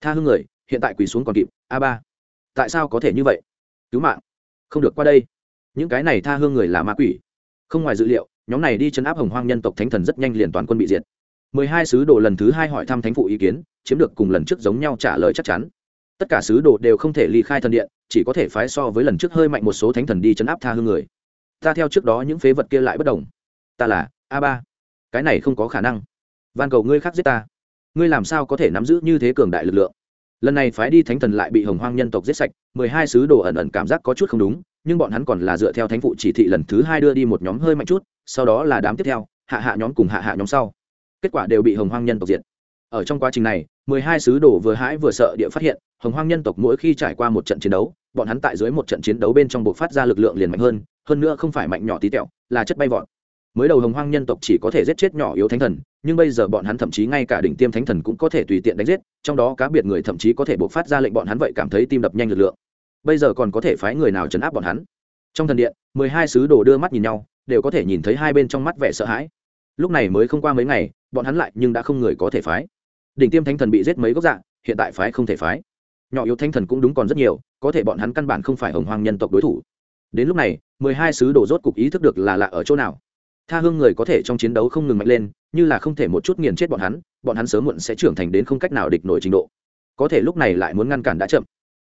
A: Tha hương người, hiện tại quỳ xuống còn kịp, a ba. Tại sao có thể như vậy? Cứu mạng. Không được qua đây. Những cái này tha hương người là ma quỷ. Không ngoài dự liệu nhóm này đi chấn áp hồng hoang nhân tộc thánh thần rất nhanh liền toàn quân bị diệt. Mười hai sứ đồ lần thứ hai hỏi thăm thánh phụ ý kiến, chiếm được cùng lần trước giống nhau trả lời chắc chắn. Tất cả sứ đồ đều không thể ly khai thần điện, chỉ có thể phái so với lần trước hơi mạnh một số thánh thần đi chấn áp tha hương người. Ta theo trước đó những phế vật kia lại bất đồng. Ta là a ba. Cái này không có khả năng. Van cầu ngươi khác giết ta. Ngươi làm sao có thể nắm giữ như thế cường đại lực lượng? Lần này phái đi thánh thần lại bị hồng hoang nhân tộc giết sạch, mười hai sứ đồ ẩn ẩn cảm giác có chút không đúng, nhưng bọn hắn còn là dựa theo thánh phụ chỉ thị lần thứ hai đưa đi một nhóm hơi mạnh chút sau đó là đám tiếp theo, hạ hạ nhóm cùng hạ hạ nhóm sau. Kết quả đều bị hồng hoang nhân tộc diệt. Ở trong quá trình này, mười hai sứ đồ vừa hãi vừa sợ địa phát hiện, hồng hoang nhân tộc mỗi khi trải qua một trận chiến đấu, bọn hắn tại dưới một trận chiến đấu bên trong buộc phát ra lực lượng liền mạnh hơn hơn nữa không phải mạnh nhỏ tí tẹo, là chất bay vọt. Mới đầu hồng hoang nhân tộc chỉ có thể giết chết nhỏ yếu thánh thần, nhưng bây giờ bọn hắn thậm chí ngay cả đỉnh tiêm thánh thần cũng có thể tùy tiện đánh giết, trong đó cá biệt người thậm chí có thể buộc phát ra lệnh bọn hắn vậy cảm thấy tim đập nhanh lực lượng. Bây giờ còn có thể phái người nào chấn áp bọn hắn? Trong thần điện, mười hai sứ đồ đưa mắt nhìn nhau đều có thể nhìn thấy hai bên trong mắt vẻ sợ hãi. Lúc này mới không qua mấy ngày, bọn hắn lại nhưng đã không người có thể phái. Đỉnh tiêm thánh thần bị giết mấy gốc dạng hiện tại phái không thể phái. Nhỏ yếu thánh thần cũng đúng còn rất nhiều, có thể bọn hắn căn bản không phải hồng hoang nhân tộc đối thủ. Đến lúc này, mười hai sứ đồ rốt cục ý thức được là lạ ở chỗ nào. Tha hương người có thể trong chiến đấu không ngừng mạnh lên, như là không thể một chút nghiền chết bọn hắn bọn hắn sớm muộn sẽ trưởng thành đến không cách nào địch nổi trình độ. Có thể lúc này lại muốn ngăn cản đã chậm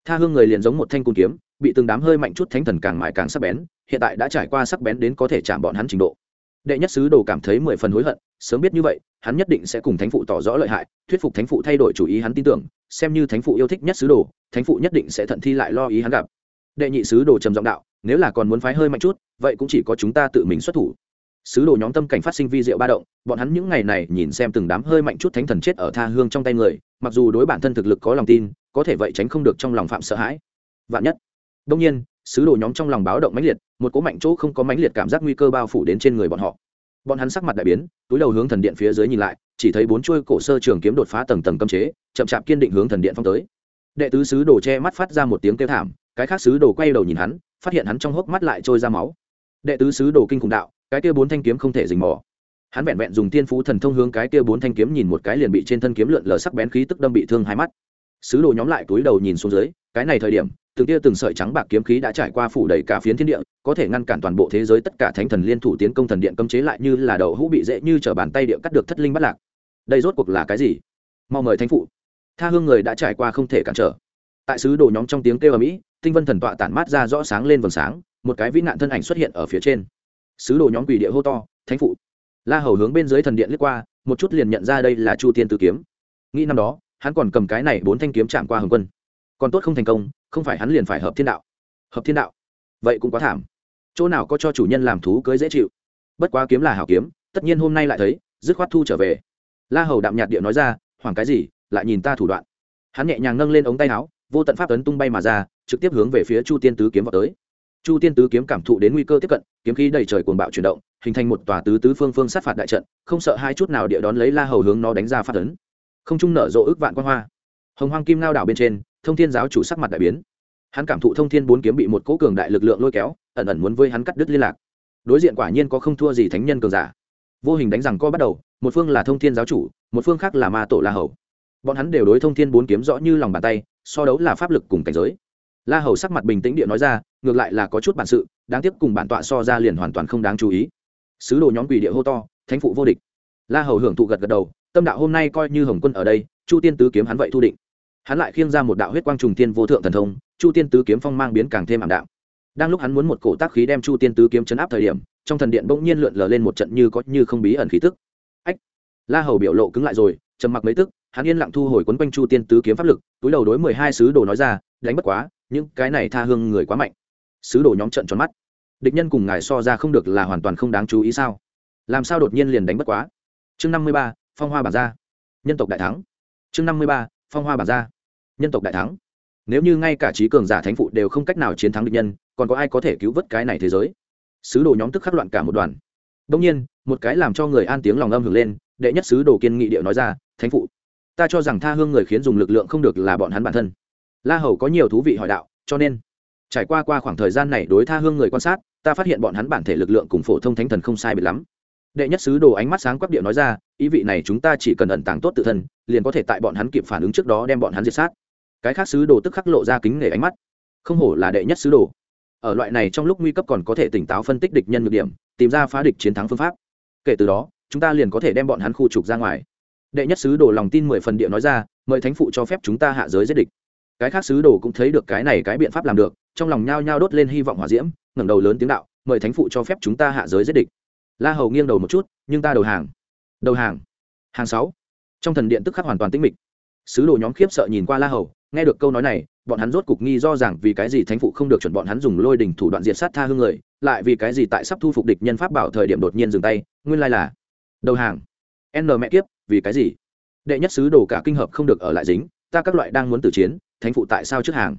A: tha hương người liền giống một thanh cung kiếm, bị từng đám hơi mạnh chút thánh thần càng mãi càng sắc bén, hiện tại đã trải qua sắc bén đến có thể chạm bọn hắn trình độ. Đệ nhất sứ đồ cảm thấy mười phần hối hận, sớm biết như vậy, hắn nhất định sẽ cùng thánh phụ tỏ rõ lợi hại, thuyết phục thánh phụ thay đổi chủ ý hắn tin tưởng, xem như thánh phụ yêu thích nhất sứ đồ, thánh phụ nhất định sẽ thận thi lại lo ý hắn gặp. Đệ nhị sứ đồ trầm giọng đạo, nếu là còn muốn phái hơi mạnh chút, vậy cũng chỉ có chúng ta tự mình xuất thủ sứ đồ nhóm tâm cảnh phát sinh vi diệu ba động, bọn hắn những ngày này nhìn xem từng đám hơi mạnh chút thánh thần chết ở tha hương trong tay người, mặc dù đối bản thân thực lực có lòng tin, có thể vậy tránh không được trong lòng phạm sợ hãi. Vạn nhất. Đông nhiên, sứ đồ nhóm trong lòng báo động mãnh liệt, một cố mạnh chỗ không có mãnh liệt cảm giác nguy cơ bao phủ đến trên người bọn họ. Bọn hắn sắc mặt đại biến, túi đầu hướng thần điện phía dưới nhìn lại, chỉ thấy bốn chuôi cổ sơ trường kiếm đột phá tầng tầng cấm chế, chậm chạp kiên định hướng thần điện phong tới. Đệ tứ sứ đồ che mắt phát ra một tiếng kêu thảm, cái khác sứ đồ quay đầu nhìn hắn, phát hiện hắn trong hốc mắt lại trôi ra máu. Đệ tứ sứ đồ kinh khủng đạo cái kia bốn thanh kiếm không thể dình mò. Hắn vẹn vẹn dùng tiên phú thần thông hướng cái kia bốn thanh kiếm nhìn một cái liền bị trên thân kiếm lượn lờ sắc bén khí tức đâm bị thương hai mắt. Sứ đồ nhóm lại túi đầu nhìn xuống dưới, cái này thời điểm, từng tia từng sợi trắng bạc kiếm khí đã trải qua phủ đầy cả phiến thiên địa, có thể ngăn cản toàn bộ thế giới tất cả thánh thần liên thủ tiến công thần điện cấm chế lại như là đầu hũ bị dễ như t bàn tay địa cắt được thất linh bắt lạc. Đây rốt cuộc là cái gì? Mau mời thánh phụ. Tha hương người đã trải qua không thể cản trở. Tại sứ đồ nhóm trong tiếng kêu ở mỹ tinh vân thần tọa tản mát ra rõ sáng lên vầng sáng, một cái vĩ nạn thân ảnh xuất hiện ở phía trên sứ đồ nhóm quỷ địa hô to, thánh phụ! La hầu hướng bên dưới thần điện lướt qua, một chút liền nhận ra đây là chu tiên tử kiếm. Nghĩ năm đó, hắn còn cầm cái này bốn thanh kiếm chạm qua hồng quân. Còn tốt không thành công, không phải hắn liền phải hợp thiên đạo. Hợp thiên đạo? Vậy cũng quá thảm. Chỗ nào có cho chủ nhân làm thú cưới dễ chịu? Bất quá kiếm là hảo kiếm, tất nhiên hôm nay lại thấy, dứt khoát thu trở về. La hầu đạm nhạt địa nói ra, hoảng cái gì, lại nhìn ta thủ đoạn. Hắn nhẹ nhàng nâng lên ống tay áo, vô tận pháp tấn tung bay mà ra, trực tiếp hướng về phía chu tiên tứ kiếm vào tới chu tiên tứ kiếm cảm thụ đến nguy cơ tiếp cận, kiếm khí đầy trời cuồng bạo chuyển động, hình thành một tòa tứ tứ phương phương sát phạt đại trận, không sợ hai chút nào địa đón lấy la hầu hướng nó đánh ra phát ấn. không trung nở rộ ước vạn quan hoa. Hồng hoang kim ngao đảo bên trên, thông thiên giáo chủ sắc mặt đại biến. Hắn cảm thụ thông thiên bốn kiếm bị một cỗ cường đại lực lượng lôi kéo, ẩn ẩn muốn với hắn cắt đứt liên lạc. Đối diện quả nhiên có không thua gì thánh nhân cường giả. Vô hình đánh rằng co bắt đầu, một phương là thông thiên giáo chủ, một phương khác là ma tổ la hầu. Bọn hắn đều đối thông thiên bốn kiếm rõ như lòng bàn tay, so đấu là pháp lực cùng cảnh giới la hầu sắc mặt bình tĩnh địa nói ra, ngược lại là có chút bản sự, đáng tiếc cùng bản tọa so ra liền hoàn toàn không đáng chú ý. Sứ đồ nhóm quỷ địa hô to, thánh phụ vô địch. La hầu hưởng thụ gật gật đầu, tâm đạo hôm nay coi như hồng quân ở đây, chu tiên tứ kiếm hắn vậy thu định. Hắn lại khiêng ra một đạo huyết quang trùng tiên vô thượng thần thông, chu tiên tứ kiếm phong mang biến càng thêm ảm đạm. Đang lúc hắn muốn một cổ tác khí đem chu tiên tứ kiếm chấn áp thời điểm, trong thần điện bỗng nhiên lượn lờ lên một trận như có như không bí ẩn khí tức. Ách! La hầu biểu lộ cứng lại rồi, trầm mặc mấy tức, hắn yên lặng thu hồi quấn quanh chu tiên tứ kiếm pháp lực, túi đầu đối mười hai sứ đồ nói ra, đánh bất quá những cái này tha hương người quá mạnh. Sứ đồ nhóm trận tròn mắt. Địch nhân cùng ngài so ra không được là hoàn toàn không đáng chú ý sao? Làm sao đột nhiên liền đánh bất quá? Chương năm mươi ba, phong hoa bản gia. Nhân tộc đại thắng. Chương năm mươi ba, phong hoa bản gia. Nhân tộc đại thắng. Nếu như ngay cả trí cường giả thánh phụ đều không cách nào chiến thắng địch nhân, còn có ai có thể cứu vớt cái này thế giới? Sứ đồ nhóm tức khắc loạn cả một đoàn. Đông nhiên, một cái làm cho người an tiếng lòng âm hưởng lên, đệ nhất sứ đồ kiên nghị điệu nói ra, thánh phụ, ta cho rằng tha hương người khiến dùng lực lượng không được là bọn hắn bản thân la hầu có nhiều thú vị hỏi đạo, cho nên, trải qua qua khoảng thời gian này đối tha hương người quan sát, ta phát hiện bọn hắn bản thể lực lượng cùng phổ thông thánh thần không sai biệt lắm. Đệ nhất sứ đồ ánh mắt sáng quắc điệu nói ra, ý vị này chúng ta chỉ cần ẩn tàng tốt tự thân, liền có thể tại bọn hắn kịp phản ứng trước đó đem bọn hắn diệt sát. Cái khác sứ đồ tức khắc lộ ra kính nể ánh mắt. Không hổ là đệ nhất sứ đồ. Ở loại này trong lúc nguy cấp còn có thể tỉnh táo phân tích địch nhân nhược điểm, tìm ra phá địch chiến thắng phương pháp. Kể từ đó, chúng ta liền có thể đem bọn hắn khu trục ra ngoài. Đệ nhất sứ đồ lòng tin mười phần địa nói ra, mời thánh phụ cho phép chúng ta hạ giới giết địch cái khác sứ đồ cũng thấy được cái này cái biện pháp làm được, trong lòng nhao nhao đốt lên hy vọng hòa diễm, ngẩng đầu lớn tiếng đạo, mời thánh phụ cho phép chúng ta hạ giới giết địch. La hầu nghiêng đầu một chút, nhưng ta đầu hàng. Đầu hàng? Hàng sáu. Trong thần điện tức khắc hoàn toàn tĩnh mịch. Sứ đồ nhóm khiếp sợ nhìn qua la hầu, nghe được câu nói này, bọn hắn rốt cục nghi do rằng vì cái gì thánh phụ không được chuẩn bọn hắn dùng lôi đình thủ đoạn diệt sát tha hương người, lại vì cái gì tại sắp thu phục địch nhân pháp bảo thời điểm đột nhiên dừng tay, nguyên lai là đầu hàng. N mẹ kiếp, vì cái gì? Đệ nhất sứ đồ cả kinh hợp không được ở lại dính, ta các loại đang muốn tử chiến thánh phụ tại sao trước hàng?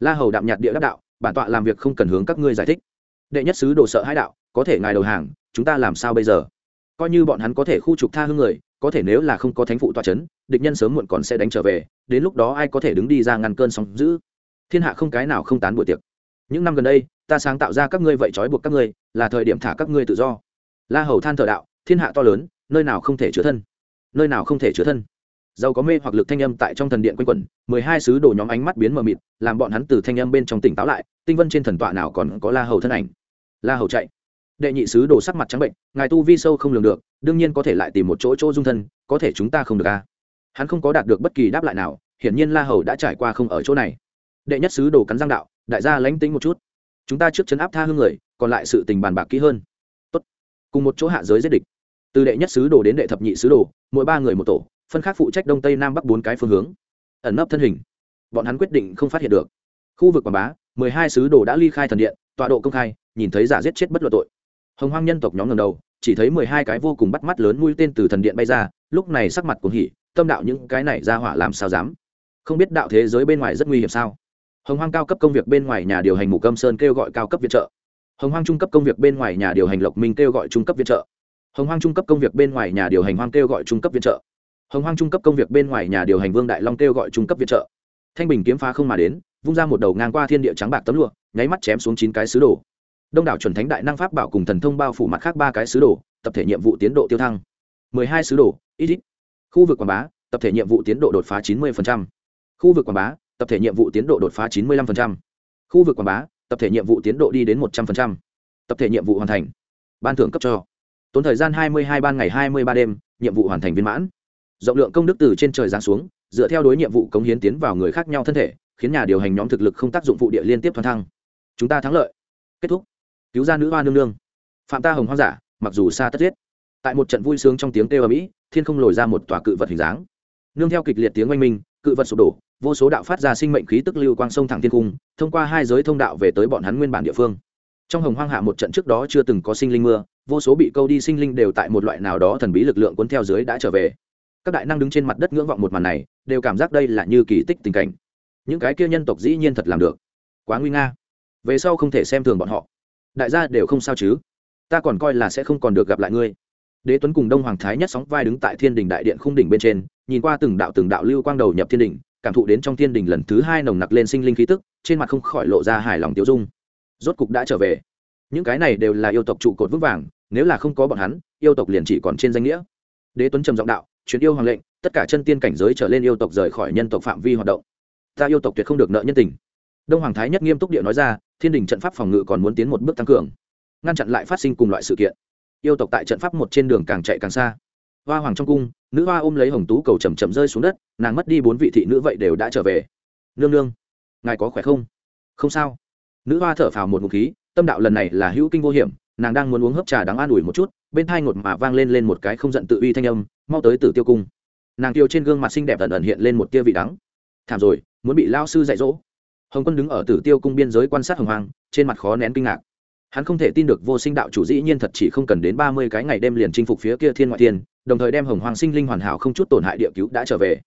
A: La hầu đạm nhạt địa đắc đạo, bản tọa làm việc không cần hướng các ngươi giải thích. Đệ nhất sứ đồ sợ hãi đạo, có thể ngài đầu hàng, chúng ta làm sao bây giờ? Coi như bọn hắn có thể khu trục tha hương người, có thể nếu là không có thánh phụ tọa c h ấ n địch nhân sớm muộn còn sẽ đánh trở về, đến lúc đó ai có thể đứng đi ra ngăn cơn sóng giữ thiên hạ không cái nào không tán buổi tiệc. Những năm gần đây, ta sáng tạo ra các ngươi vậy trói buộc các ngươi, là thời điểm thả các ngươi tự do. La hầu than thờ đạo, thiên hạ to lớn, nơi nào không thể chứa thân? Nơi nào không thể chứa thân? Dầu có mê hoặc lực thanh âm tại trong thần điện quanh quẩn, mười hai sứ đồ nhóm ánh mắt biến mờ mịt, làm bọn hắn từ thanh âm bên trong tỉnh táo lại, tinh vân trên thần tọa nào còn có la hầu thân ảnh. La hầu chạy. Đệ nhị sứ đồ sắc mặt trắng bệnh, ngài tu vi sâu không lường được, đương nhiên có thể lại tìm một chỗ chỗ dung thân, có thể chúng ta không được a hắn không có đạt được bất kỳ đáp lại nào, hiển nhiên la hầu đã trải qua không ở chỗ này. Đệ nhất sứ đồ cắn răng đạo, đại gia lánh tính một chút. Chúng ta trước chấn áp tha hương người, còn lại sự tình bàn bạc kỹ hơn. Tốt. cùng một chỗ hạ giới giết địch. Từ đệ nhất sứ đồ đến đệ thập nhị sứ đồ, mỗi ba người một tổ phân khác phụ trách đông tây nam bắc bốn cái phương hướng. Ẩn nấp thân hình. Bọn hắn quyết định không phát hiện được. Khu vực quảng bá, mười hai sứ đồ đã ly khai thần điện, tọa độ công khai, nhìn thấy giả giết chết bất luận tội. Hồng hoang nhân tộc nhóm ngầm đầu, chỉ thấy mười hai cái vô cùng bắt mắt lớn mũi tên từ thần điện bay ra, lúc này sắc mặt cuồng hỉ, tâm đạo những cái này ra hỏa làm sao dám? Không biết đạo thế giới bên ngoài rất nguy hiểm sao? Hồng hoang cao cấp công việc bên ngoài nhà điều hành mù câm sơn kêu gọi cao cấp viện trợ. Hồng hoang trung cấp công việc bên ngoài nhà điều hành lộc minh kêu gọi trung cấp viện trợ. Hồng hoang trung cấp công việc bên ngoài nhà điều hành hoang kêu gọi trung cấp viện trợ hồng hoang trung cấp công việc bên ngoài nhà điều hành vương đại long kêu gọi trung cấp viện trợ. Thanh bình kiếm phá không mà đến, vung ra một đầu ngang qua thiên địa trắng bạc tấm lụa, nháy mắt chém xuống chín cái sứ đồ. Đông đảo chuẩn thánh đại năng pháp bảo cùng thần thông bao phủ mặt khác ba cái sứ đồ, tập thể nhiệm vụ tiến độ tiêu thăng. mười hai sứ đồ ít ít khu vực quảng bá, tập thể nhiệm vụ tiến độ đột phá chín mươi khu vực quảng bá, tập thể nhiệm vụ tiến độ đột phá chín mươi năm khu vực quảng bá, tập thể nhiệm vụ tiến độ đi đến một trăm linh tập thể nhiệm vụ hoàn thành. Ban thưởng cấp cho. Tốn thời gian hai mươi hai ban ngày hai mươi ba đêm, nhiệm vụ hoàn thành viên mãn rộng lượng công đức từ trên trời giáng xuống, dựa theo đối nhiệm vụ cống hiến tiến vào người khác nhau thân thể, khiến nhà điều hành nhóm thực lực không tác dụng phụ địa liên tiếp thoăn thăng. Chúng ta thắng lợi. Kết thúc. Cứu ra nữ hoa nương nương. Phạm ta hồng hoang giả, mặc dù xa tất giết. Tại một trận vui sướng trong tiếng kêu ở mỹ thiên không lồi ra một tòa cự vật hình dáng. Nương theo kịch liệt tiếng oanh minh, cự vật sụp đổ, vô số đạo phát ra sinh mệnh khí tức lưu quang sông thẳng thiên cung, thông qua hai giới thông đạo về tới bọn hắn nguyên bản địa phương. Trong hồng hoang hạ một trận trước đó chưa từng có sinh linh mưa, vô số bị câu đi sinh linh đều tại một loại nào đó thần bí lực lượng cuốn theo dưới đã trở về các đại năng đứng trên mặt đất ngưỡng vọng một màn này, đều cảm giác đây là như kỳ tích tình cảnh. Những cái kia nhân tộc dĩ nhiên thật làm được. Quá nguy nga. Về sau không thể xem thường bọn họ. Đại gia đều không sao chứ. Ta còn coi là sẽ không còn được gặp lại ngươi. Đế tuấn cùng đông hoàng thái nhất sóng vai đứng tại thiên đình đại điện khung đỉnh bên trên, nhìn qua từng đạo từng đạo lưu quang đầu nhập thiên đình, cảm thụ đến trong thiên đình lần thứ hai nồng nặc lên sinh linh khí tức, trên mặt không khỏi lộ ra hài lòng tiêu dung. Rốt cục đã trở về. Những cái này đều là yêu tộc trụ cột vững vàng, nếu là không có bọn hắn, yêu tộc liền chỉ còn trên danh nghĩa. Đế tuấn trầm giọng đạo chuyến yêu hoàng lệnh, tất cả chân tiên cảnh giới trở lên yêu tộc rời khỏi nhân tộc phạm vi hoạt động. Ta yêu tộc tuyệt không được nợ nhân tình. Đông hoàng thái nhất nghiêm túc địa nói ra, thiên đình trận pháp phòng ngự còn muốn tiến một bước tăng cường, ngăn chặn lại phát sinh cùng loại sự kiện. Yêu tộc tại trận pháp một trên đường càng chạy càng xa. Hoa hoàng trong cung, nữ hoa ôm lấy hồng tú cầu chầm chầm rơi xuống đất, nàng mất đi bốn vị thị nữ vậy đều đã trở về. Nương nương, ngài có khỏe không? Không sao. Nữ hoa thở phào một ngụ khí, tâm đạo lần này là hữu kinh vô hiểm nàng đang muốn uống hấp trà đáng an ủi một chút, bên thai ngột mà vang lên lên một cái không giận tự uy thanh âm, mau tới tử tiêu cung. Nàng tiêu trên gương mặt xinh đẹp ẩn ẩn hiện lên một tia vị đắng. Thảm rồi, muốn bị lao sư dạy dỗ. Hồng quân đứng ở tử tiêu cung biên giới quan sát hồng hoàng trên mặt khó nén kinh ngạc. Hắn không thể tin được vô sinh đạo chủ dĩ nhiên thật chỉ không cần đến ba mươi cái ngày đêm liền chinh phục phía kia thiên ngoại thiên, đồng thời đem hồng hoàng sinh linh hoàn hảo không chút tổn hại địa cứu đã trở về.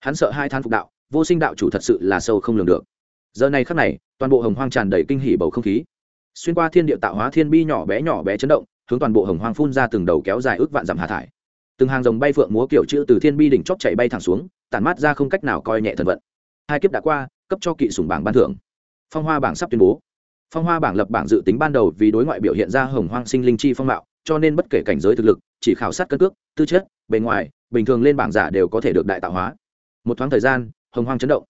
A: Hắn sợ hai than phục đạo, vô sinh đạo chủ thật sự là sâu không lường được. Giờ này khắc này, toàn bộ hồng hoang tràn đầy kinh hỉ bầu không khí xuyên qua thiên địa tạo hóa thiên bi nhỏ bé nhỏ bé chấn động, hướng toàn bộ hồng hoang phun ra từng đầu kéo dài ước vạn dặm hạ thải. Từng hàng dòng bay phượng múa kiểu chữ từ thiên bi đỉnh chóp chạy bay thẳng xuống, tản mát ra không cách nào coi nhẹ thần vận. Hai kiếp đã qua, cấp cho kỵ sủng bảng ban thưởng. Phong hoa bảng sắp tuyên bố. Phong hoa bảng lập bảng dự tính ban đầu vì đối ngoại biểu hiện ra hồng hoang sinh linh chi phong mạo, cho nên bất kể cảnh giới thực lực, chỉ khảo sát cân cước, tư chất, bề ngoài, bình thường lên bảng giả đều có thể được đại tạo hóa. Một thoáng thời gian, hồng hoang chấn động.